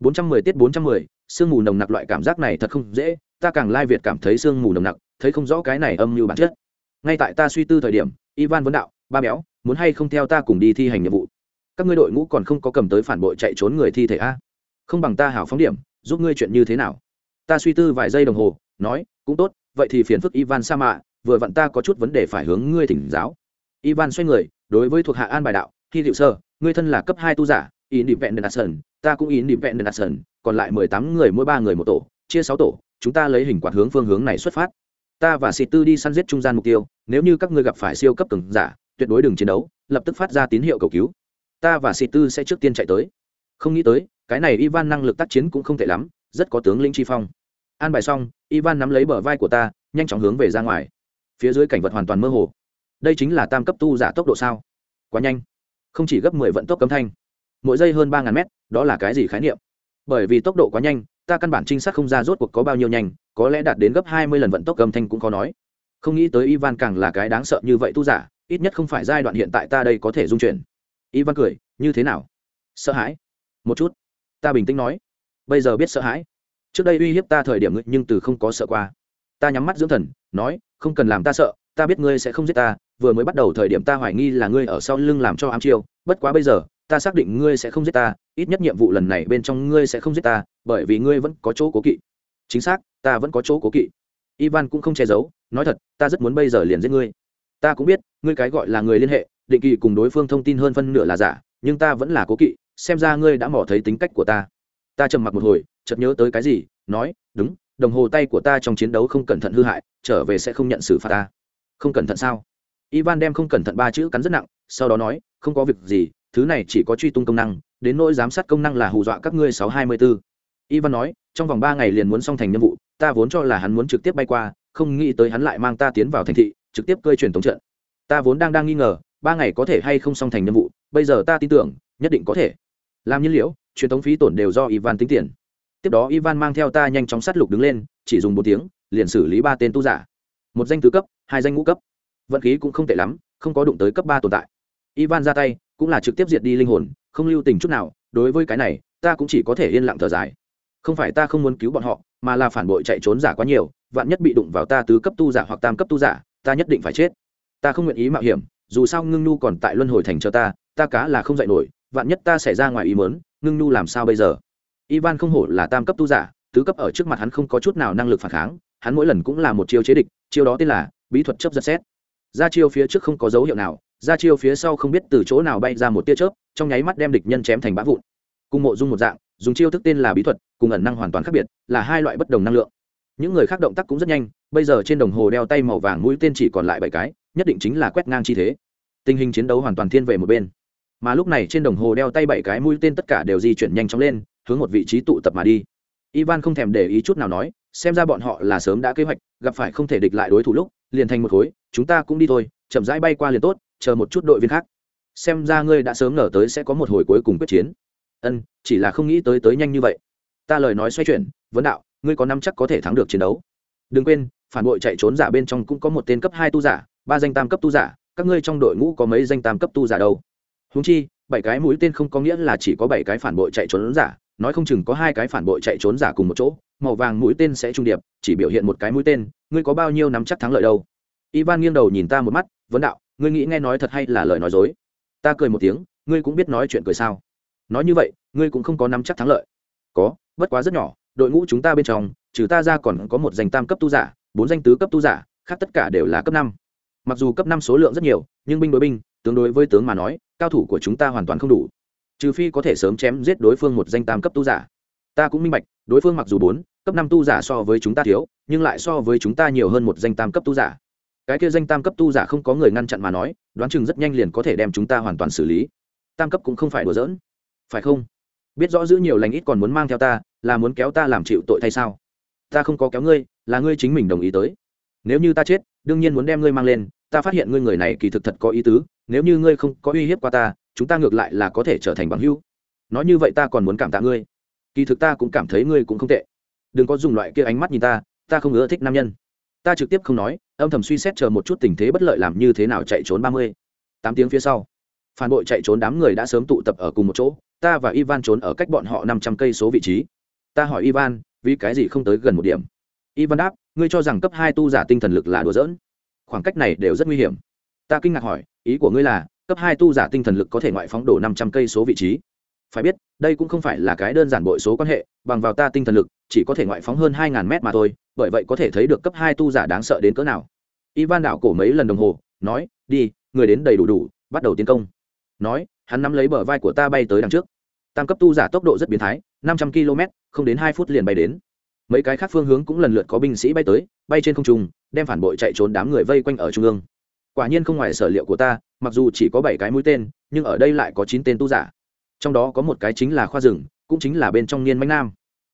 410 tiết 410, sương mù nồng nặc loại cảm giác này thật không dễ, ta càng lai việt cảm thấy sương mù nồng nặc, thấy không rõ cái này âm như bản chất. Ngay tại ta suy tư thời điểm, Ivan vấn đạo, ba béo, muốn hay không theo ta cùng đi thi hành nhiệm vụ? Các ngươi đội ngũ còn không có cầm tới phản bội chạy trốn người thi thể a? Không bằng ta hảo phóng điểm, giúp ngươi chuyện như thế nào? Ta suy tư vài giây đồng hồ, nói, cũng tốt, vậy thì phiền phức Ivan sa mạ, vừa vặn ta có chút vấn đề phải hướng ngươi thỉnh giáo. Ivan xoay người, đối với thuộc hạ an bài đạo, khi liệu sơ, ngươi thân là cấp hai tu giả, independent action ta cũng independent action còn lại mười tám người mỗi ba người một tổ, chia sáu tổ, chúng ta lấy hình quạt hướng phương hướng này xuất phát. Ta và xịt tư đi săn giết trung gian mục tiêu, nếu như các ngươi gặp phải siêu cấp cường giả, tuyệt đối đừng chiến đấu, lập tức phát ra tín hiệu cầu cứu. Ta và xịt tư sẽ trước tiên chạy tới. Không nghĩ tới, cái này ivan năng lực tác chiến cũng không tệ lắm, rất có tướng lĩnh chi phong. An bài xong, ivan nắm lấy bờ vai của ta, nhanh chóng hướng về ra ngoài. Phía dưới cảnh vật hoàn toàn mơ hồ. Đây chính là tam cấp tu giả tốc độ sao? Quá nhanh. Không chỉ gấp mười vận tốc cấm thanh. Mỗi giây hơn ba ngàn mét đó là cái gì khái niệm? Bởi vì tốc độ quá nhanh, ta căn bản trinh sát không ra rốt cuộc có bao nhiêu nhanh, có lẽ đạt đến gấp hai mươi lần vận tốc âm thanh cũng khó nói. Không nghĩ tới ivan càng là cái đáng sợ như vậy tu giả, ít nhất không phải giai đoạn hiện tại ta đây có thể dung chuyển. Ivan cười, như thế nào? Sợ hãi. Một chút. Ta bình tĩnh nói. Bây giờ biết sợ hãi. Trước đây uy hiếp ta thời điểm nhưng từ không có sợ qua. Ta nhắm mắt dưỡng thần, nói, không cần làm ta sợ, ta biết ngươi sẽ không giết ta, vừa mới bắt đầu thời điểm ta hoài nghi là ngươi ở sau lưng làm cho ám chiêu, bất quá bây giờ ta xác định ngươi sẽ không giết ta, ít nhất nhiệm vụ lần này bên trong ngươi sẽ không giết ta, bởi vì ngươi vẫn có chỗ cố kỵ. Chính xác, ta vẫn có chỗ cố kỵ. Ivan cũng không che giấu, nói thật, ta rất muốn bây giờ liền giết ngươi. Ta cũng biết, ngươi cái gọi là người liên hệ, định kỳ cùng đối phương thông tin hơn phân nửa là giả, nhưng ta vẫn là cố kỵ, xem ra ngươi đã mỏ thấy tính cách của ta. Ta trầm mặc một hồi, chợt nhớ tới cái gì, nói, đúng, đồng hồ tay của ta trong chiến đấu không cẩn thận hư hại, trở về sẽ không nhận xử phạt ta. Không cẩn thận sao? Ivan đem không cẩn thận ba chữ cắn rất nặng, sau đó nói, không có việc gì thứ này chỉ có truy tung công năng, đến nỗi giám sát công năng là hù dọa các ngươi sáu hai mươi b ố ivan nói, trong vòng ba ngày liền muốn xong thành nhiệm vụ, ta vốn cho là hắn muốn trực tiếp bay qua, không nghĩ tới hắn lại mang ta tiến vào thành thị, trực tiếp cơi truyền thống trận. Ta vốn đang đang nghi ngờ, ba ngày có thể hay không xong thành nhiệm vụ, bây giờ ta tin tưởng, nhất định có thể. Làm nhiên liễu truyền thống phí tổn đều do ivan tính tiền. Tiếp đó ivan mang theo ta nhanh chóng sát lục đứng lên, chỉ dùng một tiếng, liền xử lý ba tên tu giả. Một danh tứ cấp, hai danh ngũ cấp. Vận khí cũng không tệ lắm, không có đụng tới cấp ba tồn tại ivan ra tay, cũng là trực tiếp diệt đi linh hồn, không lưu tình chút nào, đối với cái này, ta cũng chỉ có thể yên lặng thở dài. Không phải ta không muốn cứu bọn họ, mà là phản bội chạy trốn giả quá nhiều, vạn nhất bị đụng vào ta tứ cấp tu giả hoặc tam cấp tu giả, ta nhất định phải chết. Ta không nguyện ý mạo hiểm, dù sao ngưng Nu còn tại luân hồi thành cho ta ta cá là không dạy nổi, vạn nhất ta xảy ra ngoài ý mớn ngưng Nu làm sao bây giờ? Ivan không hổ là tam cấp tu giả, tứ cấp ở trước mặt hắn không có chút nào năng lực phản kháng, hắn mỗi lần cũng là một chiêu chế địch, chiêu đó tên là bí thuật chấp giật xét. Ra chiêu phía trước không có dấu hiệu nào ra chiêu phía sau không biết từ chỗ nào bay ra một tia chớp, trong nháy mắt đem địch nhân chém thành bã vụn. Cùng mộ dung một dạng, dùng chiêu thức tên là bí thuật, cùng ẩn năng hoàn toàn khác biệt, là hai loại bất đồng năng lượng. Những người khác động tác cũng rất nhanh, bây giờ trên đồng hồ đeo tay màu vàng mũi tên chỉ còn lại bảy cái, nhất định chính là quét ngang chi thế. Tình hình chiến đấu hoàn toàn thiên về một bên. Mà lúc này trên đồng hồ đeo tay bảy cái mũi tên tất cả đều di chuyển nhanh chóng lên, hướng một vị trí tụ tập mà đi. Ivan không thèm để ý chút nào nói, xem ra bọn họ là sớm đã kế hoạch, gặp phải không thể địch lại đối thủ lúc, liền thành một khối, chúng ta cũng đi thôi, chậm rãi bay qua liền tốt chờ một chút đội viên khác. Xem ra ngươi đã sớm ngờ tới sẽ có một hồi cuối cùng quyết chiến. Ân, chỉ là không nghĩ tới tới nhanh như vậy. Ta lời nói xoay chuyển, vấn đạo, ngươi có năm chắc có thể thắng được chiến đấu? Đừng quên, phản bội chạy trốn giả bên trong cũng có một tên cấp hai tu giả, ba danh tam cấp tu giả, các ngươi trong đội ngũ có mấy danh tam cấp tu giả đâu? Húng chi, bảy cái mũi tên không có nghĩa là chỉ có bảy cái phản bội chạy trốn giả, nói không chừng có hai cái phản bội chạy trốn giả cùng một chỗ, màu vàng mũi tên sẽ trung điệp, chỉ biểu hiện một cái mũi tên, ngươi có bao nhiêu nắm chắc thắng lợi đâu? Ivan nghiêng đầu nhìn ta một mắt, vấn đạo, ngươi nghĩ nghe nói thật hay là lời nói dối? Ta cười một tiếng, ngươi cũng biết nói chuyện cười sao? Nói như vậy, ngươi cũng không có nắm chắc thắng lợi. Có, bất quá rất nhỏ, đội ngũ chúng ta bên trong, trừ ta ra còn có một danh tam cấp tu giả, bốn danh tứ cấp tu giả, khác tất cả đều là cấp năm. Mặc dù cấp năm số lượng rất nhiều, nhưng binh đối binh, tương đối với tướng mà nói, cao thủ của chúng ta hoàn toàn không đủ. Trừ phi có thể sớm chém giết đối phương một danh tam cấp tu giả. Ta cũng minh bạch, đối phương mặc dù bốn, cấp năm tu giả so với chúng ta thiếu, nhưng lại so với chúng ta nhiều hơn một danh tam cấp tu giả cái kia danh tam cấp tu giả không có người ngăn chặn mà nói, đoán chừng rất nhanh liền có thể đem chúng ta hoàn toàn xử lý. Tam cấp cũng không phải đùa giỡn. Phải không? Biết rõ giữ nhiều lành ít còn muốn mang theo ta, là muốn kéo ta làm chịu tội thay sao? Ta không có kéo ngươi, là ngươi chính mình đồng ý tới. Nếu như ta chết, đương nhiên muốn đem ngươi mang lên, ta phát hiện ngươi người này kỳ thực thật có ý tứ, nếu như ngươi không có uy hiếp qua ta, chúng ta ngược lại là có thể trở thành bằng hữu. Nói như vậy ta còn muốn cảm tạ ngươi. Kỳ thực ta cũng cảm thấy ngươi cũng không tệ. Đừng có dùng loại kia ánh mắt nhìn ta ta không ưa thích nam nhân ta trực tiếp không nói, âm thầm suy xét chờ một chút tình thế bất lợi làm như thế nào chạy trốn ba mươi. Tám tiếng phía sau, phản bội chạy trốn đám người đã sớm tụ tập ở cùng một chỗ, ta và ivan trốn ở cách bọn họ năm trăm cây số vị trí. Ta hỏi ivan, vì cái gì không tới gần một điểm? Ivan đáp, ngươi cho rằng cấp hai tu giả tinh thần lực là đùa dỡn khoảng cách này đều rất nguy hiểm. Ta kinh ngạc hỏi, ý của ngươi là, cấp hai tu giả tinh thần lực có thể ngoại phóng đổ năm trăm cây số vị trí? Phải biết, đây cũng không phải là cái đơn giản bội số quan hệ, bằng vào ta tinh thần lực chỉ có thể ngoại phóng hơn hai ngàn mét mà thôi, bởi vậy có thể thấy được cấp hai tu giả đáng sợ đến cỡ nào. Ivan đảo cổ mấy lần đồng hồ, nói, đi, người đến đầy đủ đủ, bắt đầu tiến công. Nói, hắn nắm lấy bờ vai của ta bay tới đằng trước. Tam cấp tu giả tốc độ rất biến thái, năm trăm km không đến hai phút liền bay đến. Mấy cái khác phương hướng cũng lần lượt có binh sĩ bay tới, bay trên không trung, đem phản bội chạy trốn đám người vây quanh ở trung ương. Quả nhiên không ngoài sở liệu của ta, mặc dù chỉ có bảy cái mũi tên, nhưng ở đây lại có chín tên tu giả. Trong đó có một cái chính là khoa rừng, cũng chính là bên trong niên mãnh nam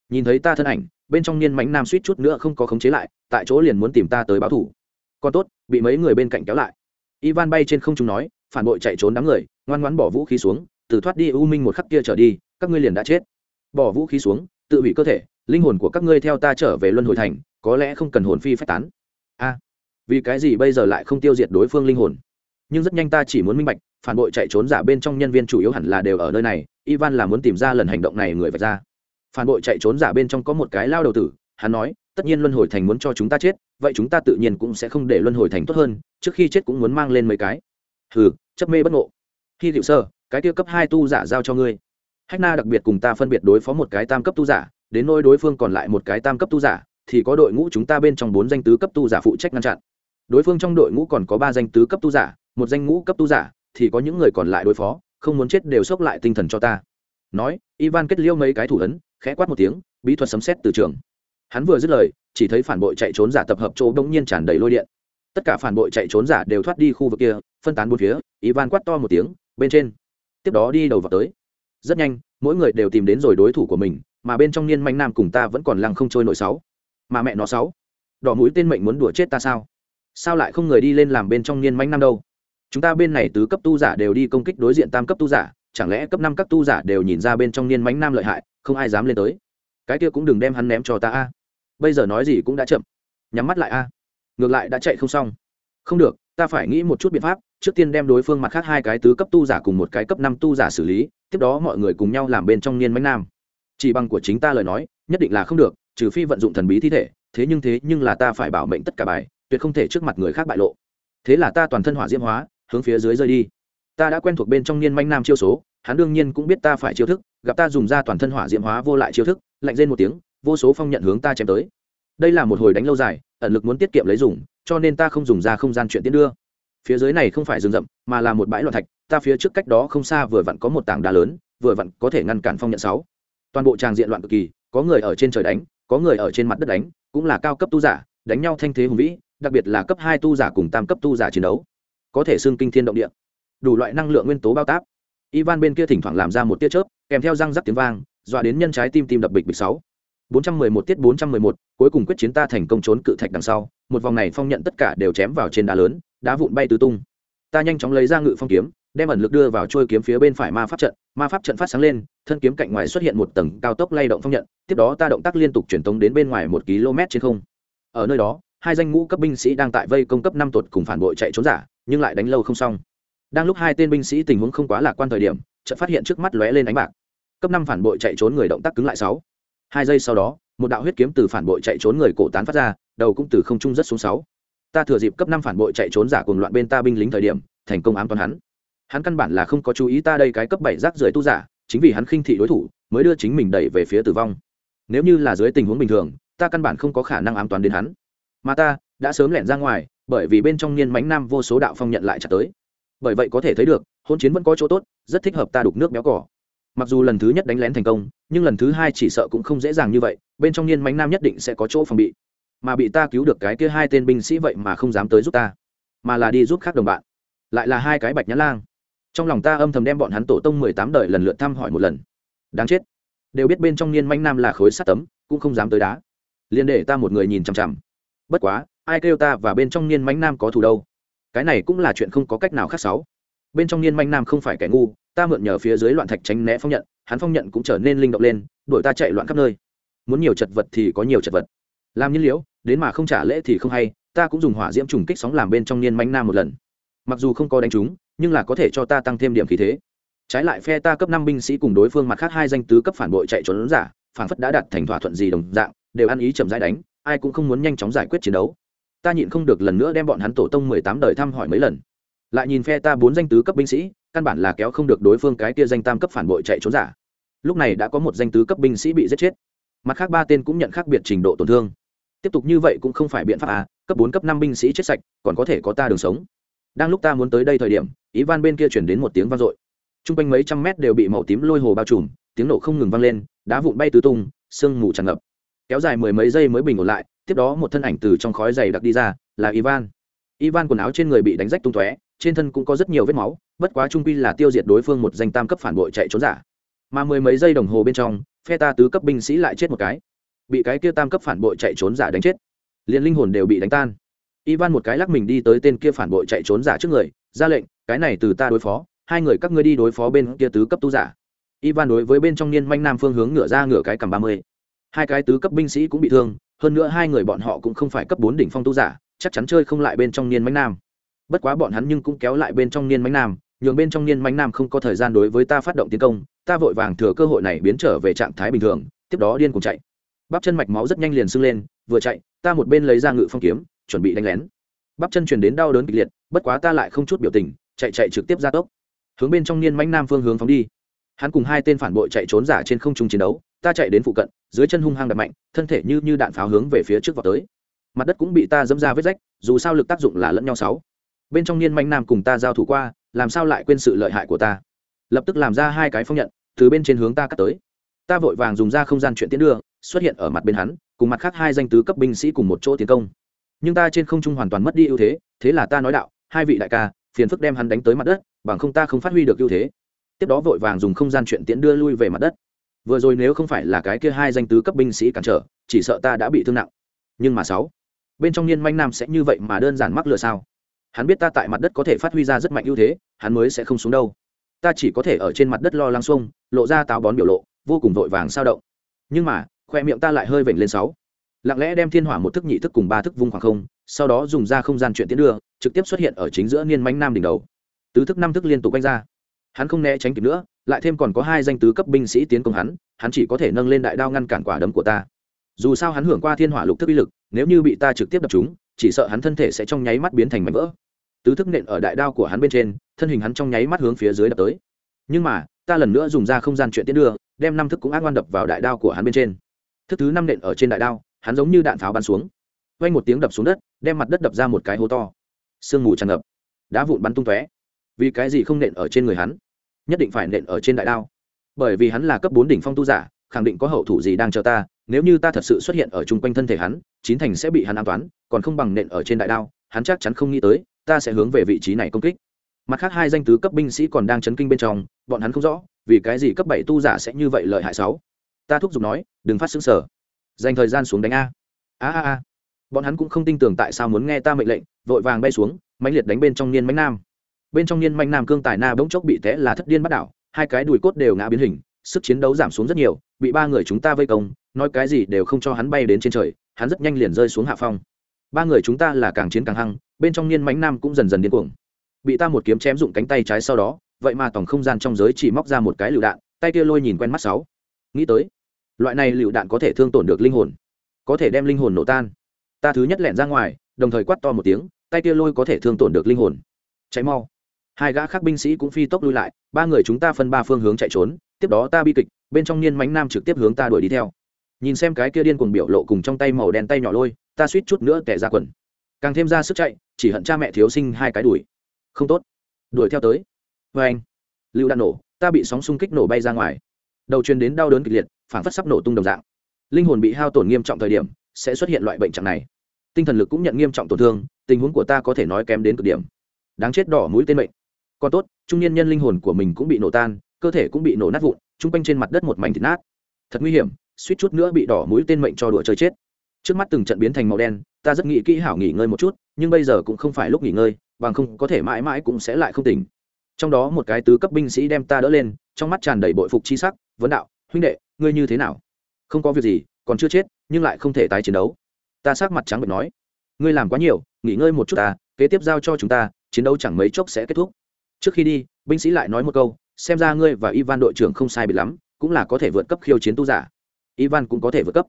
nhìn thấy ta thân ảnh, bên trong niên mãnh nam suýt chút nữa không có khống chế lại, tại chỗ liền muốn tìm ta tới báo thủ. Còn tốt, bị mấy người bên cạnh kéo lại. Ivan bay trên không chúng nói, phản bội chạy trốn đám người, ngoan ngoãn bỏ vũ khí xuống, từ thoát đi u minh một khắc kia trở đi, các ngươi liền đã chết. Bỏ vũ khí xuống, tự hủy cơ thể, linh hồn của các ngươi theo ta trở về luân hồi thành, có lẽ không cần hồn phi phách tán. A, vì cái gì bây giờ lại không tiêu diệt đối phương linh hồn? Nhưng rất nhanh ta chỉ muốn minh bạch, phản bội chạy trốn giả bên trong nhân viên chủ yếu hẳn là đều ở nơi này, ivan là muốn tìm ra lần hành động này người vạch ra phản bội chạy trốn giả bên trong có một cái lao đầu tử, hắn nói, tất nhiên luân hồi thành muốn cho chúng ta chết, vậy chúng ta tự nhiên cũng sẽ không để luân hồi thành tốt hơn, trước khi chết cũng muốn mang lên mấy cái. Hừ, chấp mê bất ngộ. Khi hiệu sơ, cái tiêu cấp hai tu giả giao cho ngươi. Hách na đặc biệt cùng ta phân biệt đối phó một cái tam cấp tu giả, đến nôi đối phương còn lại một cái tam cấp tu giả, thì có đội ngũ chúng ta bên trong bốn danh tứ cấp tu giả phụ trách ngăn chặn. Đối phương trong đội ngũ còn có ba danh tứ cấp tu giả, một danh ngũ cấp tu giả, thì có những người còn lại đối phó, không muốn chết đều sốc lại tinh thần cho ta. Nói, ivan kết liêu mấy cái thủ ấn khẽ quát một tiếng, bí thuật sấm xét từ trường. Hắn vừa dứt lời, chỉ thấy phản bội chạy trốn giả tập hợp chỗ đông nhiên tràn đầy lôi điện. Tất cả phản bội chạy trốn giả đều thoát đi khu vực kia, phân tán bốn phía, ivan quát to một tiếng, bên trên. Tiếp đó đi đầu vào tới. Rất nhanh, mỗi người đều tìm đến rồi đối thủ của mình, mà bên trong niên manh nam cùng ta vẫn còn lăng không trôi nổi sáu. Mà mẹ nó sáu. Đỏ mũi tên mệnh muốn đùa chết ta sao? Sao lại không người đi lên làm bên trong niên manh nam đâu? Chúng ta bên này tứ cấp tu giả đều đi công kích đối diện tam cấp tu giả, chẳng lẽ cấp năm các tu giả đều nhìn ra bên trong niên mánh nam lợi hại không ai dám lên tới. Cái kia cũng đừng đem hắn ném cho ta a. Bây giờ nói gì cũng đã chậm. Nhắm mắt lại a. Ngược lại đã chạy không xong. Không được, ta phải nghĩ một chút biện pháp, trước tiên đem đối phương mặt khác hai cái tứ cấp tu giả cùng một cái cấp năm tu giả xử lý, tiếp đó mọi người cùng nhau làm bên trong niên mánh nam. Chỉ bằng của chính ta lời nói, nhất định là không được, trừ phi vận dụng thần bí thi thể, thế nhưng thế nhưng là ta phải bảo mệnh tất cả bài, tuyệt không thể trước mặt người khác bại lộ. Thế là ta toàn thân hỏa diễm hóa, hướng phía dưới rơi đi ta đã quen thuộc bên trong niên manh nam chiêu số, hắn đương nhiên cũng biết ta phải chiêu thức, gặp ta dùng ra toàn thân hỏa diễm hóa vô lại chiêu thức, lạnh lên một tiếng, vô số phong nhận hướng ta chém tới. Đây là một hồi đánh lâu dài, ẩn lực muốn tiết kiệm lấy dùng, cho nên ta không dùng ra không gian chuyện tiến đưa. Phía dưới này không phải rừng rậm, mà là một bãi loạn thạch, ta phía trước cách đó không xa vừa vặn có một tảng đá lớn, vừa vặn có thể ngăn cản phong nhận sáu. Toàn bộ tràng diện loạn cực kỳ, có người ở trên trời đánh, có người ở trên mặt đất đánh, cũng là cao cấp tu giả, đánh nhau thanh thế hùng vĩ, đặc biệt là cấp hai tu giả cùng tam cấp tu giả chiến đấu. Có thể xưng kinh thiên động địa đủ loại năng lượng nguyên tố bao táp. Ivan bên kia thỉnh thoảng làm ra một tia chớp, kèm theo răng rắc tiếng vang, dọa đến nhân trái tim tim đập bịch bịch sáu. bốn trăm mười một tiết bốn trăm mười một, cuối cùng quyết chiến ta thành công trốn cự thạch đằng sau, một vòng này phong nhận tất cả đều chém vào trên đá lớn, đá vụn bay tứ tung. Ta nhanh chóng lấy ra ngự phong kiếm, đem ẩn lực đưa vào trôi kiếm phía bên phải ma pháp trận, ma pháp trận phát sáng lên, thân kiếm cạnh ngoài xuất hiện một tầng cao tốc lay động phong nhận, tiếp đó ta động tác liên tục truyền tống đến bên ngoài một km trên không. Ở nơi đó, hai danh ngũ cấp binh sĩ đang tại vây công cấp năm tuột cùng phản bội chạy trốn giả, nhưng lại đánh lâu không xong đang lúc hai tên binh sĩ tình huống không quá lạc quan thời điểm, chợt phát hiện trước mắt lóe lên ánh bạc. Cấp năm phản bội chạy trốn người động tác cứng lại sáu. Hai giây sau đó, một đạo huyết kiếm từ phản bội chạy trốn người cổ tán phát ra, đầu cũng từ không trung rất xuống sáu. Ta thừa dịp cấp năm phản bội chạy trốn giả cuồng loạn bên ta binh lính thời điểm, thành công ám toán hắn. Hắn căn bản là không có chú ý ta đây cái cấp bảy rác rưởi tu giả, chính vì hắn khinh thị đối thủ, mới đưa chính mình đẩy về phía tử vong. Nếu như là dưới tình huống bình thường, ta căn bản không có khả năng ám toán đến hắn. Mà ta đã sớm lẻn ra ngoài, bởi vì bên trong niên mánh nam vô số đạo phong nhận lại chặt tới bởi vậy có thể thấy được hôn chiến vẫn có chỗ tốt, rất thích hợp ta đục nước béo cỏ. Mặc dù lần thứ nhất đánh lén thành công, nhưng lần thứ hai chỉ sợ cũng không dễ dàng như vậy, bên trong niên mánh nam nhất định sẽ có chỗ phòng bị. Mà bị ta cứu được cái kia hai tên binh sĩ vậy mà không dám tới giúp ta, mà là đi giúp khác đồng bạn. Lại là hai cái bạch nhã lang. Trong lòng ta âm thầm đem bọn hắn tổ tông mười tám đời lần lượt thăm hỏi một lần. Đáng chết. Đều biết bên trong niên manh nam là khối sắt tấm, cũng không dám tới đá. Liền để ta một người nhìn chằm chằm. Bất quá, ai kêu ta và bên trong niên manh nam có thù đâu? Cái này cũng là chuyện không có cách nào khác sáu. Bên trong niên manh nam không phải kẻ ngu, ta mượn nhờ phía dưới loạn thạch tránh né phong nhận, hắn phong nhận cũng trở nên linh động lên, đuổi ta chạy loạn khắp nơi. Muốn nhiều chật vật thì có nhiều chật vật. Làm nhiên liễu, đến mà không trả lễ thì không hay, ta cũng dùng hỏa diễm trùng kích sóng làm bên trong niên manh nam một lần. Mặc dù không có đánh chúng, nhưng là có thể cho ta tăng thêm điểm khí thế. Trái lại phe ta cấp năm binh sĩ cùng đối phương mặt khác hai danh tứ cấp phản bội chạy trốn giả, phản phất đã đạt thành thỏa thuận gì đồng dạng, đều ăn ý chậm rãi đánh, ai cũng không muốn nhanh chóng giải quyết chiến đấu ta nhịn không được lần nữa đem bọn hắn tổ tông mười tám đời thăm hỏi mấy lần. Lại nhìn phe ta bốn danh tứ cấp binh sĩ, căn bản là kéo không được đối phương cái kia danh tam cấp phản bội chạy trốn giả. Lúc này đã có một danh tứ cấp binh sĩ bị giết chết. Mặt khác ba tên cũng nhận khác biệt trình độ tổn thương. Tiếp tục như vậy cũng không phải biện pháp à cấp bốn, cấp năm binh sĩ chết sạch, còn có thể có ta đường sống. Đang lúc ta muốn tới đây thời điểm, ý van bên kia chuyển đến một tiếng vang dội. T r u n g quanh mấy trăm mét đều bị màu tím lôi hồ bao trùm, tiếng nổ không ngừng vang lên, đá vụn bay tứ tung, sương mù tràn ngập. Kéo dài mười mấy giây mới bình ổn lại tiếp đó một thân ảnh từ trong khói dày đặc đi ra, là ivan. Ivan quần áo trên người bị đánh rách tung tóe, trên thân cũng có rất nhiều vết máu, bất quá trung pi là tiêu diệt đối phương một danh tam cấp phản bội chạy trốn giả. Mà mười mấy giây đồng hồ bên trong, phe ta tứ cấp binh sĩ lại chết một cái. Bị cái kia tam cấp phản bội chạy trốn giả đánh chết. Liền linh hồn đều bị đánh tan. Ivan một cái lắc mình đi tới tên kia phản bội chạy trốn giả trước người, ra lệnh, cái này từ ta đối phó, hai người các ngươi đi đối phó bên kia tứ cấp tu giả. Ivan đối với bên trong niên manh nam phương hướng ngửa ra ngửa cái cầm ba mươi. Hai cái tứ cấp binh sĩ cũng bị thương hơn nữa hai người bọn họ cũng không phải cấp bốn đỉnh phong tu giả, chắc chắn chơi không lại bên trong niên manh nam. Bất quá bọn hắn nhưng cũng kéo lại bên trong niên manh nam, nhường bên trong niên manh nam không có thời gian đối với ta phát động tiến công, ta vội vàng thừa cơ hội này biến trở về trạng thái bình thường, tiếp đó điên cùng chạy. Bắp chân mạch máu rất nhanh liền sưng lên, vừa chạy, ta một bên lấy ra ngự phong kiếm, chuẩn bị đánh lén. Bắp chân chuyển đến đau đớn kịch liệt, bất quá ta lại không chút biểu tình, chạy chạy trực tiếp ra tốc, hướng bên trong niên mãnh nam phương hướng phóng đi. Hắn cùng hai tên phản bội chạy trốn giả trên không trung chiến đấu ta chạy đến phụ cận, dưới chân hung hăng đập mạnh, thân thể như như đạn pháo hướng về phía trước vào tới. Mặt đất cũng bị ta dẫm ra vết rách, dù sao lực tác dụng là lẫn nhau sáu. Bên trong niên manh nam cùng ta giao thủ qua, làm sao lại quên sự lợi hại của ta? Lập tức làm ra hai cái phong nhận, từ bên trên hướng ta cắt tới. Ta vội vàng dùng ra không gian chuyện tiến đưa, xuất hiện ở mặt bên hắn, cùng mặt khác hai danh tứ cấp binh sĩ cùng một chỗ tiến công. Nhưng ta trên không trung hoàn toàn mất đi ưu thế thế là ta nói đạo, hai vị đại ca, phiền phức đem hắn đánh tới mặt đất, bằng không ta không phát huy được ưu thế. Tiếp đó vội vàng dùng không gian chuyện tiễn đưa lui về mặt đất vừa rồi nếu không phải là cái kia hai danh tứ cấp binh sĩ cản trở, chỉ sợ ta đã bị thương nặng. Nhưng mà sáu, bên trong niên manh nam sẽ như vậy mà đơn giản mắc lừa sao? Hắn biết ta tại mặt đất có thể phát huy ra rất mạnh ưu thế, hắn mới sẽ không xuống đâu. Ta chỉ có thể ở trên mặt đất lo lắng xuông, lộ ra táo bón biểu lộ, vô cùng vội vàng sao động. Nhưng mà, khoe miệng ta lại hơi vểnh lên sáu. Lặng lẽ đem thiên hỏa một thức nhị thức cùng ba thức vung khoảng không, sau đó dùng ra không gian chuyện tiến đưa, trực tiếp xuất hiện ở chính giữa niên manh nam đỉnh đầu. Tứ thức năm thức liên tục quanh ra hắn không né tránh kịp nữa, lại thêm còn có hai danh tứ cấp binh sĩ tiến công hắn hắn chỉ có thể nâng lên đại đao ngăn cản quả đấm của ta. Dù sao hắn hưởng qua thiên hỏa lục thức uy lực, nếu như bị ta trực tiếp đập chúng chỉ sợ hắn thân thể sẽ trong nháy mắt biến thành mảnh vỡ. Tứ thức nện ở đại đao của hắn bên trên, thân hình hắn trong nháy mắt hướng phía dưới đập tới. Nhưng mà, ta lần nữa dùng ra không gian chuyện tiến đưa, đem năm thức cũng ác ngoan đập vào đại đao của hắn bên trên. Thức thứ năm nện ở trên đại đao, hắn giống như đạn pháo bắn xuống. Vay một tiếng đập xuống đất, đem mặt đất đập ra một cái hố to. Sương mù tràn ngập. Đá vụn bắn tung tóe. Vì cái gì không nện ở trên người hắn? Nhất định phải nện ở trên đại đao. Bởi vì hắn là cấp bốn đỉnh phong tu giả, khẳng định có hậu thủ gì đang chờ ta, nếu như ta thật sự xuất hiện ở chung quanh thân thể hắn, chín thành sẽ bị hắn an toán, còn không bằng nện ở trên đại đao, hắn chắc chắn không nghĩ tới, ta sẽ hướng về vị trí này công kích. Mặt khác hai danh tứ cấp binh sĩ còn đang chấn kinh bên trong, bọn hắn không rõ, vì cái gì cấp bảy tu giả sẽ như vậy lợi hại sáu. Ta thúc giục nói, đừng phát xứng sở dành thời gian xuống đánh a. A a a. Bọn hắn cũng không tin tưởng tại sao muốn nghe ta mệnh lệnh, vội vàng bay xuống, mãnh liệt đánh bên trong niên mãnh nam bên trong niên mãnh nam cương tài na bỗng chốc bị té là thất điên bắt đảo, hai cái đùi cốt đều ngã biến hình, sức chiến đấu giảm xuống rất nhiều, bị ba người chúng ta vây công, nói cái gì đều không cho hắn bay đến trên trời, hắn rất nhanh liền rơi xuống hạ phong. Ba người chúng ta là càng chiến càng hăng, bên trong niên mãnh nam cũng dần dần điên cuồng. Bị ta một kiếm chém dụng cánh tay trái sau đó, vậy mà tổng không gian trong giới chỉ móc ra một cái lựu đạn, tay kia lôi nhìn quen mắt sáu. Nghĩ tới, loại này lựu đạn có thể thương tổn được linh hồn, có thể đem linh hồn nổ tan. Ta thứ nhất lẹn ra ngoài, đồng thời quát to một tiếng, tay kia lôi có thể thương tổn được linh hồn. Cháy mau hai gã khác binh sĩ cũng phi tốc lui lại, ba người chúng ta phân ba phương hướng chạy trốn, tiếp đó ta bi kịch, bên trong niên mánh nam trực tiếp hướng ta đuổi đi theo. Nhìn xem cái kia điên cuồng biểu lộ cùng trong tay màu đen tay nhỏ lôi, ta suýt chút nữa tẻ ra quần. Càng thêm ra sức chạy, chỉ hận cha mẹ thiếu sinh hai cái đuổi. Không tốt. Đuổi theo tới. Vê anh lựu đạn nổ, ta bị sóng xung kích nổ bay ra ngoài. Đầu truyền đến đau đớn kịch liệt phản phất sắp nổ tung đồng dạng. Linh hồn bị hao tổn nghiêm trọng thời điểm, sẽ xuất hiện loại bệnh trạng này. Tinh thần lực cũng nhận nghiêm trọng tổn thương, tình huống của ta có thể nói kém đến cực điểm. Đáng chết đỏ mũi tên mệnh còn tốt, trung niên nhân linh hồn của mình cũng bị nổ tan, cơ thể cũng bị nổ nát vụn, chung quanh trên mặt đất một mảnh thịt nát. Thật nguy hiểm, suýt chút nữa bị đỏ mũi tên mệnh cho đùa chơi chết. Trước mắt từng trận biến thành màu đen, ta rất nghĩ kỹ hảo nghỉ ngơi một chút, nhưng bây giờ cũng không phải lúc nghỉ ngơi, bằng không có thể mãi mãi cũng sẽ lại không tỉnh. Trong đó một cái tứ cấp binh sĩ đem ta đỡ lên, trong mắt tràn đầy bội phục chi sắc, vấn đạo, huynh đệ, ngươi như thế nào? Không có việc gì, còn chưa chết, nhưng lại không thể tái chiến đấu. Ta sắc mặt trắng bệch nói. Ngươi làm quá nhiều, nghỉ ngơi một chút ta, kế tiếp giao cho chúng ta, chiến đấu chẳng mấy chốc sẽ kết thúc trước khi đi, binh sĩ lại nói một câu, xem ra ngươi và ivan đội trưởng không sai biệt lắm, cũng là có thể vượt cấp khiêu chiến tu giả. Ivan cũng có thể vượt cấp.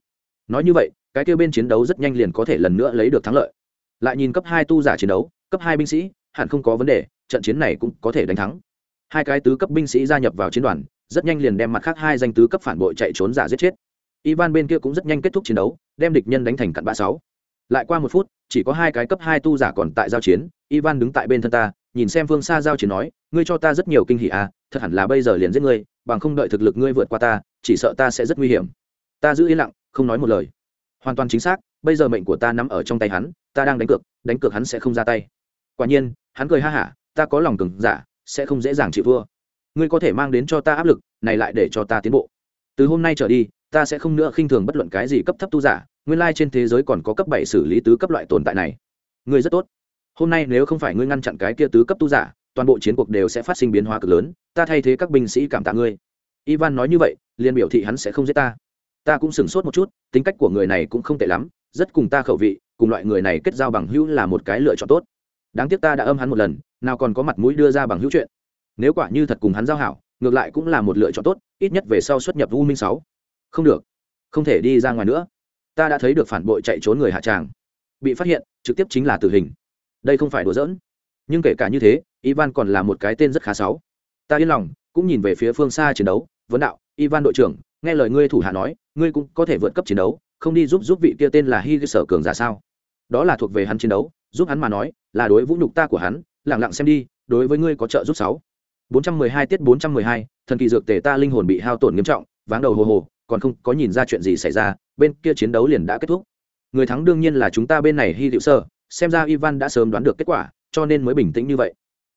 Nói như vậy, cái kêu bên chiến đấu rất nhanh liền có thể lần nữa lấy được thắng lợi. Lại nhìn cấp hai tu giả chiến đấu, cấp hai binh sĩ, hẳn không có vấn đề, trận chiến này cũng có thể đánh thắng. Hai cái tứ cấp binh sĩ gia nhập vào chiến đoàn, rất nhanh liền đem mặt khác hai danh tứ cấp phản bội chạy trốn giả giết chết. Ivan bên kia cũng rất nhanh kết thúc chiến đấu, đem địch nhân đánh thành cặn bã sáu lại qua một phút, chỉ có hai cái cấp hai tu giả còn tại giao chiến, ivan đứng tại bên thân ta, nhìn xem phương xa giao chiến nói, ngươi cho ta rất nhiều kinh hỉ à thật hẳn là bây giờ liền giết ngươi, bằng không đợi thực lực ngươi vượt qua ta, chỉ sợ ta sẽ rất nguy hiểm. Ta giữ yên lặng, không nói một lời. Hoàn toàn chính xác, bây giờ mệnh của ta nằm ở trong tay hắn, ta đang đánh cược đánh cược hắn sẽ không ra tay. Quả nhiên, hắn cười ha hả, ta có lòng cứng giả, sẽ không dễ dàng chịu thua. Ngươi có thể mang đến cho ta áp lực, này lại để cho ta tiến bộ. Từ hôm nay trở đi, ta sẽ không nữa khinh thường bất luận cái gì cấp thấp tu giả nguyên lai trên thế giới còn có cấp bảy xử lý tứ cấp loại tồn tại này. Ngươi rất tốt. Hôm nay nếu không phải ngươi ngăn chặn cái kia tứ cấp tu giả, toàn bộ chiến cuộc đều sẽ phát sinh biến hóa cực lớn. Ta thay thế các binh sĩ cảm tạ ngươi. Ivan nói như vậy, liền biểu thị hắn sẽ không giết ta. Ta cũng sửng sốt một chút, tính cách của người này cũng không tệ lắm, rất cùng ta khẩu vị, cùng loại người này kết giao bằng hữu là một cái lựa chọn tốt. Đáng tiếc ta đã âm hắn một lần, nào còn có mặt mũi đưa ra bằng hữu chuyện. Nếu quả như thật cùng hắn giao hảo, ngược lại cũng là một lựa chọn tốt, ít nhất về sau xuất nhập u minh sáu. Không được. Không thể đi ra ngoài nữa ta đã thấy được phản bội chạy trốn người hạ tràng. Bị phát hiện trực tiếp chính là tử hình. Đây không phải đùa giỡn. Nhưng kể cả như thế ivan còn là một cái tên rất khá sáu. Ta yên lòng cũng nhìn về phía phương xa chiến đấu vấn đạo ivan đội trưởng nghe lời ngươi thủ hạ nói ngươi cũng có thể vượt cấp chiến đấu không đi giúp giúp vị kia tên là hi sở cường giả sao? Đó là thuộc về hắn chiến đấu giúp hắn mà nói là đối vũ nhục ta của hắn lẳng lặng xem đi đối với ngươi có trợ giúp sáu. 412 tiết 412, thần kỳ dược tề ta linh hồn bị hao tổn nghiêm trọng váng đầu hồ hồ còn không có nhìn ra chuyện gì xảy ra, bên kia chiến đấu liền đã kết thúc. Người thắng đương nhiên là chúng ta bên này hy hữu sơ, xem ra ivan đã sớm đoán được kết quả, cho nên mới bình tĩnh như vậy.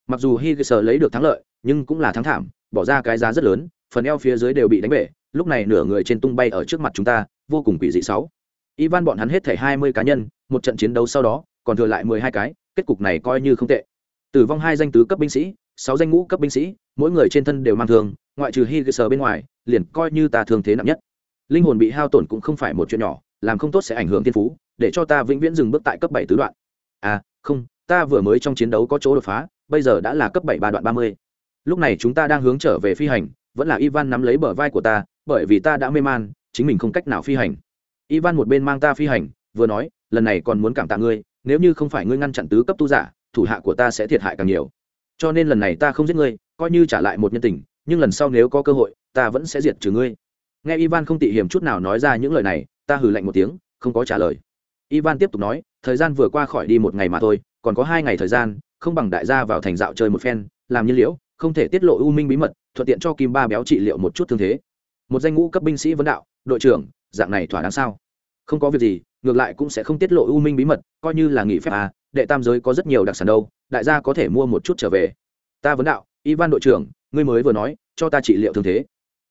Mặc dù hy sơ lấy được thắng lợi, nhưng cũng là thắng thảm, bỏ ra cái giá rất lớn, phần eo phía dưới đều bị đánh bể, lúc này nửa người trên tung bay ở trước mặt chúng ta, vô cùng quỷ dị sáu. Ivan bọn hắn hết thể hai mươi cá nhân, một trận chiến đấu sau đó, còn thừa lại mười hai cái, kết cục này coi như không tệ. Tử vong hai danh tứ cấp binh sĩ, sáu danh ngũ cấp binh sĩ, mỗi người trên thân đều mang thương ngoại trừ hy sơ bên ngoài, liền coi như ta thương thế nặng nhất. Linh hồn bị hao tổn cũng không phải một chuyện nhỏ, làm không tốt sẽ ảnh hưởng thiên phú, để cho ta vĩnh viễn dừng bước tại cấp bảy tứ đoạn. À không, ta vừa mới trong chiến đấu có chỗ đột phá, bây giờ đã là cấp bảy ba đoạn ba mươi. Lúc này chúng ta đang hướng trở về phi hành, vẫn là ivan nắm lấy bờ vai của ta, bởi vì ta đã mê man, chính mình không cách nào phi hành. Ivan một bên mang ta phi hành, vừa nói, lần này còn muốn cảm tạ ngươi, nếu như không phải ngươi ngăn chặn tứ cấp tu giả, thủ hạ của ta sẽ thiệt hại càng nhiều. Cho nên lần này ta không giết ngươi, coi như trả lại một nhân tình nhưng lần sau nếu có cơ hội, ta vẫn sẽ diệt trừ ngươi. Nghe ivan không tị hiểm chút nào nói ra những lời này, ta hừ lạnh một tiếng, không có trả lời. Ivan tiếp tục nói, thời gian vừa qua khỏi đi một ngày mà thôi, còn có hai ngày thời gian, không bằng đại gia vào thành dạo chơi một phen, làm nhiên liễu, không thể tiết lộ u minh bí mật, thuận tiện cho kim ba béo trị liệu một chút thương thế. Một danh ngũ cấp binh sĩ vấn đạo, đội trưởng, dạng này thỏa đáng sao? Không có việc gì, ngược lại cũng sẽ không tiết lộ u minh bí mật, coi như là nghỉ phép à đệ tam giới có rất nhiều đặc sản đâu, đại gia có thể mua một chút trở về. Ta vấn đạo, ivan đội trưởng ngươi mới vừa nói, cho ta trị liệu thương thế.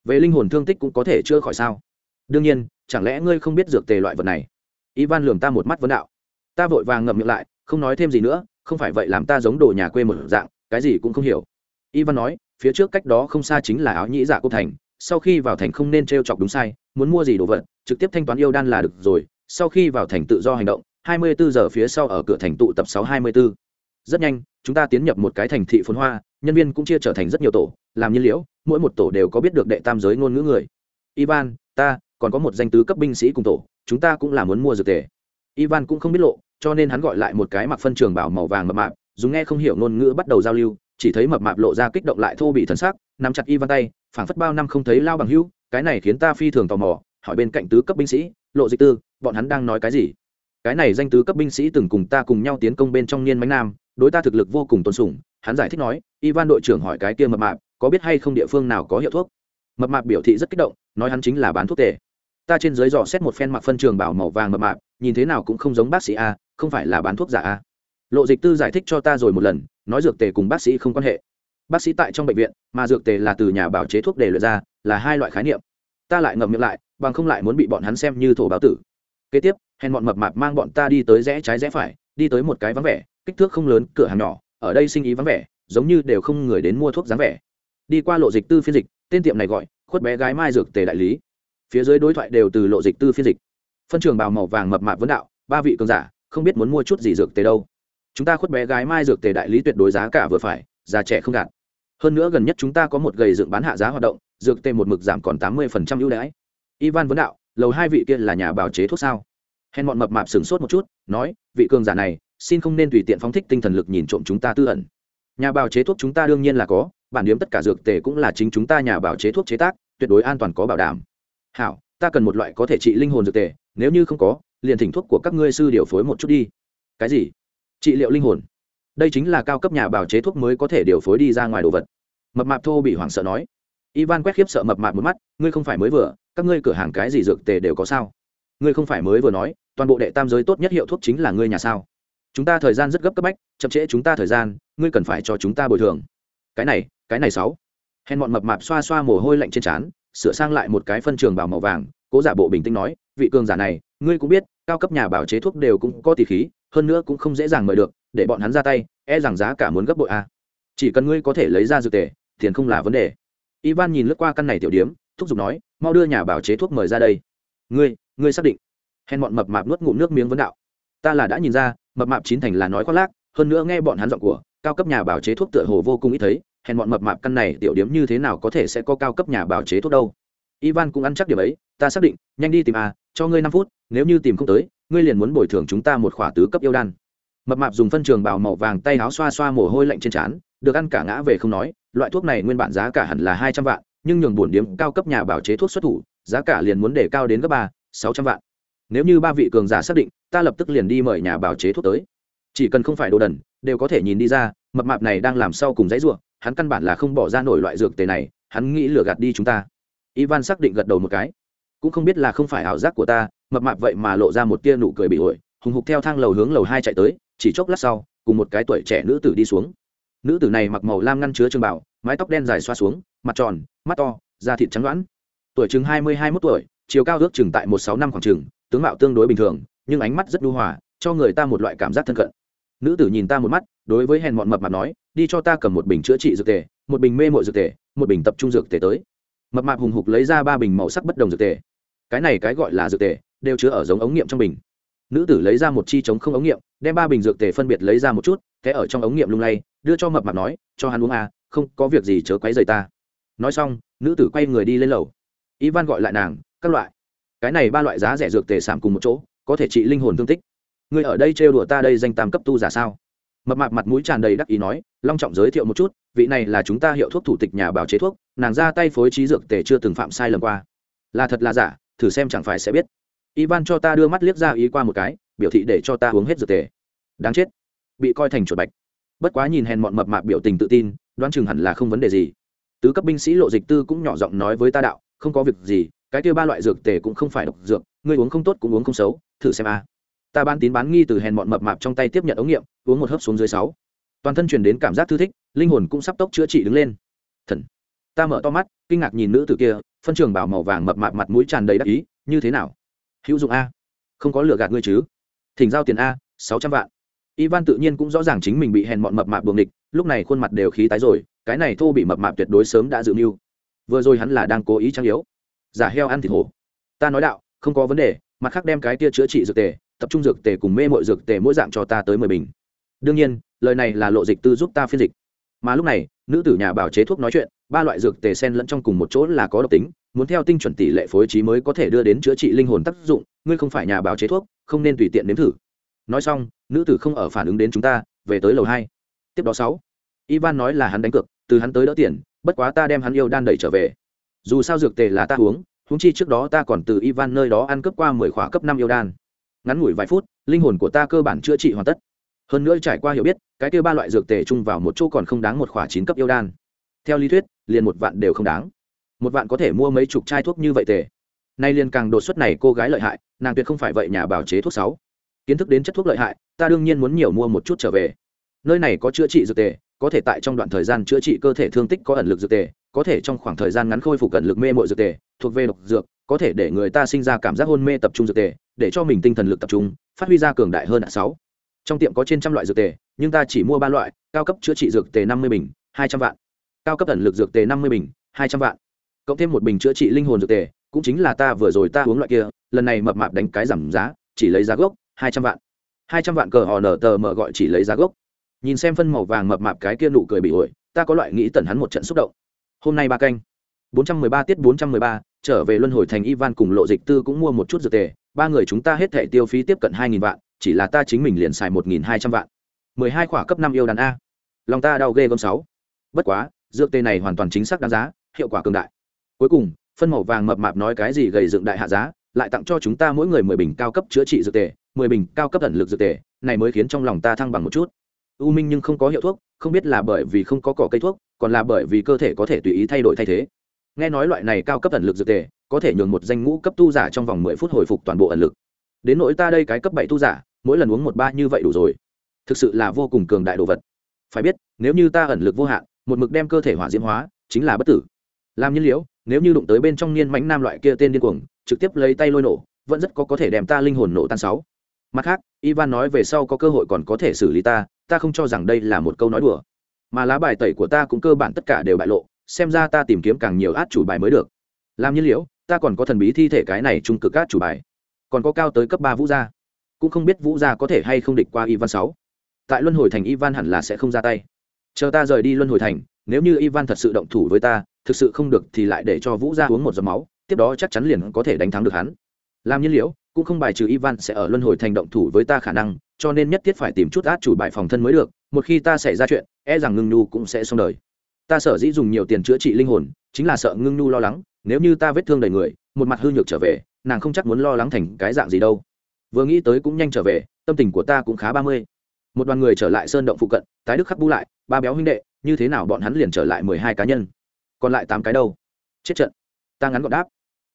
Về linh hồn thương tích cũng có thể chữa khỏi sao? Đương nhiên, chẳng lẽ ngươi không biết dược tề loại vật này? Ivan lường ta một mắt vấn đạo. Ta vội vàng ngậm miệng lại, không nói thêm gì nữa, không phải vậy làm ta giống đồ nhà quê một dạng, cái gì cũng không hiểu. Ivan nói, phía trước cách đó không xa chính là áo nhĩ dạ cô thành, sau khi vào thành không nên t r e o chọc đúng sai, muốn mua gì đồ vật, trực tiếp thanh toán yêu đan là được rồi, sau khi vào thành tự do hành động 24 giờ phía sau ở cửa thành tụ tập 624. rất nhanh, chúng ta tiến nhập một cái thành thị phồn hoa nhân viên cũng chia trở thành rất nhiều tổ, làm nhiên liễu, mỗi một tổ đều có biết được đệ tam giới ngôn ngữ người. Ivan, ta, còn có một danh tứ cấp binh sĩ cùng tổ, chúng ta cũng là muốn mua dược tề. Ivan cũng không biết lộ, cho nên hắn gọi lại một cái mặc phân trường bảo màu vàng mập mạp, dùng nghe không hiểu ngôn ngữ bắt đầu giao lưu, chỉ thấy mập mạp lộ ra kích động lại thô bị thần sắc, nắm chặt ivan tay, phảng phất bao năm không thấy lao bằng hữu, cái này khiến ta phi thường tò mò, hỏi bên cạnh tứ cấp binh sĩ, lộ dịch tư, bọn hắn đang nói cái gì? Cái này danh tứ cấp binh sĩ từng cùng ta cùng nhau tiến công bên trong niên mánh nam, đối ta thực lực vô cùng tôn sùng, hắn giải thích nói, ivan đội trưởng hỏi cái kia mập mạp, có biết hay không địa phương nào có hiệu thuốc? Mập mạp biểu thị rất kích động, nói hắn chính là bán thuốc tề. Ta trên dưới dò xét một phen mặc phân trường bảo màu vàng mập mạp, nhìn thế nào cũng không giống bác sĩ a, không phải là bán thuốc giả a. Lộ dịch tư giải thích cho ta rồi một lần, nói dược tề cùng bác sĩ không quan hệ. Bác sĩ tại trong bệnh viện, mà dược tề là từ nhà bảo chế thuốc để luyện ra, là hai loại khái niệm. Ta lại ngậm miệng lại, bằng không lại muốn bị bọn hắn xem như thổ báo tử kế tiếp, hèn bọn mập mạp mang bọn ta đi tới rẽ trái rẽ phải, đi tới một cái vắng vẻ, kích thước không lớn, cửa hàng nhỏ, ở đây sinh ý vắng vẻ, giống như đều không người đến mua thuốc dáng vẻ. Đi qua lộ dịch tư phiên dịch, tên tiệm này gọi, khuất bé gái mai dược tề đại lý. Phía dưới đối thoại đều từ lộ dịch tư phiên dịch. Phân trường bào màu vàng mập mạp vấn đạo, ba vị cường giả, không biết muốn mua chút gì dược tề đâu. Chúng ta khuất bé gái mai dược tề đại lý tuyệt đối giá cả vừa phải già trẻ không gạt hơn nữa gần nhất chúng ta có một gầy dựng bán hạ giá hoạt động, dược tê một mực giảm còn tám mươi phần trăm ưu đãi. Ivan vấn đạo lầu hai vị kia là nhà bào chế thuốc sao? Hèn bọn mập mạp sửng sốt một chút, nói, vị cường giả này, xin không nên tùy tiện phóng thích tinh thần lực nhìn trộm chúng ta tư ẩn. Nhà bào chế thuốc chúng ta đương nhiên là có, bản điếm tất cả dược tề cũng là chính chúng ta nhà bào chế thuốc chế tác, tuyệt đối an toàn có bảo đảm. Hảo, ta cần một loại có thể trị linh hồn dược tề, nếu như không có, liền thỉnh thuốc của các ngươi sư điều phối một chút đi. Cái gì? Trị liệu linh hồn? Đây chính là cao cấp nhà bào chế thuốc mới có thể điều phối đi ra ngoài đồ vật. Mập mạp thô bị hoảng sợ nói ivan quét khiếp sợ mập mạp một mắt, ngươi không phải mới vừa, các ngươi cửa hàng cái gì dược tề đều có sao? Ngươi không phải mới vừa nói, toàn bộ đệ tam giới tốt nhất hiệu thuốc chính là ngươi nhà sao? Chúng ta thời gian rất gấp cấp bách, chậm trễ chúng ta thời gian, ngươi cần phải cho chúng ta bồi thường. Cái này cái này sáu. Hèn bọn mập mạp xoa xoa mồ hôi lạnh trên trán, sửa sang lại một cái phân trường bảo màu vàng, cố giả bộ bình tĩnh nói, vị cường giả này, ngươi cũng biết, cao cấp nhà bảo chế thuốc đều cũng có tỷ khí, hơn nữa cũng không dễ dàng mời được, để bọn hắn ra tay e rằng giá cả muốn gấp bội a chỉ cần ngươi có thể lấy ra dược tề, tiền không là vấn đề ivan nhìn lướt qua căn này tiểu điếm, thúc giục nói, mau đưa nhà bảo chế thuốc mời ra đây. Ngươi ngươi xác định? Hèn bọn mập mạp nuốt ngụm nước miếng vấn đạo. Ta là đã nhìn ra, mập mạp chín thành là nói khoác lác, hơn nữa nghe bọn hắn giọng của, cao cấp nhà bảo chế thuốc tựa hồ vô cùng ít thấy, hèn bọn mập mạp căn này tiểu điếm như thế nào có thể sẽ có cao cấp nhà bảo chế thuốc đâu? Ivan cũng ăn chắc điều ấy, ta xác định, nhanh đi tìm a cho ngươi năm phút, nếu như tìm không tới, ngươi liền muốn bồi thường chúng ta một khỏa tứ cấp yêu đan. Mập mạp dùng phân trường bảo màu vàng tay áo xoa xoa mồ hôi lạnh trên trán được ăn cả ngã về không nói, loại thuốc này nguyên bản giá cả hẳn là hai trăm vạn, nhưng nhường bổn điếm cao cấp nhà bảo chế thuốc xuất thủ, giá cả liền muốn để cao đến gấp ba, sáu trăm vạn. Nếu như ba vị cường giả xác định, ta lập tức liền đi mời nhà bảo chế thuốc tới. Chỉ cần không phải đồ đần, đều có thể nhìn đi ra, mập mạp này đang làm sau cùng dãy ruộng hắn căn bản là không bỏ ra nổi loại dược tề này, hắn nghĩ lừa gạt đi chúng ta. Ivan xác định gật đầu một cái. Cũng không biết là không phải ảo giác của ta, mập mạp vậy mà lộ ra một tia nụ cười bị ổi hùng hục theo thang lầu hướng lầu hai chạy tới, chỉ chốc lát sau, cùng một cái tuổi trẻ nữ tử đi xuống nữ tử này mặc màu lam ngăn chứa trường bảo mái tóc đen dài xoa xuống, mặt tròn, mắt to, da thịt trắng đoán tuổi chừng hai mươi hai mốt tuổi, chiều cao ước chừng tại một sáu năm khoảng chừng, tướng mạo tương đối bình thường, nhưng ánh mắt rất đu hòa, cho người ta một loại cảm giác thân cận. Nữ tử nhìn ta một mắt, đối với hèn mọn mập mạp nói, đi cho ta cầm một bình chữa trị dược tề, một bình mê mội dược tề, một bình tập trung dược tề tới. Mập mạp hùng hục lấy ra ba bình màu sắc bất đồng dược tề. Cái này cái gọi là dược tề, đều chứa ở giống ống nghiệm trong bình. Nữ tử lấy ra một chi chống không ống nghiệm, đem ba bình dược tề phân biệt lấy ra một chút thế ở trong ống nghiệm lung lay, đưa cho mập mạp nói, cho hắn uống à không có việc gì chớ quấy rầy ta. Nói xong, nữ tử quay người đi lên lầu. Ivan gọi lại nàng, các loại, cái này ba loại giá rẻ dược tề sảm cùng một chỗ, có thể trị linh hồn thương tích. Người ở đây trêu đùa ta đây danh tam cấp tu giả sao? Mập mạp mặt mũi tràn đầy đắc ý nói, long trọng giới thiệu một chút, vị này là chúng ta hiệu thuốc thủ tịch nhà bảo chế thuốc, nàng ra tay phối trí dược tề chưa từng phạm sai lầm qua. Là thật là giả, thử xem chẳng phải sẽ biết. Ivan cho ta đưa mắt liếc ra ý qua một cái, biểu thị để cho ta uống hết dược tề. Đáng chết bị coi thành chuột bạch. Bất quá nhìn hèn mọn mập mạp biểu tình tự tin, đoán chừng hẳn là không vấn đề gì. Tứ cấp binh sĩ lộ dịch tư cũng nhỏ giọng nói với ta đạo, không có việc gì, cái kia ba loại dược tề cũng không phải độc dược, ngươi uống không tốt cũng uống không xấu, thử xem a. Ta bán tín bán nghi từ hèn mọn mập mạp trong tay tiếp nhận ống nghiệm, uống một hớp xuống dưới sáu. Toàn thân truyền đến cảm giác thư thích, linh hồn cũng sắp tốc chữa trị đứng lên. Thần. Ta mở to mắt, kinh ngạc nhìn nữ tử kia, phân trường bảo màu vàng mập mạp mặt mũi tràn đầy đắc ý, như thế nào? Hữu dụng a. Không có lừa gạt ngươi chứ? Thỉnh giao tiền a, sáu trăm vạn ivan tự nhiên cũng rõ ràng chính mình bị hèn mọn mập mạp buồng địch lúc này khuôn mặt đều khí tái rồi, cái này thô bị mập mạp tuyệt đối sớm đã dự mưu. Vừa rồi hắn là đang cố ý trang yếu. Giả heo ăn thịt hổ. Ta nói đạo, không có vấn đề, mặt khác đem cái tia chữa trị dược tề, tập trung dược tề cùng mê mội dược tề mỗi dạng cho ta tới mười bình. Đương nhiên, lời này là lộ dịch tư giúp ta phiên dịch. Mà lúc này, nữ tử nhà bảo chế thuốc nói chuyện, ba loại dược tề sen lẫn trong cùng một chỗ là có độc tính, muốn theo tinh chuẩn tỷ lệ phối trí mới có thể đưa đến chữa trị linh hồn tác dụng, ngươi không phải nhà bảo chế thuốc, không nên tùy tiện nếm thử nói xong, nữ tử không ở phản ứng đến chúng ta, về tới lầu hai. Tiếp đó sáu. Ivan nói là hắn đánh cược, từ hắn tới đỡ tiền, bất quá ta đem hắn yêu đan đẩy trở về. Dù sao dược tề là ta uống húng chi trước đó ta còn từ ivan nơi đó ăn cướp qua mười khóa cấp năm yêu đan. Ngắn ngủi vài phút, linh hồn của ta cơ bản chữa trị hoàn tất. Hơn nữa trải qua hiểu biết, cái kêu ba loại dược tề chung vào một chỗ còn không đáng một khỏa chín cấp yêu đan. Theo lý thuyết, liền một vạn đều không đáng. Một vạn có thể mua mấy chục chai thuốc như vậy tề. Nay liền càng đột xuất này cô gái lợi hại, nàng tuyệt không phải vậy nhà bảo chế thuốc sáu kiến thức đến chất thuốc lợi hại, ta đương nhiên muốn nhiều mua một chút trở về. Nơi này có chữa trị dược tề, có thể tại trong đoạn thời gian chữa trị cơ thể thương tích có ẩn lực dược tề, có thể trong khoảng thời gian ngắn khôi phục ẩn lực mê mội dược tề, thuộc về độc dược, có thể để người ta sinh ra cảm giác hôn mê tập trung dược tề, để cho mình tinh thần lực tập trung, phát huy ra cường đại hơn ạ sáu. Trong tiệm có trên trăm loại dược tề, nhưng ta chỉ mua ba loại, cao cấp chữa trị dược tề năm mươi bình, hai trăm vạn. Cao cấp ẩn lực dược tề năm mươi bình, hai trăm vạn. Cộng thêm một bình chữa trị linh hồn dược tề, cũng chính là ta vừa rồi ta uống loại kia, lần này mập mạp đánh cái giảm giá, chỉ lấy giá gốc hai trăm vạn hai trăm vạn cờ hò nở tờ mở gọi chỉ lấy giá gốc nhìn xem phân màu vàng mập mạp cái kia nụ cười bị ổi ta có loại nghĩ tẩn hắn một trận xúc động hôm nay ba canh 413 tiết 413, trở về luân hồi thành Ivan cùng Lộ Dịch Tư cũng mua một chút dược tề, ba người chúng ta hết thảy tiêu phí tiếp cận 2000 vạn, chỉ là ta chính mình liền xài 1200 vạn. 12 khỏa cấp 5 yêu đàn a. Lòng ta đau ghê gớm sáu. Bất quá, dược tề này hoàn toàn chính xác đáng giá, hiệu quả cường đại. Cuối cùng, phân màu vàng mập mạp nói cái gì gầy dựng đại hạ giá, lại tặng cho chúng ta mỗi người 10 bình cao cấp chữa trị dược tề, 10 bình cao cấp ẩn lực dược tề, này mới khiến trong lòng ta thăng bằng một chút. U Minh nhưng không có hiệu thuốc, không biết là bởi vì không có cỏ cây thuốc, còn là bởi vì cơ thể có thể tùy ý thay đổi thay thế. Nghe nói loại này cao cấp ẩn lực dược tề có thể nhường một danh ngũ cấp tu giả trong vòng mười phút hồi phục toàn bộ ẩn lực. Đến nỗi ta đây cái cấp bảy tu giả mỗi lần uống một ba như vậy đủ rồi. Thực sự là vô cùng cường đại đồ vật. Phải biết nếu như ta ẩn lực vô hạn một mực đem cơ thể hỏa diễm hóa chính là bất tử. Làm nhiên liễu nếu như đụng tới bên trong niên mãnh nam loại kia tên điên cuồng trực tiếp lấy tay lôi nổ vẫn rất có có thể đem ta linh hồn nổ tan sáu mặt khác, ivan nói về sau có cơ hội còn có thể xử lý ta ta không cho rằng đây là một câu nói đùa. Mà lá bài tẩy của ta cũng cơ bản tất cả đều bại lộ, xem ra ta tìm kiếm càng nhiều át chủ bài mới được. Làm nhiên liễu ta còn có thần bí thi thể cái này trung cực át chủ bài. Còn có cao tới cấp ba vũ gia. Cũng không biết vũ gia có thể hay không địch qua ivan sáu. Tại luân hồi thành ivan hẳn là sẽ không ra tay. Chờ ta rời đi luân hồi thành, nếu như ivan thật sự động thủ với ta, thực sự không được thì lại để cho vũ gia uống một giọt máu, tiếp đó chắc chắn liền có thể đánh thắng được hắn. Làm nhiên liễu cũng không bài trừ ivan sẽ ở luân hồi thành động thủ với ta khả năng, cho nên nhất thiết phải tìm chút át chủ bài phòng thân mới được, một khi ta xảy ra chuyện e rằng ngưng nhu cũng sẽ xong đời. Ta sở dĩ dùng nhiều tiền chữa trị linh hồn, chính là sợ ngưng nhu lo lắng, nếu như ta vết thương đầy người, một mặt hư nhược trở về, nàng không chắc muốn lo lắng thành cái dạng gì đâu. Vừa nghĩ tới cũng nhanh trở về, tâm tình của ta cũng khá ba mươi. Một đoàn người trở lại sơn động phụ cận, tái đức khắc bu lại, ba béo huynh đệ, như thế nào bọn hắn liền trở lại mười hai cá nhân? Còn lại tám cái đâu? Chết trận. Ta ngắn gọn đáp.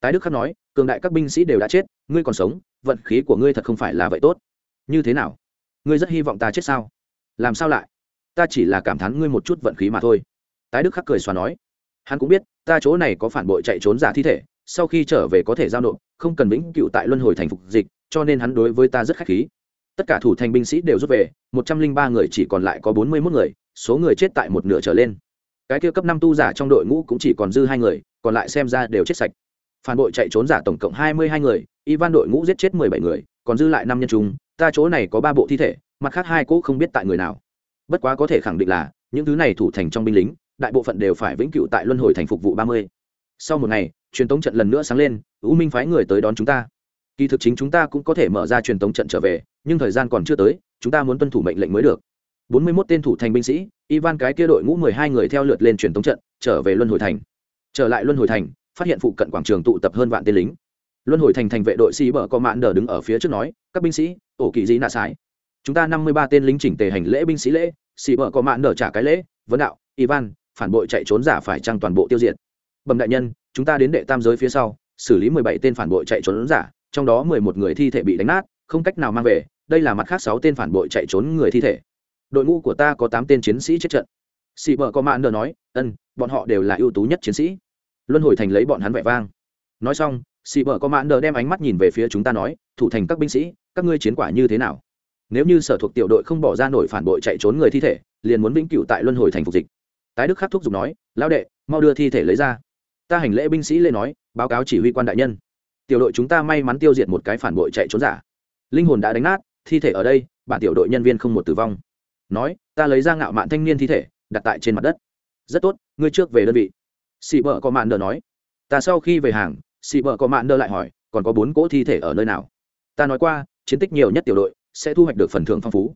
Tái đức khắc nói cường đại các binh sĩ đều đã chết, ngươi còn sống, vận khí của ngươi thật không phải là vậy tốt. Như thế nào? Ngươi rất hy vọng ta chết sao? Làm sao lại? Ta chỉ là cảm thán ngươi một chút vận khí mà thôi. Tái đức khắc cười xóa nói. Hắn cũng biết, ta chỗ này có phản bội chạy trốn giả thi thể, sau khi trở về có thể giao nộp, không cần vĩnh cựu tại luân hồi thành phục dịch, cho nên hắn đối với ta rất khách khí. Tất cả thủ thành binh sĩ đều rút về, một trăm linh ba người chỉ còn lại có bốn mươi mốt người, số người chết tại một nửa trở lên. Cái kia cấp năm tu giả trong đội ngũ cũng chỉ còn dư hai người, còn lại xem ra đều chết sạch phản bội chạy trốn giả tổng cộng hai mươi hai người, ivan đội ngũ giết chết mười bảy người, còn dư lại năm nhân chúng, ta chỗ này có ba bộ thi thể, mặt khác hai cỗ không biết tại người nào. Bất quá có thể khẳng định là, những thứ này thủ thành trong binh lính, đại bộ phận đều phải vĩnh cửu tại luân hồi thành phục vụ ba mươi. Sau một ngày, truyền tống trận lần nữa sáng lên, u minh phái người tới đón chúng ta. Kỳ thực chính chúng ta cũng có thể mở ra truyền tống trận trở về, nhưng thời gian còn chưa tới, chúng ta muốn tuân thủ mệnh lệnh mới được. Bốn mươi 41 tên thủ thành binh sĩ, ivan cái kia đội ngũ mười hai người theo lượt lên truyền tống trận, trở về luân hồi thành. Trở lại luân hồi thành phát hiện phụ cận quảng trường tụ tập hơn vạn tên lính. Luân hồi thành thành vệ đội sĩ bờ có mạn đờ đứng ở phía trước nói, các binh sĩ, ổ kỳ dĩ nạ sái chúng ta năm mươi ba tên lính chỉnh tề hành lễ binh sĩ lễ sĩ bờ có mạn đờ trả cái lễ, vấn đạo, ivan, phản bội chạy trốn giả phải trăng toàn bộ tiêu diệt? Bẩm đại nhân, chúng ta đến đệ tam giới phía sau, xử lý mười bảy tên phản bội chạy trốn giả, trong đó mười một người thi thể bị đánh nát, không cách nào mang về, đây là mặt khác sáu tên phản bội chạy trốn người thi thể. Đội ngũ của ta có tám tên chiến sĩ chết trận. Sĩ bờ có mạn đờ nói, ân, bọn họ đều là ưu tú nhất chiến sĩ luân hồi thành lấy bọn hắn vẻ vang. Nói xong sĩ vợ có mạn đờ đem ánh mắt nhìn về phía chúng ta nói, thủ thành các binh sĩ, các ngươi chiến quả như thế nào? Nếu như sở thuộc tiểu đội không bỏ ra nổi phản bội chạy trốn người thi thể, liền muốn vĩnh cửu tại luân hồi thành phục dịch. Tái đức khắc thúc giục nói, lão đệ, mau đưa thi thể lấy ra. Ta hành lễ binh sĩ lê nói, báo cáo chỉ huy quan đại nhân. Tiểu đội chúng ta may mắn tiêu diệt một cái phản bội chạy trốn giả. Linh hồn đã đánh nát, thi thể ở đây, bản tiểu đội nhân viên không một tử vong. Nói, ta lấy ra ngạo mạn thanh niên thi thể, đặt tại trên mặt đất. Rất tốt, ngươi trước về đơn vị sĩ vợ có mạn đờ nói. Ta sau khi về hàng sĩ vợ có mạn đờ lại hỏi, còn có bốn cỗ thi thể ở nơi nào? Ta nói qua, chiến tích nhiều nhất tiểu đội sẽ thu hoạch được phần thưởng phong phú.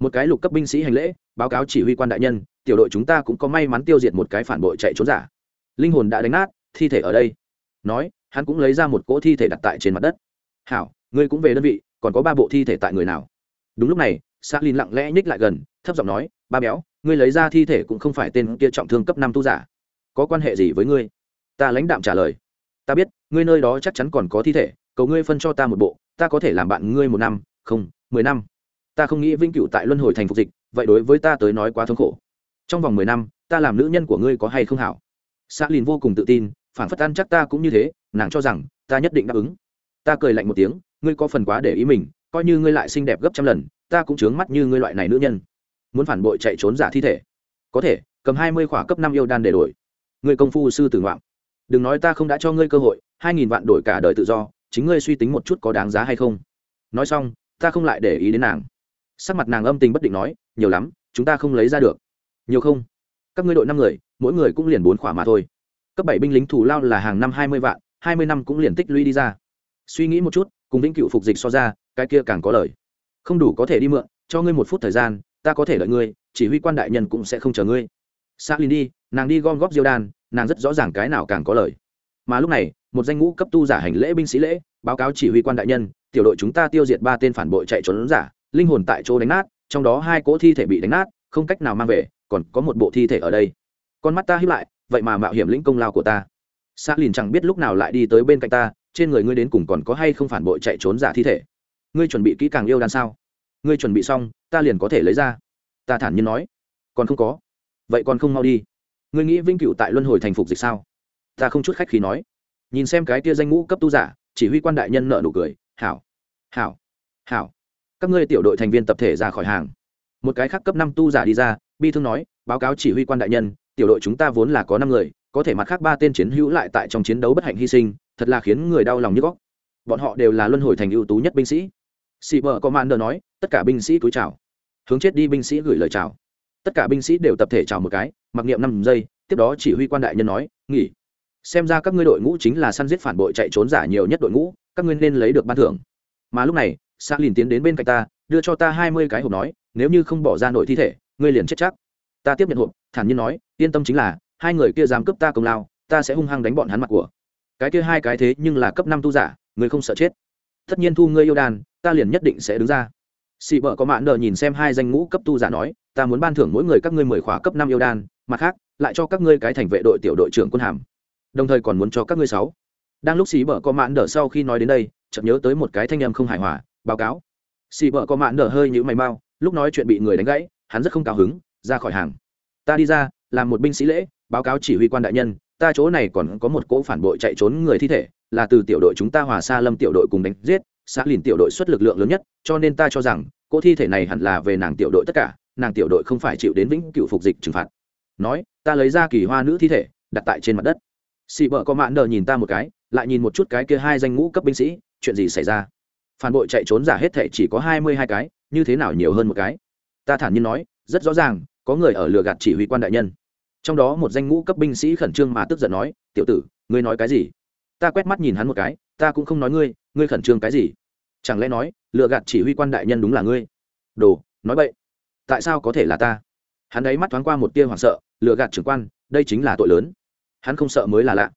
Một cái lục cấp binh sĩ hành lễ, báo cáo chỉ huy quan đại nhân, tiểu đội chúng ta cũng có may mắn tiêu diệt một cái phản bội chạy trốn giả. Linh hồn đã đánh nát, thi thể ở đây. Nói, hắn cũng lấy ra một cỗ thi thể đặt tại trên mặt đất. Hảo, ngươi cũng về đơn vị, còn có ba bộ thi thể tại người nào? Đúng lúc này s linh lặng lẽ nhích lại gần, thấp giọng nói, ba béo, ngươi lấy ra thi thể cũng không phải tên kia trọng thương cấp năm tu giả có quan hệ gì với ngươi? Ta lãnh đạm trả lời. Ta biết, ngươi nơi đó chắc chắn còn có thi thể, cầu ngươi phân cho ta một bộ, ta có thể làm bạn ngươi một năm, không, mười năm. Ta không nghĩ vĩnh cửu tại luân hồi thành phục dịch, vậy đối với ta tới nói quá thống khổ. Trong vòng mười năm, ta làm nữ nhân của ngươi có hay không hảo? S lìn vô cùng tự tin phản phất ăn chắc ta cũng như thế, nàng cho rằng, ta nhất định đáp ứng. Ta cười lạnh một tiếng, ngươi có phần quá để ý mình, coi như ngươi lại xinh đẹp gấp trăm lần, ta cũng chướng mắt như ngươi loại này nữ nhân. Muốn phản bội chạy trốn giả thi thể. Có thể, cầm hai mươi khỏa cấp năm yêu đan để đổi ngươi công phu sư tử ngoạm. Đừng nói ta không đã cho ngươi cơ hội, hai nghìn vạn đổi cả đời tự do, chính ngươi suy tính một chút có đáng giá hay không? Nói xong, ta không lại để ý đến nàng. Sắc mặt nàng âm tình bất định nói, nhiều lắm, chúng ta không lấy ra được. Nhiều không? Các ngươi đội năm người, mỗi người cũng liền bốn khỏa mà thôi. Cấp bảy binh lính thủ lao là hàng năm hai mươi vạn, hai mươi năm cũng liền tích lũy đi ra. Suy nghĩ một chút, cùng vĩnh cựu phục dịch so ra, cái kia càng có lời không đủ có thể đi mượn, cho ngươi một phút thời gian, ta có thể đợi ngươi, chỉ huy quan đại nhân cũng sẽ không chờ ngươi. Xác a đi nàng đi gom góp diêu đan, nàng rất rõ ràng cái nào càng có lời. Mà lúc này, một danh ngũ cấp tu giả hành lễ binh sĩ lễ, báo cáo chỉ huy quan đại nhân, tiểu đội chúng ta tiêu diệt ba tên phản bội chạy trốn giả, linh hồn tại chỗ đánh nát, trong đó hai cỗ thi thể bị đánh nát, không cách nào mang về, còn có một bộ thi thể ở đây. Con mắt ta hiếp lại, vậy mà mạo hiểm lĩnh công lao của ta. Xa lìn chẳng biết lúc nào lại đi tới bên cạnh ta, trên người ngươi đến cùng còn có hay không phản bội chạy trốn giả thi thể? Ngươi chuẩn bị kỹ càng yêu đan sao? Ngươi chuẩn bị xong, ta liền có thể lấy ra. Ta thản nhiên nói, còn không có. Vậy còn không mau đi ngươi nghĩ vinh cựu tại luân hồi thành phục dịch sao? Ta không chút khách khí nói. Nhìn xem cái tia danh ngũ cấp tu giả, chỉ huy quan đại nhân nợ nụ cười. Hảo hảo hảo. Các ngươi tiểu đội thành viên tập thể ra khỏi hàng. Một cái khác cấp năm tu giả đi ra, bi thương nói, báo cáo chỉ huy quan đại nhân, tiểu đội chúng ta vốn là có năm người, có thể mặt khác ba tên chiến hữu lại tại trong chiến đấu bất hạnh hy sinh, thật là khiến người đau lòng như góc. Bọn họ đều là luân hồi thành ưu tú nhất binh sĩ. Sĩ vợ có mạn đờ nói, tất cả binh sĩ cúi chào. Hướng chết đi binh sĩ gửi lời chào tất cả binh sĩ đều tập thể chào một cái, mặc niệm năm giây, tiếp đó chỉ huy quan đại nhân nói, nghỉ. Xem ra các ngươi đội ngũ chính là săn giết phản bội chạy trốn giả nhiều nhất đội ngũ, các ngươi nên lấy được ban thưởng. Mà lúc này, sa lìn tiến đến bên cạnh ta, đưa cho ta hai mươi cái hộp nói, nếu như không bỏ ra nội thi thể, ngươi liền chết chắc. Ta tiếp nhận hộp, thản nhiên nói, yên tâm chính là, hai người kia dám cướp ta công lao, ta sẽ hung hăng đánh bọn hắn mặt của. Cái kia hai cái thế nhưng là cấp năm tu giả, người không sợ chết. Tất nhiên thu ngươi yêu đàn, ta liền nhất định sẽ đứng ra xị vợ có mạn nợ nhìn xem hai danh ngũ cấp tu giả nói, ta muốn ban thưởng mỗi người các ngươi mười khóa cấp năm yêu đan, mặt khác, lại cho các ngươi cái thành vệ đội tiểu đội trưởng quân hàm. Đồng thời còn muốn cho các ngươi sáu. Đang lúc xì bờ có mạn đỡ sau khi nói đến đây, chợt nhớ tới một cái thanh âm không hài hòa, báo cáo. Xì bờ có mạn đỡ hơi nhữ mày mau, lúc nói chuyện bị người đánh gãy, hắn rất không cao hứng, ra khỏi hàng. Ta đi ra, làm một binh sĩ lễ, báo cáo chỉ huy quan đại nhân, ta chỗ này còn có một cỗ phản bội chạy trốn người thi thể, là từ tiểu đội chúng ta hòa xa lâm tiểu đội cùng đánh giết xã lìn tiểu đội xuất lực lượng lớn nhất, cho nên ta cho rằng, cỗ thi thể này hẳn là về nàng tiểu đội tất cả, nàng tiểu đội không phải chịu đến vĩnh cựu phục dịch trừng phạt. Nói, ta lấy ra kỳ hoa nữ thi thể, đặt tại trên mặt đất. Xị vợ có mạn đờ nhìn ta một cái, lại nhìn một chút cái kia hai danh ngũ cấp binh sĩ, chuyện gì xảy ra? Phản bội chạy trốn giả hết thể chỉ có hai mươi hai cái, như thế nào nhiều hơn một cái? Ta thản nhiên nói, rất rõ ràng, có người ở lừa gạt chỉ huy quan đại nhân. Trong đó một danh ngũ cấp binh sĩ khẩn trương mà tức giận nói, tiểu tử, ngươi nói cái gì? Ta quét mắt nhìn hắn một cái, ta cũng không nói ngươi ngươi khẩn trương cái gì? Chẳng lẽ nói, lừa gạt chỉ huy quan đại nhân đúng là ngươi? Đồ, nói vậy tại sao có thể là ta? Hắn ấy mắt thoáng qua một tia hoảng sợ, lừa gạt trưởng quan, đây chính là tội lớn. Hắn không sợ mới là lạ.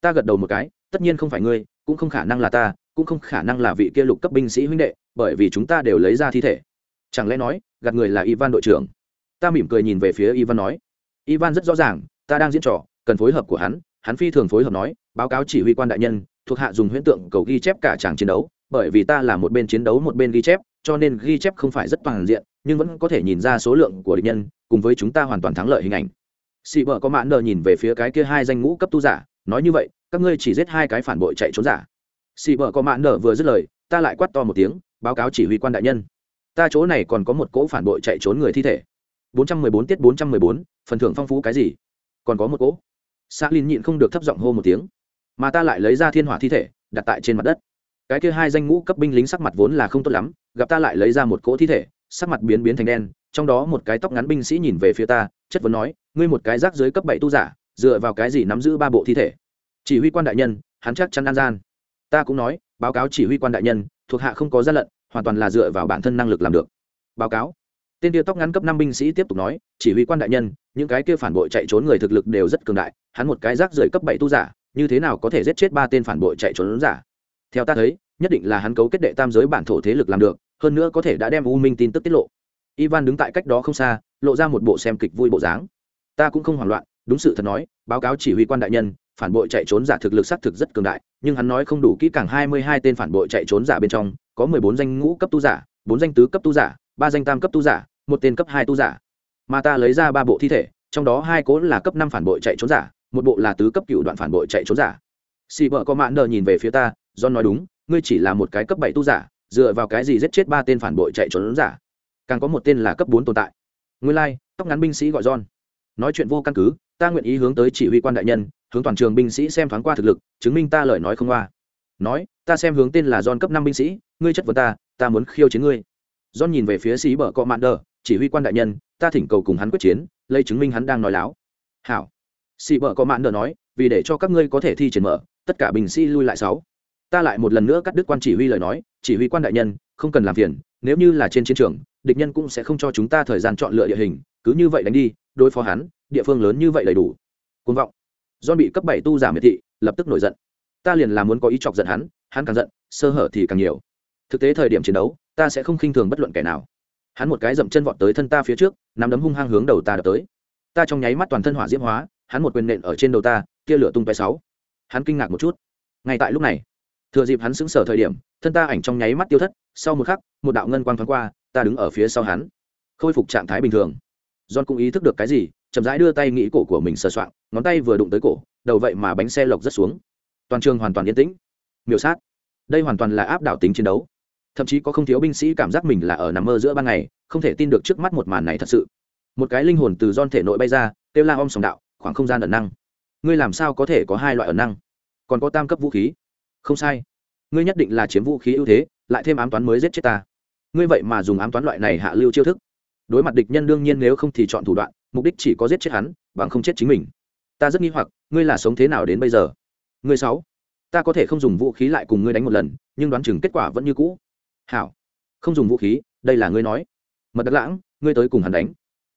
Ta gật đầu một cái, tất nhiên không phải ngươi, cũng không khả năng là ta, cũng không khả năng là vị kia lục cấp binh sĩ huynh đệ, bởi vì chúng ta đều lấy ra thi thể. Chẳng lẽ nói, gạt người là ivan đội trưởng? Ta mỉm cười nhìn về phía ivan nói. Ivan rất rõ ràng, ta đang diễn trò, cần phối hợp của hắn hắn phi thường phối hợp nói, báo cáo chỉ huy quan đại nhân thuộc hạ dùng huyễn tượng cầu ghi chép cả tràng chiến đấu bởi vì ta là một bên chiến đấu một bên ghi chép cho nên ghi chép không phải rất toàn diện nhưng vẫn có thể nhìn ra số lượng của địch nhân cùng với chúng ta hoàn toàn thắng lợi hình ảnh. Xị vợ có mãn nờ nhìn về phía cái kia hai danh ngũ cấp tu giả nói như vậy các ngươi chỉ giết hai cái phản bội chạy trốn giả. Xị vợ có mãn nờ vừa dứt lời ta lại quát to một tiếng báo cáo chỉ huy quan đại nhân. Ta chỗ này còn có một cỗ phản bội chạy trốn người thi thể. 414 tiết 414, phần thưởng phong phú cái gì? Còn có một cỗ. Xã linh nhịn không được thấp giọng hô một tiếng mà ta lại lấy ra thiên hỏa thi thể, đặt tại trên mặt đất. Cái kia hai danh ngũ cấp binh lính sắc mặt vốn là không tốt lắm, gặp ta lại lấy ra một cỗ thi thể, sắc mặt biến biến thành đen, trong đó một cái tóc ngắn binh sĩ nhìn về phía ta, chất vấn nói, ngươi một cái rác dưới cấp bảy tu giả, dựa vào cái gì nắm giữ ba bộ thi thể? Chỉ huy quan đại nhân, hắn chắc chắn an gian. Ta cũng nói, báo cáo chỉ huy quan đại nhân, thuộc hạ không có gian lận, hoàn toàn là dựa vào bản thân năng lực làm được. Báo cáo. Tên tia tóc ngắn cấp năm binh sĩ tiếp tục nói, chỉ huy quan đại nhân, những cái kia phản bội chạy trốn người thực lực đều rất cường đại, hắn một cái rác rưởi cấp bảy tu giả như thế nào có thể giết chết ba tên phản bội chạy trốn giả? Theo ta thấy, nhất định là hắn cấu kết đệ tam giới bản thổ thế lực làm được, hơn nữa có thể đã đem u minh tin tức tiết lộ. Ivan đứng tại cách đó không xa, lộ ra một bộ xem kịch vui bộ dáng. Ta cũng không hoảng loạn, đúng sự thật nói, báo cáo chỉ huy quan đại nhân, phản bội chạy trốn giả thực lực xác thực rất cường đại, nhưng hắn nói không đủ kỹ càng hai mươi hai tên phản bội chạy trốn giả bên trong, có mười bốn danh ngũ cấp tu giả, bốn danh tứ cấp tu giả, ba danh tam cấp tu giả, một tên cấp hai tu giả. Mà ta lấy ra ba bộ thi thể, trong đó hai cố là cấp năm phản bội chạy trốn giả một bộ là tứ cấp cựu đoạn phản bội chạy trốn giả. Xì vợ có mạn đờ nhìn về phía ta do nói đúng ngươi chỉ là một cái cấp bảy tu giả dựa vào cái gì giết chết ba tên phản bội chạy trốn giả? Càng có một tên là cấp bốn tồn tại. Nguyên lai、like, tóc ngắn binh sĩ gọi john. Nói chuyện vô căn cứ ta nguyện ý hướng tới chỉ huy quan đại nhân hướng toàn trường binh sĩ xem thoáng qua thực lực chứng minh ta lời nói không qua. Nói ta xem hướng tên là john cấp năm binh sĩ ngươi chất vấn ta ta muốn khiêu chiến ngươi. John nhìn về phía sĩ bờ cọ mạn đờ chỉ huy quan đại nhân ta thỉnh cầu cùng hắn quyết chiến lấy chứng minh hắn đang nói láo. Hảo xì bợ có mạn đờ nói, vì để cho các ngươi có thể thi triển mở, tất cả bình sĩ lui lại sáu. Ta lại một lần nữa cắt đứt quan chỉ huy lời nói, chỉ huy quan đại nhân, không cần làm phiền, nếu như là trên chiến trường, địch nhân cũng sẽ không cho chúng ta thời gian chọn lựa địa hình, cứ như vậy đánh đi, đối phó hắn, địa phương lớn như vậy đầy đủ. Côn vọng. Do bị cấp bảy tu giả miệt thị, lập tức nổi giận. Ta liền là muốn có ý chọc giận hắn hắn càng giận, sơ hở thì càng nhiều. Thực tế thời điểm chiến đấu, ta sẽ không khinh thường bất luận kẻ nào. Hắn một cái dậm chân vọt tới thân ta phía trước, nắm đấm hung hăng hướng đầu ta đập tới. Ta trong nháy mắt toàn thân hỏa diễm hóa hắn một quyền nện ở trên đầu ta kia lửa tung vé sáu. Hắn kinh ngạc một chút. Ngay tại lúc này thừa dịp hắn sững sờ thời điểm thân ta ảnh trong nháy mắt tiêu thất sau một khắc một đạo ngân quang thoáng qua ta đứng ở phía sau hắn khôi phục trạng thái bình thường. John cũng ý thức được cái gì chậm rãi đưa tay nghĩ cổ của mình sờ soạn, ngón tay vừa đụng tới cổ đầu vậy mà bánh xe lộc rất xuống. Toàn trường hoàn toàn yên tĩnh. Miểu sát. Đây hoàn toàn là áp đảo tính chiến đấu. Thậm chí có không thiếu binh sĩ cảm giác mình là ở nằm mơ giữa ban ngày không thể tin được trước mắt một màn này thật sự. Một cái linh hồn từ don thể nội bay ra kêu la om sòng đạo khoảng không gian ẩn năng. Ngươi làm sao có thể có hai loại ẩn năng? Còn có tam cấp vũ khí. Không sai. Ngươi nhất định là chiếm vũ khí ưu thế, lại thêm ám toán mới giết chết ta. Ngươi vậy mà dùng ám toán loại này hạ lưu chiêu thức. Đối mặt địch nhân đương nhiên nếu không thì chọn thủ đoạn, mục đích chỉ có giết chết hắn, bằng không chết chính mình. Ta rất nghi hoặc, ngươi là sống thế nào đến bây giờ? Ngươi sáu, ta có thể không dùng vũ khí lại cùng ngươi đánh một lần, nhưng đoán chừng kết quả vẫn như cũ. Hảo. Không dùng vũ khí, đây là ngươi nói. Mật đặc lãng, ngươi tới cùng hắn đánh.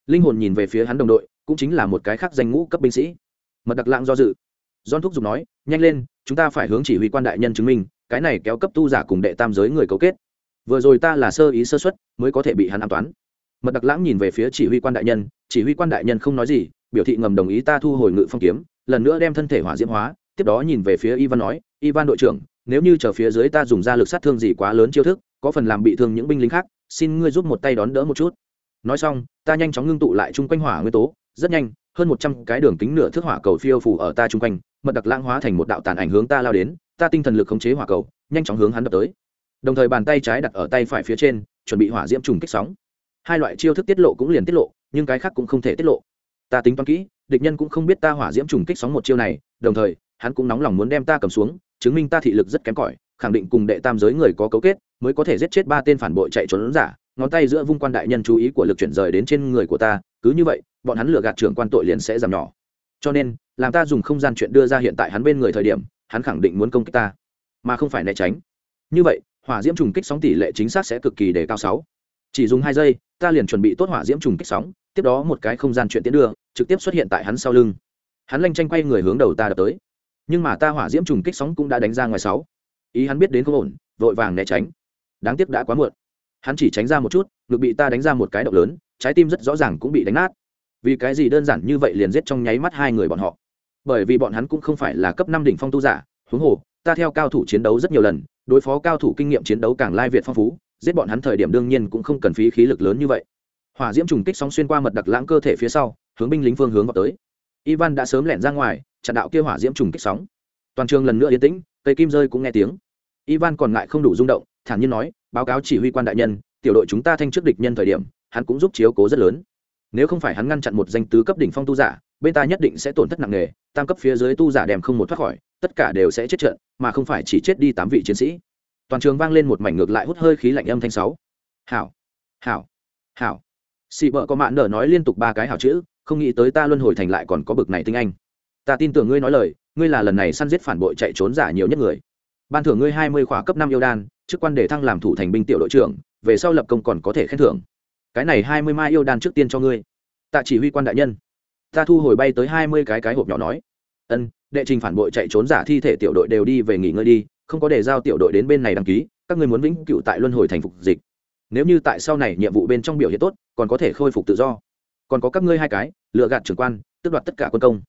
Linh hồn nhìn về phía hắn đồng đội cũng chính là một cái khác danh ngũ cấp binh sĩ. Mật đặc lãng do dự. Don thúc giục nói, nhanh lên, chúng ta phải hướng chỉ huy quan đại nhân chứng minh, cái này kéo cấp tu giả cùng đệ tam giới người cấu kết. Vừa rồi ta là sơ ý sơ xuất mới có thể bị hắn an toán. Mật đặc lãng nhìn về phía chỉ huy quan đại nhân, chỉ huy quan đại nhân không nói gì, biểu thị ngầm đồng ý ta thu hồi ngự phong kiếm, lần nữa đem thân thể hỏa diễm hóa, tiếp đó nhìn về phía ivan nói, ivan đội trưởng, nếu như chờ phía dưới ta dùng ra lực sát thương gì quá lớn chiêu thức, có phần làm bị thương những binh lính khác, xin ngươi giúp một tay đón đỡ một chút. Nói xong, ta nhanh chóng ngưng tụ lại chung quanh hỏa nguyên tố rất nhanh, hơn một trăm cái đường kính nửa thước hỏa cầu phiêu phủ ở ta chung quanh, mật đặc lãng hóa thành một đạo tàn ảnh hướng ta lao đến, ta tinh thần lực khống chế hỏa cầu, nhanh chóng hướng hắn đập tới. Đồng thời bàn tay trái đặt ở tay phải phía trên, chuẩn bị hỏa diễm trùng kích sóng. Hai loại chiêu thức tiết lộ cũng liền tiết lộ, nhưng cái khác cũng không thể tiết lộ. Ta tính toán kỹ, địch nhân cũng không biết ta hỏa diễm trùng kích sóng một chiêu này, đồng thời, hắn cũng nóng lòng muốn đem ta cầm xuống, chứng minh ta thị lực rất kém cỏi, khẳng định cùng đệ tam giới người có cấu kết, mới có thể giết chết ba tên phản bội chạy trốn giả, ngón tay giữa vung quan đại nhân chú ý của lực chuyển rời đến trên người của ta cứ như vậy, bọn hắn lừa gạt trưởng quan tội liền sẽ giảm nhỏ. Cho nên, làm ta dùng không gian chuyện đưa ra hiện tại hắn bên người thời điểm, hắn khẳng định muốn công kích ta, mà không phải né tránh. Như vậy, hỏa diễm trùng kích sóng tỷ lệ chính xác sẽ cực kỳ đề cao sáu. Chỉ dùng hai giây, ta liền chuẩn bị tốt hỏa diễm trùng kích sóng, tiếp đó một cái không gian chuyện tiến đưa, trực tiếp xuất hiện tại hắn sau lưng. Hắn lanh tranh quay người hướng đầu ta đập tới. Nhưng mà ta hỏa diễm trùng kích sóng cũng đã đánh ra ngoài sáu. Ý hắn biết đến không ổn, vội vàng né tránh. Đáng tiếc đã quá muộn hắn chỉ tránh ra một chút, ngực bị ta đánh ra một cái động lớn, trái tim rất rõ ràng cũng bị đánh nát. Vì cái gì đơn giản như vậy liền giết trong nháy mắt hai người bọn họ? Bởi vì bọn hắn cũng không phải là cấp năm đỉnh phong tu giả, huống hồ, ta theo cao thủ chiến đấu rất nhiều lần, đối phó cao thủ kinh nghiệm chiến đấu càng lai việt phong phú, giết bọn hắn thời điểm đương nhiên cũng không cần phí khí lực lớn như vậy. Hỏa diễm trùng kích sóng xuyên qua mật đặc lãng cơ thể phía sau, hướng binh lính phương hướng vào tới. Ivan đã sớm lẻn ra ngoài, chặn đạo kia hỏa diễm trùng kích sóng. Toàn trường lần nữa yên tĩnh, cây kim rơi cũng nghe tiếng. Ivan còn ngại không đủ rung động, thản nhiên nói báo cáo chỉ huy quan đại nhân, tiểu đội chúng ta thanh trước địch nhân thời điểm, hắn cũng giúp chiếu cố rất lớn. Nếu không phải hắn ngăn chặn một danh tứ cấp đỉnh phong tu giả, bên ta nhất định sẽ tổn thất nặng nề, tam cấp phía dưới tu giả đem không một thoát khỏi, tất cả đều sẽ chết trận, mà không phải chỉ chết đi tám vị chiến sĩ. Toàn trường vang lên một mảnh ngược lại hút hơi khí lạnh âm thanh sáu. Hảo hảo hảo. Xị vợ có mạn nở nói liên tục ba cái hảo chữ, không nghĩ tới ta luân hồi thành lại còn có bực này tinh anh. Ta tin tưởng ngươi nói lời, ngươi là lần này săn giết phản bội chạy trốn giả nhiều nhất người. Ban thưởng ngươi hai mươi khỏa cấp năm yêu đan chức quan để thăng làm thủ thành binh tiểu đội trưởng, về sau lập công còn có thể khen thưởng. Cái này hai mươi mai yêu đan trước tiên cho ngươi. Tạ chỉ huy quan đại nhân. Ta thu hồi bay tới hai mươi cái cái hộp nhỏ nói. Ân, đệ trình phản bội chạy trốn giả thi thể tiểu đội đều đi về nghỉ ngơi đi, không có để giao tiểu đội đến bên này đăng ký, các người muốn vĩnh cựu tại luân hồi thành phục dịch. Nếu như tại sau này nhiệm vụ bên trong biểu hiện tốt, còn có thể khôi phục tự do. Còn có các ngươi hai cái lựa gạt trưởng quan, tước đoạt tất cả quân công.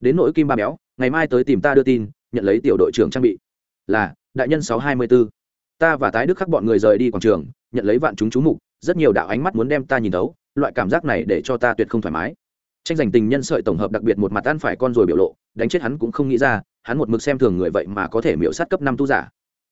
Đến nỗi kim ba béo, ngày mai tới tìm ta đưa tin, nhận lấy tiểu đội trưởng trang bị. Là, đại nhân sáu hai mươi b ố ta và tái đức khắc bọn người rời đi quảng trường, nhận lấy vạn chúng chú mục, rất nhiều đạo ánh mắt muốn đem ta nhìn đấu loại cảm giác này để cho ta tuyệt không thoải mái. Tranh giành tình nhân sợi tổng hợp đặc biệt một mặt ăn phải con rồi biểu lộ, đánh chết hắn cũng không nghĩ ra, hắn một mực xem thường người vậy mà có thể miễu sát cấp năm tu giả.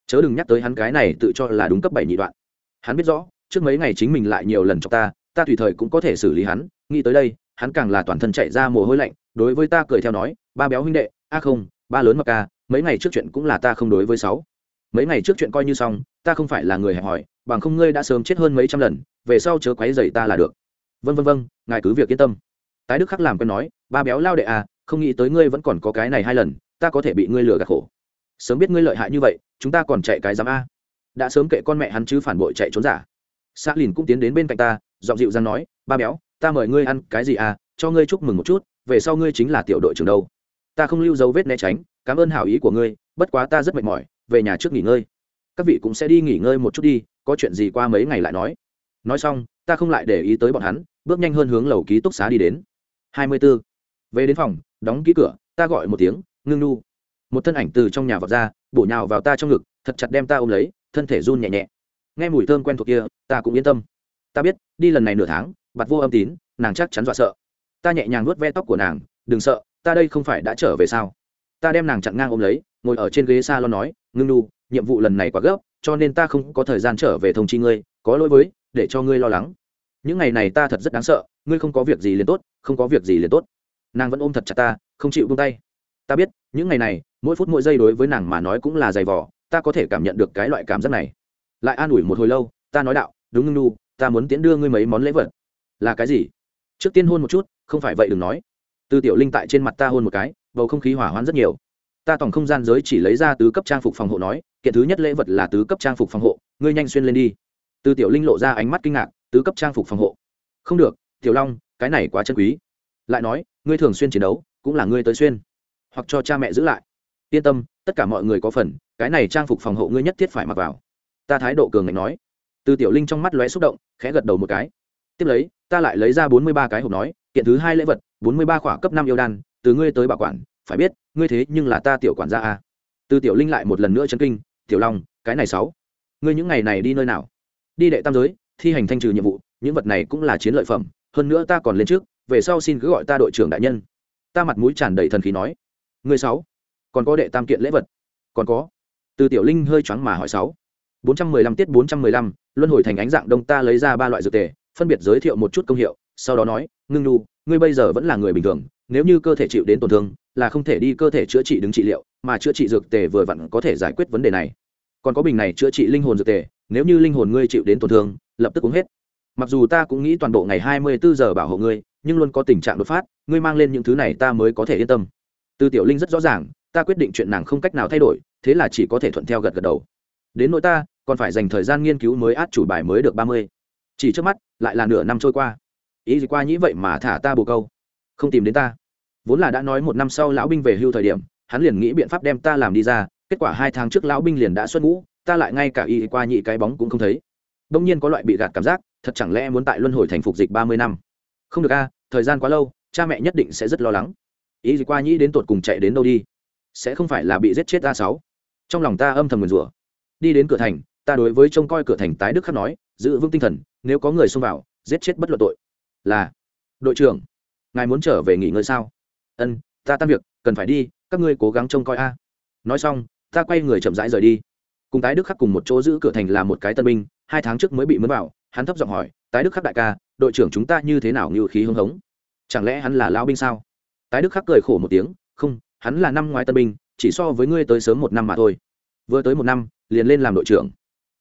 Chớ đừng nhắc tới hắn cái này tự cho là đúng cấp bảy nhị đoạn. Hắn biết rõ, trước mấy ngày chính mình lại nhiều lần cho ta ta tùy thời cũng có thể xử lý hắn, nghĩ tới đây, hắn càng là toàn thân chạy ra mồ hôi lạnh, đối với ta cười theo nói, ba béo huynh đệ, a không, ba lớn mặc ca mấy ngày trước chuyện cũng là ta không đối với sáu mấy ngày trước chuyện coi như xong, ta không phải là người hẹp hòi, bằng không ngươi đã sớm chết hơn mấy trăm lần, về sau chớ quấy dày ta là được. Vân vân vân ngài cứ việc yên tâm. Tái đức khắc làm quen nói, ba béo lao đệ à không nghĩ tới ngươi vẫn còn có cái này hai lần, ta có thể bị ngươi lừa gạt khổ. Sớm biết ngươi lợi hại như vậy, chúng ta còn chạy cái giám a. Đã sớm kệ con mẹ hắn chứ phản bội chạy trốn giả. Xác lìn cũng tiến đến bên cạnh ta, giọng dịu dàng nói, ba béo, ta mời ngươi ăn cái gì à cho ngươi chúc mừng một chút, về sau ngươi chính là tiểu đội trưởng đâu. Ta không lưu dấu vết né tránh, cảm ơn hảo ý của ngươi, bất quá ta rất mệt mỏi về nhà trước nghỉ ngơi. Các vị cũng sẽ đi nghỉ ngơi một chút đi, có chuyện gì qua mấy ngày lại nói. Nói xong, ta không lại để ý tới bọn hắn, bước nhanh hơn hướng lầu ký túc xá đi đến. Hai mươi 24. về đến phòng, đóng ký cửa, ta gọi một tiếng, ngưng nu. Một thân ảnh từ trong nhà vọt ra, bổ nhào vào ta trong ngực, thật chặt đem ta ôm lấy, thân thể run nhẹ nhẹ. Nghe mùi thơm quen thuộc kia, ta cũng yên tâm. Ta biết, đi lần này nửa tháng bặt vô âm tín, nàng chắc chắn dọa sợ. Ta nhẹ nhàng nuốt ve tóc của nàng, đừng sợ, ta đây không phải đã trở về sao? Ta đem nàng chặn ngang ôm lấy ngồi ở trên ghế xa lo nói, ngưng nu, nhiệm vụ lần này quá gấp, cho nên ta không có thời gian trở về thông chi ngươi, có lỗi với, để cho ngươi lo lắng. Những ngày này ta thật rất đáng sợ, ngươi không có việc gì liền tốt, không có việc gì liền tốt. Nàng vẫn ôm thật chặt ta, không chịu buông tay. Ta biết, những ngày này, mỗi phút mỗi giây đối với nàng mà nói cũng là dày vỏ ta có thể cảm nhận được cái loại cảm giác này. Lại an ủi một hồi lâu, ta nói đạo, đúng ngưng nu, ta muốn tiễn đưa ngươi mấy món lễ vật. Là cái gì? Trước tiên hôn một chút, không phải vậy đừng nói. Từ tiểu linh tại trên mặt ta hôn một cái, bầu không khí hỏa hoạn rất nhiều ta tổng không gian giới chỉ lấy ra tứ cấp trang phục phòng hộ nói, kiện thứ nhất lễ vật là tứ cấp trang phục phòng hộ, ngươi nhanh xuyên lên đi. Từ tiểu linh lộ ra ánh mắt kinh ngạc, tứ cấp trang phục phòng hộ. Không được, tiểu long, cái này quá chân quý. Lại nói, ngươi thường xuyên chiến đấu, cũng là ngươi tới xuyên. Hoặc cho cha mẹ giữ lại. Yên tâm, tất cả mọi người có phần, cái này trang phục phòng hộ ngươi nhất thiết phải mặc vào. Ta thái độ cường ngạnh nói. Từ tiểu linh trong mắt lóe xúc động, khẽ gật đầu một cái. Tiếp lấy, ta lại lấy ra bốn mươi ba cái hộp nói, kiện thứ hai lễ vật, bốn mươi ba khỏa cấp năm yêu đan, từ ngươi tới bảo quản phải biết, ngươi thế nhưng là ta tiểu quản gia a. Từ tiểu linh lại một lần nữa chấn kinh, tiểu long, cái này sáu, ngươi những ngày này đi nơi nào? Đi đệ tam giới, thi hành thanh trừ nhiệm vụ, những vật này cũng là chiến lợi phẩm, hơn nữa ta còn lên trước, về sau xin cứ gọi ta đội trưởng đại nhân. Ta mặt mũi tràn đầy thần khí nói, ngươi sáu, còn có đệ tam kiện lễ vật? Còn có. Từ tiểu linh hơi choáng mà hỏi sáu, bốn trăm mười lăm tiết bốn trăm mười lăm, luân hồi thành ánh dạng đông ta lấy ra ba loại dược tề, phân biệt giới thiệu một chút công hiệu, sau đó nói, ngưng nu, ngươi bây giờ vẫn là người bình thường, nếu như cơ thể chịu đến tổn thương là không thể đi cơ thể chữa trị đứng trị liệu, mà chữa trị dược tề vừa vặn có thể giải quyết vấn đề này. Còn có bình này chữa trị linh hồn dược tề, nếu như linh hồn ngươi chịu đến tổn thương, lập tức uống hết. Mặc dù ta cũng nghĩ toàn bộ ngày hai mươi bốn giờ bảo hộ ngươi, nhưng luôn có tình trạng đột phát, ngươi mang lên những thứ này ta mới có thể yên tâm. Từ tiểu linh rất rõ ràng, ta quyết định chuyện nàng không cách nào thay đổi, thế là chỉ có thể thuận theo gật gật đầu. Đến nỗi ta, còn phải dành thời gian nghiên cứu mới át chủ bài mới được ba mươi. Chỉ trước mắt, lại là nửa năm trôi qua. Ý gì qua nhĩ vậy mà thả ta bồ câu? Không tìm đến ta vốn là đã nói một năm sau lão binh về hưu thời điểm, hắn liền nghĩ biện pháp đem ta làm đi ra, kết quả hai tháng trước lão binh liền đã xuất ngũ, ta lại ngay cả y qua nhị cái bóng cũng không thấy. Đông nhiên có loại bị gạt cảm giác, thật chẳng lẽ muốn tại luân hồi thành phục dịch ba mươi năm? Không được a, thời gian quá lâu, cha mẹ nhất định sẽ rất lo lắng. Y qua nhị đến tột cùng chạy đến đâu đi? Sẽ không phải là bị giết chết a sáu? Trong lòng ta âm thầm nguyền rủa. Đi đến cửa thành, ta đối với trông coi cửa thành tái đức khắc nói, giữ vững tinh thần, nếu có người xông vào, giết chết bất luận tội. Là, đội trưởng, ngài muốn trở về nghỉ ngơi sao? Ân, ta tan việc, cần phải đi, các ngươi cố gắng trông coi a. Nói xong, ta quay người chậm rãi rời đi. Cùng tái đức khắc cùng một chỗ giữ cửa thành là một cái tân binh, hai tháng trước mới bị mướn vào, hắn thấp giọng hỏi, tái đức khắc đại ca, đội trưởng chúng ta như thế nào như khí hưng hống? Chẳng lẽ hắn là lao binh sao? Tái đức khắc cười khổ một tiếng, không, hắn là năm ngoái tân binh, chỉ so với ngươi tới sớm một năm mà thôi. Vừa tới một năm, liền lên làm đội trưởng.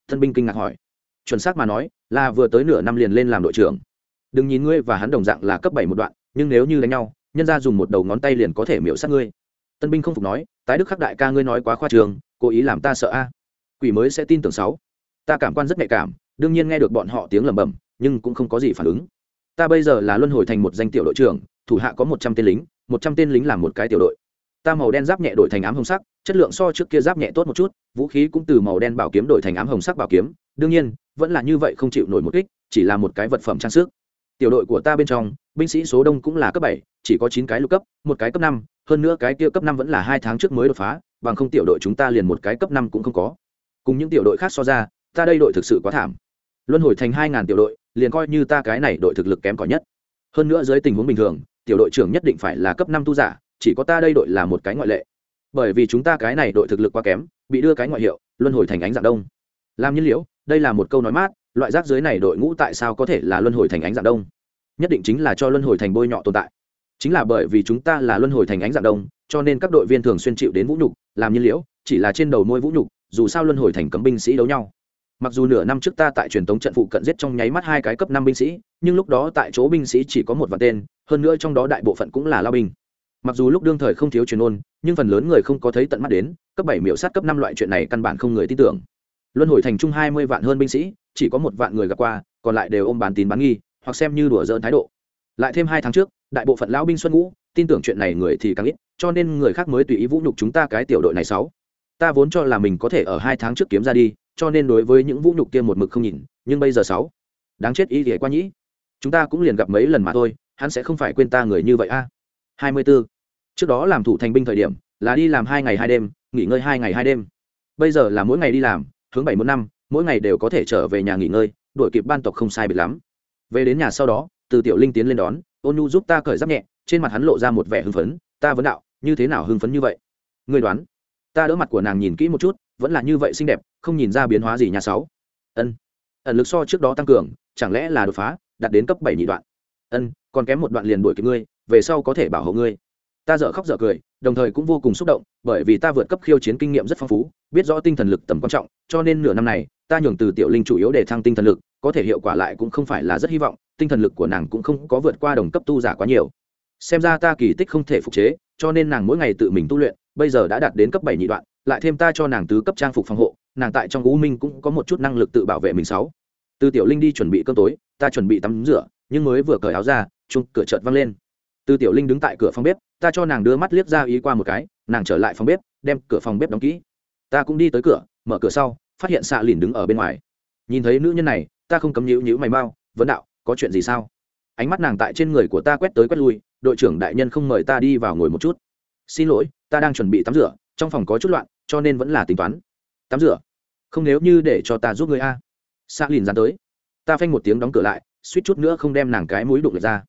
Tân binh kinh ngạc hỏi. Chuẩn xác mà nói, là vừa tới nửa năm liền lên làm đội trưởng. Đừng nhìn ngươi và hắn đồng dạng là cấp bảy một đoạn, nhưng nếu như đánh nhau nhân ra dùng một đầu ngón tay liền có thể miễu sát ngươi. Tân binh không phục nói, tái đức khắc đại ca ngươi nói quá khoa trường, cố ý làm ta sợ a. Quỷ mới sẽ tin tưởng sáu. Ta cảm quan rất nhạy cảm, đương nhiên nghe được bọn họ tiếng lẩm bẩm, nhưng cũng không có gì phản ứng. Ta bây giờ là luân hồi thành một danh tiểu đội trưởng, thủ hạ có một trăm tên lính, một trăm tên lính làm một cái tiểu đội. Ta màu đen giáp nhẹ đổi thành ám hồng sắc, chất lượng so trước kia giáp nhẹ tốt một chút, vũ khí cũng từ màu đen bảo kiếm đổi thành ám hồng sắc bảo kiếm, đương nhiên, vẫn là như vậy không chịu nổi một kích, chỉ là một cái vật phẩm trang sức. Tiểu đội của ta bên trong binh sĩ số đông cũng là cấp bảy, chỉ có chín cái lục cấp, một cái cấp năm, hơn nữa cái kia cấp năm vẫn là hai tháng trước mới đột phá, bằng không tiểu đội chúng ta liền một cái cấp năm cũng không có. Cùng những tiểu đội khác so ra, ta đây đội thực sự quá thảm. Luân hồi thành hai ngàn tiểu đội, liền coi như ta cái này đội thực lực kém cỏi nhất. Hơn nữa dưới tình huống bình thường, tiểu đội trưởng nhất định phải là cấp năm tu giả, chỉ có ta đây đội là một cái ngoại lệ. Bởi vì chúng ta cái này đội thực lực quá kém, bị đưa cái ngoại hiệu, luân hồi thành ánh dạng đông. Làm nhiên liễu, đây là một câu nói mát, loại rác dưới này đội ngũ tại sao có thể là luân hồi thành ánh dạng đông? Nhất định chính là cho luân hồi thành bôi nhọ tồn tại. Chính là bởi vì chúng ta là luân hồi thành ánh dạng đông, cho nên các đội viên thường xuyên chịu đến vũ nhục, làm nhiên liễu, chỉ là trên đầu môi vũ nhục, dù sao luân hồi thành cấm binh sĩ đấu nhau. Mặc dù nửa năm trước ta tại truyền tống trận phụ cận giết trong nháy mắt hai cái cấp năm binh sĩ, nhưng lúc đó tại chỗ binh sĩ chỉ có một vạn tên, hơn nữa trong đó đại bộ phận cũng là lao binh. Mặc dù lúc đương thời không thiếu truyền ôn, nhưng phần lớn người không có thấy tận mắt đến, cấp bảy miểu sát cấp năm loại chuyện này căn bản không người tin tưởng. Luân hồi thành chung hai mươi vạn hơn binh sĩ, chỉ có một vạn người gặp qua, còn lại đều ôm bàn tín bán nghi hoặc xem như đùa dỡn thái độ. Lại thêm hai tháng trước, đại bộ phận lão binh xuân ngũ, tin tưởng chuyện này người thì càng ít, cho nên người khác mới tùy ý vũ nhục chúng ta cái tiểu đội này sáu. Ta vốn cho là mình có thể ở hai tháng trước kiếm ra đi, cho nên đối với những vũ nhục kia một mực không nhìn, nhưng bây giờ sáu. Đáng chết ý thì qua nhĩ. Chúng ta cũng liền gặp mấy lần mà thôi, hắn sẽ không phải quên ta người như vậy a. Hai mươi 24. trước đó làm thủ thành binh thời điểm, là đi làm hai ngày hai đêm, nghỉ ngơi hai ngày hai đêm. Bây giờ là mỗi ngày đi làm, hướng bảy một năm, mỗi ngày đều có thể trở về nhà nghỉ ngơi, đuổi kịp ban tộc không sai biệt lắm về đến nhà sau đó, từ tiểu linh tiến lên đón, ôn nhu giúp ta cởi giáp nhẹ, trên mặt hắn lộ ra một vẻ hưng phấn, ta vấn đạo, như thế nào hưng phấn như vậy? Người đoán. Ta đỡ mặt của nàng nhìn kỹ một chút, vẫn là như vậy xinh đẹp, không nhìn ra biến hóa gì nhà sáu. Ân. Ẩn lực so trước đó tăng cường, chẳng lẽ là đột phá, đạt đến cấp bảy nhị đoạn? Ân, còn kém một đoạn liền đuổi kịp ngươi, về sau có thể bảo hộ ngươi. Ta dở khóc dở cười, đồng thời cũng vô cùng xúc động, bởi vì ta vượt cấp khiêu chiến kinh nghiệm rất phong phú, biết rõ tinh thần lực tầm quan trọng, cho nên nửa năm này, ta nhường từ tiểu linh chủ yếu để thăng tinh thần lực có thể hiệu quả lại cũng không phải là rất hy vọng, tinh thần lực của nàng cũng không có vượt qua đồng cấp tu giả quá nhiều. Xem ra ta kỳ tích không thể phục chế, cho nên nàng mỗi ngày tự mình tu luyện, bây giờ đã đạt đến cấp bảy nhị đoạn, lại thêm ta cho nàng tứ cấp trang phục phòng hộ, nàng tại trong u minh cũng có một chút năng lực tự bảo vệ mình sáu. Từ tiểu linh đi chuẩn bị cơm tối, ta chuẩn bị tắm rửa, nhưng mới vừa cởi áo ra chung cửa chợt văng lên. Từ tiểu linh đứng tại cửa phòng bếp, ta cho nàng đưa mắt liếc ra ý qua một cái, nàng trở lại phòng bếp, đem cửa phòng bếp đóng kỹ. Ta cũng đi tới cửa, mở cửa sau, phát hiện xạ lìn đứng ở bên ngoài. Nhìn thấy nữ nhân này ta không cấm nhữ nhữ mày mau vấn đạo, có chuyện gì sao? Ánh mắt nàng tại trên người của ta quét tới quét lui, đội trưởng đại nhân không mời ta đi vào ngồi một chút. Xin lỗi, ta đang chuẩn bị tắm rửa, trong phòng có chút loạn, cho nên vẫn là tính toán. Tắm rửa? Không nếu như để cho ta giúp người a. Xa lìn dán tới. Ta phanh một tiếng đóng cửa lại, suýt chút nữa không đem nàng cái mũi đụng lệch ra.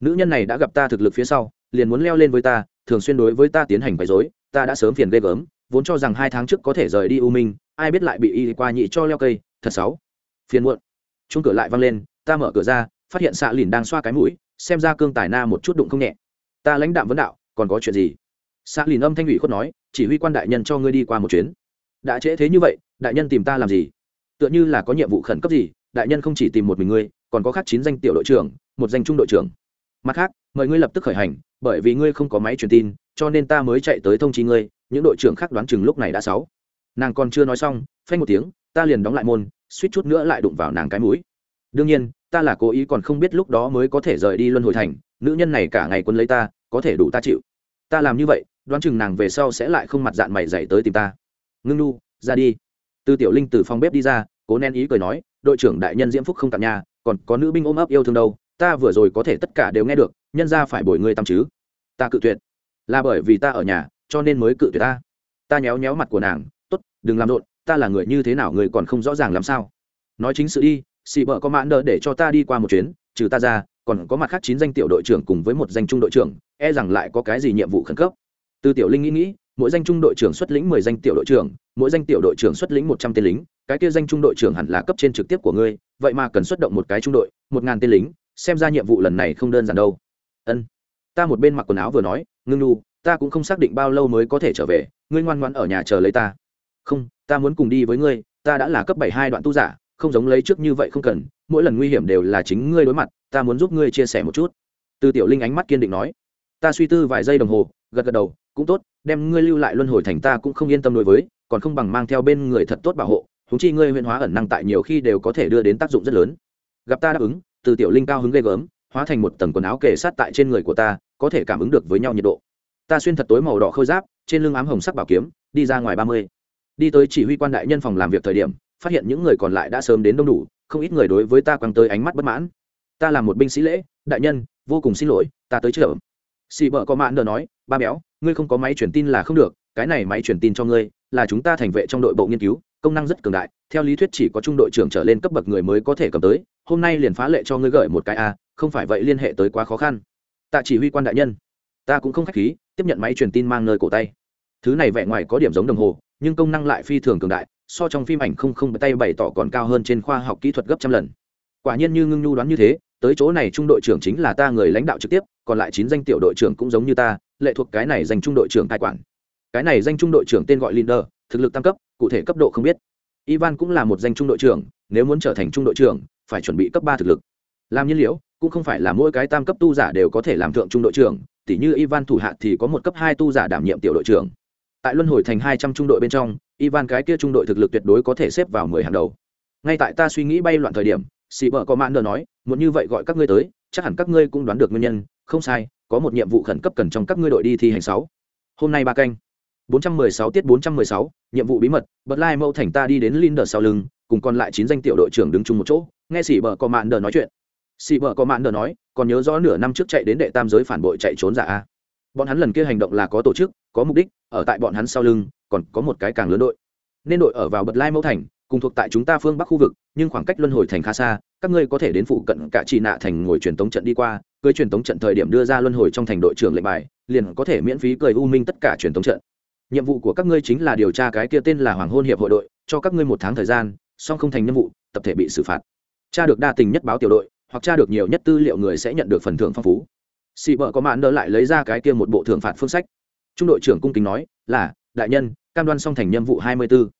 Nữ nhân này đã gặp ta thực lực phía sau, liền muốn leo lên với ta, thường xuyên đối với ta tiến hành quấy dối ta đã sớm phiền ghê gớm, vốn cho rằng hai tháng trước có thể rời đi u minh, ai biết lại bị y qua nhị cho leo cây, thật xấu. Phiền muộn chung cửa lại văng lên, ta mở cửa ra, phát hiện xạ lìn đang xoa cái mũi, xem ra cương tài na một chút đụng không nhẹ. Ta lãnh đạm vấn đạo, còn có chuyện gì? Xạ lìn âm thanh ủy khuất nói, chỉ huy quan đại nhân cho ngươi đi qua một chuyến. Đã trễ thế như vậy, đại nhân tìm ta làm gì? Tựa như là có nhiệm vụ khẩn cấp gì, đại nhân không chỉ tìm một mình ngươi, còn có khác chín danh tiểu đội trưởng, một danh trung đội trưởng. Mặt khác, mời ngươi lập tức khởi hành, bởi vì ngươi không có máy truyền tin, cho nên ta mới chạy tới thông chi ngươi, những đội trưởng khác đoán chừng lúc này đã sáu. Nàng còn chưa nói xong, phanh một tiếng, ta liền đóng lại môn suýt chút nữa lại đụng vào nàng cái mũi. Đương nhiên, ta là cố ý còn không biết lúc đó mới có thể rời đi luân hồi thành, nữ nhân này cả ngày quân lấy ta, có thể đủ ta chịu. Ta làm như vậy, đoán chừng nàng về sau sẽ lại không mặt dạng mày dày tới tìm ta. Ngưng nu, ra đi. Tư tiểu linh từ phòng bếp đi ra, cố nén ý cười nói, đội trưởng đại nhân diễm phúc không tặng nhà, còn có nữ binh ôm ấp yêu thương đâu, ta vừa rồi có thể tất cả đều nghe được, nhân ra phải bồi ngươi tâm chứ. Ta cự tuyệt. Là bởi vì ta ở nhà, cho nên mới cự tuyệt ta. Ta nhéo nhéo mặt của nàng, tốt, đừng làm rộn ta là người như thế nào người còn không rõ ràng làm sao? Nói chính sự đi, xì bợ có mãn đỡ để cho ta đi qua một chuyến, trừ ta ra, còn có mặt khác chín danh tiểu đội trưởng cùng với một danh trung đội trưởng e rằng lại có cái gì nhiệm vụ khẩn cấp. Từ tiểu linh nghĩ nghĩ, mỗi danh trung đội trưởng xuất lĩnh mười danh tiểu đội trưởng, mỗi danh tiểu đội trưởng xuất lĩnh một trăm tên lính, cái kia danh trung đội trưởng hẳn là cấp trên trực tiếp của ngươi, vậy mà cần xuất động một cái trung đội, một ngàn tên lính, xem ra nhiệm vụ lần này không đơn giản đâu. Ân. Ta một bên mặc quần áo vừa nói, ngưng nu, ta cũng không xác định bao lâu mới có thể trở về, ngươi ngoan ngoãn ở nhà chờ lấy ta không, ta muốn cùng đi với ngươi, ta đã là cấp bảy hai đoạn tu giả, không giống lấy trước như vậy không cần, mỗi lần nguy hiểm đều là chính ngươi đối mặt, ta muốn giúp ngươi chia sẻ một chút. Từ tiểu linh ánh mắt kiên định nói. Ta suy tư vài giây đồng hồ, gật gật đầu, cũng tốt, đem ngươi lưu lại luân hồi thành ta cũng không yên tâm đối với, còn không bằng mang theo bên người thật tốt bảo hộ húng chi ngươi huyện hóa ẩn năng tại nhiều khi đều có thể đưa đến tác dụng rất lớn. Gặp ta đáp ứng, từ tiểu linh cao hứng ghê gớm, hóa thành một tầng quần áo kề sát tại trên người của ta, có thể cảm ứng được với nhau nhiệt độ. Ta xuyên thật tối màu đỏ khôi giáp, trên lưng ám hồng sắc bảo kiếm, đi ra ngoài ba mươi đi tới chỉ huy quan đại nhân phòng làm việc thời điểm, phát hiện những người còn lại đã sớm đến đông đủ, không ít người đối với ta quăng tới ánh mắt bất mãn. Ta là một binh sĩ lễ, đại nhân, vô cùng xin lỗi, ta tới chợ xì vợ có mãn đờ nói, ba béo, ngươi không có máy truyền tin là không được, cái này máy truyền tin cho ngươi, là chúng ta thành vệ trong đội bộ nghiên cứu, công năng rất cường đại, theo lý thuyết chỉ có trung đội trưởng trở lên cấp bậc người mới có thể cầm tới, hôm nay liền phá lệ cho ngươi gửi một cái a, không phải vậy liên hệ tới quá khó khăn. Tạ chỉ huy quan đại nhân. Ta cũng không khách khí, tiếp nhận máy truyền tin mang nơi cổ tay. Thứ này vẻ ngoài có điểm giống đồng hồ nhưng công năng lại phi thường cường đại so trong phim ảnh không không tay bày tỏ còn cao hơn trên khoa học kỹ thuật gấp trăm lần. Quả nhiên như ngưng nhu đoán như thế tới chỗ này trung đội trưởng chính là ta người lãnh đạo trực tiếp còn lại chín danh tiểu đội trưởng cũng giống như ta lệ thuộc cái này danh trung đội trưởng tài quản. Cái này danh trung đội trưởng tên gọi linder thực lực tăng cấp cụ thể cấp độ không biết. Ivan cũng là một danh trung đội trưởng nếu muốn trở thành trung đội trưởng phải chuẩn bị cấp ba thực lực. Làm nhiên liệu, cũng không phải là mỗi cái tam cấp tu giả đều có thể làm thượng trung đội trưởng tỉ như ivan thủ hạ thì có một cấp hai tu giả đảm nhiệm tiểu đội trưởng tại luân hồi thành hai trăm trung đội bên trong ivan cái kia trung đội thực lực tuyệt đối có thể xếp vào mười hàng đầu. Ngay tại ta suy nghĩ bay loạn thời điểm sĩ vợ có mãn nợ nói muốn như vậy gọi các ngươi tới chắc hẳn các ngươi cũng đoán được nguyên nhân. Không sai có một nhiệm vụ khẩn cấp cần trong các ngươi đội đi thi hành sáu. Hôm nay ba canh. 416 tiết 416, nhiệm vụ bí mật bật lai mâu thành ta đi đến linder sau lưng cùng còn lại chín danh tiểu đội trưởng đứng chung một chỗ nghe sĩ vợ có mạn đờ nói chuyện. Sĩ vợ có mạn đờ nói còn nhớ rõ nửa năm trước chạy đến đệ tam giới phản bội chạy trốn giả a? Bọn hắn lần kia hành động là có tổ chức, có mục đích, ở tại bọn hắn sau lưng, còn có một cái càng lớn đội. Nên đội ở vào bật lai mẫu thành, cùng thuộc tại chúng ta phương bắc khu vực, nhưng khoảng cách luân hồi thành khá xa, các ngươi có thể đến phụ cận cả trì nạ thành ngồi truyền tống trận đi qua, cưới truyền tống trận thời điểm đưa ra luân hồi trong thành đội trưởng lệnh bài, liền có thể miễn phí cười u minh tất cả truyền tống trận. Nhiệm vụ của các ngươi chính là điều tra cái kia tên là hoàng hôn hiệp hội đội, cho các ngươi một tháng thời gian, song không thành nhiệm vụ, tập thể bị xử phạt. Tra được đa tình nhất báo tiểu đội, hoặc tra được nhiều nhất tư liệu người sẽ nhận được phần thưởng phong phú. Sĩ vợ có mạn đỡ lại lấy ra cái kia một bộ thưởng phạt phương sách. Trung đội trưởng cung kính nói, là, đại nhân, cam đoan song thành nhiệm vụ hai mươi 24.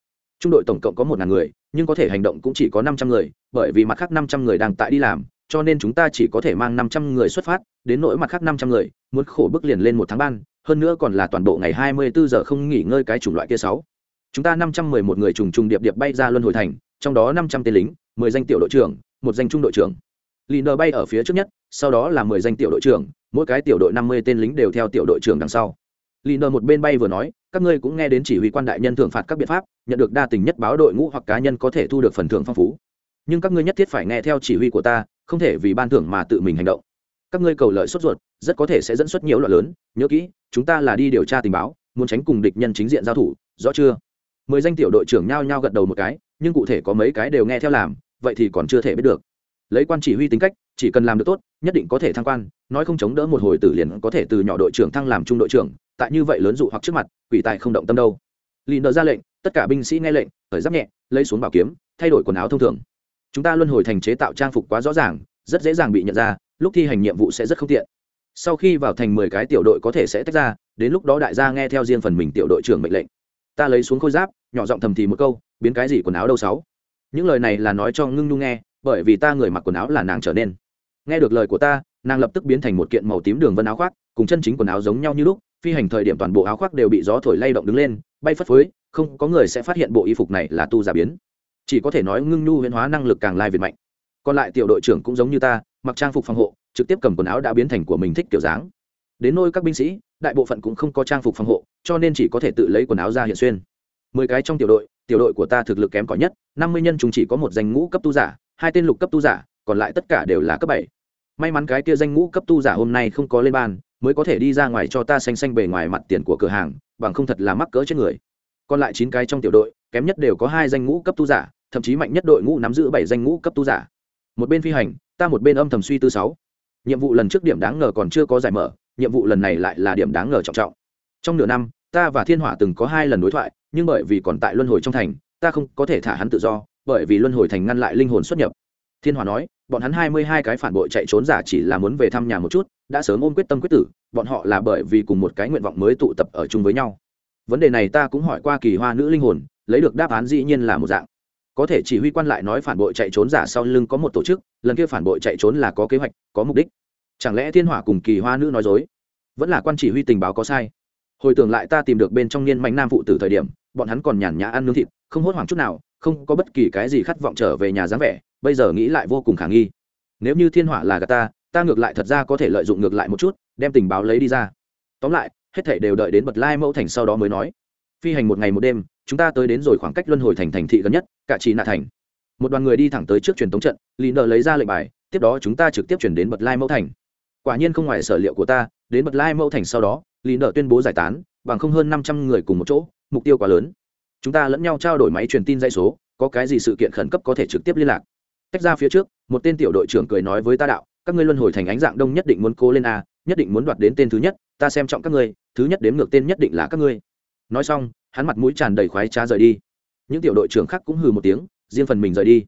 trung đội tổng cộng có một ngàn người, nhưng có thể hành động cũng chỉ có năm trăm người, bởi vì mặt khác năm trăm người đang tại đi làm, cho nên chúng ta chỉ có thể mang năm trăm người xuất phát, đến nỗi mặt khác năm trăm người, muốn khổ bước liền lên một tháng ban, hơn nữa còn là toàn bộ ngày hai mươi bốn giờ không nghỉ ngơi cái chủng loại kia sáu. Chúng ta năm trăm mười một người trùng trùng điệp điệp bay ra luân hồi thành, trong đó năm trăm tên lính, mười danh tiểu đội trưởng, một danh trung đội trưởng. Lì nờ bay ở phía trước nhất, sau đó là mười danh tiểu đội trưởng mỗi cái tiểu đội năm mươi tên lính đều theo tiểu đội trưởng đằng sau. Lì nờ một bên bay vừa nói, các ngươi cũng nghe đến chỉ huy quan đại nhân thưởng phạt các biện pháp, nhận được đa tình nhất báo đội ngũ hoặc cá nhân có thể thu được phần thưởng phong phú. Nhưng các ngươi nhất thiết phải nghe theo chỉ huy của ta, không thể vì ban thưởng mà tự mình hành động. Các ngươi cầu lợi sốt ruột, rất có thể sẽ dẫn xuất nhiều loại lớn. Nhớ kỹ, chúng ta là đi điều tra tình báo, muốn tránh cùng địch nhân chính diện giao thủ, rõ chưa? Mười danh tiểu đội trưởng nhao nhao gật đầu một cái, nhưng cụ thể có mấy cái đều nghe theo làm, vậy thì còn chưa thể biết được. Lấy quan chỉ huy tính cách, chỉ cần làm được tốt nhất định có thể thăng quan, nói không chống đỡ một hồi tử liền có thể từ nhỏ đội trưởng thăng làm trung đội trưởng, tại như vậy lớn dụ hoặc trước mặt, quỷ tài không động tâm đâu. Lì nợ ra lệnh, tất cả binh sĩ nghe lệnh khởi giáp nhẹ, lấy xuống bảo kiếm, thay đổi quần áo thông thường. Chúng ta luân hồi thành chế tạo trang phục quá rõ ràng, rất dễ dàng bị nhận ra, lúc thi hành nhiệm vụ sẽ rất không tiện. Sau khi vào thành mười cái tiểu đội có thể sẽ tách ra, đến lúc đó đại gia nghe theo riêng phần mình tiểu đội trưởng mệnh lệnh. Ta lấy xuống khôi giáp, nhỏ giọng thầm thì một câu, biến cái gì quần áo đâu sáu? Những lời này là nói cho ngưng nhung nghe, bởi vì ta người mặc quần áo là nàng trở nên nghe được lời của ta, nàng lập tức biến thành một kiện màu tím đường vân áo khoác, cùng chân chính quần áo giống nhau như lúc, phi hành thời điểm toàn bộ áo khoác đều bị gió thổi lay động đứng lên, bay phất phới, không có người sẽ phát hiện bộ y phục này là tu giả biến. Chỉ có thể nói ngưng nhu huyễn hóa năng lực càng lai việt mạnh. Còn lại tiểu đội trưởng cũng giống như ta, mặc trang phục phòng hộ, trực tiếp cầm quần áo đã biến thành của mình thích kiểu dáng. Đến nôi các binh sĩ, đại bộ phận cũng không có trang phục phòng hộ, cho nên chỉ có thể tự lấy quần áo ra hiện xuyên. Mười cái trong tiểu đội tiểu đội của ta thực lực kém cỏi nhất, năm mươi nhân chúng chỉ có một danh ngũ cấp tu giả, hai tên lục cấp tu giả, còn lại tất cả đều là cấp bảy may mắn cái kia danh ngũ cấp tu giả hôm nay không có lên ban mới có thể đi ra ngoài cho ta xanh xanh bề ngoài mặt tiền của cửa hàng, bằng không thật là mắc cỡ trên người. Còn lại chín cái trong tiểu đội, kém nhất đều có hai danh ngũ cấp tu giả, thậm chí mạnh nhất đội ngũ nắm giữ bảy danh ngũ cấp tu giả. Một bên phi hành, ta một bên âm thầm suy tư sáu. Nhiệm vụ lần trước điểm đáng ngờ còn chưa có giải mở, nhiệm vụ lần này lại là điểm đáng ngờ trọng trọng. Trong nửa năm, ta và thiên hỏa từng có hai lần đối thoại, nhưng bởi vì còn tại luân hồi trong thành, ta không có thể thả hắn tự do, bởi vì luân hồi thành ngăn lại linh hồn xuất nhập. Thiên hỏa nói bọn hắn hai mươi hai cái phản bội chạy trốn giả chỉ là muốn về thăm nhà một chút, đã sớm ôm quyết tâm quyết tử, bọn họ là bởi vì cùng một cái nguyện vọng mới tụ tập ở chung với nhau. Vấn đề này ta cũng hỏi qua kỳ hoa nữ linh hồn, lấy được đáp án dĩ nhiên là một dạng. Có thể chỉ huy quan lại nói phản bội chạy trốn giả sau lưng có một tổ chức, lần kia phản bội chạy trốn là có kế hoạch, có mục đích. Chẳng lẽ thiên hỏa cùng kỳ hoa nữ nói dối? Vẫn là quan chỉ huy tình báo có sai. Hồi tưởng lại ta tìm được bên trong niên mạnh nam phụ tử thời điểm, bọn hắn còn nhàn nhã ăn nướng thịt, không hốt hoảng chút nào không có bất kỳ cái gì khát vọng trở về nhà dáng vẻ, bây giờ nghĩ lại vô cùng khả nghi. Nếu như thiên hỏa là gà ta ta ngược lại thật ra có thể lợi dụng ngược lại một chút, đem tình báo lấy đi ra. Tóm lại, hết thể đều đợi đến bật lai mẫu thành sau đó mới nói. Phi hành một ngày một đêm, chúng ta tới đến rồi khoảng cách luân hồi thành thành thị gần nhất, cả trì nạ thành. Một đoàn người đi thẳng tới trước truyền tống trận, lì nợ lấy ra lệnh bài, tiếp đó chúng ta trực tiếp chuyển đến bật lai mẫu thành. Quả nhiên không ngoài sở liệu của ta, đến bật lai mẫu thành sau đó, lì nợ tuyên bố giải tán, bằng không hơn năm trăm người cùng một chỗ, mục tiêu quá lớn chúng ta lẫn nhau trao đổi máy truyền tin dây số, có cái gì sự kiện khẩn cấp có thể trực tiếp liên lạc? Tách ra phía trước, một tên tiểu đội trưởng cười nói với ta đạo, các ngươi luân hồi thành ánh dạng đông nhất định muốn cố lên a, nhất định muốn đoạt đến tên thứ nhất, ta xem trọng các ngươi, thứ nhất đếm ngược tên nhất định là các ngươi. Nói xong, hắn mặt mũi tràn đầy khoái trá rời đi. Những tiểu đội trưởng khác cũng hừ một tiếng, riêng phần mình rời đi.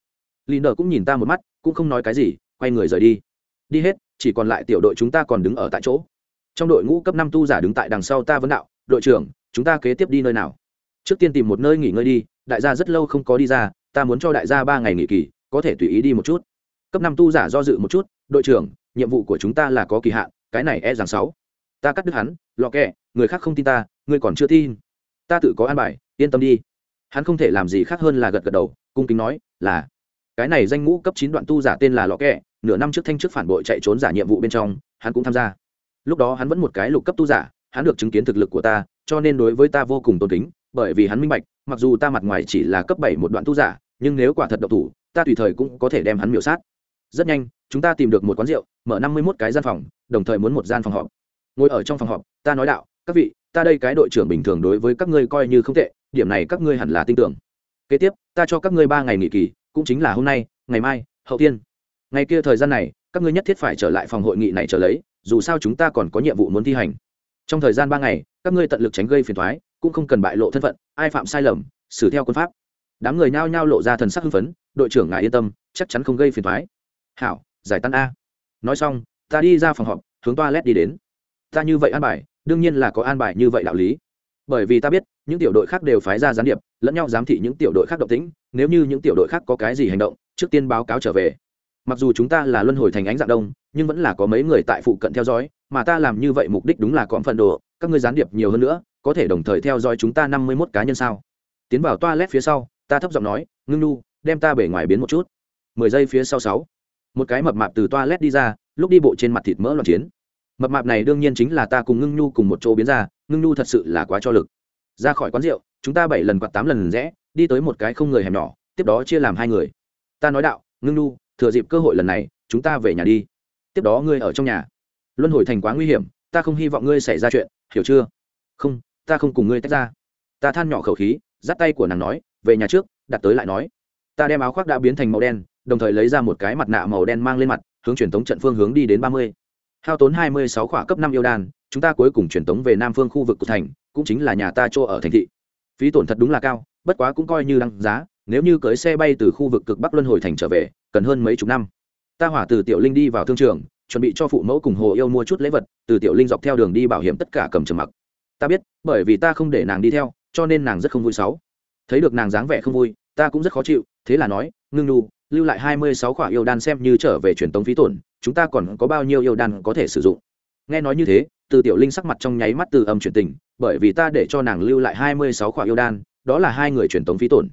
Lì nợ cũng nhìn ta một mắt, cũng không nói cái gì, quay người rời đi. Đi hết, chỉ còn lại tiểu đội chúng ta còn đứng ở tại chỗ. Trong đội ngũ cấp năm tu giả đứng tại đằng sau ta vấn đạo, đội trưởng, chúng ta kế tiếp đi nơi nào? Trước tiên tìm một nơi nghỉ ngơi đi, đại gia rất lâu không có đi ra, ta muốn cho đại gia ba ngày nghỉ kỳ, có thể tùy ý đi một chút. Cấp năm tu giả do dự một chút, đội trưởng, nhiệm vụ của chúng ta là có kỳ hạn, cái này e rằng sáu. Ta cắt đứt hắn, lọ kẹ, người khác không tin ta, ngươi còn chưa tin. Ta tự có an bài, yên tâm đi. Hắn không thể làm gì khác hơn là gật gật đầu, cung kính nói, là. Cái này danh ngũ cấp chín đoạn tu giả tên là lọ kẹ, nửa năm trước thanh chức phản bội chạy trốn giả nhiệm vụ bên trong, hắn cũng tham gia. Lúc đó hắn vẫn một cái lục cấp tu giả, hắn được chứng kiến thực lực của ta, cho nên đối với ta vô cùng tôn kính bởi vì hắn minh bạch, mặc dù ta mặt ngoài chỉ là cấp bảy một đoạn tu giả, nhưng nếu quả thật độc thủ, ta tùy thời cũng có thể đem hắn miểu sát. Rất nhanh, chúng ta tìm được một quán rượu, mở năm mươi mốt cái gian phòng, đồng thời muốn một gian phòng họp. Ngồi ở trong phòng họp, ta nói đạo, các vị, ta đây cái đội trưởng bình thường đối với các ngươi coi như không tệ, điểm này các ngươi hẳn là tin tưởng. Kế tiếp, ta cho các ngươi ba ngày nghỉ kỳ, cũng chính là hôm nay, ngày mai, hậu tiên. Ngày kia thời gian này, các ngươi nhất thiết phải trở lại phòng hội nghị này trở lấy, dù sao chúng ta còn có nhiệm vụ muốn thi hành. Trong thời gian ba ngày, các ngươi tận lực tránh gây phiền thoái cũng không cần bại lộ thân phận, ai phạm sai lầm, xử theo quân pháp. Đám người nhao nhao lộ ra thần sắc hưng phấn, đội trưởng ngài yên tâm, chắc chắn không gây phiền thoái hảo, giải tán a. Nói xong, ta đi ra phòng họp, hướng toilet đi đến. Ta như vậy an bài, đương nhiên là có an bài như vậy đạo lý. Bởi vì ta biết, những tiểu đội khác đều phái ra gián điệp, lẫn nhau giám thị những tiểu đội khác động tĩnh, nếu như những tiểu đội khác có cái gì hành động, trước tiên báo cáo trở về. Mặc dù chúng ta là luân hồi thành ánh dạng đông, nhưng vẫn là có mấy người tại phụ cận theo dõi, mà ta làm như vậy mục đích đúng là có phần đồ, các ngươi gián điệp nhiều hơn nữa có thể đồng thời theo dõi chúng ta năm mươi mốt cá nhân sao? Tiến vào toilet phía sau, ta thấp giọng nói, ngưng nu, đem ta bể ngoài biến một chút. Mười giây phía sau sáu, một cái mập mạp từ toilet đi ra, lúc đi bộ trên mặt thịt mỡ loạn chiến. Mập mạp này đương nhiên chính là ta cùng ngưng nhu cùng một chỗ biến ra, ngưng nhu thật sự là quá cho lực. Ra khỏi quán rượu, chúng ta bảy lần quạt tám lần rẽ, đi tới một cái không người hẻm nhỏ, tiếp đó chia làm hai người. Ta nói đạo, ngưng nhu thừa dịp cơ hội lần này, chúng ta về nhà đi. Tiếp đó ngươi ở trong nhà. Luân hồi thành quá nguy hiểm, ta không hy vọng ngươi xảy ra chuyện, hiểu chưa? Không ta không cùng ngươi tách ra. Ta than nhỏ khẩu khí, dắt tay của nàng nói, về nhà trước, đặt tới lại nói. Ta đem áo khoác đã biến thành màu đen, đồng thời lấy ra một cái mặt nạ màu đen mang lên mặt, hướng truyền tống trận phương hướng đi đến ba mươi. Hao tốn hai mươi sáu khỏa cấp năm yêu đan, chúng ta cuối cùng truyền tống về nam phương khu vực của thành, cũng chính là nhà ta chỗ ở thành thị. Phí tổn thật đúng là cao, bất quá cũng coi như đăng giá, nếu như cưới xe bay từ khu vực cực bắc luân hồi thành trở về, cần hơn mấy chục năm. Ta hỏa từ tiểu linh đi vào thương trường, chuẩn bị cho phụ mẫu cùng hồ yêu mua chút lễ vật, từ tiểu linh dọc theo đường đi bảo hiểm tất cả cầm trầm mặc ta biết, bởi vì ta không để nàng đi theo, cho nên nàng rất không vui sáu. Thấy được nàng dáng vẻ không vui, ta cũng rất khó chịu, thế là nói, ngưng nu lưu lại hai mươi sáu khỏa yêu đan xem như trở về truyền tống phí tổn, chúng ta còn có bao nhiêu yêu đan có thể sử dụng? Nghe nói như thế, từ tiểu linh sắc mặt trong nháy mắt từ âm chuyển tình, bởi vì ta để cho nàng lưu lại hai mươi sáu khỏa yêu đan, đó là hai người truyền tống phí tổn.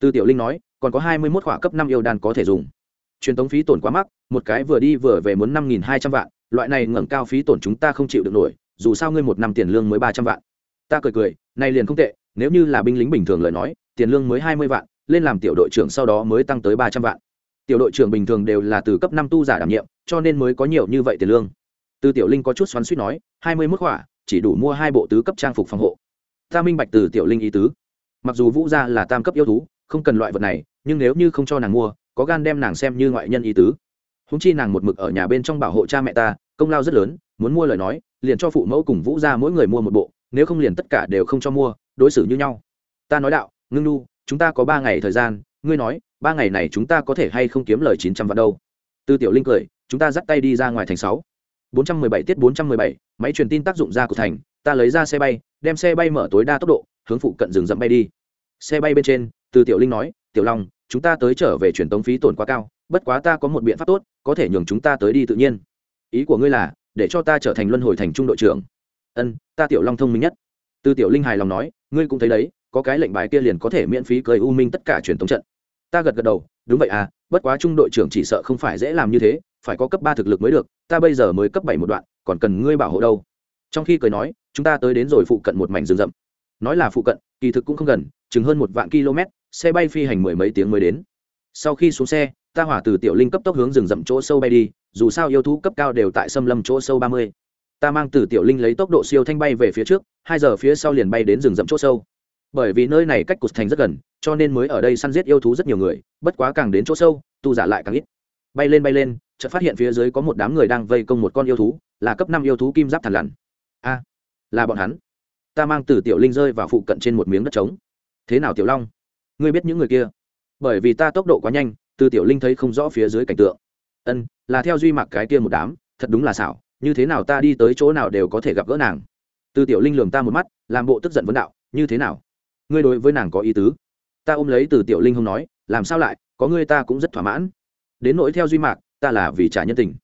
Từ tiểu linh nói, còn có hai mươi mốt khỏa cấp năm yêu đan có thể dùng. Truyền tống phí tổn quá mắc, một cái vừa đi vừa về muốn năm nghìn hai trăm vạn, loại này ngẩng cao phí tổn chúng ta không chịu được nổi dù sao ngươi một năm tiền lương mới ba trăm vạn. Ta cười cười này liền không tệ, nếu như là binh lính bình thường lời nói, tiền lương mới hai mươi vạn, lên làm tiểu đội trưởng sau đó mới tăng tới ba trăm vạn. Tiểu đội trưởng bình thường đều là từ cấp năm tu giả đảm nhiệm, cho nên mới có nhiều như vậy tiền lương. Từ tiểu linh có chút xoắn suýt nói, hai mươi mức hỏa chỉ đủ mua hai bộ tứ cấp trang phục phòng hộ. Ta minh bạch từ tiểu linh ý tứ. Mặc dù vũ gia là tam cấp yêu thú, không cần loại vật này, nhưng nếu như không cho nàng mua, có gan đem nàng xem như ngoại nhân ý tứ. Húng chi nàng một mực ở nhà bên trong bảo hộ cha mẹ ta, công lao rất lớn, muốn mua lời nói liền cho phụ mẫu cùng vũ gia mỗi người mua một bộ, nếu không liền tất cả đều không cho mua, đối xử như nhau. Ta nói đạo, ngưng nu chúng ta có ba ngày thời gian, ngươi nói, ba ngày này chúng ta có thể hay không kiếm lời chín trăm vạn đâu? Từ tiểu linh cười, chúng ta dắt tay đi ra ngoài thành sáu. Bốn trăm mười bảy tiết bốn trăm mười bảy, máy truyền tin tác dụng ra của thành, ta lấy ra xe bay, đem xe bay mở tối đa tốc độ, hướng phụ cận rừng rậm bay đi. Xe bay bên trên từ tiểu linh nói, tiểu long, chúng ta tới trở về truyền tống phí tổn quá cao, bất quá ta có một biện pháp tốt, có thể nhường chúng ta tới đi tự nhiên. Ý của ngươi là để cho ta trở thành luân hồi thành trung đội trưởng. Ân, ta tiểu long thông minh nhất. Từ tiểu linh hài lòng nói, ngươi cũng thấy đấy, có cái lệnh bài kia liền có thể miễn phí cười u minh tất cả truyền thống trận. Ta gật gật đầu, đúng vậy à bất quá trung đội trưởng chỉ sợ không phải dễ làm như thế, phải có cấp ba thực lực mới được, ta bây giờ mới cấp bảy một đoạn, còn cần ngươi bảo hộ đâu. Trong khi cười nói, chúng ta tới đến rồi phụ cận một mảnh rừng rậm. Nói là phụ cận, kỳ thực cũng không gần, chừng hơn một vạn km xe bay phi hành mười mấy tiếng mới đến. Sau khi xuống xe ta hỏa từ tiểu linh cấp tốc hướng rừng rậm chỗ sâu bay đi, dù sao yêu thú cấp cao đều tại xâm lâm chỗ sâu ba mươi. Ta mang từ tiểu linh lấy tốc độ siêu thanh bay về phía trước, hai giờ phía sau liền bay đến rừng rậm chỗ sâu. Bởi vì nơi này cách cụt thành rất gần, cho nên mới ở đây săn giết yêu thú rất nhiều người, bất quá càng đến chỗ sâu, tu giả lại càng ít. Bay lên bay lên, chợt phát hiện phía dưới có một đám người đang vây công một con yêu thú, là cấp năm yêu thú kim giáp thằn lằn. A, là bọn hắn. Ta mang từ tiểu linh rơi vào phụ cận trên một miếng đất trống. Thế nào, tiểu long? Ngươi biết những người kia? Bởi vì ta tốc độ quá nhanh từ tiểu linh thấy không rõ phía dưới cảnh tượng. Ân, là theo duy mặc cái kia một đám, thật đúng là xảo, như thế nào ta đi tới chỗ nào đều có thể gặp gỡ nàng. Từ tiểu linh lường ta một mắt, làm bộ tức giận vấn đạo, như thế nào? Ngươi đối với nàng có ý tứ? Ta ôm lấy từ tiểu linh không nói, làm sao lại, có ngươi ta cũng rất thỏa mãn. Đến nỗi theo duy mạc, ta là vì trả nhân tình.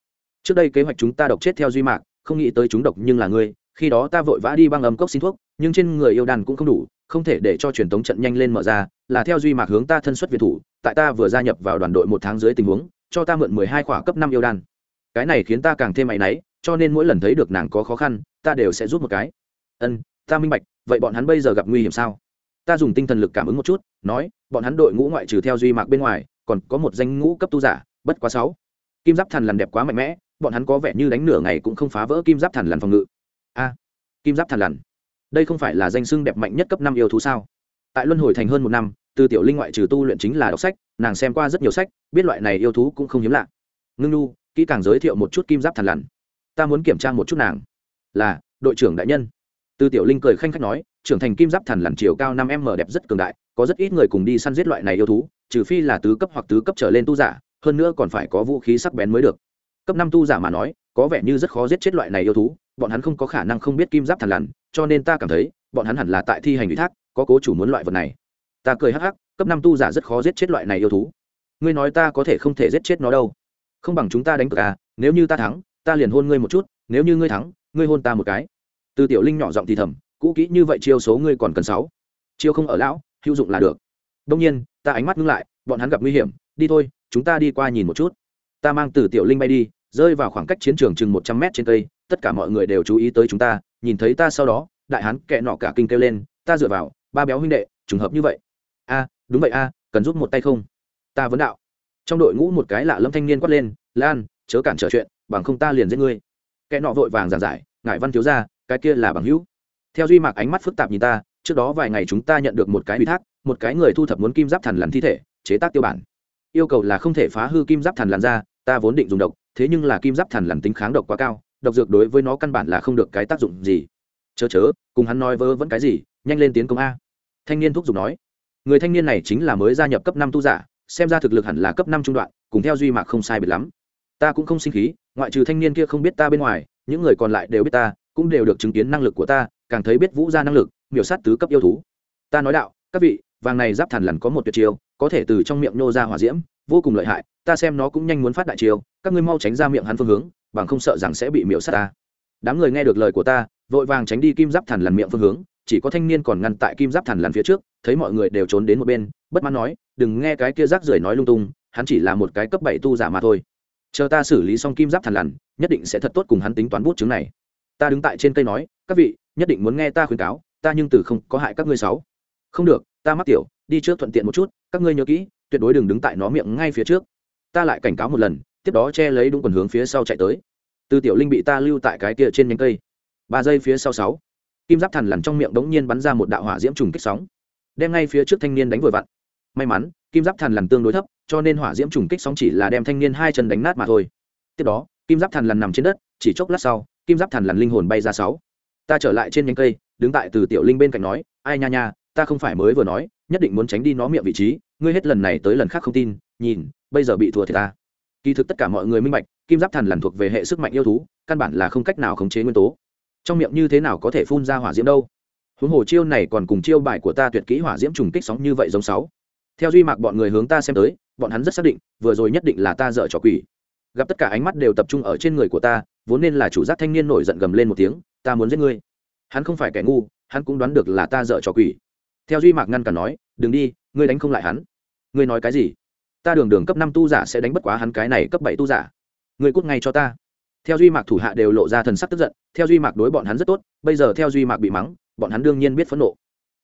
Trước đây kế hoạch chúng ta độc chết theo duy mạc, không nghĩ tới chúng độc nhưng là ngươi, khi đó ta vội vã đi băng âm cốc xin thuốc, nhưng trên người yêu đàn cũng không đủ, không thể để cho truyền thống trận nhanh lên mở ra, là theo duy mạc hướng ta thân xuất việt thủ tại ta vừa gia nhập vào đoàn đội một tháng dưới tình huống, cho ta mượn mười hai khỏa cấp năm yêu đan. Cái này khiến ta càng thêm áy náy, cho nên mỗi lần thấy được nàng có khó khăn, ta đều sẽ giúp một cái. Ân, ta minh bạch, vậy bọn hắn bây giờ gặp nguy hiểm sao? Ta dùng tinh thần lực cảm ứng một chút, nói, bọn hắn đội ngũ ngoại trừ theo duy mạc bên ngoài, còn có một danh ngũ cấp tu giả, bất quá sáu. Kim giáp thần lằn đẹp quá mạnh mẽ, bọn hắn có vẻ như đánh nửa ngày cũng không phá vỡ kim giáp thần lằn phòng ngự. A, kim giáp thần lằn. Đây không phải là danh xưng đẹp mạnh nhất cấp năm yêu thú sao? Tại luân hồi thành hơn một năm từ tiểu linh ngoại trừ tu luyện chính là đọc sách, nàng xem qua rất nhiều sách, biết loại này yêu thú cũng không hiếm lạ. Ngưng nu, kỹ càng giới thiệu một chút kim giáp thần lằn. Ta muốn kiểm tra một chút nàng. Là, đội trưởng đại nhân. Từ tiểu linh cười khanh khách nói, trưởng thành kim giáp thần lằn chiều cao năm m đẹp rất cường đại, có rất ít người cùng đi săn giết loại này yêu thú, trừ phi là tứ cấp hoặc tứ cấp trở lên tu giả, hơn nữa còn phải có vũ khí sắc bén mới được. Cấp năm tu giả mà nói, có vẻ như rất khó giết chết loại này yêu thú, bọn hắn không có khả năng không biết kim giáp thần lằn, cho nên ta cảm thấy, bọn hắn hẳn là tại thi hành ủy thác, có cố chủ muốn loại vật này ta cười hắc hắc, cấp năm tu giả rất khó giết chết loại này yêu thú. Ngươi nói ta có thể không thể giết chết nó đâu. Không bằng chúng ta đánh cược à nếu như ta thắng, ta liền hôn ngươi một chút, nếu như ngươi thắng, ngươi hôn ta một cái. Từ tiểu linh nhỏ giọng thì thầm, cũ kỹ như vậy chiêu số ngươi còn cần sáu. Chiêu không ở lão, hữu dụng là được. Đông nhiên, ta ánh mắt ngưng lại, bọn hắn gặp nguy hiểm, đi thôi, chúng ta đi qua nhìn một chút. Ta mang từ tiểu linh bay đi, rơi vào khoảng cách chiến trường chừng một trăm mét trên cây, tất cả mọi người đều chú ý tới chúng ta, nhìn thấy ta sau đó, đại hán kẹ nọ cả kinh kêu lên, ta dựa vào, ba béo huynh đệ, trùng hợp như vậy a, đúng vậy a, cần giúp một tay không? Ta vấn đạo. Trong đội ngũ một cái lạ lâm thanh niên quát lên, lan, chớ cản trở chuyện, bằng không ta liền giết ngươi. Kẻ nọ vội vàng giảng giải ngại văn thiếu ra cái kia là bằng hữu. Theo duy mạc ánh mắt phức tạp nhìn ta, trước đó vài ngày chúng ta nhận được một cái ủy thác, một cái người thu thập muốn kim giáp thần lằn thi thể, chế tác tiêu bản. Yêu cầu là không thể phá hư kim giáp thần lằn ra, ta vốn định dùng độc, thế nhưng là kim giáp thần lằn tính kháng độc quá cao, độc dược đối với nó căn bản là không được cái tác dụng gì. Chớ chớ, cùng hắn nói vớ vẫn cái gì, nhanh lên tiến công a. Thanh niên thúc giục nói người thanh niên này chính là mới gia nhập cấp năm tu giả, xem ra thực lực hẳn là cấp năm trung đoạn, cùng theo duy mạc không sai biệt lắm. Ta cũng không sinh khí, ngoại trừ thanh niên kia không biết ta bên ngoài, những người còn lại đều biết ta, cũng đều được chứng kiến năng lực của ta, càng thấy biết vũ ra năng lực, miểu sát tứ cấp yêu thú. Ta nói đạo, các vị, vàng này giáp thằn lằn có một tuyệt chiêu, có thể từ trong miệng nô ra hỏa diễm, vô cùng lợi hại, ta xem nó cũng nhanh muốn phát đại chiêu, các ngươi mau tránh ra miệng hắn phương hướng, bằng không sợ rằng sẽ bị miểu sát ta. Đám người nghe được lời của ta, vội vàng tránh đi kim giáp thằn lằn miệng phương hướng chỉ có thanh niên còn ngăn tại kim giáp thằn lằn phía trước, thấy mọi người đều trốn đến một bên, bất mãn nói, đừng nghe cái kia rác rưởi nói lung tung, hắn chỉ là một cái cấp bảy tu giả mà thôi. Chờ ta xử lý xong kim giáp thằn lằn, nhất định sẽ thật tốt cùng hắn tính toán bút chứng này. Ta đứng tại trên cây nói, các vị, nhất định muốn nghe ta khuyên cáo, ta nhưng từ không có hại các ngươi sáu. Không được, ta mắc tiểu, đi trước thuận tiện một chút, các ngươi nhớ kỹ, tuyệt đối đừng đứng tại nó miệng ngay phía trước. Ta lại cảnh cáo một lần, tiếp đó che lấy đúng quần hướng phía sau chạy tới. Từ tiểu linh bị ta lưu tại cái kia trên nhánh cây. Ba giây phía sau sáu kim giáp thần lằn trong miệng đống nhiên bắn ra một đạo hỏa diễm trùng kích sóng, đem ngay phía trước thanh niên đánh vội vặn. May mắn, kim giáp thần lằn tương đối thấp, cho nên hỏa diễm trùng kích sóng chỉ là đem thanh niên hai chân đánh nát mà thôi. Tiếp đó, kim giáp thần lằn nằm trên đất, chỉ chốc lát sau, kim giáp thần lằn linh hồn bay ra sáu. Ta trở lại trên nhánh cây, đứng tại từ tiểu linh bên cạnh nói, ai nha nha, ta không phải mới vừa nói, nhất định muốn tránh đi nó miệng vị trí, ngươi hết lần này tới lần khác không tin, nhìn, bây giờ bị thua thì ta. Kỳ thực tất cả mọi người minh bạch, kim giáp thần lằn thuộc về hệ sức mạnh yêu thú, căn bản là không cách nào khống chế nguyên tố trong miệng như thế nào có thể phun ra hỏa diễm đâu? Huống hồ chiêu này còn cùng chiêu bài của ta tuyệt kỹ hỏa diễm trùng kích sóng như vậy giống sáu. Theo duy mạc bọn người hướng ta xem tới, bọn hắn rất xác định, vừa rồi nhất định là ta dở trò quỷ. Gặp tất cả ánh mắt đều tập trung ở trên người của ta, vốn nên là chủ giác thanh niên nổi giận gầm lên một tiếng, ta muốn giết ngươi. Hắn không phải kẻ ngu, hắn cũng đoán được là ta dở trò quỷ. Theo duy mạc ngăn cản nói, đừng đi, ngươi đánh không lại hắn. Ngươi nói cái gì? Ta đường đường cấp năm tu giả sẽ đánh bất quá hắn cái này cấp bảy tu giả. Ngươi cút ngay cho ta theo duy mạc thủ hạ đều lộ ra thần sắc tức giận, theo duy mạc đối bọn hắn rất tốt, bây giờ theo duy mạc bị mắng, bọn hắn đương nhiên biết phẫn nộ.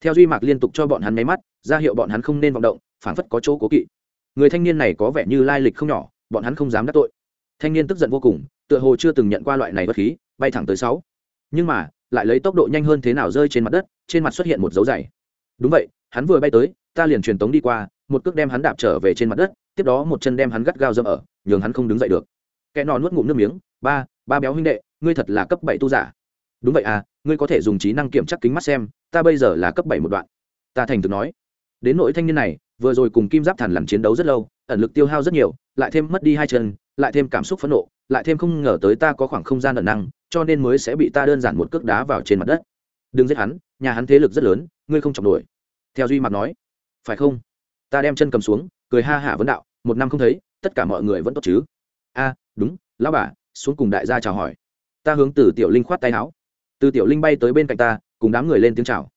Theo duy mạc liên tục cho bọn hắn máy mắt, ra hiệu bọn hắn không nên vọng động, phảng phất có chỗ cố kỵ. Người thanh niên này có vẻ như lai lịch không nhỏ, bọn hắn không dám đắc tội. Thanh niên tức giận vô cùng, tựa hồ chưa từng nhận qua loại này bất khí, bay thẳng tới sáu. Nhưng mà, lại lấy tốc độ nhanh hơn thế nào rơi trên mặt đất, trên mặt xuất hiện một dấu dày. Đúng vậy, hắn vừa bay tới, ta liền truyền tống đi qua, một cước đem hắn đạp trở về trên mặt đất, tiếp đó một chân đem hắn gắt gao dâm ở, nhường hắn không đứng dậy được. Kẻ nọ nuốt ngụm nước miếng ba ba béo huynh đệ, ngươi thật là cấp bảy tu giả. Đúng vậy à ngươi có thể dùng trí năng kiểm chắc kính mắt xem, ta bây giờ là cấp bảy một đoạn. Ta thành thực nói. Đến nỗi thanh niên này, vừa rồi cùng kim giáp thần làm chiến đấu rất lâu, ẩn lực tiêu hao rất nhiều, lại thêm mất đi hai chân, lại thêm cảm xúc phẫn nộ, lại thêm không ngờ tới ta có khoảng không gian ẩn năng, cho nên mới sẽ bị ta đơn giản một cước đá vào trên mặt đất. Đừng giết hắn, nhà hắn thế lực rất lớn, ngươi không chọc nổi. Theo duy mặc nói. Phải không? Ta đem chân cầm xuống, cười ha hả vấn đạo, một năm không thấy, tất cả mọi người vẫn tốt chứ? A, đúng, lão bà xuống cùng đại gia chào hỏi. Ta hướng từ tiểu linh khoát tay áo. Từ tiểu linh bay tới bên cạnh ta, cùng đám người lên tiếng chào.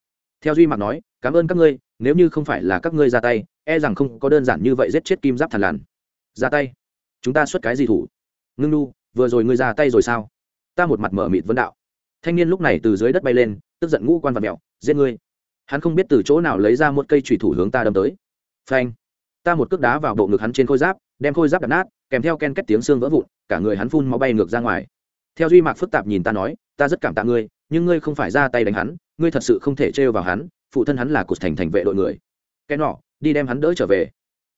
Theo duy mặc nói, cảm ơn các ngươi, nếu như không phải là các ngươi ra tay e rằng không có đơn giản như vậy giết chết kim giáp thằn lằn ra tay? Chúng ta xuất cái gì thủ? Ngưng nu, vừa rồi ngươi ra tay rồi sao? Ta một mặt mở mịt vấn đạo. Thanh niên lúc này từ dưới đất bay lên, tức giận ngũ quan vật mẹo giết ngươi. Hắn không biết từ chỗ nào lấy ra một cây thủy thủ hướng ta đâm tới. Phanh. Ta một cước đá vào bộ ngực hắn trên khôi giáp đem khôi giáp đập nát, kèm theo ken két tiếng xương vỡ vụn, cả người hắn phun máu bay ngược ra ngoài. Theo duy mạc phức tạp nhìn ta nói, ta rất cảm tạ ngươi, nhưng ngươi không phải ra tay đánh hắn, ngươi thật sự không thể trêu vào hắn, phụ thân hắn là cột thành thành vệ đội người. Kẻ nọ, đi đem hắn đỡ trở về.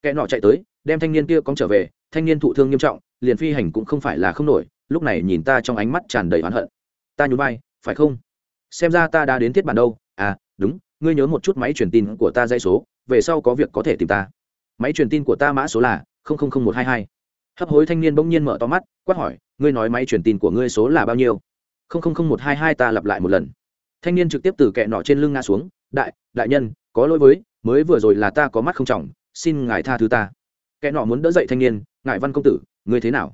Kẻ nọ chạy tới, đem thanh niên kia cóng trở về, thanh niên thụ thương nghiêm trọng, liền phi hành cũng không phải là không nổi, lúc này nhìn ta trong ánh mắt tràn đầy oán hận. Ta nhún vai, phải không? Xem ra ta đã đến thiết bản đâu. À đúng, ngươi nhớ một chút máy truyền tin của ta dây số, về sau có việc có thể tìm ta. Máy truyền tin của ta mã số là một hai hai. Hấp hối thanh niên bỗng nhiên mở to mắt, quát hỏi, ngươi nói máy truyền tin của ngươi số là bao nhiêu? Một hai hai, ta lặp lại một lần. Thanh niên trực tiếp từ kẹ nọ trên lưng ngã xuống, đại đại nhân, có lỗi với, mới vừa rồi là ta có mắt không trọng, xin ngài tha thứ ta. Kẻ nọ muốn đỡ dậy thanh niên, ngài văn công tử, ngươi thế nào?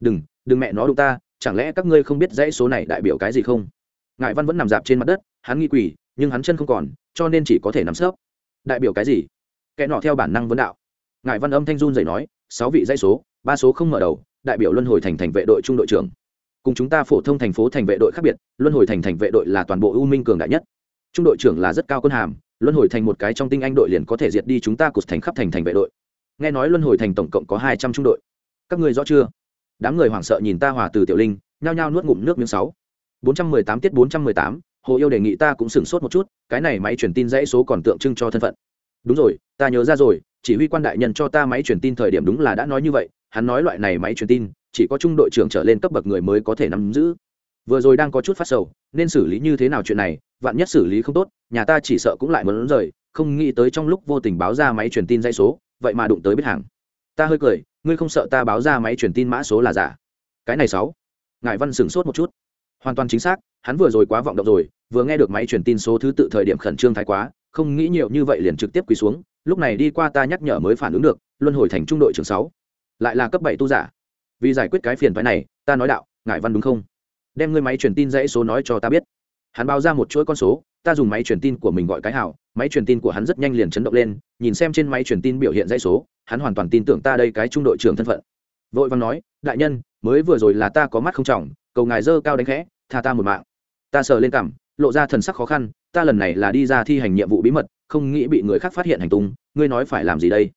Đừng đừng mẹ nó đụng ta, chẳng lẽ các ngươi không biết dãy số này đại biểu cái gì không? Ngài văn vẫn nằm dạp trên mặt đất, hắn nghi quỷ, nhưng hắn chân không còn, cho nên chỉ có thể nằm sấp. Đại biểu cái gì? Kẻ nọ theo bản năng vấn đạo ngài văn âm thanh run dậy nói, sáu vị dãy số, ba số không mở đầu, đại biểu luân hồi thành thành vệ đội trung đội trưởng. Cùng chúng ta phổ thông thành phố thành vệ đội khác biệt, luân hồi thành thành vệ đội là toàn bộ ưu minh cường đại nhất. Trung đội trưởng là rất cao quân hàm, luân hồi thành một cái trong tinh anh đội liền có thể diệt đi chúng ta cột thành khắp thành thành vệ đội. Nghe nói luân hồi thành tổng cộng có hai trăm trung đội. Các người rõ chưa? Đám người hoảng sợ nhìn ta hòa từ tiểu linh, nhao nhao nuốt ngụm nước miếng sáu. Bốn trăm mười tám tiết bốn trăm mười tám, hồ yêu đề nghị ta cũng sửng sốt một chút, cái này máy truyền tin dãy số còn tượng trưng cho thân phận. Đúng rồi, ta nhớ ra rồi chỉ huy quan đại nhân cho ta máy truyền tin thời điểm đúng là đã nói như vậy, hắn nói loại này máy truyền tin, chỉ có trung đội trưởng trở lên cấp bậc người mới có thể nắm giữ. Vừa rồi đang có chút phát sầu, nên xử lý như thế nào chuyện này, vạn nhất xử lý không tốt, nhà ta chỉ sợ cũng lại muốn rời, không nghĩ tới trong lúc vô tình báo ra máy truyền tin dãy số, vậy mà đụng tới biết hàng. Ta hơi cười, ngươi không sợ ta báo ra máy truyền tin mã số là giả? Cái này sáu. Ngài văn sửng sốt một chút. Hoàn toàn chính xác, hắn vừa rồi quá vọng động rồi, vừa nghe được máy truyền tin số thứ tự thời điểm khẩn trương thái quá, không nghĩ nhiều như vậy liền trực tiếp quỳ xuống lúc này đi qua ta nhắc nhở mới phản ứng được, luân hồi thành trung đội trưởng sáu. Lại là cấp bảy tu giả. Vì giải quyết cái phiền phái này, ta nói đạo ngại văn đúng không? Đem ngươi máy truyền tin dãy số nói cho ta biết. Hắn báo ra một chuỗi con số, ta dùng máy truyền tin của mình gọi cái hảo, máy truyền tin của hắn rất nhanh liền chấn động lên, nhìn xem trên máy truyền tin biểu hiện dãy số, hắn hoàn toàn tin tưởng ta đây cái trung đội trưởng thân phận. Vội văn nói, đại nhân, mới vừa rồi là ta có mắt không trọng, cầu ngài dơ cao đánh khẽ, tha ta một mạng. Ta sờ lên cằm, lộ ra thần sắc khó khăn, ta lần này là đi ra thi hành nhiệm vụ bí mật không nghĩ bị người khác phát hiện hành tung, ngươi nói phải làm gì đây?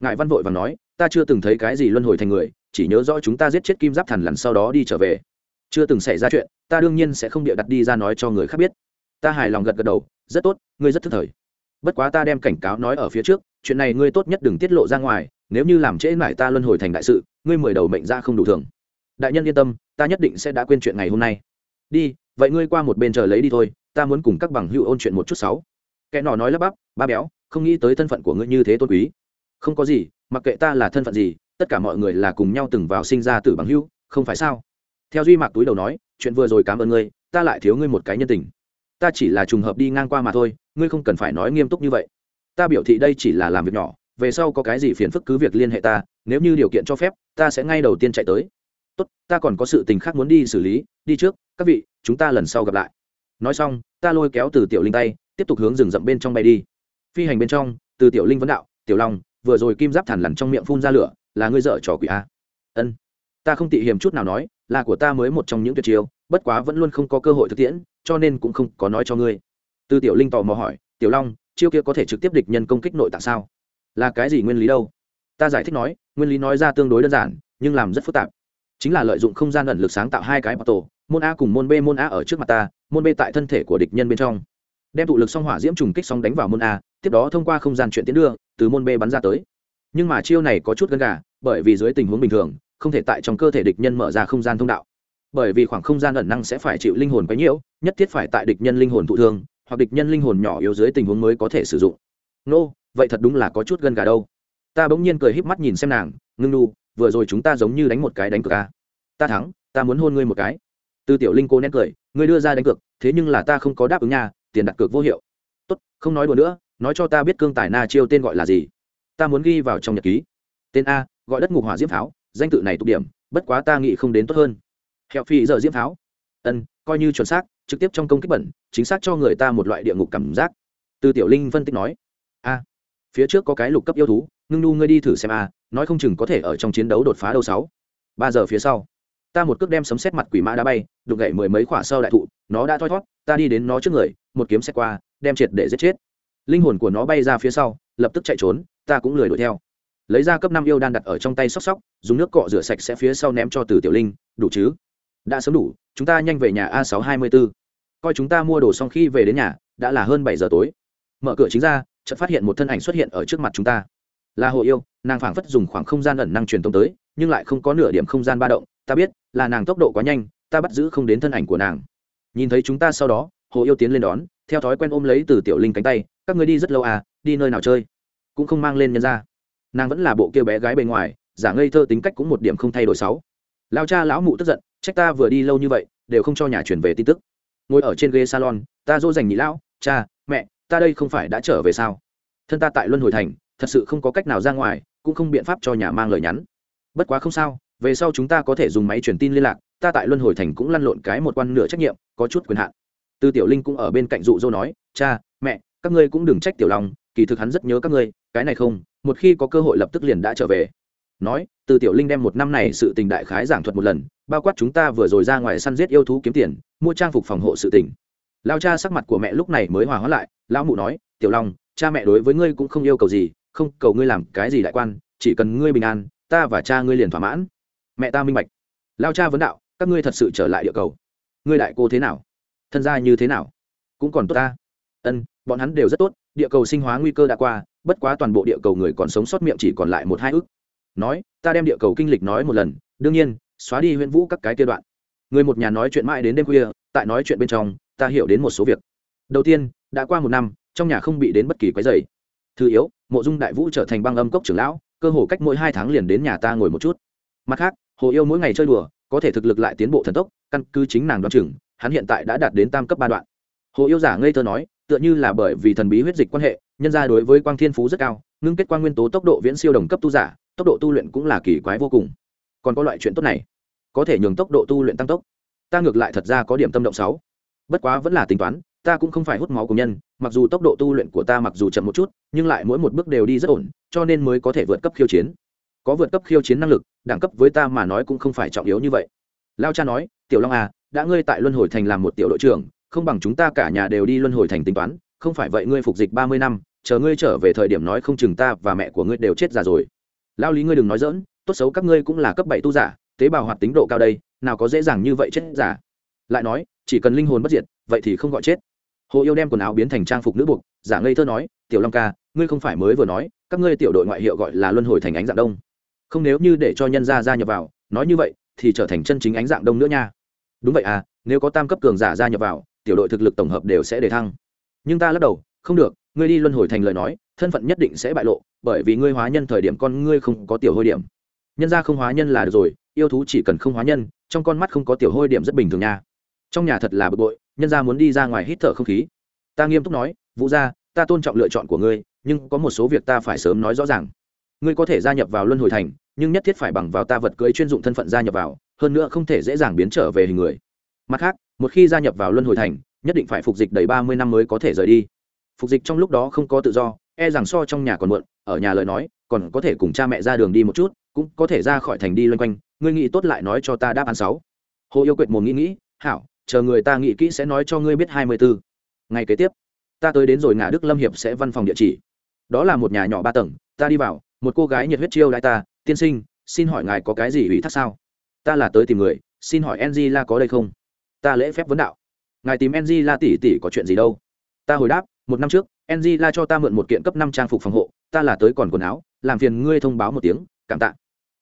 Ngài văn vội vàng nói, ta chưa từng thấy cái gì luân hồi thành người, chỉ nhớ rõ chúng ta giết chết kim giáp thần lần sau đó đi trở về. Chưa từng xảy ra chuyện, ta đương nhiên sẽ không bịa đặt đi ra nói cho người khác biết. Ta hài lòng gật gật đầu, rất tốt, ngươi rất thức thời. Bất quá ta đem cảnh cáo nói ở phía trước, chuyện này ngươi tốt nhất đừng tiết lộ ra ngoài, nếu như làm trễ mãi ta luân hồi thành đại sự, ngươi mười đầu mệnh ra không đủ thường. Đại nhân yên tâm, ta nhất định sẽ đã quên chuyện ngày hôm nay. Đi, vậy ngươi qua một bên chờ lấy đi thôi, ta muốn cùng các bằng hữu ôn chuyện một chút sáu kẻ nọ nói lắp bắp, ba béo, không nghĩ tới thân phận của ngươi như thế tôn quý. Không có gì, mặc kệ ta là thân phận gì, tất cả mọi người là cùng nhau từng vào sinh ra tử bằng hữu, không phải sao? Theo duy mạc túi đầu nói, chuyện vừa rồi cảm ơn ngươi, ta lại thiếu ngươi một cái nhân tình. Ta chỉ là trùng hợp đi ngang qua mà thôi, ngươi không cần phải nói nghiêm túc như vậy. Ta biểu thị đây chỉ là làm việc nhỏ, về sau có cái gì phiền phức cứ việc liên hệ ta, nếu như điều kiện cho phép, ta sẽ ngay đầu tiên chạy tới. Tốt, ta còn có sự tình khác muốn đi xử lý, đi trước, các vị, chúng ta lần sau gặp lại. Nói xong, ta lôi kéo từ tiểu linh tay tiếp tục hướng rừng rậm bên trong bay đi. Phi hành bên trong, từ tiểu linh vấn đạo, tiểu long, vừa rồi kim giáp thản lằn trong miệng phun ra lửa, là ngươi dở trò quỷ a? Ân, ta không tị hiềm chút nào nói, là của ta mới một trong những tuyệt chiêu, bất quá vẫn luôn không có cơ hội thực tiễn, cho nên cũng không có nói cho ngươi. Từ tiểu linh tò mò hỏi, tiểu long, chiêu kia có thể trực tiếp địch nhân công kích nội tạng sao? Là cái gì nguyên lý đâu? Ta giải thích nói, nguyên lý nói ra tương đối đơn giản, nhưng làm rất phức tạp. Chính là lợi dụng không gian ẩn lực sáng tạo hai cái bọt tổ môn a cùng môn b, môn a ở trước mặt ta, môn b tại thân thể của địch nhân bên trong đem tụ lực song hỏa diễm trùng kích song đánh vào môn a tiếp đó thông qua không gian chuyển tiến đưa từ môn b bắn ra tới. Nhưng mà chiêu này có chút gần gà bởi vì dưới tình huống bình thường không thể tại trong cơ thể địch nhân mở ra không gian thông đạo. Bởi vì khoảng không gian ẩn năng sẽ phải chịu linh hồn quấy nhiễu nhất thiết phải tại địch nhân linh hồn thụ thương hoặc địch nhân linh hồn nhỏ yếu dưới tình huống mới có thể sử dụng. Nô、no, vậy thật đúng là có chút gân gà đâu. Ta bỗng nhiên cười híp mắt nhìn xem nàng ngưng nu vừa rồi chúng ta giống như đánh một cái đánh cược a ta thắng ta muốn hôn ngươi một cái. Từ tiểu linh cô nén cười ngươi đưa ra đánh cược thế nhưng là ta không có đáp ứng nha tiền đặt cược vô hiệu. Tốt, không nói đùa nữa, nói cho ta biết cương tài na chiêu tên gọi là gì. Ta muốn ghi vào trong nhật ký. Tên a, gọi đất ngục hỏa diễm pháo, danh tự này tụ điểm, bất quá ta nghĩ không đến tốt hơn. Hẹo phi giờ diễm pháo. Ân, coi như chuẩn xác, trực tiếp trong công kích bẩn, chính xác cho người ta một loại địa ngục cảm giác. Từ tiểu linh phân tích nói. A, phía trước có cái lục cấp yêu thú, ngưng nu, ngươi đi thử xem a, nói không chừng có thể ở trong chiến đấu đột phá đâu sáu. Ba giờ phía sau, ta một cước đem sấm xét mặt quỷ mã đá bay đục gậy mười mấy quả sâu đại thụ, nó đã thoi thót, ta đi đến nó trước người một kiếm xét qua, đem triệt để giết chết. Linh hồn của nó bay ra phía sau, lập tức chạy trốn, ta cũng lười đuổi theo. Lấy ra cấp năm yêu đan đặt ở trong tay sóc sóc, dùng nước cọ rửa sạch sẽ phía sau ném cho từ tiểu linh, đủ chứ? Đã sớm đủ, chúng ta nhanh về nhà a sáu hai mươi b ố coi chúng ta mua đồ xong khi về đến nhà, đã là hơn bảy giờ tối. Mở cửa chính ra, chợt phát hiện một thân ảnh xuất hiện ở trước mặt chúng ta. Là hồ yêu, nàng phảng phất dùng khoảng không gian ẩn năng truyền tống tới, nhưng lại không có nửa điểm không gian ba động. Ta biết, là nàng tốc độ quá nhanh, ta bắt giữ không đến thân ảnh của nàng. Nhìn thấy chúng ta sau đó hồ yêu tiến lên đón, theo thói quen ôm lấy từ tiểu linh cánh tay, các người đi rất lâu à đi nơi nào chơi? Cũng không mang lên nhân ra. Nàng vẫn là bộ kia bé gái bề ngoài, giả ngây thơ tính cách cũng một điểm không thay đổi sáu. Lao cha lão mụ tức giận, trách ta vừa đi lâu như vậy, đều không cho nhà chuyển về tin tức. Ngồi ở trên ghế salon, ta dỗ dành nhị lão, cha, mẹ, ta đây không phải đã trở về sao? Thân ta tại luân hồi thành, thật sự không có cách nào ra ngoài, cũng không biện pháp cho nhà mang lời nhắn. Bất quá không sao, về sau chúng ta có thể dùng máy truyền tin liên lạc, ta tại luân hồi thành cũng lăn lộn cái một quan nửa trách nhiệm, có chút quyền hạn tư tiểu linh cũng ở bên cạnh dụ dỗ nói, cha, mẹ, các ngươi cũng đừng trách tiểu long, kỳ thực hắn rất nhớ các ngươi, cái này không, một khi có cơ hội lập tức liền đã trở về. Nói, từ tiểu linh đem một năm này sự tình đại khái giảng thuật một lần, bao quát chúng ta vừa rồi ra ngoài săn giết yêu thú kiếm tiền, mua trang phục phòng hộ sự tình. Lao cha sắc mặt của mẹ lúc này mới hòa hóa lại, lão mụ nói, tiểu long, cha mẹ đối với ngươi cũng không yêu cầu gì, không cầu ngươi làm cái gì đại quan, chỉ cần ngươi bình an, ta và cha ngươi liền thỏa mãn. Mẹ ta minh bạch. Lao cha vấn đạo, các ngươi thật sự trở lại địa cầu. Ngươi đại cô thế nào? Thân gia như thế nào? Cũng còn tốt ta. Ân, bọn hắn đều rất tốt, địa cầu sinh hóa nguy cơ đã qua, bất quá toàn bộ địa cầu người còn sống sót miệng chỉ còn lại một hai ức. Nói, ta đem địa cầu kinh lịch nói một lần, đương nhiên, xóa đi huyễn vũ các cái kia đoạn. người một nhà nói chuyện mãi đến đêm khuya, tại nói chuyện bên trong, ta hiểu đến một số việc. Đầu tiên, đã qua một năm, trong nhà không bị đến bất kỳ quái dày thứ yếu, mộ dung đại vũ trở thành băng âm cốc trưởng lão, cơ hồ cách mỗi hai tháng liền đến nhà ta ngồi một chút. Mặt khác, hồ yêu mỗi ngày chơi đùa, có thể thực lực lại tiến bộ thần tốc, căn cứ chính nàng đoán chừng hắn hiện tại đã đạt đến tam cấp ba đoạn. Hồ yêu giả ngây thơ nói, tựa như là bởi vì thần bí huyết dịch quan hệ, nhân ra đối với quang thiên phú rất cao, ngưng kết quang nguyên tố tốc độ viễn siêu đồng cấp tu giả, tốc độ tu luyện cũng là kỳ quái vô cùng. Còn có loại chuyện tốt này, có thể nhường tốc độ tu luyện tăng tốc. Ta ngược lại thật ra có điểm tâm động sáu. Bất quá vẫn là tính toán, ta cũng không phải hút máu của nhân, mặc dù tốc độ tu luyện của ta mặc dù chậm một chút, nhưng lại mỗi một bước đều đi rất ổn, cho nên mới có thể vượt cấp khiêu chiến. Có vượt cấp khiêu chiến năng lực, đẳng cấp với ta mà nói cũng không phải trọng yếu như vậy. Lao cha nói, tiểu long à đã ngươi tại luân hồi thành làm một tiểu đội trưởng, không bằng chúng ta cả nhà đều đi luân hồi thành tính toán, không phải vậy ngươi phục dịch ba mươi năm, chờ ngươi trở về thời điểm nói không chừng ta và mẹ của ngươi đều chết già rồi. Lao lý ngươi đừng nói dỡn tốt xấu các ngươi cũng là cấp bảy tu giả, tế bào hoạt tính độ cao đây, nào có dễ dàng như vậy chết giả lại nói, chỉ cần linh hồn bất diệt, vậy thì không gọi chết. Hồ yêu đem quần áo biến thành trang phục nữ buộc, giả ngây thơ nói, tiểu long ca, ngươi không phải mới vừa nói, các ngươi tiểu đội ngoại hiệu gọi là luân hồi thành ánh dạng đông. Không nếu như để cho nhân gia gia nhập vào, nói như vậy, thì trở thành chân chính ánh dạng đông nữa nha đúng vậy à nếu có tam cấp cường giả gia nhập vào, tiểu đội thực lực tổng hợp đều sẽ để thăng. Nhưng ta lắc đầu, không được, ngươi đi luân hồi thành lời nói, thân phận nhất định sẽ bại lộ, bởi vì ngươi hóa nhân thời điểm con ngươi không có tiểu hôi điểm. Nhân ra không hóa nhân là được rồi, yêu thú chỉ cần không hóa nhân, trong con mắt không có tiểu hôi điểm rất bình thường nha. Trong nhà thật là bực bội, nhân ra muốn đi ra ngoài hít thở không khí. Ta nghiêm túc nói, vũ gia, ta tôn trọng lựa chọn của ngươi, nhưng có một số việc ta phải sớm nói rõ ràng ngươi có thể gia nhập vào luân hồi thành, nhưng nhất thiết phải bằng vào ta vật cưới chuyên dụng thân phận gia nhập vào, hơn nữa không thể dễ dàng biến trở về hình người. Mặt khác, một khi gia nhập vào luân hồi thành, nhất định phải phục dịch đầy ba mươi năm mới có thể rời đi. Phục dịch trong lúc đó không có tự do e rằng so trong nhà còn muộn, ở nhà lời nói, còn có thể cùng cha mẹ ra đường đi một chút, cũng có thể ra khỏi thành đi loanh quanh, ngươi nghĩ tốt lại nói cho ta đáp án sáu. Hồ yêu quệt mồm nghĩ nghĩ, hảo, chờ người ta nghĩ kỹ sẽ nói cho ngươi biết hai mươi bốn ngày kế tiếp, ta tới đến rồi ngã đức lâm hiệp sẽ văn phòng địa chỉ. Đó là một nhà nhỏ ba tầng, ta đi vào một cô gái nhiệt huyết chiêu đại ta, tiên sinh, xin hỏi ngài có cái gì ủy thác sao? Ta là tới tìm người, xin hỏi ng la có đây không? Ta lễ phép vấn đạo. Ngài tìm ng la tỷ tỷ có chuyện gì đâu? Ta hồi đáp, một năm trước ng la cho ta mượn một kiện cấp năm trang phục phòng hộ, ta là tới còn quần áo, làm phiền ngươi thông báo một tiếng, cảm tạ.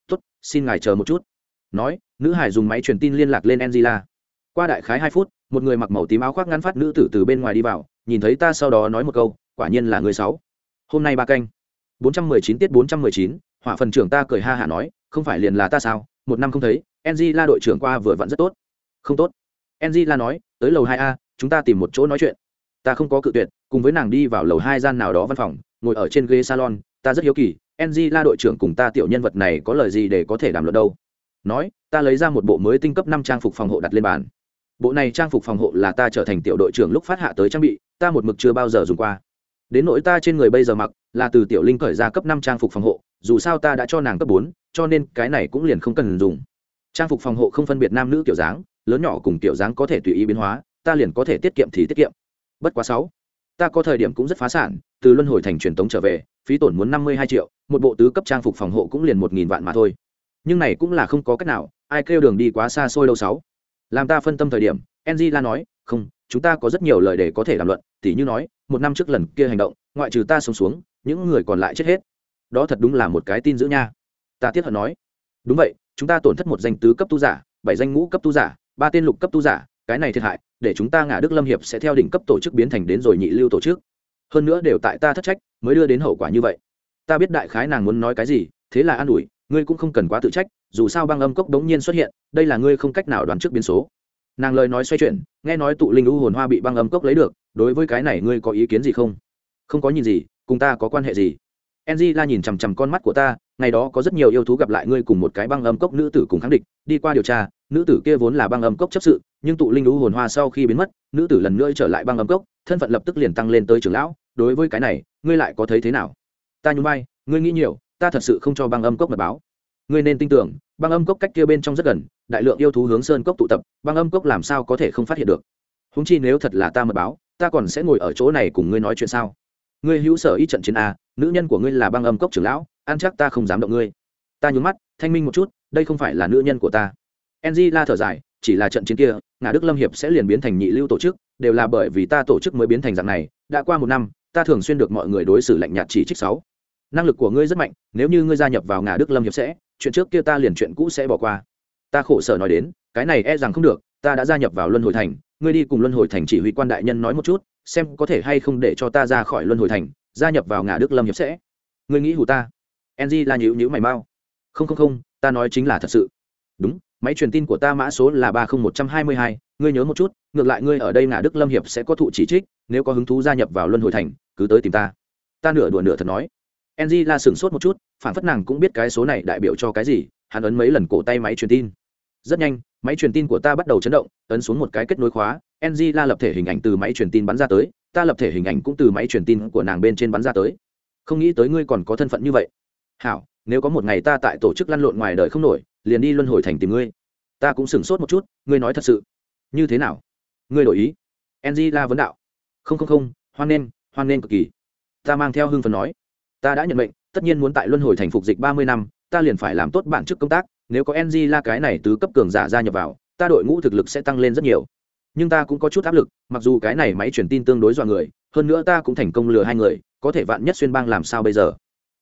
Tốt, xin ngài chờ một chút. Nói, nữ hải dùng máy truyền tin liên lạc lên ng la qua đại khái hai phút, một người mặc màu tím áo khoác ngắn phát nữ tử từ bên ngoài đi vào, nhìn thấy ta sau đó nói một câu, quả nhiên là người sáu. Hôm nay ba canh bốn trăm mười chín tiết bốn trăm mười chín hỏa phần trưởng ta cười ha hả nói không phải liền là ta sao một năm không thấy ng la đội trưởng qua vừa vặn rất tốt. Không tốt. Ng la nói tới lầu 2a, chúng ta tìm một chỗ nói chuyện. Ta không có cự tuyệt cùng với nàng đi vào lầu 2 gian nào đó văn phòng ngồi ở trên ghế salon ta rất hiếu kỳ ng la đội trưởng cùng ta tiểu nhân vật này có lời gì để có thể đàm luận đâu? Nói ta lấy ra một bộ mới tinh cấp năm trang phục phòng hộ đặt lên bàn. Bộ này trang phục phòng hộ là ta trở thành tiểu đội trưởng lúc phát hạ tới trang bị ta một mực chưa bao giờ dùng qua đến nỗi ta trên người bây giờ mặc, là từ tiểu linh khởi ra cấp năm trang phục phòng hộ, dù sao ta đã cho nàng cấp bốn, cho nên cái này cũng liền không cần dùng. Trang phục phòng hộ không phân biệt nam nữ kiểu dáng, lớn nhỏ cùng kiểu dáng có thể tùy ý biến hóa, ta liền có thể tiết kiệm thì tiết kiệm. Bất quá sáu, ta có thời điểm cũng rất phá sản, từ luân hồi thành truyền tống trở về, phí tổn muốn năm mươi hai triệu, một bộ tứ cấp trang phục phòng hộ cũng liền một nghìn vạn mà thôi. Nhưng này cũng là không có cách nào, ai kêu đường đi quá xa xôi đâu sáu. Làm ta phân tâm thời điểm enzy la nói không, chúng ta có rất nhiều lời để có thể đàm luận, tỉ như nói, một năm trước lần kia hành động, ngoại trừ ta sống xuống, những người còn lại chết hết. Đó thật đúng là một cái tin giữ nha. Ta tiếp hận nói. Đúng vậy, chúng ta tổn thất một danh tứ cấp tu giả, bảy danh ngũ cấp tu giả, ba tên lục cấp tu giả, cái này thiệt hại, để chúng ta ngã đức lâm hiệp sẽ theo đỉnh cấp tổ chức biến thành đến rồi nhị lưu tổ chức. Hơn nữa đều tại ta thất trách, mới đưa đến hậu quả như vậy. Ta biết đại khái nàng muốn nói cái gì, thế là an ủi, ngươi cũng không cần quá tự trách, dù sao băng âm cốc đống nhiên xuất hiện, đây là ngươi không cách nào đoán trước biến số nàng lời nói xoay chuyển, nghe nói tụ linh u hồn hoa bị băng âm cốc lấy được, đối với cái này ngươi có ý kiến gì không? Không có nhìn gì, cùng ta có quan hệ gì? Enzy la nhìn chằm chằm con mắt của ta, ngày đó có rất nhiều yêu thú gặp lại ngươi cùng một cái băng âm cốc nữ tử cùng kháng địch, đi qua điều tra, nữ tử kia vốn là băng âm cốc chấp sự, nhưng tụ linh u hồn hoa sau khi biến mất, nữ tử lần nữa trở lại băng âm cốc, thân phận lập tức liền tăng lên tới trưởng lão, đối với cái này, ngươi lại có thấy thế nào? Ta nhún vai, ngươi nghĩ nhiều, ta thật sự không cho băng âm cốc mật báo ngươi nên tin tưởng, băng âm cốc cách kia bên trong rất gần, đại lượng yêu thú hướng sơn cốc tụ tập, băng âm cốc làm sao có thể không phát hiện được? Húng chi nếu thật là ta mật báo, ta còn sẽ ngồi ở chỗ này cùng ngươi nói chuyện sao? Ngươi hữu sở ít trận chiến a, nữ nhân của ngươi là băng âm cốc trưởng lão an chắc ta không dám động ngươi. Ta nhún mắt, thanh minh một chút, đây không phải là nữ nhân của ta. Enzy la thở dài, chỉ là trận chiến kia ngã đức lâm hiệp sẽ liền biến thành nhị lưu tổ chức, đều là bởi vì ta tổ chức mới biến thành dạng này, đã qua một năm, ta thường xuyên được mọi người đối xử lạnh nhạt chỉ trích sáu. Năng lực của ngươi rất mạnh, nếu như ngươi gia nhập vào ngã đức lâm hiệp sẽ chuyện trước kia ta liền chuyện cũ sẽ bỏ qua. Ta khổ sở nói đến, cái này e rằng không được, ta đã gia nhập vào luân hồi thành, ngươi đi cùng luân hồi thành chỉ huy quan đại nhân nói một chút, xem có thể hay không để cho ta ra khỏi luân hồi thành, gia nhập vào ngã đức lâm hiệp sẽ. Ngươi nghĩ hù ta? Ng là nhữ nhữ mày mau. Không không không, ta nói chính là thật sự. Đúng, máy truyền tin của ta mã số là ba không một trăm hai mươi hai, ngươi nhớ một chút, ngược lại ngươi ở đây ngã đức lâm hiệp sẽ có thụ chỉ trích, nếu có hứng thú gia nhập vào luân hồi thành, cứ tới tìm ta. Ta nửa đùa nửa thật nói ng la sửng sốt một chút phản phất nàng cũng biết cái số này đại biểu cho cái gì, hắn ấn mấy lần cổ tay máy truyền tin. Rất nhanh, máy truyền tin của ta bắt đầu chấn động, ấn xuống một cái kết nối khóa ng la lập thể hình ảnh từ máy truyền tin bắn ra tới, ta lập thể hình ảnh cũng từ máy truyền tin của nàng bên trên bắn ra tới. Không nghĩ tới ngươi còn có thân phận như vậy. Hảo, nếu có một ngày ta tại tổ chức lăn lộn ngoài đời không nổi, liền đi luân hồi thành tìm ngươi. Ta cũng sửng sốt một chút, ngươi nói thật sự. Như thế nào? Ngươi đổi ý. Ng la vấn đạo. Không không không, hoan nghênh hoan nghênh cực kỳ. Ta mang theo hưng phần nói ta đã nhận mệnh, tất nhiên muốn tại luân hồi thành phục dịch ba mươi năm, ta liền phải làm tốt bản chức công tác, nếu có ng la cái này tứ cấp cường giả gia nhập vào, ta đội ngũ thực lực sẽ tăng lên rất nhiều. Nhưng ta cũng có chút áp lực, mặc dù cái này máy truyền tin tương đối dọa người, hơn nữa ta cũng thành công lừa hai người, có thể vạn nhất xuyên bang làm sao bây giờ?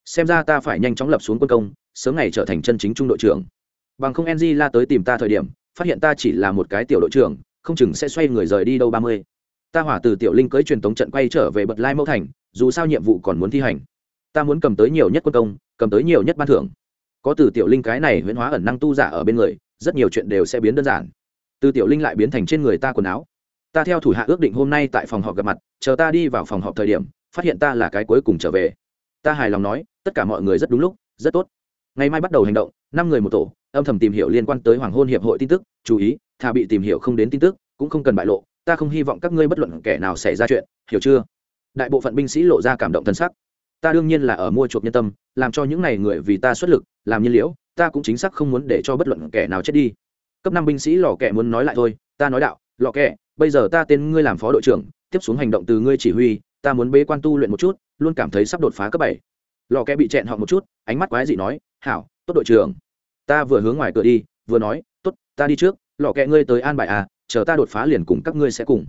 Xem ra ta phải nhanh chóng lập xuống quân công, sớm ngày trở thành chân chính trung đội trưởng. Bằng không ng la tới tìm ta thời điểm, phát hiện ta chỉ là một cái tiểu đội trưởng, không chừng sẽ xoay người rời đi đâu ba mươi. Ta hỏa từ tiểu linh cưới truyền tống trận quay trở về bật lai mẫu thành, dù sao nhiệm vụ còn muốn thi hành ta muốn cầm tới nhiều nhất quân công, cầm tới nhiều nhất ban thưởng. Có từ tiểu linh cái này huyễn hóa ẩn năng tu giả ở bên người, rất nhiều chuyện đều sẽ biến đơn giản. Từ tiểu linh lại biến thành trên người ta quần áo. Ta theo thủ hạ ước định hôm nay tại phòng họp gặp mặt, chờ ta đi vào phòng họp thời điểm, phát hiện ta là cái cuối cùng trở về. Ta hài lòng nói, tất cả mọi người rất đúng lúc, rất tốt. Ngày mai bắt đầu hành động, năm người một tổ, âm thầm tìm hiểu liên quan tới hoàng hôn hiệp hội tin tức, chú ý, thà bị tìm hiểu không đến tin tức, cũng không cần bại lộ, ta không hy vọng các ngươi bất luận kẻ nào xảy ra chuyện, hiểu chưa? Đại bộ phận binh sĩ lộ ra cảm động thân sắc ta đương nhiên là ở mua chuộc nhân tâm, làm cho những n à y người vì ta xuất lực, làm nhiên liễu, ta cũng chính xác không muốn để cho bất luận kẻ nào chết đi. Cấp năm binh sĩ lò kẹ muốn nói lại thôi, ta nói đạo, lò kẹ bây giờ ta tên ngươi làm phó đội trưởng, tiếp xuống hành động từ ngươi chỉ huy, ta muốn bế quan tu luyện một chút, luôn cảm thấy sắp đột phá cấp bảy. Lò kẹ bị chẹn họ một chút, ánh mắt quái dị nói, hảo, tốt đội trưởng. Ta vừa hướng ngoài cửa đi, vừa nói, tốt, ta đi trước, lò kẹ ngươi tới an bài à chờ ta đột phá liền cùng các ngươi sẽ cùng.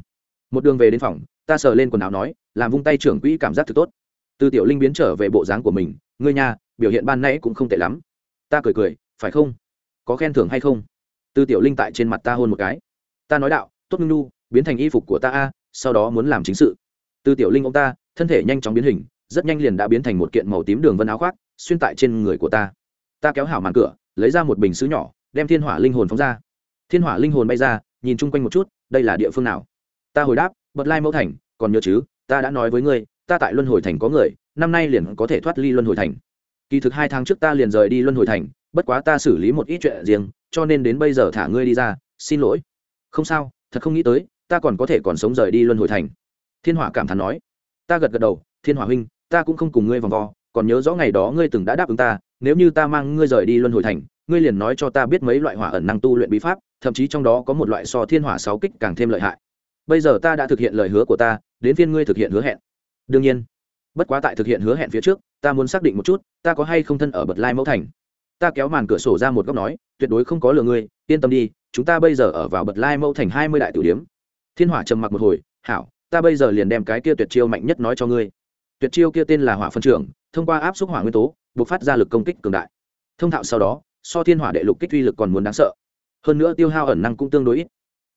Một đường về đến phòng, ta sờ lên quần áo nói, làm vung tay trưởng quỹ cảm giác thật tốt từ tiểu linh biến trở về bộ dáng của mình, ngươi nhà biểu hiện ban nãy cũng không tệ lắm. Ta cười cười, phải không? Có khen thưởng hay không? Từ tiểu linh tại trên mặt ta hôn một cái. Ta nói đạo, tốt ngưng nu biến thành y phục của ta a, sau đó muốn làm chính sự. Từ tiểu linh ông ta, thân thể nhanh chóng biến hình, rất nhanh liền đã biến thành một kiện màu tím đường vân áo khoác, xuyên tại trên người của ta. Ta kéo hảo màn cửa, lấy ra một bình xứ nhỏ, đem thiên hỏa linh hồn phóng ra. Thiên hỏa linh hồn bay ra, nhìn chung quanh một chút, đây là địa phương nào? Ta hồi đáp, bật lai mẫu thành, còn nhớ chứ, ta đã nói với ngươi ta tại luân hồi thành có người, năm nay liền có thể thoát ly luân hồi thành. Kỳ thực hai tháng trước ta liền rời đi luân hồi thành, bất quá ta xử lý một ít chuyện riêng, cho nên đến bây giờ thả ngươi đi ra, xin lỗi. Không sao, thật không nghĩ tới, ta còn có thể còn sống rời đi luân hồi thành. Thiên hỏa cảm thán nói. Ta gật gật đầu, thiên hỏa huynh, ta cũng không cùng ngươi vòng vo, còn nhớ rõ ngày đó ngươi từng đã đáp ứng ta, nếu như ta mang ngươi rời đi luân hồi thành, ngươi liền nói cho ta biết mấy loại hỏa ẩn năng tu luyện bí pháp, thậm chí trong đó có một loại so thiên hỏa sáu kích càng thêm lợi hại. Bây giờ ta đã thực hiện lời hứa của ta, đến phiên ngươi thực hiện hứa hẹn đương nhiên, bất quá tại thực hiện hứa hẹn phía trước, ta muốn xác định một chút, ta có hay không thân ở bật lai mẫu thành? Ta kéo màn cửa sổ ra một góc nói, tuyệt đối không có lừa ngươi, yên tâm đi, chúng ta bây giờ ở vào bật lai mẫu thành hai mươi đại tử điếm thiên hỏa trầm mặc một hồi, hảo, ta bây giờ liền đem cái kia tuyệt chiêu mạnh nhất nói cho ngươi. Tuyệt chiêu kia tên là hỏa phân trưởng, thông qua áp suất hỏa nguyên tố buộc phát ra lực công kích cường đại. Thông thạo sau đó, so thiên hỏa đệ lục kích uy lực còn muốn đáng sợ. Hơn nữa tiêu hao ẩn năng cũng tương đối ít.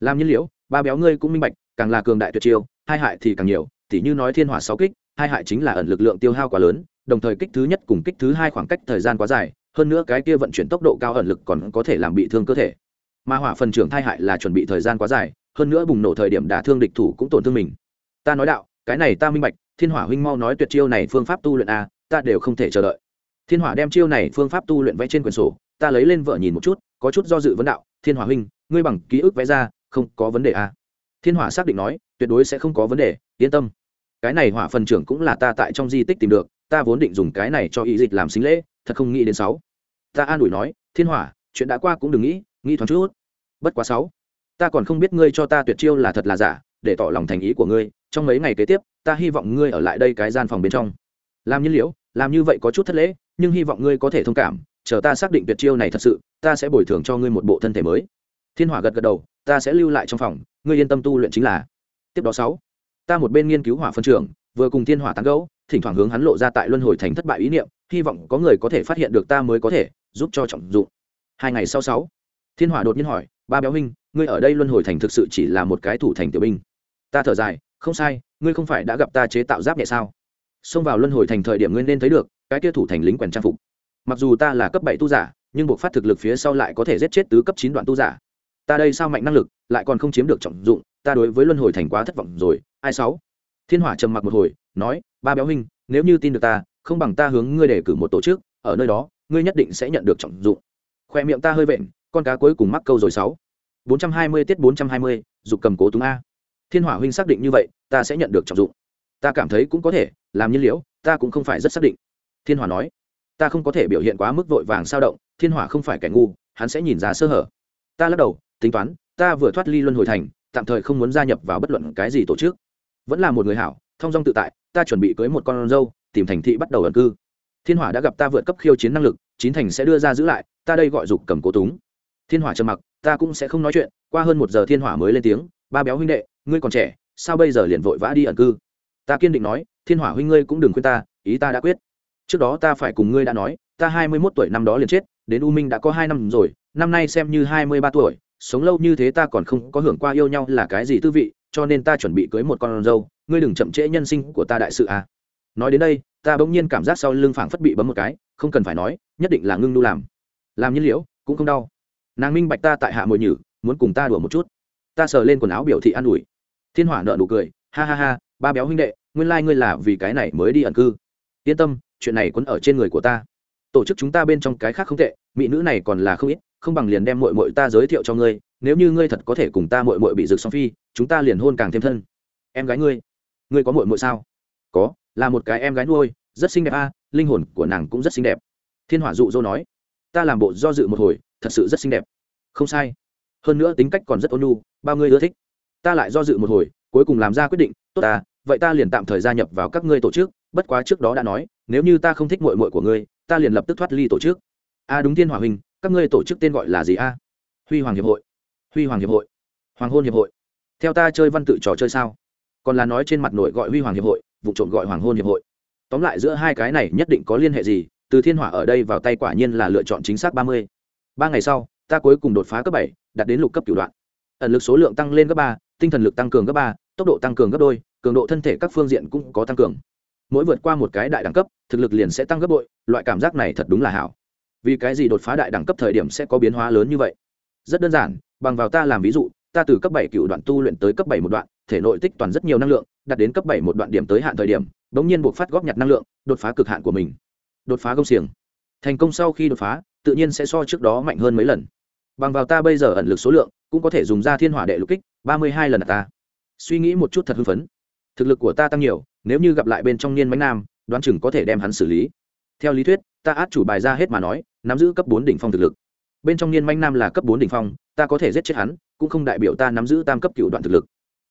Làm nhiên liễu ba béo ngươi cũng minh bạch, càng là cường đại tuyệt chiêu, hai hại thì càng nhiều tỉ như nói thiên hỏa sáu kích, hai hại chính là ẩn lực lượng tiêu hao quá lớn, đồng thời kích thứ nhất cùng kích thứ hai khoảng cách thời gian quá dài, hơn nữa cái kia vận chuyển tốc độ cao ẩn lực còn có thể làm bị thương cơ thể. Mà hỏa phần trưởng thai hại là chuẩn bị thời gian quá dài, hơn nữa bùng nổ thời điểm đả thương địch thủ cũng tổn thương mình. Ta nói đạo, cái này ta minh bạch, thiên hỏa huynh mau nói tuyệt chiêu này phương pháp tu luyện a, ta đều không thể chờ đợi. Thiên hỏa đem chiêu này phương pháp tu luyện vẽ trên quyển sổ, ta lấy lên vợ nhìn một chút, có chút do dự vấn đạo, thiên hỏa huynh, ngươi bằng ký ức vẽ ra, không có vấn đề a. Thiên hỏa xác định nói, tuyệt đối sẽ không có vấn đề, yên tâm cái này hỏa phần trưởng cũng là ta tại trong di tích tìm được, ta vốn định dùng cái này cho ý dịch làm xính lễ, thật không nghĩ đến sáu. Ta an ủi nói, thiên hỏa, chuyện đã qua cũng đừng nghĩ nghĩ thoáng chút. Bất quá sáu, ta còn không biết ngươi cho ta tuyệt chiêu là thật là giả, để tỏ lòng thành ý của ngươi, trong mấy ngày kế tiếp, ta hy vọng ngươi ở lại đây cái gian phòng bên trong. Làm nhiên liễu làm như vậy có chút thất lễ, nhưng hy vọng ngươi có thể thông cảm, chờ ta xác định tuyệt chiêu này thật sự, ta sẽ bồi thường cho ngươi một bộ thân thể mới. Thiên hỏa gật gật đầu, ta sẽ lưu lại trong phòng, ngươi yên tâm tu luyện chính là. Tiếp đó sáu ta một bên nghiên cứu hỏa phân trường, vừa cùng thiên hỏa tán gấu thỉnh thoảng hướng hắn lộ ra tại luân hồi thành thất bại ý niệm, hy vọng có người có thể phát hiện được ta mới có thể giúp cho trọng dụng. Hai ngày sau sáu, thiên hỏa đột nhiên hỏi, ba béo huynh, ngươi ở đây luân hồi thành thực sự chỉ là một cái thủ thành tiểu binh? Ta thở dài, không sai, ngươi không phải đã gặp ta chế tạo giáp nhẹ sao? Xông vào luân hồi thành thời điểm ngươi nên thấy được, cái kia thủ thành lính quèn trang phục. Mặc dù ta là cấp bảy tu giả, nhưng buộc phát thực lực phía sau lại có thể giết chết tứ cấp chín đoạn tu giả. Ta đây sao mạnh năng lực, lại còn không chiếm được trọng dụng, ta đối với luân hồi thành quá thất vọng rồi ai sáu? Thiên hỏa trầm mặc một hồi, nói, ba béo huynh, nếu như tin được ta, không bằng ta hướng ngươi đề cử một tổ chức, ở nơi đó, ngươi nhất định sẽ nhận được trọng dụng. Khoe miệng ta hơi vện, con cá cuối cùng mắc câu rồi sáu. Bốn trăm hai mươi tiết bốn trăm hai mươi, dục cầm cố túng a. Thiên hỏa huynh xác định như vậy, ta sẽ nhận được trọng dụng. Ta cảm thấy cũng có thể, làm nhiên liễu, ta cũng không phải rất xác định. Thiên hỏa nói, ta không có thể biểu hiện quá mức vội vàng sao động, thiên hỏa không phải kẻ ngu, hắn sẽ nhìn ra sơ hở. Ta lắc đầu, tính toán, ta vừa thoát ly luân hồi thành, tạm thời không muốn gia nhập vào bất luận cái gì tổ chức vẫn là một người hảo, thông dong tự tại, ta chuẩn bị cưới một con dâu, tìm thành thị bắt đầu ẩn cư. Thiên hỏa đã gặp ta vượt cấp khiêu chiến năng lực, chín thành sẽ đưa ra giữ lại, ta đây gọi dục cầm cố túng. Thiên hỏa trầm mặc, ta cũng sẽ không nói chuyện, qua hơn một giờ thiên hỏa mới lên tiếng, ba béo huynh đệ, ngươi còn trẻ, sao bây giờ liền vội vã đi ẩn cư? Ta kiên định nói, thiên hỏa huynh ngươi cũng đừng khuyên ta, ý ta đã quyết. Trước đó ta phải cùng ngươi đã nói, ta hai mươi mốt tuổi năm đó liền chết, đến u minh đã có hai năm rồi, năm nay xem như hai mươi ba tuổi, sống lâu như thế ta còn không có hưởng qua yêu nhau là cái gì tư vị cho nên ta chuẩn bị cưới một con dâu, ngươi đừng chậm trễ nhân sinh của ta đại sự à. Nói đến đây, ta bỗng nhiên cảm giác sau lưng phảng phất bị bấm một cái, không cần phải nói, nhất định là ngưng nu làm. Làm nhiên liễu, cũng không đau. Nàng minh bạch ta tại hạ mồi nhử, muốn cùng ta đùa một chút. Ta sờ lên quần áo biểu thị an ủi. Thiên hỏa nợ nụ cười, ha ha ha, ba béo huynh đệ, nguyên lai、like、ngươi là vì cái này mới đi ẩn cư. Yên tâm, chuyện này quấn ở trên người của ta. Tổ chức chúng ta bên trong cái khác không tệ, mỹ nữ này còn là không ít không bằng liền đem mội mội ta giới thiệu cho ngươi, nếu như ngươi thật có thể cùng ta mội mội bị rực song phi, chúng ta liền hôn càng thêm thân. Em gái ngươi ngươi có mội mội sao? Có, là một cái em gái nuôi, rất xinh đẹp a, linh hồn của nàng cũng rất xinh đẹp. Thiên hỏa dụ dỗ nói, ta làm bộ do dự một hồi, thật sự rất xinh đẹp. Không sai. Hơn nữa tính cách còn rất ôn nhu, bao ngươi ưa thích. Ta lại do dự một hồi, cuối cùng làm ra quyết định, tốt ta vậy ta liền tạm thời gia nhập vào các ngươi tổ chức, bất quá trước đó đã nói, nếu như ta không thích mội mội của ngươi, ta liền lập tức thoát ly tổ chức. A đúng thiên hỏa huynh các ngươi tổ chức tên gọi là gì a? Huy hoàng hiệp hội. Huy hoàng hiệp hội. Hoàng hôn hiệp hội. Theo ta chơi văn tự trò chơi sao? Còn là nói trên mặt nội gọi huy hoàng hiệp hội, vụ trộm gọi hoàng hôn hiệp hội. Tóm lại giữa hai cái này nhất định có liên hệ gì, từ thiên hỏa ở đây vào tay quả nhiên là lựa chọn chính xác ba mươi. Ba ngày sau, ta cuối cùng đột phá cấp bảy, đạt đến lục cấp cửu đoạn. Ẩn lực số lượng tăng lên gấp ba, tinh thần lực tăng cường gấp ba, tốc độ tăng cường gấp đôi, cường độ thân thể các phương diện cũng có tăng cường. Mỗi vượt qua một cái đại đẳng cấp, thực lực liền sẽ tăng gấp bội, loại cảm giác này thật đúng là hảo vì cái gì đột phá đại đẳng cấp thời điểm sẽ có biến hóa lớn như vậy? Rất đơn giản, bằng vào ta làm ví dụ, ta từ cấp bảy cựu đoạn tu luyện tới cấp bảy một đoạn, thể nội tích toàn rất nhiều năng lượng, đạt đến cấp bảy một đoạn điểm tới hạn thời điểm đ ỗ n g nhiên buộc phát góp nhặt năng lượng, đột phá cực hạn của mình. Đột phá công xiềng. Thành công sau khi đột phá, tự nhiên sẽ so trước đó mạnh hơn mấy lần. Bằng vào ta bây giờ ẩn lực số lượng, cũng có thể dùng ra thiên hỏa đệ lục kích, ba mươi hai lần ta. Suy nghĩ một chút thật hưng phấn. Thực lực của ta tăng nhiều, nếu như gặp lại bên trong niên mánh nam, đoán chừng có thể đem hắn xử lý. Theo lý thuyết, ta át chủ bài ra hết mà nói nắm giữ cấp bốn đỉnh phong thực lực. Bên trong niên manh nam là cấp bốn đỉnh phong, ta có thể giết chết hắn, cũng không đại biểu ta nắm giữ tam cấp cựu đoạn thực lực.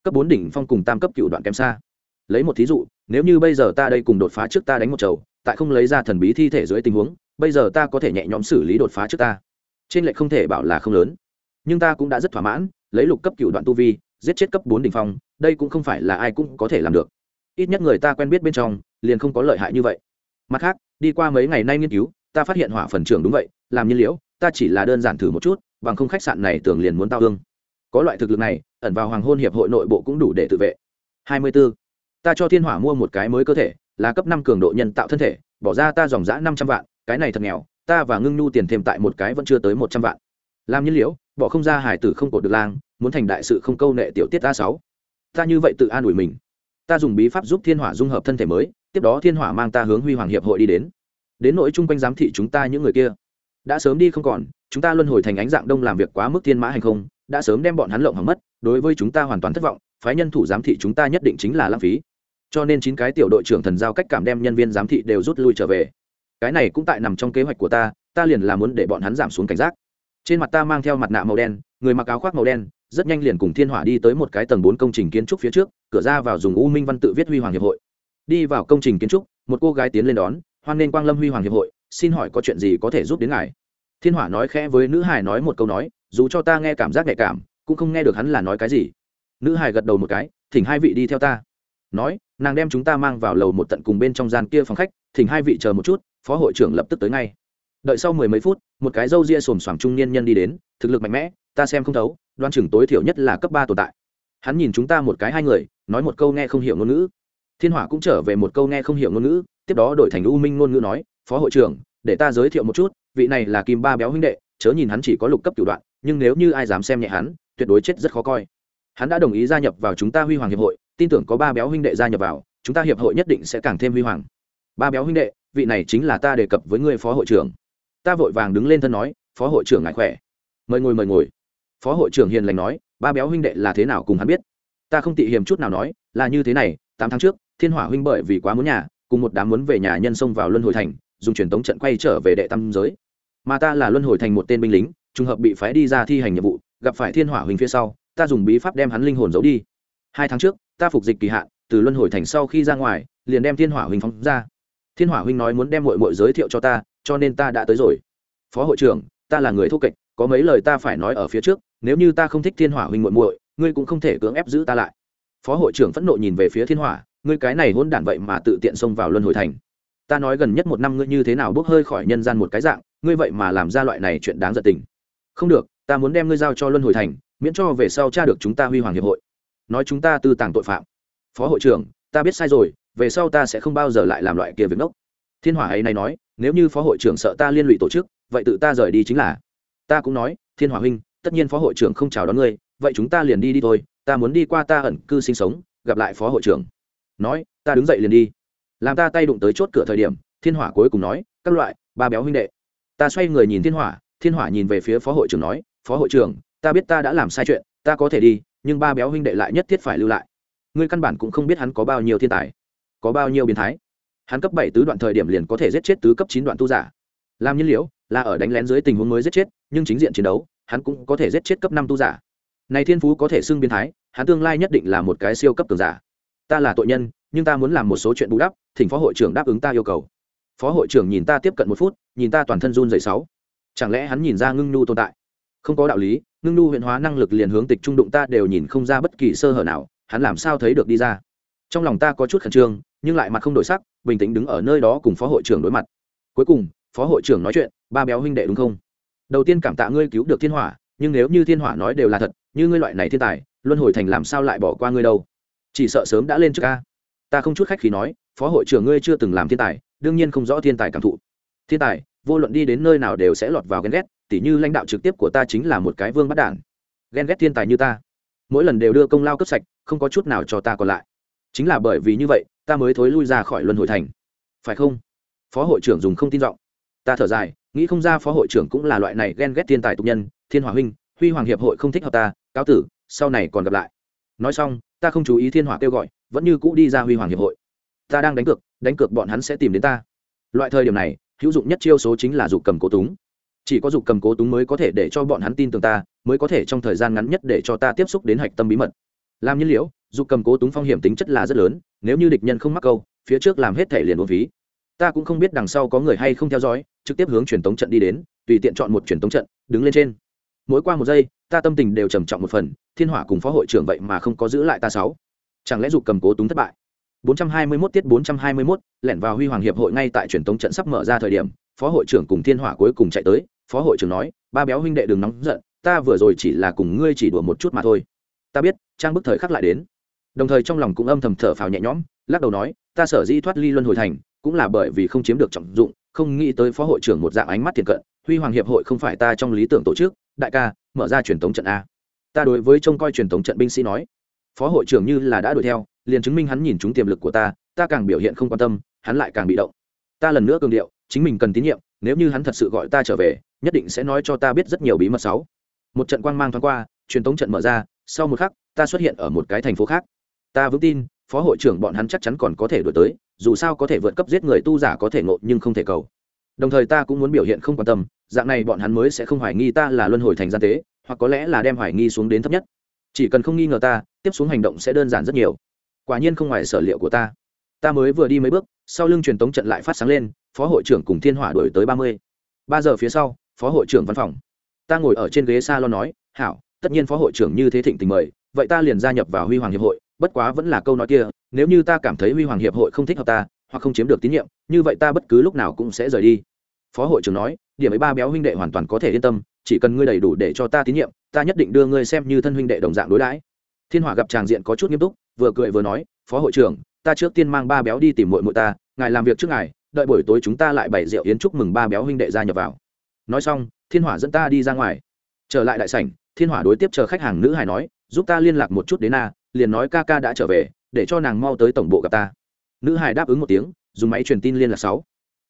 Cấp bốn đỉnh phong cùng tam cấp cựu đoạn kém xa. Lấy một thí dụ, nếu như bây giờ ta đây cùng đột phá trước ta đánh một chầu, tại không lấy ra thần bí thi thể dưới tình huống, bây giờ ta có thể nhẹ nhõm xử lý đột phá trước ta. Trên lệ không thể bảo là không lớn. Nhưng ta cũng đã rất thỏa mãn, lấy lục cấp cựu đoạn tu vi, giết chết cấp bốn đỉnh phong, đây cũng không phải là ai cũng có thể làm được. Ít nhất người ta quen biết bên trong, liền không có lợi hại như vậy. Mặt khác, đi qua mấy ngày nay nghiên cứu ta phát hiện hỏa phần trưởng đúng vậy, làm nhiên liễu, ta chỉ là đơn giản thử một chút, bằng không khách sạn này tưởng liền muốn tao ương có loại thực lực này, ẩn vào hoàng hôn hiệp hội nội bộ cũng đủ để tự vệ. Hai mươi 24. ta cho thiên hỏa mua một cái mới cơ thể, là cấp năm cường độ nhân tạo thân thể, bỏ ra ta dòng dã năm trăm vạn, cái này thật nghèo, ta và ngưng nhu tiền thêm tại một cái vẫn chưa tới một trăm vạn. Làm nhiên liễu, bỏ không ra hải tử không cột được lang, muốn thành đại sự không câu nệ tiểu tiết a sáu. Ta như vậy tự an ủi mình. Ta dùng bí pháp giúp thiên hỏa dung hợp thân thể mới, tiếp đó thiên hỏa mang ta hướng huy hoàng hiệp hội đi đến đến nỗi chung quanh giám thị chúng ta những người kia. Đã sớm đi không còn, chúng ta luân hồi thành ánh dạng đông làm việc quá mức thiên mã hành không, đã sớm đem bọn hắn lộng hỏng mất, đối với chúng ta hoàn toàn thất vọng, phái nhân thủ giám thị chúng ta nhất định chính là lãng phí. Cho nên chín cái tiểu đội trưởng thần giao cách cảm đem nhân viên giám thị đều rút lui trở về. Cái này cũng tại nằm trong kế hoạch của ta ta liền là muốn để bọn hắn giảm xuống cảnh giác. Trên mặt ta mang theo mặt nạ màu đen, người mặc áo khoác màu đen, rất nhanh liền cùng thiên hỏa đi tới một cái tầng bốn công trình kiến trúc phía trước, cửa ra vào dùng u minh văn tự viết huy hoàng hiệp hội. Đi vào công trình kiến trúc, một cô gái tiến lên đón hoan nên quang lâm huy hoàng hiệp hội, xin hỏi có chuyện gì có thể giúp đến ngài? Thiên hỏa nói khẽ với nữ hải nói một câu nói, dù cho ta nghe cảm giác nhạy cảm, cũng không nghe được hắn là nói cái gì. Nữ hải gật đầu một cái, thỉnh hai vị đi theo ta. Nói, nàng đem chúng ta mang vào lầu một tận cùng bên trong gian kia phòng khách, thỉnh hai vị chờ một chút, phó hội trưởng lập tức tới ngay. Đợi sau mười mấy phút, một cái râu ria xồm xoàm trung niên nhân đi đến, thực lực mạnh mẽ, ta xem không thấu, đoan chừng tối thiểu nhất là cấp ba tồn tại. Hắn nhìn chúng ta một cái hai người, nói một câu nghe không hiểu ngôn ngữ thiên hỏa cũng trở về một câu nghe không hiểu ngôn ngữ, tiếp đó đổi thành u minh ngôn ngữ nói, phó hội trưởng, để ta giới thiệu một chút, vị này là kim ba béo huynh đệ, chớ nhìn hắn chỉ có lục cấp cửu đoạn, nhưng nếu như ai dám xem nhẹ hắn, tuyệt đối chết rất khó coi. Hắn đã đồng ý gia nhập vào chúng ta huy hoàng hiệp hội, tin tưởng có ba béo huynh đệ gia nhập vào, chúng ta hiệp hội nhất định sẽ càng thêm huy hoàng. Ba béo huynh đệ, vị này chính là ta đề cập với người phó hội trưởng. Ta vội vàng đứng lên thân nói, phó hội trưởng ngại khỏe. Mời ngồi mời ngồi. Phó hội trưởng hiền lành nói, ba béo huynh đệ là thế nào cùng hắn biết? Ta không tị hiềm chút nào nói, là như thế này, tám tháng trước thiên hỏa huynh bởi vì quá muốn nhà, cùng một đám muốn về nhà nhân xông vào luân hồi thành, dùng truyền tống trận quay trở về đệ tam giới. Mà ta là luân hồi thành một tên binh lính, trùng hợp bị phái đi ra thi hành nhiệm vụ, gặp phải thiên hỏa huynh phía sau, ta dùng bí pháp đem hắn linh hồn giấu đi. Hai tháng trước, ta phục dịch kỳ hạn, từ luân hồi thành sau khi ra ngoài, liền đem thiên hỏa huynh phóng ra. Thiên hỏa huynh nói muốn đem mội mội giới thiệu cho ta, cho nên ta đã tới rồi. Phó hội trưởng, ta là người thô kệch, có mấy lời ta phải nói ở phía trước, nếu như ta không thích thiên hỏa huynh muội muội, ngươi cũng không thể cưỡng ép giữ ta lại. Phó hội trưởng phẫn nộ nhìn về phía thiên hỏa ngươi cái này hôn đản vậy mà tự tiện xông vào luân hồi thành. Ta nói gần nhất một năm ngươi như thế nào bốc hơi khỏi nhân gian một cái dạng, ngươi vậy mà làm ra loại này chuyện đáng giật tình. Không được, ta muốn đem ngươi giao cho luân hồi thành, miễn cho về sau tra được chúng ta huy hoàng hiệp hội. Nói chúng ta tư tàng tội phạm. Phó hội trưởng, ta biết sai rồi, về sau ta sẽ không bao giờ lại làm loại kia việc ngốc. Thiên hỏa ấy này nói, nếu như phó hội trưởng sợ ta liên lụy tổ chức, vậy tự ta rời đi chính là. Ta cũng nói, thiên hỏa huynh, tất nhiên phó hội trưởng không chào đón ngươi, vậy chúng ta liền đi đi thôi, ta muốn đi qua ta ẩn cư sinh sống, gặp lại phó hội trưởng nói, ta đứng dậy liền đi. Làm ta tay đụng tới chốt cửa thời điểm, thiên hỏa cuối cùng nói, các loại, ba béo huynh đệ. Ta xoay người nhìn thiên hỏa thiên hỏa nhìn về phía phó hội trưởng nói, phó hội trưởng, ta biết ta đã làm sai chuyện, ta có thể đi, nhưng ba béo huynh đệ lại nhất thiết phải lưu lại. Ngươi căn bản cũng không biết hắn có bao nhiêu thiên tài, có bao nhiêu biến thái. Hắn cấp bảy tứ đoạn thời điểm liền có thể giết chết tứ cấp chín đoạn tu giả. Làm nhiên liễu là ở đánh lén dưới tình huống mới giết chết, nhưng chính diện chiến đấu, hắn cũng có thể giết chết cấp năm tu giả. Này thiên phú có thể xưng biến thái, hắn tương lai nhất định là một cái siêu cấp cường giả ta là tội nhân, nhưng ta muốn làm một số chuyện bù đắp, thỉnh phó hội trưởng đáp ứng ta yêu cầu. Phó hội trưởng nhìn ta tiếp cận một phút, nhìn ta toàn thân run dày sáu. Chẳng lẽ hắn nhìn ra ngưng nhu tồn tại? Không có đạo lý, ngưng nhu huyện hóa năng lực liền hướng tịch trung đụng ta đều nhìn không ra bất kỳ sơ hở nào, hắn làm sao thấy được đi ra? Trong lòng ta có chút khẩn trương, nhưng lại mặt không đổi sắc, bình tĩnh đứng ở nơi đó cùng phó hội trưởng đối mặt. Cuối cùng, phó hội trưởng nói chuyện, ba béo huynh đệ đúng không? Đầu tiên cảm tạ ngươi cứu được thiên hỏa, nhưng nếu như thiên hỏa nói đều là thật, như ngươi loại này thiên tài, luân hồi thành làm sao lại bỏ qua ngươi đâu? Chỉ sợ sớm đã lên trước ca. Ta không chút khách khi nói, phó hội trưởng ngươi chưa từng làm thiên tài, đương nhiên không rõ thiên tài cảm thụ. Thiên tài, vô luận đi đến nơi nào đều sẽ lọt vào ghen ghét, tỉ như lãnh đạo trực tiếp của ta chính là một cái vương bắt đản ghen ghét thiên tài như ta. Mỗi lần đều đưa công lao cấp sạch, không có chút nào cho ta còn lại. Chính là bởi vì như vậy, ta mới thối lui ra khỏi luân hồi thành. Phải không? Phó hội trưởng dùng không tin giọng. Ta thở dài, nghĩ không ra phó hội trưởng cũng là loại này ghen ghét thiên tài tục nhân, thiên hòa huynh, huy hoàng hiệp hội không thích hợp ta, cáo tử, sau này còn gặp lại. Nói xong ta không chú ý thiên hỏa kêu gọi, vẫn như cũ đi ra huy hoàng hiệp hội. Ta đang đánh cược đánh cược bọn hắn sẽ tìm đến ta. Loại thời điểm này, hữu dụng nhất chiêu số chính là dục cầm cố túng. Chỉ có dục cầm cố túng mới có thể để cho bọn hắn tin tưởng ta, mới có thể trong thời gian ngắn nhất để cho ta tiếp xúc đến hạch tâm bí mật. Làm nhiên liễu dục cầm cố túng phong hiểm tính chất là rất lớn, nếu như địch nhân không mắc câu, phía trước làm hết thể liền uống phí. Ta cũng không biết đằng sau có người hay không theo dõi, trực tiếp hướng truyền tống trận đi đến, tùy tiện chọn một truyền tống trận, đứng lên trên. Mỗi qua một giây ta tâm tình đều trầm trọng một phần thiên hỏa cùng phó hội trưởng vậy mà không có giữ lại ta sáu. Chẳng lẽ dục cầm cố túng thất bại? 421 tiết 421, lẻn vào huy hoàng hiệp hội ngay tại truyền tống trận sắp mở ra thời điểm phó hội trưởng cùng thiên hỏa cuối cùng chạy tới phó hội trưởng nói ba béo huynh đệ đừng nóng giận ta vừa rồi chỉ là cùng ngươi chỉ đùa một chút mà thôi. Ta biết trang bức thời khắc lại đến. Đồng thời trong lòng cũng âm thầm thở phào nhẹ nhõm lắc đầu nói ta sở dĩ thoát ly luân hồi thành cũng là bởi vì không chiếm được trọng dụng không nghĩ tới phó hội trưởng một dạng ánh mắt thiện cận huy hoàng hiệp hội không phải ta trong lý tưởng tổ chức đại ca mở ra truyền thống trận a. Ta đối với trông coi truyền thống trận binh sĩ nói, phó hội trưởng như là đã đuổi theo, liền chứng minh hắn nhìn trúng tiềm lực của ta ta càng biểu hiện không quan tâm, hắn lại càng bị động. Ta lần nữa cường điệu, chính mình cần tín nhiệm, nếu như hắn thật sự gọi ta trở về, nhất định sẽ nói cho ta biết rất nhiều bí mật sáu một trận quang mang thoáng qua, truyền thống trận mở ra, sau một khắc, ta xuất hiện ở một cái thành phố khác. Ta vững tin, phó hội trưởng bọn hắn chắc chắn còn có thể đổi tới, dù sao có thể vượt cấp giết người tu giả có thể ngộ nhưng không thể cầu. Đồng thời ta cũng muốn biểu hiện không quan tâm dạng này bọn hắn mới sẽ không hoài nghi ta là luân hồi thành gian tế, hoặc có lẽ là đem hoài nghi xuống đến thấp nhất. Chỉ cần không nghi ngờ ta, tiếp xuống hành động sẽ đơn giản rất nhiều. Quả nhiên không ngoài sở liệu của ta. Ta mới vừa đi mấy bước, sau lưng truyền tống trận lại phát sáng lên, phó hội trưởng cùng thiên hỏa đổi tới ba mươi. Ba giờ phía sau, phó hội trưởng văn phòng. Ta ngồi ở trên ghế s a lon nói, hảo, tất nhiên phó hội trưởng như thế thịnh tình mời, vậy ta liền gia nhập vào huy hoàng hiệp hội, bất quá vẫn là câu nói kia, nếu như ta cảm thấy huy hoàng hiệp hội không thích hợp ta, hoặc không chiếm được tín nhiệm, như vậy ta bất cứ lúc nào cũng sẽ rời đi. Phó hội trưởng nói điểm ấy ba béo huynh đệ hoàn toàn có thể yên tâm, chỉ cần ngươi đầy đủ để cho ta tín nhiệm, ta nhất định đưa ngươi xem như thân huynh đệ đồng dạng đối đãi. Thiên hỏa gặp tràng diện có chút nghiêm túc, vừa cười vừa nói, phó hội trưởng, ta trước tiên mang ba béo đi tìm muội muội ta, ngài làm việc trước ngài, đợi buổi tối chúng ta lại bày rượu yến chúc mừng ba béo huynh đệ gia nhập vào. Nói xong, thiên hỏa dẫn ta đi ra ngoài. Trở lại đại sảnh, thiên hỏa đối tiếp chờ khách hàng nữ hải nói, giúp ta liên lạc một chút đến na liền nói ca ca đã trở về, để cho nàng mau tới tổng bộ gặp ta. Nữ hải đáp ứng một tiếng, dùng máy truyền tin liên lạc sáu.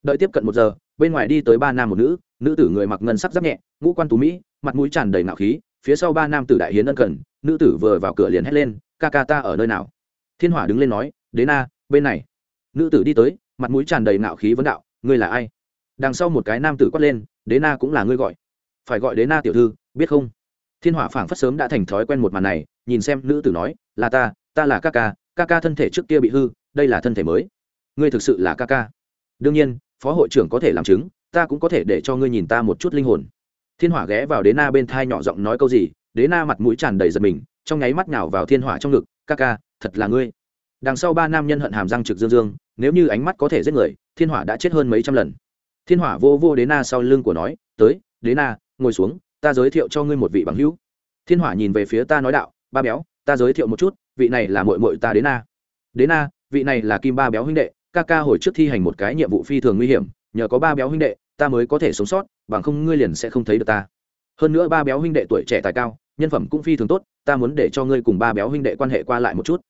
Đợi tiếp cận một giờ bên ngoài đi tới ba nam một nữ nữ tử người mặc ngân sắc giáp nhẹ, ngũ quan tú mỹ, mặt mũi tràn đầy nạo khí, phía sau ba nam tử đại hiến ân cần, nữ tử vừa vào cửa liền hét lên, ca ca ta ở nơi nào? Thiên hỏa đứng lên nói đế na bên này. Nữ tử đi tới, mặt mũi tràn đầy nạo khí vấn đạo, ngươi là ai? Đằng sau một cái nam tử quát lên đế na cũng là ngươi gọi. Phải gọi đế na tiểu thư, biết không? Thiên hỏa phảng phất sớm đã thành thói quen một màn này, nhìn xem nữ tử nói, là ta ta là ca ca ca ca thân thể trước kia bị hư, đây là thân thể mới. Ngươi thực sự là ca ca? Đương nhiên phó hội trưởng có thể làm chứng, ta cũng có thể để cho ngươi nhìn ta một chút linh hồn. Thiên hỏa ghé vào đế na bên thai nhỏ giọng nói câu gì, đế na mặt mũi tràn đầy giật mình, trong nháy mắt nhào vào thiên hỏa trong ngực, ca ca, thật là ngươi. Đằng sau ba nam nhân hận hàm răng trực dương dương, nếu như ánh mắt có thể giết người, thiên hỏa đã chết hơn mấy trăm lần. Thiên hỏa vô vô đế na sau lưng của nói, tới, đế na, ngồi xuống, ta giới thiệu cho ngươi một vị bằng hữu. Thiên hỏa nhìn về phía ta nói đạo, ba béo, ta giới thiệu một chút, vị này là mội mội ta đế na. Đế na, vị này là kim ba béo huynh đệ ca ca hồi trước thi hành một cái nhiệm vụ phi thường nguy hiểm, nhờ có ba béo huynh đệ, ta mới có thể sống sót, bằng không ngươi liền sẽ không thấy được ta. Hơn nữa ba béo huynh đệ tuổi trẻ tài cao, nhân phẩm cũng phi thường tốt, ta muốn để cho ngươi cùng ba béo huynh đệ quan hệ qua lại một chút.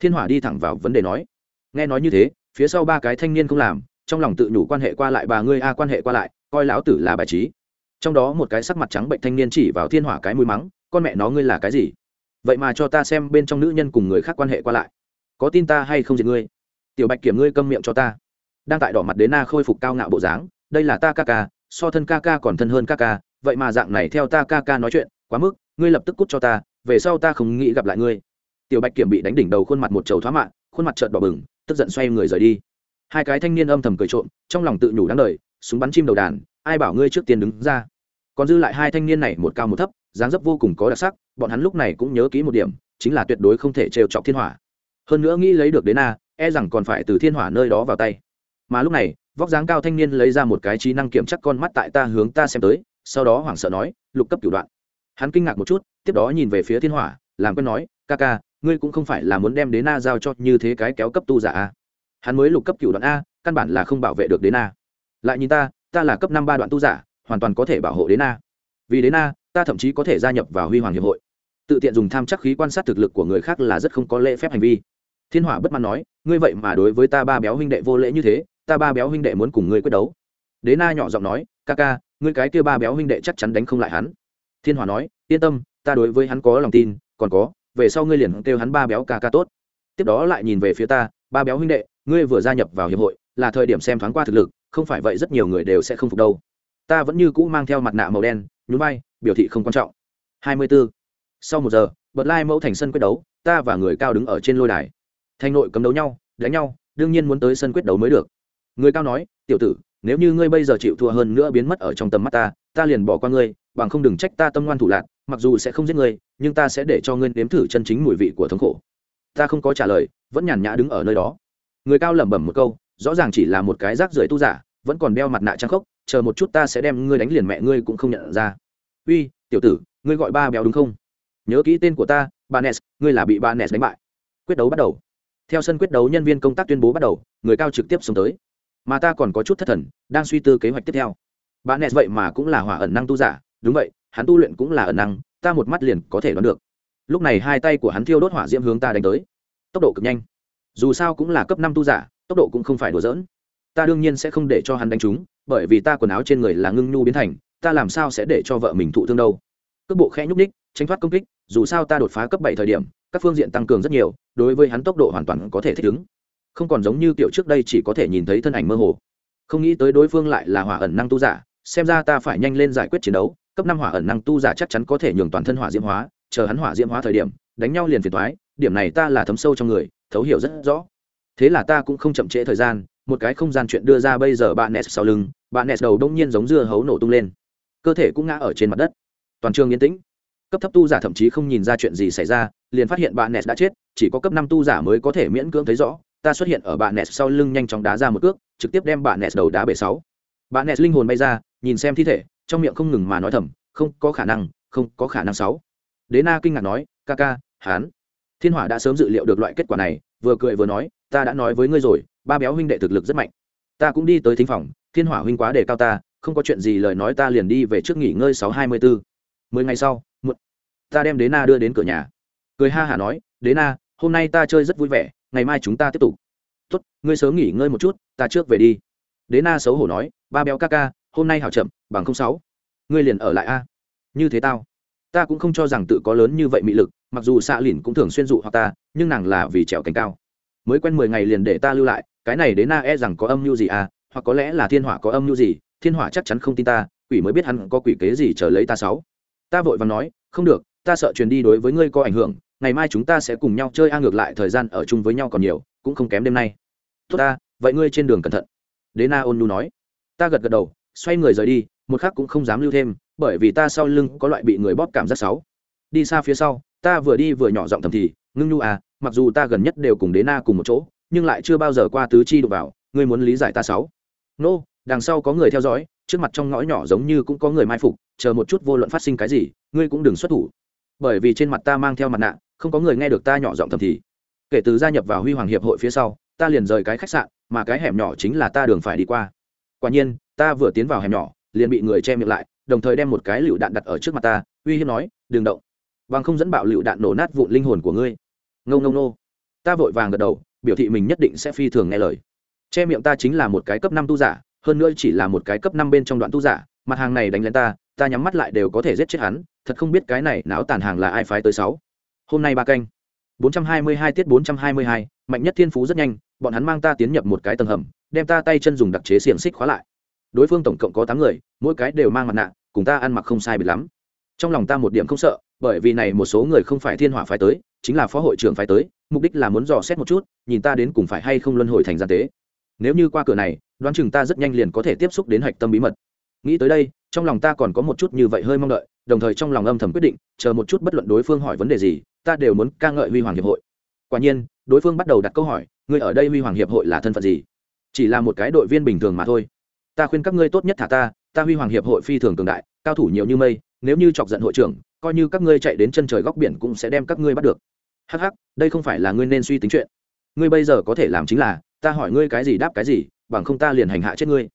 Thiên hỏa đi thẳng vào vấn đề nói. Nghe nói như thế, phía sau ba cái thanh niên không làm, trong lòng tự nhủ quan hệ qua lại bà ngươi a, quan hệ qua lại, coi lão tử là bài trí. Trong đó một cái sắc mặt trắng bệnh thanh niên chỉ vào thiên hỏa cái mũi mắng, con mẹ nó ngươi là cái gì? Vậy mà cho ta xem bên trong nữ nhân cùng người khác quan hệ qua lại. Có tin ta hay không gì ngươi? Tiểu bạch kiểm ngươi câm miệng cho ta. Đang tại đỏ mặt đến na khôi phục cao ngạo bộ dáng, đây là ta ca ca, so thân ca ca còn thân hơn ca ca, vậy mà dạng này theo ta ca ca nói chuyện, quá mức, ngươi lập tức cút cho ta, về sau ta không nghĩ gặp lại ngươi. Tiểu bạch kiểm bị đánh đỉnh đầu khuôn mặt một trầu thoá mạng khuôn mặt trợn đỏ bừng, tức giận xoay người rời đi. Hai cái thanh niên âm thầm cười trộm, trong lòng tự nhủ đáng đời, súng bắn chim đầu đàn, ai bảo ngươi trước tiên đứng ra. Còn dư lại hai thanh niên này một cao một thấp, dáng dấp vô cùng có đặc sắc, bọn hắn lúc này cũng nhớ kỹ một điểm, chính là tuyệt đối không thể trêu chọc thiên hỏa. Hơn nữa nghĩ lấy được đến a e rằng còn phải từ thiên hỏa nơi đó vào tay. Mà lúc này, vóc dáng cao thanh niên lấy ra một cái trí năng kiểm chắc con mắt tại ta hướng ta xem tới, sau đó hoảng sợ nói, lục cấp cửu đoạn. Hắn kinh ngạc một chút, tiếp đó nhìn về phía thiên hỏa, làm quen nói, ca ca, ngươi cũng không phải là muốn đem đến a giao cho như thế cái kéo cấp tu giả a. Hắn mới lục cấp cửu đoạn a, căn bản là không bảo vệ được đến a lại nhìn ta ta là cấp năm ba đoạn tu giả, hoàn toàn có thể bảo hộ đến a vì đến a ta thậm chí có thể gia nhập vào huy hoàng hiệp hội. Tự tiện dùng tham chắc khí quan sát thực lực của người khác là rất không có lễ phép hành vi thiên hỏa bất mãn nói, ngươi vậy mà đối với ta ba béo huynh đệ vô lễ như thế, ta ba béo huynh đệ muốn cùng ngươi quyết đấu. Đế na nhỏ giọng nói, ca ca, ngươi cái kia ba béo huynh đệ chắc chắn đánh không lại hắn. Thiên hỏa nói, yên tâm, ta đối với hắn có lòng tin, còn có, về sau ngươi liền kêu hắn ba béo ca ca tốt. Tiếp đó lại nhìn về phía ta, ba béo huynh đệ, ngươi vừa gia nhập vào hiệp hội, là thời điểm xem thoáng qua thực lực, không phải vậy rất nhiều người đều sẽ không phục đâu. Ta vẫn như cũ mang theo mặt nạ màu đen, nhún vai, biểu thị không quan trọng. Hai mươi 24. sau một giờ, bật lai mẫu thành sân quyết đấu, ta và người cao đứng ở trên lôi đài thành nội cấm đấu nhau, đánh nhau, đương nhiên muốn tới sân quyết đấu mới được. Người cao nói, tiểu tử, nếu như ngươi bây giờ chịu thua hơn nữa biến mất ở trong tầm mắt ta ta liền bỏ qua ngươi, bằng không đừng trách ta tâm ngoan thủ lạc, mặc dù sẽ không giết ngươi, nhưng ta sẽ để cho ngươi nếm thử chân chính mùi vị của thống khổ. Ta không có trả lời, vẫn nhàn nhã đứng ở nơi đó. Người cao lẩm bẩm một câu, rõ ràng chỉ là một cái rác rưởi tu giả, vẫn còn đeo mặt nạ trang khốc, chờ một chút ta sẽ đem ngươi đánh liền mẹ ngươi cũng không nhận ra. Uy, tiểu tử, ngươi gọi ba béo đúng không? Nhớ kỹ tên của ta bà nes ngươi là bị bà nes đánh bại. Quyết đấu bắt đầu theo sân quyết đấu nhân viên công tác tuyên bố bắt đầu, người cao trực tiếp xuống tới. Mà ta còn có chút thất thần, đang suy tư kế hoạch tiếp theo. Bà nes vậy mà cũng là hỏa ẩn năng tu giả. Đúng vậy, hắn tu luyện cũng là ẩn năng, ta một mắt liền có thể đoán được. Lúc này hai tay của hắn thiêu đốt hỏa diễm hướng ta đánh tới. Tốc độ cực nhanh. Dù sao cũng là cấp năm tu giả, tốc độ cũng không phải đùa dỡn ta đương nhiên sẽ không để cho hắn đánh trúng, bởi vì ta quần áo trên người là ngưng nhu biến thành, ta làm sao sẽ để cho vợ mình thụ thương đâu? Cước bộ khẽ nhúc ních tránh thoát công kích, dù sao ta đột phá cấp bảy thời điểm các phương diện tăng cường rất nhiều, đối với hắn tốc độ hoàn toàn có thể thích ứng. Không còn giống như kiểu trước đây chỉ có thể nhìn thấy thân ảnh mơ hồ. Không nghĩ tới đối phương lại là hỏa ẩn năng tu giả, xem ra ta phải nhanh lên giải quyết chiến đấu, cấp năm hỏa ẩn năng tu giả chắc chắn có thể nhường toàn thân hỏa diễm hóa, chờ hắn hỏa diễm hóa thời điểm, đánh nhau liền phiền thoái điểm này ta là thấm sâu trong người, thấu hiểu rất rõ. Thế là ta cũng không chậm trễ thời gian, một cái không gian chuyện đưa ra bây giờ bạn nes sau lưng, bạn nes đầu đông nhiên giống dưa hấu nổ tung lên. Cơ thể cũng ngã ở trên mặt đất. Toàn trường yên tĩnh cấp thấp tu giả thậm chí không nhìn ra chuyện gì xảy ra, liền phát hiện bạn nes đã chết, chỉ có cấp năm tu giả mới có thể miễn cưỡng thấy rõ. Ta xuất hiện ở bạn nes sau lưng nhanh chóng đá ra một cước, trực tiếp đem bạn nes đầu đá bể sáu. Bạn nes linh hồn bay ra, nhìn xem thi thể, trong miệng không ngừng mà nói thầm, không có khả năng, không có khả năng sáu. Đế na kinh ngạc nói, ca ca, hán, thiên hỏa đã sớm dự liệu được loại kết quả này, vừa cười vừa nói, ta đã nói với ngươi rồi, ba béo huynh đệ thực lực rất mạnh. Ta cũng đi tới thính phòng, thiên hỏa huynh quá đề cao ta, không có chuyện gì lời nói ta liền đi về trước nghỉ ngơi sáu hai mươi bốn mười ngày sau ta đem đế na đưa đến cửa nhà. Cười ha hả nói, đế na, hôm nay ta chơi rất vui vẻ, ngày mai chúng ta tiếp tục. Tốt, ngươi sớm nghỉ ngơi một chút, ta trước về đi. Đế na xấu hổ nói, ba béo ca ca, hôm nay hảo chậm, bằng không sáu, ngươi liền ở lại a. Như thế tao, ta cũng không cho rằng tự có lớn như vậy mị lực, mặc dù xạ lìn cũng thường xuyên dụ hoặc ta, nhưng nàng là vì trèo cánh cao. Mới quen mười ngày liền để ta lưu lại, cái này đến na e rằng có âm mưu gì à hoặc có lẽ là thiên hỏa có âm mưu gì, thiên hỏa chắc chắn không tin ta, quỷ mới biết hắn có quỷ kế gì chờ lấy ta sáu. Ta vội và nói, không được ta sợ truyền đi đối với ngươi có ảnh hưởng ngày mai chúng ta sẽ cùng nhau chơi a ngược lại thời gian ở chung với nhau còn nhiều cũng không kém đêm nay. Tốt ta vậy ngươi trên đường cẩn thận. Đế na ôn nu nói. Ta gật gật đầu xoay người rời đi một khắc cũng không dám lưu thêm bởi vì ta sau lưng có loại bị người bóp cảm giác sáu đi xa phía sau ta vừa đi vừa nhỏ giọng thầm thì ngưng nhu à mặc dù ta gần nhất đều cùng đế na cùng một chỗ nhưng lại chưa bao giờ qua tứ chi đụng vào ngươi muốn lý giải ta sáu nô、no, đằng sau có người theo dõi trước mặt trong ngõ nhỏ giống như cũng có người mai phục chờ một chút vô luận phát sinh cái gì ngươi cũng đừng xuất thủ bởi vì trên mặt ta mang theo mặt nạ, không có người nghe được ta nhỏ giọng thầm thì. Kể từ gia nhập vào huy hoàng hiệp hội phía sau, ta liền rời cái khách sạn, mà cái hẻm nhỏ chính là ta đường phải đi qua. Quả nhiên, ta vừa tiến vào hẻm nhỏ, liền bị người che miệng lại, đồng thời đem một cái lựu đạn đặt ở trước mặt ta, uy hiếp nói, đừng động. Bằng không dẫn bạo lựu đạn nổ nát vụn linh hồn của ngươi. Ngông ngông nô. Ta vội vàng gật đầu, biểu thị mình nhất định sẽ phi thường nghe lời. Che miệng ta chính là một cái cấp năm tu giả, hơn nữa chỉ là một cái cấp năm bên trong đoạn tu giả, mặt hàng này đánh lên ta ta nhắm mắt lại đều có thể giết chết hắn thật không biết cái này náo tàn hàng là ai phái tới sáu. Hôm nay ba canh. 422 tiết 422, mạnh nhất thiên phú rất nhanh bọn hắn mang ta tiến nhập một cái tầng hầm đem ta tay chân dùng đặc chế xiềng xích khóa lại. Đối phương tổng cộng có tám người mỗi cái đều mang mặt nạ cùng ta ăn mặc không sai biệt lắm. Trong lòng ta một điểm không sợ bởi vì này một số người không phải thiên hỏa phái tới chính là phó hội trưởng phái tới mục đích là muốn dò xét một chút nhìn ta đến cùng phải hay không luân hồi thành gian tế. Nếu như qua cửa này đoán chừng ta rất nhanh liền có thể tiếp xúc đến hạch tâm bí mật. Nghĩ tới đây trong lòng ta còn có một chút như vậy hơi mong đợi đồng thời trong lòng âm thầm quyết định, chờ một chút bất luận đối phương hỏi vấn đề gì, ta đều muốn ca ngợi huy hoàng hiệp hội. Quả nhiên, đối phương bắt đầu đặt câu hỏi, ngươi ở đây huy hoàng hiệp hội là thân phận gì? Chỉ là một cái đội viên bình thường mà thôi. Ta khuyên các ngươi tốt nhất thả ta ta huy hoàng hiệp hội phi thường cường đại, cao thủ nhiều như mây, nếu như chọc giận hội trưởng, coi như các ngươi chạy đến chân trời góc biển cũng sẽ đem các ngươi bắt được. Hắc hắc, đây không phải là ngươi nên suy tính chuyện. Ngươi bây giờ có thể làm chính là, ta hỏi ngươi cái gì đáp cái gì, bằng không ta liền hành hạ chết ngươi.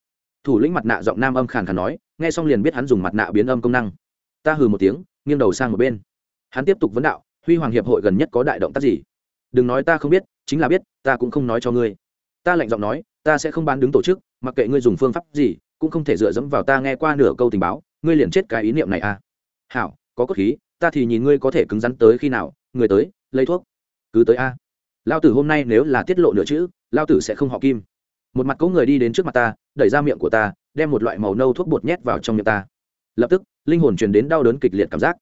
Thủ lĩnh mặt nạ giọng nam âm khàn khàn nói, nghe xong liền biết hắn dùng mặt nạ biến âm công năng ta hừ một tiếng, nghiêng đầu sang một bên. Hắn tiếp tục vấn đạo, huy hoàng hiệp hội gần nhất có đại động tác gì? Đừng nói ta không biết, chính là biết, ta cũng không nói cho ngươi. Ta lạnh giọng nói, ta sẽ không bán đứng tổ chức, mặc kệ ngươi dùng phương pháp gì, cũng không thể dựa dẫm vào ta nghe qua nửa câu tình báo, ngươi liền chết cái ý niệm này à? Hảo, có cốt khí, ta thì nhìn ngươi có thể cứng rắn tới khi nào, người tới, lấy thuốc. Cứ tới a. Lao tử hôm nay nếu là tiết lộ nửa chữ, lao tử sẽ không họ kim. Một mặt cỗ người đi đến trước mặt ta, đẩy ra miệng của ta, đem một loại màu nâu thuốc bột nhét vào trong miệng ta lập tức, linh hồn truyền đến đau đớn kịch liệt cảm giác.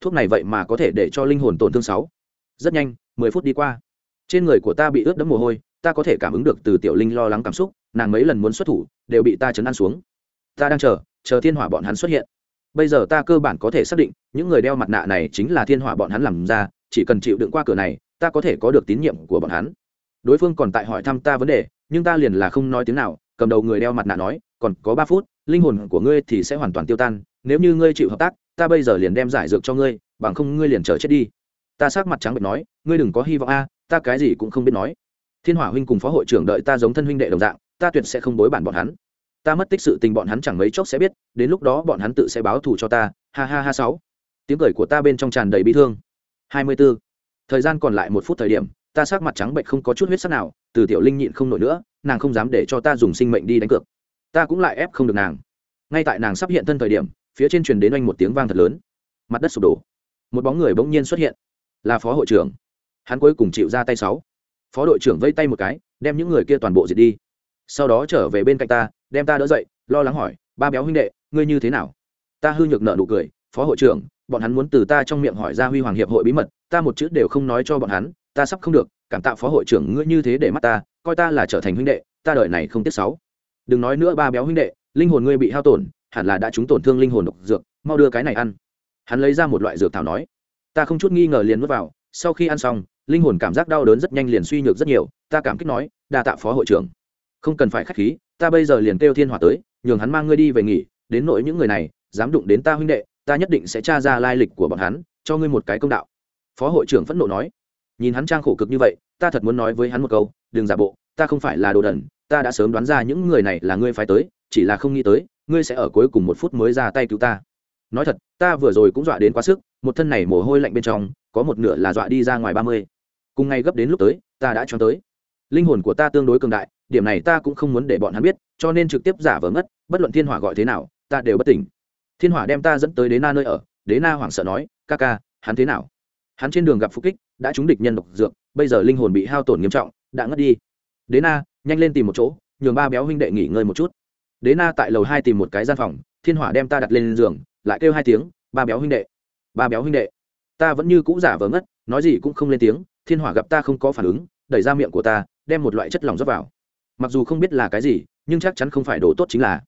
Thuốc này vậy mà có thể để cho linh hồn tổn thương sáu. Rất nhanh, mười phút đi qua. Trên người của ta bị ướt đẫm mồ hôi, ta có thể cảm ứng được từ tiểu linh lo lắng cảm xúc, nàng mấy lần muốn xuất thủ, đều bị ta chấn an xuống. Ta đang chờ chờ thiên hỏa bọn hắn xuất hiện. Bây giờ ta cơ bản có thể xác định, những người đeo mặt nạ này chính là thiên hỏa bọn hắn làm ra, chỉ cần chịu đựng qua cửa này, ta có thể có được tín nhiệm của bọn hắn. Đối phương còn tại hỏi thăm ta vấn đề, nhưng ta liền là không nói tiếng nào, cầm đầu người đeo mặt nạ nói, còn có ba phút, linh hồn của ngươi thì sẽ hoàn toàn tiêu tan nếu như ngươi chịu hợp tác, ta bây giờ liền đem giải dược cho ngươi, bằng không ngươi liền chờ chết đi. Ta sát mặt trắng bệch nói, ngươi đừng có hy vọng a, ta cái gì cũng không biết nói. Thiên hỏa huynh cùng phó hội trưởng đợi ta giống thân huynh đệ đồng dạng, ta tuyệt sẽ không bối bản bọn hắn. Ta mất tích sự tình bọn hắn chẳng mấy chốc sẽ biết, đến lúc đó bọn hắn tự sẽ báo thù cho ta, ha ha ha sáu. Tiếng cười của ta bên trong tràn đầy bi thương. Hai mươi 24. thời gian còn lại một phút thời điểm, ta sắc mặt trắng bệnh không có chút huyết sắc nào, từ tiểu linh nhịn không nổi nữa, nàng không dám để cho ta dùng sinh mệnh đi đánh cược. Ta cũng lại ép không được nàng. Ngay tại nàng sắp hiện thân thời điểm phía trên truyền đến oanh một tiếng vang thật lớn. Mặt đất sụp đổ. Một bóng người bỗng nhiên xuất hiện. Là phó hội trưởng. Hắn cuối cùng chịu ra tay sáu. Phó đội trưởng vây tay một cái, đem những người kia toàn bộ diệt đi. Sau đó trở về bên cạnh ta, đem ta đỡ dậy, lo lắng hỏi, ba béo huynh đệ, ngươi như thế nào? Ta hư nhược nợ nụ cười, phó hội trưởng, bọn hắn muốn từ ta trong miệng hỏi ra huy hoàng hiệp hội bí mật, ta một chữ đều không nói cho bọn hắn, ta sắp không được, cảm tạ phó hội trưởng ngươi như thế để mắt ta, coi ta là trở thành huynh đệ, ta đợi này không tiếc sáu. Đừng nói nữa ba béo huynh đệ, linh hồn ngươi bị hao tổn hẳn là đã trúng tổn thương linh hồn độc dược, mau đưa cái này ăn. Hắn lấy ra một loại dược thảo nói, ta không chút nghi ngờ liền nuốt vào, sau khi ăn xong, linh hồn cảm giác đau đớn rất nhanh liền suy nhược rất nhiều, ta cảm kích nói, đa tạ phó hội trưởng. Không cần phải khách khí, ta bây giờ liền kêu thiên hỏa tới, nhường hắn mang ngươi đi về nghỉ, đến nỗi những người này, dám đụng đến ta huynh đệ, ta nhất định sẽ tra ra lai lịch của bọn hắn, cho ngươi một cái công đạo. Phó hội trưởng phẫn nộ nói, nhìn hắn trang khổ cực như vậy, ta thật muốn nói với hắn một câu, đừng giả bộ, ta không phải là đồ đần, ta đã sớm đoán ra những người này là ngươi phải tới, chỉ là không nghĩ tới ngươi sẽ ở cuối cùng một phút mới ra tay cứu ta. Nói thật, ta vừa rồi cũng dọa đến quá sức, một thân này mồ hôi lạnh bên trong, có một nửa là dọa đi ra ngoài ba mươi. Cùng ngay gấp đến lúc tới, ta đã cho tới. Linh hồn của ta tương đối cường đại, điểm này ta cũng không muốn để bọn hắn biết, cho nên trực tiếp giả vờ ngất, bất luận thiên hỏa gọi thế nào, ta đều bất tỉnh. Thiên hỏa đem ta dẫn tới đế na nơi ở, đế na hoảng sợ nói, ca ca, hắn thế nào? Hắn trên đường gặp phục kích, đã trúng địch nhân độc dược, bây giờ linh hồn bị hao tổn nghiêm trọng, đã ngất đi. Đế na, nhanh lên tìm một chỗ, nhường ba béo huynh đệ nghỉ ngơi một chút đế na tại lầu hai tìm một cái gian phòng, thiên hỏa đem ta đặt lên giường, lại kêu hai tiếng, ba béo huynh đệ, ba béo huynh đệ. Ta vẫn như cũ giả vờ ngất, nói gì cũng không lên tiếng, thiên hỏa gặp ta không có phản ứng, đẩy ra miệng của ta, đem một loại chất lỏng rót vào. Mặc dù không biết là cái gì, nhưng chắc chắn không phải đồ tốt chính là.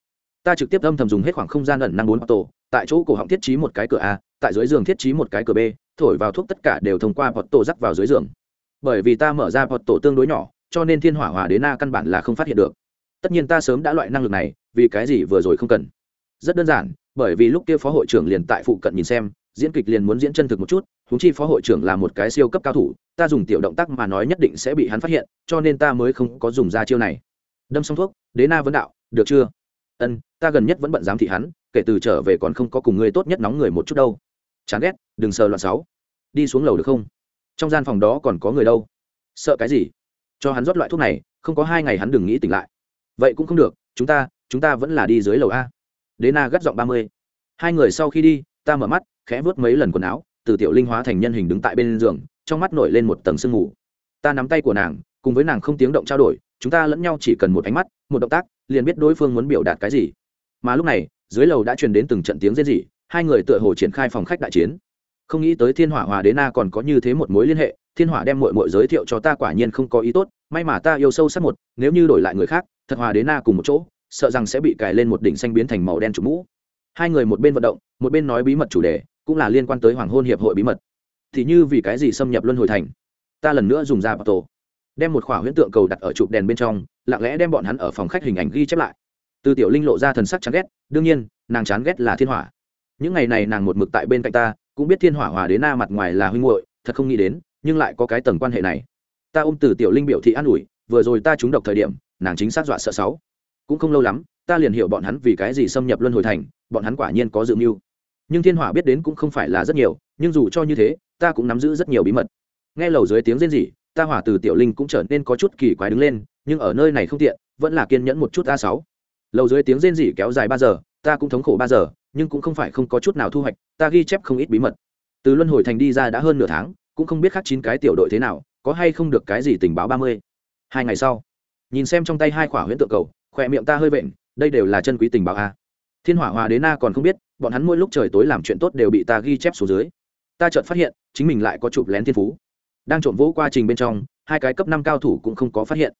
Ta trực tiếp âm thầm dùng hết khoảng không gian ẩn năng bốn tổ, tại chỗ cổ họng thiết trí một cái cửa a, tại dưới giường thiết trí một cái cửa b, thổi vào thuốc tất cả đều thông qua bọt tổ rắc vào dưới giường. Bởi vì ta mở ra bọt tổ tương đối nhỏ, cho nên thiên hỏa hỏa đến na căn bản là không phát hiện được tất nhiên ta sớm đã loại năng lực này, vì cái gì vừa rồi không cần? Rất đơn giản, bởi vì lúc kia phó hội trưởng liền tại phụ cận nhìn xem, diễn kịch liền muốn diễn chân thực một chút húng chi phó hội trưởng là một cái siêu cấp cao thủ, ta dùng tiểu động tác mà nói nhất định sẽ bị hắn phát hiện, cho nên ta mới không có dùng ra chiêu này. Đâm xong thuốc, đế na vấn đạo, được chưa? Ân, ta gần nhất vẫn bận giám thị hắn, kể từ trở về còn không có cùng người tốt nhất nóng người một chút đâu. Chán ghét, đừng sờ loạn sáu. Đi xuống lầu được không? Trong gian phòng đó còn có người đâu? Sợ cái gì? Cho hắn rót loại thuốc này, không có hai ngày hắn đừng nghĩ tỉnh lại vậy cũng không được, chúng ta chúng ta vẫn là đi dưới lầu a. Đế na gắt giọng ba mươi. Hai người sau khi đi, ta mở mắt, khẽ vớt mấy lần quần áo, từ tiểu linh hóa thành nhân hình đứng tại bên giường, trong mắt nổi lên một tầng sương mù. Ta nắm tay của nàng, cùng với nàng không tiếng động trao đổi, chúng ta lẫn nhau chỉ cần một ánh mắt, một động tác, liền biết đối phương muốn biểu đạt cái gì. Mà lúc này, dưới lầu đã truyền đến từng trận tiếng rên rỉ, hai người tựa hồ triển khai phòng khách đại chiến. Không nghĩ tới thiên hỏa hòa đế na còn có như thế một mối liên hệ, thiên hỏa đem mội mội giới thiệu cho ta quả nhiên không có ý tốt, may mà ta yêu sâu sắc một, nếu như đổi lại người khác thật hòa đế na cùng một chỗ, sợ rằng sẽ bị cài lên một đỉnh xanh biến thành màu đen chủ mũ. Hai người một bên vận động, một bên nói bí mật chủ đề, cũng là liên quan tới hoàng hôn hiệp hội bí mật. Thì như vì cái gì xâm nhập luân hồi thành? Ta lần nữa dùng ra bảo tổ đem một khỏa huyễn tượng cầu đặt ở chụp đèn bên trong, lặng lẽ đem bọn hắn ở phòng khách hình ảnh ghi chép lại. Từ tiểu linh lộ ra thần sắc chán ghét, đương nhiên, nàng chán ghét là thiên hỏa. Những ngày này nàng một mực tại bên cạnh ta, cũng biết thiên hỏa hòa đến na mặt ngoài là huynh muội, thật không nghĩ đến, nhưng lại có cái tầng quan hệ này. Ta ôm từ tiểu linh biểu thị an ủi, vừa rồi ta trúng độc thời điểm nàng chính xác dọa sợ sáu. Cũng không lâu lắm, ta liền hiểu bọn hắn vì cái gì xâm nhập luân hồi thành, bọn hắn quả nhiên có dự mưu. Nhưng thiên hỏa biết đến cũng không phải là rất nhiều, nhưng dù cho như thế, ta cũng nắm giữ rất nhiều bí mật. Nghe lầu dưới tiếng rên rỉ, ta hỏa từ tiểu linh cũng trở nên có chút kỳ quái đứng lên, nhưng ở nơi này không tiện, vẫn là kiên nhẫn một chút a sáu. Lầu dưới tiếng rên rỉ kéo dài ba giờ, ta cũng thống khổ ba giờ, nhưng cũng không phải không có chút nào thu hoạch, ta ghi chép không ít bí mật. Từ luân hồi thành đi ra đã hơn nửa tháng, cũng không biết khác chín cái tiểu đội thế nào, có hay không được cái gì tình báo ba mươi. Hai ngày sau nhìn xem trong tay hai khỏa huyễn tượng cầu, khỏe miệng ta hơi vện, đây đều là chân quý tình báo a. Thiên hỏa hòa đế na còn không biết, bọn hắn mỗi lúc trời tối làm chuyện tốt đều bị ta ghi chép xuống dưới. Ta chợt phát hiện, chính mình lại có chụp lén thiên phú. Đang trộm vỗ quá trình bên trong, hai cái cấp năm cao thủ cũng không có phát hiện.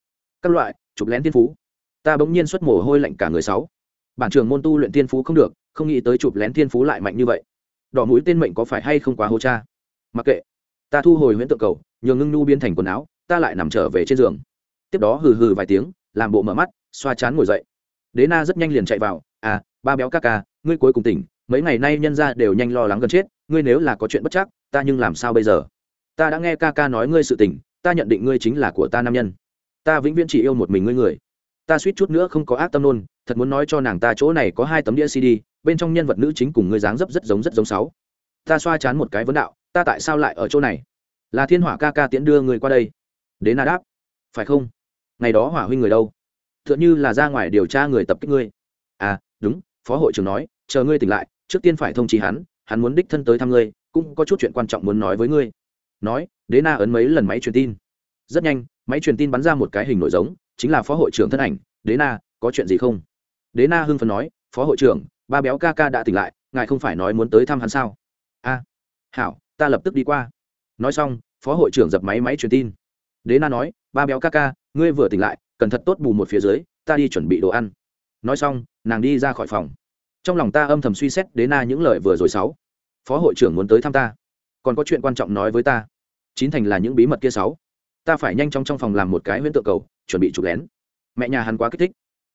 Các loại, chụp lén thiên phú. Ta bỗng nhiên xuất mồ hôi lạnh cả người sáu. Bản trường môn tu luyện thiên phú không được, không nghĩ tới chụp lén thiên phú lại mạnh như vậy. Đỏ mũi tên mệnh có phải hay không quá hô cha? Mặc kệ. Ta thu hồi huyễn tượng cầu, nhường ngưng nu biến thành quần áo, ta lại nằm trở về trên giường tiếp đó hừ hừ vài tiếng, làm bộ mở mắt, xoa chán ngồi dậy. Đế na rất nhanh liền chạy vào à ba béo ca ca, ngươi cuối cùng tỉnh, mấy ngày nay nhân ra đều nhanh lo lắng gần chết, ngươi nếu là có chuyện bất chắc, ta nhưng làm sao bây giờ? Ta đã nghe ca ca nói ngươi sự tình ta nhận định ngươi chính là của ta nam nhân. Ta vĩnh viễn chỉ yêu một mình ngươi người. Ta suýt chút nữa không có ác tâm nôn thật muốn nói cho nàng ta chỗ này có hai tấm đĩa cd, bên trong nhân vật nữ chính cùng ngươi dáng dấp rất giống rất giống sáu. Ta xoa chán một cái vấn đạo, ta tại sao lại ở chỗ này? Là thiên hỏa ca ca tiễn đưa người qua đây. Đến na đáp, phải không? Ngày đó hỏa huynh người đâu? T h ư ợ n là ra ngoài điều tra người tập kích ngươi. À đúng, phó hội trưởng nói, chờ ngươi tỉnh lại, trước tiên phải thông trí hắn hắn muốn đích thân tới thăm ngươi, cũng có chút chuyện quan trọng muốn nói với ngươi. Nói, đế na ấn mấy lần máy truyền tin. Rất nhanh, máy truyền tin bắn ra một cái hình nổi giống, chính là phó hội trưởng thân ảnh. Đế na, có chuyện gì không? Đế na hưng phần nói, phó hội trưởng, ba béo ca ca đã tỉnh lại, ngài không phải nói muốn tới thăm hắn sao? A hảo, ta lập tức đi qua. Nói xong, phó hội trưởng dập máy máy truyền tin đế na nói ba béo ca ca ngươi vừa tỉnh lại cần thật tốt bù một phía dưới ta đi chuẩn bị đồ ăn. Nói xong nàng đi ra khỏi phòng. Trong lòng ta âm thầm suy xét đế na những lời vừa rồi sáu. Phó hội trưởng muốn tới thăm ta. Còn có chuyện quan trọng nói với ta. Chín thành là những bí mật kia sáu. Ta phải nhanh chóng trong phòng làm một cái huyễn tượng cầu chuẩn bị chụp lén. Mẹ nhà hắn quá kích thích.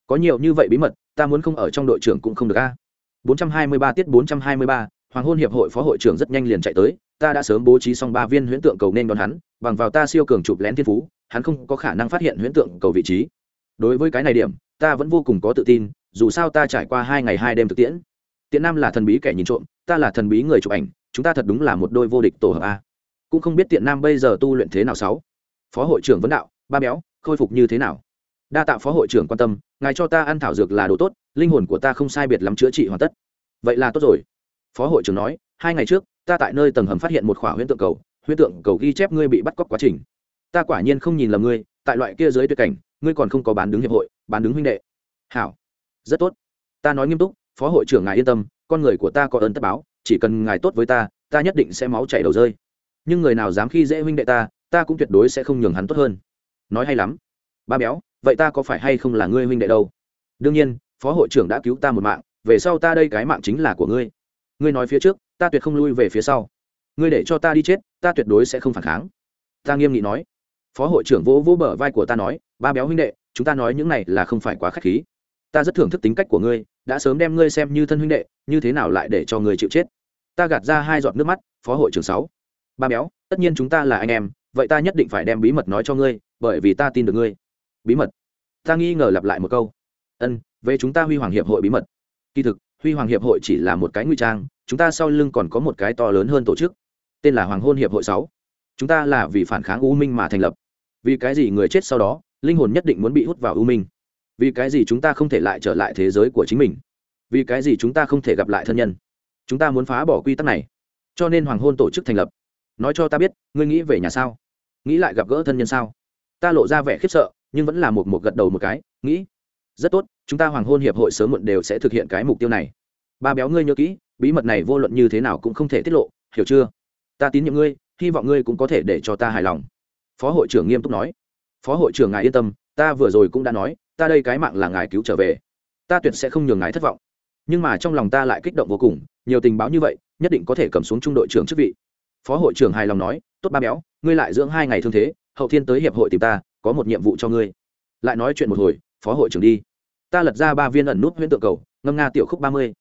Có nhiều như vậy bí mật ta muốn không ở trong đội trưởng cũng không được a. 423 tiết 423, hoàng hôn hiệp hội phó hội trưởng rất nhanh liền chạy tới ta đã sớm bố trí xong ba viên huyễn tượng cầu nên đón hắn, bằng vào ta siêu cường chụp lén thiên phú, hắn không có khả năng phát hiện huyễn tượng cầu vị trí. Đối với cái này điểm, ta vẫn vô cùng có tự tin, dù sao ta trải qua hai ngày hai đêm thực tiễn. Tiện nam là thần bí kẻ nhìn trộm, ta là thần bí người chụp ảnh, chúng ta thật đúng là một đôi vô địch tổ hợp a. Cũng không biết tiện nam bây giờ tu luyện thế nào sáu. Phó hội trưởng vấn đạo, ba béo, khôi phục như thế nào? Đa tạ phó hội trưởng quan tâm, ngài cho ta ăn thảo dược là đồ tốt, linh hồn của ta không sai biệt lắm chữa trị hoàn tất. Vậy là tốt rồi. Phó hội trưởng nói, hai ngày trước ta tại nơi tầng hầm phát hiện một khỏa huyễn tượng cầu, huyễn tượng cầu ghi chép ngươi bị bắt cóc quá trình. Ta quả nhiên không nhìn lầm ngươi, tại loại kia dưới tuyệt cảnh, ngươi còn không có bán đứng hiệp hội, bán đứng huynh đệ. Hảo. Rất tốt. Ta nói nghiêm túc, phó hội trưởng ngài yên tâm, con người của ta có ơn tất báo, chỉ cần ngài tốt với ta ta nhất định sẽ máu chảy đầu rơi. Nhưng người nào dám khi dễ huynh đệ ta ta cũng tuyệt đối sẽ không nhường hắn tốt hơn. Nói hay lắm. Ba béo, vậy ta có phải hay không là ngươi huynh đệ đâu? Đương nhiên, phó hội trưởng đã cứu ta một mạng, về sau ta đây cái mạng chính là của ngươi. Ngươi nói phía trước ta tuyệt không lui về phía sau. Ngươi để cho ta đi chết, ta tuyệt đối sẽ không phản kháng. Ta nghiêm nghị nói. Phó hội trưởng vỗ vỗ bờ vai của ta nói, ba béo huynh đệ, chúng ta nói những này là không phải quá k h á c h khí. Ta rất thưởng thức tính cách của ngươi, đã sớm đem ngươi xem như thân huynh đệ, như thế nào lại để cho ngươi chịu chết? Ta gạt ra hai giọt nước mắt, phó hội trưởng sáu, ba béo, tất nhiên chúng ta là anh em, vậy ta nhất định phải đem bí mật nói cho ngươi, bởi vì ta tin được ngươi. Bí mật. Ta nghi ngờ lặp lại một câu. Ân, về chúng ta huy hoàng hiệp hội bí mật. Kỳ thực huy hoàng hiệp hội chỉ là một cái nguy trang, chúng ta sau lưng còn có một cái to lớn hơn tổ chức. Tên là hoàng hôn hiệp hội sáu. Chúng ta là vì phản kháng u minh mà thành lập. Vì cái gì người chết sau đó, linh hồn nhất định muốn bị hút vào u minh? Vì cái gì chúng ta không thể lại trở lại thế giới của chính mình? Vì cái gì chúng ta không thể gặp lại thân nhân? Chúng ta muốn phá bỏ quy tắc này. Cho nên hoàng hôn tổ chức thành lập. Nói cho ta biết, ngươi nghĩ về nhà sao? Nghĩ lại gặp gỡ thân nhân sao? Ta lộ ra vẻ khiếp sợ, nhưng vẫn là một một gật đầu một cái, nghĩ rất tốt, chúng ta hoàng hôn hiệp hội sớm muộn đều sẽ thực hiện cái mục tiêu này. Ba béo ngươi nhớ kỹ, bí mật này vô luận như thế nào cũng không thể tiết lộ, hiểu chưa? Ta tín nhiệm ngươi, hy vọng ngươi cũng có thể để cho ta hài lòng. Phó hội trưởng nghiêm túc nói. Phó hội trưởng ngài yên tâm, ta vừa rồi cũng đã nói, ta đây cái mạng là ngài cứu trở về. Ta tuyệt sẽ không nhường ngài thất vọng. Nhưng mà trong lòng ta lại kích động vô cùng, nhiều tình báo như vậy, nhất định có thể cầm xuống trung đội trưởng chức vị. Phó hội trưởng hài lòng nói, tốt ba béo, ngươi lại dưỡng hai ngày thương thế, hậu thiên tới hiệp hội tìm ta, có một nhiệm vụ cho ngươi. Lại nói chuyện một hồi phó hội trưởng đi. Ta lật ra ba viên ẩn nút huyễn tượng cầu, ngâm nga tiểu khúc ba mươi.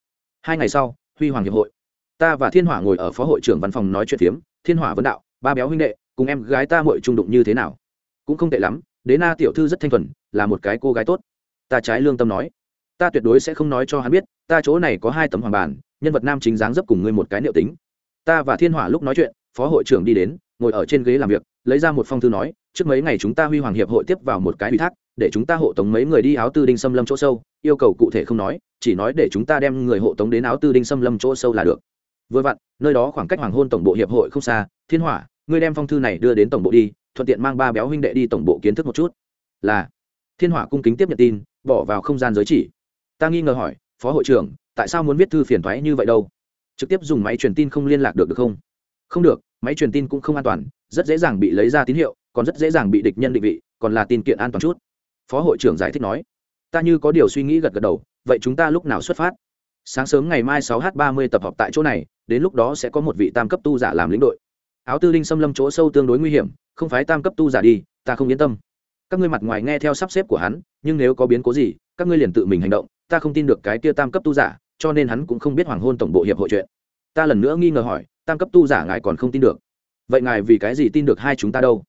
Hai ngày sau, huy hoàng hiệp hội. Ta và thiên hỏa ngồi ở phó hội trưởng văn phòng nói chuyện phiếm, thiên hỏa vấn đạo, ba béo huynh đệ, cùng em gái ta mội trung đụng như thế nào? Cũng không tệ lắm, đế na tiểu thư rất thanh thuần, là một cái cô gái tốt. Ta trái lương tâm nói. Ta tuyệt đối sẽ không nói cho hắn biết, ta chỗ này có hai tấm hoàng bản nhân vật nam chính dáng dấp cùng ngươi một cái liệu tính. Ta và thiên hỏa lúc nói chuyện, phó hội trưởng đi đến, ngồi ở trên ghế làm việc, lấy ra một phong thư nói trước mấy ngày chúng ta huy hoàng hiệp hội tiếp vào một cái ủy thác, để chúng ta hộ tống mấy người đi áo tư đinh xâm lâm chỗ sâu, yêu cầu cụ thể không nói, chỉ nói để chúng ta đem người hộ tống đến áo tư đinh xâm lâm chỗ sâu là được. Vừa vặn, nơi đó khoảng cách hoàng hôn tổng bộ hiệp hội không xa, thiên hỏa, ngươi đem phong thư này đưa đến tổng bộ đi, thuận tiện mang ba béo huynh đệ đi tổng bộ kiến thức một chút. Là. Thiên hỏa cung kính tiếp nhận tin, bỏ vào không gian giới chỉ. Ta nghi ngờ hỏi, phó hội trưởng, tại sao muốn viết thư phiền thoái như vậy đâu? Trực tiếp dùng máy truyền tin không liên lạc được được không? Không được, máy truyền tin cũng không an toàn, rất dễ dàng bị lấy ra tín hiệu còn rất dễ dàng bị địch nhân định vị, còn là tin kiện an toàn chút. Phó hội trưởng giải thích nói, ta như có điều suy nghĩ gật gật đầu, vậy chúng ta lúc nào xuất phát? Sáng sớm ngày mai 6 h 30 tập hợp tại chỗ này, đến lúc đó sẽ có một vị tam cấp tu giả làm lĩnh đội. Áo tư linh xâm lâm chỗ sâu tương đối nguy hiểm, không phải tam cấp tu giả đi, ta không yên tâm. Các ngươi mặt ngoài nghe theo sắp xếp của hắn, nhưng nếu có biến cố gì, các ngươi liền tự mình hành động, ta không tin được cái kia tam cấp tu giả, cho nên hắn cũng không biết hoàng hôn tổng bộ hiệp hội chuyện. Ta lần nữa nghi ngờ hỏi, tam cấp tu giả ngài còn không tin được. Vậy ngài vì cái gì tin được hai chúng ta đâu?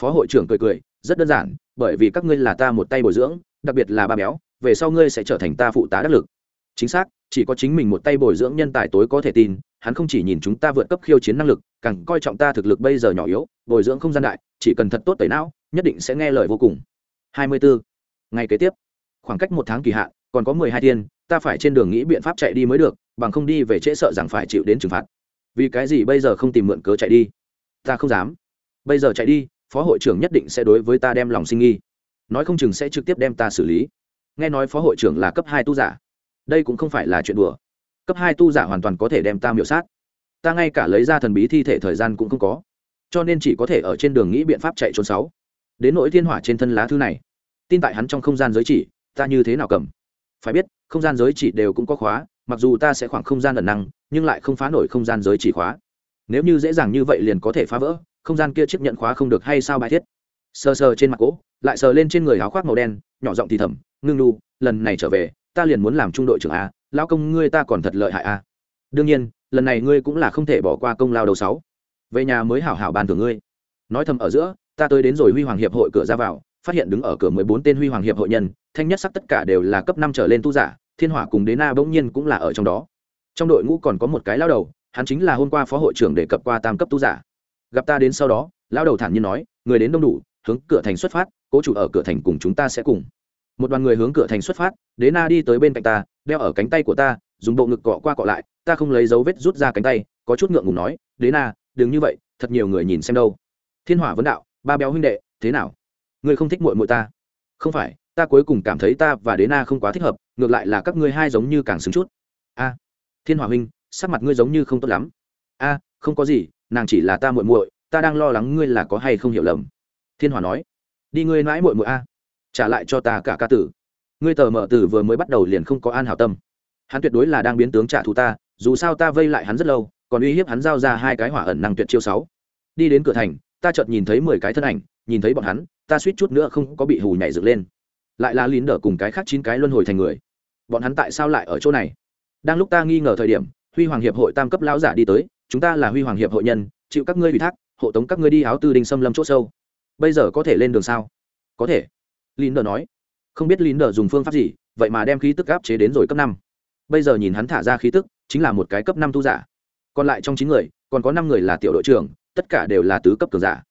Phó hội trưởng cười cười, rất đơn giản, bởi vì các ngươi là ta một tay bồi dưỡng, đặc biệt là ba béo, về sau ngươi sẽ trở thành ta phụ tá đắc lực. Chính xác, chỉ có chính mình một tay bồi dưỡng nhân tài tối có thể tin, hắn không chỉ nhìn chúng ta vượt cấp khiêu chiến năng lực, càng coi trọng ta thực lực bây giờ nhỏ yếu, bồi dưỡng không gian đại, chỉ cần thật tốt tẩy não, nhất định sẽ nghe lời vô cùng. Hai mươi bốn ngày kế tiếp, khoảng cách một tháng kỳ hạn, còn có mười hai thiên, ta phải trên đường nghĩ biện pháp chạy đi mới được, bằng không đi về trễ sợ rằng phải chịu đến trừng phạt. Vì cái gì bây giờ không tìm mượn cớ chạy đi? Ta không dám. Bây giờ chạy đi phó hội trưởng nhất định sẽ đối với ta đem lòng sinh nghi. Nói không chừng sẽ trực tiếp đem ta xử lý. Nghe nói phó hội trưởng là cấp hai tu giả. Đây cũng không phải là chuyện đùa. Cấp hai tu giả hoàn toàn có thể đem ta miểu sát. Ta ngay cả lấy ra thần bí thi thể thời gian cũng không có. Cho nên chỉ có thể ở trên đường nghĩ biện pháp chạy trốn sáu. Đến nỗi thiên hỏa trên thân lá thư này, tin tại hắn trong không gian giới chỉ, ta như thế nào cầm? Phải biết, không gian giới chỉ đều cũng có khóa, mặc dù ta sẽ khoảng không gian ẩn năng, nhưng lại không phá nổi không gian giới chỉ khóa. Nếu như dễ dàng như vậy liền có thể phá vỡ không gian kia chiếc nhận khóa không được hay sao bài thiết? Sờ sờ trên mặt cỗ, lại sờ lên trên người áo khoác màu đen, nhỏ giọng thì thầm, ngưng lu lần này trở về, ta liền muốn làm trung đội trưởng a lao công ngươi ta còn thật lợi hại a. Đương nhiên, lần này ngươi cũng là không thể bỏ qua công lao đầu sáu. Về nhà mới hảo hảo bàn thưởng ngươi. Nói thầm ở giữa, ta tới đến rồi huy hoàng hiệp hội cửa ra vào, phát hiện đứng ở cửa mười bốn tên huy hoàng hiệp hội nhân, thanh nhất sắc tất cả đều là cấp năm trở lên tu giả, thiên hỏa cùng đế na bỗng nhiên cũng là ở trong đó. Trong đội ngũ còn có một cái lao đầu, hắn chính là hôm qua phó hội trưởng đề cập qua tam cấp tu giả gặp ta đến sau đó lao đầu thản nhiên nói, người đến đông đủ, hướng cửa thành xuất phát, cố chủ ở cửa thành cùng chúng ta sẽ cùng. Một đoàn người hướng cửa thành xuất phát, đế na đi tới bên cạnh ta, đeo ở cánh tay của ta, dùng bộ ngực cọ qua cọ lại, ta không lấy dấu vết rút ra cánh tay, có chút ngượng ngùng nói, đế na, đừng như vậy, thật nhiều người nhìn xem đâu. Thiên hỏa vấn đạo, ba béo huynh đệ, thế nào? Ngươi không thích muội muội ta. Không phải, ta cuối cùng cảm thấy ta và đế na không quá thích hợp, ngược lại là các ngươi hai giống như càng xứng chút. A, thiên hỏa huynh, sắc mặt ngươi giống như không tốt lắm. A, không có gì nàng chỉ là ta muội muội, ta đang lo lắng ngươi là có hay không hiểu lầm. Thiên hỏa nói, đi ngươi mãi muội muội a, trả lại cho ta cả ca tử. Ngươi tờ mở tử vừa mới bắt đầu liền không có an hảo tâm. Hắn tuyệt đối là đang biến tướng trả thù ta, dù sao ta vây lại hắn rất lâu, còn uy hiếp hắn giao ra hai cái hỏa ẩn năng tuyệt chiêu sáu. Đi đến cửa thành, ta chợt nhìn thấy mười cái thân ảnh, nhìn thấy bọn hắn, ta suýt chút nữa không có bị hù nhảy dựng lên. Lại là lín đỡ cùng cái khác chín cái luân hồi thành người. Bọn hắn tại sao lại ở chỗ này? Đang lúc ta nghi ngờ thời điểm, huy hoàng hiệp hội tam cấp lão giả đi tới chúng ta là huy hoàng hiệp hội nhân, chịu các ngươi ủy thác, hộ tống các ngươi đi áo tư đinh xâm lâm chỗ sâu. Bây giờ có thể lên đường sao? Có thể lín đờ nói. Không biết lín đờ dùng phương pháp gì, vậy mà đem khí tức áp chế đến rồi cấp năm. Bây giờ nhìn hắn thả ra khí tức, chính là một cái cấp năm tu giả. Còn lại trong chín người, còn có năm người là tiểu đội trưởng, tất cả đều là tứ cấp cường giả.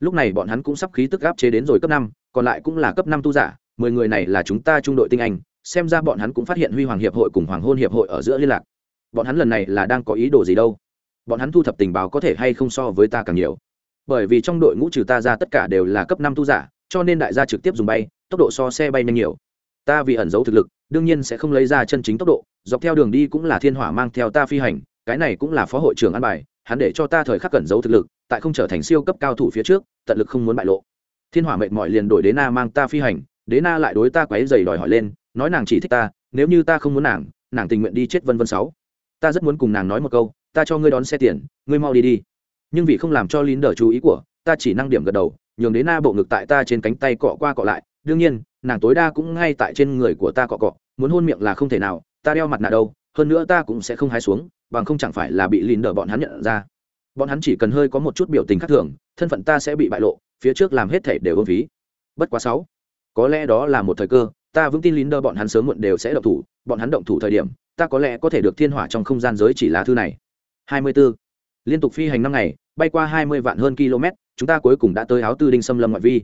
Lúc này bọn hắn cũng sắp khí tức áp chế đến rồi cấp năm, còn lại cũng là cấp năm tu giả, mười người này là chúng ta trung đội tinh anh, xem ra bọn hắn cũng phát hiện huy hoàng hiệp hội cùng hoàng hôn hiệp hội ở giữa liên lạc. Bọn hắn lần này là đang có ý đồ gì đâu? Bọn hắn thu thập tình báo có thể hay không so với ta càng nhiều. Bởi vì trong đội ngũ trừ ta ra tất cả đều là cấp năm tu giả, cho nên đại gia trực tiếp dùng bay, tốc độ so xe bay nhanh nhiều. Ta vì ẩn giấu thực lực, đương nhiên sẽ không lấy ra chân chính tốc độ, dọc theo đường đi cũng là thiên hỏa mang theo ta phi hành, cái này cũng là phó hội trưởng an bài, hắn để cho ta thời khắc cẩn giấu thực lực, tại không trở thành siêu cấp cao thủ phía trước, tận lực không muốn bại lộ. Thiên hỏa mệt mỏi liền đổi đế na mang ta phi hành đế na lại đối ta quấy dày đòi hỏi lên, nói nàng chỉ thích ta, nếu như ta không muốn nàng nàng tình nguyện đi chết vân vân sáu. Ta rất muốn cùng nàng nói một câu ta cho ngươi đón xe tiền, ngươi mau đi đi. Nhưng vì không làm cho lín đờ chú ý của, ta chỉ năng điểm gật đầu, nhường đến na bộ ngực tại ta trên cánh tay cọ qua cọ lại. Đương nhiên, nàng tối đa cũng ngay tại trên người của ta cọ cọ, muốn hôn miệng là không thể nào, ta đeo mặt nạ đâu, hơn nữa ta cũng sẽ không hái xuống, bằng không chẳng phải là bị lín đờ bọn hắn nhận ra. Bọn hắn chỉ cần hơi có một chút biểu tình khác thường, thân phận ta sẽ bị bại lộ, phía trước làm hết thể đều ưng phí. Bất quá sáu, có lẽ đó là một thời cơ, ta vững tin lín đờ bọn hắn sớm muộn đều sẽ động thủ, bọn hắn động thủ thời điểm, ta có lẽ có thể được thiên hỏa trong không gian giới chỉ lá thư này. 24. liên tục phi hành năm ngày bay qua hai mươi vạn hơn km chúng ta cuối cùng đã tới áo tư đinh xâm lâm ngoại vi.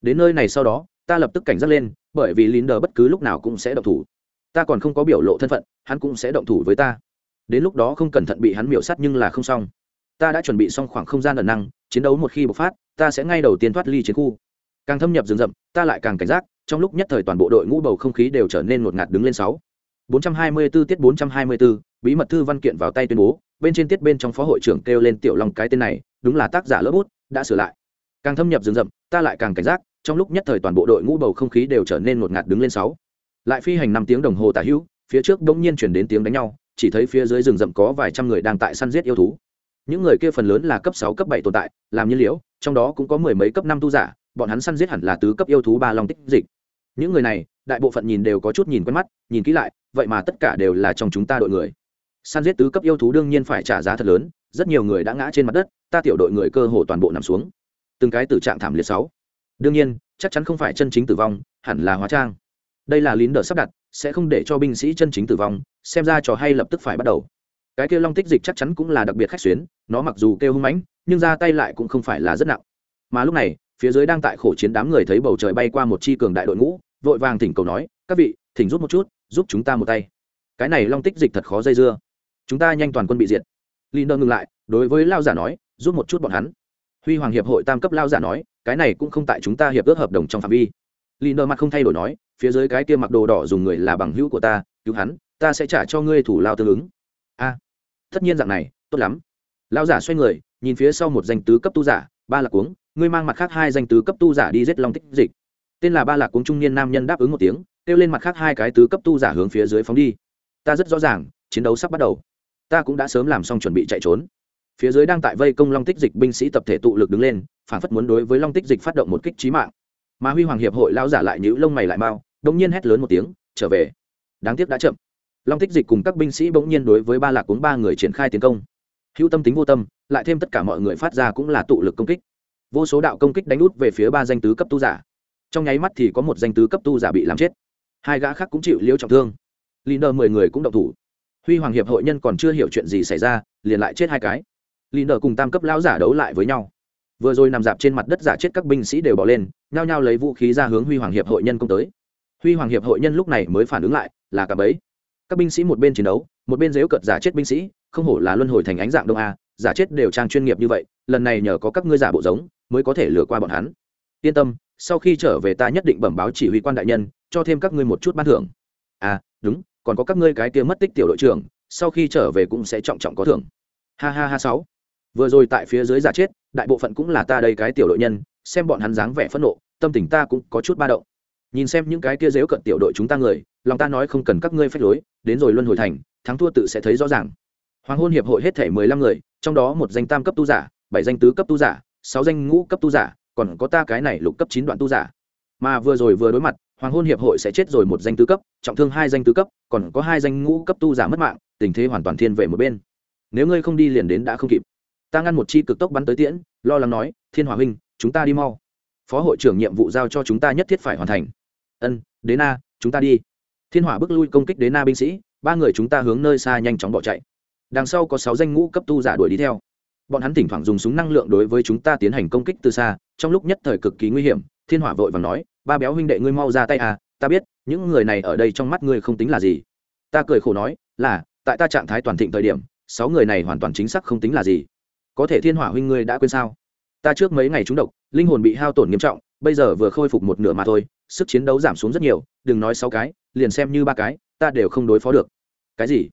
Đến nơi này sau đó ta lập tức cảnh giác lên bởi vì Linder đờ bất cứ lúc nào cũng sẽ động thủ. Ta còn không có biểu lộ thân phận hắn cũng sẽ động thủ với ta. Đến lúc đó không cẩn thận bị hắn miểu sát nhưng là không xong. Ta đã chuẩn bị xong khoảng không gian ẩn năng chiến đấu một khi bộc phát ta sẽ ngay đầu tiên thoát ly chiến khu. Càng thâm nhập rừng rậm ta lại càng cảnh giác trong lúc nhất thời toàn bộ đội ngũ bầu không khí đều trở nên ngột ngạt đứng lên sáu. 424 tiết 424, bí mật thư văn kiện vào tay tuyên bố, bên trên tiết bên trong phó hội trưởng kêu lên tiểu long cái tên này, đúng là tác giả lỡ bút, đã sửa lại. Càng thâm nhập rừng rậm, ta lại càng cảnh giác, trong lúc nhất thời toàn bộ đội ngũ bầu không khí đều trở nên ngột ngạt đứng lên sáu. Lại phi hành năm tiếng đồng hồ tả hữu, phía trước bỗng nhiên chuyển đến tiếng đánh nhau, chỉ thấy phía dưới rừng rậm có vài trăm người đang tại săn giết yêu thú. Những người kia phần lớn là cấp sáu, cấp bảy tồn tại, làm nhiên liễu trong đó cũng có mười mấy, cấp năm tu giả, bọn hắn săn giết hẳn là tứ cấp yêu thú ba long tích dịch. Những người này, đại bộ phận nhìn đều có chút nhìn quen mắt, nhìn kỹ lại, vậy mà tất cả đều là trong chúng ta đội người săn giết tứ cấp yêu thú đương nhiên phải trả giá thật lớn, rất nhiều người đã ngã trên mặt đất, ta tiểu đội người cơ hồ toàn bộ nằm xuống. Từng cái tử trạng thảm liệt sáu. Đương nhiên, chắc chắn không phải chân chính tử vong, hẳn là hóa trang. Đây là lín đờ sắp đặt, sẽ không để cho binh sĩ chân chính tử vong, xem ra trò hay lập tức phải bắt đầu. Cái kêu long tích dịch chắc chắn cũng là đặc biệt khách xuyến, nó mặc dù kêu hung mãnh, nhưng ra tay lại cũng không phải là rất nặng. Mà lúc này, phía dưới đang tại khổ chiến đám người thấy bầu trời bay qua một chi cường đại đội ngũ, vội vàng thỉnh cầu nói, các vị, thỉnh rút một chút, giúp chúng ta một tay. Cái này long tích dịch thật khó dây dưa chúng ta nhanh toàn quân bị diệt. Lì nợ ngừng lại, đối với lao giả nói, giúp một chút bọn hắn. Huy hoàng hiệp hội tam cấp lao giả nói, cái này cũng không tại chúng ta hiệp ước hợp đồng trong phạm vi. Lì nợ mặt không thay đổi nói, phía dưới cái kia mặc đồ đỏ dùng người là bằng hữu của ta, cứu hắn, ta sẽ trả cho ngươi thủ lao tương ứng. A, tất nhiên dạng này, tốt lắm. Lao giả xoay người, nhìn phía sau một danh tứ cấp tu giả, ba lạc cuống, ngươi mang mặt khác hai danh tứ cấp tu giả đi giết long tích dịch. Tên là ba lạc cuống trung niên nam nhân đáp ứng một tiếng, kêu lên mặt khác hai cái tứ cấp tu giả hướng phía dưới phóng đi. Ta rất rõ ràng, chiến đấu sắp bắt đầu ta cũng đã sớm làm xong chuẩn bị chạy trốn. Phía dưới đang tại vây công long tích dịch binh sĩ tập thể tụ lực đứng lên, phản phất muốn đối với long tích dịch phát động một kích trí mạng. Mà huy hoàng hiệp hội lao giả lại nhữ lông mày lại mau đông nhiên hét lớn một tiếng, trở về. Đáng tiếc đã chậm. Long tích dịch cùng các binh sĩ bỗng nhiên đối với ba lạc cuốn ba người triển khai tiến công. Hữu tâm tính vô tâm, lại thêm tất cả mọi người phát ra cũng là tụ lực công kích. Vô số đạo công kích đánh út về phía ba danh tứ cấp tu giả. Trong nháy mắt thì có một danh tứ cấp tu giả bị làm chết. Hai gã khác cũng chịu liêu trọng thương. Lì nợ mười người cũng động thủ huy hoàng hiệp hội nhân còn chưa hiểu chuyện gì xảy ra, liền lại chết hai cái. Lì nợ cùng tam cấp lão giả đấu lại với nhau. Vừa rồi nằm dạp trên mặt đất giả chết các binh sĩ đều bỏ lên, nhao nhao lấy vũ khí ra hướng huy hoàng hiệp hội nhân công tới. Huy hoàng hiệp hội nhân lúc này mới phản ứng lại, là cả bấy. Các binh sĩ một bên chiến đấu, một bên dếu cợt giả chết binh sĩ, không hổ là luân hồi thành ánh dạng đông a, giả chết đều trang chuyên nghiệp như vậy, lần này nhờ có các ngươi giả bộ giống, mới có thể lừa qua bọn hắn. Yên tâm, sau khi trở về ta nhất định bẩm báo chỉ huy quan đại nhân, cho thêm các ngươi một chút ban thưởng. À đúng còn có các ngươi cái kia mất tích tiểu đội trưởng, sau khi trở về cũng sẽ trọng trọng có thưởng. Ha ha ha sáu. Vừa rồi tại phía dưới giả chết, đại bộ phận cũng là ta đây cái tiểu đội nhân, xem bọn hắn dáng vẻ phẫn nộ, tâm tình ta cũng có chút ba động. Nhìn xem những cái kia dếu cận tiểu đội chúng ta người, lòng ta nói không cần các ngươi phép lối, đến rồi luân hồi thành, thắng thua tự sẽ thấy rõ ràng. Hoàng hôn hiệp hội hết thể mười lăm người, trong đó một danh tam cấp tu giả, bảy danh tứ cấp tu giả, sáu danh ngũ cấp tu giả, còn có ta cái này lục cấp chín đoạn tu giả. Mà vừa rồi vừa đối mặt hoàng hôn hiệp hội sẽ chết rồi một danh tứ cấp, trọng thương hai danh tứ cấp, còn có hai danh ngũ cấp tu giả mất mạng, tình thế hoàn toàn thiên về một bên. Nếu ngươi không đi liền đến đã không kịp. Ta ngăn một chi cực tốc bắn tới tiễn, lo lắng nói, thiên hòa huynh, chúng ta đi mau. Phó hội trưởng nhiệm vụ giao cho chúng ta nhất thiết phải hoàn thành. Ân đế na chúng ta đi. Thiên hỏa bước lui công kích đế na binh sĩ, ba người chúng ta hướng nơi xa nhanh chóng bỏ chạy. Đằng sau có sáu danh ngũ cấp tu giả đuổi đi theo. Bọn hắn thỉnh thoảng dùng súng năng lượng đối với chúng ta tiến hành công kích từ xa, trong lúc nhất thời cực kỳ nguy hiểm, thiên hỏa vội và nói ba béo huynh đệ ngươi mau ra tay à ta biết, những người này ở đây trong mắt ngươi không tính là gì. Ta cười khổ nói, là, tại ta trạng thái toàn thịnh thời điểm, sáu người này hoàn toàn chính xác không tính là gì. Có thể thiên hỏa huynh ngươi đã quên sao? Ta trước mấy ngày trúng độc, linh hồn bị hao tổn nghiêm trọng, bây giờ vừa khôi phục một nửa mà thôi, sức chiến đấu giảm xuống rất nhiều, đừng nói sáu cái, liền xem như ba cái, ta đều không đối phó được. Cái gì?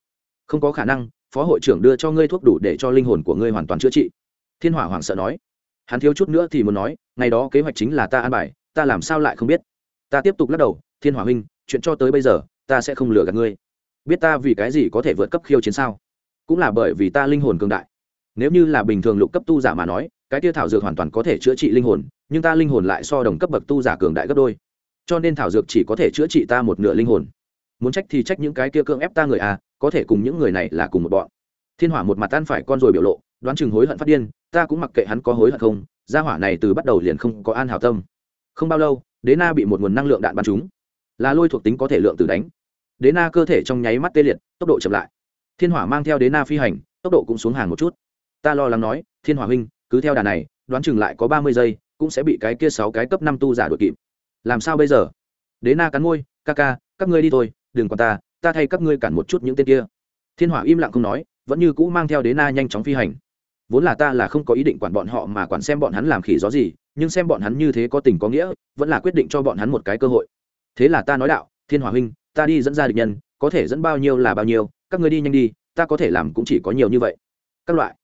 Không có khả năng, phó hội trưởng đưa cho ngươi thuốc đủ để cho linh hồn của ngươi hoàn toàn chữa trị. Thiên hỏa hoảng sợ nói. Hắn thiếu chút nữa thì muốn nói, ngày đó kế hoạch chính là ta an bài ta làm sao lại không biết? Ta tiếp tục lắc đầu, thiên hỏa huynh, chuyện cho tới bây giờ, ta sẽ không lừa gạt ngươi. Biết ta vì cái gì có thể vượt cấp khiêu chiến sao? Cũng là bởi vì ta linh hồn cường đại. Nếu như là bình thường lục cấp tu giả mà nói, cái tia thảo dược hoàn toàn có thể chữa trị linh hồn, nhưng ta linh hồn lại so đồng cấp bậc tu giả cường đại gấp đôi. Cho nên thảo dược chỉ có thể chữa trị ta một nửa linh hồn. Muốn trách thì trách những cái kia cưỡng ép ta người à có thể cùng những người này là cùng một bọn. Thiên hỏa một mặt tan phải con rồi biểu lộ, đoán chừng hối hận phát điên, ta cũng mặc kệ hắn có hối hận không, gia hỏa này từ bắt đầu liền không có an hảo tâm không bao lâu, đế na bị một nguồn năng lượng đạn bắn trúng. Là lôi thuộc tính có thể lượng tử đánh. Đế na cơ thể trong nháy mắt tê liệt, tốc độ chậm lại. Thiên hỏa mang theo đế na phi hành, tốc độ cũng xuống hàng một chút. Ta lo lắng nói, thiên hỏa huynh, cứ theo đà này, đoán chừng lại có ba mươi giây, cũng sẽ bị cái kia sáu cái cấp năm tu giả đội kịp. Làm sao bây giờ? Đế na cắn môi, ca ca, các ngươi đi thôi, đừng còn ta ta thay các ngươi cản một chút những tên kia. Thiên hỏa im lặng không nói, vẫn như cũ mang theo đế na nhanh chóng phi hành vốn là ta là không có ý định quản bọn họ mà quản xem bọn hắn làm khỉ gió gì, nhưng xem bọn hắn như thế có tình có nghĩa, vẫn là quyết định cho bọn hắn một cái cơ hội. Thế là ta nói đạo, thiên hòa huynh, ta đi dẫn ra địch nhân, có thể dẫn bao nhiêu là bao nhiêu, các ngươi đi nhanh đi, ta có thể làm cũng chỉ có nhiều như vậy. Các loại.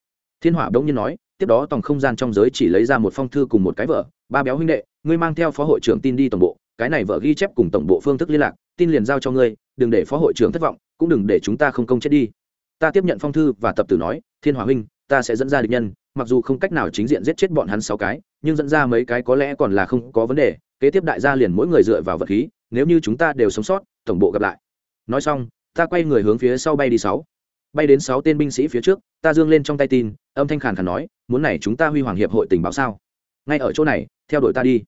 Thiên hỏa g nhiên nói, tiếp đó tổng không gian trong giới chỉ lấy ra một phong thư cùng một cái vợ ba béo huynh đệ, ngươi mang theo phó hội trưởng tin đi tổng bộ, cái này vợ ghi chép cùng tổng bộ phương thức liên lạc, tin liền giao cho ngươi, đừng để phó hội trưởng thất vọng, cũng đừng để chúng ta không công chết đi. Ta tiếp nhận phong thư và tập tử nói, thiên hòa huynh ta sẽ dẫn ra địch nhân, mặc dù không cách nào chính diện giết chết bọn hắn sáu cái, nhưng dẫn ra mấy cái có lẽ còn là không có vấn đề, kế tiếp đại gia liền mỗi người dựa vào vật khí, nếu như chúng ta đều sống sót, tổng bộ gặp lại. Nói xong, ta quay người hướng phía sau bay đi sáu. Bay đến sáu tên binh sĩ phía trước, ta dương lên trong tay tin, âm thanh khàn khàn nói, muốn này chúng ta huy hoàng hiệp hội tình báo sao? Ngay ở chỗ này, theo đuổi ta đi.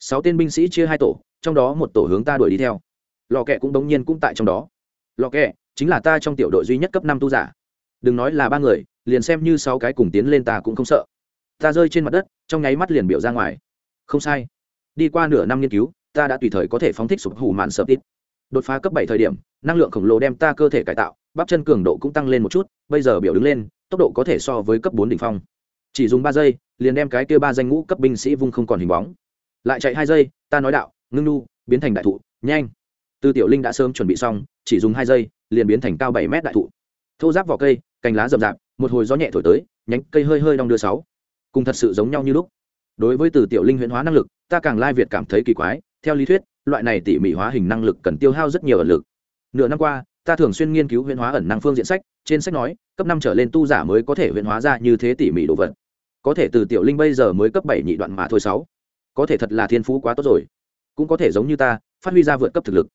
Sáu tên binh sĩ chia hai tổ, trong đó một tổ hướng ta đuổi đi theo. Lò kẹ cũng đống nhiên cũng tại trong đó. Lò kẹ chính là ta trong tiểu đội duy nhất cấp năm tu giả. Đừng nói là ba người liền xem như sáu cái cùng tiến lên ta cũng không sợ. Ta rơi trên mặt đất, trong nháy mắt liền biểu ra ngoài. Không sai. Đi qua nửa năm nghiên cứu, ta đã tùy thời có thể phóng thích sụp hủ mạn sập tít. Đột phá cấp bảy thời điểm, năng lượng khổng lồ đem ta cơ thể cải tạo, bắp chân cường độ cũng tăng lên một chút, bây giờ biểu đứng lên, tốc độ có thể so với cấp bốn đỉnh phong. Chỉ dùng ba giây, liền đem cái kia ba danh ngũ cấp binh sĩ vung không còn hình bóng. Lại chạy hai giây, ta nói đạo, ngưng nu, biến thành đại thụ, nhanh. Tư tiểu linh đã sớm chuẩn bị xong, chỉ dùng hai giây, liền biến thành cao bảy mét đại thụ. Thô giáp vỏ cây, cành lá rậm rạp một hồi gió nhẹ thổi tới, nhánh cây hơi hơi đong đưa sáu. Cùng thật sự giống nhau như lúc. Đối với từ tiểu linh huyễn hóa năng lực, ta càng lai việt cảm thấy kỳ quái. Theo lý thuyết, loại này tỉ mỉ hóa hình năng lực cần tiêu hao rất nhiều ẩn lực. Nửa năm qua, ta thường xuyên nghiên cứu huyễn hóa ẩn năng phương diện sách. Trên sách nói, cấp năm trở lên tu giả mới có thể huyễn hóa ra như thế tỉ mỉ đồ vật. Có thể từ tiểu linh bây giờ mới cấp bảy nhị đoạn mà thôi sáu. Có thể thật là thiên phú quá tốt rồi. Cũng có thể giống như ta, phát huy ra vượt cấp thực lực.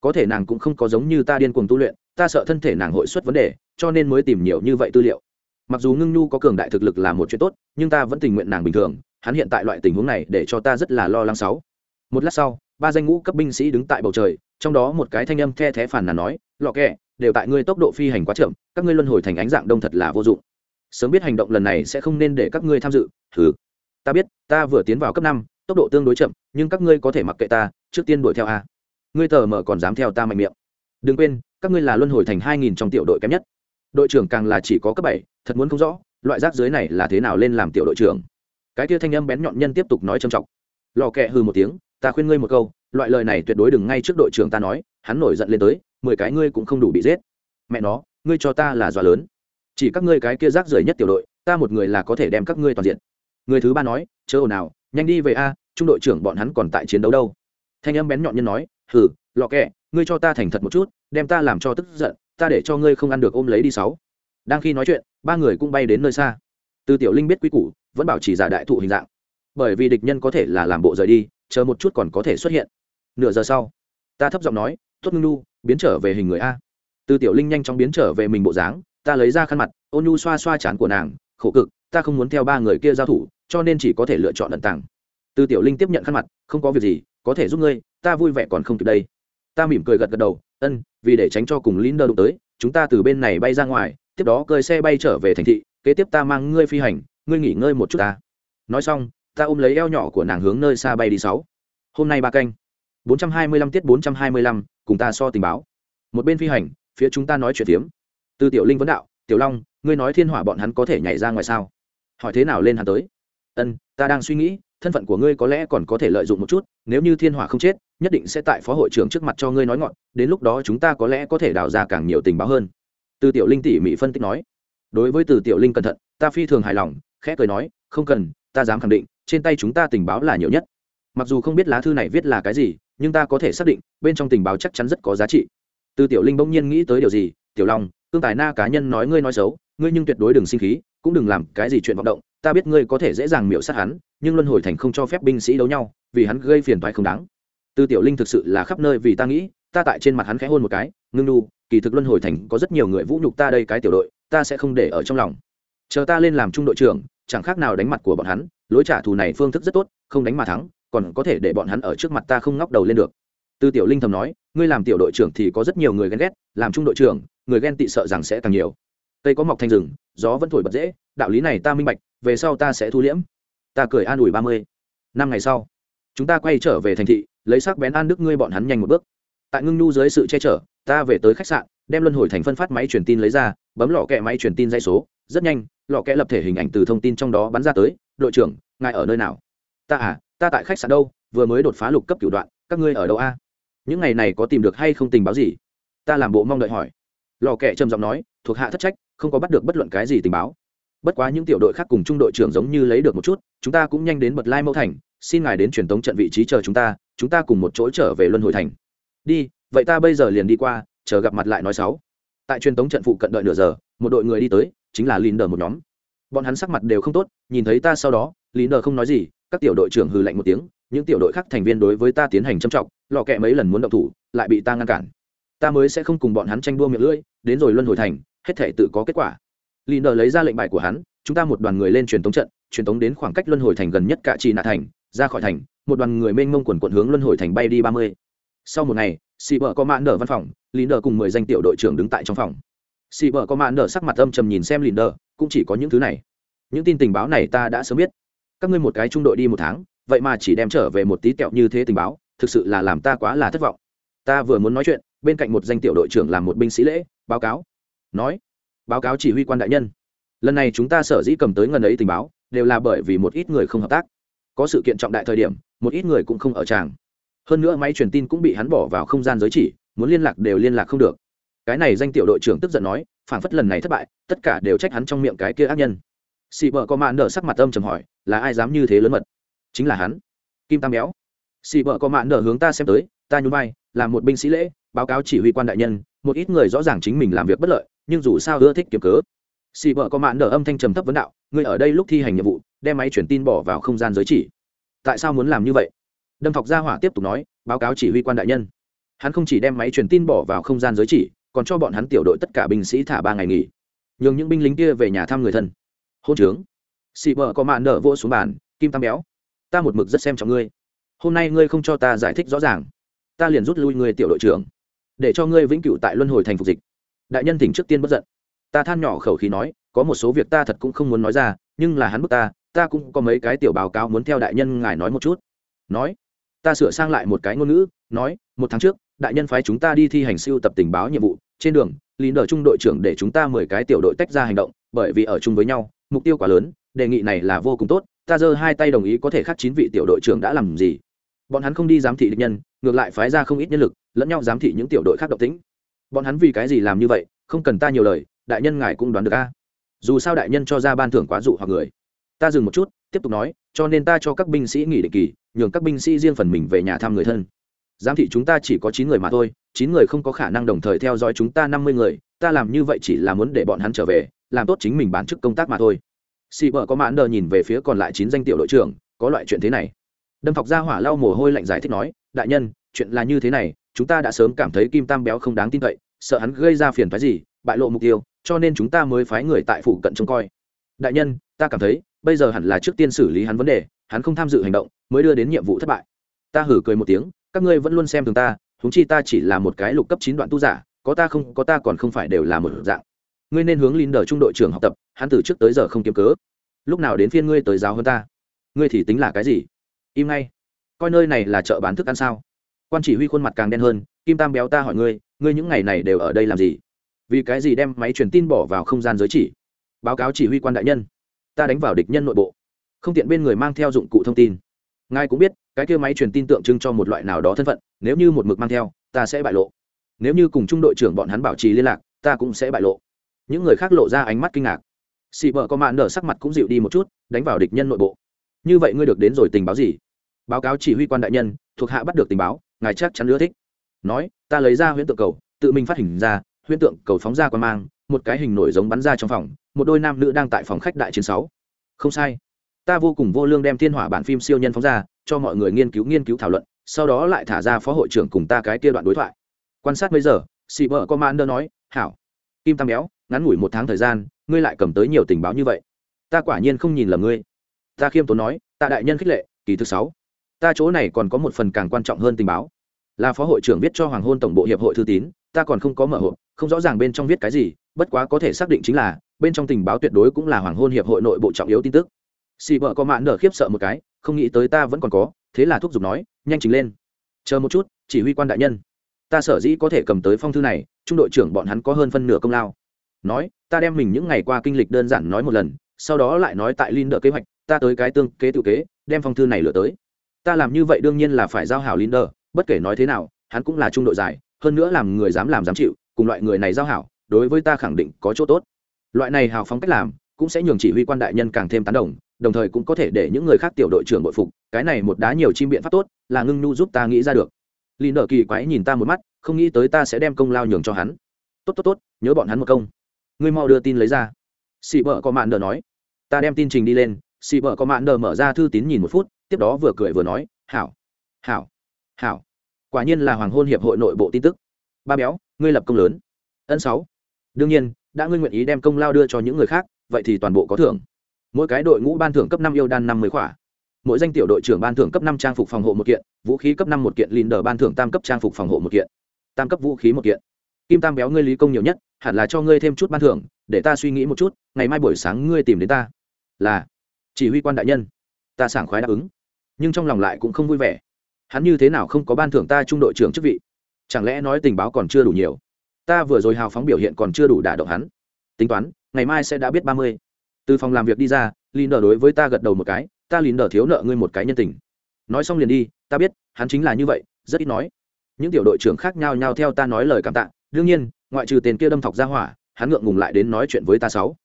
Có thể nàng cũng không có giống như ta điên cuồng tu luyện, ta sợ thân thể nàng hội xuất vấn đề, cho nên mới tìm nhiều như vậy tư liệu mặc dù ngưng nhu có cường đại thực lực là một chuyện tốt, nhưng ta vẫn tình nguyện nàng bình thường, hắn hiện tại loại tình huống này để cho ta rất là lo lắng sáu. Một lát sau, ba danh ngũ cấp binh sĩ đứng tại bầu trời, trong đó một cái thanh âm the thé phản là nói, lọ kẹ, đều tại ngươi tốc độ phi hành quá chậm, các ngươi luân hồi thành ánh dạng đông thật là vô dụng. Sớm biết hành động lần này sẽ không nên để các ngươi tham dự thử ta biết, ta vừa tiến vào cấp năm, tốc độ tương đối chậm, nhưng các ngươi có thể mặc kệ ta, trước tiên đuổi theo a. Ngươi tờ mở còn dám theo ta mạnh miệng. Đừng quên, các ngươi là luân hồi thành hai nghìn trong tiểu đội kém nhất đội trưởng càng là chỉ có cấp bảy, thật muốn không rõ, loại rác dưới này là thế nào lên làm tiểu đội trưởng. Cái kia thanh âm bén nhọn nhân tiếp tục nói trầm trọng. Lò kẹ hư một tiếng, ta khuyên ngươi một câu, loại lời này tuyệt đối đừng ngay trước đội trưởng ta nói, hắn nổi giận lên tới, mười cái ngươi cũng không đủ bị giết. Mẹ nó, ngươi cho ta là dọa lớn. Chỉ các ngươi cái kia rác rưởi nhất tiểu đội, ta một người là có thể đem các ngươi toàn diện. Người thứ ba nói, chớ ồn nào nhanh đi về a, trung đội trưởng bọn hắn còn tại chiến đấu đâu. Thanh âm bén nhọn nhân nói, hừ lọ kẹ, ngươi cho ta thành thật một chút, đem ta làm cho tức giận ta để cho ngươi không ăn được ôm lấy đi sáu. Đang khi nói chuyện, ba người cũng bay đến nơi xa. Từ tiểu linh biết quý củ, vẫn bảo chỉ giả đại thụ hình dạng. Bởi vì địch nhân có thể là làm bộ rời đi, chờ một chút còn có thể xuất hiện. Nửa giờ sau, ta thấp giọng nói, tốt ngưng nu biến trở về hình người a. Từ tiểu linh nhanh chóng biến trở về mình bộ dáng, ta lấy ra khăn mặt, ôn nhu xoa xoa chán của nàng, khổ cực, ta không muốn theo ba người kia giao thủ, cho nên chỉ có thể lựa chọn ẩn tàng. Từ tiểu linh tiếp nhận khăn mặt, không có việc gì, có thể giúp ngươi, ta vui vẻ còn không kịp đây ta mỉm cười gật gật đầu, ân, vì để tránh cho cùng linder đụng tới, chúng ta từ bên này bay ra ngoài, tiếp đó cơi xe bay trở về thành thị, kế tiếp ta mang ngươi phi hành, ngươi nghỉ ngơi một chút ta. Nói xong, ta ôm lấy eo nhỏ của nàng hướng nơi xa bay đi sáu. Hôm nay ba canh. bốn trăm hai mươi lăm tiết bốn trăm hai mươi lăm, cùng ta so tình báo. Một bên phi hành, phía chúng ta nói chuyện tiếm từ tiểu linh vấn đạo, tiểu long, ngươi nói thiên hỏa bọn hắn có thể nhảy ra ngoài sao? Hỏi thế nào lên hắn tới. Ân, ta đang suy nghĩ thân phận của ngươi có lẽ còn có thể lợi dụng một chút, nếu như thiên hỏa không chết, nhất định sẽ tại phó hội trưởng trước mặt cho ngươi nói ngọn, đến lúc đó chúng ta có lẽ có thể đào ra càng nhiều tình báo hơn. Từ tiểu linh tỉ mỉ phân tích nói. Đối với từ tiểu linh cẩn thận, ta phi thường hài lòng, khẽ cười nói, không cần, ta dám khẳng định, trên tay chúng ta tình báo là nhiều nhất. Mặc dù không biết lá thư này viết là cái gì, nhưng ta có thể xác định, bên trong tình báo chắc chắn rất có giá trị. Từ tiểu linh bỗng nhiên nghĩ tới điều gì, tiểu long, tương tài na cá nhân nói ngươi nói xấu, ngươi nhưng tuyệt đối đừng sinh khí, cũng đừng làm cái gì chuyện vọng động, ta biết ngươi có thể dễ dàng miễu sát hắn nhưng luân hồi thành không cho phép binh sĩ đấu nhau, vì hắn gây phiền toái không đáng. Tư tiểu linh thực sự là khắp nơi vì ta nghĩ, ta tại trên mặt hắn khẽ hôn một cái, ngưng nu kỳ thực luân hồi thành có rất nhiều người vũ nhục ta đây cái tiểu đội, ta sẽ không để ở trong lòng. Chờ ta lên làm trung đội trưởng, chẳng khác nào đánh mặt của bọn hắn, lối trả thù này phương thức rất tốt, không đánh mà thắng, còn có thể để bọn hắn ở trước mặt ta không ngóc đầu lên được. Tư tiểu linh thầm nói, ngươi làm tiểu đội trưởng thì có rất nhiều người ghen ghét, làm trung đội trưởng, người ghen tị sợ rằng sẽ càng nhiều. Cây có mọc thành rừng, gió vẫn thổi bật dễ, đạo lý này ta minh bạch, về sau ta sẽ thu liễm ta cười an ủi ba mươi. Năm ngày sau, chúng ta quay trở về thành thị, lấy sắc bén an đức ngươi bọn hắn nhanh một bước. Tại ngưng nhu dưới sự che chở, ta về tới khách sạn, đem luân hồi thành phân phát máy truyền tin lấy ra, bấm lọ kẹ máy truyền tin dây số. Rất nhanh, lọ kẹ lập thể hình ảnh từ thông tin trong đó bắn ra tới. Đội trưởng, ngài ở nơi nào? Ta à ta tại khách sạn đâu? Vừa mới đột phá lục cấp cửu đoạn, các ngươi ở đâu a? Những ngày này có tìm được hay không tình báo gì? Ta làm bộ mong đợi hỏi. Lò kẹ trầm giọng nói, thuộc hạ thất trách, không có bắt được bất luận cái gì tình báo bất quá những tiểu đội khác cùng trung đội trưởng giống như lấy được một chút, chúng ta cũng nhanh đến bật lai mẫu thành, xin ngài đến truyền tống trận vị trí chờ chúng ta chúng ta cùng một chỗ trở về luân hồi thành. Đi, vậy ta bây giờ liền đi qua, chờ gặp mặt lại nói sáu. Tại truyền tống trận phụ cận đợi nửa giờ, một đội người đi tới, chính là lìn đờ một nhóm. Bọn hắn sắc mặt đều không tốt, nhìn thấy ta sau đó lìn đờ không nói gì, các tiểu đội trưởng hừ lạnh một tiếng, những tiểu đội khác thành viên đối với ta tiến hành châm trọng lò kẹ mấy lần muốn động thủ, lại bị ta ngăn cản. Ta mới sẽ không cùng bọn hắn tranh đua miệng lưỡi, đến rồi luân hồi thành, hết thể tự có kết quả lì nờ lấy ra lệnh bài của hắn, chúng ta một đoàn người lên truyền tống trận, truyền tống đến khoảng cách luân hồi thành gần nhất cả trì nạ thành, ra khỏi thành, một đoàn người mênh mông quần quận hướng luân hồi thành bay đi ba mươi. Sau một ngày, xì bờ có mãn nở văn phòng, lì nờ cùng mười danh tiểu đội trưởng đứng tại trong phòng. Xì bờ có mãn nở sắc mặt âm trầm nhìn xem lì nờ, cũng chỉ có những thứ này. Những tin tình báo này ta đã sớm biết. Các ngươi một cái trung đội đi một tháng, vậy mà chỉ đem trở về một tí kẹo như thế tình báo, thực sự là làm ta quá là thất vọng. Ta vừa muốn nói chuyện, bên cạnh một danh tiểu đội trưởng làm một binh sĩ lễ, báo cáo. Nói báo cáo chỉ huy quan đại nhân. Lần này chúng ta sở dĩ cầm tới ngần ấy tình báo, đều là bởi vì một ít người không hợp tác. Có sự kiện trọng đại thời điểm, một ít người cũng không ở tràng. Hơn nữa máy truyền tin cũng bị hắn bỏ vào không gian giới chỉ, muốn liên lạc đều liên lạc không được. Cái này danh tiểu đội trưởng tức giận nói phản phất lần này thất bại, tất cả đều trách hắn trong miệng cái kia ác nhân. Xị vợ có mạn nở sắc mặt âm trầm hỏi, là ai dám như thế lớn mật? Chính là hắn. Kim tam béo. Xị vợ có mạn nở hướng ta xem tới, ta nhún vai, là một binh sĩ lễ, báo cáo chỉ huy quan đại nhân một ít người rõ ràng chính mình làm việc bất lợi, nhưng dù sao ưa thích kiếm cớ. Xì vợ có mạn đờ âm thanh trầm thấp vấn đạo người ở đây lúc thi hành nhiệm vụ, đem máy chuyển tin bỏ vào không gian giới chỉ. Tại sao muốn làm như vậy? Đâm thọc gia hỏa tiếp tục nói, báo cáo chỉ huy quan đại nhân. Hắn không chỉ đem máy truyền tin bỏ vào không gian giới chỉ, còn cho bọn hắn tiểu đội tất cả binh sĩ thả ba ngày nghỉ. Nhường những binh lính kia về nhà thăm người thân. Hôn trướng. Xị vợ có mạn nở vỗ xuống bàn, kim tam béo, ta một mực rất xem trọng ngươi. Hôm nay ngươi không cho ta giải thích rõ ràng. Ta liền rút lui ngươi tiểu đội trưởng để cho ngươi vĩnh cửu tại luân hồi thành phục dịch. Đại nhân tỉnh trước tiên bất giận. Ta than nhỏ khẩu khí nói, có một số việc ta thật cũng không muốn nói ra, nhưng là hắn bức ta ta cũng có mấy cái tiểu báo cáo muốn theo đại nhân ngài nói một chút. Nói, ta sửa sang lại một cái ngôn ngữ, nói, một tháng trước, đại nhân phái chúng ta đi thi hành siêu tập tình báo nhiệm vụ, trên đường lý nở trung đội trưởng để chúng ta mười cái tiểu đội tách ra hành động, bởi vì ở chung với nhau, mục tiêu quá lớn, đề nghị này là vô cùng tốt, ta giơ hai tay đồng ý có thể khắc chín vị tiểu đội trưởng đã làm gì. Bọn hắn không đi giám thị địch nhân, ngược lại phái ra không ít nhân lực lẫn nhau giám thị những tiểu đội khác động tĩnh bọn hắn vì cái gì làm như vậy, không cần ta nhiều lời, đại nhân ngài cũng đoán được a. Dù sao đại nhân cho ra ban thưởng quá dụ hoặc người. Ta dừng một chút, tiếp tục nói, cho nên ta cho các binh sĩ nghỉ định kỳ, nhường các binh sĩ riêng phần mình về nhà thăm người thân. Giám thị chúng ta chỉ có chín người mà thôi, chín người không có khả năng đồng thời theo dõi chúng ta năm mươi người, ta làm như vậy chỉ là muốn để bọn hắn trở về, làm tốt chính mình bán chức công tác mà thôi. Xì vợ có mãn đờ nhìn về phía còn lại chín danh tiểu đội trưởng, có loại chuyện thế này. Đâm thọc ra hỏa lau mồ hôi lạnh giải thích nói, đại nhân, chuyện là như thế này chúng ta đã sớm cảm thấy kim tam béo không đáng tin cậy, sợ hắn gây ra phiền phái gì, bại lộ mục tiêu, cho nên chúng ta mới phái người tại phủ cận trông coi. Đại nhân, ta cảm thấy, bây giờ hẳn là trước tiên xử lý hắn vấn đề, hắn không tham dự hành động, mới đưa đến nhiệm vụ thất bại. Ta hử cười một tiếng, các ngươi vẫn luôn xem thường ta húng chi ta chỉ là một cái lục cấp chín đoạn tu giả, có ta không, có ta còn không phải đều là một dạng. Ngươi nên hướng lên đờ trung đội trưởng học tập, hắn từ trước tới giờ không kiếm cớ. Lúc nào đến phiên ngươi tới giáo hơn ta? Ngươi thì tính là cái gì? Im ngay. Coi nơi này là chợ bán thức ăn sao? Quan chỉ huy khuôn mặt càng đen hơn, kim tam béo, ta hỏi ngươi ngươi những ngày này đều ở đây làm gì? Vì cái gì đem máy truyền tin bỏ vào không gian giới chỉ? Báo cáo chỉ huy quan đại nhân. Ta đánh vào địch nhân nội bộ. Không tiện bên người mang theo dụng cụ thông tin. Ngài cũng biết, cái kia máy truyền tin tượng trưng cho một loại nào đó thân phận, nếu như một mực mang theo, ta sẽ bại lộ. Nếu như cùng trung đội trưởng bọn hắn bảo trì liên lạc, ta cũng sẽ bại lộ. Những người khác lộ ra ánh mắt kinh ngạc. Xị vợ có mạn nở sắc mặt cũng dịu đi một chút, đánh vào địch nhân nội bộ. Như vậy ngươi được đến rồi tình báo gì? Báo cáo chỉ huy quan đại nhân, thuộc hạ bắt được tình báo ngài chắc chắn ưa thích. Nói, ta lấy ra huyễn tượng cầu, tự mình phát hình ra, huyễn tượng cầu phóng ra qua mang, một cái hình nổi giống bắn ra trong phòng, một đôi nam nữ đang tại phòng khách đại chiến sáu. Không sai. Ta vô cùng vô lương đem thiên hỏa bản phim siêu nhân phóng ra, cho mọi người nghiên cứu nghiên cứu thảo luận, sau đó lại thả ra phó hội trưởng cùng ta cái kia đoạn đối thoại. Quan sát bây giờ sĩ vợ commander nói, hảo. Kim tam béo, ngắn ngủi một tháng thời gian, ngươi lại cầm tới nhiều tình báo như vậy. Ta quả nhiên không nhìn lầm ngươi. Ta khiêm tốn nói, tạ đại nhân khích lệ, kỳ thứ sáu ta chỗ này còn có một phần càng quan trọng hơn tình báo. Là phó hội trưởng viết cho hoàng hôn tổng bộ hiệp hội thư tín, ta còn không có mở hộp, không rõ ràng bên trong viết cái gì, bất quá có thể xác định chính là, bên trong tình báo tuyệt đối cũng là hoàng hôn hiệp hội nội bộ trọng yếu tin tức. Xì vợ có mạn nở khiếp sợ một cái, không nghĩ tới ta vẫn còn có, thế là thúc giục nói, nhanh chính lên. Chờ một chút, chỉ huy quan đại nhân. Ta sở dĩ có thể cầm tới phong thư này, trung đội trưởng bọn hắn có hơn phân nửa công lao. Nói, ta đem mình những ngày qua kinh lịch đơn giản nói một lần, sau đó lại nói tại linh đỡ kế hoạch, ta tới cái tương kế tự kế, đem phong thư này lựa tới ta làm như vậy đương nhiên là phải giao hảo linh bất kể nói thế nào, hắn cũng là trung đội dài, hơn nữa làm người dám làm dám chịu, cùng loại người này giao hảo, đối với ta khẳng định có chỗ tốt. Loại này hào phóng cách làm, cũng sẽ nhường chỉ huy quan đại nhân càng thêm tán đồng đồng thời cũng có thể để những người khác tiểu đội trưởng bội phục, cái này một đá nhiều chim biện pháp tốt, là ngưng nhu giúp ta nghĩ ra được. Lì nợ kỳ quái nhìn ta một mắt, không nghĩ tới ta sẽ đem công lao nhường cho hắn. Tốt tốt tốt, nhớ bọn hắn một công. Ngươi mau đưa tin lấy ra. Xị vợ có mạn nở nói. Ta đem tin trình đi lên xị vợ có mạn đờ mở ra thư tín nhìn một phút, tiếp đó vừa cười vừa nói, hảo hảo hảo. Quả nhiên là hoàng hôn hiệp hội nội bộ tin tức. Ba béo, ngươi lập công lớn. Ân sáu. Đương nhiên, đã ngươi nguyện ý đem công lao đưa cho những người khác, vậy thì toàn bộ có thưởng. Mỗi cái đội ngũ ban thưởng cấp năm yêu đan năm mươi khỏa. Mỗi danh tiểu đội trưởng ban thưởng cấp năm trang phục phòng hộ một kiện, vũ khí cấp năm một kiện, lìn đờ ban thưởng tam cấp trang phục phòng hộ một kiện. Tam cấp vũ khí một kiện. Kim tam béo ngươi lý công nhiều nhất, hẳn là cho ngươi thêm chút ban thưởng, để ta suy nghĩ một chút, ngày mai buổi sáng ngươi tìm đến ta. Là chỉ huy quan đại nhân, ta sảng khoái đáp ứng, nhưng trong lòng lại cũng không vui vẻ. Hắn như thế nào không có ban thưởng ta trung đội trưởng chức vị? Chẳng lẽ nói tình báo còn chưa đủ nhiều? Ta vừa rồi hào phóng biểu hiện còn chưa đủ đả động hắn. Tính toán, ngày mai sẽ đã biết ba mươi. Từ phòng làm việc đi ra, lin đờ đối với ta gật đầu một cái, ta lin đờ thiếu nợ ngươi một cái nhân tình. Nói xong liền đi, ta biết, hắn chính là như vậy, rất ít nói. Những tiểu đội trưởng khác nhau nhau theo ta nói lời cảm tạ, đương nhiên, ngoại trừ tiền kia đâm thọc ra hỏa, hắn ngượng ngùng lại đến nói chuyện với ta sáu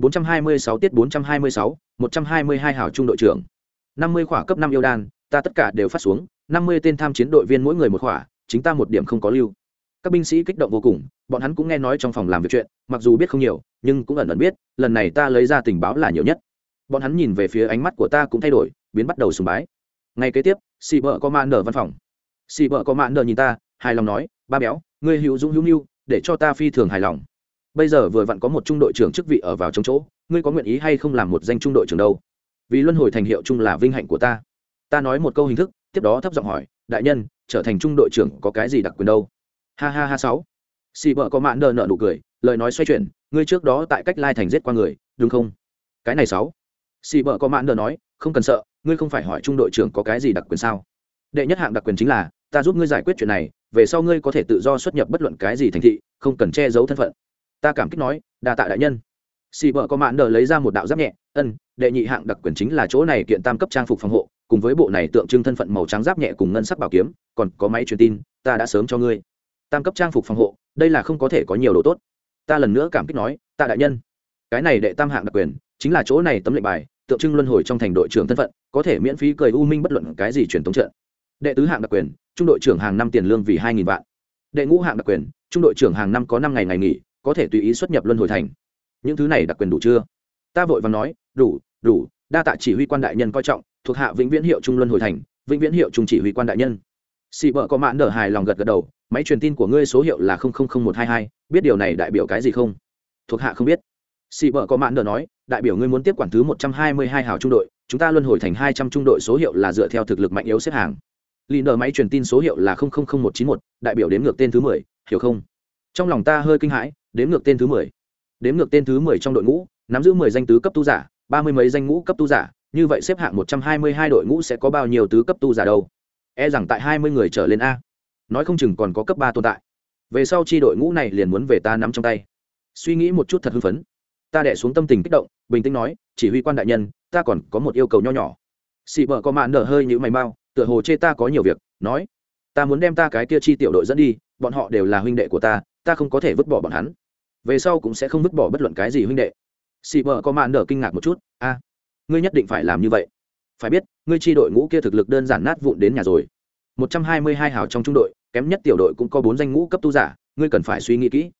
bốn trăm hai mươi sáu tiết bốn trăm hai mươi sáu, một trăm hai mươi hai hảo trung đội trưởng. năm mươi khỏa cấp năm yêu đan, ta tất cả đều phát xuống, năm mươi tên tham chiến đội viên mỗi người một khỏa, chính ta một điểm không có lưu. Các binh sĩ kích động vô cùng, bọn hắn cũng nghe nói trong phòng làm việc chuyện, mặc dù biết không nhiều, nhưng cũng ẩn ẩn biết, lần này ta lấy ra tình báo là nhiều nhất. Bọn hắn nhìn về phía ánh mắt của ta cũng thay đổi, biến bắt đầu sùng bái. Ngay kế tiếp, xì vợ có mạn nở văn phòng. Xì vợ có mạn nở nhìn ta, hài lòng nói, ba béo, ngươi hữu dũng hữu mưu, để cho ta phi thường hài lòng bây giờ vừa vặn có một trung đội trưởng chức vị ở vào trong chỗ, ngươi có nguyện ý hay không làm một danh trung đội trưởng đâu? Vì luân hồi thành hiệu chung là vinh hạnh của ta. Ta nói một câu hình thức, tiếp đó thấp giọng hỏi, đại nhân, trở thành trung đội trưởng có cái gì đặc quyền đâu? Ha ha ha sáu. Xì vợ có mạn nợ nợ nụ cười, lời nói xoay chuyển, ngươi trước đó tại cách lai thành giết qua người, đúng không? Cái này sáu. Xì vợ có mạn nợ nói, không cần sợ, ngươi không phải hỏi trung đội trưởng có cái gì đặc quyền sao? Đệ nhất hạng đặc quyền chính là, ta giúp ngươi giải quyết chuyện này, về sau ngươi có thể tự do xuất nhập bất luận cái gì thành thị, không cần che giấu thân phận ta cảm kích nói, đa tạ đại nhân. Xì vợ có mạn đờ lấy ra một đạo giáp nhẹ, ân, đệ nhị hạng đặc quyền chính là chỗ này kiện tam cấp trang phục phòng hộ, cùng với bộ này tượng trưng thân phận màu trắng giáp nhẹ cùng ngân sắc bảo kiếm, còn có máy truyền tin, ta đã sớm cho ngươi. Tam cấp trang phục phòng hộ, đây là không có thể có nhiều đồ tốt. Ta lần nữa cảm kích nói ta đại nhân. Cái này đệ tam hạng đặc quyền, chính là chỗ này tấm lệnh bài, tượng trưng luân hồi trong thành đội trưởng thân phận, có thể miễn phí cười u minh bất luận cái gì truyền thống trợ. đệ tứ hạng đặc quyền, trung đội trưởng hàng năm tiền lương vì hai nghìn vạn. Đệ ngũ hạng đặc quyền, trung đội trưởng hàng năm có năm ngày ngày nghỉ có thể tùy ý xuất nhập luân hồi thành. Những thứ này đặc quyền đủ chưa? Ta vội và nói, đủ đủ, đa tạ chỉ huy quan đại nhân coi trọng, thuộc hạ vĩnh viễn hiệu trung luân hồi thành, vĩnh viễn hiệu trung chỉ huy quan đại nhân. Xị vợ có mãn nở hài lòng gật gật đầu, máy truyền tin của ngươi số hiệu là một hai hai, biết điều này đại biểu cái gì không? Thuộc hạ không biết. Xị vợ có mãn nở nói, đại biểu ngươi muốn tiếp quản thứ một trăm hai mươi hai hào trung đội, chúng ta luân hồi thành hai trăm trung đội số hiệu là dựa theo thực lực mạnh yếu xếp hàng. Lì nở máy truyền tin số hiệu là một chín một, đại biểu đến ngược tên thứ mười, hiểu không? Trong lòng ta hơi kinh hãi đếm ngược tên thứ mười. Đếm ngược tên thứ mười trong đội ngũ, nắm giữ mười danh tứ cấp tu giả, ba mươi mấy danh ngũ cấp tu giả, như vậy xếp hạng một trăm hai mươi hai đội ngũ sẽ có bao nhiêu tứ cấp tu giả đâu? E rằng tại hai mươi người trở lên a. Nói không chừng còn có cấp ba tồn tại. Về sau chi đội ngũ này liền muốn về ta nắm trong tay. Suy nghĩ một chút thật hưng phấn. Ta đẻ xuống tâm tình kích động, bình tĩnh nói, chỉ huy quan đại nhân, ta còn có một yêu cầu nho nhỏ. Xị vợ có mạn nở hơi như mày mau, tựa hồ chê ta có nhiều việc, nói, ta muốn đem ta cái kia chi tiểu đội dẫn đi, bọn họ đều là huynh đệ của ta ta không có thể vứt bỏ bọn hắn. Về sau cũng sẽ không vứt bỏ bất luận cái gì huynh đệ. Xị vợ có mạn nở kinh ngạc một chút. A, ngươi nhất định phải làm như vậy. Phải biết, ngươi chi đội ngũ kia thực lực đơn giản nát vụn đến nhà rồi. Một trăm hai mươi hai hào trong trung đội, kém nhất tiểu đội cũng có bốn danh ngũ cấp tu giả, ngươi cần phải suy nghĩ kỹ.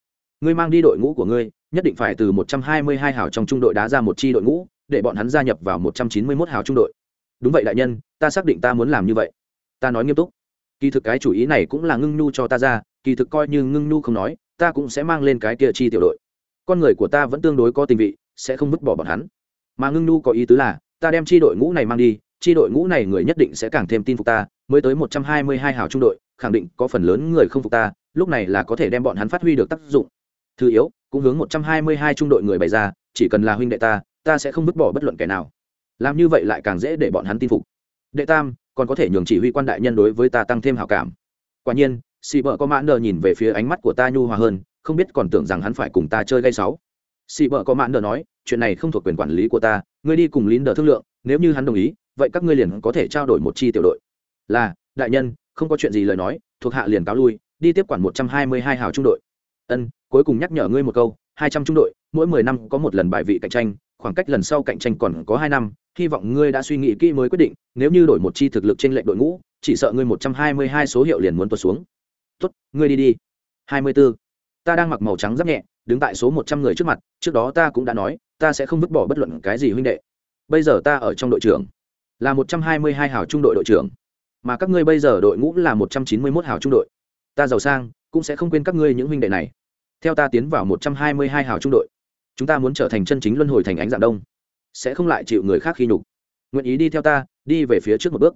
Ngươi mang đi đội ngũ của ngươi, nhất định phải từ một trăm hai mươi hai hào trong trung đội đá ra một chi đội ngũ, để bọn hắn gia nhập vào một trăm chín mươi mốt hào trung đội. Đúng vậy đại nhân, ta xác định ta muốn làm như vậy. Ta nói nghiêm túc. Kỳ thực cái chủ ý này cũng là ngưng nhu cho ta ra kỳ thực coi như ngưng nhu không nói, ta cũng sẽ mang lên cái kia chi tiểu đội. Con người của ta vẫn tương đối có tình vị, sẽ không vứt bỏ bọn hắn. Mà ngưng nhu có ý tứ là, ta đem chi đội ngũ này mang đi, chi đội ngũ này người nhất định sẽ càng thêm tin phục ta, mới tới một trăm hai mươi hai hào trung đội, khẳng định có phần lớn người không phục ta, lúc này là có thể đem bọn hắn phát huy được tác dụng. Thứ yếu, cũng hướng một trăm hai mươi hai trung đội người bày ra, chỉ cần là huynh đệ ta ta sẽ không vứt bỏ bất luận kẻ nào. Làm như vậy lại càng dễ để bọn hắn tin phục. Đệ tam, còn có thể nhường chỉ huy quan đại nhân đối với ta tăng thêm hảo cảm. Quả nhiên xì bờ có mãn đờ nhìn về phía ánh mắt của ta nhu hòa hơn, không biết còn tưởng rằng hắn phải cùng ta chơi gây sáu. Xì bờ có mãn đờ nói, chuyện này không thuộc quyền quản lý của ta, ngươi đi cùng lín đờ thương lượng, nếu như hắn đồng ý, vậy các ngươi liền có thể trao đổi một chi tiểu đội. Là, đại nhân, không có chuyện gì lời nói, thuộc hạ liền cáo lui, đi tiếp quản một trăm hai mươi hai hào trung đội. Ân, cuối cùng nhắc nhở ngươi một câu, hai trăm trung đội, mỗi mười năm có một lần bài vị cạnh tranh, khoảng cách lần sau cạnh tranh còn có hai năm, hy vọng ngươi đã suy nghĩ kỹ mới quyết định, nếu như đổi một chi thực lực trên lệnh đội ngũ, chỉ sợ ngươi một trăm hai mươi hai số hiệu liền muốn tuột xuống tốt, ngươi đi đi. Hai mươi b ta đang mặc màu trắng giáp nhẹ, đứng tại số một trăm người trước mặt, trước đó ta cũng đã nói, ta sẽ không vứt bỏ bất luận cái gì huynh đệ. Bây giờ ta ở trong đội trưởng, là một trăm hai mươi hai hào trung đội đội trưởng. Mà các ngươi bây giờ đội ngũ là một trăm chín mươi mốt hào trung đội. Ta giàu sang, cũng sẽ không quên các ngươi những huynh đệ này. Theo ta tiến vào một trăm hai mươi hai hào trung đội, chúng ta muốn trở thành chân chính luân hồi thành ánh dạng đông. Sẽ không lại chịu người khác khi nhục. Nguyện ý đi theo ta, đi về phía trước một bước.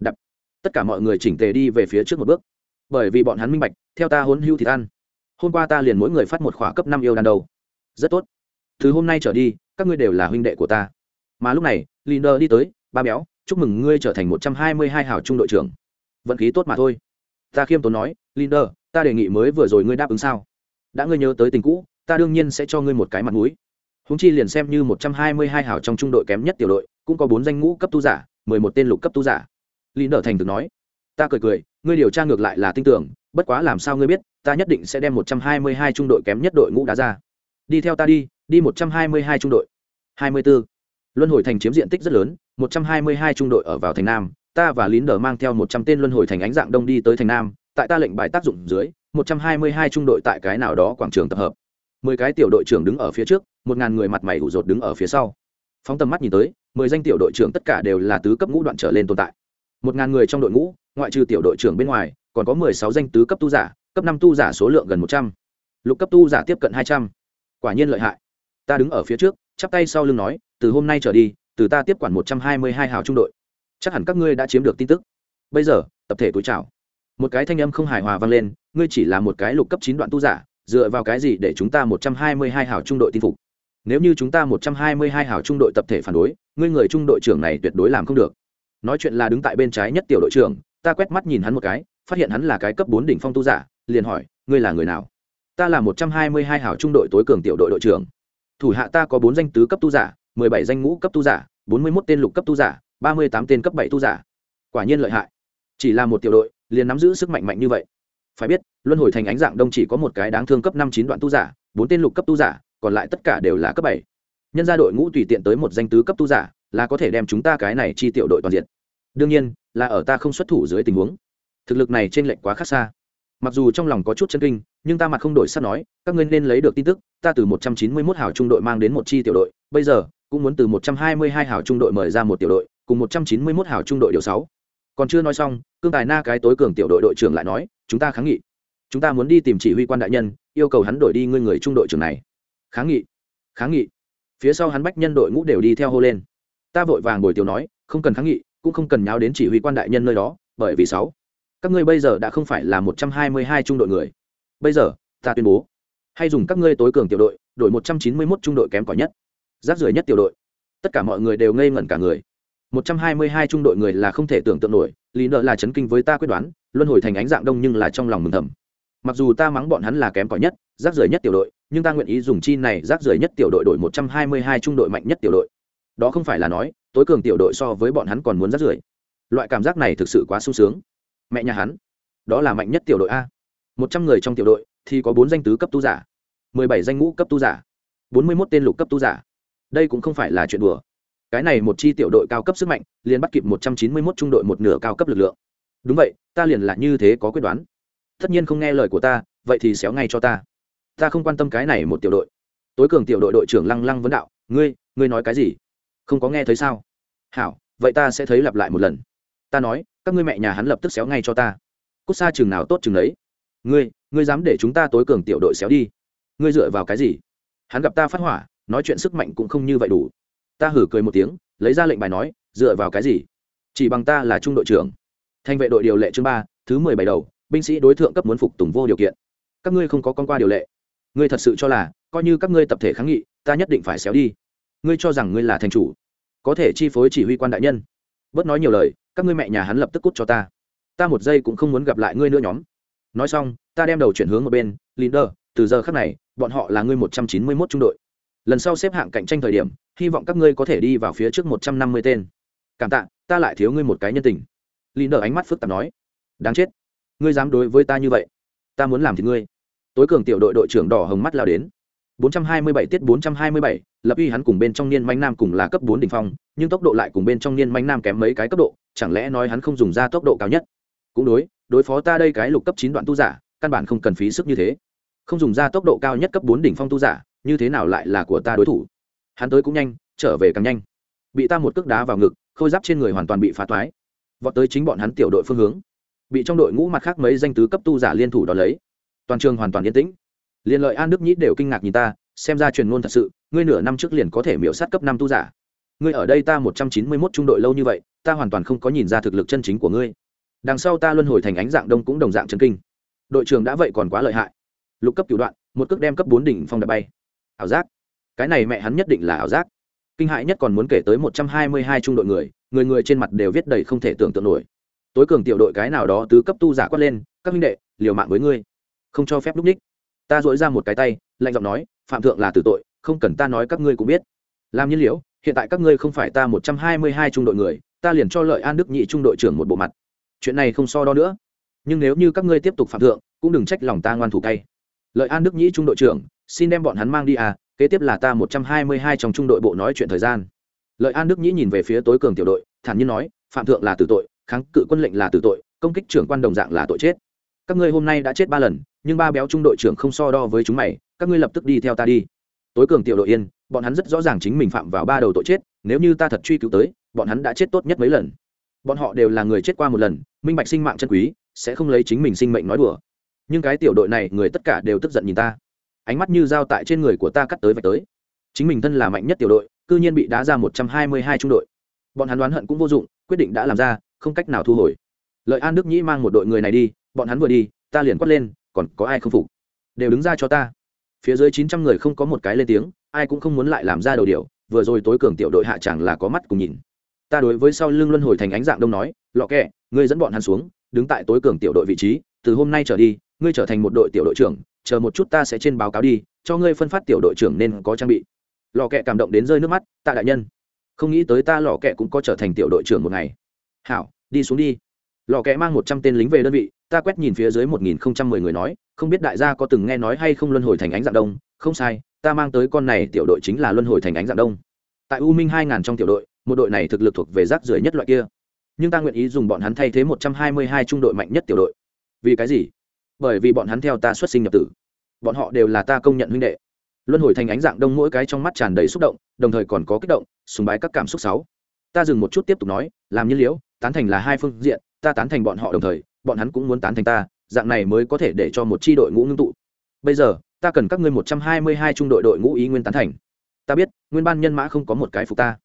Đập. Tất cả mọi người chỉnh tề đi về phía trước một bước bởi vì bọn hắn minh bạch, theo ta hôn hưu thì ăn hôm qua ta liền mỗi người phát một khóa cấp năm yêu đàn đầu. Rất tốt. Từ hôm nay trở đi, các ngươi đều là huynh đệ của ta. Mà lúc này, linder đi tới, ba béo, chúc mừng ngươi trở thành một trăm hai mươi hai hào trung đội trưởng. Vận khí tốt mà thôi. Ta khiêm tốn nói, linder, ta đề nghị mới vừa rồi ngươi đáp ứng sao? Đã ngươi nhớ tới tình cũ, ta đương nhiên sẽ cho ngươi một cái mặt mũi. Húng chi liền xem như một trăm hai mươi hai hào trong trung đội kém nhất tiểu đội, cũng có bốn danh ngũ cấp tu giả, mười một tên lục cấp tu giả. Linder thành thực nói. Ta cười cười ngươi điều tra ngược lại là tin tưởng, bất quá làm sao ngươi biết, ta nhất định sẽ đem một trăm hai mươi hai trung đội kém nhất đội ngũ đá ra. Đi theo ta đi đi một trăm hai mươi hai trung đội. hai mươi 24. luân hồi thành chiếm diện tích rất lớn, một trăm hai mươi hai trung đội ở vào thành nam, ta và lín đờ mang theo một trăm tên luân hồi thành ánh dạng đông đi tới thành nam, tại ta lệnh bài tác dụng dưới, một trăm hai mươi hai trung đội tại cái nào đó quảng trường tập hợp. Mười cái tiểu đội trưởng đứng ở phía trước, một ngàn người mặt mày ủ rột đứng ở phía sau. Phóng tầm mắt nhìn tới, mười danh tiểu đội trưởng tất cả đều là tứ cấp ngũ đoạn trở lên tồn tại. Một ngàn người trong đội ngũ ngoại trừ tiểu đội trưởng bên ngoài, còn có mười sáu danh tứ cấp tu giả, cấp năm tu giả số lượng gần một trăm. Lục cấp tu giả tiếp cận hai trăm. Quả nhiên lợi hại. Ta đứng ở phía trước, chắp tay sau lưng nói, từ hôm nay trở đi, từ ta tiếp quản một trăm hai mươi hai hào trung đội. Chắc hẳn các ngươi đã chiếm được tin tức. Bây giờ, tập thể túi chào. Một cái thanh âm không hài hòa vang lên, ngươi chỉ là một cái lục cấp chín đoạn tu giả, dựa vào cái gì để chúng ta một trăm hai mươi hai hào trung đội tin phục? Nếu như chúng ta một trăm hai mươi hai hào trung đội tập thể phản đối, ngươi người trung đội trưởng này tuyệt đối làm không được. Nói chuyện là đứng tại bên trái nhất tiểu đội trưởng ta quét mắt nhìn hắn một cái, phát hiện hắn là cái cấp bốn đỉnh phong tu giả, liền hỏi, ngươi là người nào? Ta là một trăm hai mươi hai hảo trung đội tối cường tiểu đội đội trưởng. Thủ hạ ta có bốn danh tứ cấp tu giả, mười bảy danh ngũ cấp tu giả, bốn mươi mốt tên lục cấp tu giả, ba mươi tám tên cấp bảy tu giả. Quả nhiên lợi hại. Chỉ là một tiểu đội, liền nắm giữ sức mạnh mạnh như vậy. Phải biết, luân hồi thành ánh dạng đông chỉ có một cái đáng thương cấp năm chín đoạn tu giả, bốn tên lục cấp tu giả, còn lại tất cả đều là cấp bảy. Nhân gia đội ngũ tùy tiện tới một danh tứ cấp tu giả, là có thể đem chúng ta cái này chi tiểu đội toàn diện đương nhiên là ở ta không xuất thủ dưới tình huống. Thực lực này trên lệnh quá khác xa. Mặc dù trong lòng có chút chân kinh, nhưng ta mặt không đổi sắt nói, các ngươi nên lấy được tin tức, ta từ một trăm chín mươi 191 hào trung đội mang đến một chi tiểu đội, bây giờ cũng muốn từ một trăm hai mươi hai hào trung đội mời ra một tiểu đội, cùng một trăm chín mươi 191 hào trung đội điều sáu. Còn chưa nói xong, cương tài na cái tối cường tiểu đội đội trưởng lại nói, chúng ta kháng nghị. Chúng ta muốn đi tìm chỉ huy quan đại nhân, yêu cầu hắn đổi đi ngươi người trung đội trưởng này. Kháng nghị. Kháng nghị. Phía sau hắn bách nhân đội ngũ đều đi theo hô lên. Ta vội vàng ngồi tiểu nói, không cần kháng nghị cũng không cần nháo đến chỉ huy quan đại nhân nơi đó, bởi vì sáu, các ngươi bây giờ đã không phải là một trăm hai mươi hai trung đội người. Bây giờ, ta tuyên bố, hay dùng các ngươi tối cường tiểu đội đội một trăm chín mươi mốt trung đội kém cỏi nhất, rác rưởi nhất tiểu đội. Tất cả mọi người đều ngây ngẩn cả người. một trăm hai mươi hai trung đội người là không thể tưởng tượng nổi, lý nợ là chấn kinh với ta quyết đoán, luân hồi thành ánh dạng đông nhưng là trong lòng mừng thầm. Mặc dù ta mắng bọn hắn là kém cỏi nhất, rác rưởi nhất tiểu đội, nhưng ta nguyện ý dùng chi này rác rưởi nhất tiểu đội đội một trăm hai mươi hai trung đội mạnh nhất tiểu đội đó không phải là nói, tối cường tiểu đội so với bọn hắn còn muốn rắt rưởi. Loại cảm giác này thực sự quá sung sướng. Mẹ nhà hắn, đó là mạnh nhất tiểu đội a. Một trăm người trong tiểu đội thì có bốn danh tứ cấp tu giả, mười bảy danh ngũ cấp tu giả, bốn mươi mốt tên lục cấp tu giả. Đây cũng không phải là chuyện đùa. Cái này một chi tiểu đội cao cấp sức mạnh, liền bắt kịp một trăm chín mươi mốt trung đội một nửa cao cấp lực lượng. Đúng vậy, ta liền là như thế có quyết đoán. Tất nhiên không nghe lời của ta, vậy thì xéo ngay cho ta. Ta không quan tâm cái này một tiểu đội. Tối cường tiểu đội đội trưởng lăng lăng vấn đạo, ngươi ngươi nói cái gì? Không có nghe thấy sao? Hảo, vậy ta sẽ thấy lặp lại một lần. Ta nói, các ngươi mẹ nhà hắn lập tức xéo ngay cho ta. Cút xa chừng nào tốt chừng đấy ngươi ngươi dám để chúng ta tối cường tiểu đội xéo đi. Ngươi dựa vào cái gì? Hắn gặp ta phát hỏa, nói chuyện sức mạnh cũng không như vậy đủ. Ta hử cười một tiếng, lấy ra lệnh bài nói, dựa vào cái gì? Chỉ bằng ta là trung đội trưởng. Thanh vệ đội điều lệ chương ba, thứ mười bảy đầu, binh sĩ đối tượng cấp muốn phục tùng vô điều kiện. Các ngươi không có con qua điều lệ. Ngươi thật sự cho là, coi như các ngươi tập thể kháng nghị, ta nhất định phải xéo đi ngươi cho rằng ngươi là thành chủ có thể chi phối chỉ huy quan đại nhân. Bớt nói nhiều lời các ngươi mẹ nhà hắn lập tức cút cho ta. Ta một giây cũng không muốn gặp lại ngươi nữa nhóm. Nói xong ta đem đầu chuyển hướng một bên Leader, từ giờ khác này bọn họ là ngươi một trăm chín mươi mốt trung đội. Lần sau xếp hạng cạnh tranh thời điểm hy vọng các ngươi có thể đi vào phía trước một trăm năm mươi tên. Cảm tạ ta lại thiếu ngươi một cái nhân tình. Leader ánh mắt phức tạp nói. Đáng chết. Ngươi dám đối với ta như vậy ta muốn làm thì ngươi. Tối cường tiểu đội đội trưởng đỏ hồng mắt lao đến. 427 tiết 427, lập uy hắn cùng bên trong niên manh nam cùng là cấp 4 đỉnh phong, nhưng tốc độ lại cùng bên trong niên manh nam kém mấy cái cấp độ, chẳng lẽ nói hắn không dùng ra tốc độ cao nhất? Cũng đối, đối phó ta đây cái lục cấp 9 đoạn tu giả, căn bản không cần phí sức như thế. Không dùng ra tốc độ cao nhất cấp 4 đỉnh phong tu giả, như thế nào lại là của ta đối thủ? Hắn tới cũng nhanh, trở về càng nhanh. Bị ta một cước đá vào ngực, khôi giáp trên người hoàn toàn bị phá toái. Vọt tới chính bọn hắn tiểu đội phương hướng. Bị trong đội ngũ mặt khác mấy danh tứ cấp tu giả liên thủ đó lấy. Toàn trường hoàn toàn yên tĩnh liền lợi an đức nhĩ đều kinh ngạc nhìn ta, xem ra truyền ngôn thật sự, ngươi nửa năm trước liền có thể miễu sát cấp năm tu giả. Ngươi ở đây ta một trăm chín mươi mốt trung đội lâu như vậy, ta hoàn toàn không có nhìn ra thực lực chân chính của ngươi. Đằng sau ta luân hồi thành ánh dạng đông cũng đồng dạng chân kinh. Đội trưởng đã vậy còn quá lợi hại. Lục cấp cửu đoạn, một cước đem cấp bốn đỉnh phong đập bay. Ảo giác. Cái này mẹ hắn nhất định là ảo giác. Kinh hại nhất còn muốn kể tới một trăm hai mươi hai trung đội người người người trên mặt đều viết đầy không thể tưởng tượng nổi. Tối cường tiểu đội cái nào đó tứ cấp tu giả quát lên, các minh đệ, liều mạng với ngươi. Không cho phép lúc ních ta dỗi ra một cái tay, lạnh giọng nói, phạm thượng là tử tội, không cần ta nói các ngươi cũng biết. Làm nhiên liễu, hiện tại các ngươi không phải ta một trăm hai mươi hai trung đội người, ta liền cho lợi an đức nhị trung đội trưởng một bộ mặt. Chuyện này không so đo nữa. Nhưng nếu như các ngươi tiếp tục phạm thượng, cũng đừng trách lòng ta ngoan thủ tay lợi an đức nhị trung đội trưởng, xin đem bọn hắn mang đi à kế tiếp là ta một trăm hai mươi hai trong trung đội bộ nói chuyện thời gian. Lợi an đức nhĩ nhìn về phía tối cường tiểu đội, thản nhiên nói, phạm thượng là tử tội, kháng cự quân lệnh là tử tội, công kích trưởng quan đồng dạng là tội chết các ngươi hôm nay đã chết ba lần, nhưng ba béo trung đội trưởng không so đo với chúng mày, các ngươi lập tức đi theo ta đi. Tối cường tiểu đội yên, bọn hắn rất rõ ràng chính mình phạm vào ba đầu tội chết, nếu như ta thật truy cứu tới, bọn hắn đã chết tốt nhất mấy lần. Bọn họ đều là người chết qua một lần, minh bạch sinh mạng chân quý, sẽ không lấy chính mình sinh mệnh nói đùa. Nhưng cái tiểu đội này, người tất cả đều tức giận nhìn ta. Ánh mắt như dao tại trên người của ta cắt tới và tới. Chính mình thân là mạnh nhất tiểu đội, cư nhiên bị đá ra một trăm hai mươi hai trung đội. Bọn hắn đoán hận cũng vô dụng, quyết định đã làm ra, không cách nào thu hồi. Lợi an đức nhĩ mang một đội người này đi bọn hắn vừa đi, ta liền quát lên, còn có ai không phục? Đều đứng ra cho ta. Phía dưới chín trăm người không có một cái lên tiếng, ai cũng không muốn lại làm ra đầu điều vừa rồi tối cường tiểu đội hạ chẳng là có mắt cùng nhìn. Ta đối với sau lưng luân hồi thành ánh dạng đông nói, lọ kẹ, ngươi dẫn bọn hắn xuống, đứng tại tối cường tiểu đội vị trí, từ hôm nay trở đi, ngươi trở thành một đội tiểu đội trưởng, chờ một chút ta sẽ trên báo cáo đi, cho ngươi phân phát tiểu đội trưởng nên có trang bị. Lò kẹ cảm động đến rơi nước mắt, tạ đại nhân, không nghĩ tới ta lò kẹ cũng có trở thành tiểu đội trưởng một ngày. Hảo, đi xuống đi. Lò kẹ mang một trăm tên lính về đơn vị ta quét nhìn phía dưới một nghìn không trăm mười người nói, không biết đại gia có từng nghe nói hay không luân hồi thành ánh dạng đông? Không sai, ta mang tới con này tiểu đội chính là luân hồi thành ánh dạng đông. Tại u minh hai ngàn trong tiểu đội, một đội này thực lực thuộc về rác rưởi nhất loại kia. Nhưng ta nguyện ý dùng bọn hắn thay thế một trăm hai mươi hai trung đội mạnh nhất tiểu đội. Vì cái gì? Bởi vì bọn hắn theo ta xuất sinh nhập tử. Bọn họ đều là ta công nhận huynh đệ. Luân hồi thành ánh dạng đông mỗi cái trong mắt tràn đầy xúc động, đồng thời còn có kích động, sùng bái các cảm xúc sáu ta dừng một chút tiếp tục nói, làm nhiên liễu, tán thành là hai phương diện, ta tán thành bọn họ đồng thời bọn hắn cũng muốn tán thành ta, dạng này mới có thể để cho một c h i đội ngũ ngưng tụ. Bây giờ, ta cần các ngươi một trăm hai mươi hai trung đội đội ngũ ý nguyên tán thành. Ta biết, nguyên ban nhân mã không có một cái phục ta.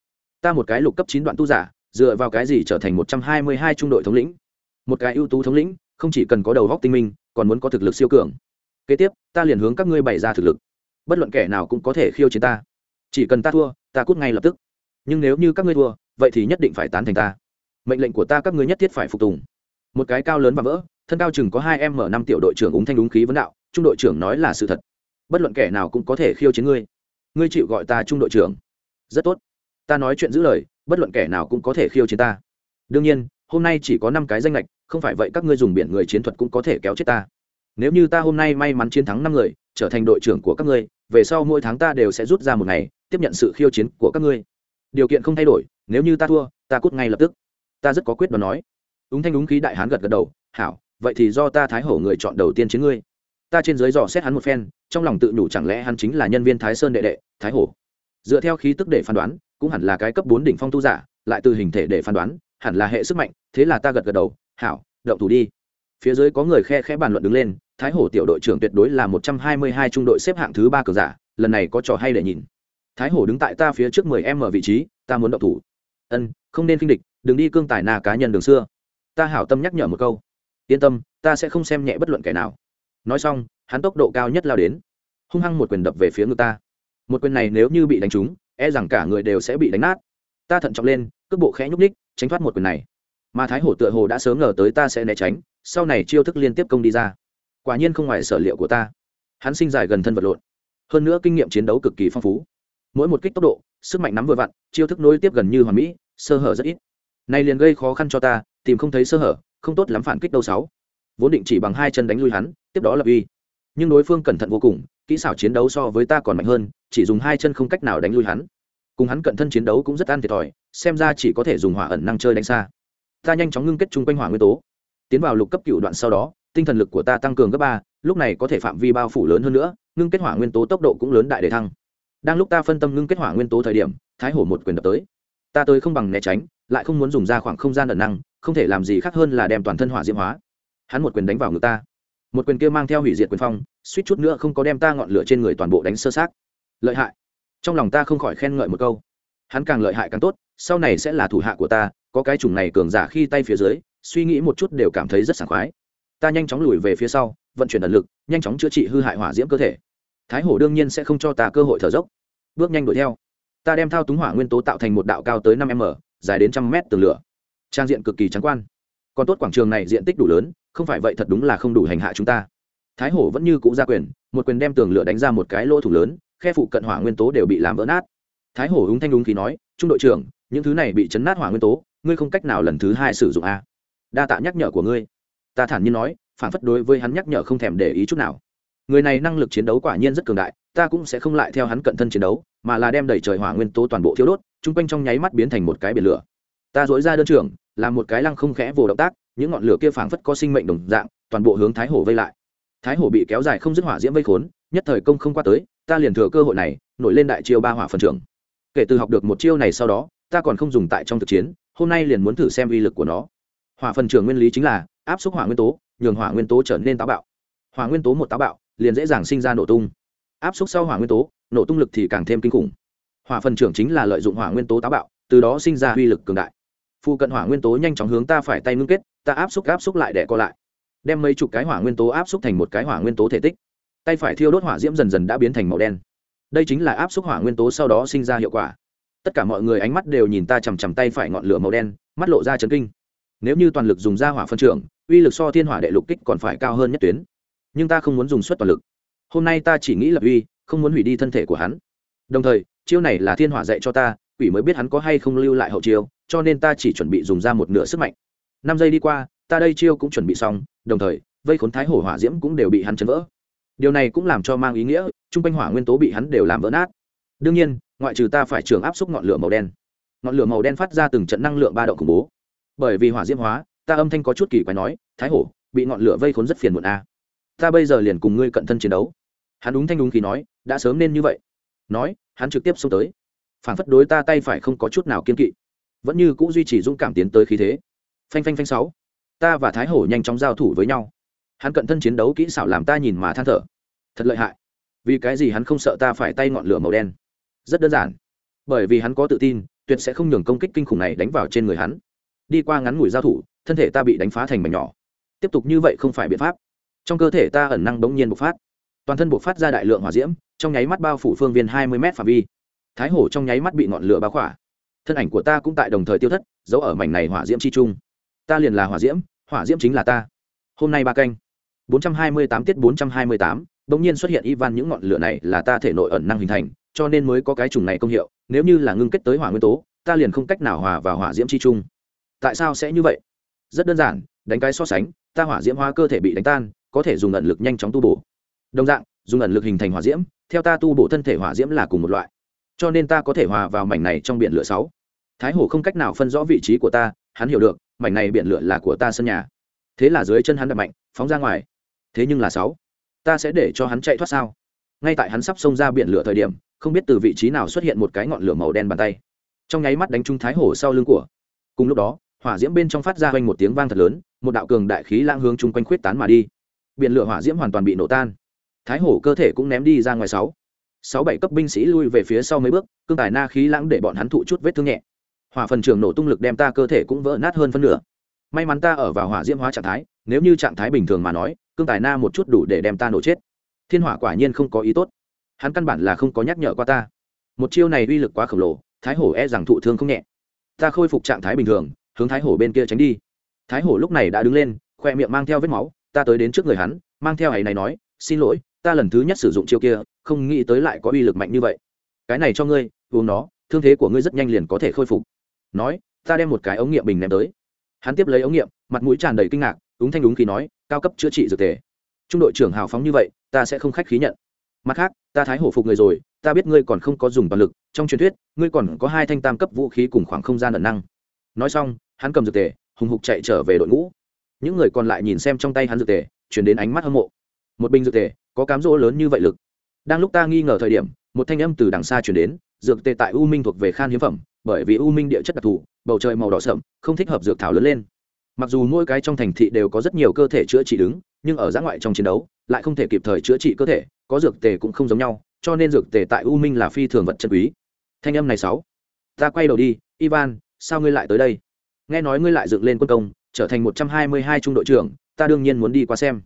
Ta một cái lục cấp chín đoạn tu giả, dựa vào cái gì trở thành một trăm hai mươi hai trung đội thống lĩnh? Một cái ưu tú thống lĩnh, không chỉ cần có đầu góc tinh minh, còn muốn có thực lực siêu cường. Kế tiếp, ta liền hướng các ngươi bày ra thực lực. Bất luận kẻ nào cũng có thể khiêu chiến ta. Chỉ cần ta thua, ta cút ngay lập tức. Nhưng nếu như các ngươi thua, vậy thì nhất định phải tán thành ta. Mệnh lệnh của ta các ngươi nhất thiết phải phục tùng một cái cao lớn và vỡ, thân cao chừng có hai em năm tiểu đội trưởng úng thanh đúng khí vấn đạo, trung đội trưởng nói là sự thật. Bất luận kẻ nào cũng có thể khiêu chiến ngươi. Ngươi chịu gọi ta trung đội trưởng. Rất tốt. Ta nói chuyện giữ lời, bất luận kẻ nào cũng có thể khiêu chiến ta. Đương nhiên, hôm nay chỉ có năm cái danh lệch, không phải vậy các ngươi dùng biển người chiến thuật cũng có thể kéo chết ta. Nếu như ta hôm nay may mắn chiến thắng năm người, trở thành đội trưởng của các ngươi, về sau mỗi tháng ta đều sẽ rút ra một ngày, tiếp nhận sự khiêu chiến của các ngươi. Điều kiện không thay đổi, nếu như ta thua, ta cút ngay lập tức. Ta rất có quyết đoán nói úng thanh đúng khí đại hán gật gật đầu, hảo, vậy thì do ta thái hổ người chọn đầu tiên chiến ngươi. Ta trên dưới dò xét hắn một phen, trong lòng tự nhủ chẳng lẽ hắn chính là nhân viên thái sơn đệ đệ, thái hổ. Dựa theo khí tức để phán đoán, cũng hẳn là cái cấp bốn đỉnh phong tu giả, lại từ hình thể để phán đoán, hẳn là hệ sức mạnh, thế là ta gật gật đầu, hảo, động thủ đi. Phía dưới có người khe khẽ bàn luận đứng lên, thái hổ tiểu đội trưởng tuyệt đối là một trăm hai mươi hai trung đội xếp hạng thứ ba cường giả, lần này có trò hay để nhìn. Thái hổ đứng tại ta phía trước mười em ở vị trí, ta muốn động thủ. Ân, không nên kinh địch, đừng đi cương tài nà cá nhân đường xưa ta hảo tâm nhắc nhở một câu. Yên tâm, ta sẽ không xem nhẹ bất luận kẻ nào. Nói xong, hắn tốc độ cao nhất lao đến. Hung hăng một quyền đập về phía ngực ta. Một quyền này nếu như bị đánh trúng e rằng cả người đều sẽ bị đánh nát. Ta thận trọng lên, cước bộ khẽ nhúc ních tránh thoát một quyền này. Mà thái hổ tựa hồ đã sớm ngờ tới ta sẽ né tránh, sau này chiêu thức liên tiếp công đi ra. Quả nhiên không ngoài sở liệu của ta. Hắn sinh dài gần thân vật lộn. Hơn nữa kinh nghiệm chiến đấu cực kỳ phong phú. Mỗi một kích tốc độ, sức mạnh nắm vừa vặn, chiêu thức nối tiếp gần như hoàn mỹ, sơ hở rất ít. Này liền gây khó khăn cho ta tìm không thấy sơ hở, không tốt lắm phản kích đâu sáu. Vốn định chỉ bằng hai chân đánh lui hắn, tiếp đó lập uy. Nhưng đối phương cẩn thận vô cùng, kỹ xảo chiến đấu so với ta còn mạnh hơn, chỉ dùng hai chân không cách nào đánh lui hắn. Cùng hắn cận thân chiến đấu cũng rất an thiệt thòi, xem ra chỉ có thể dùng hỏa ẩn năng chơi đánh xa. Ta nhanh chóng ngưng kết chung quanh hỏa nguyên tố. Tiến vào lục cấp cựu đoạn sau đó, tinh thần lực của ta tăng cường gấp ba, lúc này có thể phạm vi bao phủ lớn hơn nữa, ngưng kết hỏa nguyên tố tốc độ cũng lớn đại để thăng. Đang lúc ta phân tâm ngưng kết hỏa nguyên tố thời điểm, thái hổ một quyền đập tới. Ta tới không bằng né tránh, lại không muốn dùng ra khoảng không gian ẩn năng không thể làm gì khác hơn là đem toàn thân hỏa diễm hóa. Hắn một quyền đánh vào ngực ta. Một quyền kia mang theo hủy diệt quyền phong, suýt chút nữa không có đem ta ngọn lửa trên người toàn bộ đánh sơ sát lợi hại. Trong lòng ta không khỏi khen ngợi một câu. Hắn càng lợi hại càng tốt, sau này sẽ là thủ hạ của ta, có cái chủng này cường giả khi tay phía dưới, suy nghĩ một chút đều cảm thấy rất sảng khoái. Ta nhanh chóng lùi về phía sau, vận chuyển ẩn lực, nhanh chóng chữa trị hư hại hỏa diễm cơ thể. Thái hổ đương nhiên sẽ không cho ta cơ hội thở dốc. Bước nhanh đuổi theo. Ta đem thao túng hỏa nguyên tố tạo thành một đạo cao tới năm m, dài đến trăm mét từ lửa trang diện cực kỳ trắng quan. Còn tốt quảng trường này diện tích đủ lớn, không phải vậy thật đúng là không đủ hành hạ chúng ta. Thái hổ vẫn như cũ ra quyền, một quyền đem tường lửa đánh ra một cái lỗ thủ lớn, khe phụ cận hỏa nguyên tố đều bị làm vỡ nát. Thái hổ húng thanh đúng khí nói, trung đội trưởng, những thứ này bị chấn nát hỏa nguyên tố, ngươi không cách nào lần thứ hai sử dụng a. Đa tạ nhắc nhở của ngươi. Ta thản nhiên nói, phản phất đối với hắn nhắc nhở không thèm để ý chút nào. Người này năng lực chiến đấu quả nhiên rất cường đại, ta cũng sẽ không lại theo hắn cận thân chiến đấu, mà là đem đẩy trời hỏa nguyên tố toàn bộ thiếu đốt, chung quanh trong nháy mắt biến thành một cái biển lửa. Ta dối ra đơn trưởng làm một cái lăng không khẽ vồ động tác, những ngọn lửa kia phảng phất có sinh mệnh đồng dạng, toàn bộ hướng thái hổ vây lại. Thái hổ bị kéo dài không dứt hỏa diễm vây khốn, nhất thời công không qua tới, ta liền thừa cơ hội này, nổi lên đại chiêu ba hỏa phần trưởng. Kể từ học được một chiêu này sau đó, ta còn không dùng tại trong thực chiến, hôm nay liền muốn thử xem uy lực của nó. Hỏa phần trưởng nguyên lý chính là, áp suất hỏa nguyên tố, nhường hỏa nguyên tố trở nên táo bạo. Hỏa nguyên tố một táo bạo, liền dễ dàng sinh ra nổ tung. Áp suất sau hỏa nguyên tố, nổ tung lực thì càng thêm kinh khủng. Hỏa phần trưởng chính là lợi dụng hỏa nguyên tố táo bạo, từ đó sinh ra uy lực cường đại phụ cận hỏa nguyên tố nhanh chóng hướng ta phải tay ngưng kết, ta áp xúc áp xúc lại để co lại. Đem mấy chục cái hỏa nguyên tố áp xúc thành một cái hỏa nguyên tố thể tích. Tay phải thiêu đốt hỏa diễm dần dần đã biến thành màu đen. Đây chính là áp xúc hỏa nguyên tố sau đó sinh ra hiệu quả. Tất cả mọi người ánh mắt đều nhìn ta chằm chằm tay phải ngọn lửa màu đen, mắt lộ ra chấn kinh. Nếu như toàn lực dùng ra hỏa phân trưởng, uy lực so thiên hỏa đệ lục kích còn phải cao hơn nhất tuyến. Nhưng ta không muốn dùng suất toàn lực. Hôm nay ta chỉ nghĩ lập uy, không muốn hủy đi thân thể của hắn. Đồng thời, chiêu này là thiên hỏa dạy cho ta, quỷ mới biết hắn có hay không lưu lại hậu chiêu cho nên ta chỉ chuẩn bị dùng ra một nửa sức mạnh. Năm giây đi qua, ta đây chiêu cũng chuẩn bị xong, đồng thời, vây khốn thái hổ hỏa diễm cũng đều bị hắn chấn vỡ. Điều này cũng làm cho mang ý nghĩa chung quanh hỏa nguyên tố bị hắn đều làm vỡ nát. Đương nhiên, ngoại trừ ta phải trường áp xúc ngọn lửa màu đen. Ngọn lửa màu đen phát ra từng trận năng lượng ba động khủng bố. Bởi vì hỏa diễm hóa, ta âm thanh có chút kỳ quái nói, thái hổ, bị ngọn lửa vây khốn rất phiền muộn a ta bây giờ liền cùng ngươi cận thân chiến đấu. Hắn đúng thanh đúng khí nói, đã sớm nên như vậy. Nói, hắn trực tiếp xông tới. Phản phất đối ta tay phải không có chút nào kiên kỵ vẫn như c ũ duy trì dũng cảm tiến tới khí thế. Phanh phanh phanh sáu. Ta và thái hổ nhanh chóng giao thủ với nhau. Hắn cận thân chiến đấu kỹ xảo làm ta nhìn mà than thở. Thật lợi hại. Vì cái gì hắn không sợ ta phải tay ngọn lửa màu đen? Rất đơn giản. Bởi vì hắn có tự tin, tuyệt sẽ không nhường công kích kinh khủng này đánh vào trên người hắn. Đi qua ngắn ngủi giao thủ, thân thể ta bị đánh phá thành mảnh nhỏ. Tiếp tục như vậy không phải biện pháp. Trong cơ thể ta ẩn năng bỗng nhiên bộc phát. Toàn thân bộc phát ra đại lượng hỏa diễm, trong nháy mắt bao phủ phương viên hai mươi m phạm vi. Thái hổ trong nháy mắt bị ngọn lửa bao khỏa thân ảnh của ta cũng tại đồng thời tiêu thất giấu ở mảnh này hỏa diễm chi trung ta liền là hỏa diễm hỏa diễm chính là ta hôm nay ba canh bốn trăm hai mươi tám tiết bốn trăm hai mươi tám bỗng nhiên xuất hiện Ivan những ngọn lửa này là ta thể nội ẩn năng hình thành, cho nên mới có cái trùng này công hiệu, nếu như là ngưng kết tới hỏa nguyên tố, ta liền không cách nào hòa vào hỏa diễm chi trung. Tại sao sẽ như vậy? Rất đơn giản, đánh cái so sánh, ta hỏa diễm hóa cơ thể bị đánh tan, có thể dùng ẩn lực nhanh chóng tu bổ. Đồng dạng, dùng ẩn lực hình thành hỏa diễm, theo ta tu bổ thân thể hỏa diễm là cùng một loại cho nên ta có thể hòa vào mảnh này trong biển lửa sáu. Thái hổ không cách nào phân rõ vị trí của ta, hắn hiểu được, mảnh này biển lửa là của ta sân nhà. Thế là dưới chân hắn đập mạnh, phóng ra ngoài. Thế nhưng là sáu, ta sẽ để cho hắn chạy thoát sao? Ngay tại hắn sắp xông ra biển lửa thời điểm, không biết từ vị trí nào xuất hiện một cái ngọn lửa màu đen bàn tay. Trong nháy mắt đánh trúng thái hổ sau lưng của. Cùng lúc đó, hỏa diễm bên trong phát ra quanh một tiếng vang thật lớn, một đạo cường đại khí lang hướng chung quanh khuyết tán mà đi. Biển lửa hỏa diễm hoàn toàn bị nổ tan. Thái hổ cơ thể cũng ném đi ra ngoài sáu sáu bảy cấp binh sĩ lui về phía sau mấy bước, cương tài na khí lãng để bọn hắn thụ chút vết thương nhẹ. Hỏa phần trường nổ tung lực đem ta cơ thể cũng vỡ nát hơn phân nửa. May mắn ta ở vào hỏa diễm hóa trạng thái, nếu như trạng thái bình thường mà nói, cương tài na một chút đủ để đem ta nổ chết. Thiên hỏa quả nhiên không có ý tốt. Hắn căn bản là không có nhắc nhở qua ta. Một chiêu này uy lực quá khổng lồ, thái hổ e rằng thụ thương không nhẹ. Ta khôi phục trạng thái bình thường, hướng thái hổ bên kia tránh đi. Thái hổ lúc này đã đứng lên, khoe miệng mang theo vết máu, ta tới đến trước người hắn, mang theo ấy này nói, xin lỗi ta lần thứ nhất sử dụng chiêu kia, không nghĩ tới lại có uy lực mạnh như vậy. Cái này cho ngươi, uống nó, thương thế của ngươi rất nhanh liền có thể khôi phục. Nói, ta đem một cái ống nghiệm bình ném tới. Hắn tiếp lấy ống nghiệm, mặt mũi tràn đầy kinh ngạc đúng thanh đúng khi nói, cao cấp chữa trị dược tề. Trung đội trưởng hào phóng như vậy, ta sẽ không khách khí nhận. Mặt khác, ta thái hổ phục người rồi, ta biết ngươi còn không có dùng toàn lực. Trong truyền thuyết, ngươi còn có hai thanh tam cấp vũ khí cùng khoảng không gian ẩn năng. Nói xong, hắn cầm dược tề, hùng hục chạy trở về đội ngũ. Những người còn lại nhìn xem trong tay hắn dược tề, chuyển đến ánh mắt hâm mộ. Một bình dược tề có cám dỗ lớn như vậy lực. Đang lúc ta nghi ngờ thời điểm, một thanh âm từ đằng xa chuyển đến, dược tề tại u minh thuộc về khan hiếm phẩm, bởi vì u minh địa chất đặc thù, bầu trời màu đỏ sậm, không thích hợp dược thảo lớn lên. Mặc dù mỗi cái trong thành thị đều có rất nhiều cơ thể chữa trị đứng, nhưng ở giã ngoại trong chiến đấu, lại không thể kịp thời chữa trị cơ thể, có dược tề cũng không giống nhau, cho nên dược tề tại u minh là phi thường vật chân quý. Thanh âm này sáu. Ta quay đầu đi, ivan, sao ngươi lại tới đây? Nghe nói ngươi lại dựng lên quân công, trở thành một trăm hai mươi hai trung đội trưởng, ta đương nhiên muốn đi qua xem.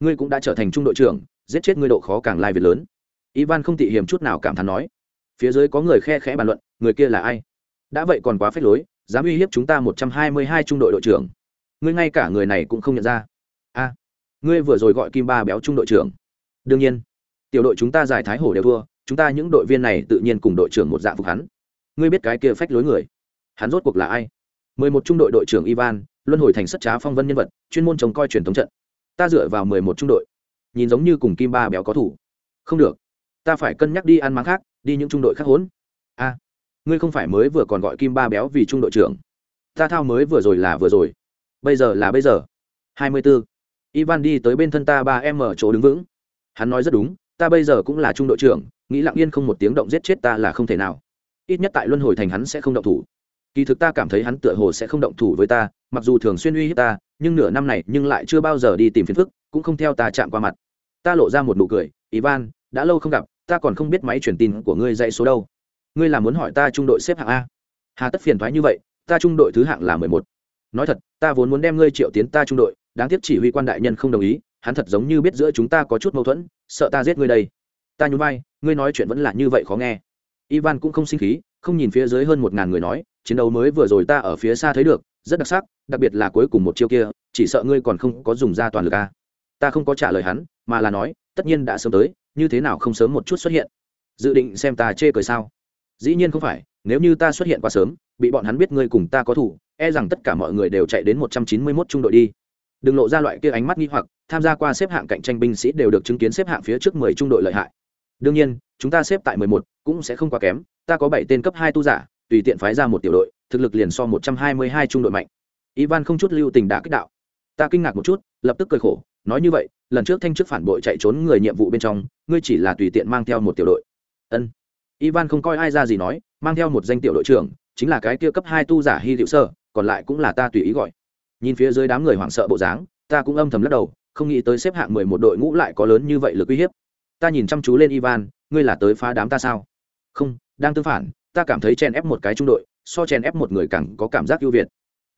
Ngươi cũng đã trở thành trung đội trưởng giết chết ngươi độ khó càng lai việt lớn. Ivan không tị hiềm chút nào cảm thán nói. Phía dưới có người khe khẽ bàn luận, người kia là ai? Đã vậy còn quá phết lối, dám uy hiếp chúng ta một trăm hai mươi hai trung đội đội trưởng. Ngươi ngay cả người này cũng không nhận ra. A, ngươi vừa rồi gọi kim ba béo trung đội trưởng. Đương nhiên, tiểu đội chúng ta giải thái hổ đều thua, chúng ta những đội viên này tự nhiên cùng đội trưởng một dạng phục hắn. Ngươi biết cái kia phách lối người, hắn rốt cuộc là ai? mười một trung đội đội trưởng ivan, luân hồi thành sất trá phong vân nhân vật, chuyên môn chống coi truyền thống trận. Ta dựa vào mười một trung đội nhìn giống như cùng kim ba béo có thủ. Không được. Ta phải cân nhắc đi ăn máng khác, đi những trung đội khác hốn a, ngươi không phải mới vừa còn gọi kim ba béo vì trung đội trưởng. Ta thao mới vừa rồi là vừa rồi. Bây giờ là bây giờ. Hai mươi b ố ivan đi tới bên thân ta, ba em ở chỗ đứng vững. Hắn nói rất đúng, ta bây giờ cũng là trung đội trưởng, nghĩ lặng yên không một tiếng động giết chết ta là không thể nào. Ít nhất tại luân hồi thành hắn sẽ không động thủ. Kỳ thực ta cảm thấy hắn tựa hồ sẽ không động thủ với ta, mặc dù thường xuyên uy hiếp ta, nhưng nửa năm này nhưng lại chưa bao giờ đi tìm phiền phức cũng không theo ta chạm qua mặt. Ta lộ ra một nụ cười, ivan, đã lâu không gặp, ta còn không biết máy truyền tin của ngươi dạy số đâu. Ngươi là muốn hỏi ta trung đội xếp hạng a? Hà tất phiền thoái như vậy, ta trung đội thứ hạng là mười một. Nói thật, ta vốn muốn đem ngươi triệu tiến ta trung đội, đáng tiếc chỉ huy quan đại nhân không đồng ý, hắn thật giống như biết giữa chúng ta có chút mâu thuẫn, sợ ta giết ngươi đây. Ta nhún vai, ngươi nói chuyện vẫn là như vậy khó nghe. Ivan cũng không sinh khí, không nhìn phía dưới hơn một ngàn người nói, chiến đấu mới vừa rồi ta ở phía xa thấy được, rất đặc sắc, đặc biệt là cuối cùng một chiêu kia, chỉ sợ ngươi còn không có dùng ra toàn lực a ta không có trả lời hắn, mà là nói, tất nhiên đã sớm tới, như thế nào không sớm một chút xuất hiện? Dự định xem ta chê cười sao? Dĩ nhiên không phải, nếu như ta xuất hiện quá sớm, bị bọn hắn biết ngươi cùng ta có thủ e rằng tất cả mọi người đều chạy đến một trăm chín mươi mốt trung đội đi. Đừng lộ ra loại kia ánh mắt nghi hoặc, tham gia qua xếp hạng cạnh tranh binh sĩ đều được chứng kiến xếp hạng phía trước mười trung đội lợi hại. Đương nhiên, chúng ta xếp tại mười một, cũng sẽ không quá kém, ta có bảy tên cấp hai tu giả, tùy tiện phái ra một tiểu đội, thực lực liền so một trăm hai mươi hai trung đội mạnh. Ivan không chút lưu tình đã kích đạo. Ta kinh ngạc một chút, lập tức cười khổ nói như vậy, lần trước thanh chức phản bội chạy trốn người nhiệm vụ bên trong, ngươi chỉ là tùy tiện mang theo một tiểu đội. Ân. Ivan không coi ai ra gì nói, mang theo một danh tiểu đội trưởng, chính là cái kia cấp hai tu giả hy liệu sơ, còn lại cũng là ta tùy ý gọi. Nhìn phía dưới đám người hoảng sợ bộ dáng, ta cũng âm thầm lắc đầu, không nghĩ tới xếp hạng mười một đội ngũ lại có lớn như vậy lực uy hiếp. Ta nhìn chăm chú lên ivan, ngươi là tới phá đám ta sao? Không, đang tương phản, ta cảm thấy chèn ép một cái trung đội, so chèn ép một người càng có cảm giác ưu việt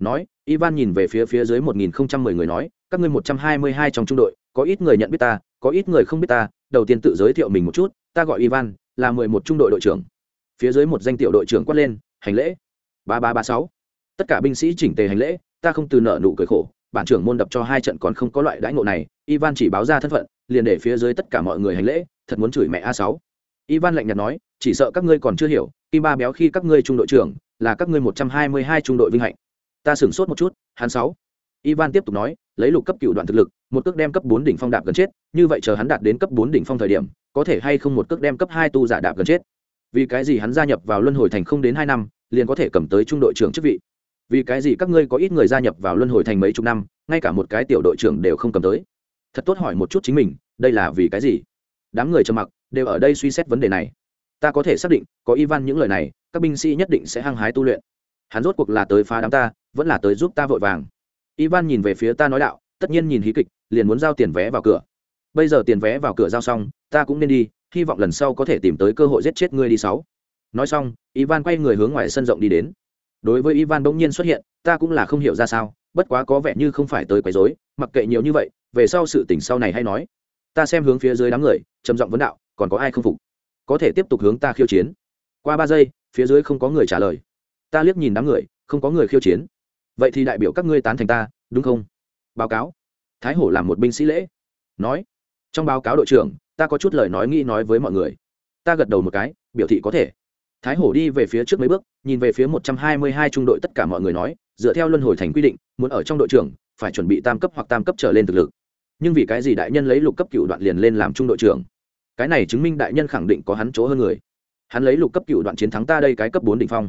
nói, ivan nhìn về phía phía dưới một nghìn không trăm mười người nói, các ngươi một trăm hai mươi hai trong trung đội, có ít người nhận biết ta, có ít người không biết ta, đầu tiên tự giới thiệu mình một chút, ta gọi ivan, là mười một trung đội đội trưởng. Phía dưới một danh tiểu đội trưởng quát lên, hành lễ. Ba ba ba sáu. Tất cả binh sĩ chỉnh tề hành lễ, ta không từ nợ nụ cười khổ, bản trưởng môn đập cho hai trận còn không có loại đãi ngộ này, ivan chỉ báo ra thân phận, liền để phía dưới tất cả mọi người hành lễ, thật muốn chửi mẹ a sáu. Ivan lạnh nhạt nói, chỉ sợ các ngươi còn chưa hiểu, kim ba béo khi các ngươi trung đội trưởng, là các ngươi một trăm hai mươi hai trung đội vinh hạnh ta sửng sốt một chút, hắn sáu. Ivan tiếp tục nói, lấy lục cấp cựu đoạn thực lực, một cước đem cấp bốn đỉnh phong đạp gần chết, như vậy chờ hắn đạt đến cấp bốn đỉnh phong thời điểm, có thể hay không một cước đem cấp hai tu giả đạp gần chết? Vì cái gì hắn gia nhập vào luân hồi thành không đến hai năm, liền có thể cầm tới trung đội trưởng chức vị? Vì cái gì các ngươi có ít người gia nhập vào luân hồi thành mấy chục năm, ngay cả một cái tiểu đội trưởng đều không cầm tới? Thật tốt hỏi một chút chính mình, đây là vì cái gì? Đám người trầm mặc, đều ở đây suy xét vấn đề này. Ta có thể xác định, có ivan những lời này, các binh sĩ nhất định sẽ hăng hái tu luyện hắn rốt cuộc là tới phá đám ta, vẫn là tới giúp ta vội vàng. Ivan nhìn về phía ta nói đạo, tất nhiên nhìn hí kịch, liền muốn giao tiền vé vào cửa. Bây giờ tiền vé vào cửa giao xong, ta cũng nên đi, hy vọng lần sau có thể tìm tới cơ hội giết chết ngươi đi sáu. Nói xong, ivan quay người hướng ngoài sân rộng đi đến. Đối với ivan bỗng nhiên xuất hiện, ta cũng là không hiểu ra sao, bất quá có vẻ như không phải tới quấy rối, mặc kệ nhiều như vậy, về sau sự tình sau này hay nói. Ta xem hướng phía dưới đám người, trầm giọng vấn đạo, còn có ai không phục? Có thể tiếp tục hướng ta khiêu chiến. Qua ba giây, phía dưới không có người trả lời ta liếc nhìn đám người, không có người khiêu chiến. Vậy thì đại biểu các ngươi tán thành ta, đúng không? Báo cáo. Thái hổ làm một binh sĩ lễ. Nói. Trong báo cáo đội trưởng, ta có chút lời nói nghĩ nói với mọi người. Ta gật đầu một cái, biểu thị có thể. Thái hổ đi về phía trước mấy bước, nhìn về phía một trăm hai mươi hai trung đội tất cả mọi người nói, dựa theo luân hồi thành quy định, muốn ở trong đội trưởng, phải chuẩn bị tam cấp hoặc tam cấp trở lên thực lực. Nhưng vì cái gì đại nhân lấy lục cấp cựu đoạn liền lên làm trung đội trưởng? Cái này chứng minh đại nhân khẳng định có hắn chỗ hơn người. Hắn lấy lục cấp cựu đoạn chiến thắng ta đây cái cấp bốn đ ỉ n h phong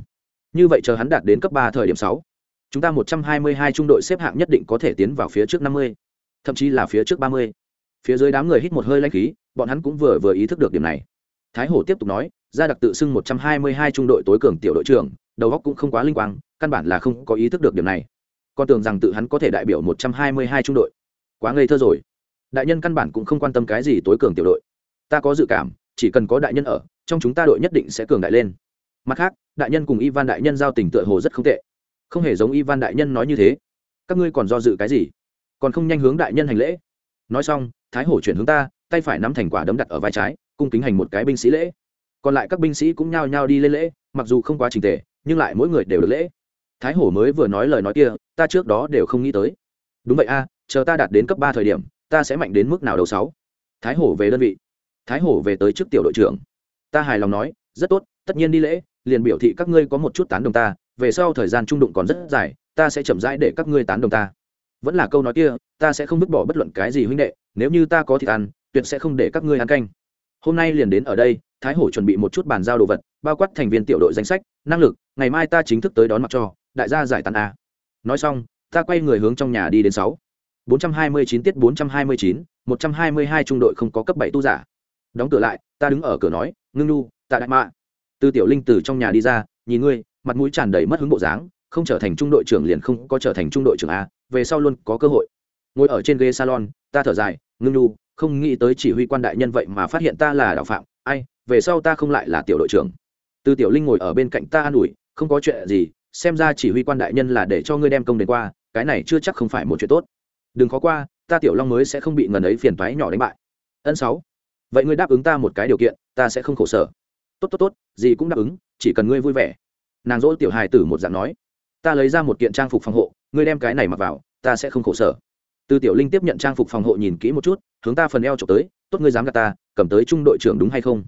như vậy chờ hắn đạt đến cấp ba thời điểm sáu, chúng ta một trăm hai mươi hai trung đội xếp hạng nhất định có thể tiến vào phía trước năm mươi, thậm chí là phía trước ba mươi. Phía dưới đám người hít một hơi lãnh khí, bọn hắn cũng vừa vừa ý thức được điểm này. Thái hổ tiếp tục nói, gia đặc tự xưng một trăm hai mươi hai trung đội tối cường tiểu đội trưởng, đầu óc cũng không quá linh quang, căn bản là không có ý thức được điểm này. Con tưởng rằng tự hắn có thể đại biểu một trăm hai mươi hai trung đội. Quá ngây thơ rồi. Đại nhân căn bản cũng không quan tâm cái gì tối cường tiểu đội. Ta có dự cảm, chỉ cần có đại nhân ở, trong chúng ta đội nhất định sẽ cường đại lên mặt khác, đại nhân cùng ivan đại nhân giao tình tựa hồ rất không tệ. Không hề giống ivan đại nhân nói như thế. Các ngươi còn do dự cái gì? Còn không nhanh hướng đại nhân hành lễ. Nói xong, thái hổ chuyển hướng ta, tay phải nắm thành quả đấm đặt ở vai trái, cung kính hành một cái binh sĩ lễ. Còn lại các binh sĩ cũng nhao nhao đi lên lễ, mặc dù không quá trình tề, nhưng lại mỗi người đều được lễ. Thái hổ mới vừa nói lời nói kia, ta trước đó đều không nghĩ tới. Đúng vậy a, chờ ta đạt đến cấp ba thời điểm, ta sẽ mạnh đến mức nào đầu sáu? Thái hổ về đơn vị. Thái hổ về tới trước tiểu đội trưởng. Ta hài lòng nói, rất tốt, tất nhiên đi lễ liền biểu thị các ngươi có một chút tán đồng ta, về sau thời gian trung đụng còn rất dài, ta sẽ chậm rãi để các ngươi tán đồng ta. Vẫn là câu nói kia, ta sẽ không vứt bỏ bất luận cái gì huynh đệ, nếu như ta có thịt ăn, tuyệt sẽ không để các ngươi ăn canh. Hôm nay liền đến ở đây, thái hổ chuẩn bị một chút bàn giao đồ vật, bao quát thành viên tiểu đội danh sách, năng lực, ngày mai ta chính thức tới đón mặc cho đại gia giải tán a. Nói xong, ta quay người hướng trong nhà đi đến sáu. bốn trăm hai mươi chín tiết bốn trăm hai mươi chín, một trăm hai mươi hai trung đội không có cấp bảy tu giả. Đóng cửa lại, ta đứng ở cửa nói, ngưng nu, tạ đại mạ từ tiểu linh từ trong nhà đi ra, nhìn ngươi, mặt mũi tràn đầy mất hứng bộ dáng, không trở thành trung đội trưởng liền không có trở thành trung đội trưởng a, về sau luôn có cơ hội. Ngồi ở trên ghế salon, ta thở dài, ngưng nu, không nghĩ tới chỉ huy quan đại nhân vậy mà phát hiện ta là đạo phạm, ai, về sau ta không lại là tiểu đội trưởng. Từ tiểu linh ngồi ở bên cạnh ta an ủi, không có chuyện gì, xem ra chỉ huy quan đại nhân là để cho ngươi đem công đến qua, cái này chưa chắc không phải một chuyện tốt. Đừng khó qua, ta tiểu long mới sẽ không bị ngần ấy phiền toái nhỏ đánh bại. Ân sáu, vậy ngươi đáp ứng ta một cái điều kiện, ta sẽ không khổ sở tốt tốt tốt, gì cũng đáp ứng, chỉ cần ngươi vui vẻ. Nàng dỗ tiểu hài tử một dạng nói, ta lấy ra một kiện trang phục phòng hộ, ngươi đem cái này mặc vào, ta sẽ không khổ sở. Từ tiểu linh tiếp nhận trang phục phòng hộ nhìn kỹ một chút, hướng ta phần eo trộm tới, tốt ngươi dám gạt ta, cầm tới trung đội trưởng đúng hay không?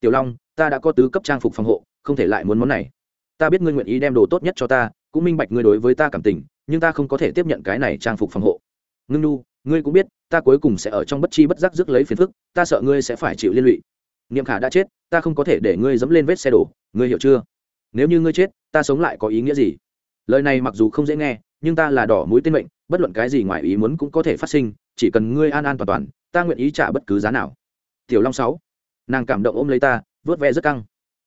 Tiểu long, ta đã có tứ cấp trang phục phòng hộ, không thể lại muốn món này. Ta biết ngươi nguyện ý đem đồ tốt nhất cho ta, cũng minh bạch ngươi đối với ta cảm tình, nhưng ta không có thể tiếp nhận cái này trang phục phòng hộ. Ngưng nu, ngươi cũng biết, ta cuối cùng sẽ ở trong bất chi bất giác rước lấy phiền phức, ta sợ ngươi sẽ phải chịu liên lụy niệm khả đã chết, ta không có thể để ngươi dẫm lên vết xe đổ, ngươi hiểu chưa? Nếu như ngươi chết, ta sống lại có ý nghĩa gì? Lời này mặc dù không dễ nghe, nhưng ta là đỏ mũi tên mệnh, bất luận cái gì ngoài ý muốn cũng có thể phát sinh, chỉ cần ngươi an an toàn toàn, ta nguyện ý trả bất cứ giá nào. Tiểu long sáu, nàng cảm động ôm lấy ta vớt ve rất căng.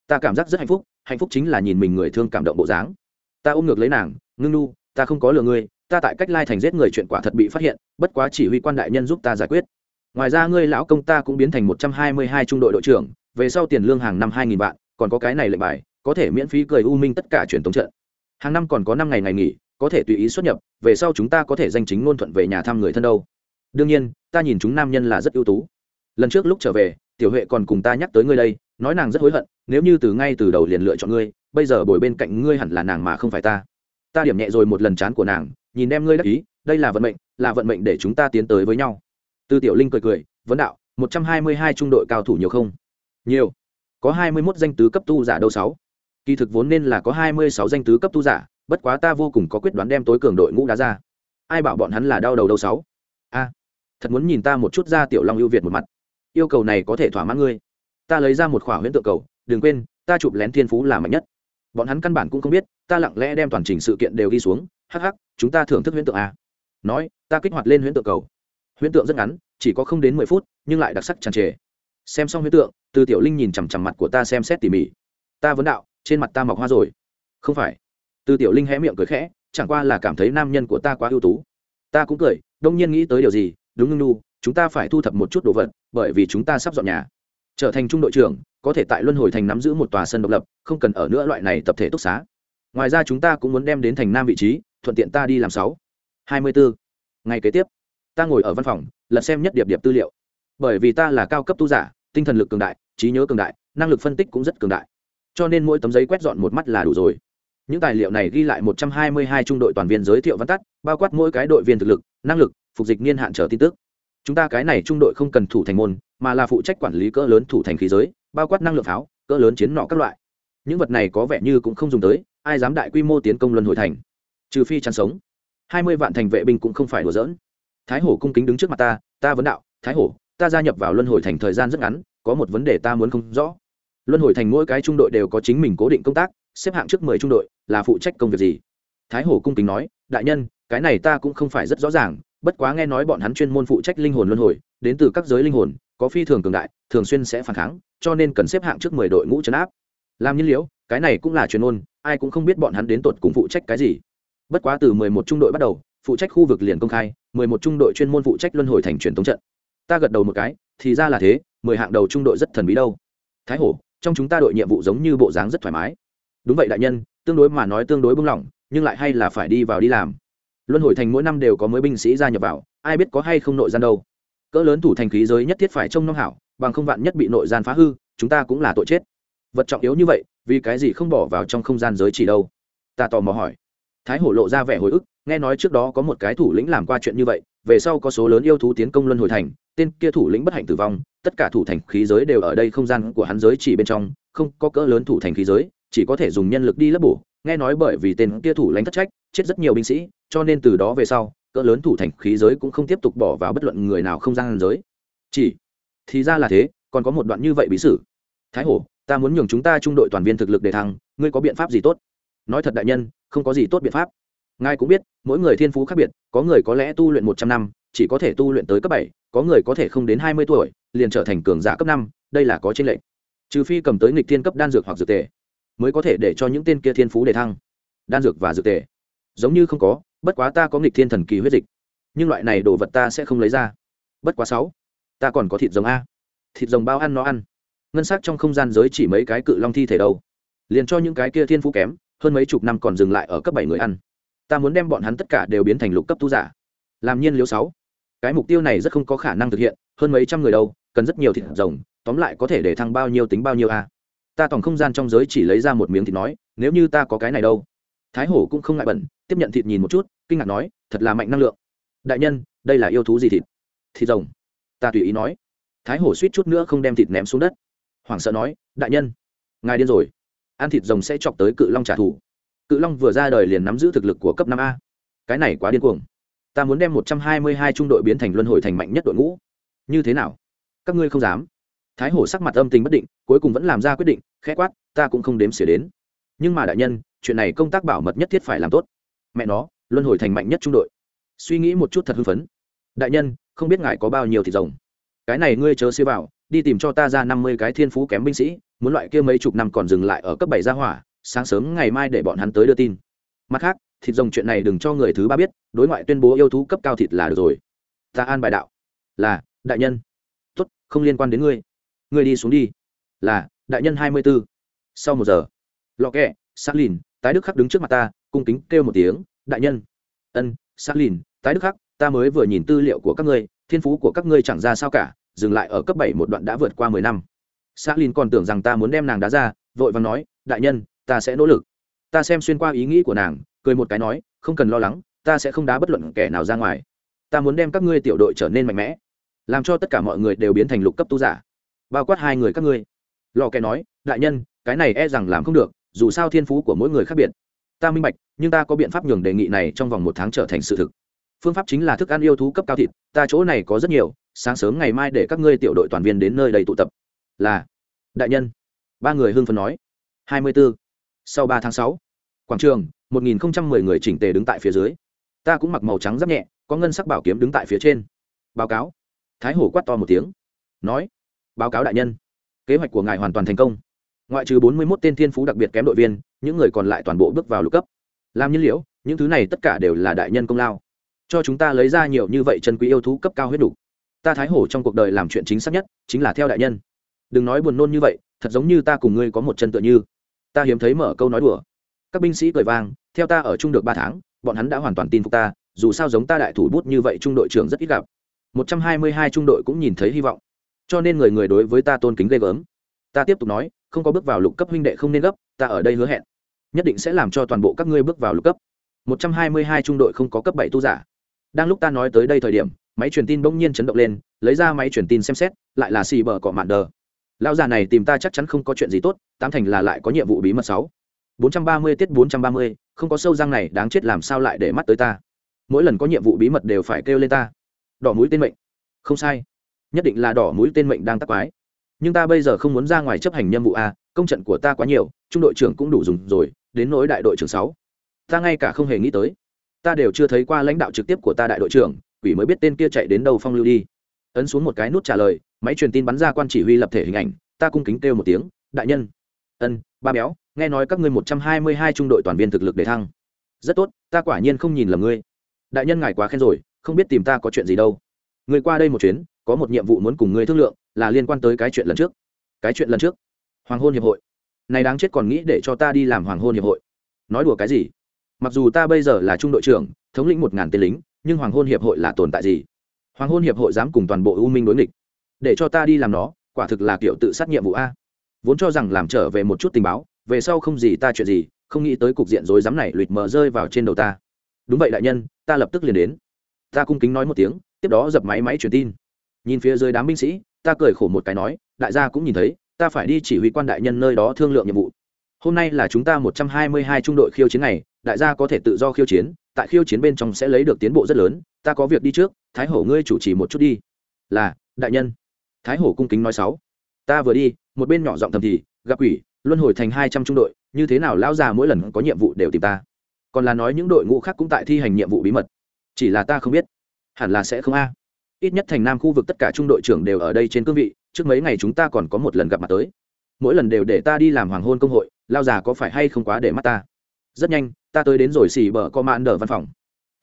Ta cảm giác rất hạnh phúc hạnh phúc chính là nhìn mình người thương cảm động bộ dáng. Ta ôm ngược lấy nàng, ngưng nu, ta không có lừa ngươi, ta tại cách lai thành giết người chuyện quả thật bị phát hiện, bất quá chỉ huy quan đại nhân giúp ta giải quyết ngoài ra ngươi lão công ta cũng biến thành một trăm hai mươi hai trung đội đội trưởng, về sau tiền lương hàng năm hai nghìn vạn, còn có cái này lệnh bài, có thể miễn phí cười u minh tất cả truyền thống trận. Hàng năm còn có năm ngày ngày nghỉ, có thể tùy ý xuất nhập, về sau chúng ta có thể danh chính ngôn thuận về nhà thăm người thân đâu. Đương nhiên, ta nhìn chúng nam nhân là rất ưu tú. Lần trước lúc trở về, tiểu huệ còn cùng ta nhắc tới ngươi đây, nói nàng rất hối hận, nếu như từ ngay từ đầu liền lựa chọn ngươi, bây giờ bồi bên cạnh ngươi hẳn là nàng mà không phải ta. Ta điểm nhẹ rồi một lần chán của nàng, nhìn em ngươi đắc ý, đây là vận mệnh, là vận mệnh để chúng ta tiến tới với nhau tư tiểu linh cười cười, vấn đạo, một trăm hai mươi hai trung đội cao thủ nhiều không? Nhiều. Có hai mươi mốt danh tứ cấp tu giả đâu sáu. Kỳ thực vốn nên là có hai mươi sáu danh tứ cấp tu giả, bất quá ta vô cùng có quyết đoán đem tối cường đội ngũ đá ra. Ai bảo bọn hắn là đau đầu đâu sáu? A, thật muốn nhìn ta một chút ra tiểu long ưu việt một mặt. Yêu cầu này có thể thỏa mãn ngươi. Ta lấy ra một khỏa huyễn tượng cầu, đừng quên, ta chụp lén thiên phú là mạnh nhất. Bọn hắn căn bản cũng không biết, ta lặng lẽ đem toàn trình sự kiện đều ghi xuống. Hắc hắc, chúng ta thưởng thức huyễn tượng a. Nói, ta kích hoạt lên huyễn tượng cầu huyễn tượng rất ngắn, chỉ có không đến mười phút, nhưng lại đặc sắc tràn trề. Xem xong huyễn tượng, từ tiểu linh nhìn chằm chằm mặt của ta xem xét tỉ mỉ. Ta vấn đạo, trên mặt ta mọc hoa rồi. Không phải. Từ tiểu linh hé miệng cười khẽ, chẳng qua là cảm thấy nam nhân của ta quá ưu tú. Ta cũng cười, đông nhiên nghĩ tới điều gì, đúng ngưng nu chúng ta phải thu thập một chút đồ vật, bởi vì chúng ta sắp dọn nhà. Trở thành trung đội trưởng, có thể tại luân hồi thành nắm giữ một tòa sân độc lập, không cần ở nữa loại này tập thể túc xá. Ngoài ra chúng ta cũng muốn đem đến thành nam vị trí, thuận tiện ta đi làm sáu. Hai mươi bốn ngày kế tiếp ta ngồi ở văn phòng, lật xem nhất điệp điệp tư liệu. Bởi vì ta là cao cấp tu giả, tinh thần lực cường đại, trí nhớ cường đại, năng lực phân tích cũng rất cường đại. Cho nên mỗi tấm giấy quét dọn một mắt là đủ rồi. Những tài liệu này ghi lại 122 trung đội toàn viên giới thiệu văn tắt, bao quát mỗi cái đội viên thực lực, năng lực, phục dịch niên hạn trở tin tức. Chúng ta cái này trung đội không cần thủ thành môn, mà là phụ trách quản lý cỡ lớn thủ thành khí giới, bao quát năng lượng pháo, cỡ lớn chiến nọ các loại. Những vật này có vẻ như cũng không dùng tới, ai dám đại quy mô tiến công luân hồi thành? Trừ phi chăn sống. Hai mươi vạn thành vệ binh cũng không phải đùa giỡn thái hổ cung kính đứng trước mặt ta ta vấn đạo, thái hổ, ta gia nhập vào luân hồi thành thời gian rất ngắn, có một vấn đề ta muốn không rõ. Luân hồi thành mỗi cái trung đội đều có chính mình cố định công tác, xếp hạng trước mười trung đội, là phụ trách công việc gì? Thái hổ cung kính nói, đại nhân, cái này ta cũng không phải rất rõ ràng, bất quá nghe nói bọn hắn chuyên môn phụ trách linh hồn luân hồi, đến từ các giới linh hồn, có phi thường cường đại, thường xuyên sẽ phản kháng, cho nên cần xếp hạng trước mười đội ngũ chấn áp. Làm nhiên liễu cái này cũng là chuyên môn, ai cũng không biết bọn hắn đến tột cùng phụ trách cái gì. Bất quá từ mười một trung đội bắt đầu phụ trách khu vực liền công khai, mười một trung đội chuyên môn phụ trách luân hồi thành truyền thống trận. Ta gật đầu một cái, thì ra là thế, mười hạng đầu trung đội rất thần bí đâu. Thái hổ, trong chúng ta đội nhiệm vụ giống như bộ dáng rất thoải mái. Đúng vậy đại nhân, tương đối mà nói tương đối bung lỏng, nhưng lại hay là phải đi vào đi làm. Luân hồi thành mỗi năm đều có mới binh sĩ gia nhập vào, ai biết có hay không nội gian đâu. Cỡ lớn thủ thành khí giới nhất thiết phải trông nom hảo, bằng không vạn nhất bị nội gian phá hư, chúng ta cũng là tội chết. Vật trọng yếu như vậy, vì cái gì không bỏ vào trong không gian giới chỉ đâu? Ta tò mò hỏi. Thái hổ lộ ra vẻ hồi ức nghe nói trước đó có một cái thủ lĩnh làm qua chuyện như vậy, về sau có số lớn yêu thú tiến công luân hồi thành, tên kia thủ lĩnh bất hạnh tử vong, tất cả thủ thành khí giới đều ở đây không gian của hắn giới chỉ bên trong, không có cỡ lớn thủ thành khí giới, chỉ có thể dùng nhân lực đi lấp bổ. Nghe nói bởi vì tên kia thủ lãnh thất trách, chết rất nhiều binh sĩ, cho nên từ đó về sau, cỡ lớn thủ thành khí giới cũng không tiếp tục bỏ vào bất luận người nào không gian giới. Chỉ, thì ra là thế, còn có một đoạn như vậy bí sử. Thái hổ, ta muốn nhường chúng ta trung đội toàn viên thực lực để thăng, ngươi có biện pháp gì tốt? Nói thật đại nhân, không có gì tốt biện pháp ngài cũng biết, mỗi người thiên phú khác biệt, có người có lẽ tu luyện một trăm năm, chỉ có thể tu luyện tới cấp bảy, có người có thể không đến hai mươi tuổi, liền trở thành cường giả cấp năm, đây là có trên lệnh trừ phi cầm tới nghịch thiên cấp đan dược hoặc dược tề, mới có thể để cho những tên kia thiên phú để thăng. Đan dược và dược tề. Giống như không có, bất quá ta có nghịch thiên thần kỳ huyết dịch. Nhưng loại này đồ vật ta sẽ không lấy ra. Bất quá sáu, ta còn có thịt rồng a. Thịt rồng bao ăn nó ăn. Ngân s ắ c trong không gian giới chỉ mấy cái cự long thi thể đâu. Liền cho những cái kia thiên phú kém, hơn mấy chục năm còn dừng lại ở cấp bảy người ăn ta muốn đem bọn hắn tất cả đều biến thành lục cấp tu giả. Làm nhiên liếu sáu. Cái mục tiêu này rất không có khả năng thực hiện, hơn mấy trăm người đâu, cần rất nhiều thịt rồng, tóm lại có thể để thăng bao nhiêu tính bao nhiêu a. Ta toàn không gian trong giới chỉ lấy ra một miếng thịt nói, nếu như ta có cái này đâu. Thái hổ cũng không ngại bẩn, tiếp nhận thịt nhìn một chút, kinh ngạc nói, thật là mạnh năng lượng. Đại nhân, đây là yêu thú gì thịt? Thịt rồng. Ta tùy ý nói. Thái hổ suýt chút nữa không đem thịt ném xuống đất. Hoảng sợ nói, đại nhân, ngài điên rồi. Ăn thịt rồng sẽ chọc tới cự long trả thù cự long vừa ra đời liền nắm giữ thực lực của cấp năm a. Cái này quá điên cuồng. Ta muốn đem một trăm hai mươi hai trung đội biến thành luân hồi thành mạnh nhất đội ngũ. Như thế nào? Các ngươi không dám. Thái hổ sắc mặt âm tình bất định, cuối cùng vẫn làm ra quyết định, khẽ quát, ta cũng không đếm xỉa đến. Nhưng mà đại nhân, chuyện này công tác bảo mật nhất thiết phải làm tốt. Mẹ nó, luân hồi thành mạnh nhất trung đội. Suy nghĩ một chút thật hưng phấn. Đại nhân, không biết ngài có bao nhiêu thịt rồng. Cái này ngươi chớ xế vào, đi tìm cho ta ra năm mươi cái thiên phú kém binh sĩ, muốn loại kia mấy chục năm còn dừng lại ở cấp bảy gia hỏa sáng sớm ngày mai để bọn hắn tới đưa tin. Mặt khác, thịt rồng chuyện này đừng cho người thứ ba biết, đối ngoại tuyên bố yêu thú cấp cao thịt là được rồi. Ta an bài đạo. Là, đại nhân. Tốt, không liên quan đến ngươi. Ngươi đi xuống đi. Là, đại nhân hai mươi b ố sau một giờ, lọ kẹ s lìn, tái đức khắc đứng trước mặt ta, cung kính kêu một tiếng, đại nhân. Ân s lìn, tái đức khắc, ta mới vừa nhìn tư liệu của các ngươi, thiên phú của các ngươi chẳng ra sao cả, dừng lại ở cấp bảy một đoạn đã vượt qua mười năm. S lìn còn tưởng rằng ta muốn đem nàng đá ra, vội vàng nói, đại nhân ta sẽ nỗ lực. Ta xem xuyên qua ý nghĩ của nàng, cười một cái nói, không cần lo lắng, ta sẽ không đá bất luận kẻ nào ra ngoài. Ta muốn đem các ngươi tiểu đội trở nên mạnh mẽ, làm cho tất cả mọi người đều biến thành lục cấp tu giả, bao quát hai người các ngươi. Lò kẻ nói, đại nhân, cái này e rằng làm không được, dù sao thiên phú của mỗi người khác biệt. Ta minh bạch, nhưng ta có biện pháp nhường đề nghị này trong vòng một tháng trở thành sự thực. Phương pháp chính là thức ăn yêu thú cấp cao thịt, ta chỗ này có rất nhiều, sáng sớm ngày mai để các ngươi tiểu đội toàn viên đến nơi đầy tụ tập. Là, đại nhân. Ba người hưng phấn nói. Hai mươi 24 sau ba tháng sáu, quảng trường, một nghìn mười người chỉnh tề đứng tại phía dưới. Ta cũng mặc màu trắng giáp nhẹ, có ngân sắc bảo kiếm đứng tại phía trên. Báo cáo. Thái hổ quát to một tiếng. Nói. Báo cáo đại nhân. Kế hoạch của ngài hoàn toàn thành công. Ngoại trừ bốn mươi một tên thiên phú đặc biệt kém đội viên, những người còn lại toàn bộ bước vào lục cấp. Làm nhiên liễu những thứ này tất cả đều là đại nhân công lao. Cho chúng ta lấy ra nhiều như vậy chân quý yêu thú cấp cao huyết đủ. ta thái hổ trong cuộc đời làm chuyện chính xác nhất, chính là theo đại nhân. Đừng nói buồn nôn như vậy, thật giống như ta cùng ngươi có một chân tựa như ta hiếm thấy mở câu nói đùa. Các binh sĩ cười vang, theo ta ở chung được ba tháng, bọn hắn đã hoàn toàn tin phục ta, dù sao giống ta đại thủ bút như vậy trung đội trưởng rất ít gặp. Một trăm hai mươi hai trung đội cũng nhìn thấy hy vọng. Cho nên người người đối với ta tôn kính ghê gớm. Ta tiếp tục nói, không có bước vào lục cấp huynh đệ không nên gấp, ta ở đây hứa hẹn. Nhất định sẽ làm cho toàn bộ các ngươi bước vào lục cấp. Một trăm hai mươi hai trung đội không có cấp bảy tu giả. Đang lúc ta nói tới đây thời điểm, máy truyền tin bỗng nhiên chấn động lên, lấy ra máy truyền tin xem xét, lại là xì bờ cọ mạn đờ lão già này tìm ta chắc chắn không có chuyện gì tốt, tám thành là lại có nhiệm vụ bí mật sáu. Bốn trăm ba mươi tiết bốn trăm ba mươi, không có sâu răng này, đáng chết làm sao lại để mắt tới ta? Mỗi lần có nhiệm vụ bí mật đều phải kêu lên ta. Đỏ mũi tên mệnh. Không sai. Nhất định là đỏ mũi tên mệnh đang tắc quái. Nhưng ta bây giờ không muốn ra ngoài chấp hành nhiệm vụ a công trận của ta quá nhiều, trung đội trưởng cũng đủ dùng rồi, đến nỗi đại đội trưởng sáu. Ta ngay cả không hề nghĩ tới. Ta đều chưa thấy qua lãnh đạo trực tiếp của ta đại đội trưởng, quỷ mới biết tên kia chạy đến đâu phong lưu đi. Ấn xuống một cái nút trả lời máy truyền tin bắn ra quan chỉ huy lập thể hình ảnh, ta cung kính kêu một tiếng, đại nhân. Ân, ba béo, nghe nói các ngươi một trăm hai mươi hai trung đội toàn viên thực lực để thăng. Rất tốt, ta quả nhiên không nhìn lầm ngươi. Đại nhân ngài quá khen rồi, không biết tìm ta có chuyện gì đâu. Người qua đây một chuyến, có một nhiệm vụ muốn cùng ngươi thương lượng, là liên quan tới cái chuyện lần trước. Cái chuyện lần trước? Hoàng hôn hiệp hội. Này đáng chết còn nghĩ để cho ta đi làm hoàng hôn hiệp hội. Nói đùa cái gì? Mặc dù ta bây giờ là trung đội trưởng, thống lĩnh một ngàn tên lính, nhưng hoàng hôn hiệp hội là tồn tại gì? Hoàng hôn hiệp hội dám cùng toàn bộ u minh đối nghịch để cho ta đi làm nó, quả thực là kiểu tự sát nhiệm vụ a. Vốn cho rằng làm trở về một chút tình báo, về sau không gì ta chuyện gì, không nghĩ tới cục diện rối rắm này lụt mờ rơi vào trên đầu ta. Đúng vậy đại nhân, ta lập tức liền đến. Ta cung kính nói một tiếng, tiếp đó dập máy máy truyền tin. Nhìn phía dưới đám binh sĩ, ta cười khổ một cái nói, đại gia cũng nhìn thấy, ta phải đi chỉ huy quan đại nhân nơi đó thương lượng nhiệm vụ. Hôm nay là chúng ta một trăm hai mươi hai trung đội khiêu chiến này đại gia có thể tự do khiêu chiến, tại khiêu chiến bên trong sẽ lấy được tiến bộ rất lớn, ta có việc đi trước, thái hổ ngươi chủ trì một chút đi. Là, đại nhân thái hổ cung kính nói sáu. Ta vừa đi, một bên nhỏ giọng thầm thì, gặp quỷ, luân hồi thành hai trăm trung đội, như thế nào lão già mỗi lần có nhiệm vụ đều tìm ta? Còn là nói những đội ngũ khác cũng tại thi hành nhiệm vụ bí mật. Chỉ là ta không biết. Hẳn là sẽ không a. Ít nhất thành nam khu vực tất cả trung đội trưởng đều ở đây trên cương vị, trước mấy ngày chúng ta còn có một lần gặp mặt tới. Mỗi lần đều để ta đi làm hoàng hôn công hội lao già có phải hay không quá để mắt ta? Rất nhanh, ta tới đến rồi xì bờ có mạn đờ văn phòng.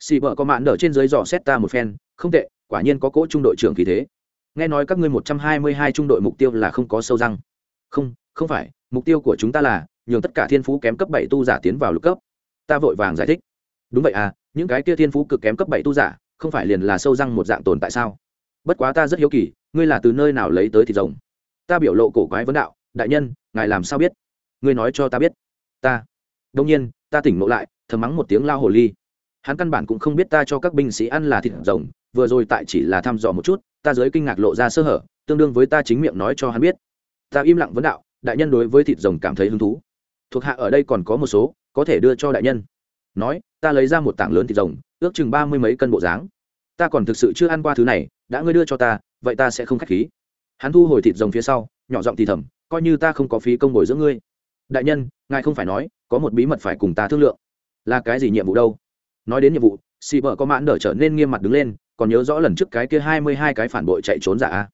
Xì bờ có mạn đờ trên dưới dò xét ta một phen, không tệ, quả nhiên có cỗ trung đội trưởng khí thế nghe nói các ngươi một trăm hai mươi hai trung đội mục tiêu là không có sâu răng. Không không phải, mục tiêu của chúng ta là nhường tất cả thiên phú kém cấp bảy tu giả tiến vào lục cấp. Ta vội vàng giải thích. Đúng vậy à những cái kia thiên phú cực kém cấp bảy tu giả, không phải liền là sâu răng một dạng tồn tại sao? Bất quá ta rất hiếu kỳ, ngươi là từ nơi nào lấy tới thịt rồng? Ta biểu lộ cổ quái vấn đạo, đại nhân, ngài làm sao biết? Ngươi nói cho ta biết. Ta. Đông nhiên, ta tỉnh ngộ lại, thầm mắng một tiếng lao hồ ly. Hắn căn bản cũng không biết ta cho các binh sĩ ăn là thịt rồng, vừa rồi tại chỉ là thăm dò một chút ta giới kinh ngạc lộ ra sơ hở, tương đương với ta chính miệng nói cho hắn biết. Ta im lặng vấn đạo, đại nhân đối với thịt rồng cảm thấy hứng thú. Thuộc hạ ở đây còn có một số, có thể đưa cho đại nhân. Nói, ta lấy ra một tảng lớn thịt rồng, ước chừng ba mươi mấy cân bộ dáng. Ta còn thực sự chưa ăn qua thứ này, đã ngươi đưa cho ta, vậy ta sẽ không k h á c h khí. Hắn thu hồi thịt rồng phía sau, nhỏ giọng thì thầm, coi như ta không có phí công bồi dưỡng ngươi. Đại nhân, ngài không phải nói, có một bí mật phải cùng ta thương lượng. Là cái gì nhiệm vụ đâu? Nói đến nhiệm vụ, xì vợ có mãn đỡ trở nên nghiêm mặt đứng lên còn nhớ rõ lần trước cái kia hai mươi hai cái phản bội chạy trốn giả a?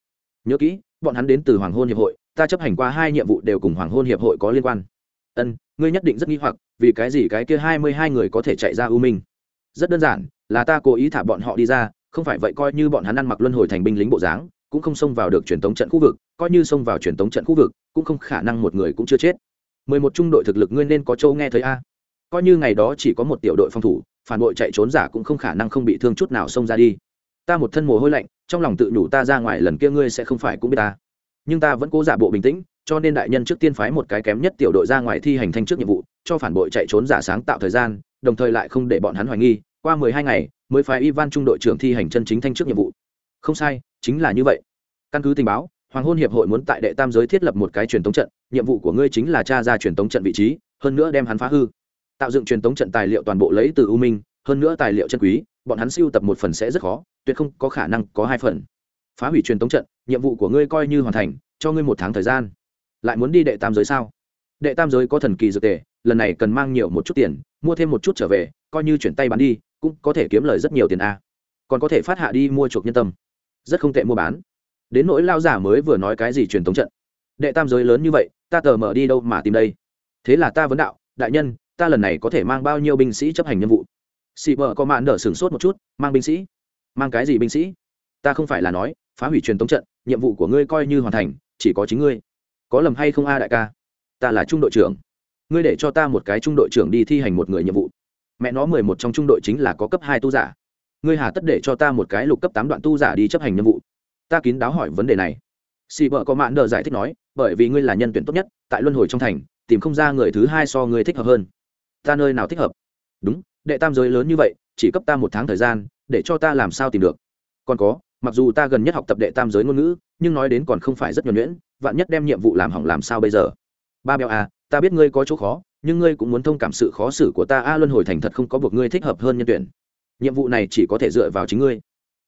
Nhớ kỹ, bọn hắn đến từ hoàng hôn hiệp hội, ta chấp hành qua hai nhiệm vụ đều cùng hoàng hôn hiệp hội có liên quan. Ân, ngươi nhất định rất nghi hoặc, vì cái gì cái kia hai mươi hai người có thể chạy ra u minh? Rất đơn giản, là ta cố ý thả bọn họ đi ra, không phải vậy coi như bọn hắn ăn mặc luân hồi thành binh lính bộ dáng, cũng không xông vào được truyền tống trận khu vực, coi như xông vào truyền tống trận khu vực, cũng không khả năng một người cũng chưa chết. mười một trung đội thực lực ngươi nên có châu nghe thấy a. Coi như ngày đó chỉ có một tiểu đội phòng thủ, phản bội chạy trốn giả cũng không khả năng không bị thương chút nào xông ra đi ta một thân mồ hôi lạnh, trong lòng tự nhủ ta ra ngoài lần kia ngươi sẽ không phải cũng biết ta. Nhưng ta vẫn cố giả bộ bình tĩnh, cho nên đại nhân trước tiên phái một cái kém nhất tiểu đội ra ngoài thi hành thanh trước nhiệm vụ, cho phản bội chạy trốn giả sáng tạo thời gian, đồng thời lại không để bọn hắn hoài nghi, qua mười hai ngày mới phái ivan trung đội trưởng thi hành chân chính thanh trước nhiệm vụ. Không sai, chính là như vậy. Căn cứ tình báo, hoàng hôn hiệp hội muốn tại đệ tam giới thiết lập một cái truyền tống trận, nhiệm vụ của ngươi chính là tra ra truyền tống trận vị trí, hơn nữa đem hắn phá hư. Tạo dựng truyền tống trận tài liệu toàn bộ lấy từ u minh hơn nữa tài liệu chân quý, bọn hắn siêu tập một phần sẽ rất khó, tuyệt không có khả năng có hai phần. Phá hủy truyền tống trận, nhiệm vụ của ngươi coi như hoàn thành, cho ngươi một tháng thời gian. Lại muốn đi đệ tam giới sao? Đệ tam giới có thần kỳ dược tề, lần này cần mang nhiều một chút tiền, mua thêm một chút trở về, coi như chuyển tay bán đi, cũng có thể kiếm lời rất nhiều tiền a. Còn có thể phát hạ đi mua chuộc nhân tâm. Rất không tệ mua bán. Đến nỗi lao giả mới vừa nói cái gì truyền thống trận? Đệ tam giới lớn như vậy, ta tờ mở đi đâu mà tìm đây? Thế là ta vấn đạo, đại nhân, ta lần này có thể mang bao nhiêu binh sĩ chấp hành nhiệm vụ? Xị vợ có mạn đỡ sửng sốt một chút, mang binh sĩ. Mang cái gì binh sĩ? Ta không phải là nói, phá hủy truyền thống trận, nhiệm vụ của ngươi coi như hoàn thành, chỉ có chính ngươi. Có lầm hay không a đại ca? Ta là trung đội trưởng. Ngươi để cho ta một cái trung đội trưởng đi thi hành một người nhiệm vụ. Mẹ nó, mười một trong trung đội chính là có cấp hai tu giả. Ngươi hà tất để cho ta một cái lục cấp tám đoạn tu giả đi chấp hành nhiệm vụ. Ta kín đáo hỏi vấn đề này. Xì vợ có mạn đờ giải thích nói, bởi vì ngươi là nhân tuyển tốt nhất, tại luân hồi trong thành, tìm không ra người thứ hai so ngươi thích hợp hơn. Ta nơi nào thích hợp? Đúng đệ tam giới lớn như vậy, chỉ cấp ta một tháng thời gian, để cho ta làm sao tìm được? Còn có, mặc dù ta gần nhất học tập đệ tam giới ngôn ngữ, nhưng nói đến còn không phải rất nhuẩn nhuyễn, vạn nhất đem nhiệm vụ làm hỏng làm sao bây giờ? Ba bèo à ta biết ngươi có chỗ khó, nhưng ngươi cũng muốn thông cảm sự khó xử của ta, a luân hồi thành thật không có buộc ngươi thích hợp hơn nhân tuyển. Nhiệm vụ này chỉ có thể dựa vào chính ngươi.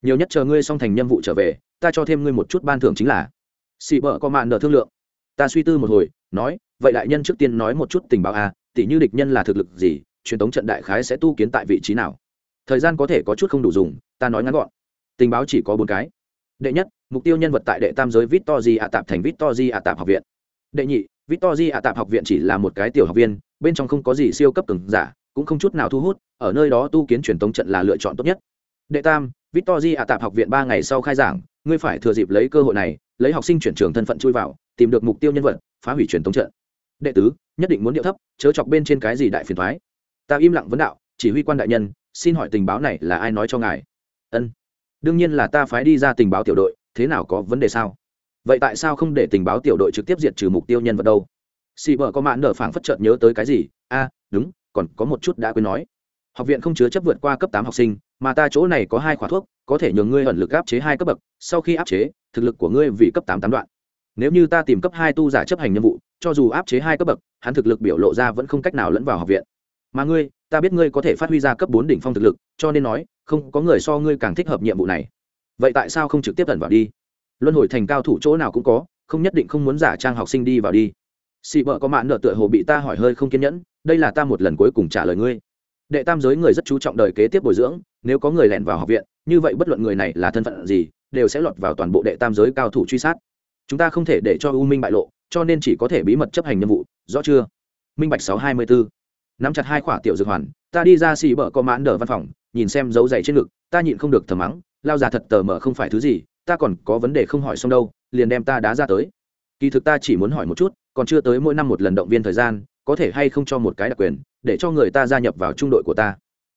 Nhiều nhất chờ ngươi xong thành nhiệm vụ trở về, ta cho thêm ngươi một chút ban thưởng chính là xị bợ có mạn nợ thương lượng. Ta suy tư một hồi, nói, vậy đại nhân trước tiên nói một chút tình báo à, a tỷ như địch nhân là thực lực gì truyền thống trận đại khái sẽ tu kiến tại vị trí nào? Thời gian có thể có chút không đủ dùng, ta nói ngắn gọn. Tình báo chỉ có bốn cái. Đệ nhất, mục tiêu nhân vật tại đệ tam giới victorji ạ tạp thành victorji ạ tạp học viện. Đệ nhị victorji ạ tạp học viện chỉ là một cái tiểu học viên, bên trong không có gì siêu cấp cường giả, cũng không chút nào thu hút, ở nơi đó tu kiến truyền thống trận là lựa chọn tốt nhất. Đệ tam victorji ạ tạp học viện ba ngày sau khai giảng, ngươi phải thừa dịp lấy cơ hội này, lấy học sinh chuyển trường thân phận chui vào, tìm được mục tiêu nhân vật, phá hủy truyền thống trận. Đệ tứ, nhất định muốn điệu thấp, chớ chọc bên trên cái gì đại phiền thoái ta im lặng vấn đạo, chỉ huy quan đại nhân, xin hỏi tình báo này là ai nói cho ngài? Ân. Đương nhiên là ta phái đi ra tình báo tiểu đội, thế nào có vấn đề sao? Vậy tại sao không để tình báo tiểu đội trực tiếp diệt trừ mục tiêu nhân vật đâu? Xì vợ có mạn nở phảng phất chợt nhớ tới cái gì? A, đúng, còn có một chút đã quên nói. Học viện không chứa chấp vượt qua cấp tám học sinh, mà ta chỗ này có hai khóa thuốc, có thể nhường ngươi ẩn lực áp chế hai cấp bậc, sau khi áp chế, thực lực của ngươi vì cấp tám tám đoạn. Nếu như ta tìm cấp hai tu giả chấp hành nhiệm vụ, cho dù áp chế hai cấp bậc, hắn thực lực biểu lộ ra vẫn không cách nào lẫn vào học viện mà ngươi, ta biết ngươi có thể phát huy ra cấp bốn đỉnh phong thực lực, cho nên nói, không có người so ngươi càng thích hợp nhiệm vụ này. Vậy tại sao không trực tiếp ẩn vào đi? Luân hồi thành cao thủ chỗ nào cũng có, không nhất định không muốn giả trang học sinh đi vào đi. Xị vợ có mạn nợ tựa hồ bị ta hỏi hơi không kiên nhẫn, đây là ta một lần cuối cùng trả lời ngươi. Đệ tam giới người rất chú trọng đời kế tiếp bồi dưỡng, nếu có người lẻn vào học viện, như vậy bất luận người này là thân phận gì, đều sẽ lọt vào toàn bộ đệ tam giới cao thủ truy sát. Chúng ta không thể để cho u minh bại lộ, cho nên chỉ có thể bí mật chấp hành nhiệm vụ, rõ chưa? Minh bạch sáu hai mươi bốn nắm chặt hai khỏa tiểu dược hoàn, ta đi ra xì bờ có mãn đờ văn phòng, nhìn xem dấu dày trên ngực, ta nhịn không được thầm mắng, lao già thật tờ mờ không phải thứ gì, ta còn có vấn đề không hỏi xong đâu, liền đem ta đá ra tới. Kỳ thực ta chỉ muốn hỏi một chút, còn chưa tới mỗi năm một lần động viên thời gian, có thể hay không cho một cái đặc quyền, để cho người ta gia nhập vào trung đội của ta.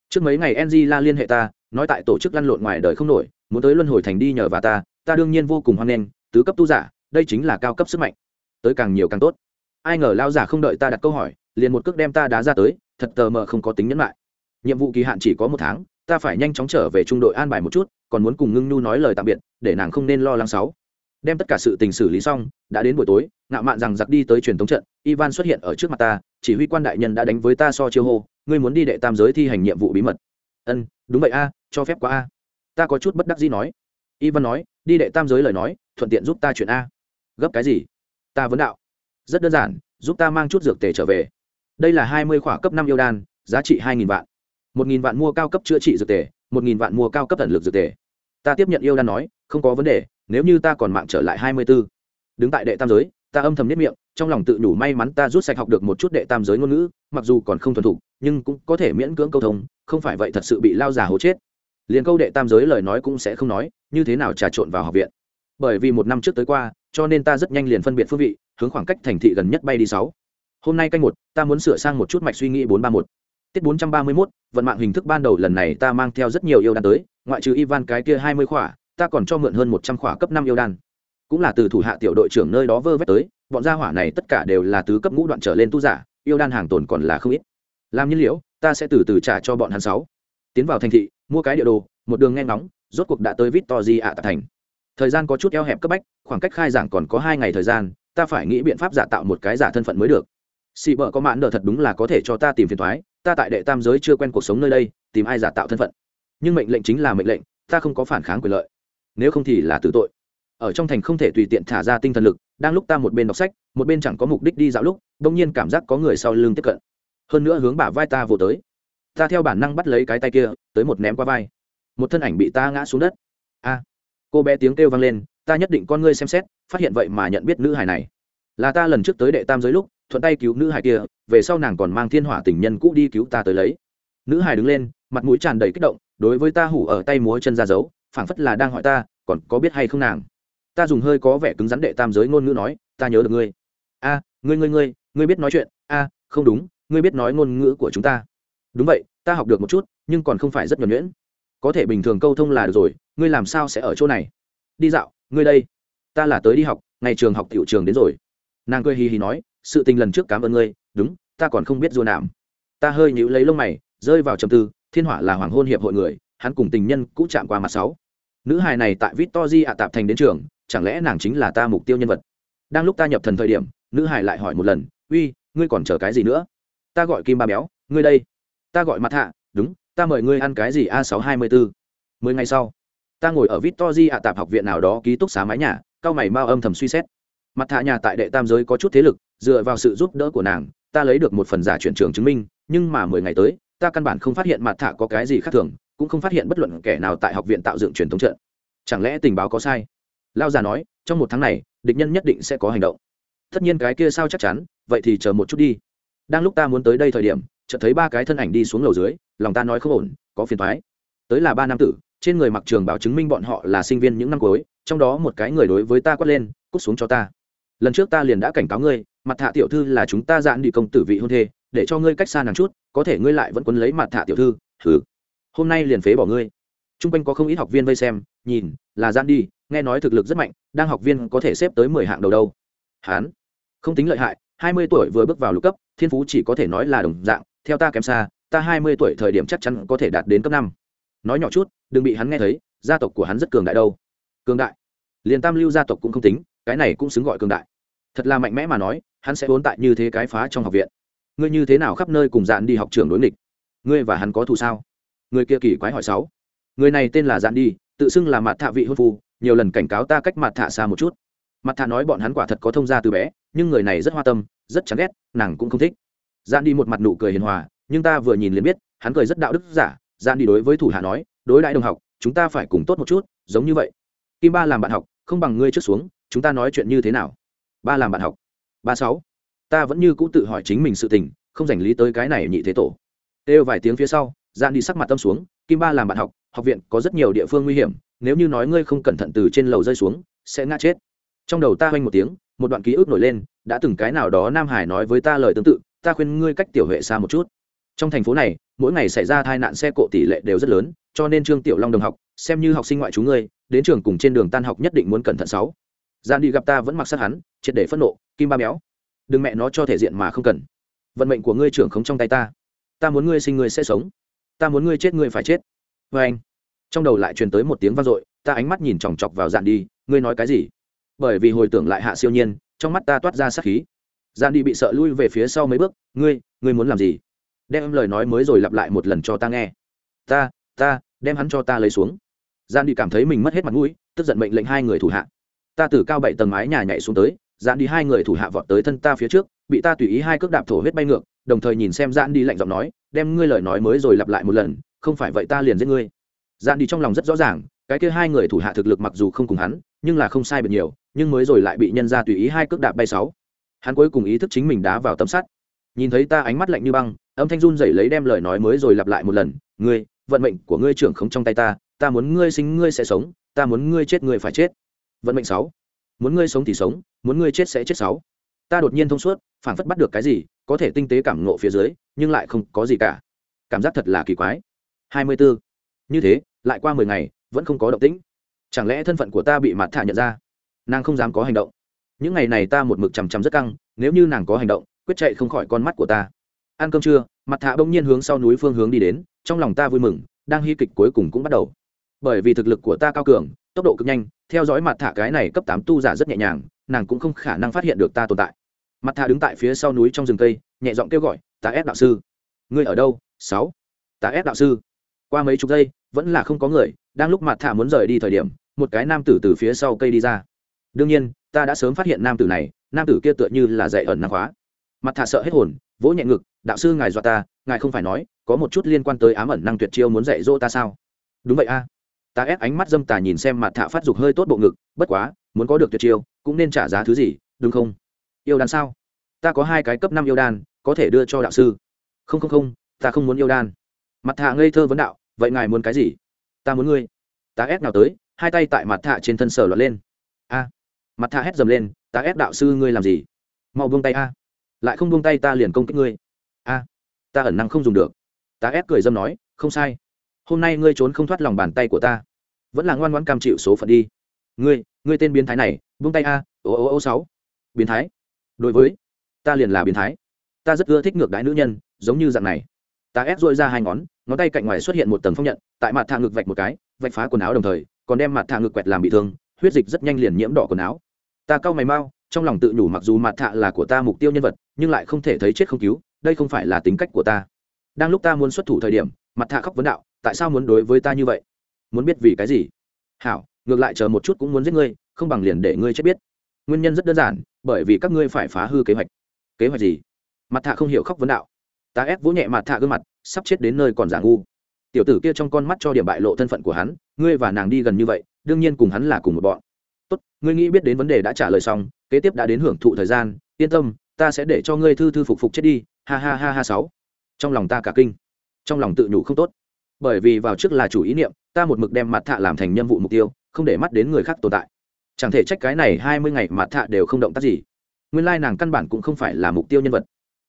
Trước mấy ngày ng la liên hệ ta, nói tại tổ chức lăn lộn ngoài đời không nổi, muốn tới luân hồi thành đi nhờ và ta ta đương nhiên vô cùng hoan nghênh, tứ cấp tu giả, đây chính là cao cấp sức mạnh. Tới càng nhiều càng tốt. Ai ngờ lao giả không đợi ta đặt câu hỏi liền một cước đem ta đá ra tới, thật tờ mờ không có tính nhẫn lại. Nhiệm vụ kỳ hạn chỉ có một tháng, ta phải nhanh chóng trở về trung đội an bài một chút, còn muốn cùng ngưng nhu nói lời tạm biệt, để nàng không nên lo lắng sáu. Đem tất cả sự tình xử lý xong, đã đến buổi tối, ngạo mạn rằng giặc đi tới truyền thống trận, ivan xuất hiện ở trước mặt ta, chỉ huy quan đại nhân đã đánh với ta so chiêu hô, ngươi muốn đi đệ tam giới thi hành nhiệm vụ bí mật. Ân, đúng vậy a, cho phép qua a. Ta có chút bất đắc dĩ nói. Ivan nói, đi đệ tam giới lời nói, thuận tiện giúp ta chuyện a. Gấp cái gì? Ta vấn đạo. Rất đơn giản, giúp ta mang chút dược tề trở về đây là hai mươi khỏa cấp năm yêu đan, giá trị hai nghìn vạn. Một nghìn vạn mua cao cấp chữa trị dược tề, một nghìn vạn mua cao cấp tận lực dược tề. Ta tiếp nhận yêu đan nói, không có vấn đề, nếu như ta còn mạng trở lại hai mươi b ố đứng tại đệ tam giới, ta âm thầm nhất miệng, trong lòng tự nhủ may mắn ta rút sạch học được một chút đệ tam giới ngôn ngữ, mặc dù còn không thuần thục, nhưng cũng có thể miễn cưỡng câu thông, không phải vậy thật sự bị lao già hố chết. Liền câu đệ tam giới lời nói cũng sẽ không nói, như thế nào trà trộn vào học viện. Bởi vì một năm trước tới qua, cho nên ta rất nhanh liền phân biệt phương vị, hướng khoảng cách thành thị gần nhất bay đi sáu hôm nay canh một ta muốn sửa sang một chút mạch suy nghĩ bốn ba một. Tiết bốn trăm ba mươi mốt vận mạng hình thức ban đầu lần này ta mang theo rất nhiều yêu đan tới ngoại trừ ivan cái kia hai mươi khỏa ta còn cho mượn hơn một trăm khỏa cấp năm yêu đan. Cũng là từ thủ hạ tiểu đội trưởng nơi đó vơ vét tới bọn gia hỏa này tất cả đều là tứ cấp ngũ đoạn trở lên tu giả yêu đan hàng tồn còn là không ít. Làm nhiên liệu, ta sẽ từ từ trả cho bọn hắn sáu. Tiến vào thành thị mua cái địa đồ một đường nghe ngóng rốt cuộc đã tới vít to di ạ tạ thành. Thời gian có chút eo hẹp cấp bách khoảng cách khai giảng còn có hai ngày thời gian ta phải nghĩ biện pháp giả tạo một cái giả thân phận mới được xị bợ có mãn đờ thật đúng là có thể cho ta tìm phiền thoái, ta tại đệ tam giới chưa quen cuộc sống nơi đây, tìm ai giả tạo thân phận. Nhưng mệnh lệnh chính là mệnh lệnh, ta không có phản kháng quyền lợi. Nếu không thì là tử tội. Ở trong thành không thể tùy tiện thả ra tinh thần lực, đang lúc ta một bên đọc sách, một bên chẳng có mục đích đi dạo lúc đông nhiên cảm giác có người sau lưng tiếp cận. Hơn nữa hướng bả vai ta vô tới. Ta theo bản năng bắt lấy cái tay kia, tới một ném qua vai. Một thân ảnh bị ta ngã xuống đất. A! Cô bé tiếng kêu vang lên, ta nhất định con ngươi xem xét, phát hiện vậy mà nhận biết nữ hài này. Là ta lần trước tới đệ tam giới lúc thuận tay cứu nữ hài kia, về sau nàng còn mang thiên hỏa tình nhân cũ đi cứu ta tới lấy. Nữ hài đứng lên, mặt mũi tràn đầy kích động, đối với ta hủ ở tay múa chân ra giấu phảng phất là đang hỏi ta, còn có biết hay không nàng? Ta dùng hơi có vẻ cứng rắn đệ tam giới ngôn ngữ nói, ta nhớ được ngươi. A, ngươi ngươi ngươi ngươi biết nói chuyện. A, không đúng, ngươi biết nói ngôn ngữ của chúng ta. Đúng vậy, ta học được một chút, nhưng còn không phải rất nhuẩn nhuyễn. Có thể bình thường câu thông là được rồi, ngươi làm sao sẽ ở chỗ này? Đi dạo, ngươi đây. Ta là tới đi học, ngày trường học tiểu trường đến rồi. Nàng cười hì hì nói sự tình lần trước cảm ơn ngươi, đúng, ta còn không biết dù nạm. Ta hơi nhíu lấy lông mày, rơi vào trầm tư, thiên hỏa là hoàng hôn hiệp hội người, hắn cùng tình nhân cũ chạm qua mặt sáu. Nữ hài này tại victory ạ tạp thành đến trường, chẳng lẽ nàng chính là ta mục tiêu nhân vật? Đang lúc ta nhập thần thời điểm, nữ hài lại hỏi một lần, uy, ngươi còn chờ cái gì nữa? Ta gọi kim ba béo, ngươi đây. Ta gọi mặt hạ, đúng, ta mời ngươi ăn cái gì a sáu hai mươi bốn mười ngày sau, ta ngồi ở victory ạ tạp học viện nào đó ký túc xá mái nhà, cao mày mau âm thầm suy xét mặt thạ nhà tại đệ tam giới có chút thế lực, dựa vào sự giúp đỡ của nàng, ta lấy được một phần giả chuyển trường chứng minh, nhưng mà mười ngày tới, ta căn bản không phát hiện mặt thạ có cái gì khác thường, cũng không phát hiện bất luận kẻ nào tại học viện tạo dựng truyền thống trận. Chẳng lẽ tình báo có sai? Lao già nói, trong một tháng này, địch nhân nhất định sẽ có hành động. Tất nhiên cái kia sao chắc chắn, vậy thì chờ một chút đi. Đang lúc ta muốn tới đây thời điểm, chợt thấy ba cái thân ảnh đi xuống lầu dưới, lòng ta nói không ổn, có phiền thoái tới là ba nam tử, trên người mặc trường bảo chứng minh bọn họ là sinh viên những năm cuối, trong đó một cái người đối với ta quát lên, cút xuống cho ta lần trước ta liền đã cảnh cáo ngươi, mặt thạ tiểu thư là chúng ta dạn đi công tử vị hôn thê, để cho ngươi cách xa nàng chút, có thể ngươi lại vẫn quấn lấy mặt thạ tiểu thư thử hôm nay liền phế bỏ ngươi. T r u n g quanh có không ít học viên vây xem, nhìn, là dạn đi, nghe nói thực lực rất mạnh, đang học viên có thể xếp tới mười hạng đầu đâu. Hán, không tính lợi hại, hai mươi tuổi vừa bước vào lục cấp, thiên phú chỉ có thể nói là đồng dạng, theo ta kém xa, ta hai mươi tuổi thời điểm chắc chắn có thể đạt đến cấp năm. Nói nhỏ chút, đừng bị hắn nghe thấy, gia tộc của hắn rất cường đại đâu. Cường đại. Liền tam lưu gia tộc cũng không tính cái này cũng xứng gọi cường đại. Thật là mạnh mẽ mà nói, hắn sẽ vốn tại như thế cái phá trong học viện. Ngươi như thế nào khắp nơi cùng dạn đi học trường đối nghịch? Ngươi và hắn có thù sao? Người kia kỳ quái hỏi sáu. Người này tên là dạn đi, tự xưng là mặt thạ vị hôn phu, nhiều lần cảnh cáo ta cách mặt thạ xa một chút. Mặt thạ nói bọn hắn quả thật có thông gia từ bé, nhưng người này rất hoa tâm, rất chán ghét, nàng cũng không thích. Dạn đi một mặt nụ cười hiền hòa, nhưng ta vừa nhìn liền biết, hắn cười rất đạo đức giả. Dạn đi đối với thủ hạ nói, đối đại đồng học, chúng ta phải cùng tốt một chút, giống như vậy. Kim ba làm bạn học không bằng ngươi trước xuống, chúng ta nói chuyện như thế nào? Ba làm bạn học. Ba sáu. Ta vẫn như cũ tự hỏi chính mình sự tình, không dành lý tới cái này nhị thế tổ. Kêu vài tiếng phía sau dạn đi sắc mặt tâm xuống, kim ba làm bạn học học viện có rất nhiều địa phương nguy hiểm, nếu như nói ngươi không cẩn thận từ trên lầu rơi xuống, sẽ ngã chết. Trong đầu ta hoanh một tiếng, một đoạn ký ức nổi lên, đã từng cái nào đó nam hải nói với ta lời tương tự, ta khuyên ngươi cách tiểu huệ xa một chút. Trong thành phố này, mỗi ngày xảy ra tai nạn xe cộ tỷ lệ đều rất lớn, cho nên trương tiểu long đồng học xem như học sinh ngoại chú ngươi, đến trường cùng trên đường tan học nhất định muốn cẩn thận sáu. Gian đi gặp ta vẫn mặc sát hắn, triệt để phẫn nộ, kim ba béo. Đừng mẹ nó cho thể diện mà không cần. Vận mệnh của ngươi trưởng không trong tay ta. Ta muốn ngươi sinh ngươi sẽ sống. Ta muốn ngươi chết ngươi phải chết. Vê anh, trong đầu lại truyền tới một tiếng vang dội, ta ánh mắt nhìn chòng chọc vào dạn đi, ngươi nói cái gì? Bởi vì hồi tưởng lại hạ siêu nhiên, trong mắt ta toát ra sát khí. Dạn đi bị sợ lui về phía sau mấy bước, ngươi ngươi muốn làm gì? Đem lời nói mới rồi lặp lại một lần cho ta nghe. Ta ta, đem hắn cho ta lấy xuống gian đi cảm thấy mình mất hết mặt mũi, tức giận mệnh lệnh hai người thủ hạ. Ta từ cao bảy tầng mái nhà nhảy xuống tới gian đi hai người thủ hạ vọt tới thân ta phía trước, bị ta tùy ý hai cước đạp thổ huyết bay ngược, đồng thời nhìn xem gian đi lạnh giọng nói, đem ngươi lời nói mới rồi lặp lại một lần, không phải vậy ta liền giết ngươi. Gian đi trong lòng rất rõ ràng, cái kia hai người thủ hạ thực lực mặc dù không cùng hắn, nhưng là không sai biệt nhiều, nhưng mới rồi lại bị nhân ra tùy ý hai cước đạp bay sáu. Hắn cuối cùng ý thức chính mình đá vào tấm sắt. Nhìn thấy ta ánh mắt lạnh như băng, âm thanh run dậy lấy đem lời nói mới rồi lặp lại một lần, ngươi, vận mệnh của ngươi trưởng không trong tay ta ta muốn ngươi sinh ngươi sẽ sống, ta muốn ngươi chết ngươi phải chết. Vận mệnh sáu. Muốn ngươi sống thì sống, muốn ngươi chết sẽ chết sáu. Ta đột nhiên thông suốt phản phất bắt được cái gì, có thể tinh tế cảm ngộ phía dưới, nhưng lại không có gì cả. Cảm giác thật là kỳ quái. Hai mươi bốn như thế, lại qua mười ngày, vẫn không có động tĩnh. Chẳng lẽ thân phận của ta bị mặt thả nhận ra? Nàng không dám có hành động. Những ngày này ta một mực chằm chằm rất căng, nếu như nàng có hành động, quyết chạy không khỏi con mắt của ta. Ăn cơm trưa mặt thả bỗng nhiên hướng sau núi phương hướng đi đến, trong lòng ta vui mừng, đang hy kịch cuối cùng cũng bắt đầu bởi vì thực lực của ta cao cường, tốc độ cực nhanh, theo dõi mặt thả cái này cấp tám tu giả rất nhẹ nhàng, nàng cũng không khả năng phát hiện được ta tồn tại. Mặt thả đứng tại phía sau núi trong rừng cây, nhẹ giọng kêu gọi, ta ép đạo sư. Ngươi ở đâu, sáu? Ta ép đạo sư. Qua mấy chục giây, vẫn là không có người, đang lúc mặt thả muốn rời đi thời điểm, một cái nam tử từ phía sau cây đi ra. Đương nhiên, ta đã sớm phát hiện nam tử này, nam tử kia tựa như là dạy ẩn năng khóa. Mặt thả sợ hết hồn, vỗ nhẹ ngực, đạo sư, ngài dọa ta, ngài không phải nói, có một chút liên quan tới ám ẩn năng tuyệt chiêu muốn dạy dỗ ta sao? Đúng vậy a ta ép ánh mắt dâm tà nhìn xem mặt thạ phát dục hơi tốt bộ ngực, bất quá, muốn có được tuyệt chiêu, cũng nên trả giá thứ gì, đúng không? Yêu đan sao? Ta có hai cái cấp năm yêu đan, có thể đưa cho đạo sư. Không không không, ta không muốn yêu đan. Mặt thạ ngây thơ vấn đạo, vậy ngài muốn cái gì? Ta muốn ngươi. Ta ép nào tới, hai tay tại mặt thạ trên thân sở lọt lên. A. Mặt thạ hét dầm lên, ta ép đạo sư ngươi làm gì? Mau buông tay a. Lại không buông tay ta liền công kích ngươi. A. Ta ẩn năng không dùng được. Ta ép cười dâm nói, không sai. Hôm nay ngươi trốn không thoát lòng bàn tay của ta vẫn là ngoan ngoãn cam chịu số phận đi. Ngươi ngươi tên biến thái này vung tay a, ô ô ô, sáu. Biến thái? Đối với, ta liền là biến thái. Ta rất ưa thích ngược đái nữ nhân, giống như dạng này. Ta ép dội ra hai ngón ngón tay cạnh ngoài xuất hiện một tầng phong nhận, tại mặt thạ ngực vạch một cái, vạch phá quần áo đồng thời, còn đem mặt thạ ngực quẹt làm bị thương, huyết dịch rất nhanh liền nhiễm đỏ quần áo. Ta cau mày mau, trong lòng tự nhủ mặc dù mặt thạ là của ta mục tiêu nhân vật, nhưng lại không thể thấy chết không cứu, đây không phải là tính cách của ta. Đang lúc ta muốn xuất thủ thời điểm, mặt thạ khóc vấn đạo, tại sao muốn đối với ta như vậy? Muốn biết vì cái gì? Hảo, ngược lại chờ một chút cũng muốn giết ngươi, không bằng liền để ngươi chết biết. Nguyên nhân rất đơn giản, bởi vì các ngươi phải phá hư kế hoạch. Kế hoạch gì? Mặt thạ không hiểu khóc vấn đạo. Ta ép vỗ nhẹ mặt thạ gương mặt, sắp chết đến nơi còn giả ngu. Tiểu tử kia trong con mắt cho điểm bại lộ thân phận của hắn, ngươi và nàng đi gần như vậy, đương nhiên cùng hắn là cùng một bọn. Tốt, ngươi nghĩ biết đến vấn đề đã trả lời xong, kế tiếp đã đến hưởng thụ thời gian, yên tâm, ta sẽ để cho ngươi thư thư phục phục chết đi, ha ha ha ha sáu. Trong lòng ta cả kinh, trong lòng tự nhủ không tốt. Bởi vì vào trước là chủ ý niệm ta một mực đem mặt thạ làm thành nhiệm vụ mục tiêu, không để mắt đến người khác tồn tại. Chẳng thể trách cái này hai mươi ngày mặt thạ đều không động tác gì. Nguyên lai nàng căn bản cũng không phải là mục tiêu nhân vật.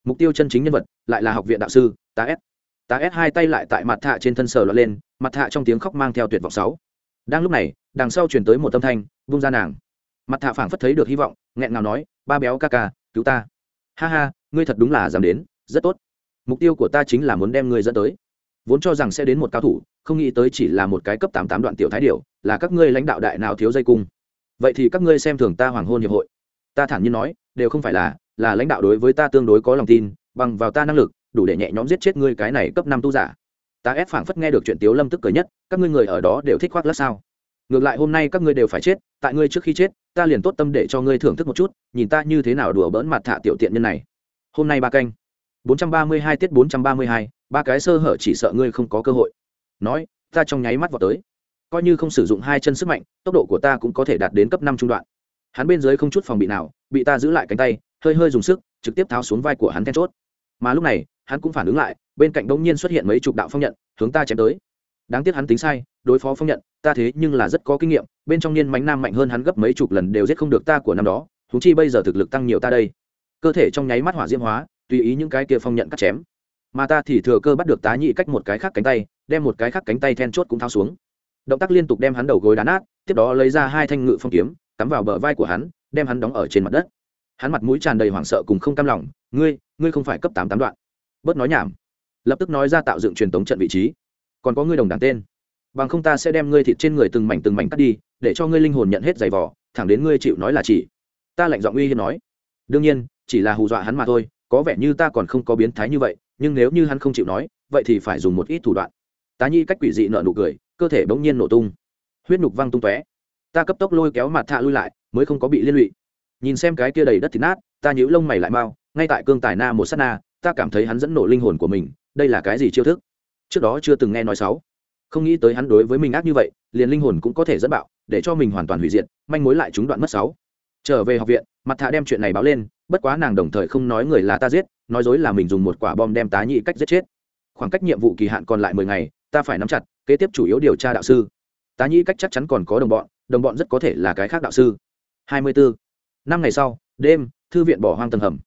Mục tiêu chân chính nhân vật, lại là học viện đạo sư, tá s. Tá s hai tay lại tại mặt thạ trên thân sờ lọt lên, mặt thạ trong tiếng khóc mang theo tuyệt vọng sáu. Đang lúc này, đằng sau chuyển tới một âm thanh, vung ra nàng. Mặt thạ phảng phất thấy được hy vọng, nghẹn ngào nói, ba béo ca ca, cứu ta. Ha ha, ngươi thật đúng là dám đến, rất tốt. Mục tiêu của ta chính là muốn đem ngươi dẫn tới. Vốn cho rằng sẽ đến một cao thủ không nghĩ tới chỉ là một cái cấp tám tám đoạn tiểu thái điệu là các ngươi lãnh đạo đại nào thiếu dây cung. Vậy thì các ngươi xem thường ta hoàng hôn hiệp hội. Ta thản nhiên nói đều không phải là là lãnh đạo đối với ta tương đối có lòng tin bằng vào ta năng lực đủ để nhẹ nhõm giết chết ngươi cái này cấp năm tu giả. Ta ép phảng phất nghe được chuyện tiếu lâm tức cười nhất các ngươi người ở đó đều thích khoác lát sao? Ngược lại hôm nay các ngươi đều phải chết tại ngươi trước khi chết ta liền tốt tâm để cho ngươi thưởng thức một chút nhìn ta như thế nào đùa bỡn mặt thả tiểu tiện nhân này. Hôm nay ba canh. 432 tiết 432, ba cái sơ hở chỉ sợ ngươi không có cơ hội nói, ta trong nháy mắt vào tới. Coi như không sử dụng hai chân sức mạnh, tốc độ của ta cũng có thể đạt đến cấp năm trung đoạn. Hắn bên dưới không chút phòng bị nào, bị ta giữ lại cánh tay, hơi hơi dùng sức, trực tiếp tháo xuống vai của hắn then chốt. Mà lúc này, hắn cũng phản ứng lại, bên cạnh đông nhiên xuất hiện mấy chục đạo phong nhận, hướng ta chém tới. Đáng tiếc hắn tính sai, đối phó phong nhận, ta thế nhưng là rất có kinh nghiệm, bên trong niên mánh nam mạnh hơn hắn gấp mấy chục lần đều giết không được ta của năm đó thú chi bây giờ thực lực tăng nhiều ta đây. Cơ thể trong nháy mắt hỏa diễm hóa, tùy ý những cái kia phong nhận cắt chém mà ta thì thừa cơ bắt được tá nhị cách một cái khác cánh tay, đem một cái khác cánh tay then chốt cũng tháo xuống. Động tác liên tục đem hắn đầu gối đá nát, tiếp đó lấy ra hai thanh ngự phong kiếm, cắm vào bờ vai của hắn, đem hắn đóng ở trên mặt đất. Hắn mặt mũi tràn đầy hoảng sợ cùng không cam lòng, ngươi ngươi không phải cấp tám tám đoạn. Bớt nói nhảm. Lập tức nói ra tạo dựng truyền tống trận vị trí. Còn có ngươi đồng đảng tên. Bằng không ta sẽ đem ngươi thịt trên người từng mảnh từng mảnh cắt đi, để cho ngươi linh hồn nhận hết giày vỏ thẳng đến ngươi chịu nói là chỉ. Ta lạnh giọng uy hiếp nói. Đương nhiên, chỉ là hù dọa hắn mà thôi, có vẻ như ta còn không có biến thái như vậy nhưng nếu như hắn không chịu nói, vậy thì phải dùng một ít thủ đoạn. Tá nhi cách quỷ dị nợ nụ cười, cơ thể bỗng nhiên nổ tung. Huyết nhục văng tung tóe. Ta cấp tốc lôi kéo mặt thạ lui lại, mới không có bị liên lụy. Nhìn xem cái kia đầy đất thịt nát, ta nhíu lông mày lại mau, ngay tại cương tài na một s á t na, ta cảm thấy hắn dẫn nổ linh hồn của mình, đây là cái gì chiêu thức? Trước đó chưa từng nghe nói sáu. Không nghĩ tới hắn đối với mình ác như vậy, liền linh hồn cũng có thể dẫn bạo, để cho mình hoàn toàn hủy diệt, manh mối lại chúng đoạn mất sáu. Trở về học viện, mặt thạ đem chuyện này báo lên bất quá nàng đồng thời không nói người là ta giết, nói dối là mình dùng một quả bom đem tá nhị cách giết chết. Khoảng cách nhiệm vụ kỳ hạn còn lại mười ngày, ta phải nắm chặt, kế tiếp chủ yếu điều tra đạo sư. Tá nhị cách chắc chắn còn có đồng bọn đồng bọn rất có thể là cái khác đạo sư. Hai mươi bốn năm ngày sau, đêm, thư viện bỏ hoang tầng hầm.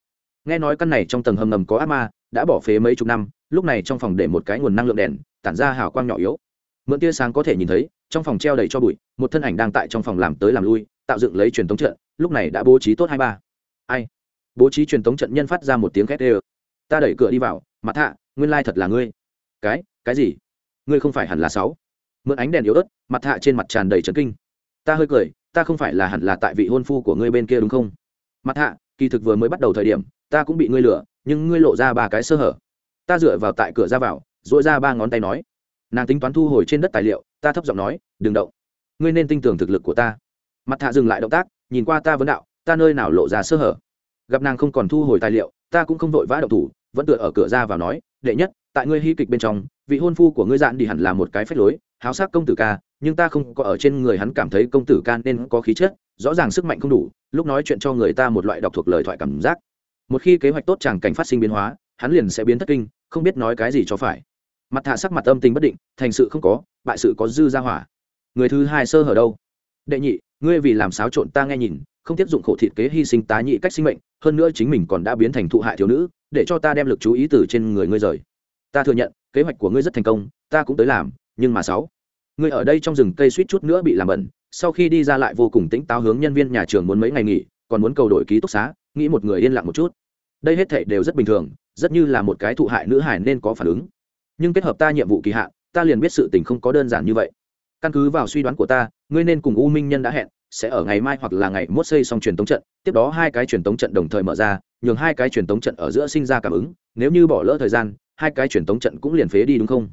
Nghe nói căn này trong tầng hầm ngầm có ác ma, đã bỏ phế mấy chục năm, lúc này trong phòng để một cái nguồn năng lượng đèn, tản ra hào quang nhỏ yếu. Mượn tia sáng có thể nhìn thấy, trong phòng treo đầy cho bụi, một thân ảnh đang tại trong phòng làm tới làm lui, tạo dựng lấy truyền thống trợ. lúc này đã bố trí tốt hai ba. Ai? Bố trí truyền tống trận nhân phát ra một tiếng két ê ta đẩy cửa đi vào mặt hạ nguyên lai thật là ngươi. Cái cái gì? Ngươi không phải hẳn là sáu? Mượn ánh đèn yếu ớt mặt hạ trên mặt tràn đầy trấn kinh. Ta hơi cười, ta không phải là hẳn là tại vị hôn phu của ngươi bên kia đúng không? Mặt hạ kỳ thực vừa mới bắt đầu thời điểm, ta cũng bị ngươi lừa, nhưng ngươi lộ ra ba cái sơ hở. Ta dựa vào tại cửa ra vào dội ra ba ngón tay nói. Nàng tính toán thu hồi trên đất tài liệu, ta thấp giọng nói, đừng động. Ngươi nên tin tưởng thực lực của ta. Mặt hạ dừng lại động tác, nhìn qua ta vấn đạo, ta nơi nào lộ ra sơ hở? Gặp nàng không còn thu hồi tài liệu, ta cũng không vội vã động thủ, vẫn tựa ở cửa ra vào nói, đệ nhất, tại ngươi hy kịch bên trong, vị hôn phu của ngươi dạn đi hẳn là một cái phép lối, háo sắc công tử ca, nhưng ta không có ở trên người hắn cảm thấy công tử ca nên có khí chất, rõ ràng sức mạnh không đủ, lúc nói chuyện cho người ta một loại đọc thuộc lời thoại cảm giác. Một khi kế hoạch tốt chẳng cảnh phát sinh biến hóa, hắn liền sẽ biến thất kinh, không biết nói cái gì cho phải. Mặt hạ sắc mặt âm tình bất định, thành sự không có, bại sự có dư ra hỏa. Người thứ hai sơ hở đâu? Đệ nhị, ngươi vì làm xáo trộn ta nghe nhìn, không tiếp dụng khổ thịt kế hy sinh tá nhị cách sinh mệnh hơn nữa chính mình còn đã biến thành thụ hại thiếu nữ, để cho ta đem lực chú ý từ trên người ngươi rời. Ta thừa nhận, kế hoạch của ngươi rất thành công, ta cũng tới làm, nhưng mà sáu, ngươi ở đây trong rừng cây suýt chút nữa bị làm bẩn, sau khi đi ra lại vô cùng tĩnh táo hướng nhân viên nhà trường muốn mấy ngày nghỉ, còn muốn cầu đổi ký túc xá, nghĩ một người yên lặng một chút. Đây hết thảy đều rất bình thường, rất như là một cái thụ hại nữ hải nên có phản ứng. Nhưng kết hợp ta nhiệm vụ kỳ hạn, ta liền biết sự tình không có đơn giản như vậy. Căn cứ vào suy đoán của ta, ngươi nên cùng u minh nhân đã hẹn sẽ ở ngày mai hoặc là ngày mốt xây xong truyền tống trận, tiếp đó hai cái truyền tống trận đồng thời mở ra, nhường hai cái truyền tống trận ở giữa sinh ra cảm ứng, nếu như bỏ lỡ thời gian, hai cái truyền tống trận cũng liền phế đi đúng không?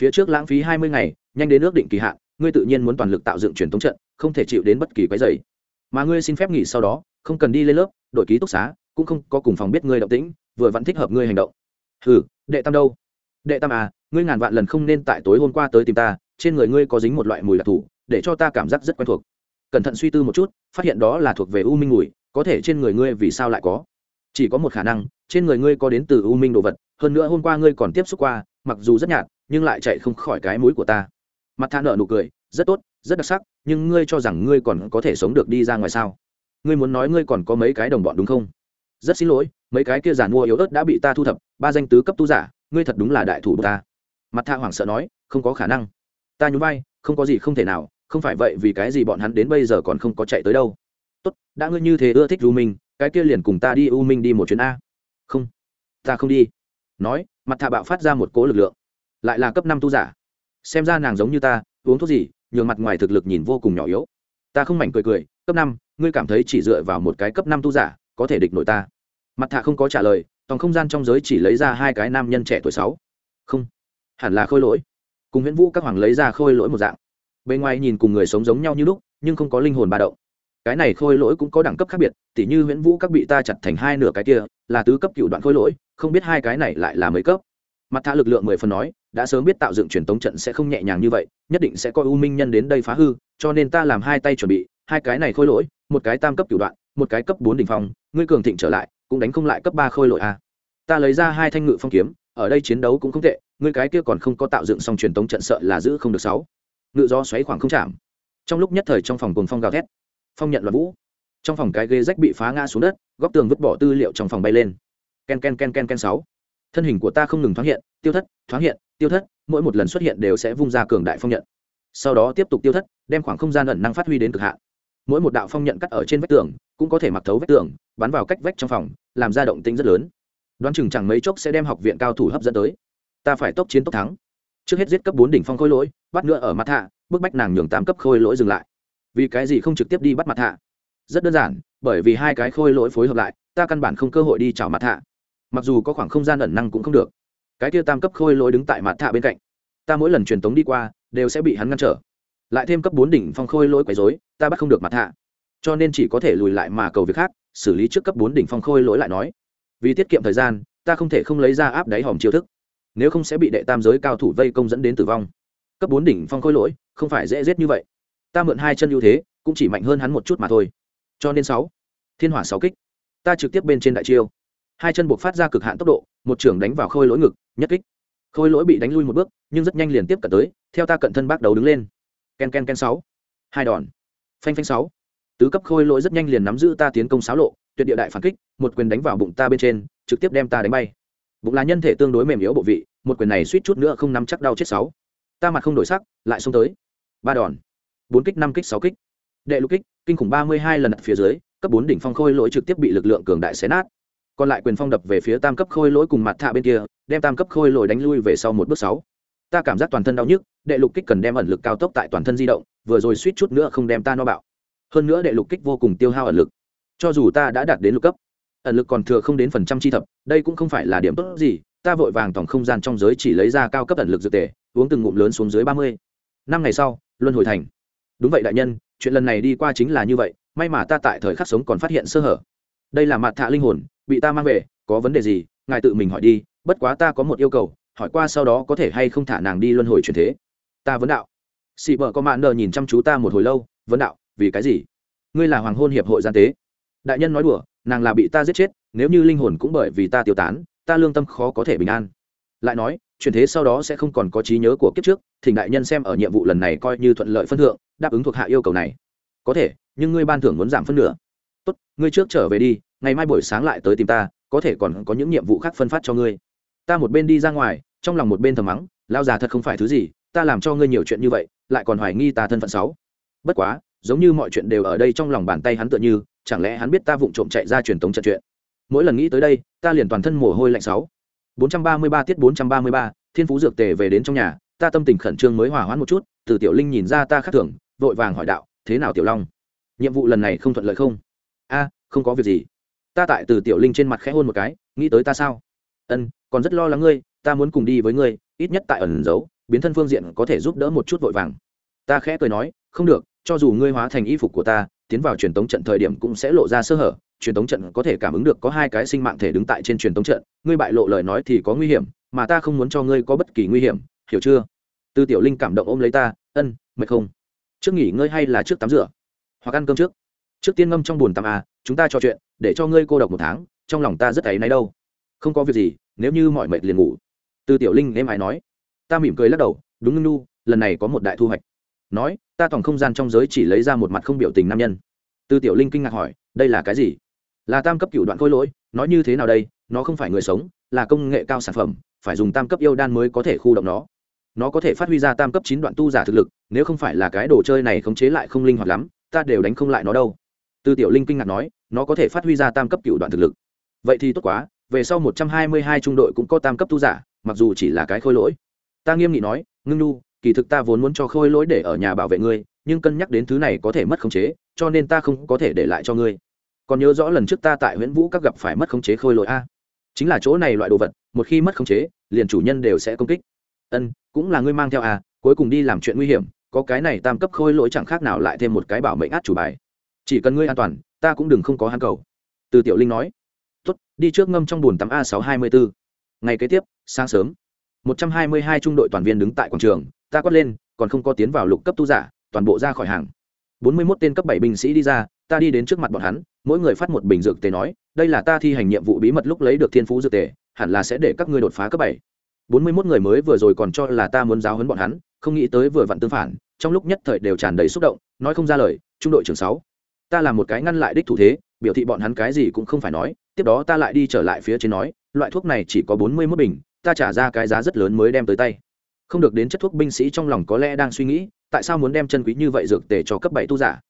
Phía trước lãng phí hai mươi ngày, nhanh đến ước định kỳ hạn, ngươi tự nhiên muốn toàn lực tạo dựng truyền tống trận, không thể chịu đến bất kỳ cái dày mà ngươi xin phép nghỉ sau đó, không cần đi lên lớp đội ký túc xá, cũng không có cùng phòng biết ngươi động tĩnh, vừa vẫn thích hợp ngươi hành động. Ừ đệ tam đâu? Đệ tam à ngươi ngàn vạn lần không nên tại tối hôm qua tới tìm ta, trên người ngươi có dính một loại mùi đặc thù, để cho ta cảm giác rất quen thuộc cẩn thận suy tư một chút, phát hiện đó là thuộc về u minh mùi có thể trên người ngươi vì sao lại có? Chỉ có một khả năng, trên người ngươi có đến từ u minh đồ vật, hơn nữa hôm qua ngươi còn tiếp xúc qua, mặc dù rất nhạt, nhưng lại chạy không khỏi cái mũi của ta. Mặt tha nợ nụ cười, rất tốt, rất đặc sắc, nhưng ngươi cho rằng ngươi còn có thể sống được đi ra ngoài sao? Ngươi muốn nói ngươi còn có mấy cái đồng bọn đúng không? Rất xin lỗi, mấy cái kia giàn mua yếu ớt đã bị ta thu thập, ba danh tứ cấp tu giả, ngươi thật đúng là đại thủ ta. Mặt tha hoảng sợ nói, không có khả năng. Ta nhún vai, không có gì không thể nào không phải vậy vì cái gì bọn hắn đến bây giờ còn không có chạy tới đâu. Tốt, đã ngươi như thế ưa thích u minh, cái kia liền cùng ta đi u minh đi một chuyến a. Không, ta không đi. Nói, mặt thạ bạo phát ra một cố lực lượng. Lại là cấp năm tu giả. Xem ra nàng giống như ta, uống thuốc gì, nhường mặt ngoài thực lực nhìn vô cùng nhỏ yếu. Ta không mảnh cười cười, cấp năm, ngươi cảm thấy chỉ dựa vào một cái cấp năm tu giả, có thể địch nổi ta. Mặt thạ không có trả lời tòng không gian trong giới chỉ lấy ra hai cái nam nhân trẻ tuổi sáu. Không, hẳn là khôi lỗi. Cùng nguyễn vũ các hoàng lấy ra khôi lỗi một dạng bên ngoài nhìn cùng người sống giống nhau như lúc, nhưng không có linh hồn ba động. Cái này khôi lỗi cũng có đẳng cấp khác biệt, tỉ như nguyễn vũ các bị ta chặt thành hai nửa cái kia, là tứ cấp cựu đoạn khôi lỗi, không biết hai cái này lại là mấy cấp. Mặt thả lực lượng mười phần nói, đã sớm biết tạo dựng truyền tống trận sẽ không nhẹ nhàng như vậy, nhất định sẽ coi u minh nhân đến đây phá hư, cho nên ta làm hai tay chuẩn bị, hai cái này khôi lỗi, một cái tam cấp cửu đoạn, một cái cấp bốn đ ỉ n h phong, ngươi cường thịnh trở lại, cũng đánh không lại cấp ba khôi lỗi a. Ta lấy ra hai thanh ngự phong kiếm, ở đây chiến đấu cũng không tệ, ngươi cái kia còn không có tạo dựng xong truyền tống trận sợ là giữ không được sáu ngự gió xoáy khoảng không chạm. Trong lúc nhất thời trong phòng cồn phong gào thét, phong nhận loạn vũ. Trong phòng cái ghế rách bị phá ngã xuống đất, góc tường vứt bỏ tư liệu trong phòng bay lên. Ken ken ken ken ken sáu. Thân hình của ta không ngừng thoáng hiện, tiêu thất, thoáng hiện, tiêu thất, mỗi một lần xuất hiện đều sẽ vung ra cường đại phong nhận. Sau đó tiếp tục tiêu thất, đem khoảng không gian ẩn năng phát huy đến cực hạn. Mỗi một đạo phong nhận cắt ở trên vách tường, cũng có thể mặc thấu vách tường, bắn vào cách vách trong phòng, làm ra động tính rất lớn. Đoán chừng chẳng mấy chốc sẽ đem học viện cao thủ hấp dẫn tới. Ta phải tốc chiến tốc thắng trước hết giết cấp bốn đỉnh phong khôi lỗi, bắt nữa ở mặt hạ, bức bách nàng nhường tám cấp khôi lỗi dừng lại. Vì cái gì không trực tiếp đi bắt mặt hạ? Rất đơn giản, bởi vì hai cái khôi lỗi phối hợp lại, ta căn bản không cơ hội đi chào mặt hạ. Mặc dù có khoảng không gian ẩn năng cũng không được. Cái kia tam cấp khôi lỗi đứng tại mặt hạ bên cạnh. Ta mỗi lần truyền tống đi qua, đều sẽ bị hắn ngăn trở. Lại thêm cấp bốn đỉnh phong khôi lỗi quấy dối ta bắt không được mặt hạ. Cho nên chỉ có thể lùi lại mà cầu việc khác, xử lý trước cấp bốn đỉnh phong khôi lỗi lại nói. Vì tiết kiệm thời gian, ta không thể không lấy ra áp đáy hòm chiêu thức nếu không sẽ bị đệ tam giới cao thủ vây công dẫn đến tử vong. Cấp bốn đỉnh phong khôi lỗi, không phải dễ giết như vậy. Ta mượn hai chân ưu thế, cũng chỉ mạnh hơn hắn một chút mà thôi. Cho nên sáu, thiên hỏa sáu kích. Ta trực tiếp bên trên đại chiêu. Hai chân buộc phát ra cực hạn tốc độ, một trưởng đánh vào khôi lỗi ngực, nhất kích. Khôi lỗi bị đánh lui một bước, nhưng rất nhanh liền tiếp cận tới, theo ta cận thân bắt đầu đứng lên. Ken ken ken sáu. Hai đòn. Phanh phanh sáu. Tứ cấp khôi lỗi rất nhanh liền nắm giữ ta tiến công xáo lộ, tuyệt địa đại phản kích, một quyền đánh vào bụng ta bên trên, trực tiếp đem ta đánh bay bụng là nhân thể tương đối mềm yếu bộ vị, một quyền này suýt chút nữa không nắm chắc đau chết sáu. Ta mặt không đổi sắc, lại xông tới. Ba đòn. Bốn kích, năm kích, sáu kích. Đệ lục kích, kinh khủng ba mươi hai lần phía dưới, cấp bốn đỉnh phong khôi lỗi trực tiếp bị lực lượng cường đại xé nát. Còn lại quyền phong đập về phía tam cấp khôi lỗi cùng mặt thạ bên kia, đem tam cấp khôi lỗi đánh lui về sau một bước sáu. Ta cảm giác toàn thân đau nhức, đệ lục kích cần đem ẩn lực cao tốc tại toàn thân di động, vừa rồi suýt chút nữa không đem ta no bạo. Hơn nữa đệ lục kích vô cùng tiêu hao ẩn lực. Cho dù ta đã đạt đến lục cấp ẩn lực còn thừa không đến phần trăm chi thập, đây cũng không phải là điểm tốt gì, ta vội vàng tổng không gian trong giới chỉ lấy ra cao cấp ẩn lực dược tề, uống từng ngụm lớn xuống dưới ba mươi. Năm ngày sau, luân hồi thành. Đúng vậy đại nhân, chuyện lần này đi qua chính là như vậy, may mà ta tại thời khắc sống còn phát hiện sơ hở. Đây là mặt thạ linh hồn, bị ta mang về, có vấn đề gì, ngài tự mình hỏi đi, bất quá ta có một yêu cầu, hỏi qua sau đó có thể hay không thả nàng đi luân hồi chuyển thế. Ta vấn đạo. Xị vợ có mạn nờ nhìn chăm chú ta một hồi lâu, vấn đạo, vì cái gì? Ngươi là hoàng hôn hiệp hội gian tế. Đại nhân nói đùa nàng là bị ta giết chết, nếu như linh hồn cũng bởi vì ta tiêu tán, ta lương tâm khó có thể bình an. Lại nói chuyển thế sau đó sẽ không còn có trí nhớ của kiếp trước thì đại nhân xem ở nhiệm vụ lần này coi như thuận lợi phân thượng, đáp ứng thuộc hạ yêu cầu này. Có thể, nhưng ngươi ban thưởng muốn giảm phân nửa. Tốt, ngươi trước trở về đi, ngày mai buổi sáng lại tới tìm ta, có thể còn có những nhiệm vụ khác phân phát cho ngươi. Ta một bên đi ra ngoài, trong lòng một bên thầm mắng lao già thật không phải thứ gì, ta làm cho ngươi nhiều chuyện như vậy, lại còn hoài nghi ta thân phận sáu bất quá, giống như mọi chuyện đều ở đây trong lòng bàn tay hắn tựa như chẳng lẽ hắn biết ta vụng trộm chạy ra truyền tống trận chuyện? Mỗi lần nghĩ tới đây ta liền toàn thân mồ hôi lạnh sáu. 433 tiết 433, thiên phú dược tề về đến trong nhà ta tâm tình khẩn trương mới hòa hoãn một chút từ tiểu linh nhìn ra ta khác thường vội vàng hỏi đạo thế nào tiểu long? Nhiệm vụ lần này không thuận lợi không? A không có việc gì. Ta tại từ tiểu linh trên mặt khẽ hôn một cái nghĩ tới ta sao? Ân còn rất lo lắng ngươi ta muốn cùng đi với ngươi ít nhất tại ẩn giấu biến thân phương diện có thể giúp đỡ một chút vội vàng. Ta khẽ cười nói không được cho dù ngươi hóa thành y phục của ta tiến vào truyền tống trận thời điểm cũng sẽ lộ ra sơ hở. Truyền tống trận có thể cảm ứng được có hai cái sinh mạng thể đứng tại trên truyền tống trận. Ngươi bại lộ lời nói thì có nguy hiểm, mà ta không muốn cho ngươi có bất kỳ nguy hiểm, hiểu chưa? Tư tiểu linh cảm động ôm lấy ta, ân, mệt không? Trước nghỉ ngơi hay là trước tắm rửa? Hoặc ăn cơm trước? Trước tiên ngâm trong bùn tắm à chúng ta trò chuyện, để cho ngươi cô độc một tháng, trong lòng ta rất ấy náy đâu. Không có việc gì, nếu như mọi mệt liền ngủ. Tư tiểu linh em ai nói. Ta mỉm cười lắc đầu, đúng ngưng nu lần này có một đại thu hoạch. Nói ta tổng không gian trong giới chỉ lấy ra một mặt không biểu tình nam nhân. Tư tiểu linh kinh ngạc hỏi, đây là cái gì? Là tam cấp cựu đoạn khôi lỗi, nói như thế nào đây? Nó không phải người sống, là công nghệ cao sản phẩm, phải dùng tam cấp yêu đan mới có thể khu động nó. Nó có thể phát huy ra tam cấp chín đoạn tu giả thực lực, nếu không phải là cái đồ chơi này khống chế lại không linh hoạt lắm, ta đều đánh không lại nó đâu. Tư tiểu linh kinh ngạc nói, nó có thể phát huy ra tam cấp cựu đoạn thực lực. Vậy thì tốt quá, về sau một trăm hai mươi hai trung đội cũng có tam cấp tu giả, mặc dù chỉ là cái khôi lỗi. Ta nghiêm nghị nói, ngưng nu kỳ thực ta vốn muốn cho khôi lỗi để ở nhà bảo vệ ngươi nhưng cân nhắc đến thứ này có thể mất khống chế cho nên ta không có thể để lại cho ngươi. Còn nhớ rõ lần trước ta tại nguyễn vũ các gặp phải mất khống chế khôi lỗi a. Chính là chỗ này loại đồ vật một khi mất khống chế liền chủ nhân đều sẽ công kích. Ân cũng là ngươi mang theo a cuối cùng đi làm chuyện nguy hiểm có cái này tam cấp khôi lỗi chẳng khác nào lại thêm một cái bảo mệnh át chủ bài. Chỉ cần ngươi an toàn ta cũng đừng không có hắn cầu. Từ tiểu linh nói. Tuất, đi trước ngâm trong bùn tắm a sáu hai mươi bốn ngày kế tiếp sáng sớm. Một trăm hai mươi hai trung đội toàn viên đứng tại quảng trường ta quát lên, còn không có tiến vào lục cấp tu giả, toàn bộ ra khỏi hàng. Bốn mươi mốt tên cấp bảy binh sĩ đi ra, ta đi đến trước mặt bọn hắn, mỗi người phát một bình dược tề nói, đây là ta thi hành nhiệm vụ bí mật lúc lấy được thiên phú dược tề, hẳn là sẽ để các ngươi đột phá cấp bảy. Bốn mươi mốt người mới vừa rồi còn cho là ta muốn giáo huấn bọn hắn, không nghĩ tới vừa vặn tương phản, trong lúc nhất thời đều tràn đầy xúc động, nói không ra lời, trung đội trưởng sáu. Ta làm một cái ngăn lại đích thủ thế, biểu thị bọn hắn cái gì cũng không phải nói, tiếp đó ta lại đi trở lại phía trên nói, loại thuốc này chỉ có bốn mươi mốt bình, ta trả ra cái giá rất lớn mới đem tới tay không được đến chất thuốc binh sĩ trong lòng có lẽ đang suy nghĩ, tại sao muốn đem chân quý như vậy dược tề cho cấp bảy tu giả?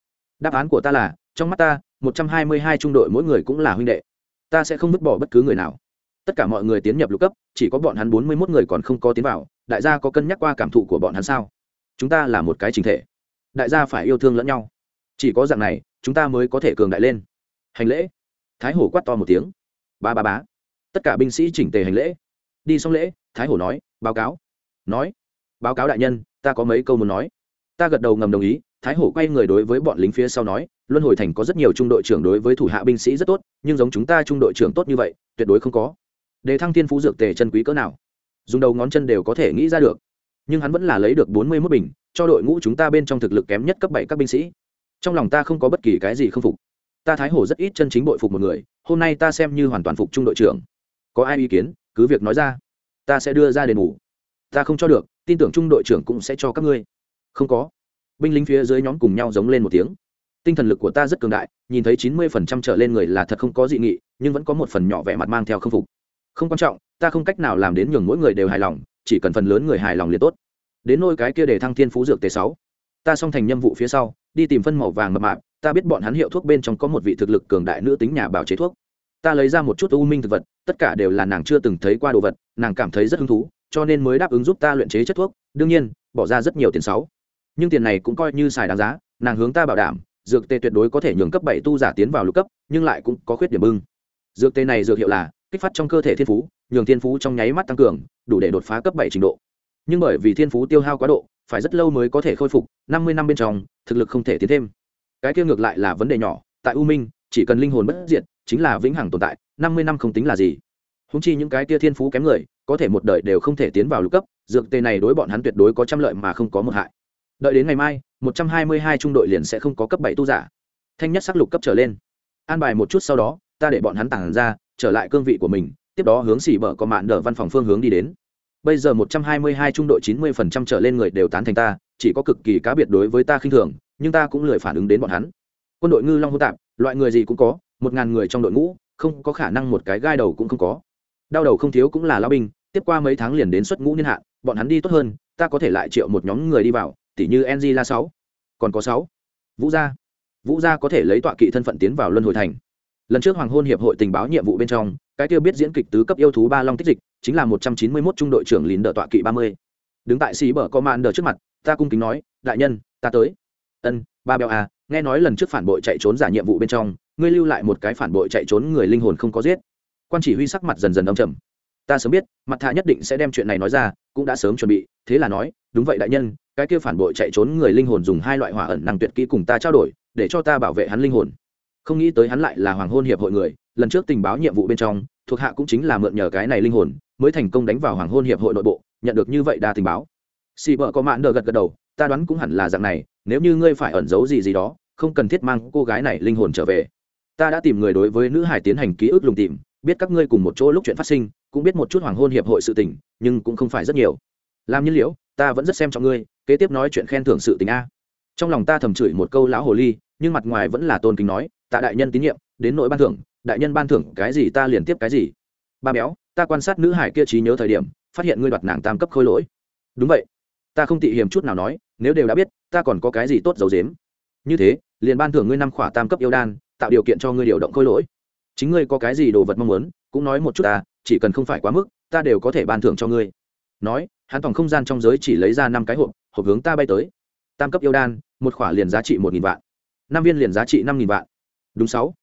Đáp án của ta là, trong mắt ta, một trăm hai mươi hai trung đội mỗi người cũng là huynh đệ. Ta sẽ không vứt bỏ bất cứ người nào. Tất cả mọi người tiến nhập lục cấp, chỉ có bọn hắn bốn mươi mốt người còn không có tiến vào, đại gia có cân nhắc qua cảm thụ của bọn hắn sao? Chúng ta là một cái trình thể. Đại gia phải yêu thương lẫn nhau. Chỉ có dạng này, chúng ta mới có thể cường đại lên. Hành lễ. Thái hổ quát to một tiếng. Ba ba bá tất cả binh sĩ chỉnh tề hành lễ. Đi xong lễ, thái hổ nói, báo cáo nói, báo cáo đại nhân, ta có mấy câu muốn nói. Ta gật đầu ngầm đồng ý, thái hổ quay người đối với bọn lính phía sau nói, luân hồi thành có rất nhiều trung đội trưởng đối với thủ hạ binh sĩ rất tốt, nhưng giống chúng ta trung đội trưởng tốt như vậy, tuyệt đối không có. Đề thăng thiên phú dược tề chân quý cỡ nào, dùng đầu ngón chân đều có thể nghĩ ra được. Nhưng hắn vẫn là lấy được bốn mươi mốt bình, cho đội ngũ chúng ta bên trong thực lực kém nhất cấp bảy các binh sĩ. Trong lòng ta không có bất kỳ cái gì không phục. Ta thái hổ rất ít chân chính bội phục một người, hôm nay ta xem như hoàn toàn phục trung đội trưởng. Có ai ý kiến? Cứ việc nói ra. Ta sẽ đưa ra đền bù ta không cho được, tin tưởng trung đội trưởng cũng sẽ cho các ngươi. Không có. Binh lính phía dưới nhóm cùng nhau giống lên một tiếng. Tinh thần lực của ta rất cường đại, nhìn thấy chín mươi phần trăm trở lên người là thật không có dị nghị, nhưng vẫn có một phần nhỏ vẻ mặt mang theo không phục. Không quan trọng, ta không cách nào làm đến nhường mỗi người đều hài lòng, chỉ cần phần lớn người hài lòng liền tốt. Đến nôi cái kia để thăng thiên phú dược t sáu. Ta xong thành nhiệm vụ phía sau, đi tìm phân màu vàng mập mạp, ta biết bọn hắn hiệu thuốc bên trong có một vị thực lực cường đại nữ tính nhà bào chế thuốc. Ta lấy ra một chút u minh thực vật, tất cả đều là nàng chưa từng thấy qua đồ vật, nàng cảm thấy rất hứng thú cho nên mới đáp ứng giúp ta luyện chế chất thuốc, đương nhiên, bỏ ra rất nhiều tiền sáu nhưng tiền này cũng coi như xài đáng giá, nàng hướng ta bảo đảm, dược tê tuyệt đối có thể nhường cấp bảy tu giả tiến vào lục cấp, nhưng lại cũng có khuyết điểm bưng. Dược tê này dược hiệu là, kích phát trong cơ thể thiên phú, nhường thiên phú trong nháy mắt tăng cường, đủ để đột phá cấp bảy trình độ. Nhưng bởi vì thiên phú tiêu hao quá độ, phải rất lâu mới có thể khôi phục, năm mươi năm bên trong, thực lực không thể tiến thêm. Cái kia ngược lại là vấn đề nhỏ, tại u minh, chỉ cần linh hồn bất diệt, chính là vĩnh hằng tồn tại, năm mươi năm không tính là gì. Húng chi những cái kia thiên phú kém người có thể một đời đều không thể tiến vào lục cấp, dược tê này đối bọn hắn tuyệt đối có trăm lợi mà không có một hại. Đợi đến ngày mai, một trăm hai mươi hai trung đội liền sẽ không có cấp bảy tu giả. Thanh nhất sắc lục cấp trở lên. An bài một chút sau đó, ta để bọn hắn tản ra, trở lại cương vị của mình, tiếp đó hướng xỉ bờ có mạn đờ văn phòng phương hướng đi đến. Bây giờ một trăm hai mươi hai trung đội chín mươi phần trăm trở lên người đều tán thành ta, chỉ có cực kỳ cá biệt đối với ta khinh thường, nhưng ta cũng lười phản ứng đến bọn hắn. Quân đội ngư long hô tạp, loại người gì cũng có, một ngàn người trong đội ngũ, không có khả năng một cái gai đầu cũng không có đau đầu không thiếu cũng là lao binh, tiếp qua mấy tháng liền đến xuất ngũ niên hạn, bọn hắn đi tốt hơn, ta có thể lại triệu một nhóm người đi vào, tỷ như ng la sáu. Còn có sáu. Vũ gia. Vũ gia có thể lấy tọa kỵ thân phận tiến vào luân hồi thành. Lần trước hoàng hôn hiệp hội tình báo nhiệm vụ bên trong, cái tiêu biết diễn kịch tứ cấp yêu thú ba long tích dịch, chính là một trăm chín mươi mốt trung đội trưởng lín đỡ tọa kỵ ba mươi. Đứng tại sĩ bờ có màn đờ trước mặt, ta cung kính nói, đại nhân, ta tới. Ân, ba bèo à nghe nói lần trước phản bội chạy trốn giả nhiệm vụ bên trong, ngươi lưu lại một cái phản bội chạy trốn người linh hồn không có giết quan chỉ huy sắc mặt dần dần âm trầm. Ta sớm biết, mặt thạ nhất định sẽ đem chuyện này nói ra, cũng đã sớm chuẩn bị. Thế là nói, đúng vậy đại nhân, cái kia phản bội chạy trốn người linh hồn dùng hai loại hỏa ẩn năng tuyệt kỹ cùng ta trao đổi, để cho ta bảo vệ hắn linh hồn. Không nghĩ tới hắn lại là hoàng hôn hiệp hội người, lần trước tình báo nhiệm vụ bên trong, thuộc hạ cũng chính là mượn nhờ cái này linh hồn, mới thành công đánh vào hoàng hôn hiệp hội nội bộ, nhận được như vậy đa tình báo. Xì vợ có mạn đờ gật gật đầu, ta đoán cũng hẳn là dạng này, nếu như ngươi phải ẩn giấu gì gì đó, không cần thiết mang cô gái này linh hồn trở về. Ta đã tìm người đối với nữ hải tiến hành ký ức lùng tìm biết các ngươi cùng một chỗ lúc chuyện phát sinh, cũng biết một chút hoàng hôn hiệp hội sự tình, nhưng cũng không phải rất nhiều. Làm nhiên liễu, ta vẫn rất xem trọng ngươi, kế tiếp nói chuyện khen thưởng sự tình a. Trong lòng ta thầm chửi một câu lão hồ ly, nhưng mặt ngoài vẫn là tôn kính nói, tạ đại nhân tín nhiệm, đến nội ban thưởng, đại nhân ban thưởng cái gì ta liền tiếp cái gì. Ba béo, ta quan sát nữ hải kia trí nhớ thời điểm, phát hiện ngươi đoạt nàng tam cấp khôi lỗi. Đúng vậy. Ta không tị hiềm chút nào nói, nếu đều đã biết, ta còn có cái gì tốt giấu dếm như thế, liền ban thưởng ngươi năm khỏa tam cấp yêu đan, tạo điều kiện cho ngươi điều động khôi lỗi chính ngươi có cái gì đồ vật mong muốn, cũng nói một chút ta, chỉ cần không phải quá mức, ta đều có thể ban thưởng cho ngươi. Nói, hắn tổng không gian trong giới chỉ lấy ra năm cái hộp hộp hướng ta bay tới. Tam cấp yêu đan, một khỏa liền giá trị một nghìn vạn. Năm viên liền giá trị năm nghìn vạn. Đúng sáu.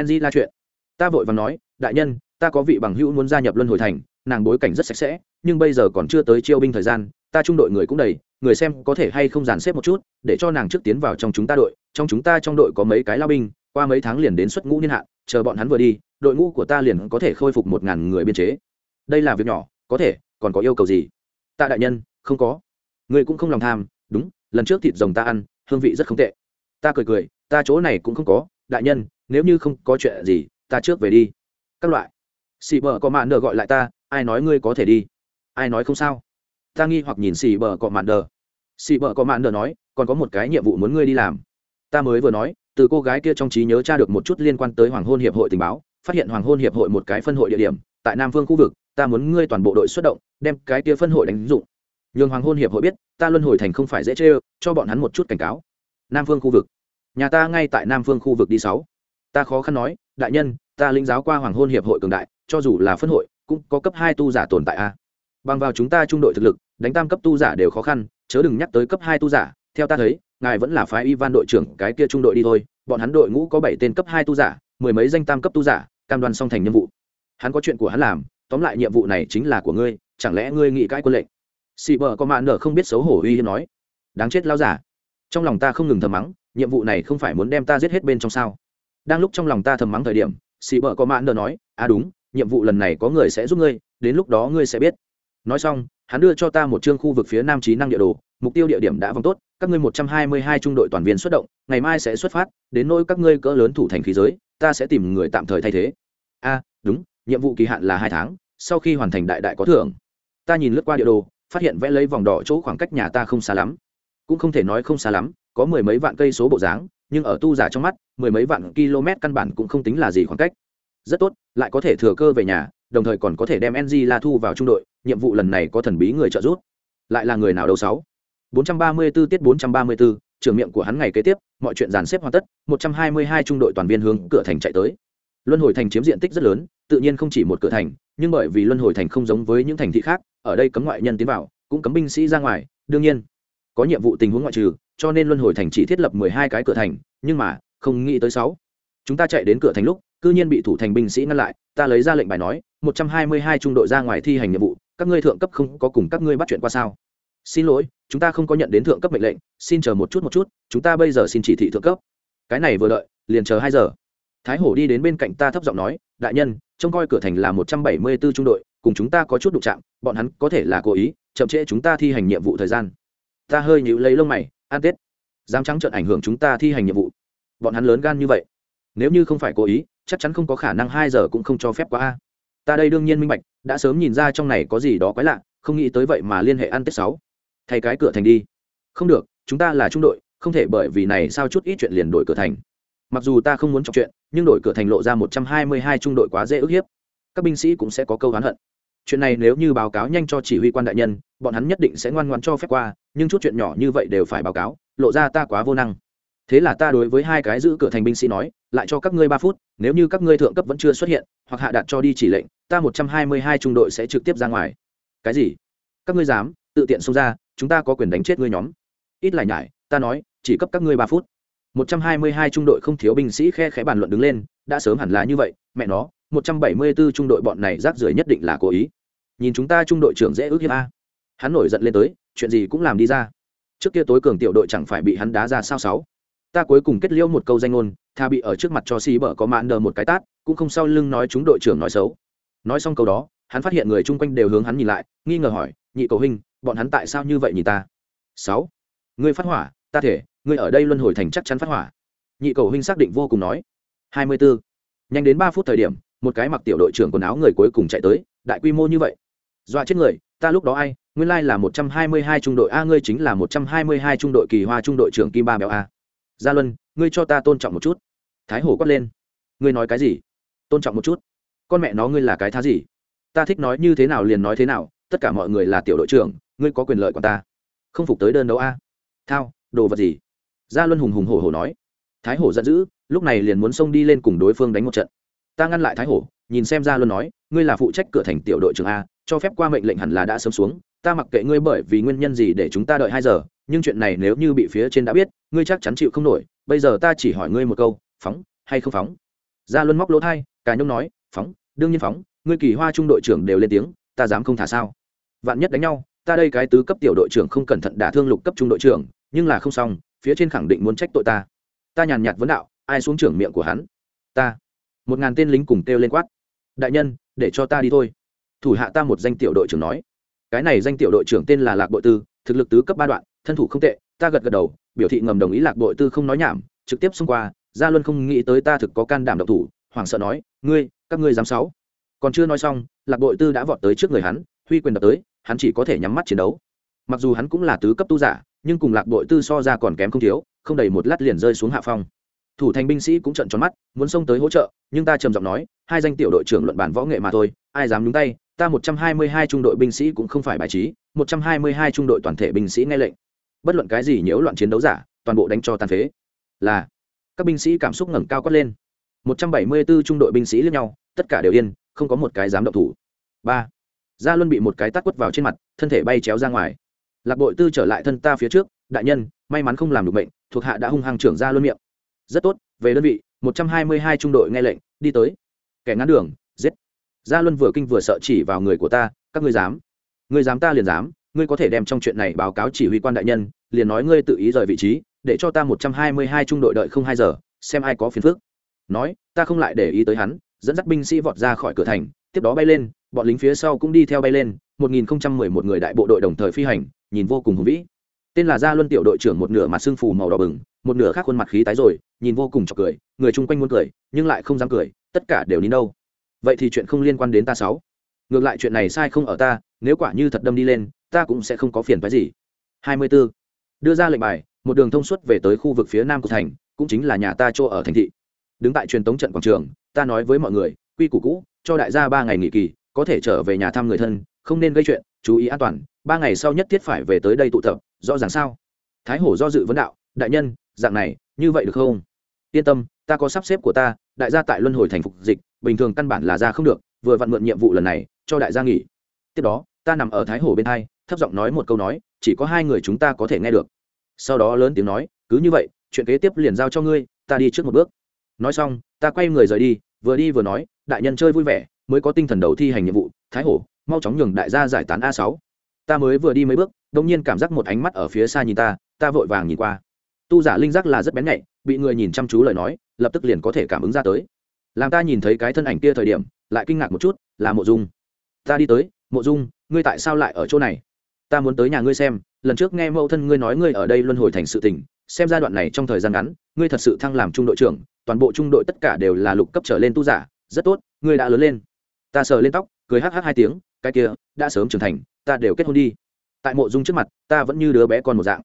Ng la chuyện. Ta vội và nói, đại nhân, ta có vị bằng hữu muốn gia nhập luân hồi thành, nàng bối cảnh rất sạch sẽ, nhưng bây giờ còn chưa tới chiêu binh thời gian, ta trung đội người cũng đầy, người xem có thể hay không dàn xếp một chút, để cho nàng trước tiến vào trong chúng ta đội, trong chúng ta trong đội có mấy cái lao binh qua mấy tháng liền đến xuất ngũ niên hạn, chờ bọn hắn vừa đi, đội ngũ của ta liền có thể khôi phục một ngàn người biên chế. Đây là việc nhỏ, có thể, còn có yêu cầu gì? Tạ đại nhân, không có. Người cũng không lòng tham, đúng, lần trước thịt rồng ta ăn, hương vị rất không tệ. Ta cười cười, ta chỗ này cũng không có, đại nhân, nếu như không có chuyện gì, ta trước về đi. Các loại. Xì bờ có mạn đờ gọi lại ta, ai nói ngươi có thể đi? Ai nói không sao? Ta nghi hoặc nhìn xì bờ có mạn đờ. Xì bờ có mạn đờ nói, còn có một cái nhiệm vụ muốn ngươi đi làm. Ta mới vừa nói từ cô gái kia trong trí nhớ tra được một chút liên quan tới hoàng hôn hiệp hội tình báo, phát hiện hoàng hôn hiệp hội một cái phân hội địa điểm, tại nam phương khu vực, ta muốn ngươi toàn bộ đội xuất động, đem cái kia phân hội đánh dụng. Nhường hoàng hôn hiệp hội biết, ta luân hồi thành không phải dễ chê cho bọn hắn một chút cảnh cáo. Nam phương khu vực. Nhà ta ngay tại nam phương khu vực đi sáu. Ta khó khăn nói, đại nhân, ta lĩnh giáo qua hoàng hôn hiệp hội cường đại, cho dù là phân hội, cũng có cấp hai tu giả tồn tại a. Bằng vào chúng ta trung đội thực lực, đánh tam cấp tu giả đều khó khăn, chớ đừng nhắc tới cấp hai tu giả theo ta thấy ngài vẫn là phái Ivan đội trưởng cái kia trung đội đi thôi, bọn hắn đội ngũ có bảy tên cấp hai tu giả, mười mấy danh tam cấp tu giả, cam đoan xong thành nhiệm vụ. Hắn có chuyện của hắn làm, tóm lại nhiệm vụ này chính là của ngươi, chẳng lẽ ngươi nghĩ cãi quân lệnh? Siber có mạn nở không biết xấu hổ uy hiếp nói, đáng chết lao giả. Trong lòng ta không ngừng thầm mắng, nhiệm vụ này không phải muốn đem ta giết hết bên trong sao? Đang lúc trong lòng ta thầm mắng thời điểm, Siber có mạn nở nói, à đúng, nhiệm vụ lần này có người sẽ giúp ngươi, đến lúc đó ngươi sẽ biết. Nói xong, hắn đưa cho ta một chương khu vực phía nam trí năng địa đồ, mục tiêu địa điểm đã vòng tốt các ngươi một trăm hai mươi hai trung đội toàn viên xuất động ngày mai sẽ xuất phát đến nỗi các ngươi cỡ lớn thủ thành khí giới ta sẽ tìm người tạm thời thay thế. A đúng nhiệm vụ kỳ hạn là hai tháng sau khi hoàn thành đại đại có thưởng. Ta nhìn lướt qua địa đồ phát hiện vẽ lấy vòng đỏ chỗ khoảng cách nhà ta không xa lắm. Cũng không thể nói không xa lắm có mười mấy vạn cây số bộ dáng nhưng ở tu giả trong mắt mười mấy vạn km căn bản cũng không tính là gì khoảng cách. Rất tốt lại có thể thừa cơ về nhà đồng thời còn có thể đem ng la thu vào trung đội nhiệm vụ lần này có thần bí người trợ giúp lại là người nào đâu sáu 434 tiết 434, trưởng miệng của hắn ngày kế tiếp, mọi chuyện dàn xếp hoàn tất, 122 trung đội toàn viên hướng cửa thành chạy tới. Luân hồi thành chiếm diện tích rất lớn, tự nhiên không chỉ một cửa thành, nhưng bởi vì Luân hồi thành không giống với những thành thị khác, ở đây cấm ngoại nhân tiến vào, cũng cấm binh sĩ ra ngoài, đương nhiên, có nhiệm vụ tình huống ngoại trừ, cho nên Luân hồi thành chỉ thiết lập 12 cái cửa thành, nhưng mà, không nghĩ tới 6. Chúng ta chạy đến cửa thành lúc, cư nhiên bị thủ thành binh sĩ ngăn lại, ta lấy ra lệnh bài nói, 122 trung đội ra ngoài thi hành nhiệm vụ, các ngươi thượng cấp không có cùng các ngươi bắt chuyện qua sao? xin lỗi, chúng ta không có nhận đến thượng cấp mệnh lệnh, xin chờ một chút một chút, chúng ta bây giờ xin chỉ thị thượng cấp. Cái này vừa đợi, liền chờ hai giờ. Thái hổ đi đến bên cạnh ta thấp giọng nói, đại nhân, trông coi cửa thành là một trăm bảy mươi b ố trung đội, cùng chúng ta có chút đụng chạm, bọn hắn có thể là cố ý, chậm trễ chúng ta thi hành nhiệm vụ thời gian. Ta hơi nhịu lấy lông mày, an tết, dám trắng trợn ảnh hưởng chúng ta thi hành nhiệm vụ? Bọn hắn lớn gan như vậy. Nếu như không phải cố ý, chắc chắn không có khả năng hai giờ cũng không cho phép quá a ta đây đương nhiên minh bạch, đã sớm nhìn ra trong này có gì đó quái lạ, không nghĩ tới vậy mà liên hệ ăn tết sáu. Thay cái cửa thành đi. Không được, chúng ta là trung đội, không thể bởi vì này sao chút ít chuyện liền đổi cửa thành. Mặc dù ta không muốn chọc chuyện, nhưng đổi cửa thành lộ ra một trăm hai mươi hai trung đội quá dễ ức hiếp. Các binh sĩ cũng sẽ có câu oán hận. Chuyện này nếu như báo cáo nhanh cho chỉ huy quan đại nhân, bọn hắn nhất định sẽ ngoan ngoan cho phép qua, nhưng chút chuyện nhỏ như vậy đều phải báo cáo, lộ ra ta quá vô năng. Thế là ta đối với hai cái giữ cửa thành binh sĩ nói, lại cho các ngươi ba phút, nếu như các ngươi thượng cấp vẫn chưa xuất hiện, hoặc hạ đạt cho đi chỉ lệnh ta một trăm hai mươi hai trung đội sẽ trực tiếp ra ngoài. Cái gì? Các ngươi dám, tự tiện xông ra, chúng ta có quyền đánh chết ngươi nhóm. Ít lại nhải, ta nói, chỉ cấp các ngươi ba phút. Một trăm hai mươi hai trung đội không thiếu binh sĩ khe khẽ bàn luận đứng lên, đã sớm hẳn là như vậy, mẹ nó, một trăm bảy mươi 174 trung đội bọn này rác rưởi nhất định là cố ý. Nhìn chúng ta trung đội trưởng dễ ước hiếp a. Hắn nổi giận lên tới, chuyện gì cũng làm đi ra. Trước kia tối cường tiểu đội chẳng phải bị hắn đá ra sao sáu. Ta cuối cùng kết liễu một câu danh ngôn, tha bị ở trước mặt cho xì bở có mãn đờ một cái tát, cũng không sau lưng nói chúng đội trưởng nói xấu nói xong câu đó, hắn phát hiện người chung quanh đều hướng hắn nhìn lại, nghi ngờ hỏi, nhị cầu huynh, bọn hắn tại sao như vậy nhìn ta? Sáu. Ngươi phát hỏa, ta thể, ngươi ở đây luân hồi thành chắc chắn phát hỏa. Nhị cầu huynh xác định vô cùng nói. Hai mươi bốn nhanh đến ba phút thời điểm, một cái mặc tiểu đội trưởng quần áo người cuối cùng chạy tới, đại quy mô như vậy. Dọa chết người, ta lúc đó ai? Nguyên lai là một trăm hai mươi hai trung đội a, ngươi chính là một trăm hai mươi hai trung đội kỳ hoa trung đội trưởng kim ba béo a. Gia luân, ngươi cho ta tôn trọng một chút. Thái hổ quát lên. Ngươi nói cái gì? Tôn trọng một chút con mẹ nó ngươi là cái thá gì? Ta thích nói như thế nào liền nói thế nào, tất cả mọi người là tiểu đội trưởng, ngươi có quyền lợi của ta. Không phục tới đơn đấu a. Thao, đồ vật gì? Gia luân hùng hùng hổ hổ nói. Thái hổ giận dữ, lúc này liền muốn xông đi lên cùng đối phương đánh một trận. Ta ngăn lại thái hổ, nhìn xem gia luân nói, ngươi là phụ trách cửa thành tiểu đội trưởng a, cho phép qua mệnh lệnh hẳn là đã sớm xuống, ta mặc kệ ngươi bởi vì nguyên nhân gì để chúng ta đợi hai giờ, nhưng chuyện này nếu như bị phía trên đã biết, ngươi chắc chắn chịu không nổi, bây giờ ta chỉ hỏi ngươi một câu, phóng hay không phóng? Gia luân móc lỗ thai cà nhông nói phóng, đương nhiên phóng, ngươi kỳ hoa trung đội trưởng đều lên tiếng, ta dám không thả sao? Vạn nhất đánh nhau, ta đây cái tứ cấp tiểu đội trưởng không cẩn thận đả thương lục cấp trung đội trưởng, nhưng là không xong, phía trên khẳng định muốn trách tội ta. Ta nhàn nhạt vấn đạo, ai xuống trưởng miệng của hắn? Ta. Một ngàn tên lính cùng kêu lên quát. Đại nhân, để cho ta đi thôi. Thủ hạ ta một danh tiểu đội trưởng nói. Cái này danh tiểu đội trưởng tên là lạc bội tư, thực lực tứ cấp ba đoạn, thân thủ không tệ, ta gật gật đầu, biểu thị ngầm đồng ý lạc bội tư không nói nhảm, trực tiếp xông qua, gia luân không nghĩ tới ta thực có can đảm độc thủ hoảng sợ nói, ngươi, các ngươi dám sáu. Còn chưa nói xong, lạc bội tư đã vọt tới trước người hắn, huy quyền đập tới, hắn chỉ có thể nhắm mắt chiến đấu. Mặc dù hắn cũng là tứ cấp tu giả, nhưng cùng lạc bội tư so ra còn kém không thiếu, không đầy một lát liền rơi xuống hạ phong. Thủ thành binh sĩ cũng trận tròn mắt, muốn xông tới hỗ trợ, nhưng ta trầm giọng nói, hai danh tiểu đội trưởng luận bản võ nghệ mà thôi, ai dám nhúng tay, ta một trăm hai mươi hai trung đội binh sĩ cũng không phải bài trí, một trăm hai mươi hai trung đội toàn thể binh sĩ nghe lệnh. Bất luận cái gì nhiễu loạn chiến đấu giả, toàn bộ đánh cho tàn phế. Là, các binh sĩ cảm xúc ngẩng cao quát lên một trăm bảy mươi 174 trung đội binh sĩ lẫn nhau, tất cả đều yên, không có một cái dám động thủ. Ba, gia luân bị một cái tát quất vào trên mặt, thân thể bay chéo ra ngoài. Lạc bội tư trở lại thân ta phía trước, đại nhân, may mắn không làm được bệnh, thuộc hạ đã hung hăng trưởng gia luân miệng. Rất tốt, về đơn vị, một trăm hai mươi hai trung đội nghe lệnh, đi tới. Kẻ ngăn đường, giết. Gia luân vừa kinh vừa sợ chỉ vào người của ta, các ngươi dám ngươi dám ta liền dám, ngươi có thể đem trong chuyện này báo cáo chỉ huy quan đại nhân, liền nói ngươi tự ý rời vị trí, để cho ta một trăm hai mươi hai trung đội đợi không hai giờ, xem ai có phiền phức nói, ta không lại để ý tới hắn, dẫn dắt binh sĩ vọt ra khỏi cửa thành, tiếp đó bay lên, bọn lính phía sau cũng đi theo bay lên, một nghìn không trăm mười một người đại bộ đội đồng thời phi hành, nhìn vô cùng hùng vĩ. Tên là gia luân tiểu đội trưởng một nửa mặt xương phù màu đỏ bừng, một nửa khác khuôn mặt khí tái rồi, nhìn vô cùng chọc cười, người chung quanh muốn cười, nhưng lại không dám cười, tất cả đều nín đâu. Vậy thì chuyện không liên quan đến ta sáu. Ngược lại chuyện này sai không ở ta, nếu quả như thật đâm đi lên, ta cũng sẽ không có phiền phái gì. 24. đưa ra lệnh bài, một đường thông suốt về tới khu vực phía nam của thành, cũng chính là nhà ta chỗ ở thành thị đứng tại truyền tống trận quảng trường, ta nói với mọi người, quy củ cũ, cho đại gia ba ngày nghỉ kỳ, có thể trở về nhà thăm người thân, không nên gây chuyện, chú ý an toàn, ba ngày sau nhất thiết phải về tới đây tụ tập, rõ ràng sao? Thái hổ do dự vấn đạo, đại nhân, dạng này, như vậy được không? Yên tâm, ta có sắp xếp của ta, đại gia tại luân hồi thành phục dịch, bình thường căn bản là ra không được, vừa vặn mượn nhiệm vụ lần này, cho đại gia nghỉ. Tiếp đó, ta nằm ở thái Hổ bên hai, thấp giọng nói một câu nói, chỉ có hai người chúng ta có thể nghe được. Sau đó lớn tiếng nói, cứ như vậy, chuyện kế tiếp liền giao cho ngươi, ta đi trước một bước nói xong, ta quay người rời đi, vừa đi vừa nói, đại nhân chơi vui vẻ, mới có tinh thần đầu thi hành nhiệm vụ, thái hổ, mau chóng nhường đại gia giải tán a sáu. Ta mới vừa đi mấy bước đông nhiên cảm giác một ánh mắt ở phía xa nhìn ta ta vội vàng nhìn qua. Tu giả linh giác là rất bén nhạy, bị người nhìn chăm chú lời nói, lập tức liền có thể cảm ứng ra tới. Làm ta nhìn thấy cái thân ảnh kia thời điểm, lại kinh ngạc một chút, là mộ dung. Ta đi tới, mộ dung, ngươi tại sao lại ở chỗ này? Ta muốn tới nhà ngươi xem, lần trước nghe mẫu thân ngươi nói ngươi ở đây luân hồi thành sự tình, xem giai đoạn này trong thời gian ngắn, ngươi thật sự thăng làm trung đội trưởng toàn bộ trung đội tất cả đều là lục cấp trở lên tu giả, rất tốt, ngươi đã lớn lên. Ta sờ lên tóc, cười hh hai tiếng, cái kia, đã sớm trưởng thành, ta đều kết hôn đi. Tại mộ dung trước mặt, ta vẫn như đứa bé con một dạng.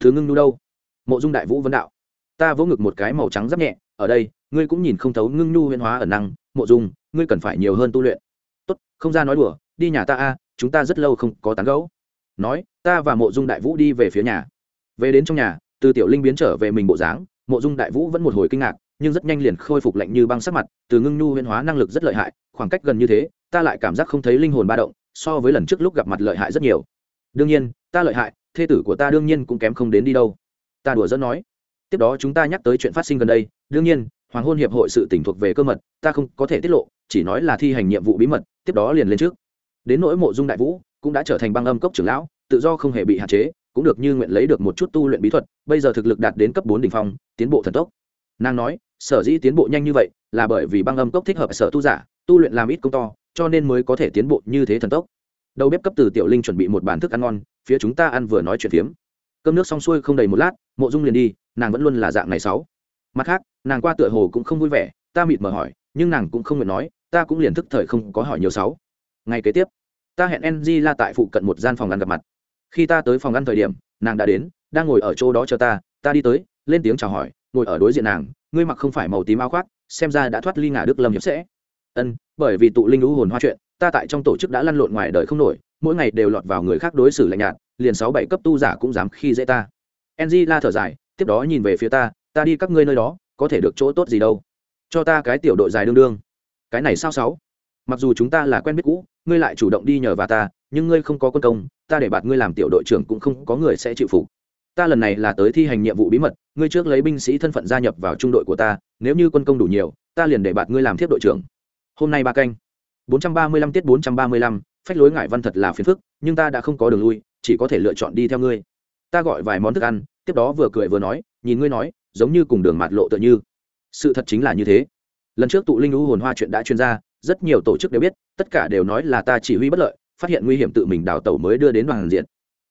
Thứ ngưng nu đâu? Mộ dung đại vũ vấn đạo. Ta vỗ ngực một cái màu trắng giáp nhẹ, ở đây, ngươi cũng nhìn không thấu ngưng nhu huyên hóa ẩn năng, mộ dung, ngươi cần phải nhiều hơn tu luyện. Tốt, không ra nói đùa, đi nhà ta a, chúng ta rất lâu không có tán gẫu. Nói, ta và mộ dung đại vũ đi về phía nhà. Về đến trong nhà, từ tiểu linh biến trở về mình bộ dáng, mộ dung đại vũ vẫn một hồi kinh ngạc nhưng rất nhanh liền khôi phục lạnh như băng sắc mặt, từ ngưng nhu huyên hóa năng lực rất lợi hại, khoảng cách gần như thế, ta lại cảm giác không thấy linh hồn ba động, so với lần trước lúc gặp mặt lợi hại rất nhiều. Đương nhiên, ta lợi hại, thê tử của ta đương nhiên cũng kém không đến đi đâu. Ta đùa dẫn nói. Tiếp đó chúng ta nhắc tới chuyện phát sinh gần đây, đương nhiên, hoàng hôn hiệp hội sự tỉnh thuộc về cơ mật, ta không có thể tiết lộ, chỉ nói là thi hành nhiệm vụ bí mật, tiếp đó liền lên trước. Đến nỗi mộ dung đại vũ, cũng đã trở thành băng âm cốc trưởng lão, tự do không hề bị hạn chế, cũng được như nguyện lấy được một chút tu luyện bí thuật, bây giờ thực lực đạt đến cấp bốn đ ỉ n h phong, tiến bộ thần tốc. Nàng nói sở dĩ tiến bộ nhanh như vậy là bởi vì băng âm cốc thích hợp sở tu giả, tu luyện làm ít công to, cho nên mới có thể tiến bộ như thế thần tốc. Đầu bếp cấp từ tiểu linh chuẩn bị một bàn thức ăn ngon, phía chúng ta ăn vừa nói chuyện phiếm. Cơm nước xong xuôi không đầy một lát, mộ dung liền đi, nàng vẫn luôn là dạng này sáu. Mặt khác, nàng qua tựa hồ cũng không vui vẻ, ta mịt mờ hỏi, nhưng nàng cũng không nguyện nói, ta cũng liền thức thời không có hỏi nhiều sáu. Ngày kế tiếp, ta hẹn ng la tại phụ cận một gian phòng ăn gặp mặt. Khi ta tới phòng ăn thời điểm, nàng đã đến, đang ngồi ở chỗ đó chờ ta ta đi tới, lên tiếng chào hỏi, ngồi ở đối diện nàng ngươi mặc không phải màu tím áo khoác, xem ra đã thoát ly ngả đức lâm hiệp sẽ. Ân, bởi vì tụ linh lũ hồn hoa chuyện, ta tại trong tổ chức đã lăn lộn ngoài đời không nổi, mỗi ngày đều lọt vào người khác đối xử lạnh nhạt, liền sáu bảy cấp tu giả cũng dám khi dễ ta. Enzy la thở dài, tiếp đó nhìn về phía ta ta đi các ngươi nơi đó, có thể được chỗ tốt gì đâu. Cho ta cái tiểu đội dài đương đương. Cái này sao sáu? Mặc dù chúng ta là quen biết cũ, ngươi lại chủ động đi nhờ và ta, nhưng ngươi không có quân công, ta để bạt ngươi làm tiểu đội trưởng cũng không có người sẽ chịu phục ta lần này là tới thi hành nhiệm vụ bí mật ngươi trước lấy binh sĩ thân phận gia nhập vào trung đội của ta nếu như quân công đủ nhiều ta liền để bạt ngươi làm thiếp đội trưởng. Hôm nay ba canh. 435 tiết 435, phách lối ngại văn thật là phiền phức nhưng ta đã không có đường lui chỉ có thể lựa chọn đi theo ngươi. Ta gọi vài món thức ăn tiếp đó vừa cười vừa nói nhìn ngươi nói giống như cùng đường mạt lộ tựa như. Sự thật chính là như thế. Lần trước tụ linh u hồn hoa chuyện đã chuyên gia rất nhiều tổ chức đều biết tất cả đều nói là ta chỉ huy bất lợi phát hiện nguy hiểm tự mình đào tẩu mới đưa đến đoàn diện.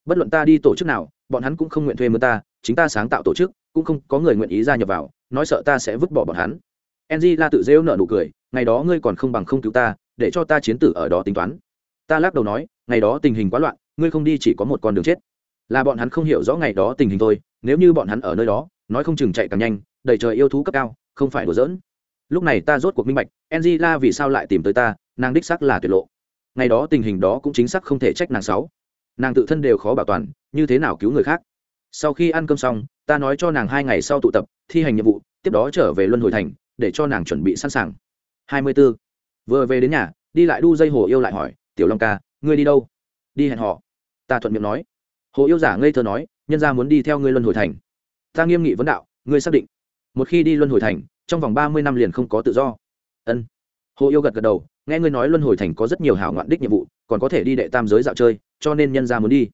Bất luận ta đi tổ chức nào bọn hắn cũng không nguyện thuê mướn ta, chính ta sáng tạo tổ chức, cũng không có người nguyện ý gia nhập vào, nói sợ ta sẽ vứt bỏ bọn hắn. Enzy la tự rêu nợ nụ cười, ngày đó ngươi còn không bằng không cứu ta, để cho ta chiến tử ở đó tính toán. Ta lắc đầu nói, ngày đó tình hình quá loạn, ngươi không đi chỉ có một con đường chết. Là bọn hắn không hiểu rõ ngày đó tình hình thôi, nếu như bọn hắn ở nơi đó, nói không chừng chạy càng nhanh, đầy trời yêu thú cấp cao, không phải đùa giỡn. Lúc này ta rốt cuộc minh bạch, angela vì sao lại tìm tới ta, nàng đích sắc là tuyệt lộ. Ngày đó tình hình đó cũng chính xác không thể trách nàng sáu nàng tự thân đều khó bảo toàn, như thế nào cứu người khác? Sau khi ăn cơm xong, ta nói cho nàng hai ngày sau tụ tập, thi hành nhiệm vụ, tiếp đó trở về luân hồi thành, để cho nàng chuẩn bị sẵn sàng. 24. vừa về đến nhà, đi lại đu dây hồ yêu lại hỏi, tiểu long ca, ngươi đi đâu? Đi hẹn họ. Ta thuận miệng nói. Hồ yêu giả ngây thơ nói, nhân ra muốn đi theo ngươi luân hồi thành. Ta nghiêm nghị vấn đạo, ngươi xác định. Một khi đi luân hồi thành, trong vòng ba mươi năm liền không có tự do. Ân. Hồ yêu gật gật đầu nghe ngươi nói luân hồi thành có rất nhiều hảo ngoạn đích nhiệm vụ, còn có thể đi đệ tam giới dạo chơi, cho nên nhân ra muốn đi.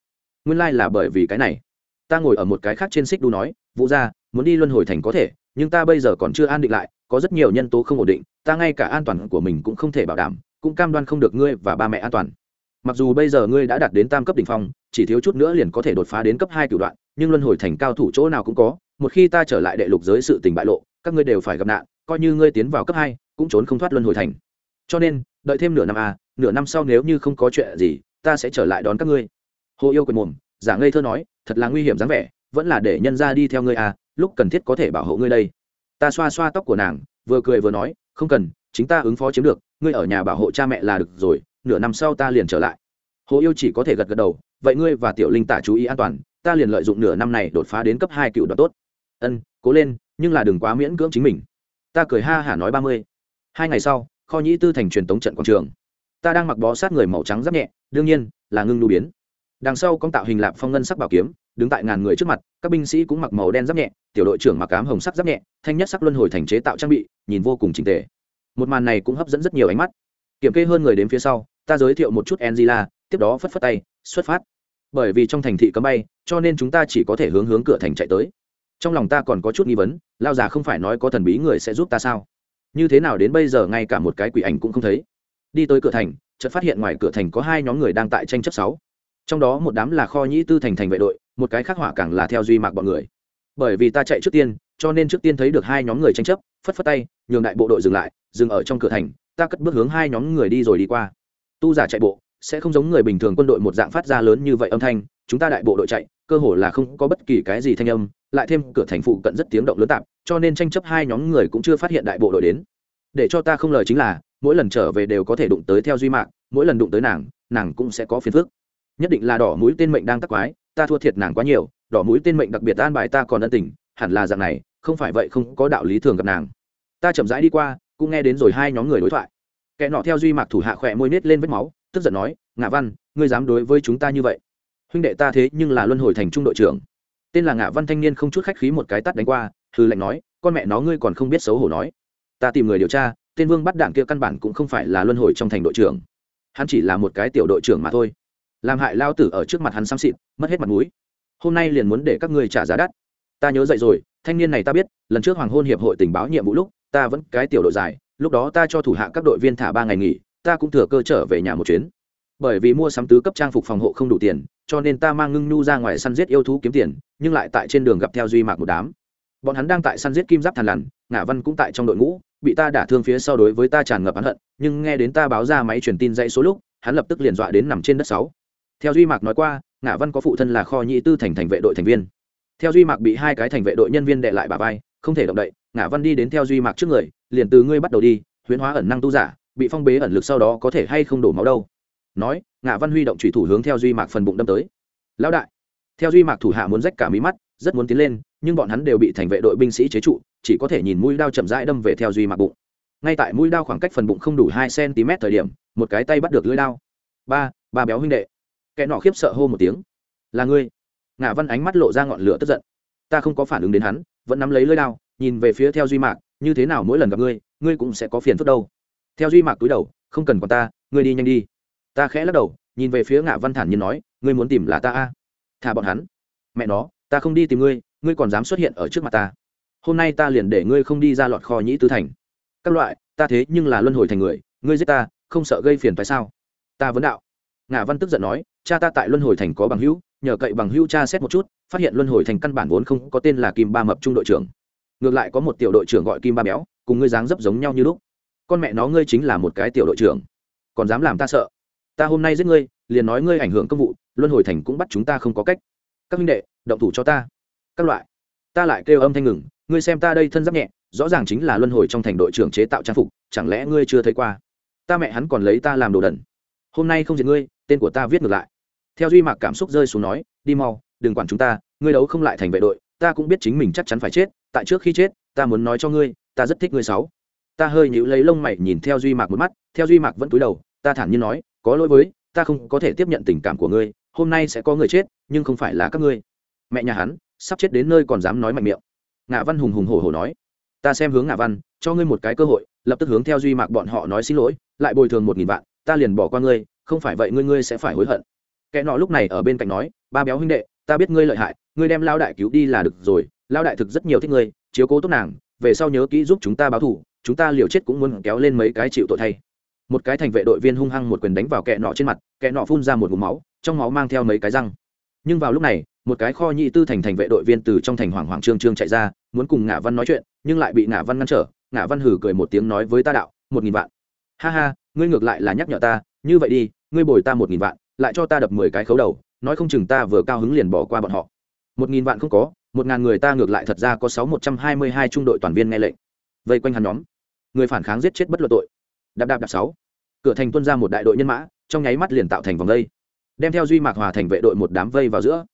Nguyên lai、like、là bởi vì cái này. Ta ngồi ở một cái khác trên xích đu nói, vũ ra muốn đi luân hồi thành có thể, nhưng ta bây giờ còn chưa an định lại, có rất nhiều nhân tố không ổn định, ta ngay cả an toàn của mình cũng không thể bảo đảm, cũng cam đoan không được ngươi và ba mẹ an toàn. Mặc dù bây giờ ngươi đã đạt đến tam cấp đ ỉ n h phong, chỉ thiếu chút nữa liền có thể đột phá đến cấp hai cửu đoạn, nhưng luân hồi thành cao thủ chỗ nào cũng có, một khi ta trở lại đệ lục giới sự tình bại lộ, các ngươi đều phải gặp nạn, coi như ngươi tiến vào cấp hai, cũng trốn không thoát luân hồi thành cho nên, đợi thêm nửa năm à nửa năm sau nếu như không có chuyện gì, ta sẽ trở lại đón các ngươi. Hồ yêu quyền mồm, giả ngây thơ nói, thật là nguy hiểm dáng vẻ, vẫn là để nhân ra đi theo ngươi à lúc cần thiết có thể bảo hộ ngươi đây. Ta xoa xoa tóc của nàng, vừa cười vừa nói, không cần, chính ta ứng phó chiếm được, ngươi ở nhà bảo hộ cha mẹ là được rồi, nửa năm sau ta liền trở lại. Hồ yêu chỉ có thể gật gật đầu, vậy ngươi và tiểu linh tả chú ý an toàn, ta liền lợi dụng nửa năm này đột phá đến cấp hai cựu đoạn tốt. Ân, cố lên, nhưng là đừng quá miễn cưỡng chính mình. Ta cười ha hả nói ba mươi. Hai ngày sau kho nhĩ tư thành truyền tống trận quảng trường. Ta đang mặc bó sát người màu trắng giáp nhẹ, đương nhiên là ngưng lưu biến. Đằng sau công tạo hình lạp phong ngân sắc bảo kiếm, đứng tại ngàn người trước mặt, các binh sĩ cũng mặc màu đen giáp nhẹ, tiểu đội trưởng mặc cám hồng sắc giáp nhẹ, thanh nhất sắc luân hồi thành chế tạo trang bị, nhìn vô cùng trình tề. Một màn này cũng hấp dẫn rất nhiều ánh mắt. Kiểm kê hơn người đến phía sau, ta giới thiệu một chút angela, tiếp đó phất phất tay, xuất phát. Bởi vì trong thành thị cấm bay, cho nên chúng ta chỉ có thể hướng hướng cửa thành chạy tới. Trong lòng ta còn có chút nghi vấn, lao già không phải nói có thần bí người sẽ giúp ta sao? Như thế nào đến bây giờ ngay cả một cái quỷ ảnh cũng không thấy. Đi tới cửa thành, chợt phát hiện ngoài cửa thành có hai nhóm người đang tại tranh chấp sáu. Trong đó một đám là kho nhĩ tư thành thành vệ đội, một cái khác hỏa càng là theo duy mạc bọn người. Bởi vì ta chạy trước tiên, cho nên trước tiên thấy được hai nhóm người tranh chấp, phất phất tay, nhường đại bộ đội dừng lại, dừng ở trong cửa thành, ta cất bước hướng hai nhóm người đi rồi đi qua. Tu giả chạy bộ, sẽ không giống người bình thường quân đội một dạng phát ra lớn như vậy âm thanh, chúng ta đại bộ đội chạy, cơ hồ là không có bất kỳ cái gì thanh âm lại thêm cửa thành phụ cận rất tiếng động lớn tạp, cho nên tranh chấp hai nhóm người cũng chưa phát hiện đại bộ đội đến. Để cho ta không lời chính là, mỗi lần trở về đều có thể đụng tới theo duy mạc, mỗi lần đụng tới nàng nàng cũng sẽ có phiền phức. Nhất định là đỏ mũi tên mệnh đang tắc quái, ta thua thiệt nàng quá nhiều, đỏ mũi tên mệnh đặc biệt an bài ta còn ân tình, hẳn là dạng này, không phải vậy không có đạo lý thường gặp nàng. Ta chậm rãi đi qua, cũng nghe đến rồi hai nhóm người đối thoại. Kẻ nọ theo duy mạc thủ hạ khỏe môi nết lên vết máu, tức giận nói, ngạ văn, ngươi dám đối với chúng ta như vậy? Huynh đệ ta thế nhưng là luân hồi thành trung đội trưởng tên là ngạ văn thanh niên không chút khách khí một cái tắt đánh qua hư lệnh nói, con mẹ nó ngươi còn không biết xấu hổ nói. Ta tìm người điều tra, tên vương bắt đảng kia căn bản cũng không phải là luân hồi trong thành đội trưởng. Hắn chỉ là một cái tiểu đội trưởng mà thôi. Làm hại lao tử ở trước mặt hắn xăm xịt, mất hết mặt mũi. Hôm nay liền muốn để các ngươi trả giá đắt. Ta nhớ dậy rồi, thanh niên này ta biết, lần trước hoàng hôn hiệp hội tình báo nhiệm vụ lúc, ta vẫn cái tiểu đội dài, lúc đó ta cho thủ hạ các đội viên thả ba ngày nghỉ, ta cũng thừa cơ trở về nhà một chuyến. Bởi vì mua sắm tứ cấp trang phục phòng hộ không đủ tiền, cho nên ta mang ngưng nhu ra ngoài săn giết yêu thú kiếm tiền nhưng lại tại trên đường gặp theo duy mạc một đám. Bọn hắn đang tại săn giết kim giáp thàn lằn ngã văn cũng tại trong đội ngũ, bị ta đả thương phía sau đối với ta tràn ngập hắn hận, nhưng nghe đến ta báo ra máy truyền tin dãy số lúc, hắn lập tức liền dọa đến nằm trên đất sáu. Theo duy mạc nói qua ngã văn có phụ thân là kho nhị tư thành thành vệ đội thành viên. Theo duy mạc bị hai cái thành vệ đội nhân viên đệ lại bà vai, không thể động đậy ngã văn đi đến theo duy mạc trước người, liền từ ngươi bắt đầu đi, huyễn hóa ẩn năng tu giả, bị phong bế ẩn lực sau đó có thể hay không đổ máu đâu. Nói ngã văn huy động thủy thủ hướng theo duy mạc phần bụng đâm tới. Lão đại theo duy mạc thủ hạ muốn rách cả mí mắt, rất muốn tiến lên, nhưng bọn hắn đều bị thành vệ đội binh sĩ chế trụ, chỉ có thể nhìn mũi đao chậm rãi đâm về theo duy mạc bụng. Ngay tại mũi đao khoảng cách phần bụng không đủ hai cm thời điểm, một cái tay bắt được lưỡi đao. Ba ba béo huynh đệ. Kẻ nọ khiếp sợ hô một tiếng. Là ngươi. Ngã văn ánh mắt lộ ra ngọn lửa tức giận. Ta không có phản ứng đến hắn, vẫn nắm lấy lưỡi đao, nhìn về phía theo duy mạc, như thế nào mỗi lần gặp ngươi ngươi cũng sẽ có phiền phức đâu. Theo duy mạc túi đầu, không cần còn ta, ngươi đi nhanh đi. Ta khẽ lắc đầu, nhìn về phía ngã văn thản nhiên nói, ngươi muốn tìm là ta a? Thả bọn hắn. Mẹ nó, ta không đi tìm ngươi ngươi còn dám xuất hiện ở trước mặt ta. Hôm nay ta liền để ngươi không đi ra lọt kho nhĩ tứ thành. Các loại, ta thế nhưng là luân hồi thành người, ngươi giết ta, không sợ gây phiền phải sao? Ta vấn đạo. Ngã văn tức giận nói, cha ta tại luân hồi thành có bằng hữu, nhờ cậy bằng hữu cha xét một chút, phát hiện luân hồi thành căn bản vốn không có tên là kim ba mập trung đội trưởng. Ngược lại có một tiểu đội trưởng gọi kim ba béo, cùng ngươi dáng dấp giống nhau như lúc. Con mẹ nó ngươi chính là một cái tiểu đội trưởng. Còn dám làm ta sợ? Ta hôm nay giết ngươi, liền nói ngươi ảnh hưởng công vụ, luân hồi thành cũng bắt chúng ta không có cách. Các minh đệ, động thủ cho ta. Các loại. Ta lại kêu âm thanh ngừng, ngươi xem ta đây thân giáp nhẹ, rõ ràng chính là luân hồi trong thành đội trưởng chế tạo trang phục, chẳng lẽ ngươi chưa thấy qua? Ta mẹ hắn còn lấy ta làm đồ đần. Hôm nay không diệt ngươi, tên của ta viết ngược lại. Theo duy mạc cảm xúc rơi xuống nói, đi mau, đừng quản chúng ta, ngươi đấu không lại thành vệ đội, ta cũng biết chính mình chắc chắn phải chết, tại trước khi chết, ta muốn nói cho ngươi, ta rất thích ngươi sáu. Ta hơi nhíu lấy lông mày nhìn theo duy mạc một mắt, theo duy mạc vẫn cúi đầu, ta thản nhiên nói có lỗi với, ta không có thể tiếp nhận tình cảm của ngươi, hôm nay sẽ có người chết, nhưng không phải là các ngươi. Mẹ nhà hắn, sắp chết đến nơi còn dám nói mạnh miệng. Ngạ văn hùng hùng hổ hổ nói. Ta xem hướng ngạ văn, cho ngươi một cái cơ hội, lập tức hướng theo duy mạc bọn họ nói xin lỗi, lại bồi thường một nghìn vạn, ta liền bỏ qua ngươi, không phải vậy ngươi ngươi sẽ phải hối hận. Kẻ nọ lúc này ở bên cạnh nói, ba béo huynh đệ, ta biết ngươi lợi hại, ngươi đem lao đại cứu đi là được rồi lao đại thực rất nhiều thích ngươi, chiếu cố tốt nàng, về sau nhớ kỹ giúp chúng ta báo thù, chúng ta liều chết cũng muốn kéo lên mấy cái chịu tội thay một cái thành vệ đội viên hung hăng một quyền đánh vào kẻ nọ trên mặt, kẻ nọ phun ra một ngụm máu, trong máu mang theo mấy cái răng. Nhưng vào lúc này, một cái kho nhị tư thành thành vệ đội viên từ trong thành hoàng hoàng trương trương chạy ra, muốn cùng ngã văn nói chuyện, nhưng lại bị ngã văn ngăn trở. Ngã văn hử cười một tiếng nói với ta đạo, một nghìn vạn. Ha ha, ngươi ngược lại là nhắc nhở ta, như vậy đi, ngươi bồi ta một nghìn vạn, lại cho ta đập mười cái khấu đầu, nói không chừng ta vừa cao hứng liền bỏ qua bọn họ. Một nghìn vạn không có, một ngàn người ta ngược lại thật ra có sáu một trăm hai mươi hai trung đội toàn viên nghe lệnh. Vây quanh hắn nhóm, người phản kháng giết chết bất luận tội đạp đạp đạp sáu. Cửa thành tuân ra một đại đội nhân mã, trong nháy mắt liền tạo thành vòng vây. Đem theo duy mạc hòa thành vệ đội một đám vây vào giữa.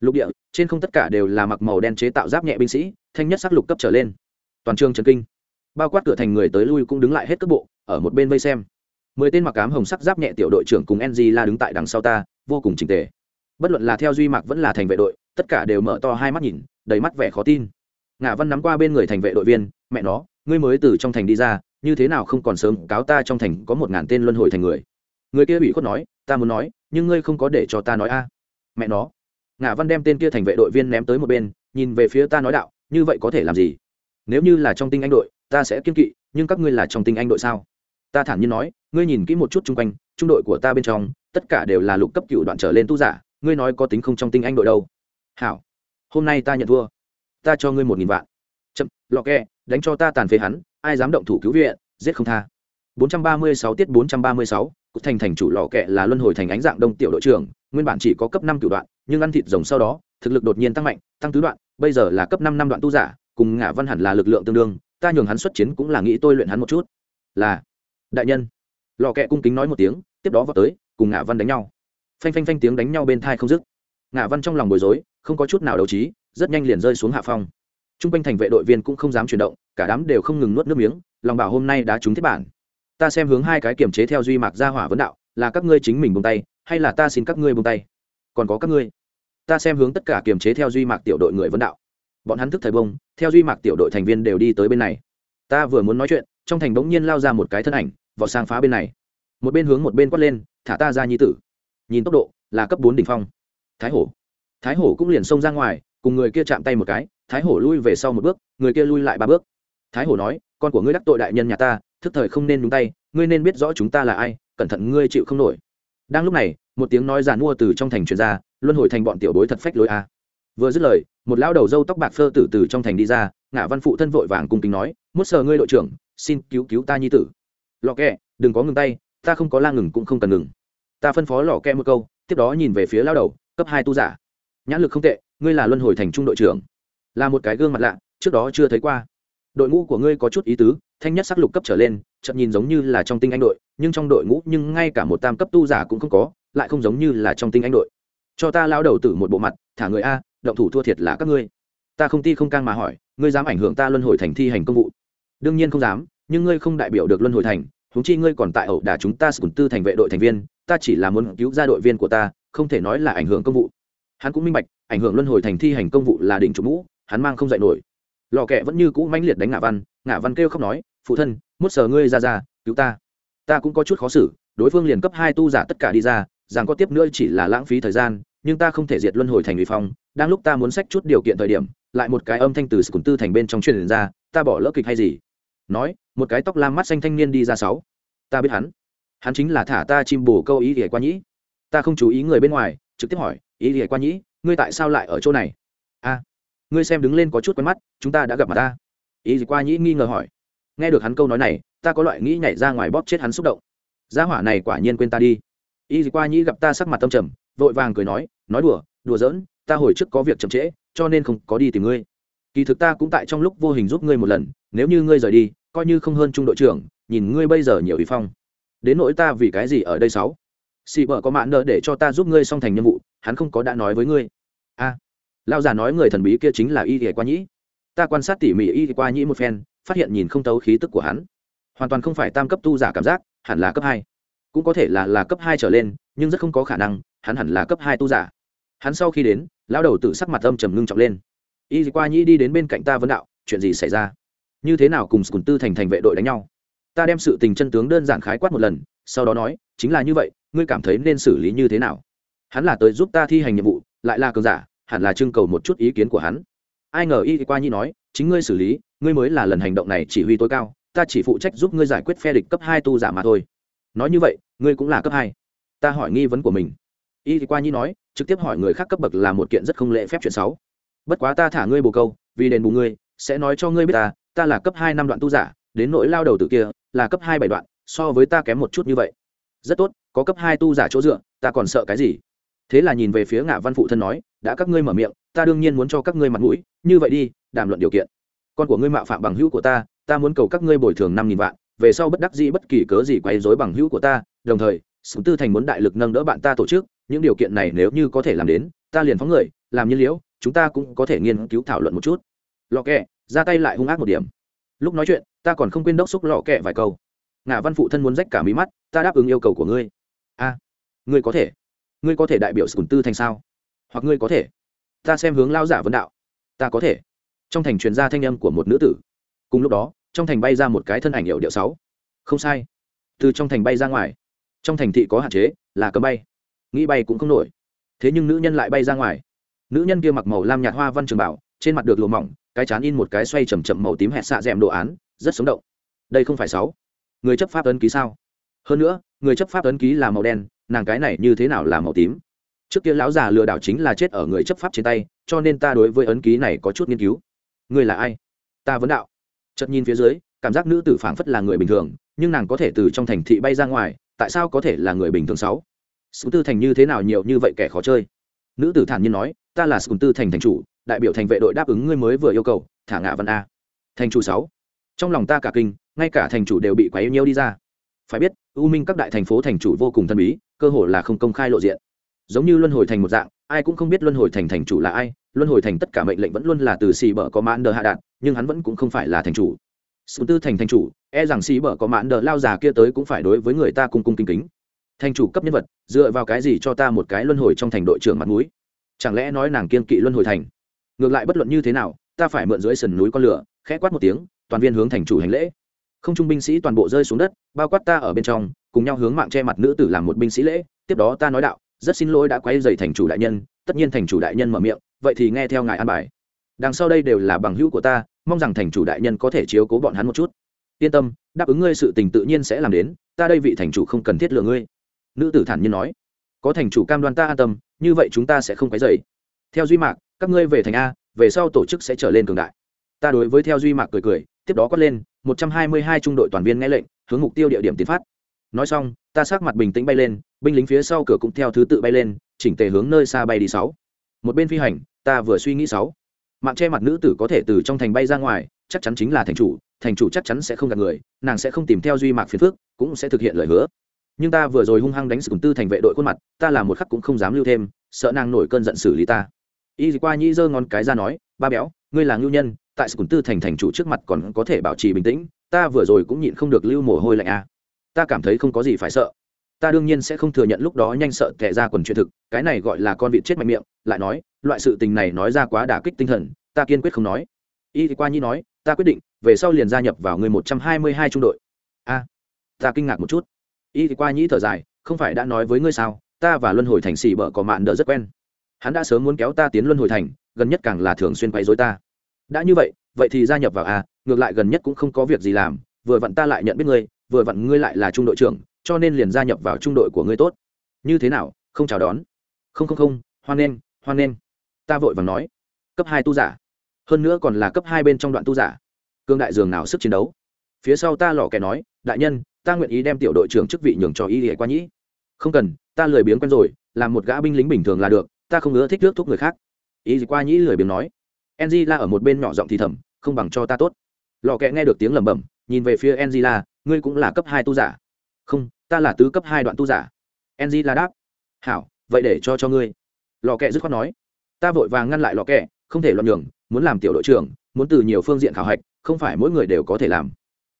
Lục địa, trên không tất cả đều là mặc màu đen chế tạo giáp nhẹ binh sĩ, thanh nhất sắc lục cấp trở lên. Toàn trường trần kinh. Bao quát cửa thành người tới lui cũng đứng lại hết cấp bộ, ở một bên vây xem. Mười tên mặc cám hồng sắc giáp nhẹ tiểu đội trưởng cùng ng la đứng tại đằng sau ta, vô cùng trình tề. Bất luận là theo duy mạc vẫn là thành vệ đội, tất cả đều mở to hai mắt nhìn, đầy mắt vẻ khó tin. Ngã văn nắm qua bên người thành vệ đội viên, mẹ nó, ngươi mới từ trong thành đi ra như thế nào không còn sớm cáo ta trong thành có một ngàn tên luân hồi thành người? Người kia bị khuất nói, ta muốn nói, nhưng ngươi không có để cho ta nói a. Mẹ nó. Ngã văn đem tên kia thành vệ đội viên ném tới một bên, nhìn về phía ta nói đạo, như vậy có thể làm gì? Nếu như là trong tinh anh đội, ta sẽ kiên kỵ, nhưng các ngươi là trong tinh anh đội sao? Ta thản nhiên nói, ngươi nhìn kỹ một chút chung quanh, trung đội của ta bên trong, tất cả đều là lục cấp cựu đoạn trở lên tu giả, ngươi nói có tính không trong tinh anh đội đâu? Hảo. Hôm nay ta nhận thua. Ta cho ngươi một nghìn vạn. Chậm, lọ kẹ, đánh cho ta tàn phế hắn ai dám động thủ cứu viện giết không tha. 436 tiết 436, cục thành thành chủ lò kẹ là luân hồi thành ánh dạng đông tiểu đội trưởng nguyên bản chỉ có cấp năm cửu đoạn nhưng ăn thịt rồng sau đó thực lực đột nhiên tăng mạnh tăng tứ đoạn bây giờ là cấp năm năm đoạn tu giả cùng ngã văn hẳn là lực lượng tương đương ta nhường hắn xuất chiến cũng là nghĩ tôi luyện hắn một chút. Là đại nhân. Lò kẹ cung kính nói một tiếng tiếp đó vào tới cùng ngã văn đánh nhau. Phanh phanh phanh tiếng đánh nhau bên thai không dứt. Ngã văn trong lòng bối rối không có chút nào đấu trí rất nhanh liền rơi xuống hạ phong t r u n g quanh thành vệ đội viên cũng không dám chuyển động, cả đám đều không ngừng nuốt nước miếng, lòng bảo hôm nay đã trúng thiết bản. Ta xem hướng hai cái kiềm chế theo duy mạc ra hỏa vấn đạo, là các ngươi chính mình bông tay, hay là ta xin các ngươi bông tay? Còn có các ngươi. Ta xem hướng tất cả kiềm chế theo duy mạc tiểu đội người vấn đạo. Bọn hắn thức thời bông, theo duy mạc tiểu đội thành viên đều đi tới bên này. Ta vừa muốn nói chuyện, trong thành bỗng nhiên lao ra một cái thân ảnh, vọt sang phá bên này. Một bên hướng một bên quát lên, thả ta ra nhi tử. Nhìn tốc độ, là cấp bốn đỉnh phong. Thái hổ. Thái hổ cũng liền xông ra ngoài cùng người kia chạm tay một cái, thái hổ lui về sau một bước, người kia lui lại ba bước. Thái hổ nói, con của ngươi đắc tội đại nhân nhà ta, thức thời không nên nhúng tay, ngươi nên biết rõ chúng ta là ai, cẩn thận ngươi chịu không nổi. Đang lúc này, một tiếng nói giàn mua từ trong thành truyền ra, luân hồi thành bọn tiểu bối thật phách lối a. Vừa dứt lời, một lão đầu dâu tóc bạc phơ tử từ trong thành đi ra ngã văn phụ thân vội vàng cung kính nói, mốt sờ ngươi đội trưởng, xin cứu cứu ta nhi tử. Lò kẹ, đừng có ngừng tay, ta không có la ngừng cũng không cần ngừng. Ta phân phó lò kẹ một câu, tiếp đó nhìn về phía lao đầu, cấp hai tu giả. Nhãn lực không tệ ngươi là luân hồi thành trung đội trưởng. Là một cái gương mặt lạ, trước đó chưa thấy qua. Đội ngũ của ngươi có chút ý tứ, thanh nhất sắc lục cấp trở lên chậm nhìn giống như là trong tinh anh đội, nhưng trong đội ngũ nhưng ngay cả một tam cấp tu giả cũng không có, lại không giống như là trong tinh anh đội. Cho ta lao đầu tử một bộ mặt, thả người a, động thủ thua thiệt là các ngươi. Ta không ti không cang mà hỏi, ngươi dám ảnh hưởng ta luân hồi thành thi hành công vụ? Đương nhiên không dám, nhưng ngươi không đại biểu được luân hồi thành húng chi ngươi còn tại ẩu đả chúng ta sùn tư thành vệ đội thành viên, ta chỉ là muốn cứu ra đội viên của ta, không thể nói là ảnh hưởng công vụ hắn cũng minh bạch, ảnh hưởng luân hồi thành thi hành công vụ là đỉnh chủ mũ, hắn mang không dạy nổi. Lò kẹ vẫn như cũ mãnh liệt đánh ngã văn ngã văn kêu khóc nói, phụ thân mốt sờ ngươi ra ra, cứu ta. Ta cũng có chút khó xử, đối phương liền cấp hai tu giả tất cả đi ra, rằng có tiếp nữa chỉ là lãng phí thời gian, nhưng ta không thể diệt luân hồi thành uy phong, đang lúc ta muốn sách chút điều kiện thời điểm, lại một cái âm thanh từ sùn tư thành bên trong truyền ra, ta bỏ lỡ kịch hay gì? Nói, một cái tóc lam mắt xanh thanh niên đi ra sáu. Ta biết hắn. Hắn chính là thả ta chim bồ câu ý ỉa qua nhĩ. Ta không chú ý người bên ngoài, trực tiếp hỏi ý ỉa qua nhĩ, ngươi tại sao lại ở chỗ này? A, ngươi xem đứng lên có chút quen mắt, chúng ta đã gặp mặt ta. Ý gì qua nhĩ nghi ngờ hỏi. Nghe được hắn câu nói này, ta có loại nghĩ nhảy ra ngoài bóp chết hắn xúc động. Gia hỏa này quả nhiên quên ta đi. Ý gì qua nhĩ gặp ta sắc mặt tâm trầm, vội vàng cười nói nói đùa đùa giỡn, ta hồi trước có việc chậm trễ, cho nên không có đi tìm ngươi. Kỳ thực ta cũng tại trong lúc vô hình giúp ngươi một lần, nếu như ngươi rời đi, coi như không hơn trung đội trưởng, nhìn ngươi bây giờ nhiều ý phong. Đến nỗi ta vì cái gì ở đây sáu? Xì vợ có mạn nợ để cho ta giúp ngươi xong thành nhiệm vụ hắn không có đã nói với ngươi. A à, lao già nói người thần bí kia chính là y thì qua nhĩ. Ta quan sát tỉ mỉ y thì qua nhĩ một phen phát hiện nhìn không tấu khí tức của hắn. Hoàn toàn không phải tam cấp tu giả cảm giác hẳn là cấp hai. Cũng có thể là là cấp hai trở lên nhưng rất không có khả năng hắn hẳn là cấp hai tu giả. Hắn sau khi đến lão đầu tự sắc mặt âm trầm ngưng trọng lên. Y qua nhĩ đi đến bên cạnh ta vấn đạo chuyện gì xảy ra? Như thế nào cùng sùn tư thành thành vệ đội đánh nhau? Ta đem sự tình chân tướng đơn giản khái quát một lần sau đó nói, chính là như vậy, ngươi cảm thấy nên xử lý như thế nào? Hắn là tới giúp ta thi hành nhiệm vụ, lại là cường giả, hẳn là trưng cầu một chút ý kiến của hắn. Ai ngờ y qua nhi nói, chính ngươi xử lý, ngươi mới là lần hành động này chỉ huy tối cao, ta chỉ phụ trách giúp ngươi giải quyết phe địch cấp hai tu giả mà thôi. Nói như vậy, ngươi cũng là cấp hai. Ta hỏi nghi vấn của mình. Y qua nhi nói, trực tiếp hỏi người khác cấp bậc là một kiện rất không lễ phép chuyện xấu. Bất quá ta thả ngươi bồ câu, vì đền bù ngươi, sẽ nói cho ngươi biết ta ta là cấp hai năm đoạn tu giả, đến nỗi lao đầu tự kia, là cấp hai bảy đoạn so với ta kém một chút như vậy. Rất tốt, có cấp hai tu giả chỗ dựa, ta còn sợ cái gì? Thế là nhìn về phía ngạ văn phụ thân nói, đã các ngươi mở miệng, ta đương nhiên muốn cho các ngươi mặt mũi, như vậy đi, đàm luận điều kiện. Con của ngươi mạo phạm bằng hữu của ta ta muốn cầu các ngươi bồi thường năm nghìn vạn, về sau bất đắc dĩ bất kỳ cớ gì quay dối bằng hữu của ta, đồng thời sử tư thành muốn đại lực nâng đỡ bạn ta tổ chức, những điều kiện này nếu như có thể làm đến, ta liền phóng người, làm nhiên liễu, chúng ta cũng có thể nghiên cứu thảo luận một chút. Lò kẹ, ra tay lại hung ác một điểm. Lúc nói chuyện, ta còn không quên đốc xúc lọ kẹ vài câu ngả văn phụ thân muốn rách cả mí mắt, ta đáp ứng yêu cầu của ngươi. A, ngươi có thể. Ngươi có thể đại biểu sùng tư thành sao? Hoặc ngươi có thể. Ta xem hướng lao giả vấn đạo. Ta có thể. Trong thành truyền ra thanh âm của một nữ tử. Cùng lúc đó, trong thành bay ra một cái thân ảnh hiệu điệu sáu. Không sai. Từ trong thành bay ra ngoài. Trong thành thị có hạn chế, là cấm bay. Nghĩ bay cũng không nổi. Thế nhưng nữ nhân lại bay ra ngoài. Nữ nhân kia mặc màu lam nhạt hoa văn trường bảo, trên mặt được lùa mỏng, cái chán in một cái xoay chầm chậm màu tím hẹn xạ d ẹ m đồ án, rất sống động. Đây không phải sáu người chấp pháp ấn ký sao? Hơn nữa, người chấp pháp ấn ký là màu đen, nàng cái này như thế nào là màu tím? Trước kia lão già lừa đảo chính là chết ở người chấp pháp trên tay, cho nên ta đối với ấn ký này có chút nghiên cứu. Người là ai? Ta vấn đạo. Chật nhìn phía dưới, cảm giác nữ tử phảng phất là người bình thường, nhưng nàng có thể từ trong thành thị bay ra ngoài, tại sao có thể là người bình thường sáu? Sự tư thành như thế nào nhiều như vậy kẻ khó chơi? Nữ tử thản nhiên nói, ta là sự tư thành thành chủ, đại biểu thành vệ đội đáp ứng ngươi mới vừa yêu cầu, thả ngạ văn a. Thành chủ sáu. Trong lòng ta cả kinh ngay cả thành chủ đều bị quấy nhiễu đi ra. Phải biết, u minh các đại thành phố thành chủ vô cùng thân bí, cơ hồ là không công khai lộ diện. Giống như luân hồi thành một dạng, ai cũng không biết luân hồi thành thành chủ là ai, luân hồi thành tất cả mệnh lệnh vẫn luôn là từ xì bở có mãn đờ hạ đạn nhưng hắn vẫn cũng không phải là thành chủ. Sự tư thành thành chủ e rằng xì bở có mãn đờ lao già kia tới cũng phải đối với người ta cung cung kính kính. Thành chủ cấp nhân vật, dựa vào cái gì cho ta một cái luân hồi trong thành đội trưởng mặt mũi? Chẳng lẽ nói nàng kiên kỵ luân hồi thành? Ngược lại bất luận như thế nào, ta phải mượn dưới sườn núi con lửa, khẽ quát một tiếng, toàn viên hướng thành chủ hành lễ không trung binh sĩ toàn bộ rơi xuống đất, bao quát ta ở bên trong, cùng nhau hướng mạng che mặt nữ tử làm một binh sĩ lễ, tiếp đó ta nói đạo, rất xin lỗi đã quay dày thành chủ đại nhân, tất nhiên thành chủ đại nhân mở miệng, vậy thì nghe theo ngài an bài. Đằng sau đây đều là bằng hữu của ta, mong rằng thành chủ đại nhân có thể chiếu cố bọn hắn một chút. Yên tâm, đáp ứng ngươi sự tình tự nhiên sẽ làm đến, ta đây vị thành chủ không cần thiết lừa ngươi. Nữ tử thản nhiên nói. Có thành chủ cam đoan ta an tâm, như vậy chúng ta sẽ không quấy dày theo duy mạc, các ngươi về thành a, về sau tổ chức sẽ trở lên cường đại. Ta đối với theo duy mạc cười cười tiếp đó quát lên, một trăm hai mươi hai trung đội toàn viên nghe lệnh, hướng mục tiêu địa điểm tiến phát. Nói xong, ta sát mặt bình tĩnh bay lên, binh lính phía sau cửa cũng theo thứ tự bay lên, chỉnh tề hướng nơi xa bay đi sáu. Một bên phi hành, ta vừa suy nghĩ sáu. Mạng che mặt nữ tử có thể từ trong thành bay ra ngoài, chắc chắn chính là thành chủ thành chủ chắc chắn sẽ không gặp người, nàng sẽ không tìm theo duy mạc phiền phước cũng sẽ thực hiện lời hứa. Nhưng ta vừa rồi hung hăng đánh sừng tư thành vệ đội khuôn mặt, ta là một khắc cũng không dám lưu thêm, sợ nàng nổi cơn giận xử lý ta. Y qua nhĩ giơ ngón cái ra nói, ba béo ngươi là ngưu nhân, tại sừng tư thành thành chủ trước mặt còn có thể bảo trì bình tĩnh, ta vừa rồi cũng nhịn không được lưu mồ hôi lạnh a à. ta cảm thấy không có gì phải sợ. Ta đương nhiên sẽ không thừa nhận lúc đó nhanh sợ tệ ra quần chuyện thực, cái này gọi là con vịt chết mạnh miệng, lại nói, loại sự tình này nói ra quá đả kích tinh thần, ta kiên quyết không nói. Y thì qua nhi nói, ta quyết định, về sau liền gia nhập vào người một trăm hai mươi hai trung đội. A, ta kinh ngạc một chút. Y thì qua nhĩ thở dài, không phải đã nói với ngươi sao, ta và luân hồi thành xì bở có mạn đỡ rất quen. Hắn đã sớm muốn kéo ta tiến luân hồi thành, gần nhất càng là thường xuyên quấy dối ta đã như vậy vậy thì gia nhập vào a, ngược lại gần nhất cũng không có việc gì làm, vừa vặn ta lại nhận biết ngươi, vừa vặn ngươi lại là trung đội trưởng, cho nên liền gia nhập vào trung đội của ngươi tốt. Như thế nào, không chào đón? Không không không, hoan nghênh hoan nghênh. Ta vội vàng nói. Cấp hai tu giả. Hơn nữa còn là cấp hai bên trong đoạn tu giả. Cương đại dường nào sức chiến đấu? Phía sau ta lò kẻ nói, đại nhân, ta nguyện ý đem tiểu đội trưởng chức vị nhường cho y hệ qua nhĩ. Không cần, ta lười biếng quen rồi, làm một gã binh lính bình thường là được, ta không ngứa thích nước thuốc người khác. Y qua nhĩ lười biếng nói angela ở một bên nhỏ giọng thì thầm, không bằng cho ta tốt. Lò kẹ nghe được tiếng lẩm bẩm, nhìn về phía angela, ngươi cũng là cấp hai tu giả. Không, ta là tứ cấp hai đoạn tu giả. Angela đáp, hảo, vậy để cho cho ngươi. Lò kẹ dứt khoát nói, ta vội vàng ngăn lại lò kẹ, không thể loạn nhường, muốn làm tiểu đội trưởng, muốn từ nhiều phương diện khảo hạch, không phải mỗi người đều có thể làm.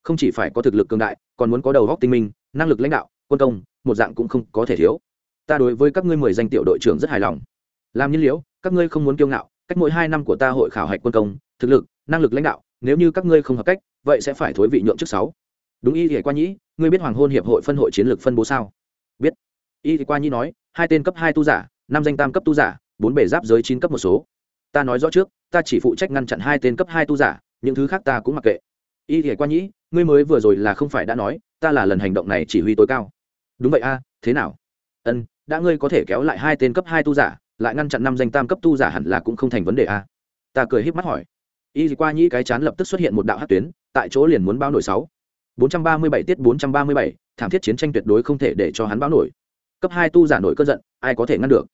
Không chỉ phải có thực lực cường đại, còn muốn có đầu góc tinh minh, năng lực lãnh đạo, quân công, một dạng cũng không có thể thiếu. Ta đối với các ngươi mười danh tiểu đội trưởng rất hài lòng. Làm nhiên liễu các ngươi không muốn kiêu ngạo cách mỗi hai năm của ta hội khảo hạch quân công, thực lực, năng lực lãnh đạo, nếu như các ngươi không hợp cách, vậy sẽ phải thối vị nhượng trước sáu. Đúng y thì qua nhĩ, ngươi biết hoàng hôn hiệp hội phân hội chiến lược phân bố sao? Biết. Y thì qua nhĩ nói, hai tên cấp hai tu giả, năm danh tam cấp tu giả, bốn bể giáp giới chín cấp một số. Ta nói rõ trước, ta chỉ phụ trách ngăn chặn hai tên cấp hai tu giả, những thứ khác ta cũng mặc kệ. Y thì qua nhĩ, ngươi mới vừa rồi là không phải đã nói, ta là lần hành động này chỉ huy tối cao. Đúng vậy a, thế nào? Ân, đã ngươi có thể kéo lại hai tên cấp hai tu giả lại ngăn chặn năm danh tam cấp tu giả hẳn là cũng không thành vấn đề a. Ta cười híp mắt hỏi. Y qua nhĩ cái chán lập tức xuất hiện một đạo hát tuyến, tại chỗ liền muốn bao nổi sáu. Bốn trăm ba mươi bảy tiết bốn trăm ba mươi bảy, thảm thiết chiến tranh tuyệt đối không thể để cho hắn báo nổi. Cấp hai tu giả nổi cơn giận, ai có thể ngăn được?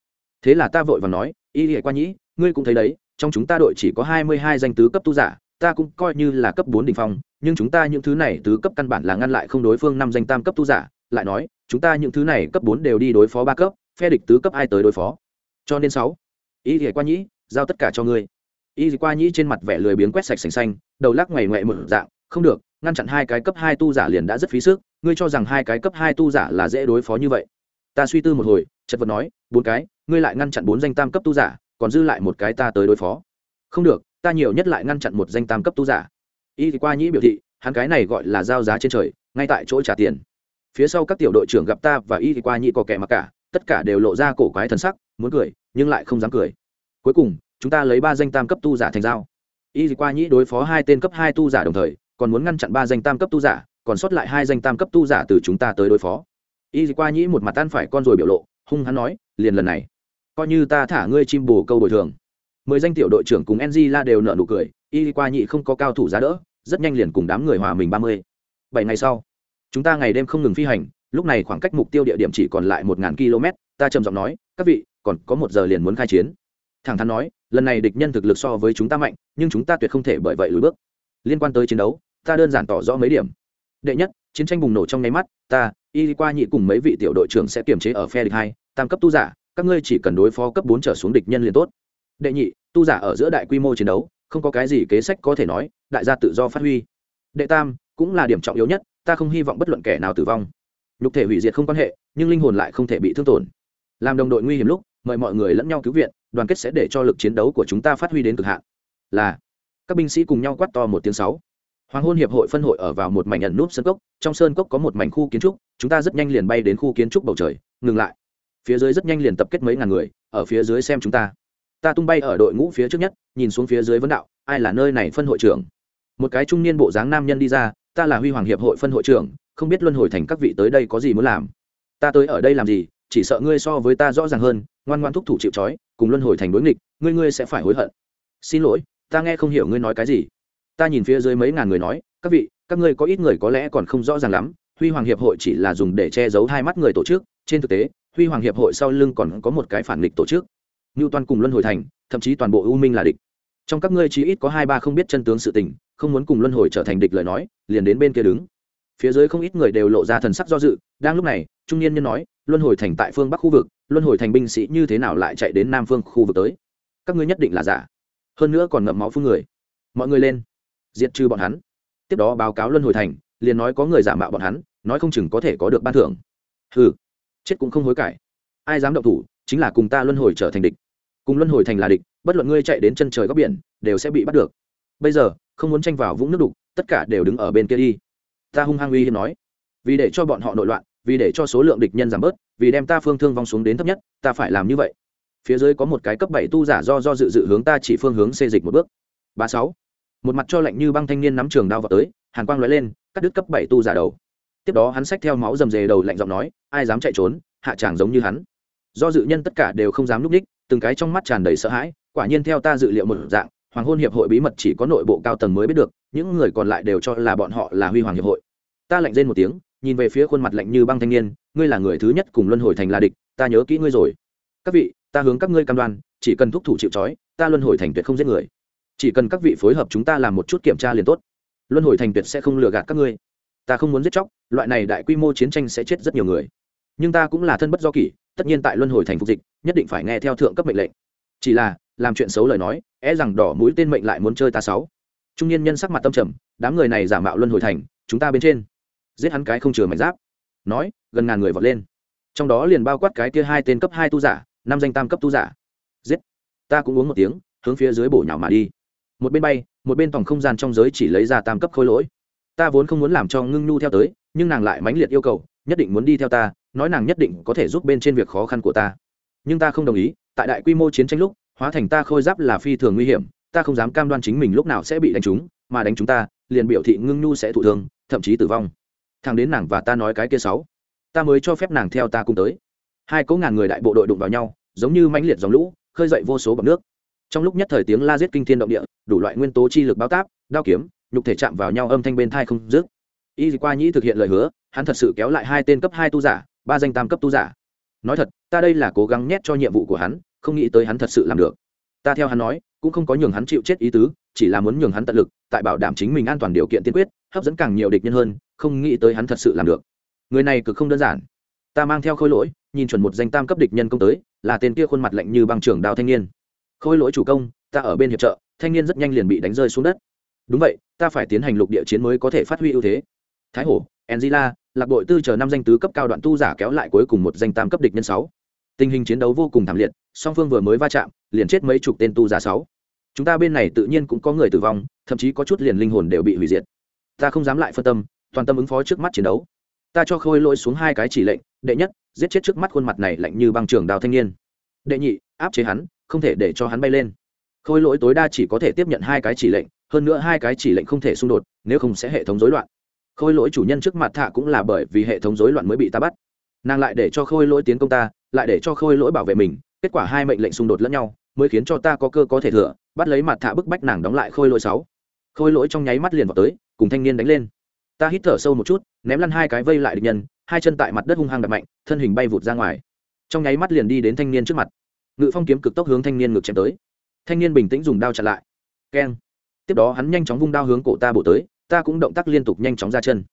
Thế là ta vội và nói, y thì qua nhĩ, ngươi cũng thấy đấy, trong chúng ta đội chỉ có hai mươi hai danh tứ cấp tu giả, ta cũng coi như là cấp bốn đỉnh phong, nhưng chúng ta những thứ này tứ cấp căn bản là ngăn lại không đối phương năm danh tam cấp tu giả, lại nói, chúng ta những thứ này cấp bốn đều đi đối phó ba cấp, phe địch tứ cấp ai tới đối phó? Cho nên sáu. Y thì qua nhĩ, giao tất cả cho ngươi. Y thì qua nhĩ trên mặt vẻ lười biếng quét sạch sành xanh, đầu lắc ngoảy ngoại một dạng, không được, ngăn chặn hai cái cấp hai tu giả liền đã rất phí sức, ngươi cho rằng hai cái cấp hai tu giả là dễ đối phó như vậy. Ta suy tư một hồi, chật vật nói, bốn cái, ngươi lại ngăn chặn bốn danh tam cấp tu giả, còn dư lại một cái ta tới đối phó. Không được, ta nhiều nhất lại ngăn chặn một danh tam cấp tu giả. Y thì qua nhĩ biểu thị, hắn cái này gọi là giao giá trên trời, ngay tại chỗ trả tiền. Phía sau các tiểu đội trưởng gặp ta và y thì qua nhĩ có kẻ mặc cả tất cả đều lộ ra cổ quái thần sắc, muốn cười, nhưng lại không dám cười. Cuối cùng, chúng ta lấy ba danh tam cấp tu giả thành dao y qua nhĩ đối phó hai tên cấp hai tu giả đồng thời, còn muốn ngăn chặn ba danh tam cấp tu giả, còn sót lại hai danh tam cấp tu giả từ chúng ta tới đối phó. Y qua nhĩ một mặt tan phải con rồi biểu lộ, hung hắn nói, liền lần này, coi như ta thả ngươi chim bồ câu bồi thường. Mười danh tiểu đội trưởng cùng ng la đều nợ nụ cười, y qua nhĩ không có cao thủ giá đỡ, rất nhanh liền cùng đám người hòa mình ba mươi. Bảy ngày sau, chúng ta ngày đêm không ngừng phi hành lúc này khoảng cách mục tiêu địa điểm chỉ còn lại một ngàn km, ta trầm giọng nói, các vị, còn có một giờ liền muốn khai chiến. Thẳng thắn nói, lần này địch nhân thực lực so với chúng ta mạnh, nhưng chúng ta tuyệt không thể bởi vậy lùi bước. Liên quan tới chiến đấu, ta đơn giản tỏ rõ mấy điểm. Đệ nhất, chiến tranh bùng nổ trong nháy mắt, ta y qua nhị cùng mấy vị tiểu đội trưởng sẽ kiềm chế ở phe địch hai, tam cấp tu giả, các ngươi chỉ cần đối phó cấp bốn trở xuống địch nhân liền tốt. Đệ nhị, tu giả ở giữa đại quy mô chiến đấu, không có cái gì kế sách có thể nói, đại gia tự do phát huy. Đệ tam, cũng là điểm trọng yếu nhất, ta không hy vọng bất luận kẻ nào tử vong nhục thể hủy diệt không quan hệ, nhưng linh hồn lại không thể bị thương tổn. Làm đồng đội nguy hiểm lúc, mời mọi người lẫn nhau cứu viện, đoàn kết sẽ để cho lực chiến đấu của chúng ta phát huy đến cực hạn. Là, các binh sĩ cùng nhau quát to một tiếng sáu. Hoàng hôn hiệp hội phân hội ở vào một mảnh ẩn núp sơn cốc, trong sơn cốc có một mảnh khu kiến trúc, chúng ta rất nhanh liền bay đến khu kiến trúc bầu trời, ngừng lại. Phía dưới rất nhanh liền tập kết mấy ngàn người, ở phía dưới xem chúng ta. Ta tung bay ở đội ngũ phía trước nhất, nhìn xuống phía dưới vấn đạo, ai là nơi này phân hội trưởng? Một cái trung niên bộ dáng nam nhân đi ra, ta là huy hoàng hiệp hội phân hội trưởng không biết luân hồi thành các vị tới đây có gì muốn làm. Ta tới ở đây làm gì, chỉ sợ ngươi so với ta rõ ràng hơn, ngoan ngoan thúc thủ chịu trói, cùng luân hồi thành đối nghịch, ngươi ngươi sẽ phải hối hận. Xin lỗi, ta nghe không hiểu ngươi nói cái gì. Ta nhìn phía dưới mấy ngàn người nói, các vị, các ngươi có ít người có lẽ còn không rõ ràng lắm, huy hoàng hiệp hội chỉ là dùng để che giấu hai mắt người tổ chức, trên thực tế, huy hoàng hiệp hội sau lưng còn có một cái phản nghịch tổ chức. Như toàn cùng luân hồi thành, thậm chí toàn bộ u minh là địch. Trong các ngươi chỉ ít có hai ba không biết chân tướng sự tình, không muốn cùng luân hồi trở thành địch lời nói, liền đến bên kia đứng phía dưới không ít người đều lộ ra thần sắc do dự. Đang lúc này, trung niên nhân nói, luân hồi thành tại phương bắc khu vực, luân hồi thành binh sĩ như thế nào lại chạy đến nam phương khu vực tới? Các ngươi nhất định là giả. Hơn nữa còn ngậm máu phương người. Mọi người lên. Diệt trừ bọn hắn. Tiếp đó báo cáo luân hồi thành, liền nói có người giả mạo bọn hắn, nói không chừng có thể có được ban thưởng. Hừ. Chết cũng không hối cải. Ai dám động thủ, chính là cùng ta luân hồi trở thành địch. Cùng luân hồi thành là địch, bất luận ngươi chạy đến chân trời góc biển, đều sẽ bị bắt được. Bây giờ, không muốn tranh vào vũng nước đục, tất cả đều đứng ở bên kia đi ta hung hăng uy hiếp nói. Vì để cho bọn họ nội loạn, vì để cho số lượng địch nhân giảm bớt, vì đem ta phương thương vong xuống đến thấp nhất, ta phải làm như vậy. Phía dưới có một cái cấp bảy tu giả do do dự dự hướng ta chỉ phương hướng xê dịch một bước. Ba sáu. Một mặt cho lạnh như băng thanh niên nắm trường đao vào tới, hàn quang lóe lên, cắt đứt cấp bảy tu giả đầu. Tiếp đó hắn xách theo máu rầm rề đầu lạnh giọng nói, ai dám chạy trốn, hạ tràng giống như hắn. Do dự nhân tất cả đều không dám núp ních từng cái trong mắt tràn đầy sợ hãi, quả nhiên theo ta dự liệu một dạng hoàng hôn hiệp hội bí mật chỉ có nội bộ cao tầng mới biết được, những người còn lại đều cho là bọn họ là huy hoàng hiệp hội. Ta lạnh rên một tiếng, nhìn về phía khuôn mặt lạnh như băng thanh niên, ngươi là người thứ nhất cùng luân hồi thành là địch, ta nhớ kỹ ngươi rồi. Các vị, ta hướng các ngươi cam đoan, chỉ cần thúc thủ chịu trói, ta luân hồi thành tuyệt không giết người. Chỉ cần các vị phối hợp chúng ta làm một chút kiểm tra liền tốt. Luân hồi thành tuyệt sẽ không lừa gạt các ngươi. Ta không muốn giết chóc, loại này đại quy mô chiến tranh sẽ chết rất nhiều người. Nhưng ta cũng là thân bất do kỷ, tất nhiên tại luân hồi thành phục dịch, nhất định phải nghe theo thượng cấp mệnh lệnh. Chỉ là làm chuyện xấu lời nói e rằng đỏ mũi tên mệnh lại muốn chơi ta sáu. Trung niên nhân sắc mặt tâm trầm, đám người này giả mạo luân hồi thành, chúng ta bên trên. Giết hắn cái không chừa mảnh giáp. Nói, gần ngàn người vọt lên. Trong đó liền bao quát cái kia hai tên cấp hai tu giả, năm danh tam cấp tu giả. Giết. Ta cũng uống một tiếng, hướng phía dưới bổ nhào mà đi. Một bên bay, một bên tổng không gian trong giới chỉ lấy ra tam cấp khôi lỗi. Ta vốn không muốn làm cho ngưng nhu theo tới, nhưng nàng lại mãnh liệt yêu cầu, nhất định muốn đi theo ta, nói nàng nhất định có thể giúp bên trên việc khó khăn của ta. Nhưng ta không đồng ý, tại đại quy mô chiến tranh lúc hóa thành ta khôi giáp là phi thường nguy hiểm, ta không dám cam đoan chính mình lúc nào sẽ bị đánh trúng, mà đánh chúng ta, liền biểu thị ngưng nhu sẽ thụ thương, thậm chí tử vong. Thằng đến nàng và ta nói cái kia sáu, ta mới cho phép nàng theo ta cùng tới. Hai cỗ ngàn người đại bộ đội đụng vào nhau, giống như mãnh liệt dòng lũ, khơi dậy vô số bọc nước. Trong lúc nhất thời tiếng la giết kinh thiên động địa, đủ loại nguyên tố chi lực báo táp, đao kiếm, nhục thể chạm vào nhau âm thanh bên thai không dứt. Y qua nhĩ thực hiện lời hứa, hắn thật sự kéo lại hai tên cấp hai tu giả, ba danh tam cấp tu giả. Nói thật, ta đây là cố gắng nhét cho nhiệm vụ của hắn không nghĩ tới hắn thật sự làm được. Ta theo hắn nói, cũng không có nhường hắn chịu chết ý tứ, chỉ là muốn nhường hắn tận lực, tại bảo đảm chính mình an toàn điều kiện tiên quyết, hấp dẫn càng nhiều địch nhân hơn, không nghĩ tới hắn thật sự làm được. Người này cực không đơn giản. Ta mang theo khôi lỗi, nhìn chuẩn một danh tam cấp địch nhân công tới, là tên kia khuôn mặt lạnh như băng trưởng đào thanh niên. Khôi lỗi chủ công, ta ở bên hiệp trợ, thanh niên rất nhanh liền bị đánh rơi xuống đất. Đúng vậy, ta phải tiến hành lục địa chiến mới có thể phát huy ưu thế. Thái hổ, angela, lạc đội tư chờ năm danh tứ cấp cao đoạn tu giả kéo lại cuối cùng một danh tam cấp địch nhân sáu. Tình hình chiến đấu vô cùng thảm liệt song phương vừa mới va chạm, liền chết mấy chục tên tu giả sáu. Chúng ta bên này tự nhiên cũng có người tử vong, thậm chí có chút liền linh hồn đều bị hủy diệt. Ta không dám lại phân tâm, toàn tâm ứng phó trước mắt chiến đấu. Ta cho khôi lỗi xuống hai cái chỉ lệnh, đệ nhất, giết chết trước mắt khuôn mặt này lạnh như băng trường đào thanh niên. Đệ nhị, áp chế hắn, không thể để cho hắn bay lên. Khôi lỗi tối đa chỉ có thể tiếp nhận hai cái chỉ lệnh, hơn nữa hai cái chỉ lệnh không thể xung đột, nếu không sẽ hệ thống rối loạn. Khôi lỗi chủ nhân trước mặt thạ cũng là bởi vì hệ thống rối loạn mới bị ta bắt. Nàng lại để cho khôi lỗi tiến công ta, lại để cho khôi lỗi bảo vệ mình kết quả hai mệnh lệnh xung đột lẫn nhau, mới khiến cho ta có cơ có thể thừa, bắt lấy mặt thạ bức bách nàng đóng lại khôi lỗi sáu. Khôi lỗi trong nháy mắt liền vào tới, cùng thanh niên đánh lên. Ta hít thở sâu một chút, ném lăn hai cái vây lại địch nhân, hai chân tại mặt đất hung hăng đập mạnh, thân hình bay vụt ra ngoài. Trong nháy mắt liền đi đến thanh niên trước mặt. Ngự phong kiếm cực tốc hướng thanh niên ngược chém tới. Thanh niên bình tĩnh dùng đao chặn lại. Keng. Tiếp đó hắn nhanh chóng vung đao hướng cổ ta bổ tới, ta cũng động tác liên tục nhanh chóng ra chân.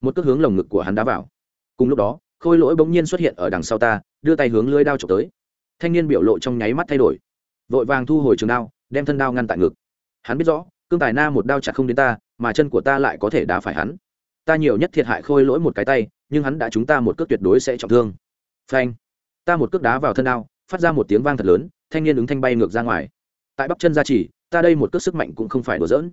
Một cước hướng lồng ngực của hắn đá vào. Cùng lúc đó, khôi lỗi bỗng nhiên xuất hiện ở đằng sau ta, đưa tay hướng lưới đao trộm tới thanh niên biểu lộ trong nháy mắt thay đổi. Vội vàng thu hồi trường đao, đem thân đao ngăn tại ngực. Hắn biết rõ, cương tài na một đao chặt không đến ta, mà chân của ta lại có thể đá phải hắn. Ta nhiều nhất thiệt hại khôi lỗi một cái tay, nhưng hắn đã chúng ta một cước tuyệt đối sẽ trọng thương. Phanh. Ta một cước đá vào thân đao, phát ra một tiếng vang thật lớn, thanh niên ứng thanh bay ngược ra ngoài. Tại bắp chân ra chỉ, ta đây một cước sức mạnh cũng không phải đùa dỡn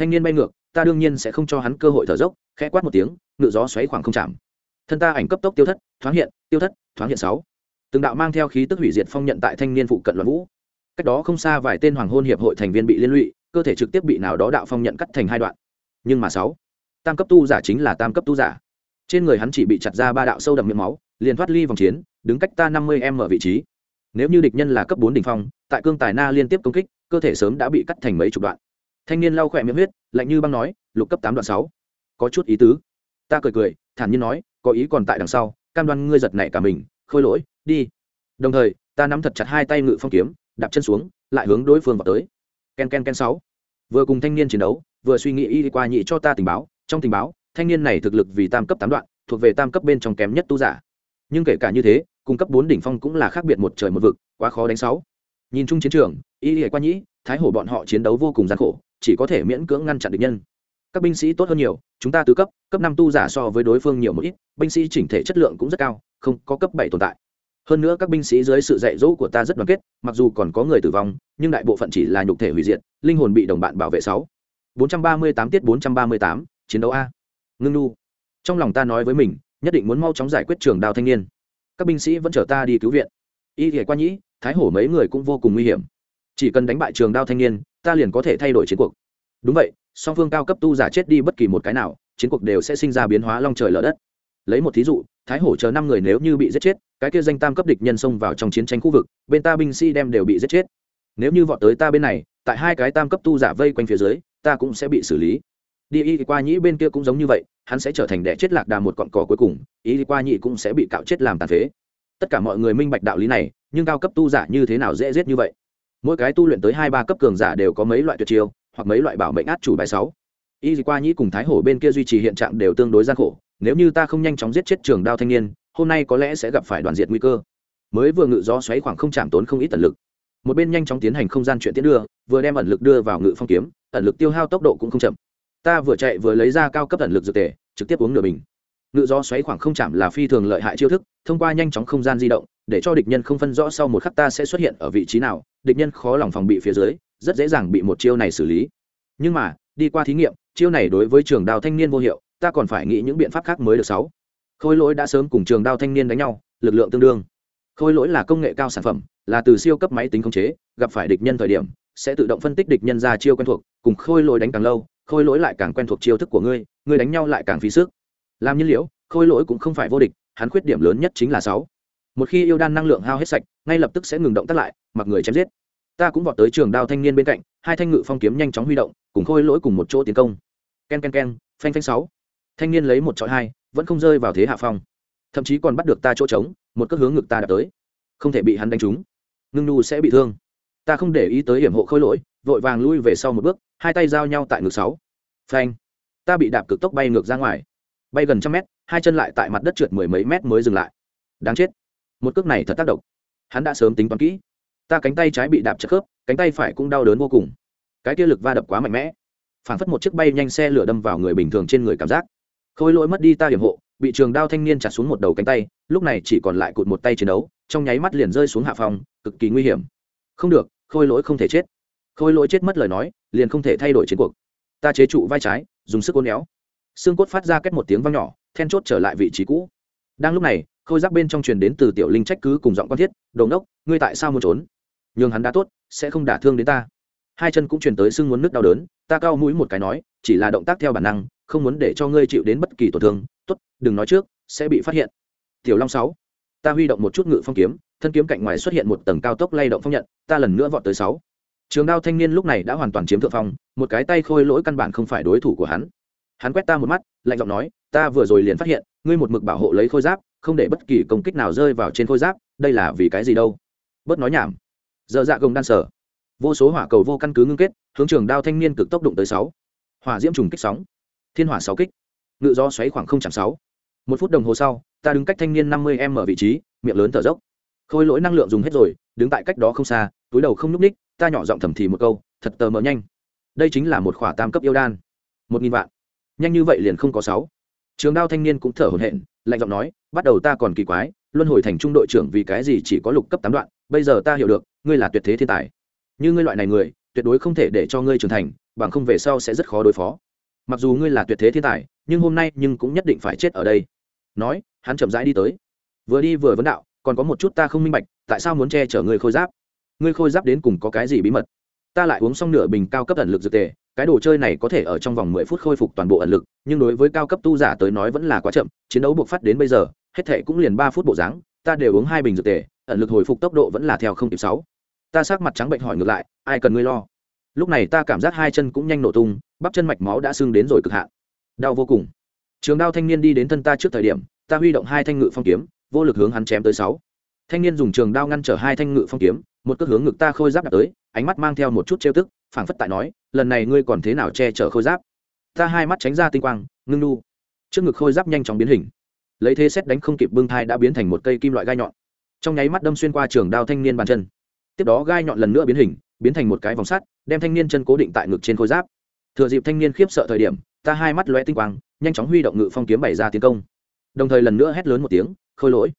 thanh niên bay ngược, ta đương nhiên sẽ không cho hắn cơ hội thở dốc, khẽ quát một tiếng, ngự gió xoáy khoảng không chạm. Thân ta ảnh cấp tốc tiêu thất, thoáng hiện, tiêu thất, thoáng hiện sáu từng đạo mang theo khí tức hủy diệt phong nhận tại thanh niên phụ cận loạn vũ. Cách đó không xa vài tên hoàng hôn hiệp hội thành viên bị liên lụy, cơ thể trực tiếp bị nào đó đạo phong nhận cắt thành hai đoạn. Nhưng mà sáu, tam cấp tu giả chính là tam cấp tu giả. Trên người hắn chỉ bị chặt ra ba đạo sâu đậm miệng máu, liền thoát ly vòng chiến, đứng cách ta năm mươi m ở vị trí. Nếu như địch nhân là cấp bốn đỉnh phong, tại cương tài na liên tiếp công kích, cơ thể sớm đã bị cắt thành mấy chục đoạn. Thanh niên lau khỏe miệng huyết, lạnh như băng nói, lục cấp tám đoạn sáu. Có chút ý tứ. Ta cười cười, thản nhiên nói, có ý còn tại đằng sau, cam đoan ngươi giật nảy cả mình khôi lỗi, đi. Đồng thời, ta nắm thật chặt hai tay ngự phong kiếm, đạp chân xuống, lại hướng đối phương vào tới. Ken ken ken sáu. Vừa cùng thanh niên chiến đấu, vừa suy nghĩ y qua nhị cho ta tình báo. Trong tình báo, thanh niên này thực lực vì tam cấp tám đoạn, thuộc về tam cấp bên trong kém nhất tu giả. Nhưng kể cả như thế cung cấp bốn đỉnh phong cũng là khác biệt một trời một vực, quá khó đánh sáu. Nhìn chung chiến trường, y qua nhĩ thái hổ bọn họ chiến đấu vô cùng gian khổ, chỉ có thể miễn cưỡng ngăn chặn địch nhân. Các binh sĩ tốt hơn nhiều, chúng ta tứ cấp cấp năm tu giả so với đối phương nhiều một ít, binh sĩ chỉnh thể chất lượng cũng rất cao không có cấp bảy tồn tại. Hơn nữa các binh sĩ dưới sự dạy dỗ của ta rất đoàn kết, mặc dù còn có người tử vong, nhưng đại bộ phận chỉ là nhục thể hủy diệt, linh hồn bị đồng bạn bảo vệ sáu. Bốn trăm ba mươi tám tiết bốn trăm ba mươi tám, chiến đấu a. Ngưng nu. Trong lòng ta nói với mình, nhất định muốn mau chóng giải quyết trường đao thanh niên. Các binh sĩ vẫn chở ta đi cứu viện. Y thể qua nhĩ, thái hổ mấy người cũng vô cùng nguy hiểm. Chỉ cần đánh bại trường đao thanh niên, ta liền có thể thay đổi chiến cuộc. Đúng vậy, song phương cao cấp tu giả chết đi bất kỳ một cái nào, chiến cuộc đều sẽ sinh ra biến hóa long trời lở đất lấy một thí dụ, thái hổ chờ năm người nếu như bị giết chết, cái kia danh tam cấp địch nhân xông vào trong chiến tranh khu vực, bên ta binh sĩ đem đều bị giết chết. Nếu như vọt tới ta bên này, tại hai cái tam cấp tu giả vây quanh phía dưới, ta cũng sẽ bị xử lý. Đi, y qua nhĩ bên kia cũng giống như vậy, hắn sẽ trở thành đẻ chết lạc đà một cọn cỏ cuối cùng, y qua nhĩ cũng sẽ bị cạo chết làm tàn phế. Tất cả mọi người minh bạch đạo lý này, nhưng cao cấp tu giả như thế nào dễ giết như vậy? Mỗi cái tu luyện tới hai ba cấp cường giả đều có mấy loại tuyệt chiêu, hoặc mấy loại bảo mệnh át chủ bài sáu. Y qua nhĩ cùng thái hổ bên kia duy trì hiện trạng đều tương đối gian khổ nếu như ta không nhanh chóng giết chết trường đao thanh niên, hôm nay có lẽ sẽ gặp phải đoàn diện nguy cơ. Mới vừa ngự gió xoáy khoảng không chạm tốn không ít tần lực. Một bên nhanh chóng tiến hành không gian chuyện tiến đưa, vừa đem ẩn lực đưa vào ngự phong kiếm, ẩn lực tiêu hao tốc độ cũng không chậm. Ta vừa chạy vừa lấy ra cao cấp ẩn lực dược tề, trực tiếp uống nửa bình. Ngự gió xoáy khoảng không chạm là phi thường lợi hại chiêu thức, thông qua nhanh chóng không gian di động, để cho địch nhân không phân rõ sau một khắc ta sẽ xuất hiện ở vị trí nào, địch nhân khó lòng phòng bị phía dưới, rất dễ dàng bị một chiêu này xử lý. Nhưng mà, đi qua thí nghiệm, chiêu này đối với trường đào thanh niên vô hiệu ta còn phải nghĩ những biện pháp khác mới được sáu. Khôi lỗi đã sớm cùng trường đao thanh niên đánh nhau lực lượng tương đương. Khôi lỗi là công nghệ cao sản phẩm là từ siêu cấp máy tính khống chế gặp phải địch nhân thời điểm sẽ tự động phân tích địch nhân ra chiêu quen thuộc cùng khôi lỗi đánh càng lâu khôi lỗi lại càng quen thuộc chiêu thức của ngươi ngươi đánh nhau lại càng phí sức. Làm nhiên liệu, khôi lỗi cũng không phải vô địch hắn khuyết điểm lớn nhất chính là sáu. Một khi yêu đan năng lượng hao hết sạch ngay lập tức sẽ ngừng động tác lại mặc người chém giết. Ta cũng vọt tới trường đao thanh niên bên cạnh hai thanh ngự phong kiếm nhanh chóng huy động cùng khôi lỗi cùng một chỗ tiến công. Ken ken ken phanh phanh sáu thanh niên lấy một trọi hai, vẫn không rơi vào thế hạ phong. Thậm chí còn bắt được ta chỗ trống, một cước hướng ngực ta đã tới. Không thể bị hắn đánh trúng. Ngưng nu sẽ bị thương. Ta không để ý tới hiểm hộ khôi lỗi, vội vàng lui về sau một bước, hai tay giao nhau tại ngực sáu. Phanh. Ta bị đạp cực tốc bay ngược ra ngoài. Bay gần trăm mét, hai chân lại tại mặt đất trượt mười mấy mét mới dừng lại. Đáng chết. Một cước này thật tác động. Hắn đã sớm tính toán kỹ. Ta cánh tay trái bị đạp chất khớp, cánh tay phải cũng đau đớn vô cùng. Cái kia lực va đập quá mạnh mẽ. Phản phất một chiếc bay nhanh xe lửa đâm vào người bình thường trên người cảm giác khôi lỗi mất đi ta hiểm hộ, bị trường đao thanh niên chặt xuống một đầu cánh tay, lúc này chỉ còn lại cụt một tay chiến đấu, trong nháy mắt liền rơi xuống hạ phòng, cực kỳ nguy hiểm. Không được, khôi lỗi không thể chết. Khôi lỗi chết mất lời nói, liền không thể thay đổi chiến cuộc. Ta chế trụ vai trái, dùng sức ôn éo. Xương cốt phát ra cách một tiếng vang nhỏ, then chốt trở lại vị trí cũ. Đang lúc này, khôi giáp bên trong truyền đến từ tiểu linh trách cứ cùng giọng quan thiết, đồ ngốc, ngươi tại sao muốn trốn? Nhường hắn đã tốt, sẽ không đả thương đến ta. Hai chân cũng truyền tới sưng muốn nước đau đớn, ta cao mũi một cái nói, chỉ là động tác theo bản năng không muốn để cho ngươi chịu đến bất kỳ tổn thương, tốt, đừng nói trước, sẽ bị phát hiện. Tiểu long sáu, ta huy động một chút ngự phong kiếm, thân kiếm cạnh ngoài xuất hiện một tầng cao tốc lay động phong nhận, ta lần nữa vọt tới sáu. Trường đao thanh niên lúc này đã hoàn toàn chiếm thượng phong, một cái tay khôi lỗi căn bản không phải đối thủ của hắn. Hắn quét ta một mắt, lạnh giọng nói, ta vừa rồi liền phát hiện, ngươi một mực bảo hộ lấy khôi giáp, không để bất kỳ công kích nào rơi vào trên khôi giáp, đây là vì cái gì đâu? Bớt nói nhảm. Giờ dạ gồng đan sở. Vô số hỏa cầu vô căn cứ ngưng kết, hướng trường đao thanh niên cực tốc đụng tới sáu. Hỏa diễm trùng kích sóng thiên hỏa sáu kích. Ngự do xoáy khoảng không chạm sáu. Một phút đồng hồ sau, ta đứng cách thanh niên năm mươi m ở vị trí, miệng lớn thở dốc. Khôi lỗi năng lượng dùng hết rồi, đứng tại cách đó không xa, túi đầu không nhúc ních ta nhỏ giọng thầm thì một câu, thật tờ mờ nhanh. Đây chính là một khỏa tam cấp yêu đan. Một nghìn vạn. Nhanh như vậy liền không có sáu. Trường đao thanh niên cũng thở hổn hển, lạnh giọng nói, bắt đầu ta còn kỳ quái, luân hồi thành trung đội trưởng vì cái gì chỉ có lục cấp tám đoạn, bây giờ ta hiểu được, ngươi là tuyệt thế thiên tài. Như ngươi loại này người, tuyệt đối không thể để cho ngươi trưởng thành, bằng không về sau sẽ rất khó đối phó mặc dù ngươi là tuyệt thế thiên tài, nhưng hôm nay nhưng cũng nhất định phải chết ở đây. Nói, hắn chậm rãi đi tới. Vừa đi vừa vấn đạo, còn có một chút ta không minh bạch, tại sao muốn che chở ngươi khôi giáp? Ngươi khôi giáp đến cùng có cái gì bí mật? Ta lại uống xong nửa bình cao cấp ẩn lực dược tề, cái đồ chơi này có thể ở trong vòng mười phút khôi phục toàn bộ ẩn lực, nhưng đối với cao cấp tu giả tới nói vẫn là quá chậm, chiến đấu buộc phát đến bây giờ, hết thệ cũng liền ba phút bộ dáng, ta đều uống hai bình dược tề, ẩn lực hồi phục tốc độ vẫn là theo không kịp sáu. Ta sắc mặt trắng bệnh hỏi ngược lại, ai cần ngươi lo? Lúc này ta cảm giác hai chân cũng nhanh nổ tung bắp chân mạch máu đã sưng đến rồi cực hạn. Đau vô cùng. Trường đao thanh niên đi đến thân ta trước thời điểm, ta huy động hai thanh ngự phong kiếm, vô lực hướng hắn chém tới sáu. Thanh niên dùng trường đao ngăn trở hai thanh ngự phong kiếm, một cước hướng ngực ta khôi giáp đạp tới, ánh mắt mang theo một chút trêu tức, phảng phất tại nói, lần này ngươi còn thế nào che chở khôi giáp? Ta hai mắt tránh ra tinh quang, ngưng nu. Trước ngực khôi giáp nhanh chóng biến hình. Lấy thế xét đánh không kịp bưng thai đã biến thành một cây kim loại gai nhọn. Trong nháy mắt đâm xuyên qua trường đao thanh niên bàn chân. Tiếp đó gai nhọn lần nữa biến hình, biến thành một cái vòng sắt, đem thanh niên chân cố định tại ngực trên khôi giáp thừa dịp thanh niên khiếp sợ thời điểm, ta hai mắt lóe tinh quang, nhanh chóng huy động ngự phong kiếm bày ra tiến công. Đồng thời lần nữa hét lớn một tiếng, khôi lỗi!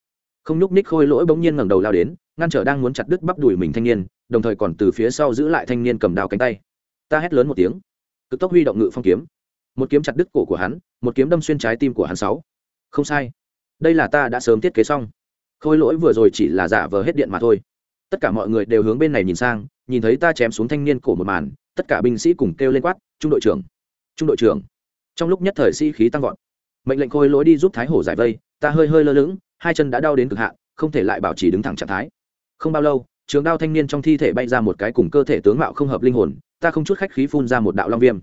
Không nhúc ních khôi lỗi bỗng nhiên ngẩng đầu lao đến, ngăn trở đang muốn chặt đứt bắp đùi mình thanh niên, đồng thời còn từ phía sau giữ lại thanh niên cầm đao cánh tay. Ta hét lớn một tiếng, cực tốc huy động ngự phong kiếm. Một kiếm chặt đứt cổ của hắn, một kiếm đâm xuyên trái tim của hắn sáu. Không sai. Đây là ta đã sớm thiết kế xong. Khôi lỗi vừa rồi chỉ là giả vờ hết điện mà thôi tất cả mọi người đều hướng bên này nhìn sang, nhìn thấy ta chém xuống thanh niên cổ một màn, tất cả binh sĩ cùng kêu lên quát, trung đội trưởng! Trung đội trưởng! Trong lúc nhất thời sĩ khí tăng vọt, mệnh lệnh khôi lối đi giúp thái hổ giải vây, ta hơi hơi lơ lửng, hai chân đã đau đến cực hạn, không thể lại bảo trì đứng thẳng trạng thái. Không bao lâu, trường đao thanh niên trong thi thể bay ra một cái cùng cơ thể tướng mạo không hợp linh hồn, ta không chút khách khí phun ra một đạo long viêm.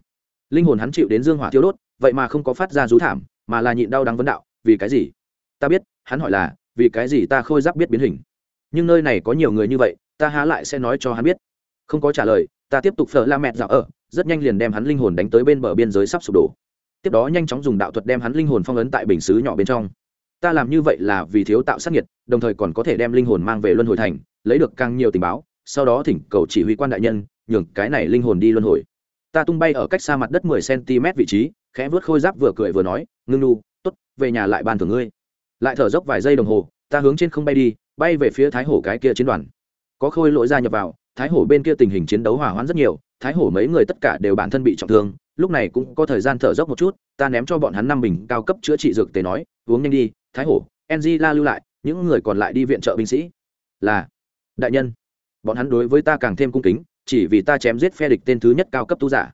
Linh hồn hắn chịu đến dương hỏa thiêu đốt, vậy mà không có phát ra rú thảm, mà là nhịn đau đắng vấn đạo, vì cái gì? Ta biết, hắn hỏi là, vì cái gì ta khôi giáp biết biến hình? Nhưng nơi này có nhiều người như vậy, ta há lại sẽ nói cho hắn biết. Không có trả lời, ta tiếp tục phở la mẹt dạo ở, rất nhanh liền đem hắn linh hồn đánh tới bên bờ biên giới sắp sụp đổ. Tiếp đó nhanh chóng dùng đạo thuật đem hắn linh hồn phong ấn tại bình xứ nhỏ bên trong. Ta làm như vậy là vì thiếu tạo sát nhiệt đồng thời còn có thể đem linh hồn mang về luân hồi thành, lấy được càng nhiều tình báo, sau đó thỉnh cầu chỉ huy quan đại nhân, nhường cái này linh hồn đi luân hồi. Ta tung bay ở cách xa mặt đất mười cm vị trí, khẽ vớt khôi giáp vừa cười vừa nói, ngưng nu t ố t về nhà lại bàn thưởng ngươi. Lại thở dốc vài giây đồng hồ, ta hướng trên không bay đi bay về phía thái hổ cái kia chiến đoàn. Có khôi lỗi ra nhập vào, thái hổ bên kia tình hình chiến đấu hỏa hoãn rất nhiều, thái hổ mấy người tất cả đều bản thân bị trọng thương, lúc này cũng có thời gian thở dốc một chút, ta ném cho bọn hắn năm bình cao cấp chữa trị dược tế nói, uống nhanh đi, thái hổ ng la lưu lại, những người còn lại đi viện trợ binh sĩ. Là, đại nhân, bọn hắn đối với ta càng thêm cung kính, chỉ vì ta chém giết phe địch tên thứ nhất cao cấp tu giả.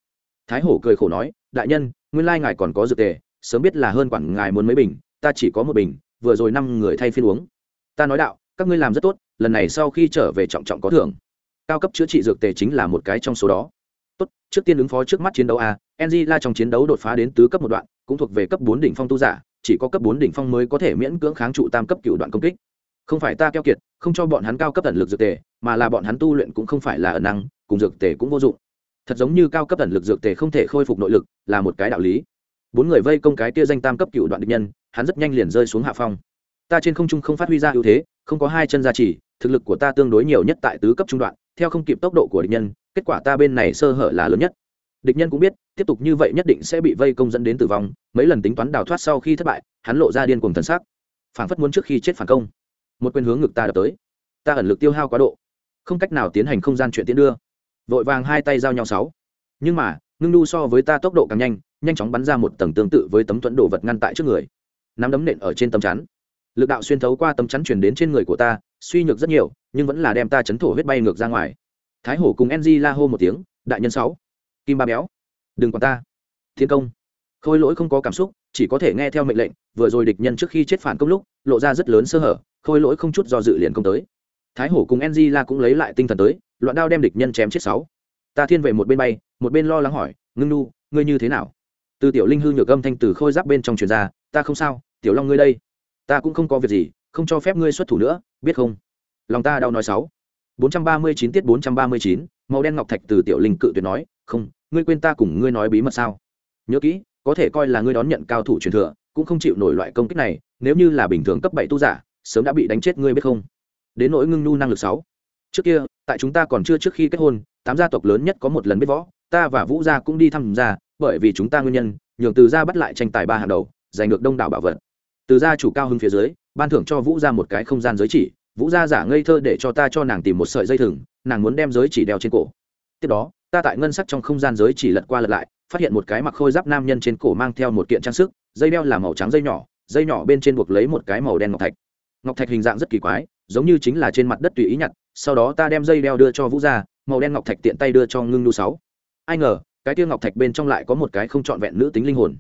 Thái hổ cười khổ nói, đại nhân, nguyên lai ngài còn có dược tề, sớm biết là hơn quản ngài muốn mấy bình, ta chỉ có một bình, vừa rồi năm người thay phiên uống. Ta nói đạo các ngươi làm rất tốt, lần này sau khi trở về trọng trọng có thưởng. Cao cấp chữa trị dược tề chính là một cái trong số đó. Tốt, trước tiên ứng phó trước mắt chiến đấu a ng la trong chiến đấu đột phá đến tứ cấp một đoạn, cũng thuộc về cấp bốn đỉnh phong tu giả, chỉ có cấp bốn đỉnh phong mới có thể miễn cưỡng kháng trụ tam cấp cựu đoạn công kích. Không phải ta keo kiệt, không cho bọn hắn cao cấp ẩn lực dược tề, mà là bọn hắn tu luyện cũng không phải là ẩn năng, cùng dược tề cũng vô dụng. Thật giống như cao cấp ẩn lực dược tề không thể khôi phục nội lực, là một cái đạo lý. Bốn người vây công cái tia danh tam cấp cựu đoạn địch nhân, hắn rất nhanh liền rơi xuống hạ phong ta trên không trung không phát huy ra ưu thế, không có hai chân gia trì, thực lực của ta tương đối nhiều nhất tại tứ cấp trung đoạn, theo không kịp tốc độ của địch nhân, kết quả ta bên này sơ hở là lớn nhất. Địch nhân cũng biết, tiếp tục như vậy nhất định sẽ bị vây công dẫn đến tử vong, mấy lần tính toán đào thoát sau khi thất bại, hắn lộ ra điên cùng thần sắc. Phảng phất muốn trước khi chết phản công. Một quyền hướng ngực ta đập tới. Ta ẩn lực tiêu hao quá độ. Không cách nào tiến hành không gian chuyện tiến đưa. Vội vàng hai tay giao nhau sáu. Nhưng mà, ngưng Nu so với ta tốc độ càng nhanh nhanh chóng bắn ra một tầng tương tự với tấm thuẫn đồ vật ngăn tại trước người. Nắm đấm nện ở trên tấm chắn lực đạo xuyên thấu qua tấm chắn chuyển đến trên người của ta, suy nhược rất nhiều, nhưng vẫn là đem ta chấn thổ huyết bay ngược ra ngoài. Thái hổ cùng ng la hô một tiếng, đại nhân sáu. Kim ba béo. Đừng còn ta. Thiên công. Khôi lỗi không có cảm xúc, chỉ có thể nghe theo mệnh lệnh, vừa rồi địch nhân trước khi chết phản công lúc, lộ ra rất lớn sơ hở, khôi lỗi không chút do dự liền công tới. Thái hổ cùng ng la cũng lấy lại tinh thần tới, loạn đao đem địch nhân chém chết sáu. Ta thiên về một bên bay, một bên lo lắng hỏi, ngưng nu, ngươi như thế nào? Từ tiểu linh hư nhược âm thanh từ khôi giáp bên trong truyền ra, ta không sao, tiểu long ngươi đây ta cũng không có việc gì, không cho phép ngươi xuất thủ nữa, biết không? Lòng ta đau nói sáu. bốn trăm ba mươi chín tiết bốn trăm ba mươi chín, màu đen ngọc thạch từ tiểu linh cự tuyệt nói, không, ngươi quên ta cùng ngươi nói bí mật sao? Nhớ kỹ, có thể coi là ngươi đón nhận cao thủ truyền thừa, cũng không chịu nổi loại công kích này, nếu như là bình thường cấp bảy tu giả, sớm đã bị đánh chết ngươi biết không? Đến nỗi ngưng nhu năng lực sáu. Trước kia, tại chúng ta còn chưa trước khi kết hôn, tám gia tộc lớn nhất có một lần biết võ, ta và vũ gia cũng đi thăm gia, bởi vì chúng ta nguyên nhân, nhường từ gia bắt lại tranh tài ba hàng đầu, giành được đông đảo bảo vật từ gia chủ cao hưng phía dưới, ban thưởng cho vũ gia một cái không gian giới chỉ, vũ gia giả ngây thơ để cho ta cho nàng tìm một sợi dây thừng, nàng muốn đem giới chỉ đeo trên cổ. Tiếp đó, ta tại ngân sắc trong không gian giới chỉ lật qua lật lại, phát hiện một cái mặc khôi giáp nam nhân trên cổ mang theo một kiện trang sức, dây đeo là màu trắng dây nhỏ dây nhỏ bên trên buộc lấy một cái màu đen ngọc thạch. Ngọc thạch hình dạng rất kỳ quái, giống như chính là trên mặt đất tùy ý nhặt, sau đó ta đem dây đeo đưa cho vũ gia, màu đen ngọc thạch tiện tay đưa cho ngưng nu sáu. Ai ngờ, cái tiêu ngọc thạch bên trong lại có một cái không trọn vẹn nữ tính linh hồn.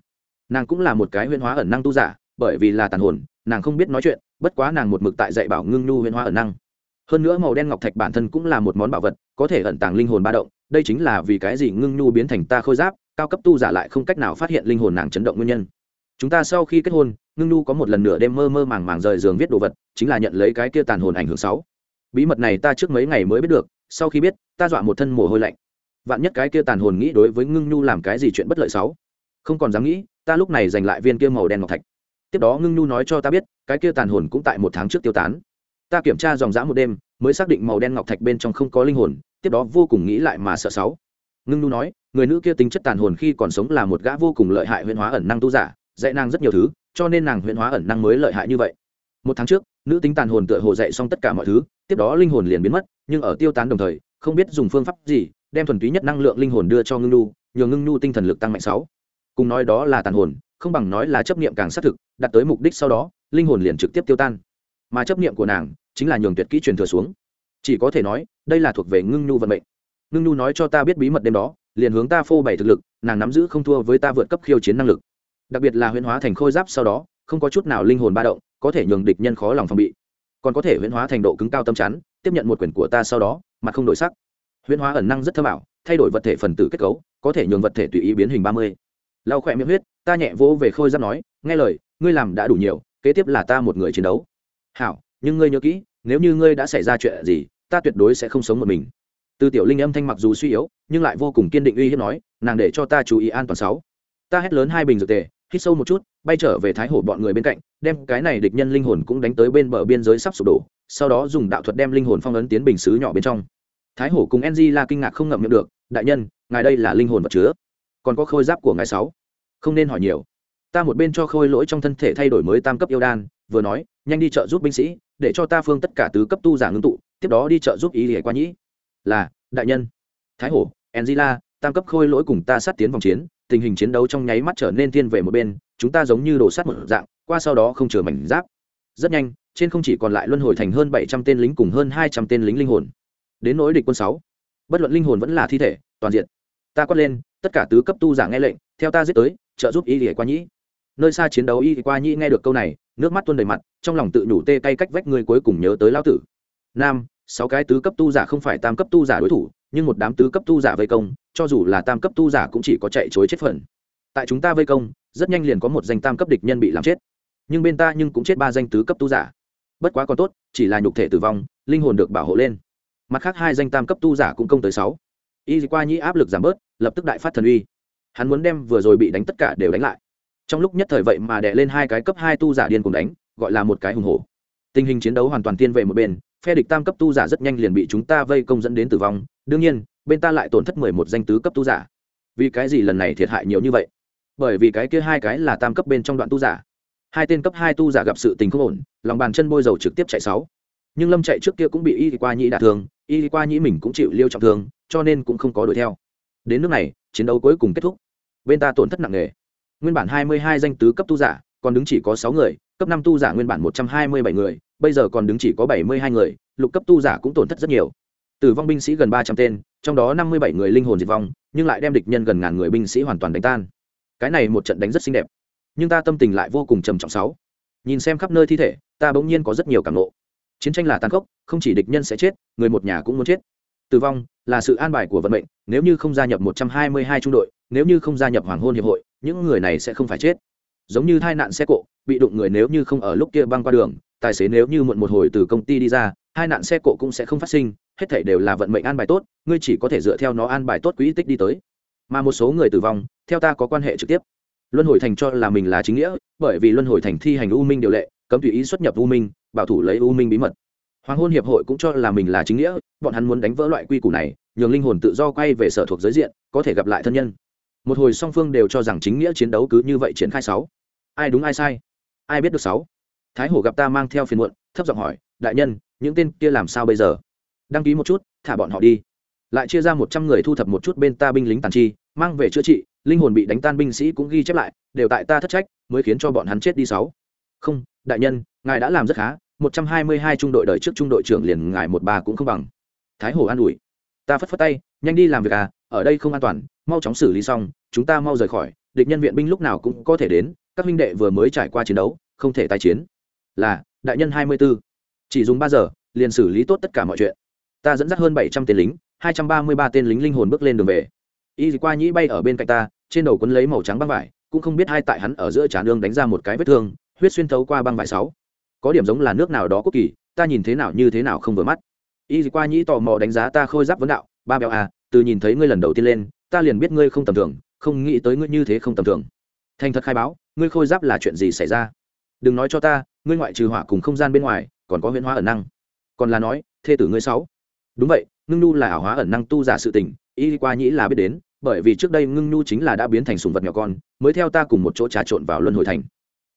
Nàng cũng là một cái huyễn hóa ẩn năng tu giả bởi vì là tàn hồn, nàng không biết nói chuyện, bất quá nàng một mực tại dạy bảo ngưng nhu Huyền Hoa ẩn năng. Hơn nữa màu đen ngọc thạch bản thân cũng là một món bảo vật, có thể ẩn tàng linh hồn ba động, đây chính là vì cái gì ngưng nhu biến thành ta khôi giáp, cao cấp tu giả lại không cách nào phát hiện linh hồn nàng chấn động nguyên nhân. Chúng ta sau khi kết hôn, ngưng nhu có một lần nửa đêm mơ mơ màng màng rời giường viết đồ vật, chính là nhận lấy cái kia tàn hồn ảnh hưởng sáu. Bí mật này ta trước mấy ngày mới biết được, sau khi biết, ta dọa một thân mồ hôi lạnh. Vạn nhất cái kia tàn hồn nghĩ đối với ngưng nhu làm cái gì chuyện bất lợi sáu. Không còn dám nghĩ, ta lúc này giành lại viên kia màu đen ngọc thạch tiếp đó ngưng nhu nói cho ta biết, cái kia tàn hồn cũng tại một tháng trước tiêu tán. Ta kiểm tra dòng dã một đêm, mới xác định màu đen ngọc thạch bên trong không có linh hồn, tiếp đó vô cùng nghĩ lại mà sợ sáu. Ngưng nhu nói, người nữ kia tính chất tàn hồn khi còn sống là một gã vô cùng lợi hại huyễn hóa ẩn năng tu giả, dạy nàng rất nhiều thứ, cho nên nàng huyễn hóa ẩn năng mới lợi hại như vậy. Một tháng trước, nữ tính tàn hồn tựa hồ dạy xong tất cả mọi thứ, tiếp đó linh hồn liền biến mất, nhưng ở tiêu tán đồng thời, không biết dùng phương pháp gì, đem thuần túy nhất năng lượng linh hồn đưa cho ngưng nhu, nhờ ngưng nhu tinh thần lực tăng mạnh sáu. Cùng nói đó là tàn hồn không bằng nói là chấp niệm càng xác thực đặt tới mục đích sau đó, linh hồn liền trực tiếp tiêu tan. Mà chấp niệm của nàng chính là nhường tuyệt kỹ truyền thừa xuống. Chỉ có thể nói, đây là thuộc về ngưng nhu vận mệnh. Ngưng nhu nói cho ta biết bí mật đêm đó, liền hướng ta phô bày thực lực, nàng nắm giữ không thua với ta vượt cấp khiêu chiến năng lực. Đặc biệt là huyễn hóa thành khôi giáp sau đó, không có chút nào linh hồn ba động, có thể nhường địch nhân khó lòng phòng bị. Còn có thể huyễn hóa thành độ cứng cao tâm chắn, tiếp nhận một quyền của ta sau đó mà không đổi sắc. Huyễn hóa ẩn năng rất thơ ảo, thay đổi vật thể phần tử kết cấu, có thể nhường vật thể tùy ý biến hình ba mươi lau khỏe miệng huyết, ta nhẹ vỗ về khôi giáp nói, nghe lời, ngươi làm đã đủ nhiều, kế tiếp là ta một người chiến đấu. Hảo, nhưng ngươi nhớ kỹ, nếu như ngươi đã xảy ra chuyện gì, ta tuyệt đối sẽ không sống một mình. Từ tiểu linh âm thanh mặc dù suy yếu, nhưng lại vô cùng kiên định uy hiếp nói, nàng để cho ta chú ý an toàn sáu. Ta hét lớn hai bình dược tề, hít sâu một chút, bay trở về thái hổ bọn người bên cạnh, đem cái này địch nhân linh hồn cũng đánh tới bên bờ biên giới sắp sụp đổ, sau đó dùng đạo thuật đem linh hồn phong ấn tiến bình xứ nhỏ bên trong. Thái hổ cùng ng la kinh ngạc không ngậm miệng được, đại nhân, ngài đây là linh hồn vật chứa còn có khôi giáp của ngài sáu. Không nên hỏi nhiều. Ta một bên cho khôi lỗi trong thân thể thay đổi mới tam cấp yêu đan vừa nói nhanh đi chợ giúp binh sĩ để cho ta phương tất cả tứ cấp tu giả ngưng tụ tiếp đó đi chợ giúp ý lìa qua nhĩ. Là đại nhân. Thái hổ enzila, tam cấp khôi lỗi cùng ta sát tiến vòng chiến tình hình chiến đấu trong nháy mắt trở nên thiên về một bên chúng ta giống như đổ sát một dạng qua sau đó không chờ mảnh giáp. Rất nhanh trên không chỉ còn lại luân hồi thành hơn bảy trăm tên lính cùng hơn hai trăm tên lính linh hồn. Đến nỗi địch quân sáu. Bất luận linh hồn vẫn là thi thể toàn diện. Ta quát lên tất cả tứ cấp tu giả nghe lệnh, theo ta giết tới, trợ giúp y lìa qua nhĩ. Nơi xa chiến đấu y qua nhĩ nghe được câu này, nước mắt tuôn đầy mặt, trong lòng tự nhủ tê cay cách vách người cuối cùng nhớ tới lao tử. Nam, sáu cái tứ cấp tu giả không phải tam cấp tu giả đối thủ, nhưng một đám tứ cấp tu giả vây công, cho dù là tam cấp tu giả cũng chỉ có chạy chối chết phần. Tại chúng ta vây công, rất nhanh liền có một danh tam cấp địch nhân bị làm chết. Nhưng bên ta nhưng cũng chết ba danh tứ cấp tu giả. Bất quá còn tốt, chỉ là nhục thể tử vong, linh hồn được bảo hộ lên. Mặt khác hai danh tam cấp tu giả cũng công tới sáu. Y qua nhĩ áp lực giảm bớt lập tức đại phát thần uy. Hắn muốn đem vừa rồi bị đánh tất cả đều đánh lại. Trong lúc nhất thời vậy mà đè lên hai cái cấp hai tu giả điên cùng đánh, gọi là một cái hùng hổ. Tình hình chiến đấu hoàn toàn tiên về một bên, phe địch tam cấp tu giả rất nhanh liền bị chúng ta vây công dẫn đến tử vong. Đương nhiên, bên ta lại tổn thất mười một danh tứ cấp tu giả. Vì cái gì lần này thiệt hại nhiều như vậy? Bởi vì cái kia hai cái là tam cấp bên trong đoạn tu giả. Hai tên cấp hai tu giả gặp sự tình không ổn, lòng bàn chân bôi dầu trực tiếp chạy sáu. Nhưng lâm chạy trước kia cũng bị y qua nhĩ đả thương, y qua nhĩ mình cũng chịu liêu trọng thương, cho nên cũng không có đuổi theo đến nước này, chiến đấu cuối cùng kết thúc. Bên ta tổn thất nặng nề. Nguyên bản hai mươi hai danh tứ cấp tu giả, còn đứng chỉ có sáu người, cấp năm tu giả nguyên bản một trăm hai mươi bảy người, bây giờ còn đứng chỉ có bảy mươi hai người, lục cấp tu giả cũng tổn thất rất nhiều. Tử vong binh sĩ gần ba trăm tên, trong đó năm mươi bảy người linh hồn diệt vong, nhưng lại đem địch nhân gần ngàn người binh sĩ hoàn toàn đánh tan. Cái này một trận đánh rất xinh đẹp. Nhưng ta tâm tình lại vô cùng trầm trọng sáu. Nhìn xem khắp nơi thi thể, ta bỗng nhiên có rất nhiều cảm nộ. Chiến tranh là tàn khốc, không chỉ địch nhân sẽ chết, người một nhà cũng muốn chết tử vong là sự an bài của vận mệnh, nếu như không gia nhập một trăm hai mươi hai trung đội, nếu như không gia nhập hoàng hôn hiệp hội, những người này sẽ không phải chết. Giống như tai nạn xe cộ, bị đụng người nếu như không ở lúc kia băng qua đường, tài xế nếu như muộn một hồi từ công ty đi ra hai nạn xe cộ cũng sẽ không phát sinh, hết thảy đều là vận mệnh an bài tốt, ngươi chỉ có thể dựa theo nó an bài tốt quỹ tích đi tới. Mà một số người tử vong, theo ta có quan hệ trực tiếp. Luân hồi thành cho là mình là chính nghĩa, bởi vì luân hồi thành thi hành u minh điều lệ, cấm tùy ý xuất nhập u minh, bảo thủ lấy u minh bí mật hoàng hôn hiệp hội cũng cho là mình là chính nghĩa, bọn hắn muốn đánh vỡ loại quy củ này, nhường linh hồn tự do quay về sở thuộc giới diện, có thể gặp lại thân nhân. Một hồi song phương đều cho rằng chính nghĩa chiến đấu cứ như vậy triển khai sáu. Ai đúng ai sai? Ai biết được sáu? Thái hổ gặp ta mang theo phiền muộn, thấp giọng hỏi, đại nhân, những tên kia làm sao bây giờ? Đăng ký một chút, thả bọn họ đi. Lại chia ra một trăm người thu thập một chút bên ta binh lính tàn chi, mang về chữa trị, linh hồn bị đánh tan binh sĩ cũng ghi chép lại, đều tại ta thất trách, mới khiến cho bọn hắn chết đi sáu. Không, đại nhân, ngài đã làm rất khá một trăm hai mươi hai trung đội đời trước trung đội trưởng liền ngài một ba cũng không bằng. Thái hồ an ủi. Ta phất phất tay, nhanh đi làm việc à ở đây không an toàn, mau chóng xử lý xong, chúng ta mau rời khỏi, địch nhân viện binh lúc nào cũng có thể đến, các huynh đệ vừa mới trải qua chiến đấu, không thể tái chiến. Là, đại nhân hai mươi 24. chỉ dùng ba giờ, liền xử lý tốt tất cả mọi chuyện. Ta dẫn dắt hơn bảy trăm tên lính, hai trăm ba mươi ba tên lính linh hồn bước lên đường về. Y qua nhĩ bay ở bên cạnh ta, trên đầu quấn lấy màu trắng băng vải, cũng không biết hai tại hắn ở giữa trán nương đánh ra một cái vết thương, huyết xuyên thấu qua băng vải sáu có điểm giống là nước nào đó quốc kỳ, ta nhìn thế nào như thế nào không vừa mắt. Y qua nhĩ tò mò đánh giá ta khôi giáp vấn đạo, ba béo à từ nhìn thấy ngươi lần đầu tiên lên, ta liền biết ngươi không tầm thường, không nghĩ tới ngươi như thế không tầm thường. Thành thật khai báo, ngươi khôi giáp là chuyện gì xảy ra? Đừng nói cho ta, ngươi ngoại trừ hỏa cùng không gian bên ngoài, còn có huyễn hóa ẩn năng. Còn là nói, thê tử ngươi sáu. Đúng vậy, ngưng nhu là ảo hóa ẩn năng tu giả sự tình, y qua nhĩ là biết đến, bởi vì trước đây ngưng nhu chính là đã biến thành sùng vật nhỏ con, mới theo ta cùng một chỗ trà trộn vào luân hồi thành.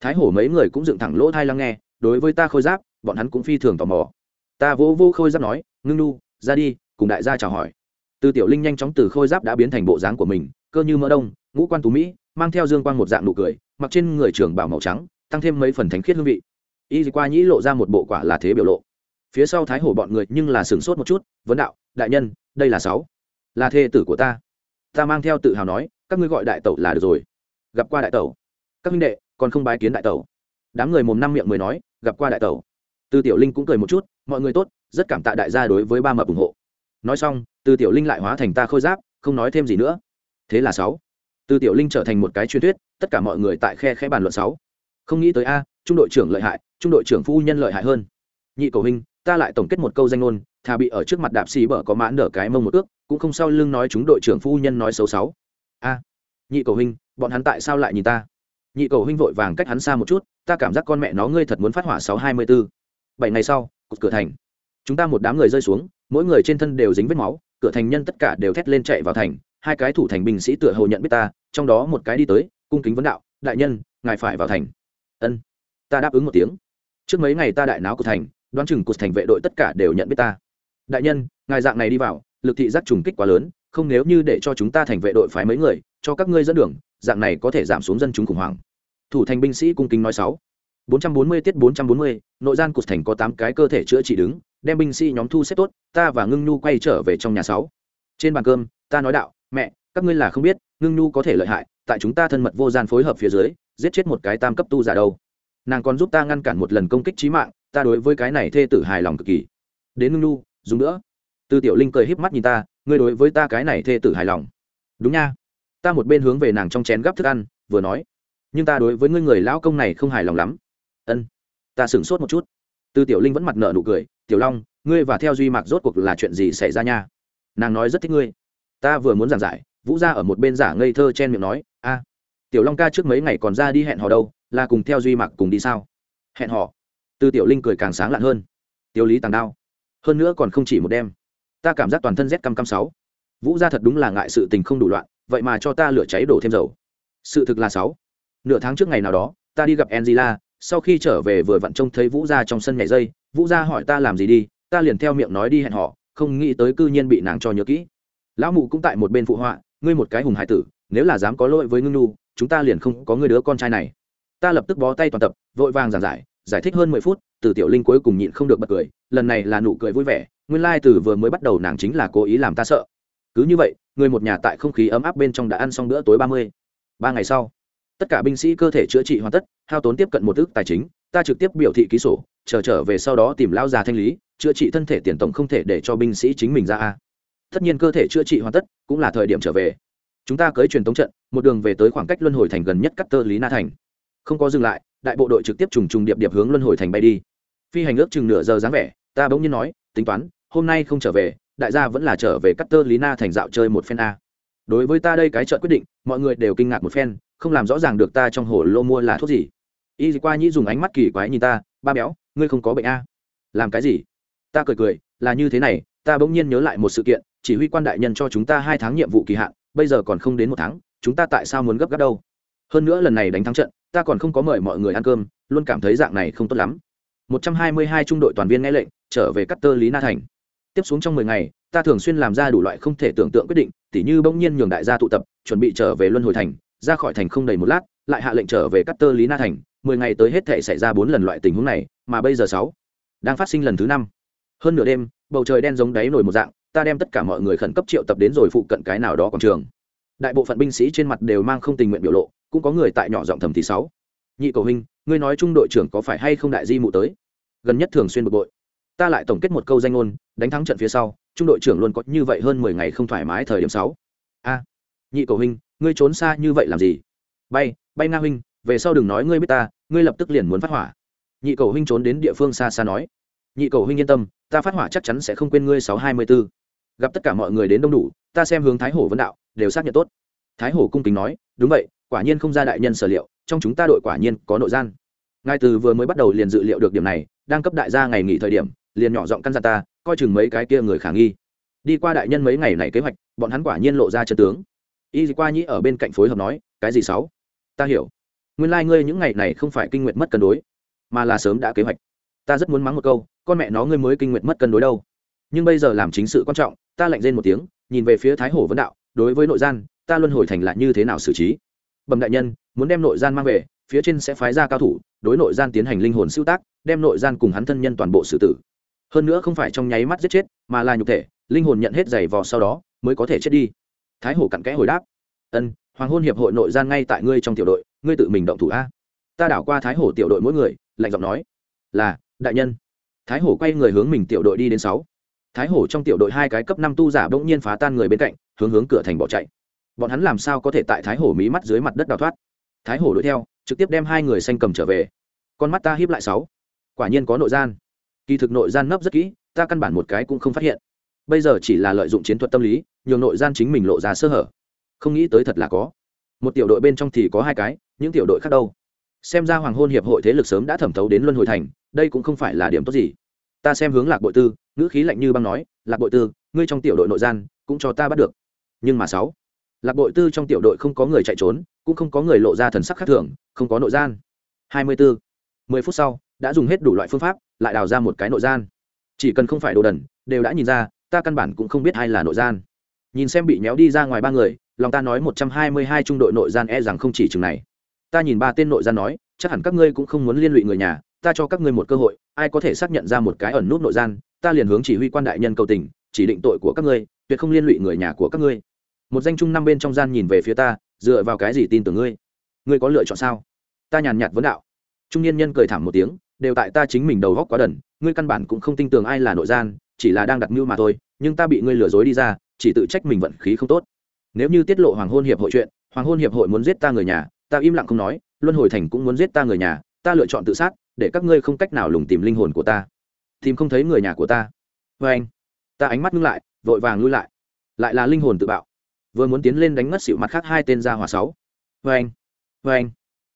Thái hổ mấy người cũng dựng thẳng lỗ thai lắng nghe đối với ta khôi giáp, bọn hắn cũng phi thường tò mò. Ta vỗ vô khôi giáp nói, ngưng nhu ra đi, cùng đại gia chào hỏi. Từ tiểu linh nhanh chóng từ khôi giáp đã biến thành bộ dáng của mình, cơ như mỡ đông, ngũ quan tú mỹ, mang theo dương quang một dạng nụ cười, mặc trên người trưởng bảo màu trắng, tăng thêm mấy phần thánh khiết hương vị. Y qua nhĩ lộ ra một bộ quả là thế biểu lộ. Phía sau thái hổ bọn người nhưng là sửng sốt một chút, vấn đạo, đại nhân, đây là sáu. Là thê tử của ta. Ta mang theo tự hào nói, các ngươi gọi đại tẩu là được rồi. Gặp qua đại tẩu. Các minh đệ, còn không bái kiến đại tẩu. Đám người mồm năm miệng mới nói gặp qua đại tẩu. Từ tiểu linh cũng cười một chút, mọi người tốt, rất cảm tạ đại gia đối với ba mập ủng hộ. Nói xong, từ tiểu linh lại hóa thành ta khôi giáp, không nói thêm gì nữa. Thế là sáu. Từ tiểu linh trở thành một cái truyền thuyết, tất cả mọi người tại khe khe bàn luận sáu. Không nghĩ tới a, trung đội trưởng lợi hại, trung đội trưởng phu nhân lợi hại hơn. Nhị cầu hình ta lại tổng kết một câu danh ngôn, thà bị ở trước mặt đạp xì bở có mãn nở cái mông một ước, cũng không sau lưng nói chúng đội trưởng phu nhân nói xấu sáu. a. Nhị cầu huynh, bọn hắn tại sao lại nhìn ta? Nhị cầu huynh vội vàng cách hắn xa một chút ta cảm giác con mẹ nó ngươi thật muốn phát hỏa sáu hai mươi bốn. Bảy ngày sau, cột cửa thành. Chúng ta một đám người rơi xuống, mỗi người trên thân đều dính vết máu, cửa thành nhân tất cả đều thét lên chạy vào thành. Hai cái thủ thành binh sĩ tựa hồ nhận biết ta, trong đó một cái đi tới, cung kính vấn đạo, đại nhân, ngài phải vào thành. Ân. Ta đáp ứng một tiếng. Trước mấy ngày ta đại náo của thành, đoán chừng cột thành vệ đội tất cả đều nhận biết ta. Đại nhân, ngài dạng này đi vào, lực thị giác trùng kích quá lớn, không nếu như để cho chúng ta thành vệ đội phái mấy người, cho các ngươi dẫn đường, dạng này có thể giảm xuống dân chúng khủng hoảng thủ thành binh sĩ cung kính nói sáu 440 tiết 440, nội gian cột thành có 8 cái cơ thể chữa trị đứng, đem binh sĩ nhóm thu xếp tốt, ta và Ngưng Nhu quay trở về trong nhà sáu. Trên bàn cơm, ta nói đạo, mẹ, các ngươi là không biết, Ngưng Nhu có thể lợi hại, tại chúng ta thân mật vô gian phối hợp phía dưới, giết chết một cái tam cấp tu giả đâu. Nàng còn giúp ta ngăn cản một lần công kích chí mạng, ta đối với cái này thê tử hài lòng cực kỳ. Đến Ngưng Nhu, dùng nữa. Tư Tiểu Linh cười híp mắt nhìn ta, ngươi đối với ta cái này thê tử hài lòng. Đúng nha. Ta một bên hướng về nàng trong chén gắp thức ăn, vừa nói, nhưng ta đối với ngươi người lão công này không hài lòng lắm. Ân, ta sửng sốt một chút. Tư tiểu linh vẫn mặt nợ nụ cười, tiểu long, ngươi và theo duy mạc rốt cuộc là chuyện gì xảy ra nha? Nàng nói rất thích ngươi. Ta vừa muốn giảng giải, vũ ra ở một bên giả ngây thơ chen miệng nói, a, tiểu long ca trước mấy ngày còn ra đi hẹn hò đâu, là cùng theo duy mạc cùng đi sao? Hẹn hò? Tư tiểu linh cười càng sáng lạn hơn. Tiêu lý tàng đao, hơn nữa còn không chỉ một đêm. Ta cảm giác toàn thân rét căm căm sáu. Vũ ra thật đúng là ngại sự tình không đủ loạn, vậy mà cho ta lửa cháy đổ thêm dầu. Sự thực là sáu nửa tháng trước ngày nào đó, ta đi gặp angela, sau khi trở về vừa vặn trông thấy vũ gia trong sân nhảy dây. Vũ gia hỏi ta làm gì đi, ta liền theo miệng nói đi hẹn họ, không nghĩ tới cư nhiên bị nàng cho nhớ kỹ. Lão mụ cũng tại một bên phụ họa, ngươi một cái hùng hải tử, nếu là dám có lỗi với ngưng nu chúng ta liền không có người đứa con trai này. Ta lập tức bó tay toàn tập, vội vàng giảng giải giải thích hơn mười phút, từ tiểu linh cuối cùng nhịn không được bật cười, lần này là nụ cười vui vẻ, nguyên lai、like、từ vừa mới bắt đầu nàng chính là cố ý làm ta sợ. Cứ như vậy, người một nhà tại không khí ấm áp bên trong đã ăn xong bữa tối ba mươi. Ba ngày sau tất cả binh sĩ cơ thể chữa trị hoàn tất, hao tốn tiếp cận một ước tài chính, ta trực tiếp biểu thị ký sổ, chờ trở về sau đó tìm lao già thanh lý, chữa trị thân thể tiền tổng không thể để cho binh sĩ chính mình ra a. Tất nhiên cơ thể chữa trị hoàn tất cũng là thời điểm trở về. Chúng ta cưới truyền tống trận, một đường về tới khoảng cách luân hồi thành gần nhất cắt tơ lý na thành. Không có dừng lại, đại bộ đội trực tiếp trùng trùng điệp điệp hướng luân hồi thành bay đi. Phi hành ước chừng nửa giờ dáng vẻ, ta bỗng nhiên nói, tính toán, hôm nay không trở về, đại gia vẫn là trở về cắt tơ lý na thành dạo chơi một phen a. Đối với ta đây cái trợ quyết định, mọi người đều kinh ngạc một phen không làm rõ ràng được ta trong hồ lô mua là thuốc gì. Y qua nhĩ dùng ánh mắt kỳ quái nhìn ta, ba béo, ngươi không có bệnh a? Làm cái gì? Ta cười cười, là như thế này, ta bỗng nhiên nhớ lại một sự kiện, chỉ huy quan đại nhân cho chúng ta hai tháng nhiệm vụ kỳ hạn, bây giờ còn không đến một tháng, chúng ta tại sao muốn gấp gáp đâu? Hơn nữa lần này đánh thắng trận, ta còn không có mời mọi người ăn cơm, luôn cảm thấy dạng này không tốt lắm. 122 trung đội toàn viên nghe lệnh, trở về cắt tơ lý na thành. Tiếp xuống trong 10 ngày, ta thường xuyên làm ra đủ loại không thể tưởng tượng quyết định, tỉ như bỗng nhiên nhường đại gia tụ tập, chuẩn bị trở về luân hồi thành ra khỏi thành không đầy một lát, lại hạ lệnh trở về cắt tơ lý na thành 10 ngày tới hết thể xảy ra bốn lần loại tình huống này, mà bây giờ sáu đang phát sinh lần thứ năm. Hơn nửa đêm, bầu trời đen giống đáy nổi một dạng, ta đem tất cả mọi người khẩn cấp triệu tập đến rồi phụ cận cái nào đó quảng trường. Đại bộ phận binh sĩ trên mặt đều mang không tình nguyện biểu lộ, cũng có người tại nhỏ giọng thầm thì sáu. Nhị cầu huynh, ngươi nói trung đội trưởng có phải hay không đại di mụ tới? Gần nhất thường xuyên bực bội. Ta lại tổng kết một câu danh ngôn, đánh thắng trận phía sau, trung đội trưởng luôn có như vậy hơn mười ngày không thoải mái thời điểm sáu. A, nhị cầu huynh ngươi trốn xa như vậy làm gì? Bay bay nga huynh, về sau đừng nói ngươi biết ta, ngươi lập tức liền muốn phát hỏa. Nhị cầu huynh trốn đến địa phương xa xa nói. Nhị cầu huynh yên tâm, ta phát hỏa chắc chắn sẽ không quên ngươi sáu hai mươi b ố gặp tất cả mọi người đến đông đủ, ta xem hướng thái hổ vấn đạo, đều xác nhận tốt. Thái hổ cung kính nói, đúng vậy, quả nhiên không ra đại nhân sở liệu, trong chúng ta đội quả nhiên có nội gian. Ngài từ vừa mới bắt đầu liền dự liệu được điểm này, đang cấp đại gia ngày nghỉ thời điểm, liền nhỏ giọng căn dặn ta, coi chừng mấy cái kia người khả nghi. Đi qua đại nhân mấy ngày này kế hoạch, bọn hắn quả nhiên lộ ra chân tướng y qua nhĩ ở bên cạnh phối hợp nói, cái gì sáu? Ta hiểu. Nguyên lai、like、ngươi những ngày này không phải kinh nguyện mất cân đối, mà là sớm đã kế hoạch. Ta rất muốn mắng một câu, con mẹ nó ngươi mới kinh nguyện mất cân đối đâu. Nhưng bây giờ làm chính sự quan trọng, ta lạnh rên một tiếng, nhìn về phía thái hổ vấn đạo, đối với nội gian, ta luân hồi thành lại như thế nào xử trí? Bẩm đại nhân, muốn đem nội gian mang về, phía trên sẽ phái ra cao thủ, đối nội gian tiến hành linh hồn siêu tác, đem nội gian cùng hắn thân nhân toàn bộ xử tử. Hơn nữa không phải trong nháy mắt giết chết, mà là nhục thể, linh hồn nhận hết giày vò sau đó, mới có thể chết đi thái hổ cặn kẽ hồi đáp, ân, hoàng hôn hiệp hội nội gian ngay tại ngươi trong tiểu đội, ngươi tự mình động thủ a. Ta đảo qua thái hổ tiểu đội mỗi người, lạnh giọng nói, là, đại nhân. Thái hổ quay người hướng mình tiểu đội đi đến sáu. Thái hổ trong tiểu đội hai cái cấp năm tu giả bỗng nhiên phá tan người bên cạnh, hướng hướng cửa thành bỏ chạy. Bọn hắn làm sao có thể tại thái hổ mí mắt dưới mặt đất đào thoát? Thái hổ đuổi theo, trực tiếp đem hai người xanh cầm trở về. Con mắt ta hiếp lại sáu. Quả nhiên có nội gian. Kỳ thực nội gian nấp rất kỹ, ta căn bản một cái cũng không phát hiện bây giờ chỉ là lợi dụng chiến thuật tâm lý, nhường nội gian chính mình lộ ra sơ hở. Không nghĩ tới thật là có. Một tiểu đội bên trong thì có hai cái, những tiểu đội khác đâu? Xem ra hoàng hôn hiệp hội thế lực sớm đã thẩm thấu đến luân hồi thành, đây cũng không phải là điểm tốt gì. Ta xem hướng lạc bội tư, ngữ khí lạnh như băng nói, lạc bội tư, ngươi trong tiểu đội nội gian, cũng cho ta bắt được. Nhưng mà sáu, lạc bội tư trong tiểu đội không có người chạy trốn, cũng không có người lộ ra thần sắc khác thường, không có nội gian. Hai mươi bốn mười phút sau, đã dùng hết đủ loại phương pháp, lại đào ra một cái nội gian. Chỉ cần không phải đồ đần, đều đã nhìn ra ta căn bản cũng không biết ai là nội gian. Nhìn xem bị nhéo đi ra ngoài ba người, lòng ta nói một trăm hai mươi hai trung đội nội gian e rằng không chỉ chừng này. Ta nhìn ba tên nội gian nói, chắc hẳn các ngươi cũng không muốn liên lụy người nhà, ta cho các ngươi một cơ hội, ai có thể xác nhận ra một cái ẩn nút nội gian, ta liền hướng chỉ huy quan đại nhân cầu tình, chỉ định tội của các ngươi, tuyệt không liên lụy người nhà của các ngươi. Một danh trung năm bên trong gian nhìn về phía ta, dựa vào cái gì tin tưởng ngươi? Ngươi có lựa chọn sao? Ta nhàn nhạt vấn đạo. Trung niên nhân cười thảm một tiếng, đều tại ta chính mình đầu góc quá đần, ngươi căn bản cũng không tin tưởng ai là nội gian chỉ là đang đặt mưu mà thôi, nhưng ta bị ngươi lừa dối đi ra, chỉ tự trách mình vận khí không tốt. Nếu như tiết lộ hoàng hôn hiệp hội chuyện, hoàng hôn hiệp hội muốn giết ta người nhà, ta im lặng không nói, luân hồi thành cũng muốn giết ta người nhà, ta lựa chọn tự sát, để các ngươi không cách nào lùng tìm linh hồn của ta. Tìm không thấy người nhà của ta. Vê anh, ta ánh mắt ngưng lại, vội vàng lui lại. Lại là linh hồn tự bạo. Vừa muốn tiến lên đánh mất xịu mặt khác hai tên ra hòa sáu. Vê anh vê anh,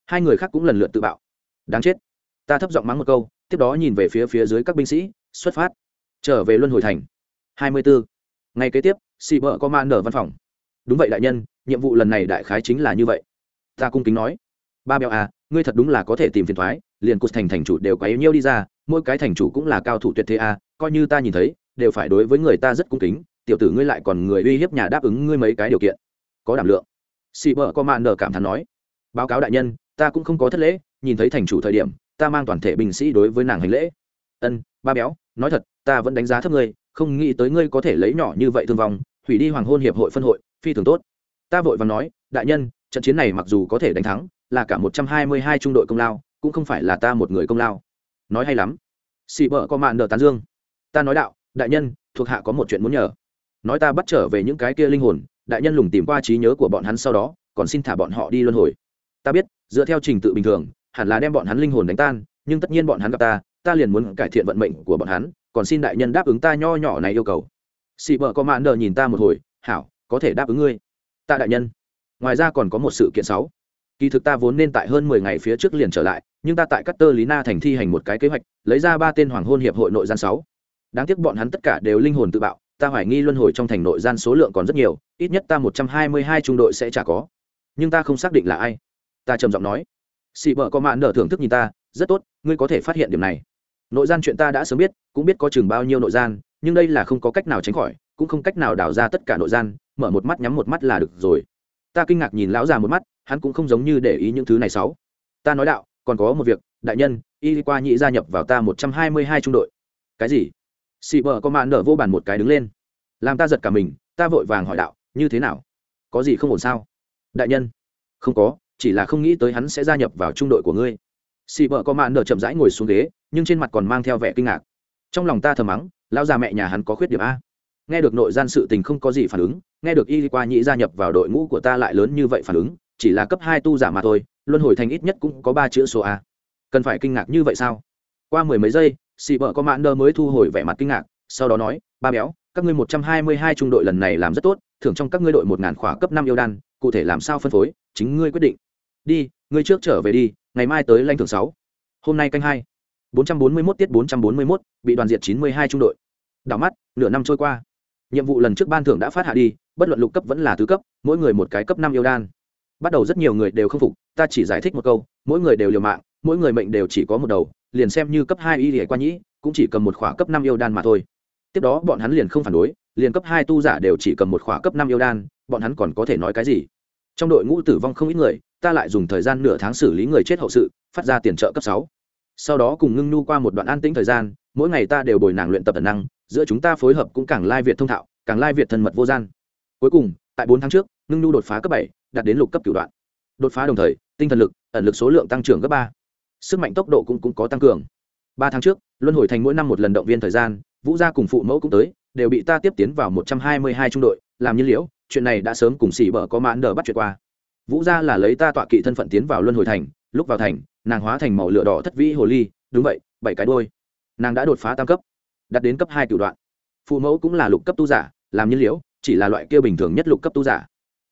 hai người khác cũng lần lượt tự bạo. Đáng chết. Ta thấp giọng mắng một câu, tiếp đó nhìn về phía phía dưới các binh sĩ, xuất phát trở về luân hồi thành. Hai mươi bốn ngày kế tiếp xì vợ có man nở văn phòng. Đúng vậy đại nhân, nhiệm vụ lần này đại khái chính là như vậy. Ta cung kính nói. Ba bèo à ngươi thật đúng là có thể tìm phiền thoái, liền cụt thành thành chủ đều quá yếu nhiêu đi ra, mỗi cái thành chủ cũng là cao thủ tuyệt thế à coi như ta nhìn thấy, đều phải đối với người ta rất cung kính, tiểu tử ngươi lại còn người uy hiếp nhà đáp ứng ngươi mấy cái điều kiện. Có đảm lượng. Xì vợ có man nở cảm thán nói. Báo cáo đại nhân, ta cũng không có thất lễ, nhìn thấy thành chủ thời điểm, ta mang toàn thể binh sĩ đối với nàng hành lễ. Ân, ba béo nói thật, ta vẫn đánh giá thấp ngươi, không nghĩ tới ngươi có thể lấy nhỏ như vậy thương vong, hủy đi hoàng hôn hiệp hội phân hội, phi thường tốt. Ta vội và nói, đại nhân, trận chiến này mặc dù có thể đánh thắng, là cả một trăm hai mươi hai trung đội công lao, cũng không phải là ta một người công lao. Nói hay lắm. Xì bợ có mạn nợ tán dương. Ta nói đạo, đại nhân, thuộc hạ có một chuyện muốn nhờ. Nói ta bắt trở về những cái kia linh hồn, đại nhân lùng tìm qua trí nhớ của bọn hắn sau đó, còn xin thả bọn họ đi luân hồi. Ta biết, dựa theo trình tự bình thường, hẳn là đem bọn hắn linh hồn đánh tan, nhưng tất nhiên bọn hắn gặp ta ta liền muốn cải thiện vận mệnh của bọn hắn, còn xin đại nhân đáp ứng ta nho nhỏ này yêu cầu. Xị vợ có mạn nợ nhìn ta một hồi, hảo, có thể đáp ứng ngươi. Ta đại nhân. Ngoài ra còn có một sự kiện sáu kỳ thực ta vốn nên tại hơn mười ngày phía trước liền trở lại, nhưng ta tại cắt tơ lý na thành thi hành một cái kế hoạch, lấy ra ba tên hoàng hôn hiệp hội nội gian sáu. Đáng tiếc bọn hắn tất cả đều linh hồn tự bạo, ta hoài nghi luân hồi trong thành nội gian số lượng còn rất nhiều, ít nhất ta một trăm hai mươi hai trung đội sẽ chả có. Nhưng ta không xác định là ai. Ta trầm giọng nói. Xị vợ có mạn nở thưởng thức nhìn ta, rất tốt, ngươi có thể phát hiện điểm này nội gian chuyện ta đã sớm biết, cũng biết có chừng bao nhiêu nội gian, nhưng đây là không có cách nào tránh khỏi, cũng không cách nào đào ra tất cả nội gian, mở một mắt nhắm một mắt là được rồi. Ta kinh ngạc nhìn lão già một mắt, hắn cũng không giống như để ý những thứ này sáu. Ta nói đạo, còn có một việc, đại nhân, y qua nhị gia nhập vào ta một trăm hai mươi hai trung đội. Cái gì? Xị vợ có mạn nở vô bàn một cái đứng lên. Làm ta giật cả mình, ta vội vàng hỏi đạo, như thế nào? Có gì không ổn sao? Đại nhân. Không có, chỉ là không nghĩ tới hắn sẽ gia nhập vào trung đội của ngươi xị vợ có mạn nở chậm rãi ngồi xuống ghế, nhưng trên mặt còn mang theo vẻ kinh ngạc. Trong lòng ta thầm mắng, lão già mẹ nhà hắn có khuyết điểm a. Nghe được nội gian sự tình không có gì phản ứng, nghe được y qua nhĩ gia nhập vào đội ngũ của ta lại lớn như vậy phản ứng, chỉ là cấp hai tu giả mà thôi, luân hồi thành ít nhất cũng có ba chữ số a. Cần phải kinh ngạc như vậy sao? Qua mười mấy giây xị vợ có mạn nơ mới thu hồi vẻ mặt kinh ngạc, sau đó nói, ba béo, các ngươi một trăm hai mươi hai trung đội lần này làm rất tốt, thưởng trong các ngươi đội một ngàn khỏa cấp năm yêu đan, cụ thể làm sao phân phối, chính ngươi quyết định. Đi ngươi trước trở về đi, ngày mai tới lanh thưởng sáu. Hôm nay canh hai. bốn trăm bốn mươi mốt tiết bốn trăm bốn mươi mốt, bị đoàn diệt chín mươi hai trung đội. Đảo mắt, nửa năm trôi qua. Nhiệm vụ lần trước ban thưởng đã phát hạ đi, bất luận lục cấp vẫn là tứ cấp, mỗi người một cái cấp năm yêu đan. Bắt đầu rất nhiều người đều không phục, ta chỉ giải thích một câu, mỗi người đều liều mạng, mỗi người mệnh đều chỉ có một đầu, liền xem như cấp hai y lìa qua nhĩ, cũng chỉ cầm một khỏa cấp năm yêu đan mà thôi. Tiếp đó bọn hắn liền không phản đối, liền cấp hai tu giả đều chỉ cầm một khỏa cấp năm yêu đan, bọn hắn còn có thể nói cái gì? Trong đội ngũ tử vong không ít người ta lại dùng thời gian nửa tháng xử lý người chết hậu sự phát ra tiền trợ cấp sáu. Sau đó cùng ngưng nu qua một đoạn an tĩnh thời gian mỗi ngày ta đều bồi nàng luyện tập tần năng giữa chúng ta phối hợp cũng càng lai việt thông thạo càng lai việt thân mật vô gian. Cuối cùng tại bốn tháng trước ngưng nu đột phá cấp bảy đạt đến lục cấp cửu đoạn. Đột phá đồng thời tinh thần lực ẩn lực số lượng tăng trưởng gấp ba. Sức mạnh tốc độ cũng, cũng có tăng cường. Ba tháng trước luân hồi thành mỗi năm một lần động viên thời gian vũ gia cùng phụ mẫu cũng tới đều bị ta tiếp tiến vào một trăm hai mươi hai trung đội làm nhiên liễu chuyện này đã sớm cùng xỉ bở có mãn đờ bắt chuyện qua vũ gia là lấy ta tọa kỵ thân phận tiến vào luân hồi thành, lúc vào thành, nàng hóa thành màu lửa đỏ thất vĩ hồ ly, đúng vậy, bảy cái đôi nàng đã đột phá tam cấp đặt đến cấp hai cựu đoạn. Phụ mẫu cũng là lục cấp tu giả, làm nhiên liễu, chỉ là loại kia bình thường nhất lục cấp tu giả.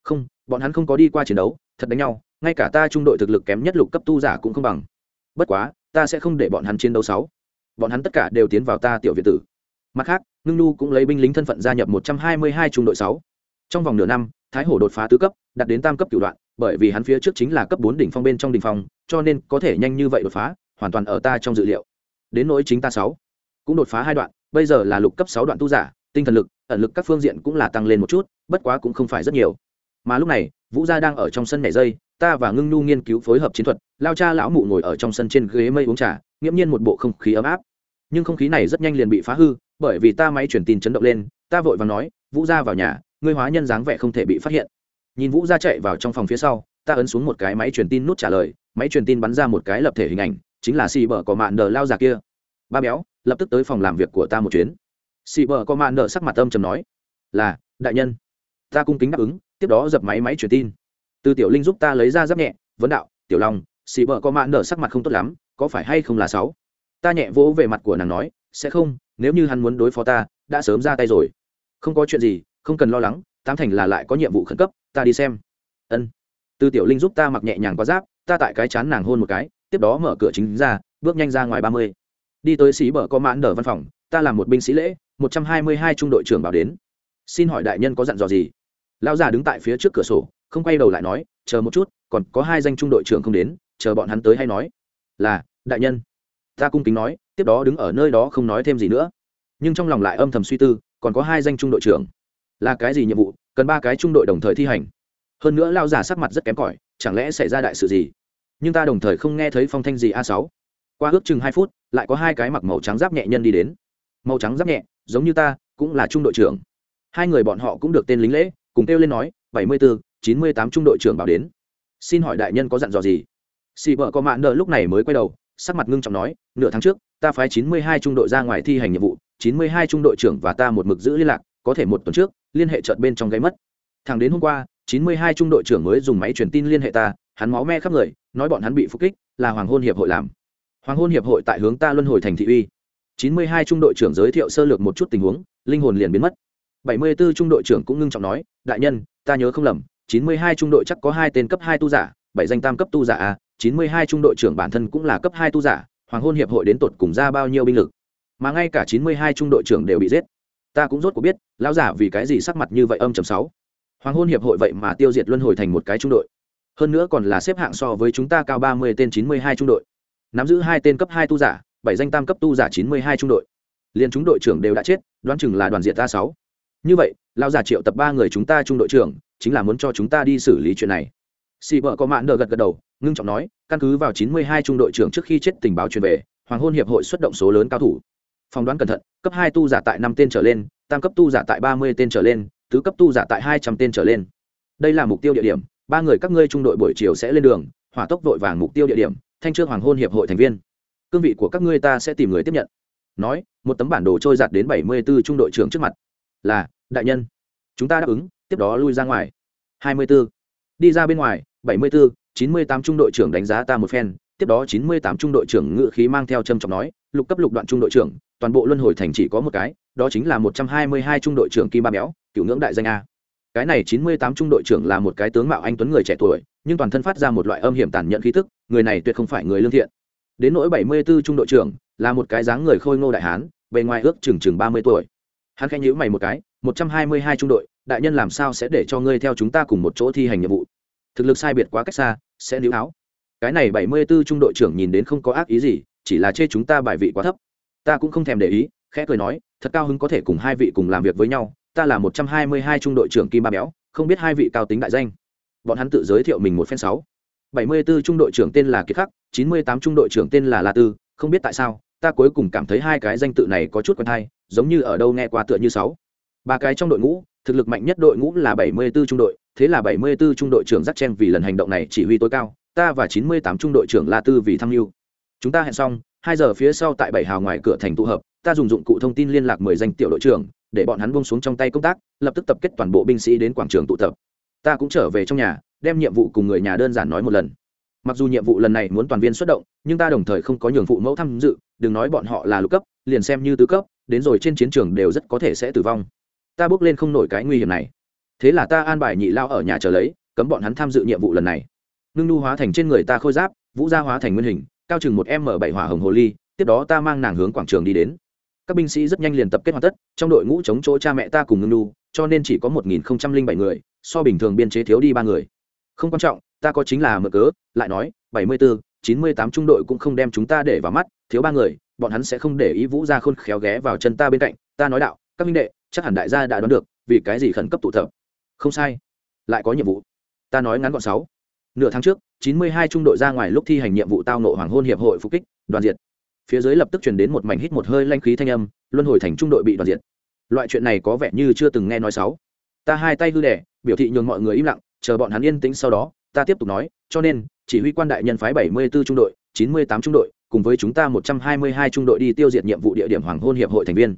Không, bọn hắn không có đi qua chiến đấu, thật đánh nhau, ngay cả ta trung đội thực lực kém nhất lục cấp tu giả cũng không bằng. Bất quá, ta sẽ không để bọn hắn chiến đấu sáu. Bọn hắn tất cả đều tiến vào ta tiểu việt tử. Mặt khác, ngưng nu cũng lấy binh lính thân phận gia nhập một trăm hai mươi hai trung đội sáu trong vòng nửa năm, thái hổ đột phá tứ cấp, đạt đến tam cấp cửu đoạn, bởi vì hắn phía trước chính là cấp bốn đỉnh phong bên trong đỉnh phong, cho nên có thể nhanh như vậy đột phá, hoàn toàn ở ta trong dự liệu. Đến nỗi chính ta sáu, cũng đột phá hai đoạn, bây giờ là lục cấp sáu đoạn tu giả, tinh thần lực, ẩn lực các phương diện cũng là tăng lên một chút, bất quá cũng không phải rất nhiều. Mà lúc này, vũ gia đang ở trong sân nhảy dây, ta và ngưng nu nghiên cứu phối hợp chiến thuật, lao cha lão mụ ngồi ở trong sân trên ghế mây uống trà, nghiễm nhiên một bộ không khí ấm áp. Nhưng không khí này rất nhanh liền bị phá hư, bởi vì ta máy truyền tin chấn động lên, ta vội và nói, vũ gia vào nhà ngươi hóa nhân dáng vẻ không thể bị phát hiện. Nhìn vũ gia chạy vào trong phòng phía sau, ta ấn xuống một cái máy truyền tin nút trả lời, máy truyền tin bắn ra một cái lập thể hình ảnh, chính là xì bờ có mạn đờ lao già kia. Ba béo, lập tức tới phòng làm việc của ta một chuyến. Xì bờ có mạn đờ sắc mặt âm trầm nói, là, đại nhân, ta cung kính đáp ứng, tiếp đó dập máy máy truyền tin. Từ tiểu linh giúp ta lấy ra giáp nhẹ, vấn đạo, tiểu long, xì bờ có mạn đờ sắc mặt không tốt lắm, có phải hay không là sáu? Ta nhẹ vỗ về mặt của nàng nói, sẽ không, nếu như hắn muốn đối phó ta, đã sớm ra tay rồi. Không có chuyện gì không cần lo lắng, tám thành là lại có nhiệm vụ khẩn cấp, ta đi xem. Ân. Tư tiểu linh giúp ta mặc nhẹ nhàng qua giáp, ta tại cái chán nàng hôn một cái, tiếp đó mở cửa chính ra, bước nhanh ra ngoài ba mươi. Đi tới xí bờ có mãn đờ văn phòng, ta làm một binh sĩ lễ, một trăm hai mươi hai trung đội trưởng bảo đến. Xin hỏi đại nhân có dặn dò gì? Lão già đứng tại phía trước cửa sổ, không quay đầu lại nói, chờ một chút, còn có hai danh trung đội trưởng không đến, chờ bọn hắn tới hay nói. Là, đại nhân. Ta cung kính nói, tiếp đó đứng ở nơi đó không nói thêm gì nữa. Nhưng trong lòng lại âm thầm suy tư, còn có hai danh trung đội trưởng là cái gì nhiệm vụ, cần ba cái trung đội đồng thời thi hành. Hơn nữa lao giả sắc mặt rất kém cỏi, chẳng lẽ xảy ra đại sự gì? Nhưng ta đồng thời không nghe thấy phong thanh gì a sáu. Qua ước chừng hai phút, lại có hai cái mặc màu trắng giáp nhẹ nhân đi đến. Màu trắng giáp nhẹ, giống như ta, cũng là trung đội trưởng. Hai người bọn họ cũng được tên lính lễ, cùng kêu lên nói, bảy mươi bốn chín mươi tám trung đội trưởng bảo đến. Xin hỏi đại nhân có dặn dò gì? Xì vợ có mạn nợ lúc này mới quay đầu, sắc mặt ngưng trọng nói, nửa tháng trước, ta phái chín mươi hai trung đội ra ngoài thi hành nhiệm vụ, chín mươi hai trung đội trưởng và ta một mực giữ liên lạc có thể một tuần trước, liên hệ chợt bên trong gáy mất. Thẳng đến hôm qua, chín mươi hai trung đội trưởng mới dùng máy truyền tin liên hệ ta, hắn máu me khắp người, nói bọn hắn bị phục kích, là hoàng hôn hiệp hội làm. Hoàng hôn hiệp hội tại hướng ta luân hồi thành thị uy. chín mươi hai trung đội trưởng giới thiệu sơ lược một chút tình huống, linh hồn liền biến mất. bảy mươi 74 trung đội trưởng cũng ngưng trọng nói, đại nhân, ta nhớ không lầm, chín mươi hai trung đội chắc có hai tên cấp hai tu giả, bảy danh tam cấp tu giả a, chín mươi hai trung đội trưởng bản thân cũng là cấp hai tu giả, hoàng hôn hiệp hội đến tột cùng ra bao nhiêu binh lực? Mà ngay cả chín mươi hai trung đội trưởng đều bị giết ta cũng rốt cuộc biết, lão giả vì cái gì sắc mặt như vậy âm chầm sáu. Hoàng hôn hiệp hội vậy mà tiêu diệt luân hồi thành một cái trung đội. Hơn nữa còn là xếp hạng so với chúng ta cao ba mươi tên chín mươi hai trung đội. Nắm giữ hai tên cấp hai tu giả, bảy danh tam cấp tu giả chín mươi hai trung đội. Liền chúng đội trưởng đều đã chết, đoán chừng là đoàn diện ta sáu. Như vậy, lão giả triệu tập ba người chúng ta trung đội trưởng, chính là muốn cho chúng ta đi xử lý chuyện này. Xì vợ có mạn đờ gật gật đầu, ngưng trọng nói, căn cứ vào chín mươi hai trung đội trưởng trước khi chết tình báo truyền về, hoàng hôn hiệp hội xuất động số lớn cao thủ phỏng đoán cẩn thận, cấp hai tu giả tại năm tên trở lên, tam cấp tu giả tại ba mươi tên trở lên, tứ cấp tu giả tại hai trăm tên trở lên. Đây là mục tiêu địa điểm, ba người các ngươi trung đội buổi chiều sẽ lên đường, hỏa tốc vội vàng mục tiêu địa điểm, thanh trương hoàng hôn hiệp hội thành viên. Cương vị của các ngươi ta sẽ tìm người tiếp nhận. Nói, một tấm bản đồ trôi giạt đến bảy mươi b ố trung đội trưởng trước mặt. Là, đại nhân. Chúng ta đáp ứng, tiếp đó lui ra ngoài. Hai mươi b ố đi ra bên ngoài, bảy mươi b ố chín mươi tám trung đội trưởng đánh giá ta một phen, tiếp đó chín mươi tám trung đội trưởng ngự khí mang theo trầm trọng nói, lục cấp lục đoạn trung đội trưởng toàn bộ luân hồi thành chỉ có một cái, đó chính là một trăm hai mươi hai trung đội trưởng kim ba béo, cựu ngưỡng đại danh a. Cái này chín mươi tám trung đội trưởng là một cái tướng mạo anh tuấn người trẻ tuổi, nhưng toàn thân phát ra một loại âm hiểm tàn nhẫn khí tức, người này tuyệt không phải người lương thiện. Đến nỗi bảy mươi 74 trung đội trưởng, là một cái dáng người khôi ngô đại hán, bề ngoài ước chừng chừng ba mươi tuổi. Hắn khẽ nhíu mày một cái, một trăm hai mươi hai trung đội, đại nhân làm sao sẽ để cho ngươi theo chúng ta cùng một chỗ thi hành nhiệm vụ? Thực lực sai biệt quá cách xa, sẽ níu áo cái này bảy mươi 74 trung đội trưởng nhìn đến không có ác ý gì, chỉ là chê chúng ta bài vị quá thấp ta cũng không thèm để ý, khẽ cười nói, thật cao hứng có thể cùng hai vị cùng làm việc với nhau, ta là một trăm hai mươi hai trung đội trưởng kim ba béo, không biết hai vị cao tính đại danh. Bọn hắn tự giới thiệu mình một phen sáu. Bảy mươi 74 trung đội trưởng tên là kiệt khắc, chín mươi tám trung đội trưởng tên là la tư, không biết tại sao, ta cuối cùng cảm thấy hai cái danh tự này có chút quen hay giống như ở đâu nghe qua tựa như sáu. Ba cái trong đội ngũ, thực lực mạnh nhất đội ngũ là bảy mươi 74 trung đội, thế là bảy mươi 74 trung đội trưởng dắt chen vì lần hành động này chỉ huy tối cao, ta và chín mươi tám trung đội trưởng la tư vì tham mưu. Chúng ta hẹn xong hai giờ phía sau tại bảy hào ngoài cửa thành tụ hợp, ta dùng dụng cụ thông tin liên lạc mười danh tiểu đội trưởng, để bọn hắn buông xuống trong tay công tác, lập tức tập kết toàn bộ binh sĩ đến quảng trường tụ tập. Ta cũng trở về trong nhà, đem nhiệm vụ cùng người nhà đơn giản nói một lần. Mặc dù nhiệm vụ lần này muốn toàn viên xuất động, nhưng ta đồng thời không có nhường phụ mẫu tham dự, đừng nói bọn họ là lục cấp, liền xem như tứ cấp, đến rồi trên chiến trường đều rất có thể sẽ tử vong. Ta bước lên không nổi cái nguy hiểm này. Thế là ta an bài nhị lao ở nhà chờ lấy, cấm bọn hắn tham dự nhiệm vụ lần này. Ngưng nu hóa thành trên người ta khôi giáp, vũ gia hóa thành nguyên hình cao chừng một m bảy hỏa hồng hồ ly, tiếp đó ta mang nàng hướng quảng trường đi đến. Các binh sĩ rất nhanh liền tập kết hoàn tất, trong đội ngũ chống chỗ cha mẹ ta cùng ngưng nu cho nên chỉ có một nghìn bảy người, so bình thường biên chế thiếu đi ba người. Không quan trọng, ta có chính là mở cớ, lại nói, bảy mươi bốn chín mươi tám trung đội cũng không đem chúng ta để vào mắt, thiếu ba người, bọn hắn sẽ không để ý vũ ra khôn khéo ghé vào chân ta bên cạnh, ta nói đạo, các minh đệ, chắc hẳn đại gia đã đoán được, vì cái gì khẩn cấp tụ tập. Không sai, lại có nhiệm vụ. Ta nói ngắn gọn sáu nửa tháng trước, chín mươi hai trung đội ra ngoài lúc thi hành nhiệm vụ tao nộ hoàng hôn hiệp hội phục kích, đoàn diệt. Phía dưới lập tức truyền đến một mảnh hít một hơi lanh khí thanh âm, luân hồi thành trung đội bị đoàn diệt. Loại chuyện này có vẻ như chưa từng nghe nói sáu. Ta hai tay hư đẻ biểu thị nhường mọi người im lặng, chờ bọn hắn yên tĩnh sau đó, ta tiếp tục nói, cho nên, chỉ huy quan đại nhân phái 74 trung đội 98 trung đội, cùng với chúng ta 122 trung đội đi tiêu diệt nhiệm vụ địa điểm hoàng hôn hiệp hội thành viên.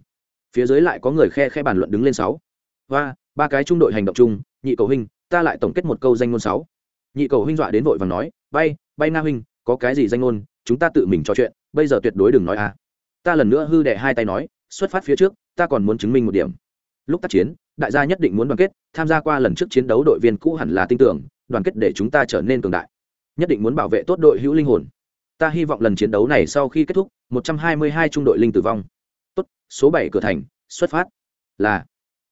Phía dưới lại có người khe khe bàn luận đứng lên sáu. Và ba cái trung đội hành động chung, nhị cầu huynh, ta lại tổng kết một câu danh ngôn sáu nhị cầu huynh dọa đến vội và nói, bay bay na huynh, có cái gì danh ngôn, chúng ta tự mình trò chuyện, bây giờ tuyệt đối đừng nói a. Ta lần nữa hư đệ hai tay nói, xuất phát phía trước, ta còn muốn chứng minh một điểm. Lúc tác chiến, đại gia nhất định muốn đoàn kết, tham gia qua lần trước chiến đấu đội viên cũ hẳn là tin tưởng, đoàn kết để chúng ta trở nên cường đại. Nhất định muốn bảo vệ tốt đội hữu linh hồn. Ta hy vọng lần chiến đấu này sau khi kết thúc 122 trung đội linh tử vong. Tốt, số 7 cửa thành, xuất phát. Là,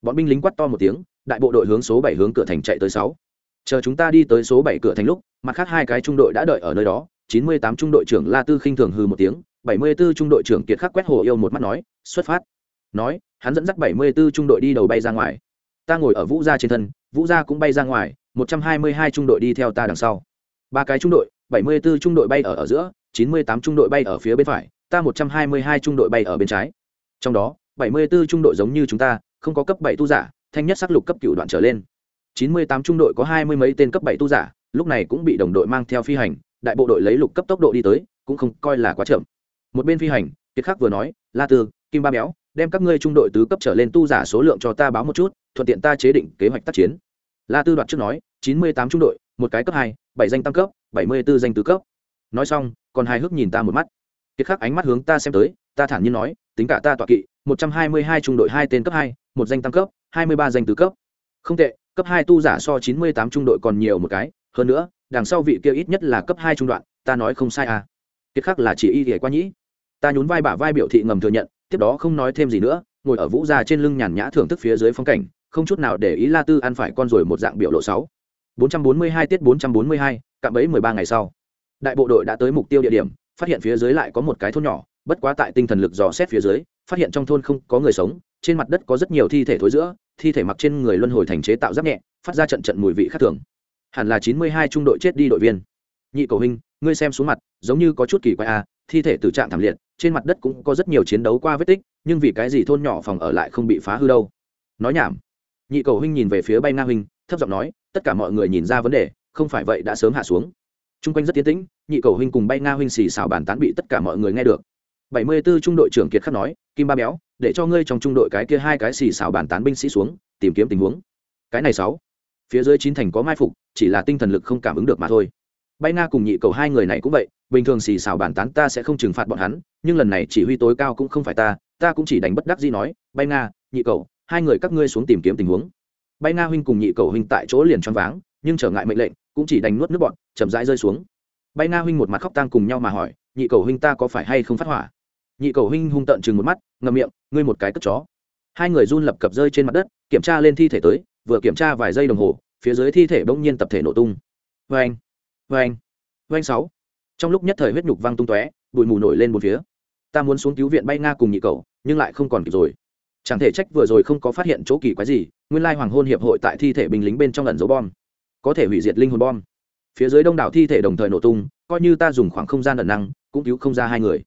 bọn binh lính quát to một tiếng, đại bộ đội hướng số 7 hướng cửa thành chạy tới 6 chờ chúng ta đi tới số 7 cửa thành lúc, mặt khác hai cái trung đội đã đợi ở nơi đó. 98 trung đội trưởng La Tư khinh thường hừ một tiếng 74 trung đội trưởng Kiệt Khắc quét hồ yêu một mắt nói, xuất phát. Nói, hắn dẫn dắt 74 trung đội đi đầu bay ra ngoài. Ta ngồi ở vũ gia trên thân, vũ gia cũng bay ra ngoài 122 trung đội đi theo ta đằng sau. Ba cái trung đội 74 trung đội bay ở ở giữa 98 trung đội bay ở phía bên phải, ta 122 trung đội bay ở bên trái. Trong đó 74 trung đội giống như chúng ta, không có cấp bảy tu giả, thanh nhất sắc lục cấp cựu đoạn trở lên. 98 trung đội có hai mươi mấy tên cấp bảy tu giả, lúc này cũng bị đồng đội mang theo phi hành, đại bộ đội lấy lục cấp tốc độ đi tới, cũng không coi là quá chậm. Một bên phi hành, kiệt khắc vừa nói, la tư, kim ba béo, đem các ngươi trung đội tứ cấp trở lên tu giả số lượng cho ta báo một chút, thuận tiện ta chế định kế hoạch tác chiến. La tư đoạt trước nói, chín mươi tám trung đội, một cái cấp hai, bảy danh tăng cấp, bảy mươi b ố danh tứ cấp. Nói xong, còn hai hước nhìn ta một mắt. Kiệt khắc ánh mắt hướng ta xem tới, ta thản nhiên nói, tính cả ta tọa kỵ, một trăm hai mươi hai trung đội hai tên cấp hai, một danh tăng cấp, hai mươi ba danh tứ cấp. Không tệ cấp hai tu giả so chín mươi tám trung đội còn nhiều một cái hơn nữa đằng sau vị kia ít nhất là cấp hai trung đoạn ta nói không sai à. Kiệt khắc là chỉ y thể qua nhĩ. Ta nhún vai bả vai biểu thị ngầm thừa nhận tiếp đó không nói thêm gì nữa ngồi ở vũ gia trên lưng nhàn nhã thưởng thức phía dưới phong cảnh không chút nào để ý la tư ăn phải con rồi một dạng biểu lộ sáu. 442 tiết 442, cạm bẫy 13 ngày sau. Đại bộ đội đã tới mục tiêu địa điểm phát hiện phía dưới lại có một cái thôn nhỏ bất quá tại tinh thần lực dò xét phía dưới phát hiện trong thôn không có người sống trên mặt đất có rất nhiều thi thể thối giữa thi thể mặc trên người luân hồi thành chế tạo giáp nhẹ phát ra trận trận mùi vị khác thường. Hẳn là 92 trung đội chết đi đội viên. Nhị cầu hình ngươi xem xuống mặt giống như có chút kỳ quái a à, thi thể tử trạng thảm liệt trên mặt đất cũng có rất nhiều chiến đấu qua vết tích nhưng vì cái gì thôn nhỏ phòng ở lại không bị phá hư đâu? Nói nhảm. Nhị cầu huynh nhìn về phía bay nga huynh thấp giọng nói tất cả mọi người nhìn ra vấn đề không phải vậy đã sớm hạ xuống. T r u n g quanh rất tiến tĩnh nhị cầu huynh cùng bay nga huynh xì xào bàn tán bị tất cả mọi người nghe được bảy mươi b ố trung đội trưởng kiệt khắc nói, kim ba béo, để cho ngươi trong trung đội cái kia hai cái xì xào bàn tán binh sĩ xuống, tìm kiếm tình huống. Cái này sáu. Phía dưới chín thành có mai phục, chỉ là tinh thần lực không cảm ứng được mà thôi. Bay nga cùng nhị cầu hai người này cũng vậy, bình thường xì xào bàn tán ta sẽ không trừng phạt bọn hắn, nhưng lần này chỉ huy tối cao cũng không phải ta ta cũng chỉ đánh bất đắc dĩ nói, bay nga, nhị cầu, hai người các ngươi xuống tìm kiếm tình huống. Bay nga huynh cùng nhị cầu huynh tại chỗ liền choáng váng, nhưng trở ngại mệnh lệnh, cũng chỉ đánh nuốt nước bọn, chậm rãi rơi xuống. Bay nga huynh một mặt khóc tang cùng nhau mà hỏi, nhị cầu huynh ta có phải hay không phát hỏa? Nhị cầu huynh hung tận chừng một mắt, ngậm miệng, ngươi một cái cất chó. Hai người run lập cập rơi trên mặt đất, kiểm tra lên thi thể tới, vừa kiểm tra vài giây đồng hồ, phía dưới thi thể bỗng nhiên tập thể nổ tung. Vê anh vê anh vê anh sáu. Trong lúc nhất thời huyết nhục văng tung tóe, bụi mù nổi lên một phía. Ta muốn xuống cứu viện bay nga cùng nhị cầu, nhưng lại không còn kịp rồi. Chẳng thể trách vừa rồi không có phát hiện chỗ kỳ quái gì, nguyên lai hoàng hôn hiệp hội tại thi thể binh lính bên trong lần dấu bom. Có thể hủy diệt linh hồn bom. Phía dưới đông đảo thi thể đồng thời nổ tung, coi như ta dùng khoảng không gian ẩn năng, cũng cứu không ra hai người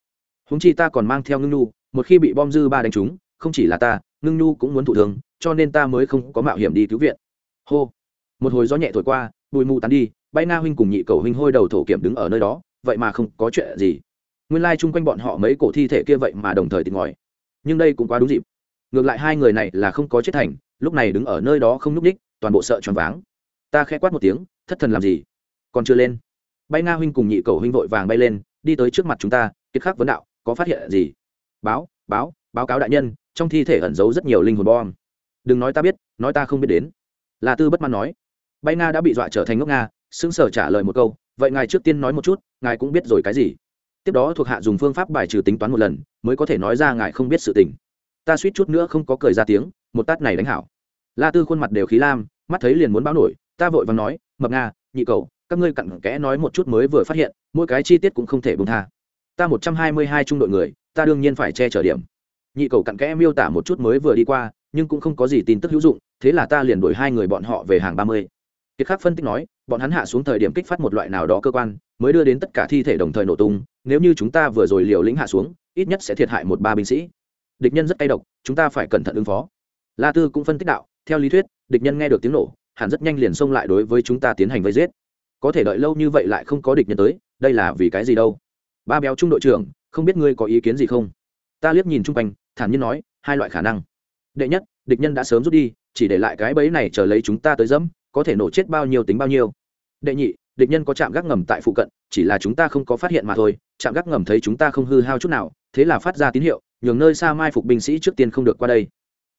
húng chi ta còn mang theo ngưng nhu, một khi bị bom dư ba đánh trúng, không chỉ là ta, ngưng nhu cũng muốn thụ thương, cho nên ta mới không có mạo hiểm đi cứu viện. Hô. Một hồi gió nhẹ thổi qua, bụi mù tán đi, bay na huynh cùng nhị cầu huynh hôi đầu thổ kiểm đứng ở nơi đó, vậy mà không có chuyện gì. Nguyên lai chung quanh bọn họ mấy cổ thi thể kia vậy mà đồng thời tìm ngòi. Nhưng đây cũng quá đúng dịp. Ngược lại hai người này là không có chết thành, lúc này đứng ở nơi đó không nhúc ních, toàn bộ sợ choáng váng. Ta khẽ quát một tiếng, thất thần làm gì? Còn chưa lên. Bay Na huynh cùng nhị cầu huynh vội vàng bay lên, đi tới trước mặt chúng ta, kiệt khắc vấn đạo có phát hiện gì? Báo báo báo cáo đại nhân, trong thi thể ẩn giấu rất nhiều linh hồn bom. Đừng nói ta biết, nói ta không biết đến. Là tư bất mãn nói. Bay nga đã bị dọa trở thành ngốc nga xứng sở trả lời một câu, vậy ngài trước tiên nói một chút, ngài cũng biết rồi cái gì? Tiếp đó thuộc hạ dùng phương pháp bài trừ tính toán một lần, mới có thể nói ra ngài không biết sự tình. Ta suýt chút nữa không có cười ra tiếng, một tát này đánh hảo. La tư khuôn mặt đều khí lam, mắt thấy liền muốn báo nổi, ta vội vàng nói, mập nga, nhị cầu các ngươi cặn kẽ nói một chút mới vừa phát hiện, mỗi cái chi tiết cũng không thể bùng tha ta một trăm hai mươi hai trung đội người, ta đương nhiên phải che chở điểm. Nhị cầu cặn kẽ miêu tả một chút mới vừa đi qua, nhưng cũng không có gì tin tức hữu dụng, thế là ta liền đổi hai người bọn họ về hàng ba mươi. Kiệt khắc phân tích nói, bọn hắn hạ xuống thời điểm kích phát một loại nào đó cơ quan, mới đưa đến tất cả thi thể đồng thời nổ tung, nếu như chúng ta vừa rồi liều lĩnh hạ xuống, ít nhất sẽ thiệt hại một ba binh sĩ. Địch nhân rất cay độc, chúng ta phải cẩn thận ứng phó. La tư cũng phân tích đạo, theo lý thuyết, địch nhân nghe được tiếng nổ, hẳn rất nhanh liền xông lại đối với chúng ta tiến hành vây giết. Có thể đợi lâu như vậy lại không có địch nhân tới, đây là vì cái gì đâu? Ba béo trung đội trưởng, không biết ngươi có ý kiến gì không? Ta liếc nhìn chung quanh, thản nhiên nói, hai loại khả năng. Đệ nhất, địch nhân đã sớm rút đi, chỉ để lại cái bẫy này chờ lấy chúng ta tới dẫm, có thể nổ chết bao nhiêu tính bao nhiêu. Đệ nhị, địch nhân có chạm gác ngầm tại phụ cận, chỉ là chúng ta không có phát hiện mà thôi, chạm gác ngầm thấy chúng ta không hư hao chút nào, thế là phát ra tín hiệu, nhường nơi xa mai phục binh sĩ trước tiên không được qua đây.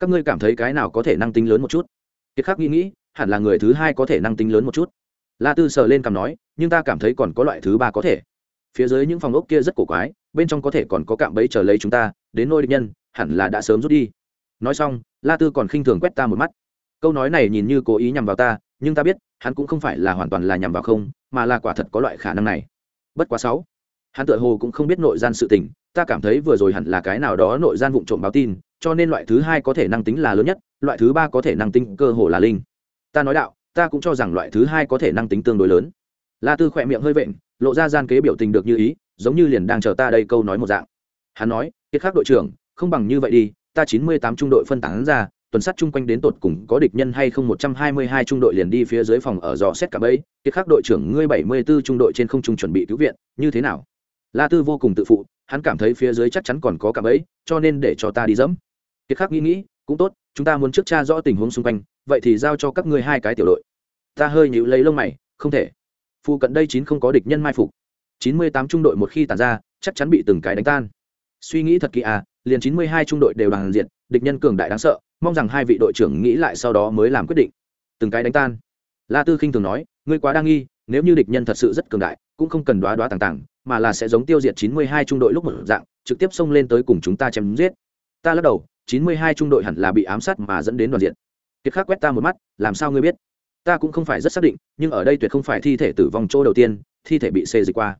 Các ngươi cảm thấy cái nào có thể năng tính lớn một chút? Kiệt khắc nghĩ nghĩ, hẳn là người thứ hai có thể năng tính lớn một chút. La tư sờ lên cằm nói, nhưng ta cảm thấy còn có loại thứ ba có thể phía dưới những phòng ốc kia rất cổ quái, bên trong có thể còn có cạm bẫy chờ lấy chúng ta, đến nôi địch nhân, hẳn là đã sớm rút đi. Nói xong, la tư còn khinh thường quét ta một mắt. Câu nói này nhìn như cố ý nhằm vào ta, nhưng ta biết, hắn cũng không phải là hoàn toàn là nhằm vào không, mà là quả thật có loại khả năng này. Bất quá sáu, hắn tựa hồ cũng không biết nội gian sự tình, ta cảm thấy vừa rồi hẳn là cái nào đó nội gian vụng trộm báo tin, cho nên loại thứ hai có thể năng tính là lớn nhất, loại thứ ba có thể năng tính cơ hồ là linh. Ta nói đạo, ta cũng cho rằng loại thứ hai có thể năng tính tương đối lớn. La tư khỏe miệng hơi vện lộ ra gian kế biểu tình được như ý, giống như liền đang chờ ta đây câu nói một dạng. Hắn nói, kiệt khác đội trưởng, không bằng như vậy đi, ta chín mươi tám trung đội phân tán ra, tuần sát chung quanh đến tột cùng có địch nhân hay không một trăm hai mươi hai trung đội liền đi phía dưới phòng ở dò xét cả bấy kiệt khác đội trưởng, ngươi bảy mươi 74 trung đội trên không trung chuẩn bị cứu viện, như thế nào? La tư vô cùng tự phụ, hắn cảm thấy phía dưới chắc chắn còn có cả bẫy, cho nên để cho ta đi dẫm. Kiệt khắc nghĩ nghĩ, cũng tốt, chúng ta muốn trước cha rõ tình huống xung quanh, vậy thì giao cho các ngươi hai cái tiểu đội. Ta hơi nhịu lấy lông mày, không thể phụ cận đây chín không có địch nhân mai phục. Chín mươi tám trung đội một khi tàn ra, chắc chắn bị từng cái đánh tan. Suy nghĩ thật kỹ à liền chín mươi hai trung đội đều đoàn diện địch nhân cường đại đáng sợ, mong rằng hai vị đội trưởng nghĩ lại sau đó mới làm quyết định. Từng cái đánh tan. La tư khinh thường nói, ngươi quá đa nghi, nếu như địch nhân thật sự rất cường đại, cũng không cần đoá đoá tàng tàng, mà là sẽ giống tiêu diệt chín mươi hai trung đội lúc một dạng, trực tiếp xông lên tới cùng chúng ta chém giết. Ta lắc đầu, chín mươi hai trung đội hẳn là bị ám sát mà dẫn đến đoàn diện. Kiệt khắc quét ta một mắt, làm sao ngươi biết? Ta cũng không phải rất xác định, nhưng ở đây tuyệt không phải thi thể tử vong chỗ đầu tiên, thi thể bị xê dịch qua.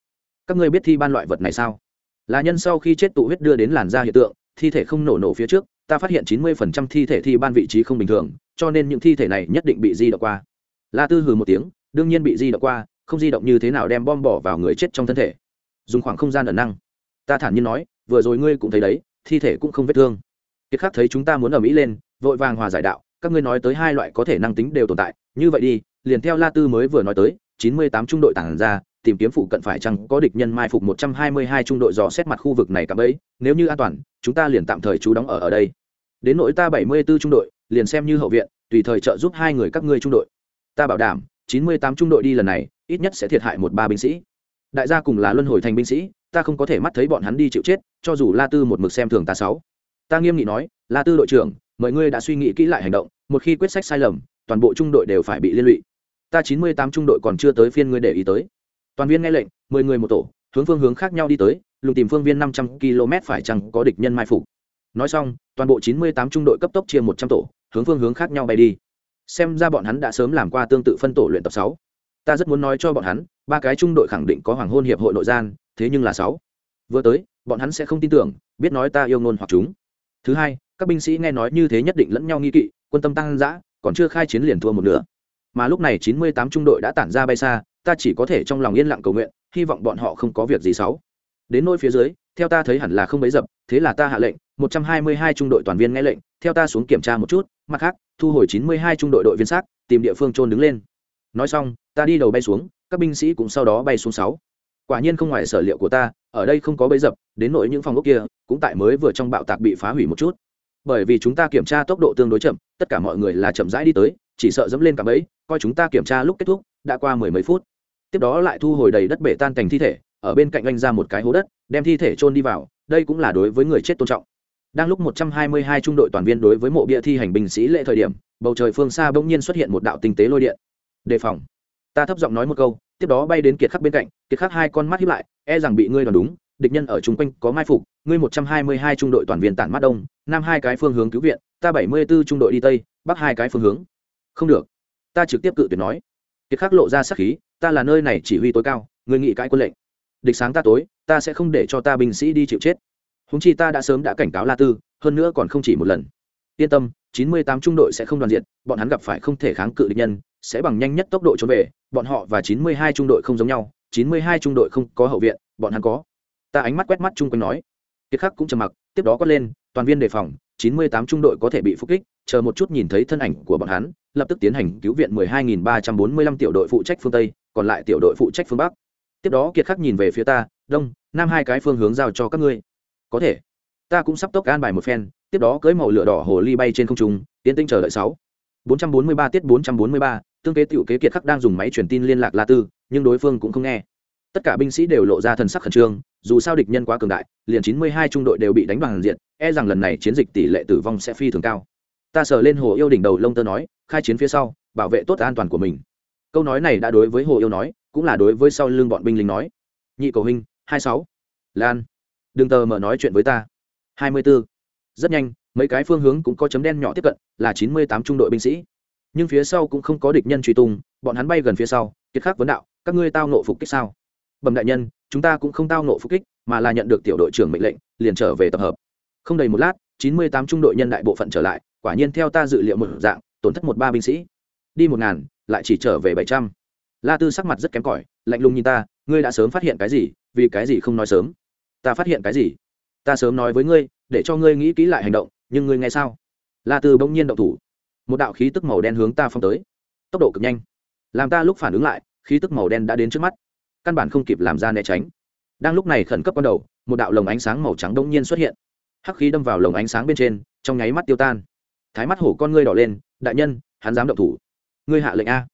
Các ngươi biết thi ban loại vật này sao? Là nhân sau khi chết tụ huyết đưa đến làn da hiện tượng, thi thể không nổ nổ phía trước, ta phát hiện chín mươi phần trăm thi thể thi ban vị trí không bình thường, cho nên những thi thể này nhất định bị di động qua. La tư hừ một tiếng, đương nhiên bị di động qua, không di động như thế nào đem bom bỏ vào người chết trong thân thể. Dùng khoảng không gian ẩn năng. Ta thản nhiên nói, vừa rồi ngươi cũng thấy đấy, thi thể cũng không vết thương. Kiệt khắc thấy chúng ta muốn ở mỹ lên, vội vàng hòa giải đạo các ngươi nói tới hai loại có thể năng tính đều tồn tại, như vậy đi, liền theo la tư mới vừa nói tới, chín mươi tám trung đội tản ra, tìm kiếm phụ cận phải chăng có địch nhân mai phục một trăm hai mươi hai trung đội dò xét mặt khu vực này cả ấy nếu như an toàn, chúng ta liền tạm thời trú đóng ở ở đây. Đến nỗi ta bảy mươi 74 trung đội, liền xem như hậu viện, tùy thời trợ giúp hai người các ngươi trung đội. Ta bảo đảm, chín mươi tám trung đội đi lần này, ít nhất sẽ thiệt hại một ba binh sĩ. Đại gia cùng là luân hồi thành binh sĩ, ta không có thể mắt thấy bọn hắn đi chịu chết, cho dù la tư một mực xem thường ta sáu. Ta nghiêm nghị nói, la tư đội trưởng, mọi ngươi đã suy nghĩ kỹ lại hành động một khi quyết sách sai lầm, toàn bộ trung đội đều phải bị liên lụy. Ta chín mươi tám trung đội còn chưa tới phiên ngươi để ý tới. Toàn viên nghe lệnh, mười người một tổ, hướng phương hướng khác nhau đi tới, lùng tìm phương viên năm trăm km phải chăng có địch nhân mai phục. Nói xong, toàn bộ chín mươi tám trung đội cấp tốc chia một trăm tổ, hướng phương hướng khác nhau bay đi. Xem ra bọn hắn đã sớm làm qua tương tự phân tổ luyện tập sáu. Ta rất muốn nói cho bọn hắn, ba cái trung đội khẳng định có hoàng hôn hiệp hội nội gian, thế nhưng là sáu. Vừa tới, bọn hắn sẽ không tin tưởng, biết nói ta yêu ngôn hoặc chúng. Thứ hai, các binh sĩ nghe nói như thế nhất định lẫn nhau nghi kỵ quân tâm tăng dã còn chưa khai chiến liền thua một nửa. Mà lúc này chín mươi tám trung đội đã tản ra bay xa, ta chỉ có thể trong lòng yên lặng cầu nguyện, hy vọng bọn họ không có việc gì xấu. Đến nỗi phía dưới, theo ta thấy hẳn là không bấy dập, thế là ta hạ lệnh, một trăm hai mươi hai trung đội toàn viên nghe lệnh, theo ta xuống kiểm tra một chút, mặt khác, thu hồi chín mươi hai trung đội đội viên xác, tìm địa phương trôn đứng lên. Nói xong, ta đi đầu bay xuống, các binh sĩ cũng sau đó bay xuống sáu. Quả nhiên không ngoài sở liệu của ta, ở đây không có bấy dập, đến nỗi những phòng ốc kia, cũng tại mới vừa trong bạo tạc bị phá hủy một chút bởi vì chúng ta kiểm tra tốc độ tương đối chậm, tất cả mọi người là chậm rãi đi tới, chỉ sợ dẫm lên cả bẫy, coi chúng ta kiểm tra lúc kết thúc, đã qua mười mấy phút. Tiếp đó lại thu hồi đầy đất bể tan thành thi thể, ở bên cạnh anh ra một cái hố đất, đem thi thể chôn đi vào, đây cũng là đối với người chết tôn trọng. Đang lúc 122 trung đội toàn viên đối với mộ bia thi hành binh sĩ lễ thời điểm, bầu trời phương xa bỗng nhiên xuất hiện một đạo tinh tế lôi điện. Đề phòng. Ta thấp giọng nói một câu, tiếp đó bay đến kiệt khắc bên cạnh, kiệt khắc hai con mắt hiếp lại e rằng bị ngươi đoán đúng, địch nhân ở chung quanh có mai phục ngươi 122 trung đội toàn viên tản mát đông, nam hai cái phương hướng cứu viện, ta 74 trung đội đi tây, bắc hai cái phương hướng. Không được. Ta trực tiếp cự tuyệt nói. Kiệt khắc lộ ra sắc khí, ta là nơi này chỉ huy tối cao ngươi nghị cãi quân lệnh. Địch sáng ta tối, ta sẽ không để cho ta binh sĩ đi chịu chết. Húng chi ta đã sớm đã cảnh cáo la tư, hơn nữa còn không chỉ một lần. Yên tâm, chín mươi tám trung đội sẽ không đoàn diện, bọn hắn gặp phải không thể kháng cự địch nhân, sẽ bằng nhanh nhất tốc độ trốn về, bọn họ và chín mươi hai trung đội không giống nhau, chín mươi hai trung đội không có hậu viện, bọn hắn có. Ta ánh mắt quét mắt chung quanh nói kiệt khắc cũng trầm mặc, tiếp đó có lên, toàn viên đề phòng, chín mươi tám trung đội có thể bị phục kích, chờ một chút nhìn thấy thân ảnh của bọn hắn, lập tức tiến hành cứu viện mười hai nghìn ba trăm bốn mươi lăm tiểu đội phụ trách phương tây, còn lại tiểu đội phụ trách phương bắc. Tiếp đó kiệt khắc nhìn về phía ta, đông, nam hai cái phương hướng giao cho các ngươi. Có thể. Ta cũng sắp tốc an bài một phen, tiếp đó cưới màu lửa đỏ hồ ly bay trên không trung, tiến tinh chờ đợi sáu. bốn trăm bốn mươi ba tiết bốn trăm bốn mươi ba, tương kế tiểu kế kiệt khắc đang dùng máy truyền tin liên lạc la tư, nhưng đối phương cũng không nghe tất cả binh sĩ đều lộ ra thần sắc khẩn trương, dù sao địch nhân quá cường đại, liền chín mươi hai trung đội đều bị đánh bằng diện e rằng lần này chiến dịch tỷ lệ tử vong sẽ phi thường cao. Ta sờ lên hồ yêu đỉnh đầu lông tơ nói, khai chiến phía sau, bảo vệ tốt an toàn của mình. Câu nói này đã đối với hồ yêu nói, cũng là đối với sau lưng bọn binh lính nói. Nhị cầu hình hai sáu. Lan. Đừng tờ mở nói chuyện với ta. Hai mươi 24. rất nhanh, mấy cái phương hướng cũng có chấm đen nhỏ tiếp cận, là chín mươi tám trung đội binh sĩ. Nhưng phía sau cũng không có địch nhân truy tung, bọn hắn bay gần phía sau, kiệt khắc vấn đạo, các ngươi tao nộ phục kích sao? Bẩm đại nhân, chúng ta cũng không tao nộ phục kích, mà là nhận được tiểu đội trưởng mệnh lệnh, liền trở về tập hợp. Không đầy một lát, chín mươi tám trung đội nhân đại bộ phận trở lại, quả nhiên theo ta dự liệu một dạng, tổn thất một ba binh sĩ. Đi một ngàn, lại chỉ trở về bảy trăm. La tư sắc mặt rất kém cỏi, lạnh lùng nhìn ta, ngươi đã sớm phát hiện cái gì, vì cái gì không nói sớm? Ta phát hiện cái gì? Ta sớm nói với ngươi, để cho ngươi nghĩ kỹ lại hành động, nhưng ngươi nghe sao? La tư bỗng nhiên động thủ. Một đạo khí tức màu đen hướng ta phong tới. Tốc độ cực nhanh. Làm ta lúc phản ứng lại, khí tức màu đen đã đến trước mắt căn bản không kịp làm ra né tránh. Đang lúc này khẩn cấp ban đầu, một đạo lồng ánh sáng màu trắng đông nhiên xuất hiện. Hắc khí đâm vào lồng ánh sáng bên trên, trong nháy mắt tiêu tan. Thái mắt hổ con ngươi đỏ lên, đại nhân, hắn dám động thủ. Ngươi hạ lệnh a.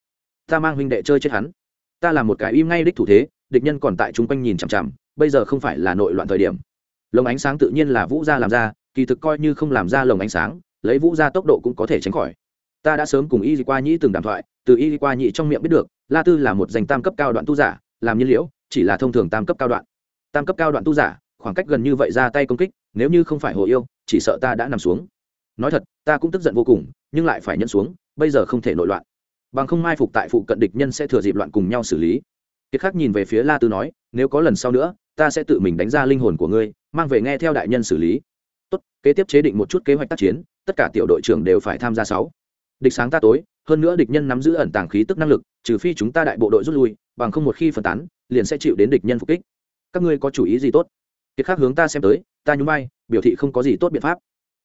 Ta mang huynh đệ chơi chết hắn. Ta làm một cái im ngay đích thủ thế, địch nhân còn tại chung quanh nhìn chằm chằm, bây giờ không phải là nội loạn thời điểm. Lồng ánh sáng tự nhiên là vũ gia làm ra, kỳ thực coi như không làm ra lồng ánh sáng, lấy vũ gia tốc độ cũng có thể tránh khỏi. Ta đã sớm cùng y qua nhĩ từng đàm thoại, từ y qua nhĩ trong miệng biết được, la tư là một danh tam cấp cao đoạn tu giả làm nhiên liễu, chỉ là thông thường tam cấp cao đoạn. Tam cấp cao đoạn tu giả, khoảng cách gần như vậy ra tay công kích, nếu như không phải hồ yêu, chỉ sợ ta đã nằm xuống. Nói thật, ta cũng tức giận vô cùng, nhưng lại phải nhận xuống, bây giờ không thể nội loạn. Bằng không mai phục tại phụ cận địch nhân sẽ thừa dịp loạn cùng nhau xử lý. Kiệt khắc nhìn về phía la tư nói, nếu có lần sau nữa, ta sẽ tự mình đánh ra linh hồn của ngươi, mang về nghe theo đại nhân xử lý. Tốt, kế tiếp chế định một chút kế hoạch tác chiến, tất cả tiểu đội trưởng đều phải tham gia sáu. Địch sáng ta tối hơn nữa địch nhân nắm giữ ẩn tàng khí tức năng lực, trừ phi chúng ta đại bộ đội rút lui, bằng không một khi phân tán, liền sẽ chịu đến địch nhân phục kích. Các ngươi có chủ ý gì tốt? Kiệt khắc hướng ta xem tới, ta nhún vai, biểu thị không có gì tốt biện pháp.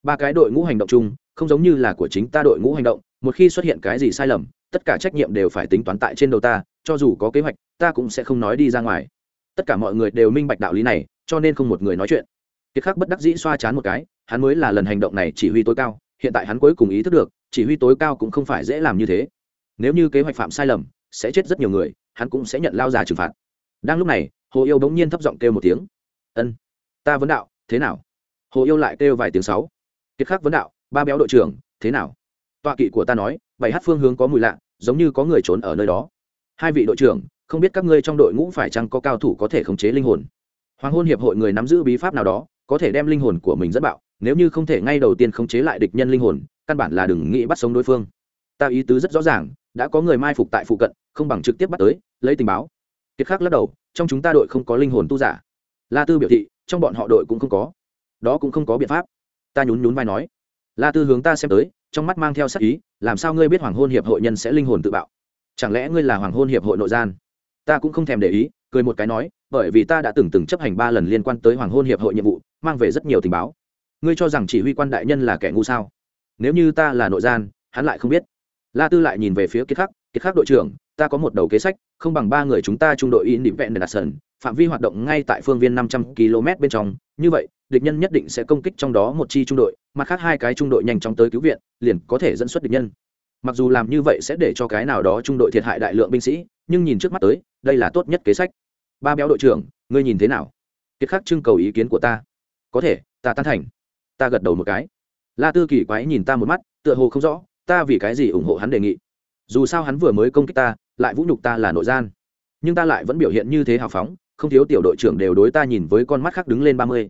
Ba cái đội ngũ hành động chung, không giống như là của chính ta đội ngũ hành động, một khi xuất hiện cái gì sai lầm, tất cả trách nhiệm đều phải tính toán tại trên đầu ta, cho dù có kế hoạch, ta cũng sẽ không nói đi ra ngoài. Tất cả mọi người đều minh bạch đạo lý này, cho nên không một người nói chuyện. Kiệt khắc bất đắc dĩ xoa chán một cái, hắn mới là lần hành động này chỉ huy tối cao, hiện tại hắn cuối cùng ý thức được chỉ huy tối cao cũng không phải dễ làm như thế. Nếu như kế hoạch phạm sai lầm, sẽ chết rất nhiều người, hắn cũng sẽ nhận lao già trừng phạt. Đang lúc này, hồ yêu bỗng nhiên thấp giọng kêu một tiếng. Ân, ta vấn đạo, thế nào? Hồ yêu lại kêu vài tiếng sáu. Kiệt khắc vấn đạo, ba béo đội trưởng, thế nào? Tọa kỵ của ta nói, bảy hát phương hướng có mùi lạ, giống như có người trốn ở nơi đó. Hai vị đội trưởng, không biết các ngươi trong đội ngũ phải chăng có cao thủ có thể khống chế linh hồn? Hoàng hôn hiệp hội người nắm giữ bí pháp nào đó, có thể đem linh hồn của mình dẫn bạo, nếu như không thể ngay đầu tiên khống chế lại địch nhân linh hồn căn bản là đừng nghĩ bắt sống đối phương. Ta ý tứ rất rõ ràng, đã có người mai phục tại phụ cận, không bằng trực tiếp bắt tới, lấy tình báo. Kiệt khắc lắc đầu, trong chúng ta đội không có linh hồn tu giả. La tư biểu thị, trong bọn họ đội cũng không có. Đó cũng không có biện pháp. Ta nhún nhún vai nói. La tư hướng ta xem tới, trong mắt mang theo sắc ý, làm sao ngươi biết hoàng hôn hiệp hội nhân sẽ linh hồn tự bạo? Chẳng lẽ ngươi là hoàng hôn hiệp hội nội gian? Ta cũng không thèm để ý, cười một cái nói, bởi vì ta đã từng từng chấp hành ba lần liên quan tới hoàng hôn hiệp hội nhiệm vụ, mang về rất nhiều tình báo. Ngươi cho rằng chỉ huy quan đại nhân là kẻ ngu sao? Nếu như ta là nội gian, hắn lại không biết. La tư lại nhìn về phía kiệt khắc kiệt khắc đội trưởng, ta có một đầu kế sách, không bằng ba người chúng ta trung đội in định vẹn đặt sần phạm vi hoạt động ngay tại phương viên năm trăm km bên trong. Như vậy, địch nhân nhất định sẽ công kích trong đó một chi trung đội, mặt khác hai cái trung đội nhanh chóng tới cứu viện, liền có thể dẫn xuất địch nhân. Mặc dù làm như vậy sẽ để cho cái nào đó trung đội thiệt hại đại lượng binh sĩ, nhưng nhìn trước mắt tới, đây là tốt nhất kế sách. Ba béo đội trưởng, ngươi nhìn thế nào? Kiệt khắc trưng cầu ý kiến của ta. Có thể, ta tán thành. Ta gật đầu một cái la tư kỳ quái nhìn ta một mắt, tựa hồ không rõ, ta vì cái gì ủng hộ hắn đề nghị? Dù sao hắn vừa mới công kích ta, lại vũ nhục ta là nội gian. Nhưng ta lại vẫn biểu hiện như thế hào phóng, không thiếu tiểu đội trưởng đều đối ta nhìn với con mắt khác đứng lên ba mươi.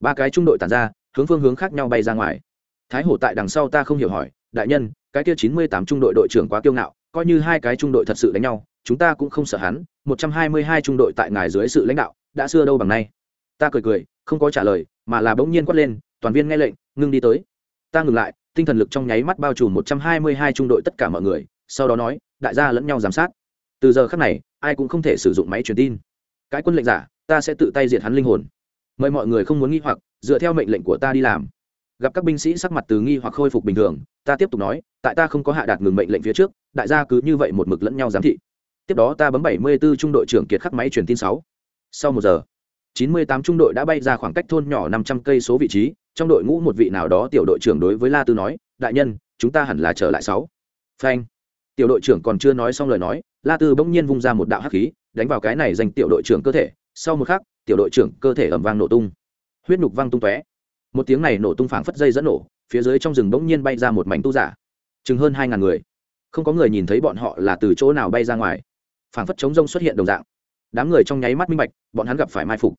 Ba cái trung đội tàn ra, hướng phương hướng khác nhau bay ra ngoài. Thái hổ tại đằng sau ta không hiểu hỏi, đại nhân, cái kia chín mươi tám trung đội đội trưởng quá kiêu ngạo, coi như hai cái trung đội thật sự đánh nhau, chúng ta cũng không sợ hắn, một trăm hai mươi hai trung đội tại ngài dưới sự lãnh đạo, đã xưa đâu bằng nay. Ta cười cười, không có trả lời, mà là bỗng nhiên quát lên, toàn viên nghe lệnh, ngưng đi tới ta ngừng lại, tinh thần lực trong nháy mắt bao trùm một trăm hai mươi hai trung đội tất cả mọi người, sau đó nói, đại gia lẫn nhau giám sát. Từ giờ khắc này, ai cũng không thể sử dụng máy truyền tin. Cái quân lệnh giả, ta sẽ tự tay diệt hắn linh hồn. Mời mọi người không muốn nghi hoặc, dựa theo mệnh lệnh của ta đi làm. Gặp các binh sĩ sắc mặt từ nghi hoặc khôi phục bình thường, ta tiếp tục nói, tại ta không có hạ đạt ngừng mệnh lệnh phía trước, đại gia cứ như vậy một mực lẫn nhau giám thị. Tiếp đó ta bấm 74 trung đội trưởng kiệt khắc máy truyền tin sáu. sau một giờ 98 trung đội đã bay ra khoảng cách thôn nhỏ 500 cây số vị trí trong đội ngũ một vị nào đó tiểu đội trưởng đối với la tư nói, đại nhân, chúng ta hẳn là trở lại 6. phanh. Tiểu đội trưởng còn chưa nói xong lời nói, la tư bỗng nhiên vung ra một đạo hắc khí, đánh vào cái này dành tiểu đội trưởng cơ thể. Sau một khắc, tiểu đội trưởng cơ thể ầm vang nổ tung. Huyết nhục văng tung tóe. Một tiếng này nổ tung phảng phất dây dẫn nổ, phía dưới trong rừng bỗng nhiên bay ra một mảnh tu giả. Chừng hơn hai ngàn người. Không có người nhìn thấy bọn họ là từ chỗ nào bay ra ngoài. Phảng phất chống rông xuất hiện đồng dạng. Đám người trong nháy mắt minh bạch, bọn hắn gặp phải mai phục.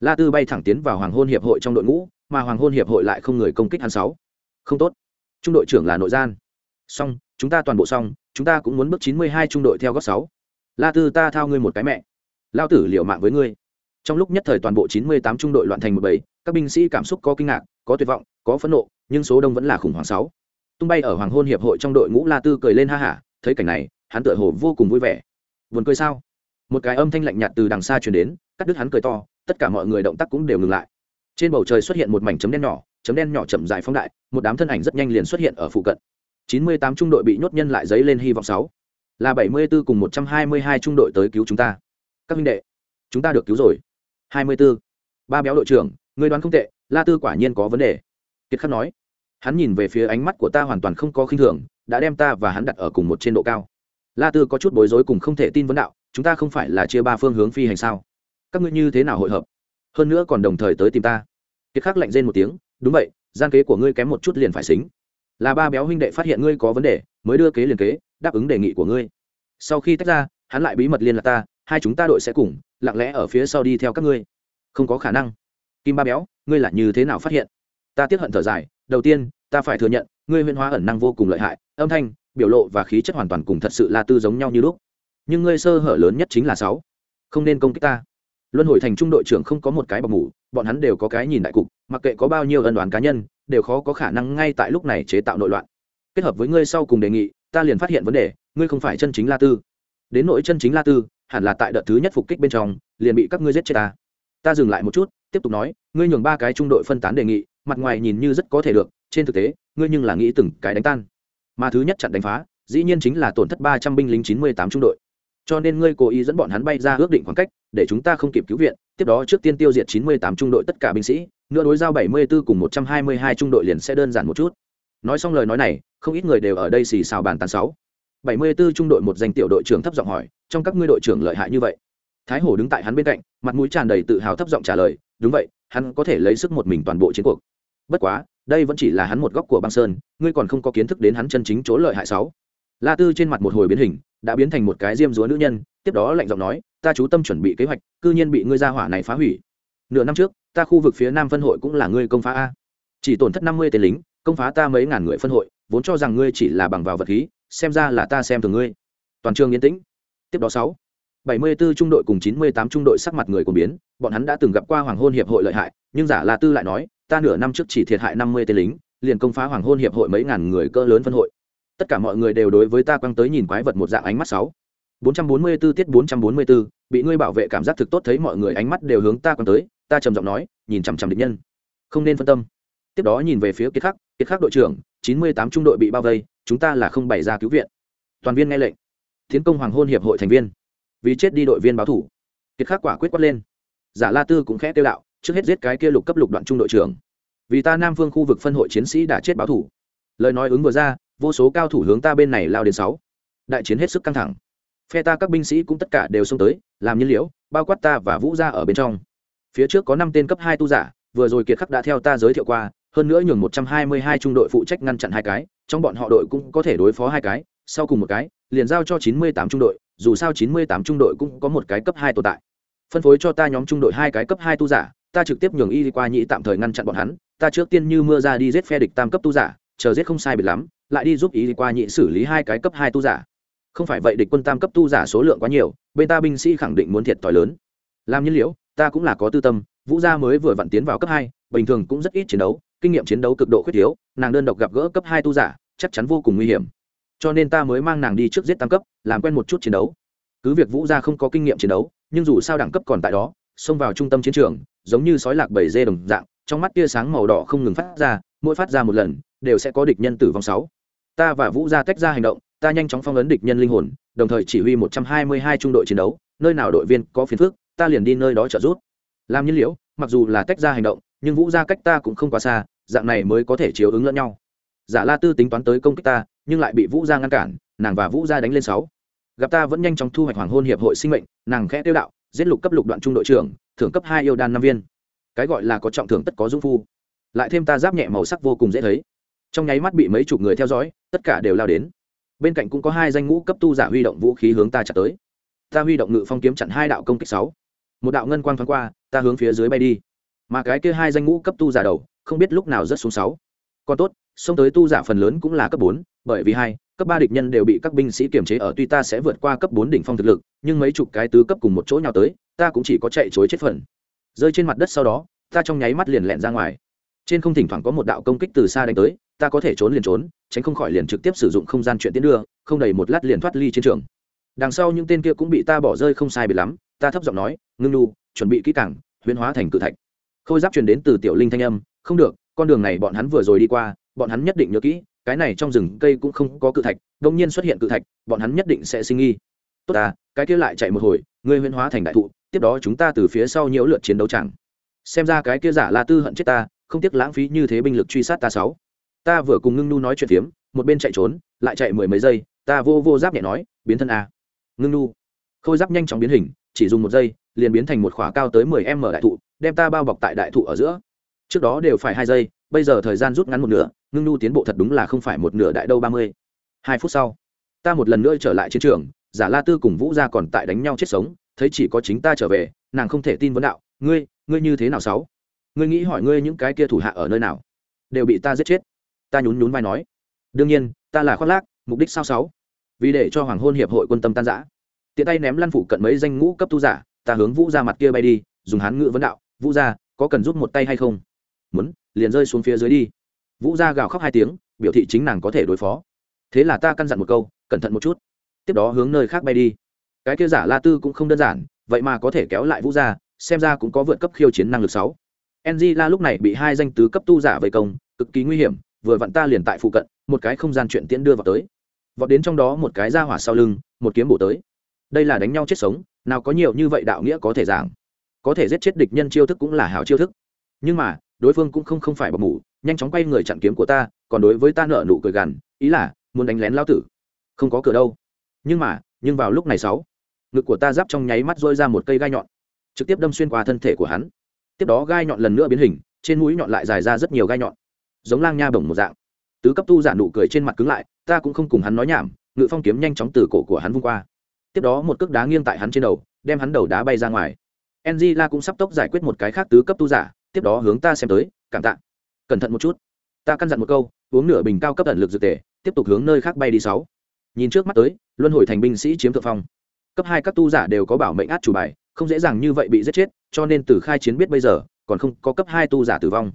La tư bay thẳng tiến vào hoàng hôn hiệp hội trong đội ngũ mà hoàng hôn hiệp hội lại không người công kích hắn sáu. Không tốt. Trung đội trưởng là nội gian. Xong, chúng ta toàn bộ xong, chúng ta cũng muốn bước chín mươi hai trung đội theo gót sáu. La tư, ta thao ngươi một cái mẹ. Lao tử liệu mạng với ngươi. Trong lúc nhất thời toàn bộ chín mươi tám trung đội loạn thành một bầy, các binh sĩ cảm xúc có kinh ngạc, có tuyệt vọng, có phẫn nộ, nhưng số đông vẫn là khủng hoảng sáu. Tung bay ở hoàng hôn hiệp hội trong đội ngũ la tư cười lên ha hả, thấy cảnh này, hắn tựa hồ vô cùng vui vẻ. Buồn cười sao? Một cái âm thanh lạnh nhạt từ đằng xa truyền đến, cắt đứt hắn cười to, tất cả mọi người động tác cũng đều ngừng lại trên bầu trời xuất hiện một mảnh chấm đen nhỏ, chấm đen nhỏ chậm dài phóng đại, một đám thân ảnh rất nhanh liền xuất hiện ở phụ cận. Chín mươi tám trung đội bị nhốt nhân lại giấy lên hy vọng sáu. Là bảy mươi 74 cùng một trăm hai mươi hai trung đội tới cứu chúng ta. Các minh đệ, chúng ta được cứu rồi. Hai mươi 24. ba béo đội trưởng, người đoán không tệ, la tư quả nhiên có vấn đề. Kiệt khắc nói, hắn nhìn về phía ánh mắt của ta hoàn toàn không có khinh thường, đã đem ta và hắn đặt ở cùng một trên độ cao. La tư có chút bối rối cùng không thể tin vấn đạo, chúng ta không phải là chia ba phương hướng phi hành sao? Các ngươi như thế nào hội hợp? Hơn nữa còn đồng thời tới tìm ta. Kiệt khắc lạnh rên một tiếng, đúng vậy, gian kế của ngươi kém một chút liền phải xính. Là ba béo huynh đệ phát hiện ngươi có vấn đề, mới đưa kế liền kế, đáp ứng đề nghị của ngươi. Sau khi tách ra, hắn lại bí mật liên lạc ta, hai chúng ta đội sẽ cùng, lặng lẽ ở phía sau đi theo các ngươi. Không có khả năng. Kim ba béo, ngươi là như thế nào phát hiện? Ta tiếp hận thở dài, đầu tiên, ta phải thừa nhận, ngươi huyễn hóa ẩn năng vô cùng lợi hại, âm thanh, biểu lộ và khí chất hoàn toàn cùng thật sự là tư giống nhau như lúc. Nhưng ngươi sơ hở lớn nhất chính là sáu. Không nên công kích ta luân hồi thành trung đội trưởng không có một cái bọc mủ, bọn hắn đều có cái nhìn đại cục, mặc kệ có bao nhiêu ân đoán cá nhân, đều khó có khả năng ngay tại lúc này chế tạo nội loạn. Kết hợp với ngươi sau cùng đề nghị, ta liền phát hiện vấn đề, ngươi không phải chân chính la tư. Đến nỗi chân chính la tư, hẳn là tại đợt thứ nhất phục kích bên trong, liền bị các ngươi giết chết ta. Ta dừng lại một chút, tiếp tục nói, ngươi nhường ba cái trung đội phân tán đề nghị, mặt ngoài nhìn như rất có thể được, trên thực tế, ngươi nhưng là nghĩ từng cái đánh tan. Mà thứ nhất chặn đánh phá, dĩ nhiên chính là tổn thất ba trăm binh lính chín mươi tám trung đội cho nên ngươi cố ý dẫn bọn hắn bay ra ước định khoảng cách, để chúng ta không kịp cứu viện, tiếp đó trước tiên tiêu diệt chín mươi tám trung đội tất cả binh sĩ, nữa đối giao 74 cùng một trăm hai mươi hai trung đội liền sẽ đơn giản một chút. Nói xong lời nói này, không ít người đều ở đây xì xào bàn tán sáu. 74 trung đội một danh tiểu đội trưởng thấp giọng hỏi, trong các ngươi đội trưởng lợi hại như vậy? Thái hổ đứng tại hắn bên cạnh, mặt mũi tràn đầy tự hào thấp giọng trả lời, đúng vậy, hắn có thể lấy sức một mình toàn bộ chiến cuộc. Bất quá, đây vẫn chỉ là hắn một góc của băng sơn, ngươi còn không có kiến thức đến hắn chân chính chỗ lợi hại sáu la tư trên mặt một hồi biến hình, đã biến thành một cái diêm dúa nữ nhân, tiếp đó lạnh giọng nói, ta chú tâm chuẩn bị kế hoạch, cư nhiên bị ngươi ra hỏa này phá hủy. Nửa năm trước, ta khu vực phía nam phân hội cũng là ngươi công phá a. Chỉ tổn thất năm mươi tên lính, công phá ta mấy ngàn người phân hội, vốn cho rằng ngươi chỉ là bằng vào vật khí, xem ra là ta xem thường ngươi. Toàn trường yên tĩnh. Tiếp đó sáu, bảy mươi 74 trung đội cùng chín mươi tám trung đội sắc mặt người của biến, bọn hắn đã từng gặp qua hoàng hôn hiệp hội lợi hại, nhưng giả la tư lại nói, ta nửa năm trước chỉ thiệt hại năm mươi tên lính, liền công phá hoàng hôn hiệp hội mấy ngàn người cỡ lớn phân hội tất cả mọi người đều đối với ta quăng tới nhìn quái vật một dạng ánh mắt sáu. 444 tiết 444, bị ngươi bảo vệ cảm giác thực tốt thấy mọi người ánh mắt đều hướng ta quăng tới ta trầm giọng nói nhìn chằm chằm địch nhân. Không nên phân tâm. Tiếp đó nhìn về phía kiệt khắc kiệt khắc đội trưởng 98 trung đội bị bao vây chúng ta là không bày ra cứu viện. Toàn viên nghe lệnh. Tiến công hoàng hôn hiệp hội thành viên. Vì chết đi đội viên báo thủ. Kiệt khắc quả quyết quát lên. Giả la tư cũng khẽ tiêu đạo trước hết giết cái kia lục cấp lục đoạn trung đội trưởng. Vì ta nam phương khu vực phân hội chiến sĩ đã chết báo thủ. Lời nói ứng vừa ra vô số cao thủ hướng ta bên này lao đến sáu. Đại chiến hết sức căng thẳng. Phe ta các binh sĩ cũng tất cả đều xông tới, làm nhiên liễu, bao quát ta và vũ ra ở bên trong. Phía trước có năm tên cấp hai tu giả, vừa rồi kiệt khắc đã theo ta giới thiệu qua, hơn nữa nhường một trăm hai mươi hai trung đội phụ trách ngăn chặn hai cái, trong bọn họ đội cũng có thể đối phó hai cái, sau cùng một cái, liền giao cho chín mươi tám trung đội, dù sao chín mươi tám trung đội cũng có một cái cấp hai tồn tại. Phân phối cho ta nhóm trung đội hai cái cấp hai tu giả, ta trực tiếp nhường y qua nhĩ tạm thời ngăn chặn bọn hắn, ta trước tiên như mưa ra đi giết phe địch tam cấp tu giả, chờ giết không sai biệt lắm lại đi giúp ý qua nhị xử lý hai cái cấp hai tu giả. Không phải vậy địch quân tam cấp tu giả số lượng quá nhiều, bên ta binh sĩ khẳng định muốn thiệt t lớn. Làm nhiên liễu ta cũng là có tư tâm, vũ gia mới vừa vặn tiến vào cấp hai, bình thường cũng rất ít chiến đấu, kinh nghiệm chiến đấu cực độ khuyết thiếu, nàng đơn độc gặp gỡ cấp hai tu giả, chắc chắn vô cùng nguy hiểm. Cho nên ta mới mang nàng đi trước giết tam cấp, làm quen một chút chiến đấu. Cứ việc vũ gia không có kinh nghiệm chiến đấu, nhưng dù sao đẳng cấp còn tại đó, xông vào trung tâm chiến trường, giống như sói lạc bảy dê đồng dạng, trong mắt tia sáng màu đỏ không ngừng phát ra, mỗi phát ra một lần đều sẽ có địch nhân tử vong sáu. Ta và vũ gia tách ra hành động, ta nhanh chóng phong ấn địch nhân linh hồn, đồng thời chỉ huy một trăm hai mươi hai trung đội chiến đấu, nơi nào đội viên có phiền phức, ta liền đi nơi đó trợ giúp. Làm nhiên liễu, mặc dù là tách ra hành động, nhưng vũ gia cách ta cũng không quá xa, dạng này mới có thể chiếu ứng lẫn nhau. Giả la tư tính toán tới công kích ta, nhưng lại bị vũ gia ngăn cản, nàng và vũ gia đánh lên sáu. Gặp ta vẫn nhanh chóng thu hoạch hoàng hôn hiệp hội sinh mệnh, nàng khẽ tiêu đạo, giết lục cấp lục đoạn trung đội trưởng, thưởng cấp hai yêu đan năm viên. Cái gọi là có trọng thưởng tất có dung phu. Lại thêm ta giáp nhẹ màu sắc vô cùng dễ thấy trong nháy mắt bị mấy chục người theo dõi, tất cả đều lao đến. Bên cạnh cũng có hai danh ngũ cấp tu giả huy động vũ khí hướng ta chặt tới. Ta huy động ngự phong kiếm chặn hai đạo công kích sáu. Một đạo ngân quang thoáng qua, ta hướng phía dưới bay đi. Mà cái kia hai danh ngũ cấp tu giả đầu, không biết lúc nào rớt xuống sáu. Còn tốt, xông tới tu giả phần lớn cũng là cấp bốn, bởi vì hai, cấp ba địch nhân đều bị các binh sĩ kiềm chế ở tuy ta sẽ vượt qua cấp bốn đỉnh phong thực lực, nhưng mấy chục cái tứ cấp cùng một chỗ nhào tới, ta cũng chỉ có chạy chối chết phần. Rơi trên mặt đất sau đó, ta trong nháy mắt liền lẹn ra ngoài. Trên không thỉnh thoảng có một đạo công kích từ xa đánh tới ta có thể trốn liền trốn, tránh không khỏi liền trực tiếp sử dụng không gian chuyện tiến đưa, không đầy một lát liền thoát ly chiến trường. Đằng sau những tên kia cũng bị ta bỏ rơi không sai bị lắm, ta thấp giọng nói, ngưng nu chuẩn bị kỹ càng, huyễn hóa thành cự thạch. Khôi giáp truyền đến từ tiểu linh thanh âm, không được, con đường này bọn hắn vừa rồi đi qua, bọn hắn nhất định nhớ kỹ, cái này trong rừng cây cũng không có cự thạch, đông nhiên xuất hiện cự thạch, bọn hắn nhất định sẽ sinh nghi. Tốt ta, cái kia lại chạy một hồi, ngươi huyễn hóa thành đại thụ, tiếp đó chúng ta từ phía sau nhiễu lượt chiến đấu chẳng. Xem ra cái kia giả la tư hận chết ta, không tiếc lãng phí như thế binh lực truy sát ta sáu ta vừa cùng ngưng nu nói chuyện phiếm, một bên chạy trốn, lại chạy mười mấy giây, ta vô vô giáp nhẹ nói, biến thân a. Ngưng nu khôi giáp nhanh chóng biến hình, chỉ dùng một giây, liền biến thành một khỏa cao tới mười m đại thụ, đem ta bao bọc tại đại thụ ở giữa. Trước đó đều phải hai giây, bây giờ thời gian rút ngắn một nửa, ngưng nu tiến bộ thật đúng là không phải một nửa đại đâu ba mươi. Hai phút sau, ta một lần nữa trở lại chiến trường, giả la tư cùng vũ gia còn tại đánh nhau chết sống, thấy chỉ có chính ta trở về, nàng không thể tin vấn đạo, ngươi ngươi như thế nào sáu? Ngươi nghĩ hỏi ngươi những cái kia thủ hạ ở nơi nào? Đều bị ta giết chết ta nhún nhún vai nói, đương nhiên, ta là khoác lác, mục đích sao sáu? Vì để cho hoàng hôn hiệp hội quân tâm tan giã tiện tay ném lăn phủ cận mấy danh ngũ cấp tu giả, ta hướng vũ ra mặt kia bay đi, dùng hán ngữ vấn đạo, vũ ra có cần giúp một tay hay không? Muốn, liền rơi xuống phía dưới đi. Vũ ra gào khóc hai tiếng, biểu thị chính nàng có thể đối phó. Thế là ta căn dặn một câu, cẩn thận một chút, tiếp đó hướng nơi khác bay đi. Cái kia giả la tư cũng không đơn giản, vậy mà có thể kéo lại vũ ra xem ra cũng có vượt cấp khiêu chiến năng lực sáu. Ng la lúc này bị hai danh tứ cấp tu giả vây công, cực kỳ nguy hiểm vừa vặn ta liền tại phụ cận, một cái không gian chuyện tiễn đưa vào tới. Vọt đến trong đó một cái ra hỏa sau lưng, một kiếm bổ tới. Đây là đánh nhau chết sống, nào có nhiều như vậy đạo nghĩa có thể giảng. Có thể giết chết địch nhân chiêu thức cũng là hảo chiêu thức. Nhưng mà, đối phương cũng không không phải bọc mủ, nhanh chóng quay người chặn kiếm của ta, còn đối với ta nợ nụ cười gằn, ý là, muốn đánh lén lao tử. Không có cửa đâu. Nhưng mà, nhưng vào lúc này sáu, ngực của ta giáp trong nháy mắt rôi ra một cây gai nhọn, trực tiếp đâm xuyên qua thân thể của hắn. Tiếp đó gai nhọn lần nữa biến hình, trên mũi nhọn lại dài ra rất nhiều gai nhọn giống lang nha bổng một dạng. Tứ cấp tu giả nụ cười trên mặt cứng lại, ta cũng không cùng hắn nói nhảm, ngự phong kiếm nhanh chóng từ cổ của hắn vung qua. Tiếp đó một cước đá nghiêng tại hắn trên đầu, đem hắn đầu đá bay ra ngoài. Angela cũng sắp tốc giải quyết một cái khác tứ cấp tu giả, tiếp đó hướng ta xem tới, cảm tạ. Cẩn thận một chút. Ta căn dặn một câu, uống nửa bình cao cấp ẩn lực dược tề, tiếp tục hướng nơi khác bay đi sáu. Nhìn trước mắt tới, luân hồi thành binh sĩ chiếm thượng phong. Cấp hai các tu giả đều có bảo mệnh át chủ bài, không dễ dàng như vậy bị giết chết, cho nên từ khai chiến biết bây giờ, còn không có cấp hai tu giả tử vong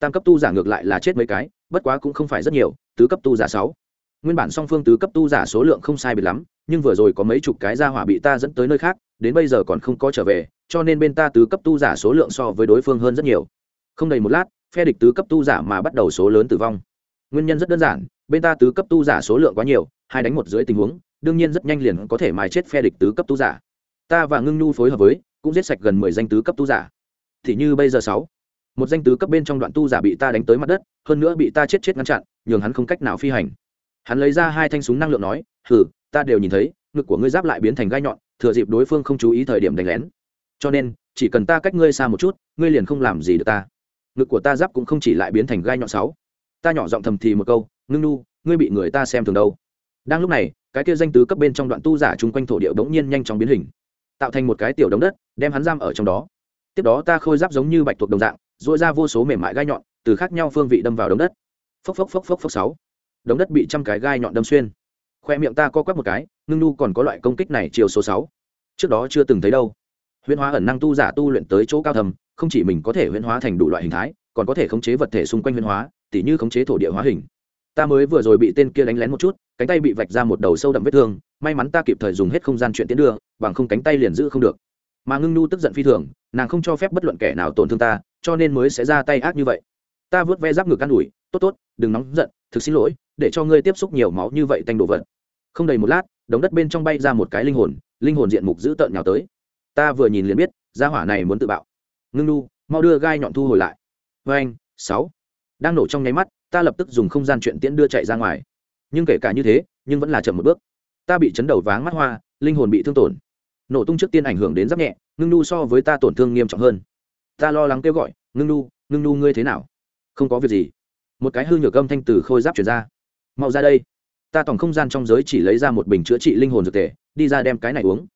tam cấp tu giả ngược lại là chết mấy cái, bất quá cũng không phải rất nhiều, tứ cấp tu giả sáu. Nguyên bản song phương tứ cấp tu giả số lượng không sai biệt lắm, nhưng vừa rồi có mấy chục cái ra hỏa bị ta dẫn tới nơi khác, đến bây giờ còn không có trở về, cho nên bên ta tứ cấp tu giả số lượng so với đối phương hơn rất nhiều. Không đầy một lát, phe địch tứ cấp tu giả mà bắt đầu số lớn tử vong. Nguyên nhân rất đơn giản, bên ta tứ cấp tu giả số lượng quá nhiều, hai đánh một dưới tình huống, đương nhiên rất nhanh liền có thể mài chết phe địch tứ cấp tu giả. Ta và ngưng nhu phối hợp với, cũng giết sạch gần mười danh tứ cấp tu giả. Thì như bây giờ sáu một danh tứ cấp bên trong đoạn tu giả bị ta đánh tới mặt đất, hơn nữa bị ta chết chết ngăn chặn, nhường hắn không cách nào phi hành. Hắn lấy ra hai thanh súng năng lượng nói, hừ, ta đều nhìn thấy, ngực của ngươi giáp lại biến thành gai nhọn, thừa dịp đối phương không chú ý thời điểm đánh lén. Cho nên, chỉ cần ta cách ngươi xa một chút, ngươi liền không làm gì được ta. Ngực của ta giáp cũng không chỉ lại biến thành gai nhọn sáu. Ta nhỏ giọng thầm thì một câu, ngưng nu, ngươi bị người ta xem thường đâu. Đang lúc này, cái kia danh tứ cấp bên trong đoạn tu giả chung quanh thổ địa bỗng nhiên nhanh chóng biến hình, tạo thành một cái tiểu đống đất, đem hắn giam ở trong đó. Tiếp đó ta khôi giáp giống như bạch thuộc đồng dạng dội ra vô số mềm mại gai nhọn, từ khác nhau phương vị đâm vào đống đất. Phốc phốc phốc phốc phốc sáu. Đống đất bị trăm cái gai nhọn đâm xuyên. Khoe miệng ta co quắp một cái, ngưng nu còn có loại công kích này chiều số sáu. Trước đó chưa từng thấy đâu. Huyễn hóa ẩn năng tu giả tu luyện tới chỗ cao thầm, không chỉ mình có thể huyễn hóa thành đủ loại hình thái, còn có thể khống chế vật thể xung quanh huyễn hóa, tỉ như khống chế thổ địa hóa hình. Ta mới vừa rồi bị tên kia đánh lén một chút, cánh tay bị vạch ra một đầu sâu đậm vết thương, may mắn ta kịp thời dùng hết không gian chuyện tiến đưa bằng không cánh tay liền giữ không được. Mà ngưng nu tức giận phi thường, nàng không cho phép bất luận kẻ nào tổn thương ta cho nên mới sẽ ra tay ác như vậy. Ta vớt ve giáp ngực an ủi, tốt tốt, đừng nóng giận, thực xin lỗi, để cho ngươi tiếp xúc nhiều máu như vậy tanh đồ vật. Không đầy một lát, đống đất bên trong bay ra một cái linh hồn linh hồn diện mục dữ tợn nhào tới. Ta vừa nhìn liền biết, gia hỏa này muốn tự bạo. Ngưng nu, mau đưa gai nhọn thu hồi lại. Vê anh sáu. Đang nổ trong nháy mắt, ta lập tức dùng không gian chuyện tiễn đưa chạy ra ngoài. Nhưng kể cả như thế, nhưng vẫn là chậm một bước. Ta bị chấn đầu váng mắt hoa, linh hồn bị thương tổn. Nổ tung trước tiên ảnh hưởng đến giáp nhẹ, ngưng nu so với ta tổn thương nghiêm trọng hơn ta lo lắng kêu gọi, ngưng nu ngưng nu ngươi thế nào? Không có việc gì. Một cái hư nhược âm thanh từ khôi giáp chuyển ra. Mau ra đây. Ta tổng không gian trong giới chỉ lấy ra một bình chữa trị linh hồn dược tề đi ra đem cái này uống.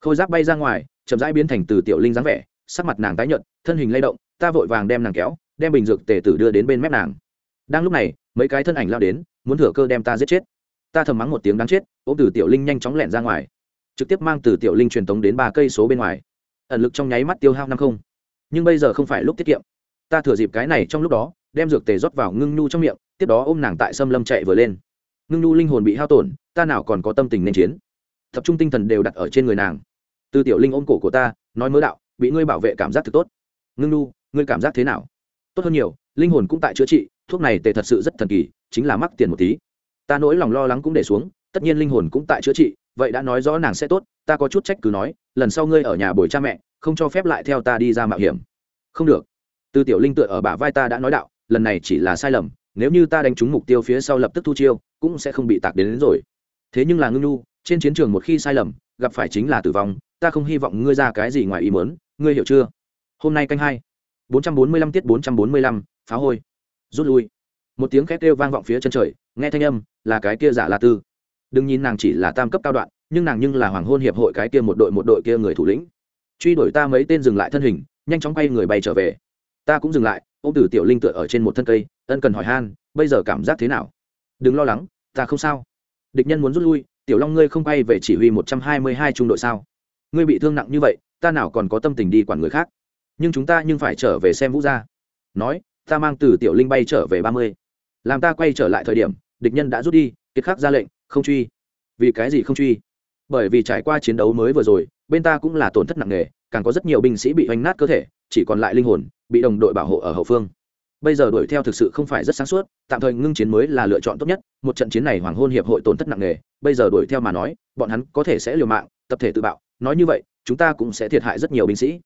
Khôi giáp bay ra ngoài, chậm rãi biến thành từ tiểu linh dáng vẻ, sắc mặt nàng tái nhợt, thân hình lay động, ta vội vàng đem nàng kéo, đem bình dược tề tử đưa đến bên mép nàng. Đang lúc này, mấy cái thân ảnh lao đến, muốn thừa cơ đem ta giết chết. Ta thầm mắng một tiếng đáng chết, ôm từ tiểu linh nhanh chóng lẹn ra ngoài. Trực tiếp mang từ tiểu linh truyền tống đến ba cây số bên ngoài. Ẩn lực trong nháy mắt tiêu hao năm không nhưng bây giờ không phải lúc tiết kiệm. Ta thừa dịp cái này trong lúc đó, đem dược tề rót vào ngưng nhu trong miệng, tiếp đó ôm nàng tại xâm lâm chạy vừa lên. Ngưng nhu linh hồn bị hao tổn, ta nào còn có tâm tình nên chiến? Tập trung tinh thần đều đặt ở trên người nàng. Từ tiểu linh ôm cổ của ta, nói mớ đạo, bị ngươi bảo vệ cảm giác thật tốt. Ngưng nhu, ngươi cảm giác thế nào? Tốt hơn nhiều, linh hồn cũng tại chữa trị, thuốc này tề thật sự rất thần kỳ, chính là mắc tiền một tí. Ta nỗi lòng lo lắng cũng để xuống, tất nhiên linh hồn cũng tại chữa trị, vậy đã nói rõ nàng sẽ tốt, ta có chút trách cứ nói, lần sau ngươi ở nhà bồi cha mẹ không cho phép lại theo ta đi ra mạo hiểm. Không được. Tư tiểu linh tựa ở bả vai ta đã nói đạo lần này chỉ là sai lầm nếu như ta đánh trúng mục tiêu phía sau lập tức thu chiêu cũng sẽ không bị tạc đến, đến rồi. Thế nhưng là ngưng nhu trên chiến trường một khi sai lầm gặp phải chính là tử vong ta không hy vọng ngươi ra cái gì ngoài ý mớn ngươi hiểu chưa? Hôm nay canh hai bốn trăm bốn mươi lăm tiết bốn trăm bốn mươi lăm phá hôi. Rút lui. Một tiếng khét kêu vang vọng phía chân trời nghe thanh âm là cái kia giả la tư. Đừng nhìn nàng chỉ là tam cấp cao đoạn nhưng nàng nhưng là hoàng hôn hiệp hội cái kia một đội một đội kia người thủ lĩnh truy đuổi ta mấy tên dừng lại thân hình, nhanh chóng quay người bay trở về. Ta cũng dừng lại ô m tử tiểu linh tựa ở trên một thân cây, ân cần hỏi han, bây giờ cảm giác thế nào? Đừng lo lắng, ta không sao. Địch nhân muốn rút lui, tiểu long ngươi không bay về chỉ huy một trăm hai mươi hai trung đội sao? Ngươi bị thương nặng như vậy, ta nào còn có tâm tình đi quản người khác? Nhưng chúng ta nhưng phải trở về xem vũ gia. Nói, ta mang từ tiểu linh bay trở về ba mươi. Làm ta quay trở lại thời điểm, địch nhân đã rút đi, kiệt khắc ra lệnh, không truy. Vì cái gì không truy? Bởi vì trải qua chiến đấu mới vừa rồi bên ta cũng là tổn thất nặng nề, càng có rất nhiều binh sĩ bị hoành nát cơ thể, chỉ còn lại linh hồn, bị đồng đội bảo hộ ở hậu phương. Bây giờ đuổi theo thực sự không phải rất sáng suốt, tạm thời ngưng chiến mới là lựa chọn tốt nhất, một trận chiến này hoàng hôn hiệp hội tổn thất nặng nề, bây giờ đuổi theo mà nói, bọn hắn có thể sẽ liều mạng, tập thể tự bạo, nói như vậy, chúng ta cũng sẽ thiệt hại rất nhiều binh sĩ.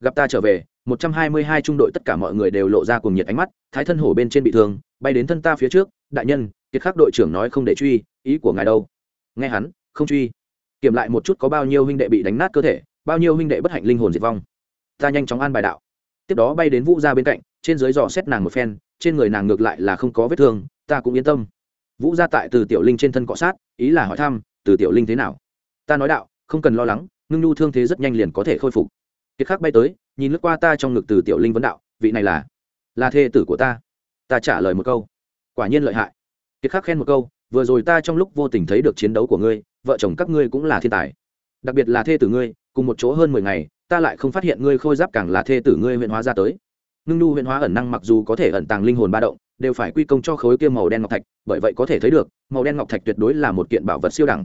Gặp ta trở về, một trăm hai mươi hai trung đội tất cả mọi người đều lộ ra cùng nhiệt ánh mắt, thái thân hổ bên trên bị thương, bay đến thân ta phía trước, đại nhân, kiệt khắc đội trưởng nói không để truy, ý của ngài đâu? Nghe hắn, không truy kiểm lại một chút có bao nhiêu huynh đệ bị đánh nát cơ thể, bao nhiêu huynh đệ bất hạnh linh hồn diệt vong. Ta nhanh chóng an bài đạo. Tiếp đó bay đến vũ gia bên cạnh, trên dưới dò xét nàng một phen, trên người nàng ngược lại là không có vết thương, ta cũng yên tâm. Vũ gia tại từ tiểu linh trên thân cọ sát, ý là hỏi thăm, từ tiểu linh thế nào? Ta nói đạo, không cần lo lắng, ngưng nhu thương thế rất nhanh liền có thể khôi phục. Kiệt khắc bay tới, nhìn lướt qua ta trong ngực từ tiểu linh vấn đạo, vị này là là thê tử của ta. Ta trả lời một câu, quả nhiên lợi hại. Kiệt khắc khen một câu, vừa rồi ta trong lúc vô tình thấy được chiến đấu của ngươi vợ chồng các ngươi cũng là thiên tài. Đặc biệt là thê tử ngươi, cùng một chỗ hơn mười ngày, ta lại không phát hiện ngươi khôi giáp càng là thê tử ngươi huyện hóa ra tới. Ngưng nhu huyện hóa ẩn năng mặc dù có thể ẩn tàng linh hồn ba động, đều phải quy công cho khối kia màu đen ngọc thạch, bởi vậy có thể thấy được, màu đen ngọc thạch tuyệt đối là một kiện bảo vật siêu đẳng.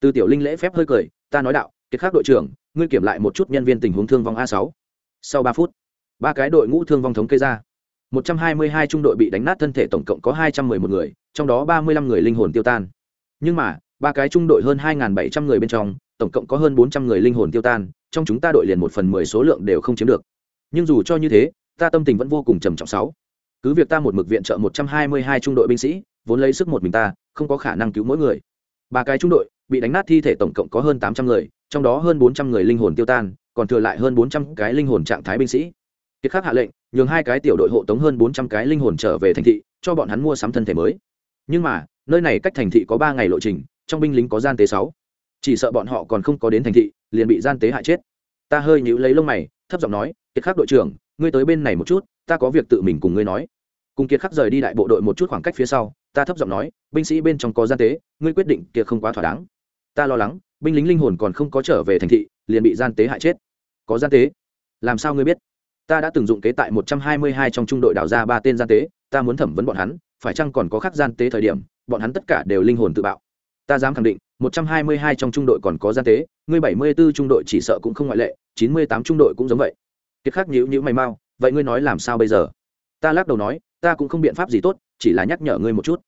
Từ tiểu linh lễ phép hơi cười, ta nói đạo, kiệt khắc đội trưởng, ngươi kiểm lại một chút nhân viên tình huống thương vong a sáu. Sau ba phút, ba cái đội ngũ thương vong thống kê ra. Một trăm hai mươi hai trung đội bị đánh nát thân thể tổng cộng có hai trăm mười một người, trong đó ba mươi lăm người linh hồn tiêu tan. Nhưng mà ba cái trung đội hơn hai bảy trăm người bên trong, tổng cộng có hơn bốn trăm người linh hồn tiêu tan, trong chúng ta đội liền một phần mười số lượng đều không chiếm được. Nhưng dù cho như thế, ta tâm tình vẫn vô cùng trầm trọng sáu. Cứ việc ta một mực viện trợ một trăm hai mươi hai trung đội binh sĩ, vốn lấy sức một mình ta, không có khả năng cứu mỗi người. Ba cái trung đội bị đánh nát thi thể tổng cộng có hơn tám trăm người, trong đó hơn bốn trăm người linh hồn tiêu tan, còn thừa lại hơn bốn trăm cái linh hồn trạng thái binh sĩ. Kiệt khắc hạ lệnh, nhường hai cái tiểu đội hộ tống hơn bốn trăm cái linh hồn trở về thành thị, cho bọn hắn mua sắm thân thể mới. Nhưng mà, nơi này cách thành thị có ba ngày lộ trình trong binh lính có gian tế sáu. Chỉ sợ bọn họ còn không có đến thành thị, liền bị gian tế hại chết. Ta hơi nhíu lấy lông mày, thấp giọng nói, kiệt khắc đội trưởng, ngươi tới bên này một chút, ta có việc tự mình cùng ngươi nói. Cùng kiệt khắc rời đi đại bộ đội một chút khoảng cách phía sau, ta thấp giọng nói, binh sĩ bên trong có gian tế, ngươi quyết định kiệt không quá thỏa đáng. Ta lo lắng, binh lính linh hồn còn không có trở về thành thị, liền bị gian tế hại chết. Có gian tế? Làm sao ngươi biết? Ta đã từng dụng kế tại một trăm hai mươi hai trong trung đội đào ra ba tên gian tế, ta muốn thẩm vấn bọn hắn, phải chăng còn có khác gian tế thời điểm, bọn hắn tất cả đều linh hồn tự bạo ta dám khẳng định, một trăm hai mươi hai trong trung đội còn có gian tế, ngươi bảy mươi 74 trung đội chỉ sợ cũng không ngoại lệ, chín mươi tám trung đội cũng giống vậy. Kiệt khắc nhíu nhíu mày mau, vậy ngươi nói làm sao bây giờ? Ta lắc đầu nói, ta cũng không biện pháp gì tốt, chỉ là nhắc nhở ngươi một chút.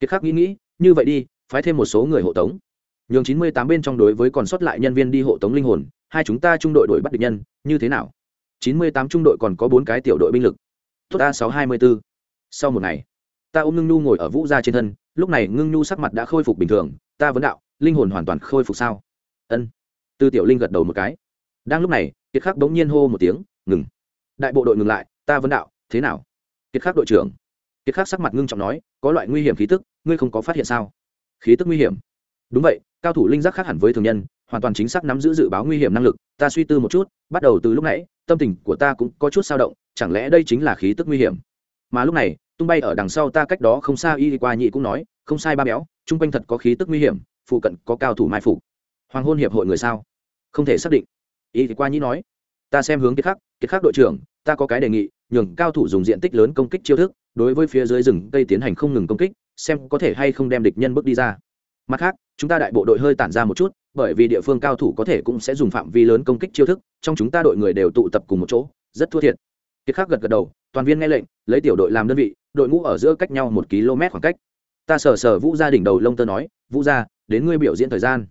Kiệt khắc nghĩ nghĩ, như vậy đi, phái thêm một số người hộ tống. Nhường chín mươi tám bên trong đối với còn sót lại nhân viên đi hộ tống linh hồn, hai chúng ta trung đội đuổi bắt địch nhân, như thế nào? Chín mươi tám trung đội còn có bốn cái tiểu đội binh lực. Tốt a sáu hai mươi bốn sau một ngày, ta ôm ngưng nhu ngồi ở vũ gia trên thân, lúc này ngưng nhu sắc mặt đã khôi phục bình thường ta vấn đạo, linh hồn hoàn toàn khôi phục sao? Ân. Tư tiểu linh gật đầu một cái. Đang lúc này, kiệt khắc bỗng nhiên hô một tiếng, ngừng. Đại bộ đội ngừng lại, ta vấn đạo, thế nào? Kiệt khắc đội trưởng. Kiệt khắc sắc mặt ngưng trọng nói, có loại nguy hiểm khí tức, ngươi không có phát hiện sao? Khí tức nguy hiểm? Đúng vậy, cao thủ linh giác khác hẳn với thường nhân, hoàn toàn chính xác nắm giữ dự báo nguy hiểm năng lực, ta suy tư một chút, bắt đầu từ lúc nãy, tâm tình của ta cũng có chút sao động, chẳng lẽ đây chính là khí tức nguy hiểm? Mà lúc này, tung bay ở đằng sau ta cách đó không xa y qua nhị cũng nói, không sai ba béo chung quanh thật có khí tức nguy hiểm, phụ cận có cao thủ mai phục. Hoàng hôn hiệp hội người sao? Không thể xác định. Y qua nhĩ nói, ta xem hướng kiệt khắc kiệt khắc đội trưởng, ta có cái đề nghị, nhường cao thủ dùng diện tích lớn công kích chiêu thức, đối với phía dưới rừng cây tiến hành không ngừng công kích, xem có thể hay không đem địch nhân bước đi ra. Mặt khác, chúng ta đại bộ đội hơi tản ra một chút, bởi vì địa phương cao thủ có thể cũng sẽ dùng phạm vi lớn công kích chiêu thức, trong chúng ta đội người đều tụ tập cùng một chỗ, rất thua thiệt. Kiệt khắc gật gật đầu, toàn viên nghe lệnh, lấy tiểu đội làm đơn vị, đội ngũ ở giữa cách nhau một km khoảng cách ta sờ sờ vũ gia đỉnh đầu lông tơ nói, vũ gia, đến ngươi biểu diễn thời gian.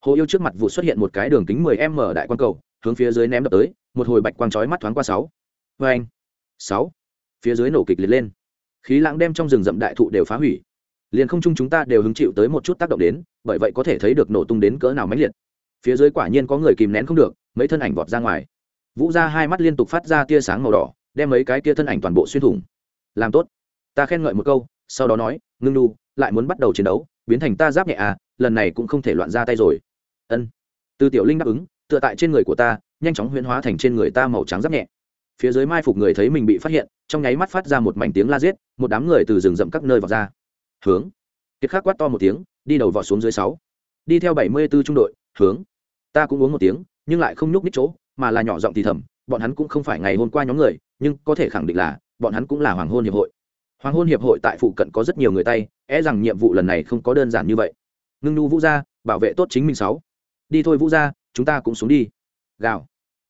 Hồ yêu trước mặt vụ xuất hiện một cái đường kính 10 m đại quan cầu, hướng phía dưới ném đập tới, một hồi bạch quang chói mắt thoáng qua sáu. Vê anh, sáu. Phía dưới nổ kịch liệt lên. Khí lãng đem trong rừng rậm đại thụ đều phá hủy. Liền không chung chúng ta đều hứng chịu tới một chút tác động đến, bởi vậy có thể thấy được nổ tung đến cỡ nào mãnh liệt. Phía dưới quả nhiên có người kìm nén không được, mấy thân ảnh vọt ra ngoài. Vũ ra hai mắt liên tục phát ra tia sáng màu đỏ, đem mấy cái tia thân ảnh toàn bộ xuyên thủng. Làm tốt. Ta khen ngợi một câu sau đó nói, ngưng nu, lại muốn bắt đầu chiến đấu, biến thành ta giáp nhẹ à lần này cũng không thể loạn ra tay rồi. Ân. Từ tiểu linh đáp ứng, tựa tại trên người của ta, nhanh chóng huyễn hóa thành trên người ta màu trắng giáp nhẹ. Phía dưới mai phục người thấy mình bị phát hiện, trong nháy mắt phát ra một mảnh tiếng la giết, một đám người từ rừng rậm các nơi vào ra. Hướng. Kiệt khắc quát to một tiếng, đi đầu vọt xuống dưới sáu. Đi theo bảy mươi 74 trung đội, hướng. Ta cũng uống một tiếng, nhưng lại không nhúc nít chỗ, mà là nhỏ giọng thì thầm, bọn hắn cũng không phải ngày hôm qua nhóm người, nhưng có thể khẳng định là, bọn hắn cũng là hoàng hôn hiệp hội hoàng hôn hiệp hội tại phụ cận có rất nhiều người tay e rằng nhiệm vụ lần này không có đơn giản như vậy. Ngưng nu vũ gia, bảo vệ tốt chính mình sáu. Đi thôi vũ gia, chúng ta cũng xuống đi. Gào.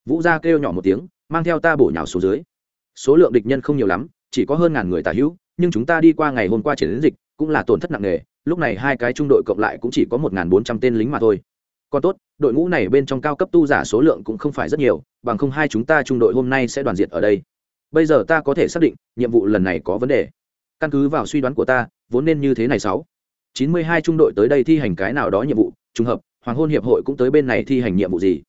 Vũ gia kêu nhỏ một tiếng, mang theo ta bổ nhào xuống dưới. Số lượng địch nhân không nhiều lắm, chỉ có hơn ngàn người tả hữu, nhưng chúng ta đi qua ngày hôm qua triển đến dịch, cũng là tổn thất nặng nề, lúc này hai cái trung đội cộng lại cũng chỉ có một bốn trăm tên lính mà thôi. Còn tốt, đội ngũ này bên trong cao cấp tu giả số lượng cũng không phải rất nhiều, bằng không hai chúng ta trung đội hôm nay sẽ đoàn diệt ở đây. Bây giờ ta có thể xác định, nhiệm vụ lần này có vấn đề căn cứ vào suy đoán của ta, vốn nên như thế này sáu. Chín mươi hai trung đội tới đây thi hành cái nào đó nhiệm vụ, trùng hợp, hoàng hôn hiệp hội cũng tới bên này thi hành nhiệm vụ gì?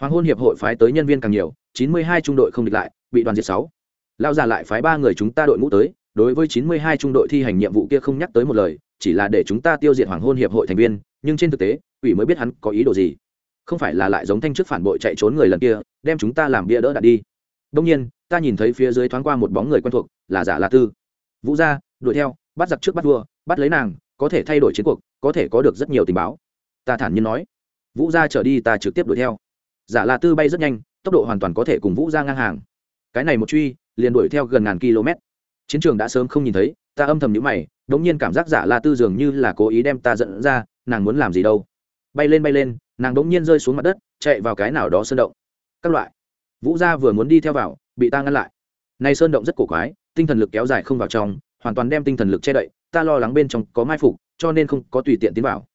Hoàng hôn hiệp hội phái tới nhân viên càng nhiều, chín mươi hai trung đội không địch lại, bị đoàn diệt sáu. Lao già lại phái ba người chúng ta đội ngũ tới, đối với chín mươi hai trung đội thi hành nhiệm vụ kia không nhắc tới một lời, chỉ là để chúng ta tiêu diệt hoàng hôn hiệp hội thành viên, nhưng trên thực tế, ủy mới biết hắn có ý đồ gì. Không phải là lại giống thanh chức phản bội chạy trốn người lần kia, đem chúng ta làm bia đỡ đạn đi. Đông nhiên, ta nhìn thấy phía dưới thoáng qua một bóng người quen thuộc, là giả la tư vũ gia, đuổi theo, bắt giặc trước bắt vua, bắt lấy nàng, có thể thay đổi chiến cuộc, có thể có được rất nhiều tình báo. Ta thản nhiên nói. Vũ gia trở đi, ta trực tiếp đuổi theo. Giả la tư bay rất nhanh, tốc độ hoàn toàn có thể cùng vũ gia ngang hàng. Cái này một truy, liền đuổi theo gần ngàn km. Chiến trường đã sớm không nhìn thấy, ta âm thầm nhữ mày đ ỗ n g nhiên cảm giác giả la tư dường như là cố ý đem ta dẫn ra, nàng muốn làm gì đâu. Bay lên bay lên, nàng đ ỗ n g nhiên rơi xuống mặt đất, chạy vào cái nào đó sơn động. Các loại. Vũ gia vừa muốn đi theo vào, bị ta ngăn lại. Nay sơn động rất cổ quái tinh thần lực kéo dài không vào trong, hoàn toàn đem tinh thần lực che đậy, ta lo lắng bên trong có mai phục, cho nên không có tùy tiện tiến vào.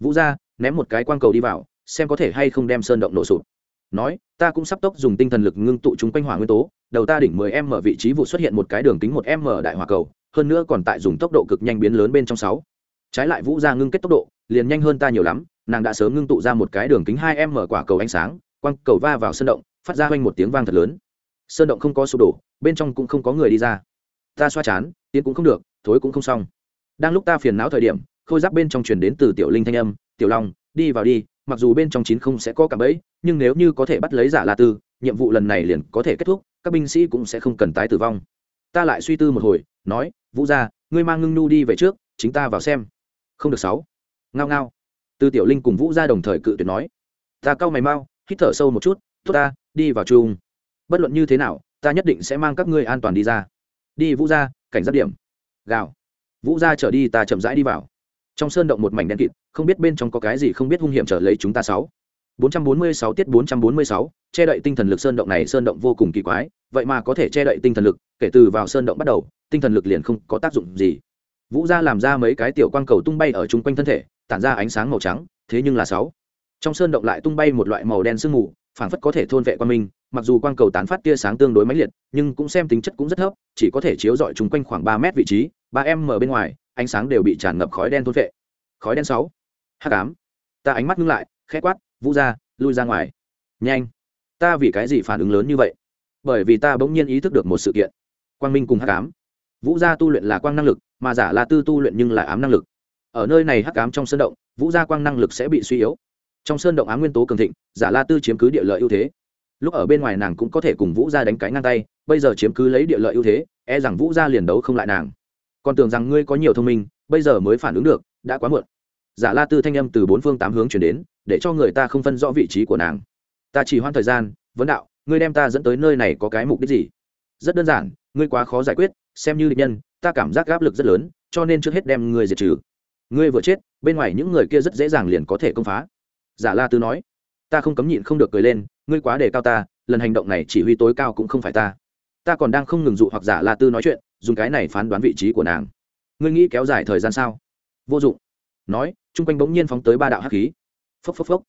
Vũ gia, ném một cái quang cầu đi vào, xem có thể hay không đem sơn động nổ sụp. Nói, ta cũng sắp tốc dùng tinh thần lực ngưng tụ chúng quanh hỏa nguyên tố, đầu ta đỉnh 10 m mở vị trí vụ xuất hiện một cái đường kính một m đại hỏa cầu, hơn nữa còn tại dùng tốc độ cực nhanh biến lớn bên trong sáu. Trái lại vũ ra ngưng kết tốc độ, liền nhanh hơn ta nhiều lắm, nàng đã sớm ngưng tụ ra một cái đường kính 2 m quả cầu ánh sáng, quang cầu va vào sơn động, phát ra quanh một tiếng vang thật lớn. Sơn động không có sụp đổ bên trong cũng không có người đi ra. Ta xoa chán, tiến cũng không được, thối cũng không xong. Đang lúc ta phiền não thời điểm, khôi giáp bên trong truyền đến từ tiểu linh thanh âm, tiểu long, đi vào đi, mặc dù bên trong chín không sẽ có cả bẫy, nhưng nếu như có thể bắt lấy giả la tư, nhiệm vụ lần này liền có thể kết thúc, các binh sĩ cũng sẽ không cần tái tử vong. Ta lại suy tư một hồi, nói, vũ gia, ngươi mang ngưng nu đi về trước, chính ta vào xem. Không được sáu. Ngao ngao. Từ tiểu linh cùng vũ gia đồng thời cự tuyệt nói, ta cau mày mau, hít thở sâu một chút, tốt ta, đi vào chung. Bất luận như thế nào ta nhất định sẽ mang các ngươi an toàn đi ra. Đi vũ gia cảnh giác điểm. Gào. Vũ gia trở đi ta chậm rãi đi vào. Trong sơn động một mảnh đen kịt không biết bên trong có cái gì không biết hung hiểm trở lấy chúng ta sáu. 446 tiết 446, che đậy tinh thần lực sơn động này sơn động vô cùng kỳ quái, vậy mà có thể che đậy tinh thần lực, kể từ vào sơn động bắt đầu, tinh thần lực liền không có tác dụng gì. Vũ gia làm ra mấy cái tiểu quang cầu tung bay ở chung quanh thân thể, tản ra ánh sáng màu trắng, thế nhưng là sáu. Trong sơn động lại tung bay một loại màu đen sương mù, phảng phất có thể thôn vệ qua mình, mặc dù quang cầu tán phát tia sáng tương đối mãnh liệt, nhưng cũng xem tính chất cũng rất thấp, chỉ có thể chiếu rọi chung quanh khoảng ba mét vị trí, 3m bên ngoài, ánh sáng đều bị tràn ngập khói đen thôn vệ. Khói đen sáu. Hắc ám. Ta ánh mắt ngưng lại, khẽ quát, vũ ra lui ra ngoài. Nhanh. Ta vì cái gì phản ứng lớn như vậy? Bởi vì ta bỗng nhiên ý thức được một sự kiện. Quang minh cùng hắc ám. Vũ gia tu luyện là quang năng lực mà giả là tư tu luyện nhưng là ám năng lực. Ở nơi này hắc ám trong sơn động vũ gia quang năng lực sẽ bị suy yếu. Trong sơn động ám nguyên tố cường thịnh giả la tư chiếm cứ địa lợi ưu thế lúc ở bên ngoài nàng cũng có thể cùng vũ gia đánh cái ngang tay, bây giờ chiếm cứ lấy địa lợi ưu thế e rằng vũ gia liền đấu không lại nàng. Còn tưởng rằng ngươi có nhiều thông minh, bây giờ mới phản ứng được, đã quá muộn. Giả la tư thanh âm từ bốn phương tám hướng chuyển đến, để cho người ta không phân rõ vị trí của nàng. Ta chỉ hoãn thời gian, vấn đạo, ngươi đem ta dẫn tới nơi này có cái mục đích gì? Rất đơn giản, ngươi quá khó giải quyết, xem như định nhân, ta cảm giác áp lực rất lớn, cho nên trước hết đem ngươi diệt trừ. Ngươi vừa chết, bên ngoài những người kia rất dễ dàng liền có thể công phá. Giả la tư nói ta không cấm nhịn không được cười lên, ngươi quá đề cao ta, lần hành động này chỉ huy tối cao cũng không phải ta. Ta còn đang không ngừng dụ hoặc giả la tư nói chuyện, dùng cái này phán đoán vị trí của nàng. Ngươi nghĩ kéo dài thời gian sao? Vô dụng. Nói, chung quanh bỗng nhiên phóng tới ba đạo hắc khí. Phốc phốc phốc.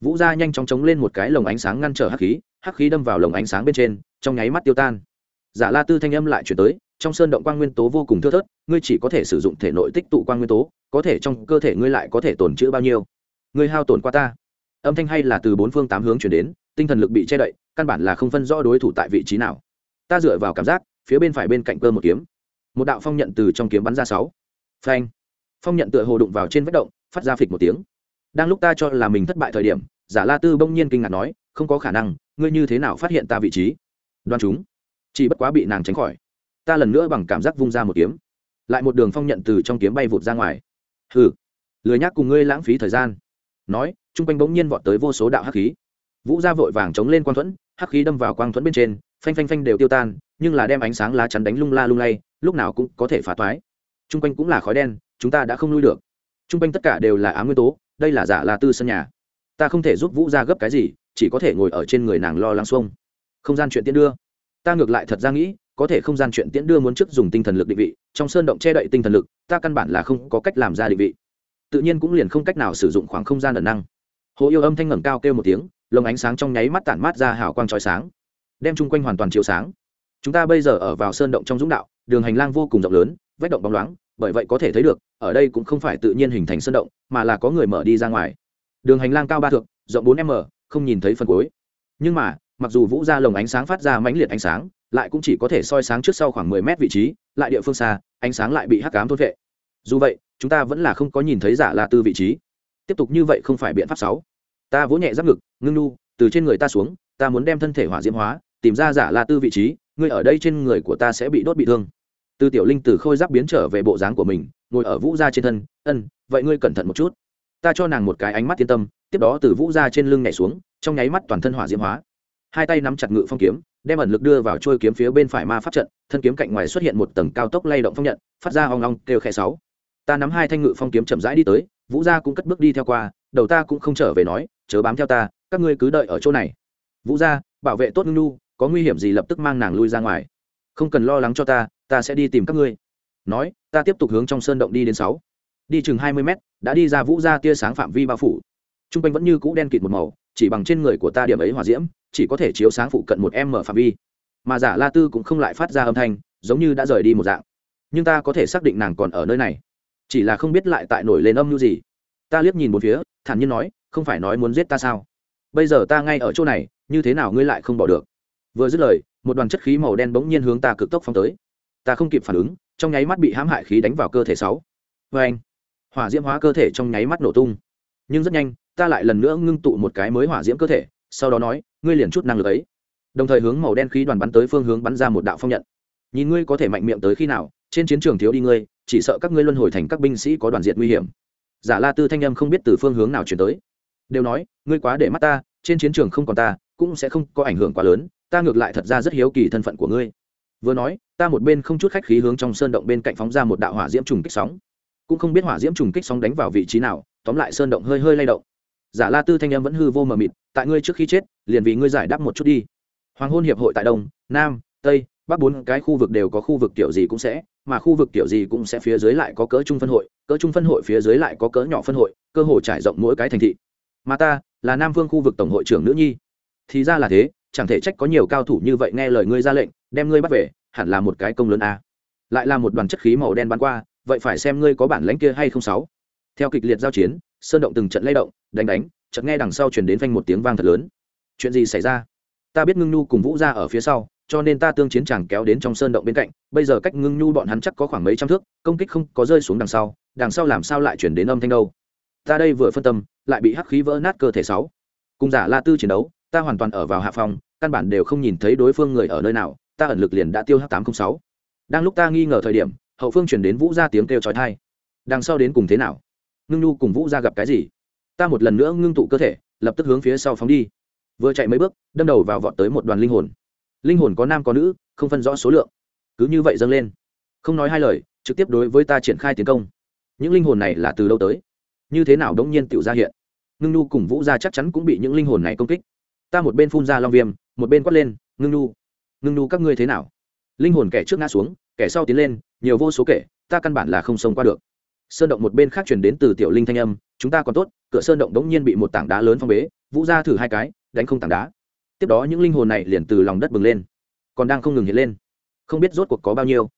Vũ gia nhanh chóng chống lên một cái lồng ánh sáng ngăn trở hắc khí hắc khí đâm vào lồng ánh sáng bên trên, trong nháy mắt tiêu tan. Giả la tư thanh âm lại chuyển tới, trong sơn động quang nguyên tố vô cùng thưa thớt, ngươi chỉ có thể sử dụng thể nội tích tụ quang nguyên tố, có thể trong cơ thể ngươi lại có thể tồn chữ bao nhiêu? Ngươi hao tổn qua ta âm thanh hay là từ bốn phương tám hướng chuyển đến, tinh thần lực bị che đậy, căn bản là không phân rõ đối thủ tại vị trí nào. Ta dựa vào cảm giác, phía bên phải bên cạnh cơ một kiếm. Một đạo phong nhận từ trong kiếm bắn ra sáu. Phanh. Phong nhận tựa hồ đụng vào trên vách động, phát ra phịch một tiếng. Đang lúc ta cho là mình thất bại thời điểm, giả la tư bỗng nhiên kinh ngạc nói, không có khả năng, ngươi như thế nào phát hiện ta vị trí? Đoan chúng. Chỉ bất quá bị nàng tránh khỏi. Ta lần nữa bằng cảm giác vung ra một kiếm. Lại một đường phong nhận từ trong kiếm bay vụt ra ngoài. Hừ, lười nhác cùng ngươi lãng phí thời gian. Nói chung quanh bỗng nhiên vọt tới vô số đạo hắc khí. Vũ gia vội vàng chống lên quang thuẫn, hắc khí đâm vào quang thuẫn bên trên, phanh phanh phanh đều tiêu tan, nhưng là đem ánh sáng lá chắn đánh lung la lung lay, lúc nào cũng có thể phá toái. Chung quanh cũng là khói đen, chúng ta đã không lui được. Chung quanh tất cả đều là ám nguyên tố, đây là giả là tư sân nhà. Ta không thể giúp vũ gia gấp cái gì, chỉ có thể ngồi ở trên người nàng lo lắng xuông. Không gian chuyện tiễn đưa. Ta ngược lại thật ra nghĩ, có thể không gian chuyện tiễn đưa muốn trước dùng tinh thần lực định vị, trong sơn động che đậy tinh thần lực, ta căn bản là không có cách làm ra định vị. Tự nhiên cũng liền không cách nào sử dụng khoảng không gian ẩn năng hồ yêu âm thanh ngẩng cao kêu một tiếng, lồng ánh sáng trong nháy mắt tản mát ra hào quang trói sáng, đem chung quanh hoàn toàn chiếu sáng. Chúng ta bây giờ ở vào sơn động trong dũng đạo, đường hành lang vô cùng rộng lớn, vách động bóng loáng, bởi vậy có thể thấy được, ở đây cũng không phải tự nhiên hình thành sơn động, mà là có người mở đi ra ngoài. Đường hành lang cao ba thước, rộng bốn m không nhìn thấy phần cuối. Nhưng mà, mặc dù vũ ra lồng ánh sáng phát ra mãnh liệt ánh sáng, lại cũng chỉ có thể soi sáng trước sau khoảng mười mét vị trí, lại địa phương xa, ánh sáng lại bị hắc cám thốt vệ dù vậy, chúng ta vẫn là không có nhìn thấy giả la tư vị trí tiếp tục như vậy không phải biện pháp sáu. Ta vỗ nhẹ giáp ngực, ngưng nu, từ trên người ta xuống, ta muốn đem thân thể hỏa diễm hóa, tìm ra giả la tư vị trí, ngươi ở đây trên người của ta sẽ bị đốt bị thương. Từ tiểu linh từ khôi giáp biến trở về bộ dáng của mình, ngồi ở vũ gia trên thân, ân, vậy ngươi cẩn thận một chút. Ta cho nàng một cái ánh mắt yên tâm, tiếp đó từ vũ gia trên lưng nhảy xuống, trong nháy mắt toàn thân hỏa diễm hóa. Hai tay nắm chặt ngự phong kiếm, đem ẩn lực đưa vào trôi kiếm phía bên phải ma pháp trận, thân kiếm cạnh ngoài xuất hiện một tầng cao tốc lay động phong nhận, phát ra hoang long kêu khe sáu. Ta nắm hai thanh ngự phong kiếm chậm rãi đi tới vũ gia cũng cất bước đi theo qua, đầu ta cũng không trở về nói, chớ bám theo ta, các ngươi cứ đợi ở chỗ này. Vũ gia, bảo vệ tốt ngưng nu có nguy hiểm gì lập tức mang nàng lui ra ngoài. Không cần lo lắng cho ta ta sẽ đi tìm các ngươi. Nói, ta tiếp tục hướng trong sơn động đi đến sáu. Đi chừng hai mươi mét, đã đi ra vũ gia tia sáng phạm vi bao phủ. T r u n g quanh vẫn như cũ đen kịt một màu, chỉ bằng trên người của ta điểm ấy hỏa diễm, chỉ có thể chiếu sáng phụ cận một m phạm vi. Mà giả la tư cũng không lại phát ra âm thanh, giống như đã rời đi một dạng. Nhưng ta có thể xác định nàng còn ở nơi này chỉ là không biết lại tại nổi lên âm mưu gì. Ta liếc nhìn một phía, thản nhiên nói, không phải nói muốn giết ta sao? Bây giờ ta ngay ở chỗ này, như thế nào ngươi lại không bỏ được? Vừa dứt lời, một đoàn chất khí màu đen bỗng nhiên hướng ta cực tốc phóng tới. Ta không kịp phản ứng, trong nháy mắt bị hãm hại khí đánh vào cơ thể sáu. Vê anh, hỏa diễm hóa cơ thể trong nháy mắt nổ tung. Nhưng rất nhanh, ta lại lần nữa ngưng tụ một cái mới hỏa diễm cơ thể, sau đó nói, ngươi liền chút năng lực ấy. Đồng thời hướng màu đen khí đoàn bắn tới phương hướng bắn ra một đạo phong nhận. Nhìn ngươi có thể mạnh miệng tới khi nào, trên chiến trường thiếu đi ngươi chỉ sợ các ngươi luân hồi thành các binh sĩ có đoàn diệt nguy hiểm. Giả la tư thanh âm không biết từ phương hướng nào chuyển tới. Đều nói, ngươi quá để mắt ta, trên chiến trường không còn ta, cũng sẽ không có ảnh hưởng quá lớn, ta ngược lại thật ra rất hiếu kỳ thân phận của ngươi. Vừa nói, ta một bên không chút khách khí hướng trong sơn động bên cạnh phóng ra một đạo hỏa diễm trùng kích sóng. Cũng không biết hỏa diễm trùng kích sóng đánh vào vị trí nào, tóm lại sơn động hơi hơi lay động. Giả la tư thanh em vẫn hư vô mờ mịt, tại ngươi trước khi chết, liền vì ngươi giải đáp một chút đi. Hoàng hôn hiệp hội tại đông, nam, tây, bắc bốn cái khu vực đều có khu vực kiểu gì cũng sẽ mà khu vực kiểu gì cũng sẽ phía dưới lại có cỡ trung phân hội, cỡ trung phân hội phía dưới lại có cỡ nhỏ phân hội, cơ hội trải rộng mỗi cái thành thị. Mà ta là nam vương khu vực tổng hội trưởng nữ nhi. Thì ra là thế, chẳng thể trách có nhiều cao thủ như vậy nghe lời ngươi ra lệnh, đem ngươi bắt về, hẳn là một cái công lớn a. Lại là một đoàn chất khí màu đen bắn qua, vậy phải xem ngươi có bản lãnh kia hay không sáu. Theo kịch liệt giao chiến, sơn động từng trận lay động, đánh đánh, chợt nghe đằng sau truyền đến phanh một tiếng vang thật lớn. Chuyện gì xảy ra? Ta biết ngưng nhu cùng vũ ra ở phía sau cho nên ta tương chiến chàng kéo đến trong sơn động bên cạnh, bây giờ cách ngưng nhu bọn hắn chắc có khoảng mấy trăm thước, công kích không có rơi xuống đằng sau đằng sau làm sao lại chuyển đến âm thanh đâu? Ta đây vừa phân tâm, lại bị hắc khí vỡ nát cơ thể sáu. Cùng giả la tư chiến đấu, ta hoàn toàn ở vào hạ phòng, căn bản đều không nhìn thấy đối phương người ở nơi nào, ta ẩn lực liền đã tiêu h tám trăm sáu. Đang lúc ta nghi ngờ thời điểm, hậu phương chuyển đến vũ ra tiếng kêu trói thai đằng sau đến cùng thế nào? Ngưng nhu cùng vũ ra gặp cái gì? Ta một lần nữa ngưng tụ cơ thể, lập tức hướng phía sau phóng đi. Vừa chạy mấy bước, đâm đầu vào vọt tới một đoàn linh hồn linh hồn có nam có nữ, không phân rõ số lượng. Cứ như vậy dâng lên. Không nói hai lời, trực tiếp đối với ta triển khai tiến công. Những linh hồn này là từ đâu tới? Như thế nào đống nhiên tự ra hiện? Ngưng nhu cùng vũ ra chắc chắn cũng bị những linh hồn này công kích. Ta một bên phun ra long viêm, một bên quát lên, ngưng nhu ngưng nhu các ngươi thế nào? Linh hồn kẻ trước ngã xuống, kẻ sau tiến lên, nhiều vô số kẻ ta căn bản là không sống qua được. Sơn động một bên khác chuyển đến từ tiểu linh thanh âm, chúng ta còn tốt. Cửa sơn động đống nhiên bị một tảng đá lớn phong bế, vũ ra thử hai cái, đánh không tảng đá tiếp đó những linh hồn này liền từ lòng đất bừng lên, còn đang không ngừng hiện lên. Không biết rốt cuộc có bao nhiêu.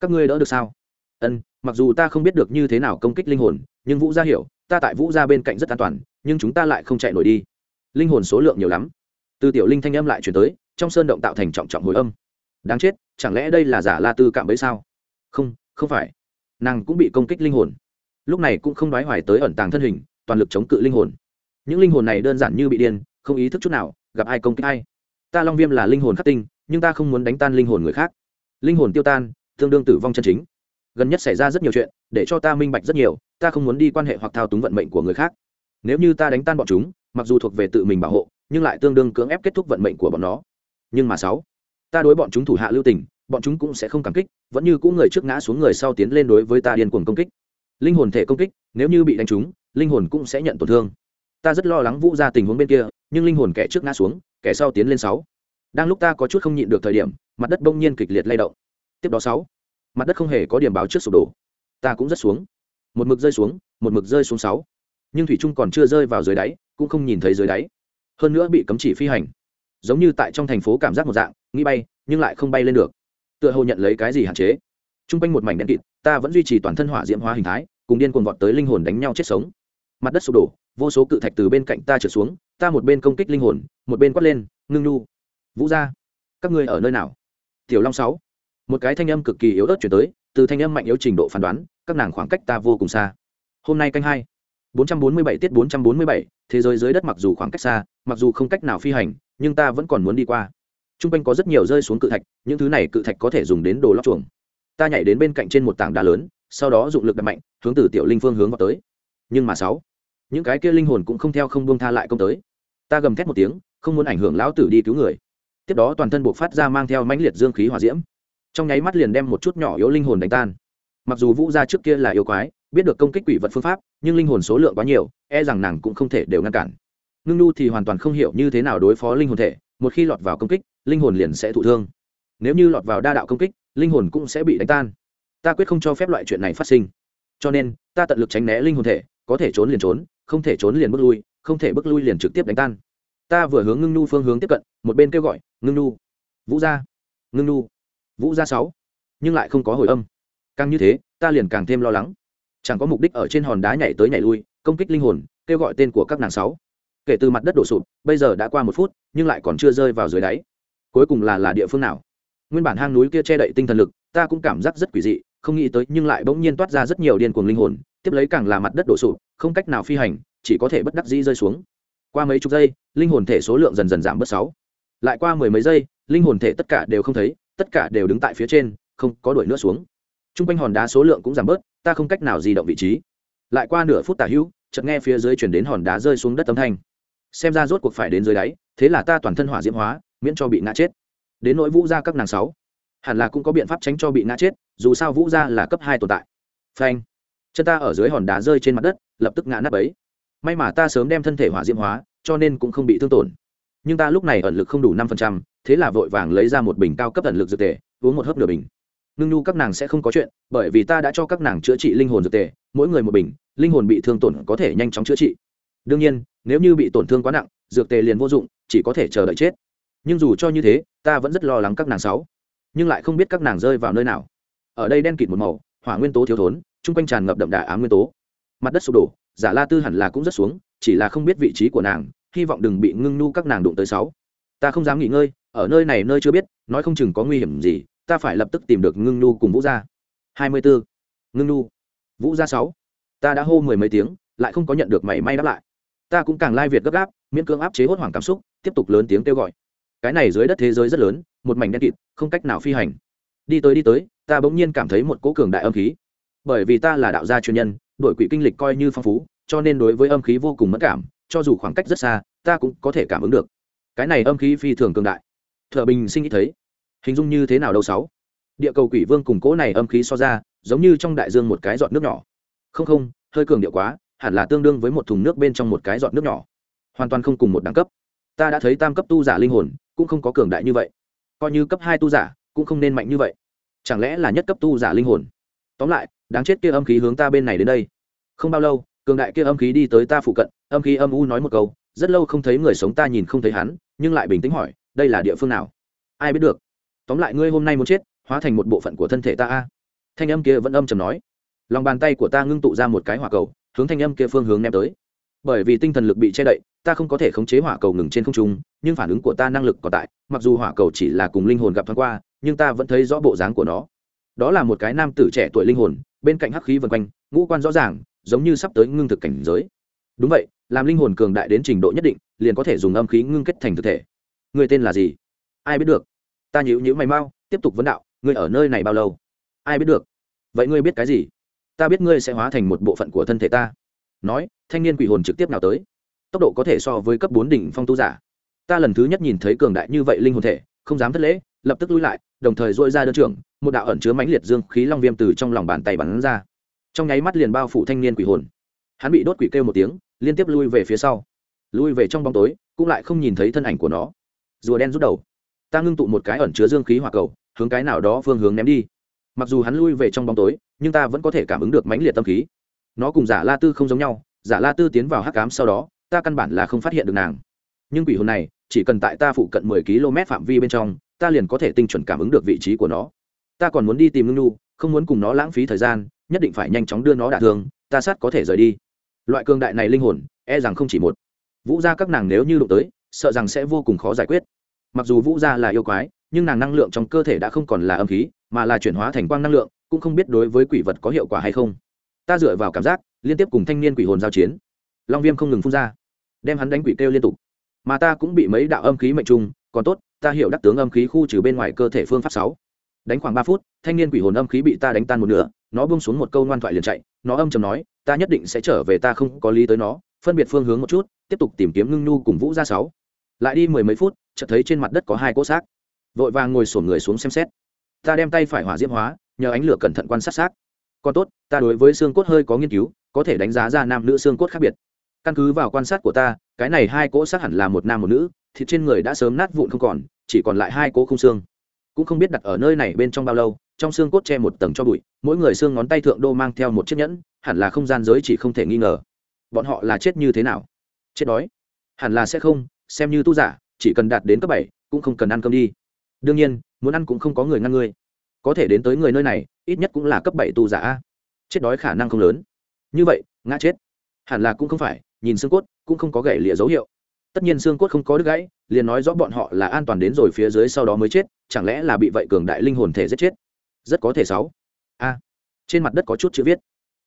Các ngươi đỡ được sao? Ân, mặc dù ta không biết được như thế nào công kích linh hồn, nhưng vũ gia hiểu, ta tại vũ gia bên cạnh rất an toàn, nhưng chúng ta lại không chạy nổi đi. Linh hồn số lượng nhiều lắm. Từ tiểu linh thanh âm lại chuyển tới, trong sơn động tạo thành trọng trọng hồi âm. Đáng chết, chẳng lẽ đây là giả la tư cạm bẫy sao? Không không phải. Nàng cũng bị công kích linh hồn. Lúc này cũng không đoái hoài tới ẩn tàng thân hình, toàn lực chống cự linh hồn. Những linh hồn này đơn giản như bị điên, không ý thức chút nào gặp ai công kích ai. Ta long viêm là linh hồn khắc tinh, nhưng ta không muốn đánh tan linh hồn người khác. Linh hồn tiêu tan, tương đương tử vong chân chính. Gần nhất xảy ra rất nhiều chuyện, để cho ta minh bạch rất nhiều, ta không muốn đi quan hệ hoặc thao túng vận mệnh của người khác. Nếu như ta đánh tan bọn chúng, mặc dù thuộc về tự mình bảo hộ, nhưng lại tương đương cưỡng ép kết thúc vận mệnh của bọn nó. Nhưng mà sáu, ta đối bọn chúng thủ hạ lưu tình, bọn chúng cũng sẽ không cảm kích, vẫn như cũ người trước ngã xuống người sau tiến lên đối với ta điên cuồng công kích. Linh hồn thể công kích, nếu như bị đánh trúng, linh hồn cũng sẽ nhận tổn thương. Ta rất lo lắng vũ ra tình huống bên kia nhưng linh hồn kẻ trước ngã xuống, kẻ sau tiến lên sáu. Đang lúc ta có chút không nhịn được thời điểm, mặt đất bỗng nhiên kịch liệt lay động. Tiếp đó sáu. Mặt đất không hề có điểm báo trước sụp đổ. Ta cũng rất xuống. Một mực rơi xuống, một mực rơi xuống sáu. Nhưng thủy trung còn chưa rơi vào dưới đáy, cũng không nhìn thấy dưới đáy. Hơn nữa bị cấm chỉ phi hành. Giống như tại trong thành phố cảm giác một dạng, nghĩ bay, nhưng lại không bay lên được. Tựa hồ nhận lấy cái gì hạn chế. T r u n g quanh một mảnh đen kịt, ta vẫn duy trì toàn thân hỏa diễm hóa hình thái, cùng điên cuồng vọt tới linh hồn đánh nhau chết sống. Mặt đất sụp đổ, vô số cự thạch từ bên cạnh ta trượt xuống ta một bên công kích linh hồn một bên quát lên ngưng nu vũ ra các ngươi ở nơi nào tiểu long sáu một cái thanh âm cực kỳ yếu ớt chuyển tới từ thanh âm mạnh yếu trình độ phán đoán các nàng khoảng cách ta vô cùng xa hôm nay canh hai 447 tiết 447, thế giới dưới đất mặc dù khoảng cách xa, mặc dù không cách nào phi hành, nhưng ta vẫn còn muốn đi qua. Trung quanh có rất nhiều rơi xuống cự thạch, những thứ này cự thạch có thể dùng đến đồ lót chuồng. Ta nhảy đến bên cạnh trên một tảng đá lớn, sau đó dụng lực đập mạnh, hướng từ tiểu linh phương hướng vào tới. Nhưng mà sáu, những cái kia linh hồn cũng không theo không buông tha lại công tới. Ta gầm thét một tiếng, không muốn ảnh hưởng lão tử đi cứu người. Tiếp đó toàn thân buộc phát ra mang theo mãnh liệt dương khí hỏa diễm, trong nháy mắt liền đem một chút nhỏ yếu linh hồn đánh tan. Mặc dù Vũ gia trước kia là yêu quái, biết được công kích quỷ vật phương pháp nhưng linh hồn số lượng quá nhiều e rằng nàng cũng không thể đều ngăn cản ngưng nu thì hoàn toàn không hiểu như thế nào đối phó linh hồn thể một khi lọt vào công kích linh hồn liền sẽ thụ thương nếu như lọt vào đa đạo công kích linh hồn cũng sẽ bị đánh tan ta quyết không cho phép loại chuyện này phát sinh cho nên ta tận lực tránh né linh hồn thể có thể trốn liền trốn không thể trốn liền bước lui, không thể bước lui liền trực tiếp đánh tan. Ta vừa hướng ngưng nu phương hướng tiếp cận, một bên kêu gọi, ngưng nu, vũ gia, ngưng nu, vũ gia sáu. Nhưng lại không có hồi âm. Càng như thế, ta liền càng thêm lo lắng. Chẳng có mục đích ở trên hòn đá nhảy tới nhảy lui, công kích linh hồn, kêu gọi tên của các nàng sáu. Kể từ mặt đất đổ sụp, bây giờ đã qua một phút, nhưng lại còn chưa rơi vào dưới đáy. Cuối cùng là là địa phương nào? Nguyên bản hang núi kia che đậy tinh thần lực, ta cũng cảm giác rất quỷ dị, không nghĩ tới, nhưng lại bỗng nhiên toát ra rất nhiều điên cuồng linh hồn tiếp lấy càng là mặt đất đổ sụp, không cách nào phi hành, chỉ có thể bất đắc dĩ rơi xuống. Qua mấy chục giây, linh hồn thể số lượng dần dần giảm bớt sáu. Lại qua mười mấy giây, linh hồn thể tất cả đều không thấy, tất cả đều đứng tại phía trên, không có đuổi nữa xuống. T r u n g quanh hòn đá số lượng cũng giảm bớt, ta không cách nào di động vị trí. Lại qua nửa phút tả hữu, chợt nghe phía dưới chuyển đến hòn đá rơi xuống đất âm thanh. Xem ra rốt cuộc phải đến dưới đáy, thế là ta toàn thân hỏa diễm hóa, miễn cho bị ngã chết. Đến nỗi vũ gia các nàng sáu, hẳn là cũng có biện pháp tránh cho bị ngã chết, dù sao vũ gia là cấp hai tồn tại. Phanh chân ta ở dưới hòn đá rơi trên mặt đất, lập tức ngã nắp ấy may mà ta sớm đem thân thể hỏa diễm hóa, cho nên cũng không bị thương tổn. Nhưng ta lúc này ẩn lực không đủ năm phần trăm, thế là vội vàng lấy ra một bình cao cấp ẩn lực dược tề, uống một hớp nửa bình. Ngưng nhu các nàng sẽ không có chuyện, bởi vì ta đã cho các nàng chữa trị linh hồn dược tề, mỗi người một bình, linh hồn bị thương tổn có thể nhanh chóng chữa trị. Đương nhiên, nếu như bị tổn thương quá nặng, dược tề liền vô dụng, chỉ có thể chờ đợi chết. Nhưng dù cho như thế, ta vẫn rất lo lắng các nàng sáu. Nhưng lại không biết các nàng rơi vào nơi nào. Ở đây đen kịt một màu, hỏa nguyên tố thiếu thốn chung quanh tràn ngập đậm đà ám nguyên tố. Mặt đất sụp đổ, giả la tư hẳn là cũng rất xuống, chỉ là không biết vị trí của nàng, hy vọng đừng bị ngưng nu các nàng đụng tới sáu. Ta không dám nghỉ ngơi, ở nơi này nơi chưa biết, nói không chừng có nguy hiểm gì, ta phải lập tức tìm được ngưng nu cùng vũ gia. Hai mươi bốn ngưng nu. Vũ gia sáu. Ta đã hô mười mấy tiếng, lại không có nhận được mảy may đáp lại. Ta cũng càng lai việt gấp gáp, miễn cưỡng áp chế hốt hoảng cảm xúc, tiếp tục lớn tiếng kêu gọi. Cái này dưới đất thế giới rất lớn, một mảnh đen kịt, không cách nào phi hành. Đi tới đi tới, ta bỗng nhiên cảm thấy một cỗ cường đại âm khí bởi vì ta là đạo gia chuyên nhân, đội quỷ kinh lịch coi như phong phú, cho nên đối với âm khí vô cùng mất cảm, cho dù khoảng cách rất xa, ta cũng có thể cảm ứng được. Cái này âm khí phi thường cường đại. Thợ bình sinh nghĩ thấy, hình dung như thế nào đâu sáu? Địa cầu quỷ vương cùng cỗ này âm khí so ra, giống như trong đại dương một cái giọt nước nhỏ. Không không, hơi cường điệu quá, hẳn là tương đương với một thùng nước bên trong một cái giọt nước nhỏ. Hoàn toàn không cùng một đẳng cấp. Ta đã thấy tam cấp tu giả linh hồn, cũng không có cường đại như vậy. Coi như cấp hai tu giả, cũng không nên mạnh như vậy. Chẳng lẽ là nhất cấp tu giả linh hồn? Tóm lại đáng chết kia âm khí hướng ta bên này đến đây. Không bao lâu, cường đại kia âm khí đi tới ta phụ cận, âm khí âm u nói một câu, rất lâu không thấy người sống ta nhìn không thấy hắn, nhưng lại bình tĩnh hỏi, đây là địa phương nào? Ai biết được. Tóm lại ngươi hôm nay muốn chết, hóa thành một bộ phận của thân thể ta a. Thanh âm kia vẫn âm chầm nói. Lòng bàn tay của ta ngưng tụ ra một cái hỏa cầu, hướng thanh âm kia phương hướng ném tới. Bởi vì tinh thần lực bị che đậy, ta không có thể khống chế hỏa cầu ngừng trên không trung, nhưng phản ứng của ta năng lực còn tại, mặc dù hỏa cầu chỉ là cùng linh hồn gặp thoáng qua, nhưng ta vẫn thấy rõ bộ dáng của nó đó là một cái nam tử trẻ tuổi linh hồn, bên cạnh hắc khí vần quanh, ngũ quan rõ ràng, giống như sắp tới ngưng thực cảnh giới. Đúng vậy, làm linh hồn cường đại đến trình độ nhất định, liền có thể dùng âm khí ngưng kết thành thực thể. Người tên là gì? Ai biết được? Ta nhữ nhữ mày mau, tiếp tục vấn đạo, ngươi ở nơi này bao lâu? Ai biết được? Vậy ngươi biết cái gì? Ta biết ngươi sẽ hóa thành một bộ phận của thân thể ta. Nói, thanh niên quỷ hồn trực tiếp nào tới? Tốc độ có thể so với cấp bốn đỉnh phong tu giả. Ta lần thứ nhất nhìn thấy cường đại như vậy linh hồn thể không dám thất lễ, lập tức lui lại, đồng thời dội ra đơn trưởng, một đạo ẩn chứa mãnh liệt dương khí long viêm từ trong lòng bàn tay bắn ra. Trong nháy mắt liền bao phủ thanh niên quỷ hồn. Hắn bị đốt quỷ kêu một tiếng, liên tiếp lui về phía sau. Lui về trong bóng tối, cũng lại không nhìn thấy thân ảnh của nó. Rùa đen rút đầu. Ta ngưng tụ một cái ẩn chứa dương khí hỏa cầu, hướng cái nào đó phương hướng ném đi. Mặc dù hắn lui về trong bóng tối, nhưng ta vẫn có thể cảm ứng được mãnh liệt tâm khí. Nó cùng giả la tư không giống nhau, giả la tư tiến vào hắc cám sau đó, ta căn bản là không phát hiện được nàng. Nhưng quỷ hồn này chỉ cần tại ta phụ cận mười km phạm vi bên trong, ta liền có thể tinh chuẩn cảm ứng được vị trí của nó. Ta còn muốn đi tìm ngưng nu không muốn cùng nó lãng phí thời gian, nhất định phải nhanh chóng đưa nó đả thương, ta sát có thể rời đi. Loại cường đại này linh hồn e rằng không chỉ một. Vũ gia các nàng nếu như đụng tới, sợ rằng sẽ vô cùng khó giải quyết. Mặc dù vũ gia là yêu quái, nhưng nàng năng lượng trong cơ thể đã không còn là âm khí, mà là chuyển hóa thành quang năng lượng, cũng không biết đối với quỷ vật có hiệu quả hay không. Ta dựa vào cảm giác, liên tiếp cùng thanh niên quỷ hồn giao chiến. Long viêm không ngừng phun ra, đem hắn đánh quỷ kêu liên tục mà ta cũng bị mấy đạo âm khí mệnh trung, còn tốt, ta hiểu đắc tướng âm khí khu trừ bên ngoài cơ thể phương pháp sáu. Đánh khoảng ba phút, thanh niên quỷ hồn âm khí bị ta đánh tan một nửa, nó buông xuống một câu ngoan thoại liền chạy, nó âm chầm nói, ta nhất định sẽ trở về, ta không có lý tới nó, phân biệt phương hướng một chút, tiếp tục tìm kiếm ngưng nu cùng vũ ra sáu. Lại đi mười mấy phút, chợt thấy trên mặt đất có hai cỗ xác. Vội vàng ngồi sổn người xuống xem xét. Ta đem tay phải hỏa diễm hóa, nhờ ánh lửa cẩn thận quan sát xác. Còn tốt, ta đối với xương cốt hơi có nghiên cứu, có thể đánh giá ra nam nữ xương cốt khác biệt. Căn cứ vào quan sát của ta cái này hai cỗ xác hẳn là một nam một nữ, thịt trên người đã sớm nát vụn không còn, chỉ còn lại hai cỗ không xương. Cũng không biết đặt ở nơi này bên trong bao lâu, trong xương cốt che một tầng cho bụi, mỗi người xương ngón tay thượng đô mang theo một chiếc nhẫn, hẳn là không gian giới chỉ không thể nghi ngờ. Bọn họ là chết như thế nào? Chết đói? Hẳn là sẽ không, xem như tu giả, chỉ cần đạt đến cấp bảy, cũng không cần ăn cơm đi. Đương nhiên, muốn ăn cũng không có người ngăn ngươi. Có thể đến tới người nơi này, ít nhất cũng là cấp bảy tu giả chết đói khả năng không lớn. Như vậy, ngã chết. Hẳn là cũng không phải nhìn xương cốt cũng không có gãy lịa dấu hiệu. Tất nhiên xương cốt không có đứt gãy, liền nói rõ bọn họ là an toàn đến rồi phía dưới sau đó mới chết, chẳng lẽ là bị vậy cường đại linh hồn thể giết chết? Rất có thể sáu. A. Trên mặt đất có chút chữ viết.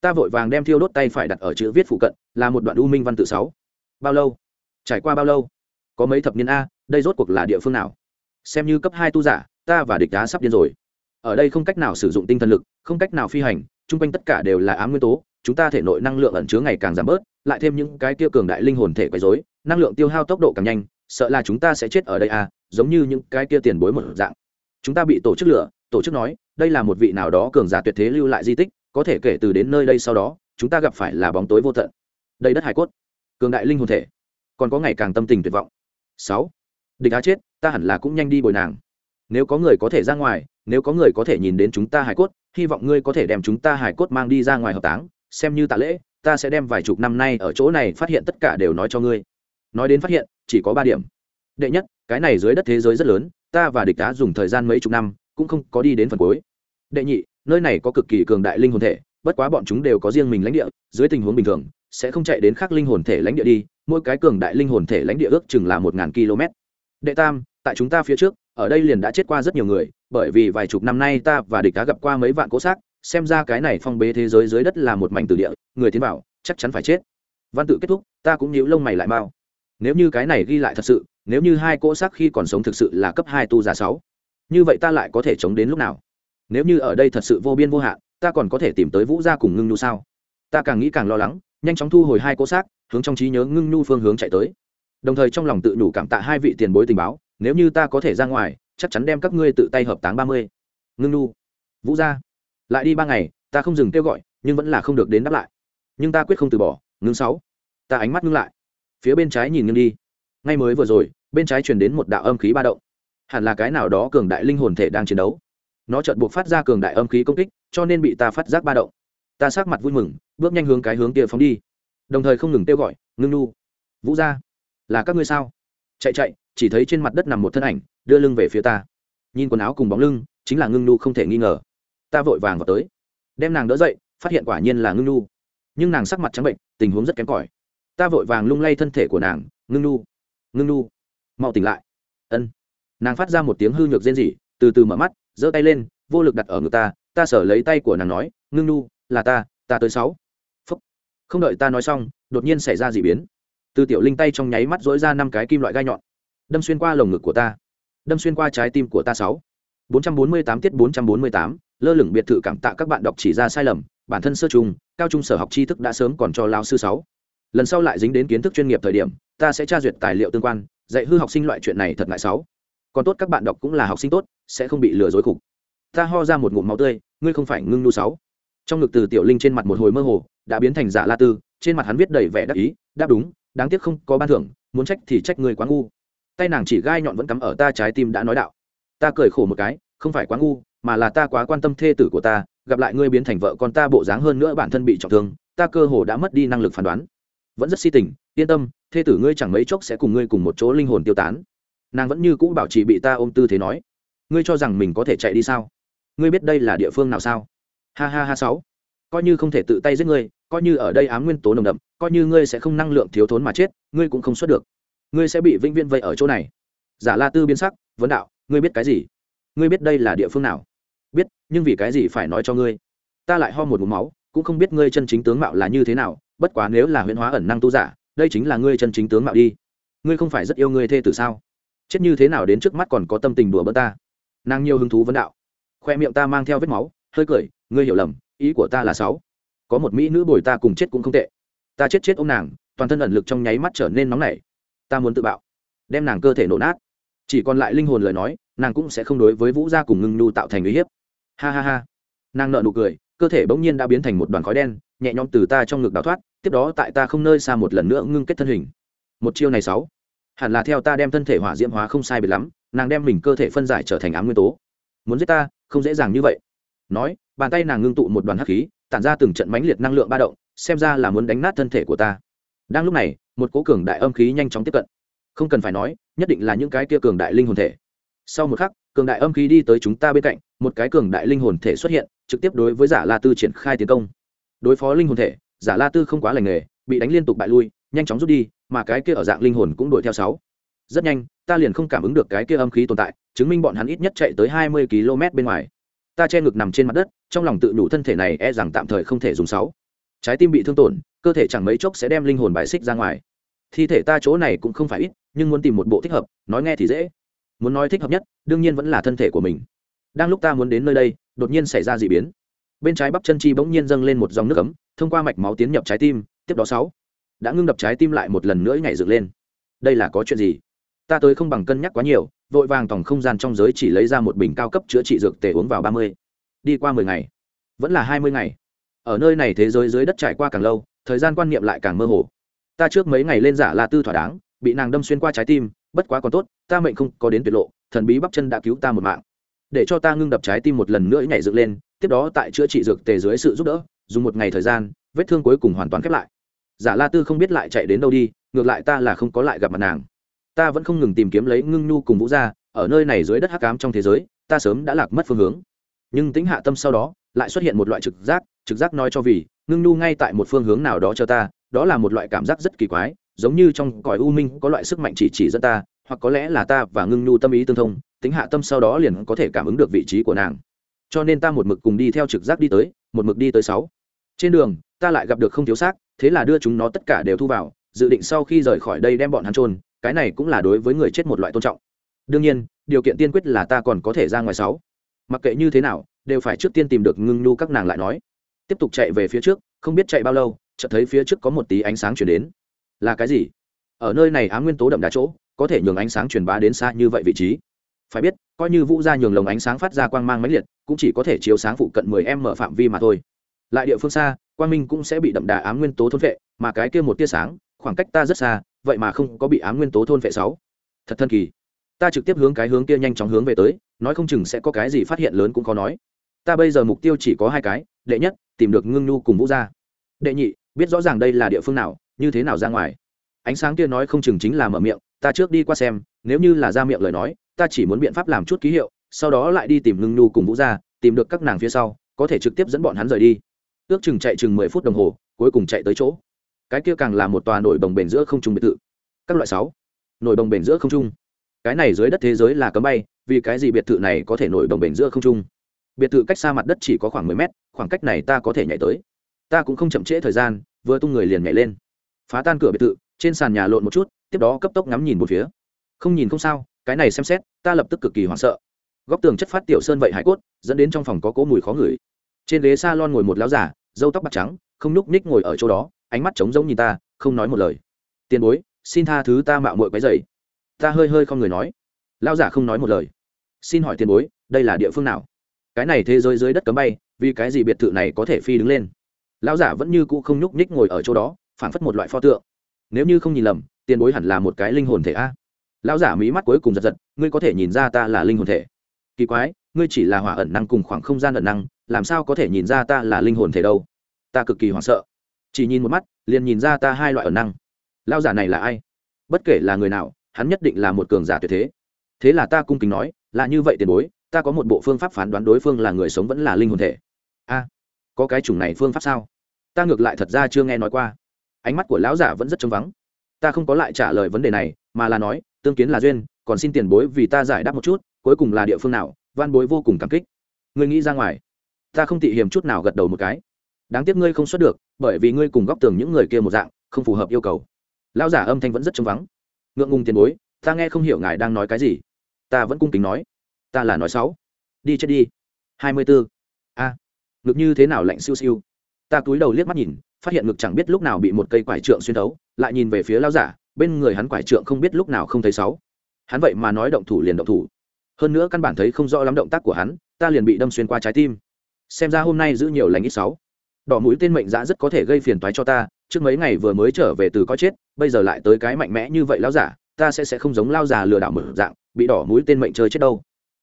Ta vội vàng đem thiêu đốt tay phải đặt ở chữ viết phụ cận, là một đoạn u minh văn tự sáu. Bao lâu? Trải qua bao lâu? Có mấy thập niên a, đây rốt cuộc là địa phương nào? Xem như cấp hai tu giả, ta và địch đá sắp điên rồi. Ở đây không cách nào sử dụng tinh thần lực, không cách nào phi hành, chung quanh tất cả đều là ám nguyên tố chúng ta thể nội năng lượng ẩn chứa ngày càng giảm bớt, lại thêm những cái tiêu cường đại linh hồn thể quấy dối năng lượng tiêu hao tốc độ càng nhanh, sợ là chúng ta sẽ chết ở đây à giống như những cái kia tiền bối một dạng. Chúng ta bị tổ chức lửa, tổ chức nói, đây là một vị nào đó cường giả tuyệt thế lưu lại di tích, có thể kể từ đến nơi đây sau đó, chúng ta gặp phải là bóng tối vô tận. Đây đất hải cốt, cường đại linh hồn thể, còn có ngày càng tâm tình tuyệt vọng. Sáu, địch á chết, ta hẳn là cũng nhanh đi bồi nàng. Nếu có người có thể ra ngoài, nếu có người có thể nhìn đến chúng ta hải cốt, hy vọng ngươi có thể đem chúng ta hải cốt mang đi ra ngoài hợp táng xem như tạ lễ, ta sẽ đem vài chục năm nay ở chỗ này phát hiện tất cả đều nói cho ngươi. Nói đến phát hiện, chỉ có ba điểm. Đệ nhất, cái này dưới đất thế giới rất lớn, ta và địch đá dùng thời gian mấy chục năm, cũng không có đi đến phần cuối. Đệ nhị, nơi này có cực kỳ cường đại linh hồn thể, bất quá bọn chúng đều có riêng mình lãnh địa, dưới tình huống bình thường, sẽ không chạy đến khác linh hồn thể lãnh địa đi, mỗi cái cường đại linh hồn thể lãnh địa ước chừng là một ngàn km. Đệ tam, tại chúng ta phía trước, ở đây liền đã chết qua rất nhiều người, bởi vì vài chục năm nay ta và địch đá gặp qua mấy vạn cố xác xem ra cái này phong bế thế giới dưới đất là một mảnh từ địa, người tiến vào, chắc chắn phải chết. Văn tự kết thúc, ta cũng nhíu lông mày lại mau. Nếu như cái này ghi lại thật sự, nếu như hai cỗ xác khi còn sống thực sự là cấp hai tu giả sáu, như vậy ta lại có thể chống đến lúc nào? Nếu như ở đây thật sự vô biên vô hạn, ta còn có thể tìm tới vũ gia cùng ngưng nhu sao? Ta càng nghĩ càng lo lắng, nhanh chóng thu hồi hai cỗ xác, hướng trong trí nhớ ngưng nhu phương hướng chạy tới. Đồng thời trong lòng tự nhủ cảm tạ hai vị tiền bối tình báo, nếu như ta có thể ra ngoài, chắc chắn đem các ngươi tự tay hợp táng ba mươi. Ngưng nhu, vũ gia lại đi ba ngày, ta không dừng kêu gọi, nhưng vẫn là không được đến đáp lại. Nhưng ta quyết không từ bỏ, ngưng sáu. Ta ánh mắt ngưng lại. Phía bên trái nhìn nghiêng đi. Ngay mới vừa rồi, bên trái truyền đến một đạo âm khí ba động. Hẳn là cái nào đó cường đại linh hồn thể đang chiến đấu. Nó chợt buộc phát ra cường đại âm khí công kích, cho nên bị ta phát giác ba động. Ta sát mặt vui mừng, bước nhanh hướng cái hướng kia phóng đi. Đồng thời không ngừng kêu gọi, ngưng nu, vũ ra là các ngươi sao? Chạy chạy, chỉ thấy trên mặt đất nằm một thân ảnh, đưa lưng về phía ta. Nhìn quần áo cùng bóng lưng, chính là ngưng nu không thể nghi ngờ ta vội vàng vào tới. Đem nàng đỡ dậy phát hiện quả nhiên là ngưng nu nhưng nàng sắc mặt trắng bệnh tình huống rất kém cỏi. Ta vội vàng lung lay thân thể của nàng ngưng nu ngưng nu mau tỉnh lại. Ân. Nàng phát ra một tiếng hư nhược rên rỉ từ từ mở mắt giơ tay lên vô lực đặt ở ngực ta ta sở lấy tay của nàng nói ngưng nu là ta ta tới sáu. Phúc. Không đợi ta nói xong đột nhiên xảy ra d ị biến. Từ tiểu linh tay trong nháy mắt dối ra năm cái kim loại gai nhọn đâm xuyên qua lồng ngực của ta đâm xuyên qua trái tim của ta sáu. 448 tiết 448, lơ lửng biệt thự cảm tạ các bạn đọc chỉ ra sai lầm, bản thân sơ trùng cao trung sở học tri thức đã sớm còn cho lao sư sáu. Lần sau lại dính đến kiến thức chuyên nghiệp thời điểm, ta sẽ tra duyệt tài liệu tương quan, dạy hư học sinh loại chuyện này thật ngại sáu. Còn tốt các bạn đọc cũng là học sinh tốt, sẽ không bị lừa dối khủng ta ho ra một ngụm máu tươi, ngươi không phải ngưng nu sáu. Trong ngực từ tiểu linh trên mặt một hồi mơ hồ, đã biến thành giả la tư, trên mặt hắn viết đầy vẻ đắc ý, đáp đúng, đáng tiếc không có ban thưởng, muốn trách thì trách người quá ngu. Tay nàng chỉ gai nhọn vẫn cắm ở ta trái tim đã nói đạo. Ta cười khổ một cái, không phải quá ngu mà là ta quá quan tâm thê tử của ta, gặp lại ngươi biến thành vợ con ta bộ dáng hơn nữa bản thân bị trọng thương, ta cơ hồ đã mất đi năng lực phán đoán. Vẫn rất si tình, yên tâm, thê tử ngươi chẳng mấy chốc sẽ cùng ngươi cùng một chỗ linh hồn tiêu tán. Nàng vẫn như cũ bảo trì bị ta ôm tư thế nói. Ngươi cho rằng mình có thể chạy đi sao? Ngươi biết đây là địa phương nào sao? Ha ha ha sáu. Coi như không thể tự tay giết ngươi, coi như ở đây ám nguyên tố nồng đậm, coi như ngươi sẽ không năng lượng thiếu thốn mà chết, ngươi cũng không xuất được. Ngươi sẽ bị vĩnh viễn vây ở chỗ này. Giả la tư biến sắc, vấn đạo, ngươi biết cái gì? Ngươi biết đây là địa phương nào? Biết, nhưng vì cái gì phải nói cho ngươi? Ta lại ho một mũ máu, cũng không biết ngươi chân chính tướng mạo là như thế nào, bất quá nếu là huyễn hóa ẩn năng tu giả, đây chính là ngươi chân chính tướng mạo đi. Ngươi không phải rất yêu ngươi thê tử sao? Chết như thế nào đến trước mắt còn có tâm tình đùa bỡ ta? Nàng nhiều hứng thú vấn đạo. Khoe miệng ta mang theo vết máu, hơi cười, ngươi hiểu lầm, ý của ta là sáu. Có một mỹ nữ bồi ta cùng chết cũng không tệ. Ta chết chết ô m nàng, toàn thân ẩn lực trong nháy mắt trở nên nóng nảy. Ta muốn tự bạo, đem nàng cơ thể nổ nát. Chỉ còn lại linh hồn lời nói, nàng cũng sẽ không đối với vũ gia cùng ngưng nhu tạo thành uy hiếp ha ha ha. Nàng nợ nụ cười, cơ thể bỗng nhiên đã biến thành một đoàn khói đen, nhẹ nhõm từ ta trong ngực đào thoát, tiếp đó tại ta không nơi xa một lần nữa ngưng kết thân hình. Một chiêu này sáu. Hẳn là theo ta đem thân thể hỏa diễm hóa không sai biệt lắm, nàng đem mình cơ thể phân giải trở thành ám nguyên tố. Muốn giết ta, không dễ dàng như vậy. Nói, bàn tay nàng ngưng tụ một đoàn hắc khí, tản ra từng trận mãnh liệt năng lượng ba động, xem ra là muốn đánh nát thân thể của ta. Đang lúc này, một cố cường đại âm khí nhanh chóng tiếp cận. Không cần phải nói, nhất định là những cái kia cường đại linh hồn thể. Sau một khắc, cường đại âm khí đi tới chúng ta bên cạnh một cái cường đại linh hồn thể xuất hiện, trực tiếp đối với giả la tư triển khai tiến công. Đối phó linh hồn thể, giả la tư không quá lành nghề, bị đánh liên tục bại lui, nhanh chóng rút đi, mà cái kia ở dạng linh hồn cũng đuổi theo sáu. Rất nhanh, ta liền không cảm ứng được cái kia âm khí tồn tại, chứng minh bọn hắn ít nhất chạy tới hai mươi km bên ngoài. Ta che ngực nằm trên mặt đất, trong lòng tự nhủ thân thể này e rằng tạm thời không thể dùng sáu. Trái tim bị thương tổn, cơ thể chẳng mấy chốc sẽ đem linh hồn bài xích ra ngoài. Thi thể ta chỗ này cũng không phải ít, nhưng muốn tìm một bộ thích hợp, nói nghe thì dễ. Muốn nói thích hợp nhất, đương nhiên vẫn là thân thể của mình đang lúc ta muốn đến nơi đây, đột nhiên xảy ra d ị biến. Bên trái bắp chân chi bỗng nhiên dâng lên một dòng nước ấm, thông qua mạch máu tiến nhập trái tim, tiếp đó sáu. Đã ngưng đập trái tim lại một lần nữa nhảy dựng lên. Đây là có chuyện gì? Ta tới không bằng cân nhắc quá nhiều, vội vàng tòng không gian trong giới chỉ lấy ra một bình cao cấp chữa trị dược tề uống vào ba mươi. Đi qua mười ngày. Vẫn là hai mươi ngày. Ở nơi này thế giới dưới đất trải qua càng lâu, thời gian quan niệm lại càng mơ hồ. Ta trước mấy ngày lên giả là tư thỏa đáng, bị nàng đâm xuyên qua trái tim, bất quá còn tốt, ta mệnh không có đến tuyệt lộ, thần bí bắp chân đã cứu ta một mạng để cho ta ngưng đập trái tim một lần nữa nhảy dựng lên, tiếp đó tại chữa trị dược tề dưới sự giúp đỡ, dùng một ngày thời gian, vết thương cuối cùng hoàn toàn khép lại. Giả la tư không biết lại chạy đến đâu đi, ngược lại ta là không có lại gặp mặt nàng. Ta vẫn không ngừng tìm kiếm lấy ngưng nhu cùng vũ gia, ở nơi này dưới đất hắc cám trong thế giới, ta sớm đã lạc mất phương hướng. Nhưng tính hạ tâm sau đó, lại xuất hiện một loại trực giác trực giác nói cho vì, ngưng nhu ngay tại một phương hướng nào đó cho ta, đó là một loại cảm giác rất kỳ quái, giống như trong cõi u minh có loại sức mạnh chỉ chỉ dẫn ta, hoặc có lẽ là ta và ngưng nhu tâm ý tương thông tính hạ tâm sau đó liền có thể cảm ứng được vị trí của nàng. Cho nên ta một mực cùng đi theo trực giác đi tới, một mực đi tới sáu. Trên đường, ta lại gặp được không thiếu xác, thế là đưa chúng nó tất cả đều thu vào, dự định sau khi rời khỏi đây đem bọn hắn trôn cái này cũng là đối với người chết một loại tôn trọng. Đương nhiên, điều kiện tiên quyết là ta còn có thể ra ngoài sáu. Mặc kệ như thế nào, đều phải trước tiên tìm được ngưng nhu các nàng lại nói. Tiếp tục chạy về phía trước, không biết chạy bao lâu, chợt thấy phía trước có một tí ánh sáng chuyển đến. Là cái gì? Ở nơi này á nguyên tố đậm đá chỗ, có thể nhường ánh sáng truyền bá đến xa như vậy vị trí phải biết, coi như vũ ra nhường lồng ánh sáng phát ra quang mang máy liệt, cũng chỉ có thể chiếu sáng phụ cận 10 m phạm vi mà thôi. Lại địa phương xa, quang minh cũng sẽ bị đậm đà ám nguyên tố thôn vệ, mà cái kia một tia sáng, khoảng cách ta rất xa, vậy mà không có bị ám nguyên tố thôn vệ sáu. Thật thân kỳ. Ta trực tiếp hướng cái hướng kia nhanh chóng hướng về tới, nói không chừng sẽ có cái gì phát hiện lớn cũng khó nói. Ta bây giờ mục tiêu chỉ có hai cái, đệ nhất, tìm được ngưng nhu cùng vũ gia. Đệ nhị, biết rõ ràng đây là địa phương nào, như thế nào ra ngoài. Ánh sáng kia nói không chừng chính là mở miệng, ta trước đi qua xem, nếu như là ra miệng lời nói ta chỉ muốn biện pháp làm chút ký hiệu, sau đó lại đi tìm ngưng nhu cùng vũ gia, tìm được các nàng phía sau, có thể trực tiếp dẫn bọn hắn rời đi. Ước chừng chạy chừng mười phút đồng hồ, cuối cùng chạy tới chỗ. Cái kia càng là một tòa nổi đồng bền giữa không trung biệt thự. Các loại sáu. Nổi đồng bền giữa không trung. Cái này dưới đất thế giới là cấm bay, vì cái gì biệt thự này có thể nổi đồng bền giữa không trung? Biệt thự cách xa mặt đất chỉ có khoảng mười mét, khoảng cách này ta có thể nhảy tới. Ta cũng không chậm trễ thời gian, vừa tung người liền nhảy lên. Phá tan cửa biệt thự, trên sàn nhà lộn một chút, tiếp đó cấp tốc ngắm nhìn một phía. Không nhìn không sao cái này xem xét, ta lập tức cực kỳ hoảng sợ. Góc tường chất phát tiểu sơn vậy hải cốt, dẫn đến trong phòng có cỗ mùi khó ngửi. Trên ghế s a lon ngồi một láo giả dâu tóc bạc trắng, không nhúc ních ngồi ở chỗ đó, ánh mắt trống rỗng nhìn ta, không nói một lời. Tiền bối, xin tha thứ ta mạo muội cái dày ta hơi hơi không người nói. Lao giả không nói một lời. Xin hỏi tiền bối, đây là địa phương nào? Cái này thế giới dưới đất cấm bay, vì cái gì biệt thự này có thể phi đứng lên? Lão giả vẫn như cũ không nhúc nhích ngồi ở chỗ đó phản phất một loại pho tượng. Nếu như không nhìn lầm, tiền bối hẳn là một cái linh hồn thể a lão giả mí mắt cuối cùng giật giật, ngươi có thể nhìn ra ta là linh hồn thể. Kỳ quái, ngươi chỉ là hỏa ẩn năng cùng khoảng không gian ẩn năng, làm sao có thể nhìn ra ta là linh hồn thể đâu? Ta cực kỳ hoảng sợ. Chỉ nhìn một mắt, liền nhìn ra ta hai loại ẩn năng. Lão giả này là ai? Bất kể là người nào, hắn nhất định là một cường giả tuyệt thế. Thế là ta cung kính nói, là như vậy tiền bối, ta có một bộ phương pháp phán đoán đối phương là người sống vẫn là linh hồn thể. A, có cái chủng này phương pháp sao? Ta ngược lại thật ra chưa nghe nói qua. Ánh mắt của lão giả vẫn rất trống vắng. Ta không có lại trả lời vấn đề này, mà là nói tương kiến là duyên, còn xin tiền bối vì ta giải đáp một chút, cuối cùng là địa phương nào van bối vô cùng cảm kích. Ngươi nghĩ ra ngoài. Ta không tị hiềm chút nào gật đầu một cái. Đáng tiếc ngươi không xuất được, bởi vì ngươi cùng góc tường những người kia một dạng, không phù hợp yêu cầu. Lão giả âm thanh vẫn rất trống vắng. Ngượng ngùng tiền bối, ta nghe không hiểu ngài đang nói cái gì. Ta vẫn cung kính nói. Ta là nói sáu đi chết đi. Hai mươi bốn a. Ngực như thế nào lạnh siêu siêu. Ta cúi đầu liếc mắt nhìn, phát hiện ngực chẳng biết lúc nào bị một cây quải trượng xuyên thấu, lại nhìn về phía lao giả bên người hắn quải trượng không biết lúc nào không thấy sáu. Hắn vậy mà nói động thủ liền động thủ. Hơn nữa căn bản thấy không rõ lắm động tác của hắn, ta liền bị đâm xuyên qua trái tim. Xem ra hôm nay giữ nhiều lành ít sáu. Đỏ mũi tên mệnh dã rất có thể gây phiền toái cho ta, trước mấy ngày vừa mới trở về từ có chết, bây giờ lại tới cái mạnh mẽ như vậy lao giả, ta sẽ sẽ không giống lao già lừa đảo mở dạng, bị đỏ mũi tên mệnh chơi chết đâu.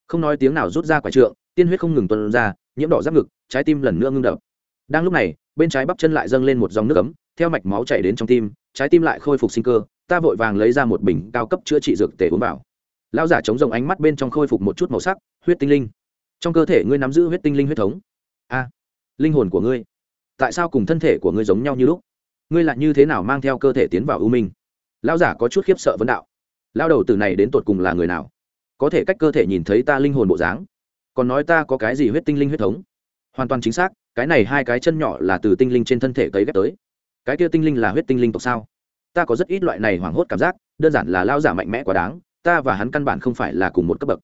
Không nói tiếng nào rút ra quả trượng, tiên huyết không ngừng tuân ra, nhiễm đỏ giáp ngực, trái tim lần nữa ngưng đập. Đang lúc này, bên trái bắp chân lại dâng lên một dòng nước ấm, theo mạch máu chảy đến trong tim, trái tim lại khôi phục sinh cơ ta vội vàng lấy ra một bình cao cấp chữa trị dược tề uống vào. Lão giả chống rồng ánh mắt bên trong khôi phục một chút màu sắc, huyết tinh linh. Trong cơ thể ngươi nắm giữ huyết tinh linh huyết thống. A, linh hồn của ngươi. Tại sao cùng thân thể của ngươi giống nhau như lúc? Ngươi lại như thế nào mang theo cơ thể tiến vào ưu minh? Lão giả có chút khiếp sợ vấn đạo. Lao đầu từ này đến tột cùng là người nào? Có thể cách cơ thể nhìn thấy ta linh hồn bộ dáng? Còn nói ta có cái gì huyết tinh linh huyết thống? Hoàn toàn chính xác, cái này hai cái chân nhỏ là từ tinh linh trên thân thể cấy ghép tới. Cái kia tinh linh là huyết tinh linh tộc sao? Ta có rất ít loại này hoảng hốt cảm giác, đơn giản là lao giả mạnh mẽ quá đáng, ta và hắn căn bản không phải là cùng một cấp bậc.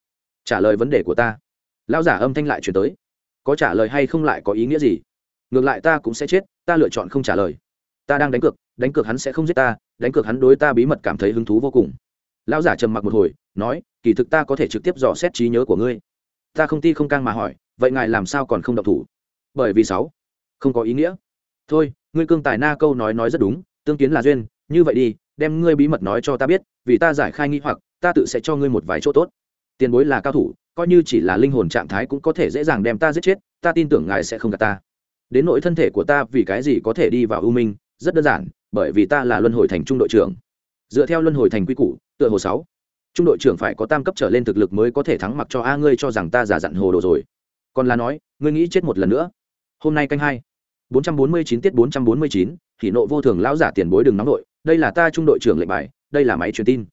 Trả lời vấn đề của ta. Lao giả âm thanh lại chuyển tới. Có trả lời hay không lại có ý nghĩa gì? Ngược lại ta cũng sẽ chết, ta lựa chọn không trả lời. Ta đang đánh cược đánh cược hắn sẽ không giết ta, đánh cược hắn đối ta bí mật cảm thấy hứng thú vô cùng. Lão giả trầm mặc một hồi, nói, kỳ thực ta có thể trực tiếp dò xét trí nhớ của ngươi. Ta không ti không cang mà hỏi, vậy ngài làm sao còn không độc thủ? Bởi vì sáu, không có ý nghĩa. Thôi, ngươi cương tài na câu nói nói rất đúng, tương kiến là duyên như vậy đi, đem ngươi bí mật nói cho ta biết, vì ta giải khai nghi hoặc, ta tự sẽ cho ngươi một vài chỗ tốt. Tiền bối là cao thủ, coi như chỉ là linh hồn trạng thái cũng có thể dễ dàng đem ta giết chết, ta tin tưởng ngài sẽ không gạt ta. Đến nỗi thân thể của ta vì cái gì có thể đi vào ưu minh, rất đơn giản, bởi vì ta là luân hồi thành trung đội trưởng. Dựa theo luân hồi thành quy củ, tựa hồ sáu, trung đội trưởng phải có tam cấp trở lên thực lực mới có thể thắng mặc cho a ngươi cho rằng ta giả dặn hồ đồ rồi. Còn là nói, ngươi nghĩ chết một lần nữa. Hôm nay canh hai, bốn trăm bốn mươi chín tiết bốn trăm bốn mươi chín thì nộ vô thường lão giả tiền bối đừng nóng nội đây là ta trung đội trưởng lệnh bài, đây là máy truyền tin.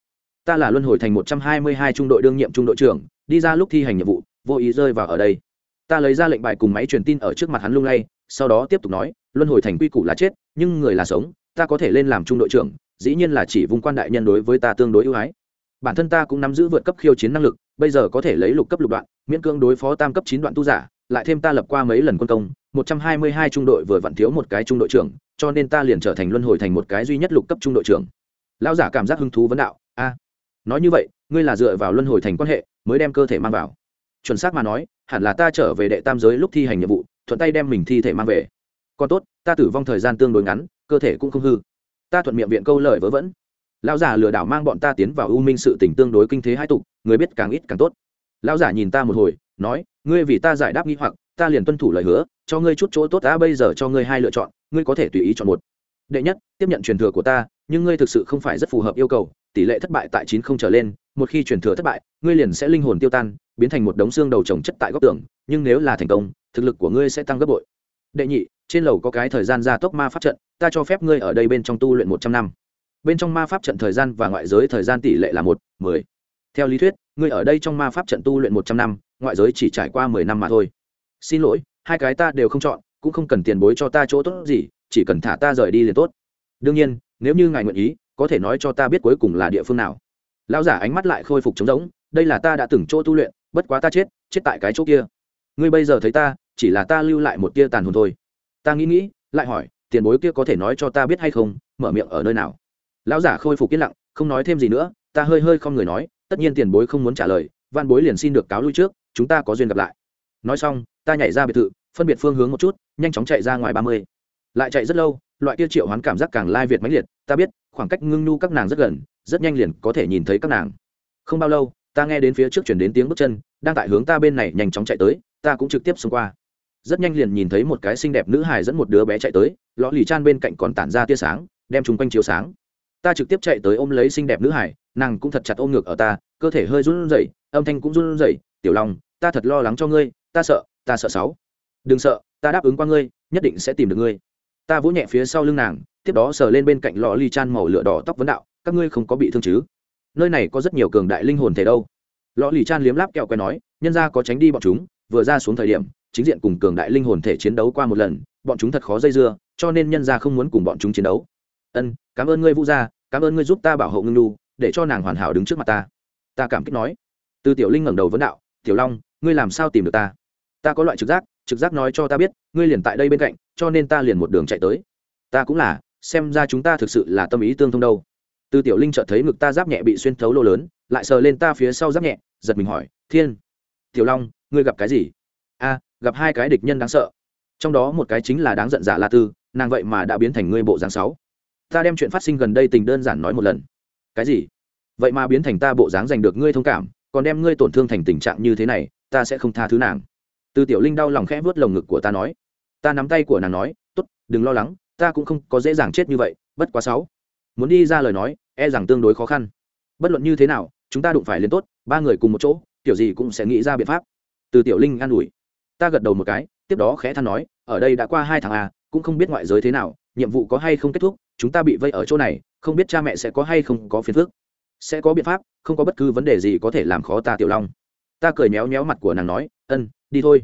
Ta là luân hồi thành một trăm hai mươi hai trung đội đương nhiệm trung đội trưởng, đi ra lúc thi hành nhiệm vụ, vô ý rơi vào ở đây. Ta lấy ra lệnh bài cùng máy truyền tin ở trước mặt hắn lung lay, sau đó tiếp tục nói, luân hồi thành quy củ là chết, nhưng người là sống, ta có thể lên làm trung đội trưởng, dĩ nhiên là chỉ vùng quan đại nhân đối với ta tương đối ưu ái. Bản thân ta cũng nắm giữ vượt cấp khiêu chiến năng lực, bây giờ có thể lấy lục cấp lục đoạn, miễn cưỡng đối phó tam cấp chín đoạn tu giả, lại thêm ta lập qua mấy lần quân công, một trăm hai mươi hai trung đội vừa vặn thiếu một cái trung đội trưởng cho nên ta liền trở thành luân hồi thành một cái duy nhất lục cấp trung đội trưởng. Lão giả cảm giác hứng thú vấn đạo, a, nói như vậy, ngươi là dựa vào luân hồi thành quan hệ mới đem cơ thể mang vào. Chuẩn xác mà nói, hẳn là ta trở về đệ tam giới lúc thi hành nhiệm vụ, thuận tay đem mình thi thể mang về. Còn tốt, ta tử vong thời gian tương đối ngắn, cơ thể cũng không hư. Ta thuận miệng viện câu lời vớ vẩn. Lão giả lừa đảo mang bọn ta tiến vào u minh sự tỉnh tương đối kinh thế hai tục, người biết càng ít càng tốt. Lão giả nhìn ta một hồi, nói, ngươi vì ta giải đáp nghi hoặc, ta liền tuân thủ lời hứa, cho ngươi chút chỗ tốt ta bây giờ cho ngươi hai lựa chọn ngươi có thể tùy ý chọn một. Đệ nhất, tiếp nhận truyền thừa của ta, nhưng ngươi thực sự không phải rất phù hợp yêu cầu, tỷ lệ thất bại tại chín không trở lên, một khi truyền thừa thất bại, ngươi liền sẽ linh hồn tiêu tan, biến thành một đống xương đầu trồng chất tại góc tường, nhưng nếu là thành công, thực lực của ngươi sẽ tăng gấp bội. Đệ nhị, trên lầu có cái thời gian gia tốc ma pháp trận, ta cho phép ngươi ở đây bên trong tu luyện một trăm năm. Bên trong ma pháp trận thời gian và ngoại giới thời gian tỷ lệ là một, mười. Theo lý thuyết, ngươi ở đây trong ma pháp trận tu luyện một trăm năm, ngoại giới chỉ trải qua mười năm mà thôi. Xin lỗi, hai cái ta đều không chọn cũng không cần tiền bối cho ta chỗ tốt gì, chỉ cần thả ta rời đi liền tốt. Đương nhiên, nếu như ngài nguyện ý, có thể nói cho ta biết cuối cùng là địa phương nào. Lão giả ánh mắt lại khôi phục trống rỗng, đây là ta đã từng chỗ tu luyện, bất quá ta chết chết tại cái chỗ kia. Ngươi bây giờ thấy ta, chỉ là ta lưu lại một tia tàn hồn thôi. Ta nghĩ nghĩ, lại hỏi, tiền bối kia có thể nói cho ta biết hay không, mở miệng ở nơi nào? Lão giả khôi phục yên lặng, không nói thêm gì nữa, ta hơi hơi không người nói, tất nhiên tiền bối không muốn trả lời, văn bối liền xin được cáo lui trước, chúng ta có duyên gặp lại. Nói xong, ta nhảy ra biệt thự, phân biệt phương hướng một chút nhanh chóng chạy ra ngoài ba mươi. Lại chạy rất lâu, loại kia triệu hoán cảm giác càng lai việt mãnh liệt, ta biết, khoảng cách ngưng nhu các nàng rất gần, rất nhanh liền có thể nhìn thấy các nàng. Không bao lâu, ta nghe đến phía trước chuyển đến tiếng bước chân, đang tại hướng ta bên này nhanh chóng chạy tới, ta cũng trực tiếp xông qua. Rất nhanh liền nhìn thấy một cái xinh đẹp nữ hài dẫn một đứa bé chạy tới, lọ lì chan bên cạnh còn tản ra tia sáng, đem chúng quanh chiếu sáng. Ta trực tiếp chạy tới ôm lấy xinh đẹp nữ hải nàng cũng thật chặt ôm ngược ở ta, cơ thể hơi run rẩy, âm thanh cũng run rẩy, tiểu long, ta thật lo lắng cho ngươi, ta sợ ta sợ sáu. Đừng sợ ta đáp ứng qua ngươi, nhất định sẽ tìm được ngươi. Ta vỗ nhẹ phía sau lưng nàng, tiếp đó sờ lên bên cạnh lò ly chan màu lửa đỏ tóc vấn đạo, các ngươi không có bị thương chứ? Nơi này có rất nhiều cường đại linh hồn thể đâu. Lò lì chan liếm láp kẹo que nói, nhân ra có tránh đi bọn chúng, vừa ra xuống thời điểm, chính diện cùng cường đại linh hồn thể chiến đấu qua một lần, bọn chúng thật khó dây dưa, cho nên nhân ra không muốn cùng bọn chúng chiến đấu. Ân, cảm ơn ngươi vũ gia, cảm ơn ngươi giúp ta bảo hộ ngưng lu để cho nàng hoàn hảo đứng trước mặt ta. Ta cảm kích nói. Từ tiểu linh ngẩng đầu vấn đạo, tiểu long, ngươi làm sao tìm được ta? Ta có loại trực giác trực giác nói cho ta biết, ngươi liền tại đây bên cạnh, cho nên ta liền một đường chạy tới. Ta cũng là, xem ra chúng ta thực sự là tâm ý tương thông đâu. Từ tiểu linh chợt thấy ngực ta giáp nhẹ bị xuyên thấu lô lớn, lại sờ lên ta phía sau giáp nhẹ, giật mình hỏi, thiên, tiểu long, ngươi gặp cái gì? A, gặp hai cái địch nhân đáng sợ. Trong đó một cái chính là đáng giận giả la tư, nàng vậy mà đã biến thành ngươi bộ dáng sáu. Ta đem chuyện phát sinh gần đây tình đơn giản nói một lần. Cái gì? Vậy mà biến thành ta bộ dáng giành được ngươi thông cảm, còn đem ngươi tổn thương thành tình trạng như thế này, ta sẽ không tha thứ nàng từ tiểu linh đau lòng khẽ vớt lồng ngực của ta nói. Ta nắm tay của nàng nói, tốt, đừng lo lắng, ta cũng không có dễ dàng chết như vậy, bất quá sáu. Muốn đi ra lời nói e rằng tương đối khó khăn. Bất luận như thế nào, chúng ta đụng phải lên tốt, ba người cùng một chỗ, tiểu gì cũng sẽ nghĩ ra biện pháp. Từ tiểu linh an ủi. Ta gật đầu một cái, tiếp đó khẽ than nói, ở đây đã qua hai tháng à cũng không biết ngoại giới thế nào, nhiệm vụ có hay không kết thúc, chúng ta bị vây ở chỗ này, không biết cha mẹ sẽ có hay không có phiền phức. Sẽ có biện pháp, không có bất cứ vấn đề gì có thể làm khó ta tiểu long. Ta cười méo méo mặt của nàng nói, ân đi thôi.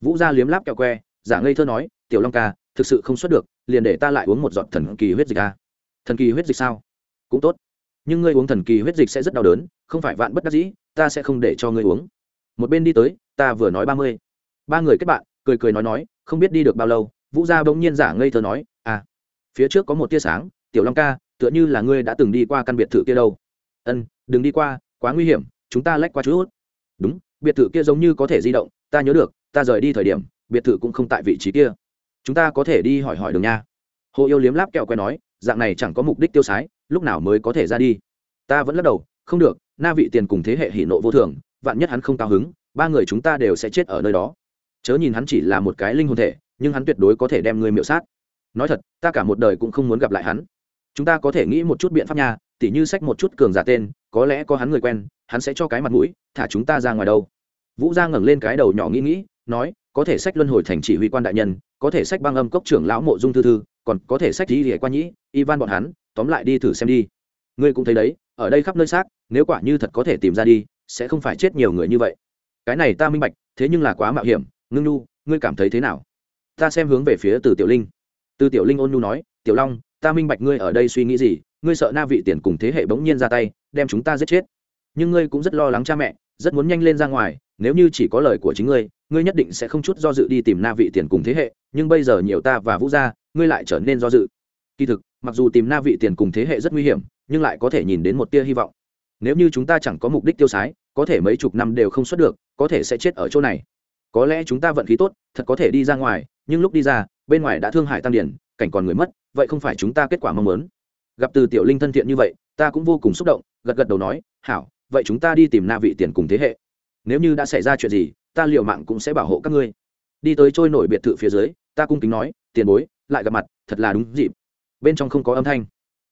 Vũ gia liếm láp kẹo que, giả ngây thơ nói, tiểu long ca, thực sự không xuất được, liền để ta lại uống một giọt thần kỳ huyết dịch a. Thần kỳ huyết dịch sao? Cũng tốt. Nhưng ngươi uống thần kỳ huyết dịch sẽ rất đau đớn, không phải vạn bất đắc dĩ, ta sẽ không để cho ngươi uống. Một bên đi tới, ta vừa nói ba mươi. Ba người kết bạn, cười cười nói nói, không biết đi được bao lâu, vũ gia bỗng nhiên giả ngây thơ nói à phía trước có một tia sáng, tiểu long ca, tựa như là ngươi đã từng đi qua căn biệt thự kia đâu. Ân, đừng đi qua, quá nguy hiểm, chúng ta lách qua chút. Đúng biệt thự kia giống như có thể di động, ta nhớ được, ta rời đi thời điểm, biệt thự cũng không tại vị trí kia. Chúng ta có thể đi hỏi hỏi đường nha. Hồ yêu liếm láp kẹo que nói, dạng này chẳng có mục đích tiêu sái, lúc nào mới có thể ra đi? Ta vẫn lắc đầu, không được, na vị tiền cùng thế hệ hỷ nộ vô thường, vạn nhất hắn không cao hứng, ba người chúng ta đều sẽ chết ở nơi đó. Chớ nhìn hắn chỉ là một cái linh hồn thể, nhưng hắn tuyệt đối có thể đem người miệu sát. Nói thật, ta cả một đời cũng không muốn gặp lại hắn. Chúng ta có thể nghĩ một chút biện pháp nha, tỉ như sách một chút cường giả tên, có lẽ có hắn người quen, hắn sẽ cho cái mặt mũi, thả chúng ta ra ngoài đâu vũ gia ngẩng lên cái đầu nhỏ nghĩ nghĩ, nói, có thể sách luân hồi thành chỉ huy quan đại nhân, có thể sách băng âm cốc trưởng lão mộ dung thư thư, còn có thể sách đi hệ quan nhĩ, ivan bọn hắn, tóm lại đi thử xem đi. Ngươi cũng thấy đấy, ở đây khắp nơi xác, nếu quả như thật có thể tìm ra đi, sẽ không phải chết nhiều người như vậy. Cái này ta minh bạch, thế nhưng là quá mạo hiểm. Ngưng nu, ngươi cảm thấy thế nào? Ta xem hướng về phía từ tiểu linh. Từ tiểu linh ôn nu nói, tiểu long, ta minh bạch ngươi ở đây suy nghĩ gì, ngươi sợ na vị tiền cùng thế hệ bỗng nhiên ra tay, đem chúng ta giết chết nhưng ngươi cũng rất lo lắng cha mẹ, rất muốn nhanh lên ra ngoài, nếu như chỉ có lời của chính ngươi ngươi nhất định sẽ không chút do dự đi tìm na vị tiền cùng thế hệ, nhưng bây giờ nhiều ta và vũ gia, ngươi lại trở nên do dự. Kỳ thực, mặc dù tìm na vị tiền cùng thế hệ rất nguy hiểm, nhưng lại có thể nhìn đến một tia hy vọng. Nếu như chúng ta chẳng có mục đích tiêu sái, có thể mấy chục năm đều không xuất được, có thể sẽ chết ở chỗ này. Có lẽ chúng ta vận khí tốt, thật có thể đi ra ngoài, nhưng lúc đi ra, bên ngoài đã thương hại tăng điển, cảnh còn người mất, vậy không phải chúng ta kết quả mong muốn. Gặp từ tiểu linh thân thiện như vậy, ta cũng vô cùng xúc động, gật gật đầu nói, hảo vậy chúng ta đi tìm na vị tiền cùng thế hệ. Nếu như đã xảy ra chuyện gì, ta liệu mạng cũng sẽ bảo hộ các ngươi. Đi tới trôi nổi biệt thự phía dưới, ta cung kính nói, tiền bối, lại gặp mặt, thật là đúng dịp. Bên trong không có âm thanh.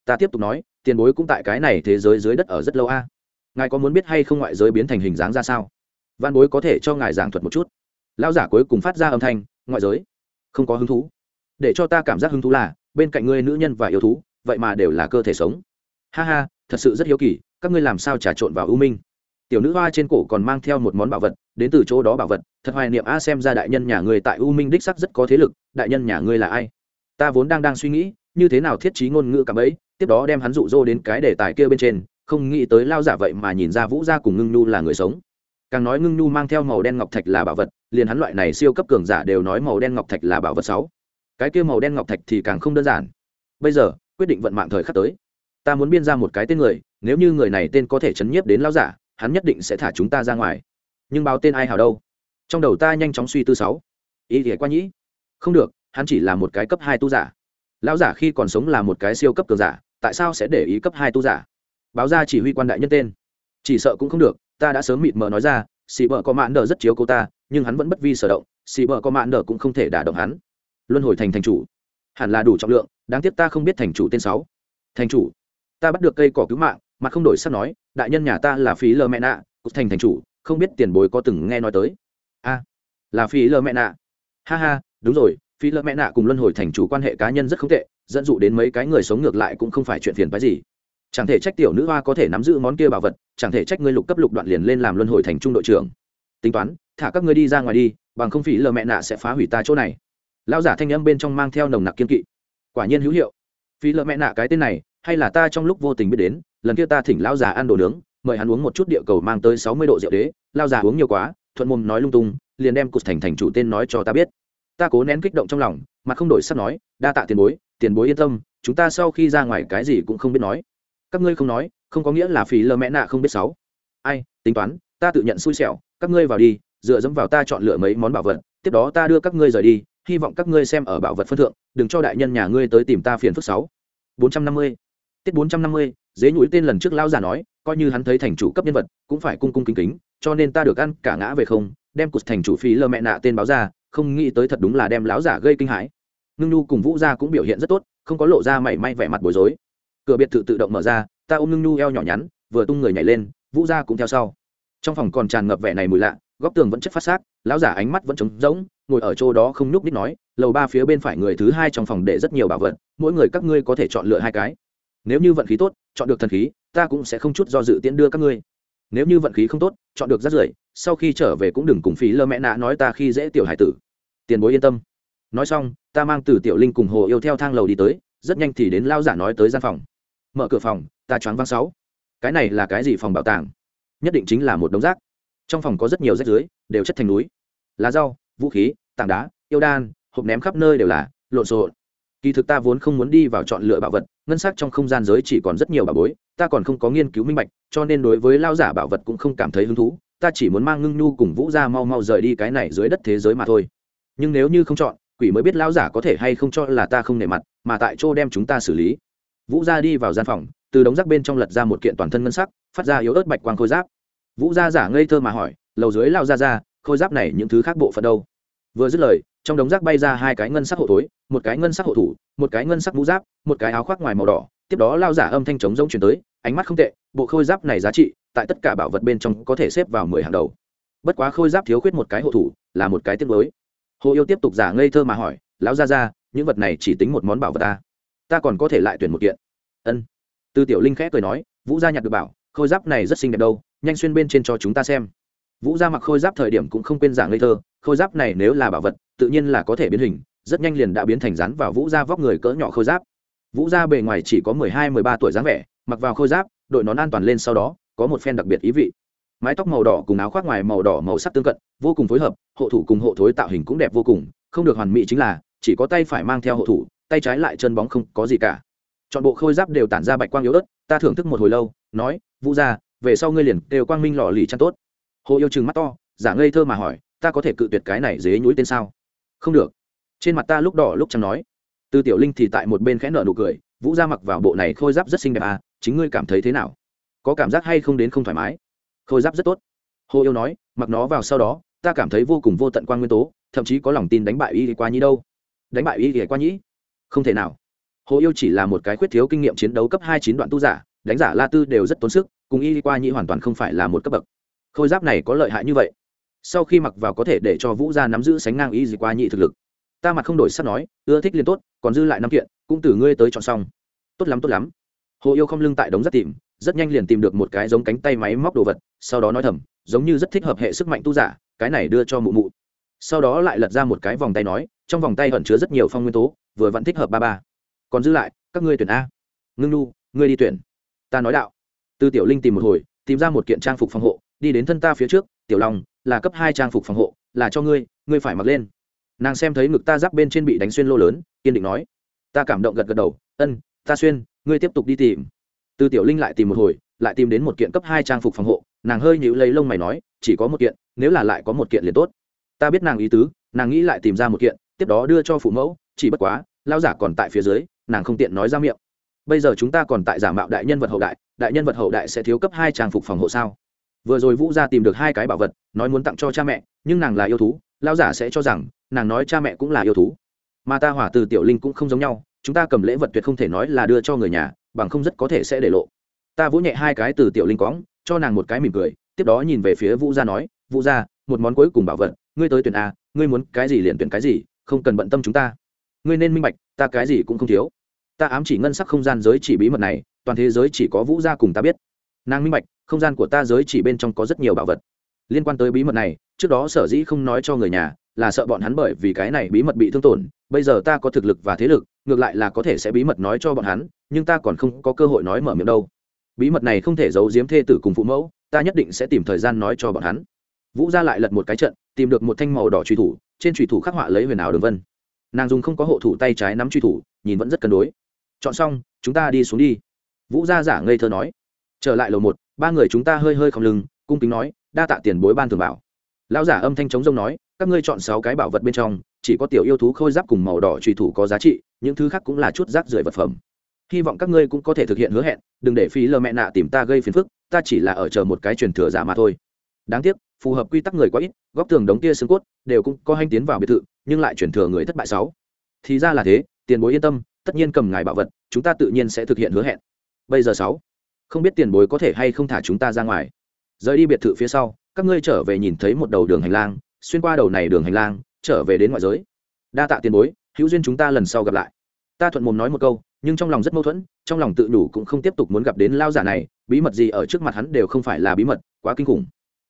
Ta tiếp tục nói, tiền bối cũng tại cái này thế giới dưới đất ở rất lâu a. Ngài có muốn biết hay không ngoại giới biến thành hình dáng ra sao? Văn bối có thể cho ngài giảng thuật một chút. Lão giả cuối cùng phát ra âm thanh, ngoại giới, không có hứng thú. Để cho ta cảm giác hứng thú là, bên cạnh ngươi nữ nhân và yêu thú, vậy mà đều là cơ thể sống. Ha ha, thật sự rất hiếu kỳ các ngươi làm sao trà trộn vào ưu minh? Tiểu nữ hoa trên cổ còn mang theo một món bảo vật, đến từ chỗ đó bảo vật, thật hoài niệm a, xem ra đại nhân nhà ngươi tại u minh đích sắc rất có thế lực, đại nhân nhà ngươi là ai? Ta vốn đang đang suy nghĩ, như thế nào thiết trí ngôn ngữ cảm ấy, tiếp đó đem hắn dụ rô đến cái đề tài kia bên trên, không nghĩ tới lao giả vậy mà nhìn ra vũ gia cùng ngưng nhu là người sống. Càng nói ngưng nhu mang theo màu đen ngọc thạch là bảo vật, liền hắn loại này siêu cấp cường giả đều nói màu đen ngọc thạch là bảo vật sáu cái kia màu đen ngọc thạch thì càng không đơn giản. Bây giờ, quyết định vận mạng thời khắc tới ta muốn biên ra một cái tên người, nếu như người này tên có thể chấn nhiếp đến lao giả, hắn nhất định sẽ thả chúng ta ra ngoài. Nhưng báo tên ai hào đâu? Trong đầu ta nhanh chóng suy tư sáu. Ý nghĩa qua nhĩ. Không được, hắn chỉ là một cái cấp hai tu giả. Lão giả khi còn sống là một cái siêu cấp cường giả, tại sao sẽ để ý cấp hai tu giả? Báo ra chỉ huy quan đại nhân tên. Chỉ sợ cũng không được, ta đã sớm mịt mờ nói ra, xì bờ có mạn nợ rất chiếu cô ta, nhưng hắn vẫn bất vi sở động, xì bờ có mạn nợ cũng không thể đả động hắn. Luân hồi thành thành chủ. Hẳn là đủ trọng lượng, đáng tiếc ta không biết thành chủ tên sáu. Thành chủ ta bắt được cây cỏ cứu mạng, mà không đổi sắp nói, đại nhân nhà ta là phí lờ mẹ nạ, cục thành thành chủ, không biết tiền bối có từng nghe nói tới. A là phí lờ mẹ nạ. Ha ha, đúng rồi, phí lờ mẹ nạ cùng luân hồi thành chủ quan hệ cá nhân rất không tệ, dẫn dụ đến mấy cái người sống ngược lại cũng không phải chuyện phiền phái gì. Chẳng thể trách tiểu nữ hoa có thể nắm giữ món kia bảo vật, chẳng thể trách ngươi lục cấp lục đoạn liền lên làm luân hồi thành trung đội trưởng. Tính toán, thả các ngươi đi ra ngoài đi, bằng không phí lờ mẹ nạ sẽ phá hủy ta chỗ này. Lão giả thanh âm bên trong mang theo nồng nặc kiên kỵ. Quả nhiên hữu hiệu. Phí lợ mẹ nạ cái tên này hay là ta trong lúc vô tình biết đến, lần kia ta thỉnh lão già ăn đồ nướng, mời hắn uống một chút địa cầu mang tới sáu mươi độ rượu đế lao già uống nhiều quá, thuận mồm nói lung tung, liền đem cụt thành thành chủ tên nói cho ta biết. Ta cố nén kích động trong lòng, mà không đổi sắp nói, đa tạ tiền bối tiền bối yên tâm, chúng ta sau khi ra ngoài cái gì cũng không biết nói. Các ngươi không nói, không có nghĩa là phí lơ mẹ nạ không biết sáu ai, tính toán, ta tự nhận xui xẻo, các ngươi vào đi, dựa dẫm vào ta chọn lựa mấy món bảo vật, tiếp đó ta đưa các ngươi rời đi, hy vọng các ngươi xem ở bảo vật phân thượng, đừng cho đại nhân nhà ngươi tới tìm ta phiền phức sáu bốn trăm năm mươi tiết bốn trăm năm mươi, dế nhũi tên lần trước lão già nói, coi như hắn thấy thành chủ cấp nhân vật, cũng phải cung cung kính kính, cho nên ta được ăn cả ngã về không, đem cụt thành chủ phí lơ mẹ nạ tên báo ra, không nghĩ tới thật đúng là đem lão giả gây kinh hãi. Ngưng nhu cùng vũ gia cũng biểu hiện rất tốt, không có lộ ra mảy may vẻ mặt bối rối. Cửa biệt thự tự động mở ra, ta ôm ngưng nhu eo nhỏ nhắn, vừa tung người nhảy lên, vũ gia cũng theo sau. Trong phòng còn tràn ngập vẻ này mùi lạ, góc tường vẫn chất phát xác, lão giả ánh mắt vẫn trống rỗng, ngồi ở chỗ đó không nhúc ních nói, lầu ba phía bên phải người thứ hai trong phòng để rất nhiều bảo vật, mỗi người các ngươi có thể chọn lựa hai cái nếu như vận khí tốt, chọn được thần khí, ta cũng sẽ không chút do dự tiễn đưa các ngươi. Nếu như vận khí không tốt, chọn được rắt rưởi, sau khi trở về cũng đừng cùng phí lơ mẹ nạ nói ta khi dễ tiểu hải tử. Tiền bối yên tâm. Nói xong, ta mang từ tiểu linh cùng hồ yêu theo thang lầu đi tới, rất nhanh thì đến lao giả nói tới gian phòng. Mở cửa phòng, ta choáng văng sáu. Cái này là cái gì phòng bảo tàng? Nhất định chính là một đống rác. Trong phòng có rất nhiều rách dưới đều chất thành núi. Lá rau, vũ khí, tảng đá, yêu đan, hộp ném khắp nơi đều là lộn xộn. Kỳ thực ta vốn không muốn đi vào chọn lựa bảo vật ngân sắc trong không gian giới chỉ còn rất nhiều bảo bối, ta còn không có nghiên cứu minh bạch, cho nên đối với lao giả bảo vật cũng không cảm thấy hứng thú, ta chỉ muốn mang ngưng nhu cùng vũ ra mau mau rời đi cái này dưới đất thế giới mà thôi. Nhưng nếu như không chọn, quỷ mới biết lao giả có thể hay không cho là ta không nể mặt, mà tại chỗ đem chúng ta xử lý. Vũ ra đi vào gian phòng, từ đống rác bên trong lật ra một kiện toàn thân ngân sắc, phát ra yếu ớt bạch quang khôi giáp. Vũ gia giả ngây thơ mà hỏi, lầu dưới lao ra ra khôi giáp này những thứ khác bộ phận đâu? Vừa dứt lời trong đống rác bay ra hai cái ngân sắc hộ thối, một cái ngân sắc hộ thủ, một cái ngân sắc mũ giáp, một cái áo khoác ngoài màu đỏ. Tiếp đó lao giả âm thanh trống rỗng chuyển tới, ánh mắt không tệ, bộ khôi giáp này giá trị, tại tất cả bảo vật bên trong có thể xếp vào mười hàng đầu. Bất quá khôi giáp thiếu khuyết một cái hộ thủ, là một cái tiết mới hồ yêu tiếp tục giả ngây thơ mà hỏi, lão ra ra những vật này chỉ tính một món bảo vật ta. Ta còn có thể lại tuyển một kiện. Ân. Tư tiểu linh khẽ cười nói, vũ gia nhặt được bảo, khôi giáp này rất xinh đẹp đâu, nhanh xuyên bên trên cho chúng ta xem. Vũ gia mặc khôi giáp thời điểm cũng không quên giả ngây thơ khôi giáp này nếu là bảo vật, tự nhiên là có thể biến hình, rất nhanh liền đã biến thành rắn vào vũ gia vóc người cỡ nhỏ khôi giáp. Vũ gia bề ngoài chỉ có mười hai, mười ba tuổi dáng vẻ, mặc vào khôi giáp, đội nón an toàn lên sau đó, có một phen đặc biệt ý vị. Mái tóc màu đỏ cùng áo khoác ngoài màu đỏ màu sắc tương cận, vô cùng phối hợp, hộ thủ cùng hộ thối tạo hình cũng đẹp vô cùng, không được hoàn mỹ chính là, chỉ có tay phải mang theo hộ thủ, tay trái lại chân bóng không có gì cả. Chọn bộ khôi giáp đều tản ra bạch quang yếu ớt, ta thưởng thức một hồi lâu, nói, vũ gia, về sau ngươi liền đều quang minh lò lì chăn tốt. Hồ yêu chừng mắt to, giả ngây thơ mà hỏi ta có thể cự tuyệt cái này dế nhúi tên sao? Không được. Trên mặt ta lúc đỏ lúc trắng nói. Từ tiểu linh thì tại một bên khẽ nợ nụ cười, vũ ra mặc vào bộ này khôi giáp rất xinh đẹp à chính ngươi cảm thấy thế nào? Có cảm giác hay không đến không thoải mái? Khôi giáp rất tốt. Hồ yêu nói, mặc nó vào sau đó, ta cảm thấy vô cùng vô tận quan nguyên tố, thậm chí có lòng tin đánh bại y qua nhĩ đâu. Đánh bại y qua nhĩ không thể nào. Hồ yêu chỉ là một cái khuyết thiếu kinh nghiệm chiến đấu cấp hai chín đoạn tu giả, đánh giả la tư đều rất tốn sức, cùng y qua nhĩ hoàn toàn không phải là một cấp bậc. Khôi giáp này có lợi hại như vậy? Sau khi mặc vào có thể để cho vũ gia nắm giữ sánh ngang y gì qua nhị thực lực. Ta mặt không đổi sắp nói, ưa thích liền tốt, còn dư lại năm kiện, cũng từ ngươi tới chọn xong. Tốt lắm tốt lắm. Hồ yêu không lưng tại đống rất tìm, rất nhanh liền tìm được một cái giống cánh tay máy móc đồ vật, sau đó nói thầm, giống như rất thích hợp hệ sức mạnh tu giả, cái này đưa cho mụ mụ. Sau đó lại lật ra một cái vòng tay nói, trong vòng tay ẩn chứa rất nhiều phong nguyên tố, vừa vẫn thích hợp ba ba. Còn dư lại, các ngươi tuyển a. Ngưng nu, ngươi đi tuyển. Ta nói đạo. Tư tiểu linh tìm một hồi, tìm ra một kiện trang phục phòng hộ, đi đến thân ta phía trước tiểu long, là cấp hai trang phục phòng hộ, là cho ngươi ngươi phải mặc lên. Nàng xem thấy ngực ta giáp bên trên bị đánh xuyên lô lớn, kiên định nói. Ta cảm động gật gật đầu, ân, ta xuyên, ngươi tiếp tục đi tìm. Từ tiểu linh lại tìm một hồi, lại tìm đến một kiện cấp hai trang phục phòng hộ, nàng hơi nhịu lấy lông mày nói, chỉ có một kiện, nếu là lại có một kiện liền tốt. Ta biết nàng ý tứ, nàng nghĩ lại tìm ra một kiện, tiếp đó đưa cho phụ mẫu, chỉ bất quá lao giả còn tại phía dưới, nàng không tiện nói ra miệng. Bây giờ chúng ta còn tại giả mạo đại nhân vật hậu đại đại nhân vật hậu đại sẽ thiếu cấp hai trang phục phòng hộ sao? Vừa rồi vũ gia tìm được hai cái bảo vật, nói muốn tặng cho cha mẹ, nhưng nàng là yêu thú lao giả sẽ cho rằng, nàng nói cha mẹ cũng là yêu thú. Mà ta hỏa từ tiểu linh cũng không giống nhau, chúng ta cầm lễ vật tuyệt không thể nói là đưa cho người nhà, bằng không rất có thể sẽ để lộ. Ta vỗ nhẹ hai cái từ tiểu linh quõng cho nàng một cái mỉm cười, tiếp đó nhìn về phía vũ gia nói, vũ gia, một món cuối cùng bảo vật, ngươi tới tuyển a, ngươi muốn cái gì liền tuyển cái gì, không cần bận tâm chúng ta. Ngươi nên minh bạch, ta cái gì cũng không thiếu. Ta ám chỉ ngân sắc không gian giới chỉ bí mật này, toàn thế giới chỉ có vũ gia cùng ta biết. Nàng minh bạch không gian của ta giới chỉ bên trong có rất nhiều bảo vật. Liên quan tới bí mật này, trước đó sở dĩ không nói cho người nhà, là sợ bọn hắn bởi vì cái này bí mật bị thương tổn, bây giờ ta có thực lực và thế lực, ngược lại là có thể sẽ bí mật nói cho bọn hắn, nhưng ta còn không có cơ hội nói mở miệng đâu. Bí mật này không thể giấu giếm thê tử cùng phụ mẫu, ta nhất định sẽ tìm thời gian nói cho bọn hắn. Vũ gia lại lật một cái trận, tìm được một thanh màu đỏ truy thủ, trên truy thủ khắc họa lấy huyền ảo đường vân. Nàng dùng không có hộ thủ tay trái nắm truy thủ, nhìn vẫn rất cân đối. Chọn xong, chúng ta đi xuống đi. Vũ gia giả ngây thơ nói. Trở lại lầu một ba người chúng ta hơi hơi không lưng, cung kính nói, đa tạ tiền bối ban thường bảo. Lão giả âm thanh chống rông nói, các ngươi chọn sáu cái bảo vật bên trong, chỉ có tiểu yêu thú khôi giáp cùng màu đỏ trùy thủ có giá trị, những thứ khác cũng là chút rác rưởi vật phẩm. Hy vọng các ngươi cũng có thể thực hiện hứa hẹn, đừng để phí lờ mẹ nạ tìm ta gây phiền phức, ta chỉ là ở chờ một cái truyền thừa giả mà thôi. Đáng tiếc, phù hợp quy tắc người quá ít, góc tường đống kia xương cốt, đều cũng có hành tiến vào biệt thự, nhưng lại truyền thừa người thất bại sáu. Thì ra là thế, tiền bối yên tâm, tất nhiên cầm ngài bảo vật, chúng ta tự nhiên sẽ thực hiện hứa hẹn. Bây giờ sáu không biết tiền bối có thể hay không thả chúng ta ra ngoài. Rời đi biệt thự phía sau, các ngươi trở về nhìn thấy một đầu đường hành lang, xuyên qua đầu này đường hành lang, trở về đến ngoại giới. Đa tạ tiền bối, hữu duyên chúng ta lần sau gặp lại. Ta thuận mồm nói một câu, nhưng trong lòng rất mâu thuẫn, trong lòng tự đủ cũng không tiếp tục muốn gặp đến lao giả này, bí mật gì ở trước mặt hắn đều không phải là bí mật, quá kinh khủng.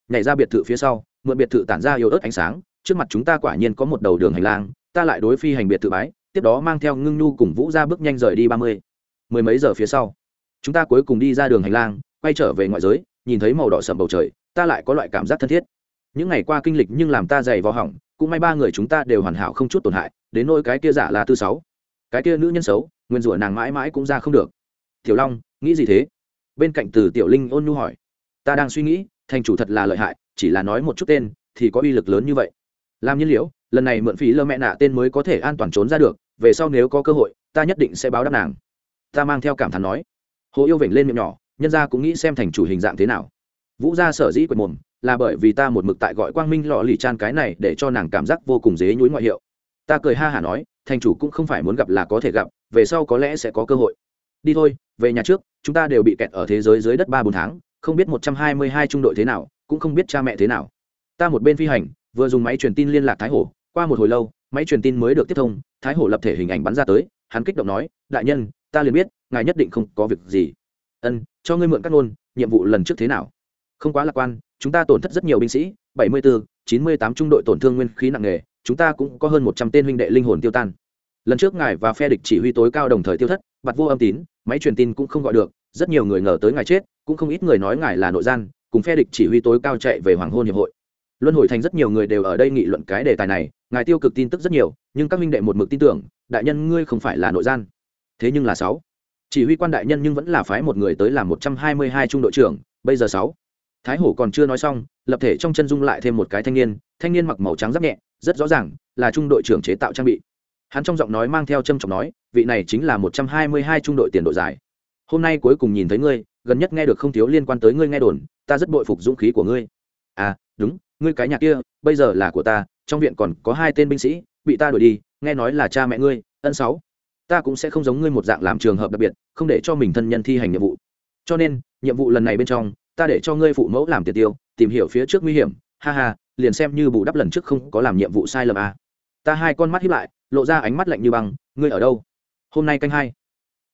Nhảy ra biệt thự phía sau, mượn biệt thự tản ra yếu ớt ánh sáng, trước mặt chúng ta quả nhiên có một đầu đường hành lang, ta lại đối phi hành biệt thự bái, tiếp đó mang theo ngưng nhu cùng vũ ra bước nhanh rời đi ba mươi. Mười mấy giờ phía sau chúng ta cuối cùng đi ra đường hành lang, quay trở về ngoại giới, nhìn thấy màu đỏ sầm bầu trời, ta lại có loại cảm giác thân thiết. Những ngày qua kinh lịch nhưng làm ta dày vào hỏng, cũng may ba người chúng ta đều hoàn hảo không chút tổn hại, đến nỗi cái kia giả là tư sáu. Cái kia nữ nhân xấu, nguyên rủa nàng mãi mãi cũng ra không được. Tiểu long, nghĩ gì thế? Bên cạnh từ tiểu linh ôn nhu hỏi. Ta đang suy nghĩ, thành chủ thật là lợi hại, chỉ là nói một chút tên, thì có uy lực lớn như vậy. Làm nhiên liễu lần này mượn phí lơ mẹ nạ tên mới có thể an toàn trốn ra được, về sau nếu có cơ hội, ta nhất định sẽ báo đáp nàng. Ta mang theo cảm thán nói hồ yêu vểnh lên miệng nhỏ, nhân gia cũng nghĩ xem thành chủ hình dạng thế nào. Vũ gia sở dĩ quệt mồm, là bởi vì ta một mực tại gọi quang minh lọ lì chan cái này để cho nàng cảm giác vô cùng dế nhúi ngoại hiệu. Ta cười ha hả nói, thành chủ cũng không phải muốn gặp là có thể gặp, về sau có lẽ sẽ có cơ hội. Đi thôi, về nhà trước, chúng ta đều bị kẹt ở thế giới dưới đất ba bốn tháng, không biết một trăm hai mươi hai trung đội thế nào, cũng không biết cha mẹ thế nào. Ta một bên phi hành, vừa dùng máy truyền tin liên lạc thái hổ, qua một hồi lâu, máy truyền tin mới được tiếp thông, thái hổ lập thể hình ảnh bắn ra tới, hắn kích động nói, đại nhân, ta liền biết ngài nhất định không có việc gì. Ân cho ngươi mượn các ngôn, nhiệm vụ lần trước thế nào? Không quá lạc quan chúng ta tổn thất rất nhiều binh sĩ bảy mươi bốn chín mươi tám trung đội tổn thương nguyên khí nặng nề chúng ta cũng có hơn một trăm tên huynh đệ linh hồn tiêu tan. Lần trước ngài và phe địch chỉ huy tối cao đồng thời tiêu thất bặt vô âm tín máy truyền tin cũng không gọi được rất nhiều người ngờ tới ngài chết cũng không ít người nói ngài là nội gian cùng phe địch chỉ huy tối cao chạy về hoàng hôn hiệp hội. Luân hồi thành rất nhiều người đều ở đây nghị luận cái đề tài này ngài tiêu cực tin tức rất nhiều nhưng các minh đệ một mực tin tưởng đại nhân ngươi không phải là nội gian. Thế nhưng là sáu chỉ huy quan đại nhân nhưng vẫn là phái một người tới làm một trăm hai mươi hai trung đội trưởng, bây giờ sáu. Thái hổ còn chưa nói xong, lập thể trong chân dung lại thêm một cái thanh niên thanh niên mặc màu trắng giáp nhẹ, rất rõ ràng là trung đội trưởng chế tạo trang bị. Hắn trong giọng nói mang theo châm trọng nói, vị này chính là một trăm hai mươi hai trung đội tiền đội dài hôm nay cuối cùng nhìn thấy ngươi, gần nhất nghe được không thiếu liên quan tới ngươi nghe đồn, ta rất bội phục dũng khí của ngươi. À đúng, ngươi cái nhà kia, bây giờ là của ta, trong viện còn có hai tên binh sĩ, bị ta đuổi đi, nghe nói là cha mẹ ngươi, ân sáu ta cũng sẽ không giống ngươi một dạng làm trường hợp đặc biệt, không để cho mình thân nhân thi hành nhiệm vụ. Cho nên, nhiệm vụ lần này bên trong, ta để cho ngươi phụ mẫu làm tiền tiêu, tìm hiểu phía trước nguy hiểm. Ha ha, liền xem như bù đắp lần trước không có làm nhiệm vụ sai lầm à. ta hai con mắt hiếp lại, lộ ra ánh mắt lạnh như băng. Ngươi ở đâu? Hôm nay canh hai.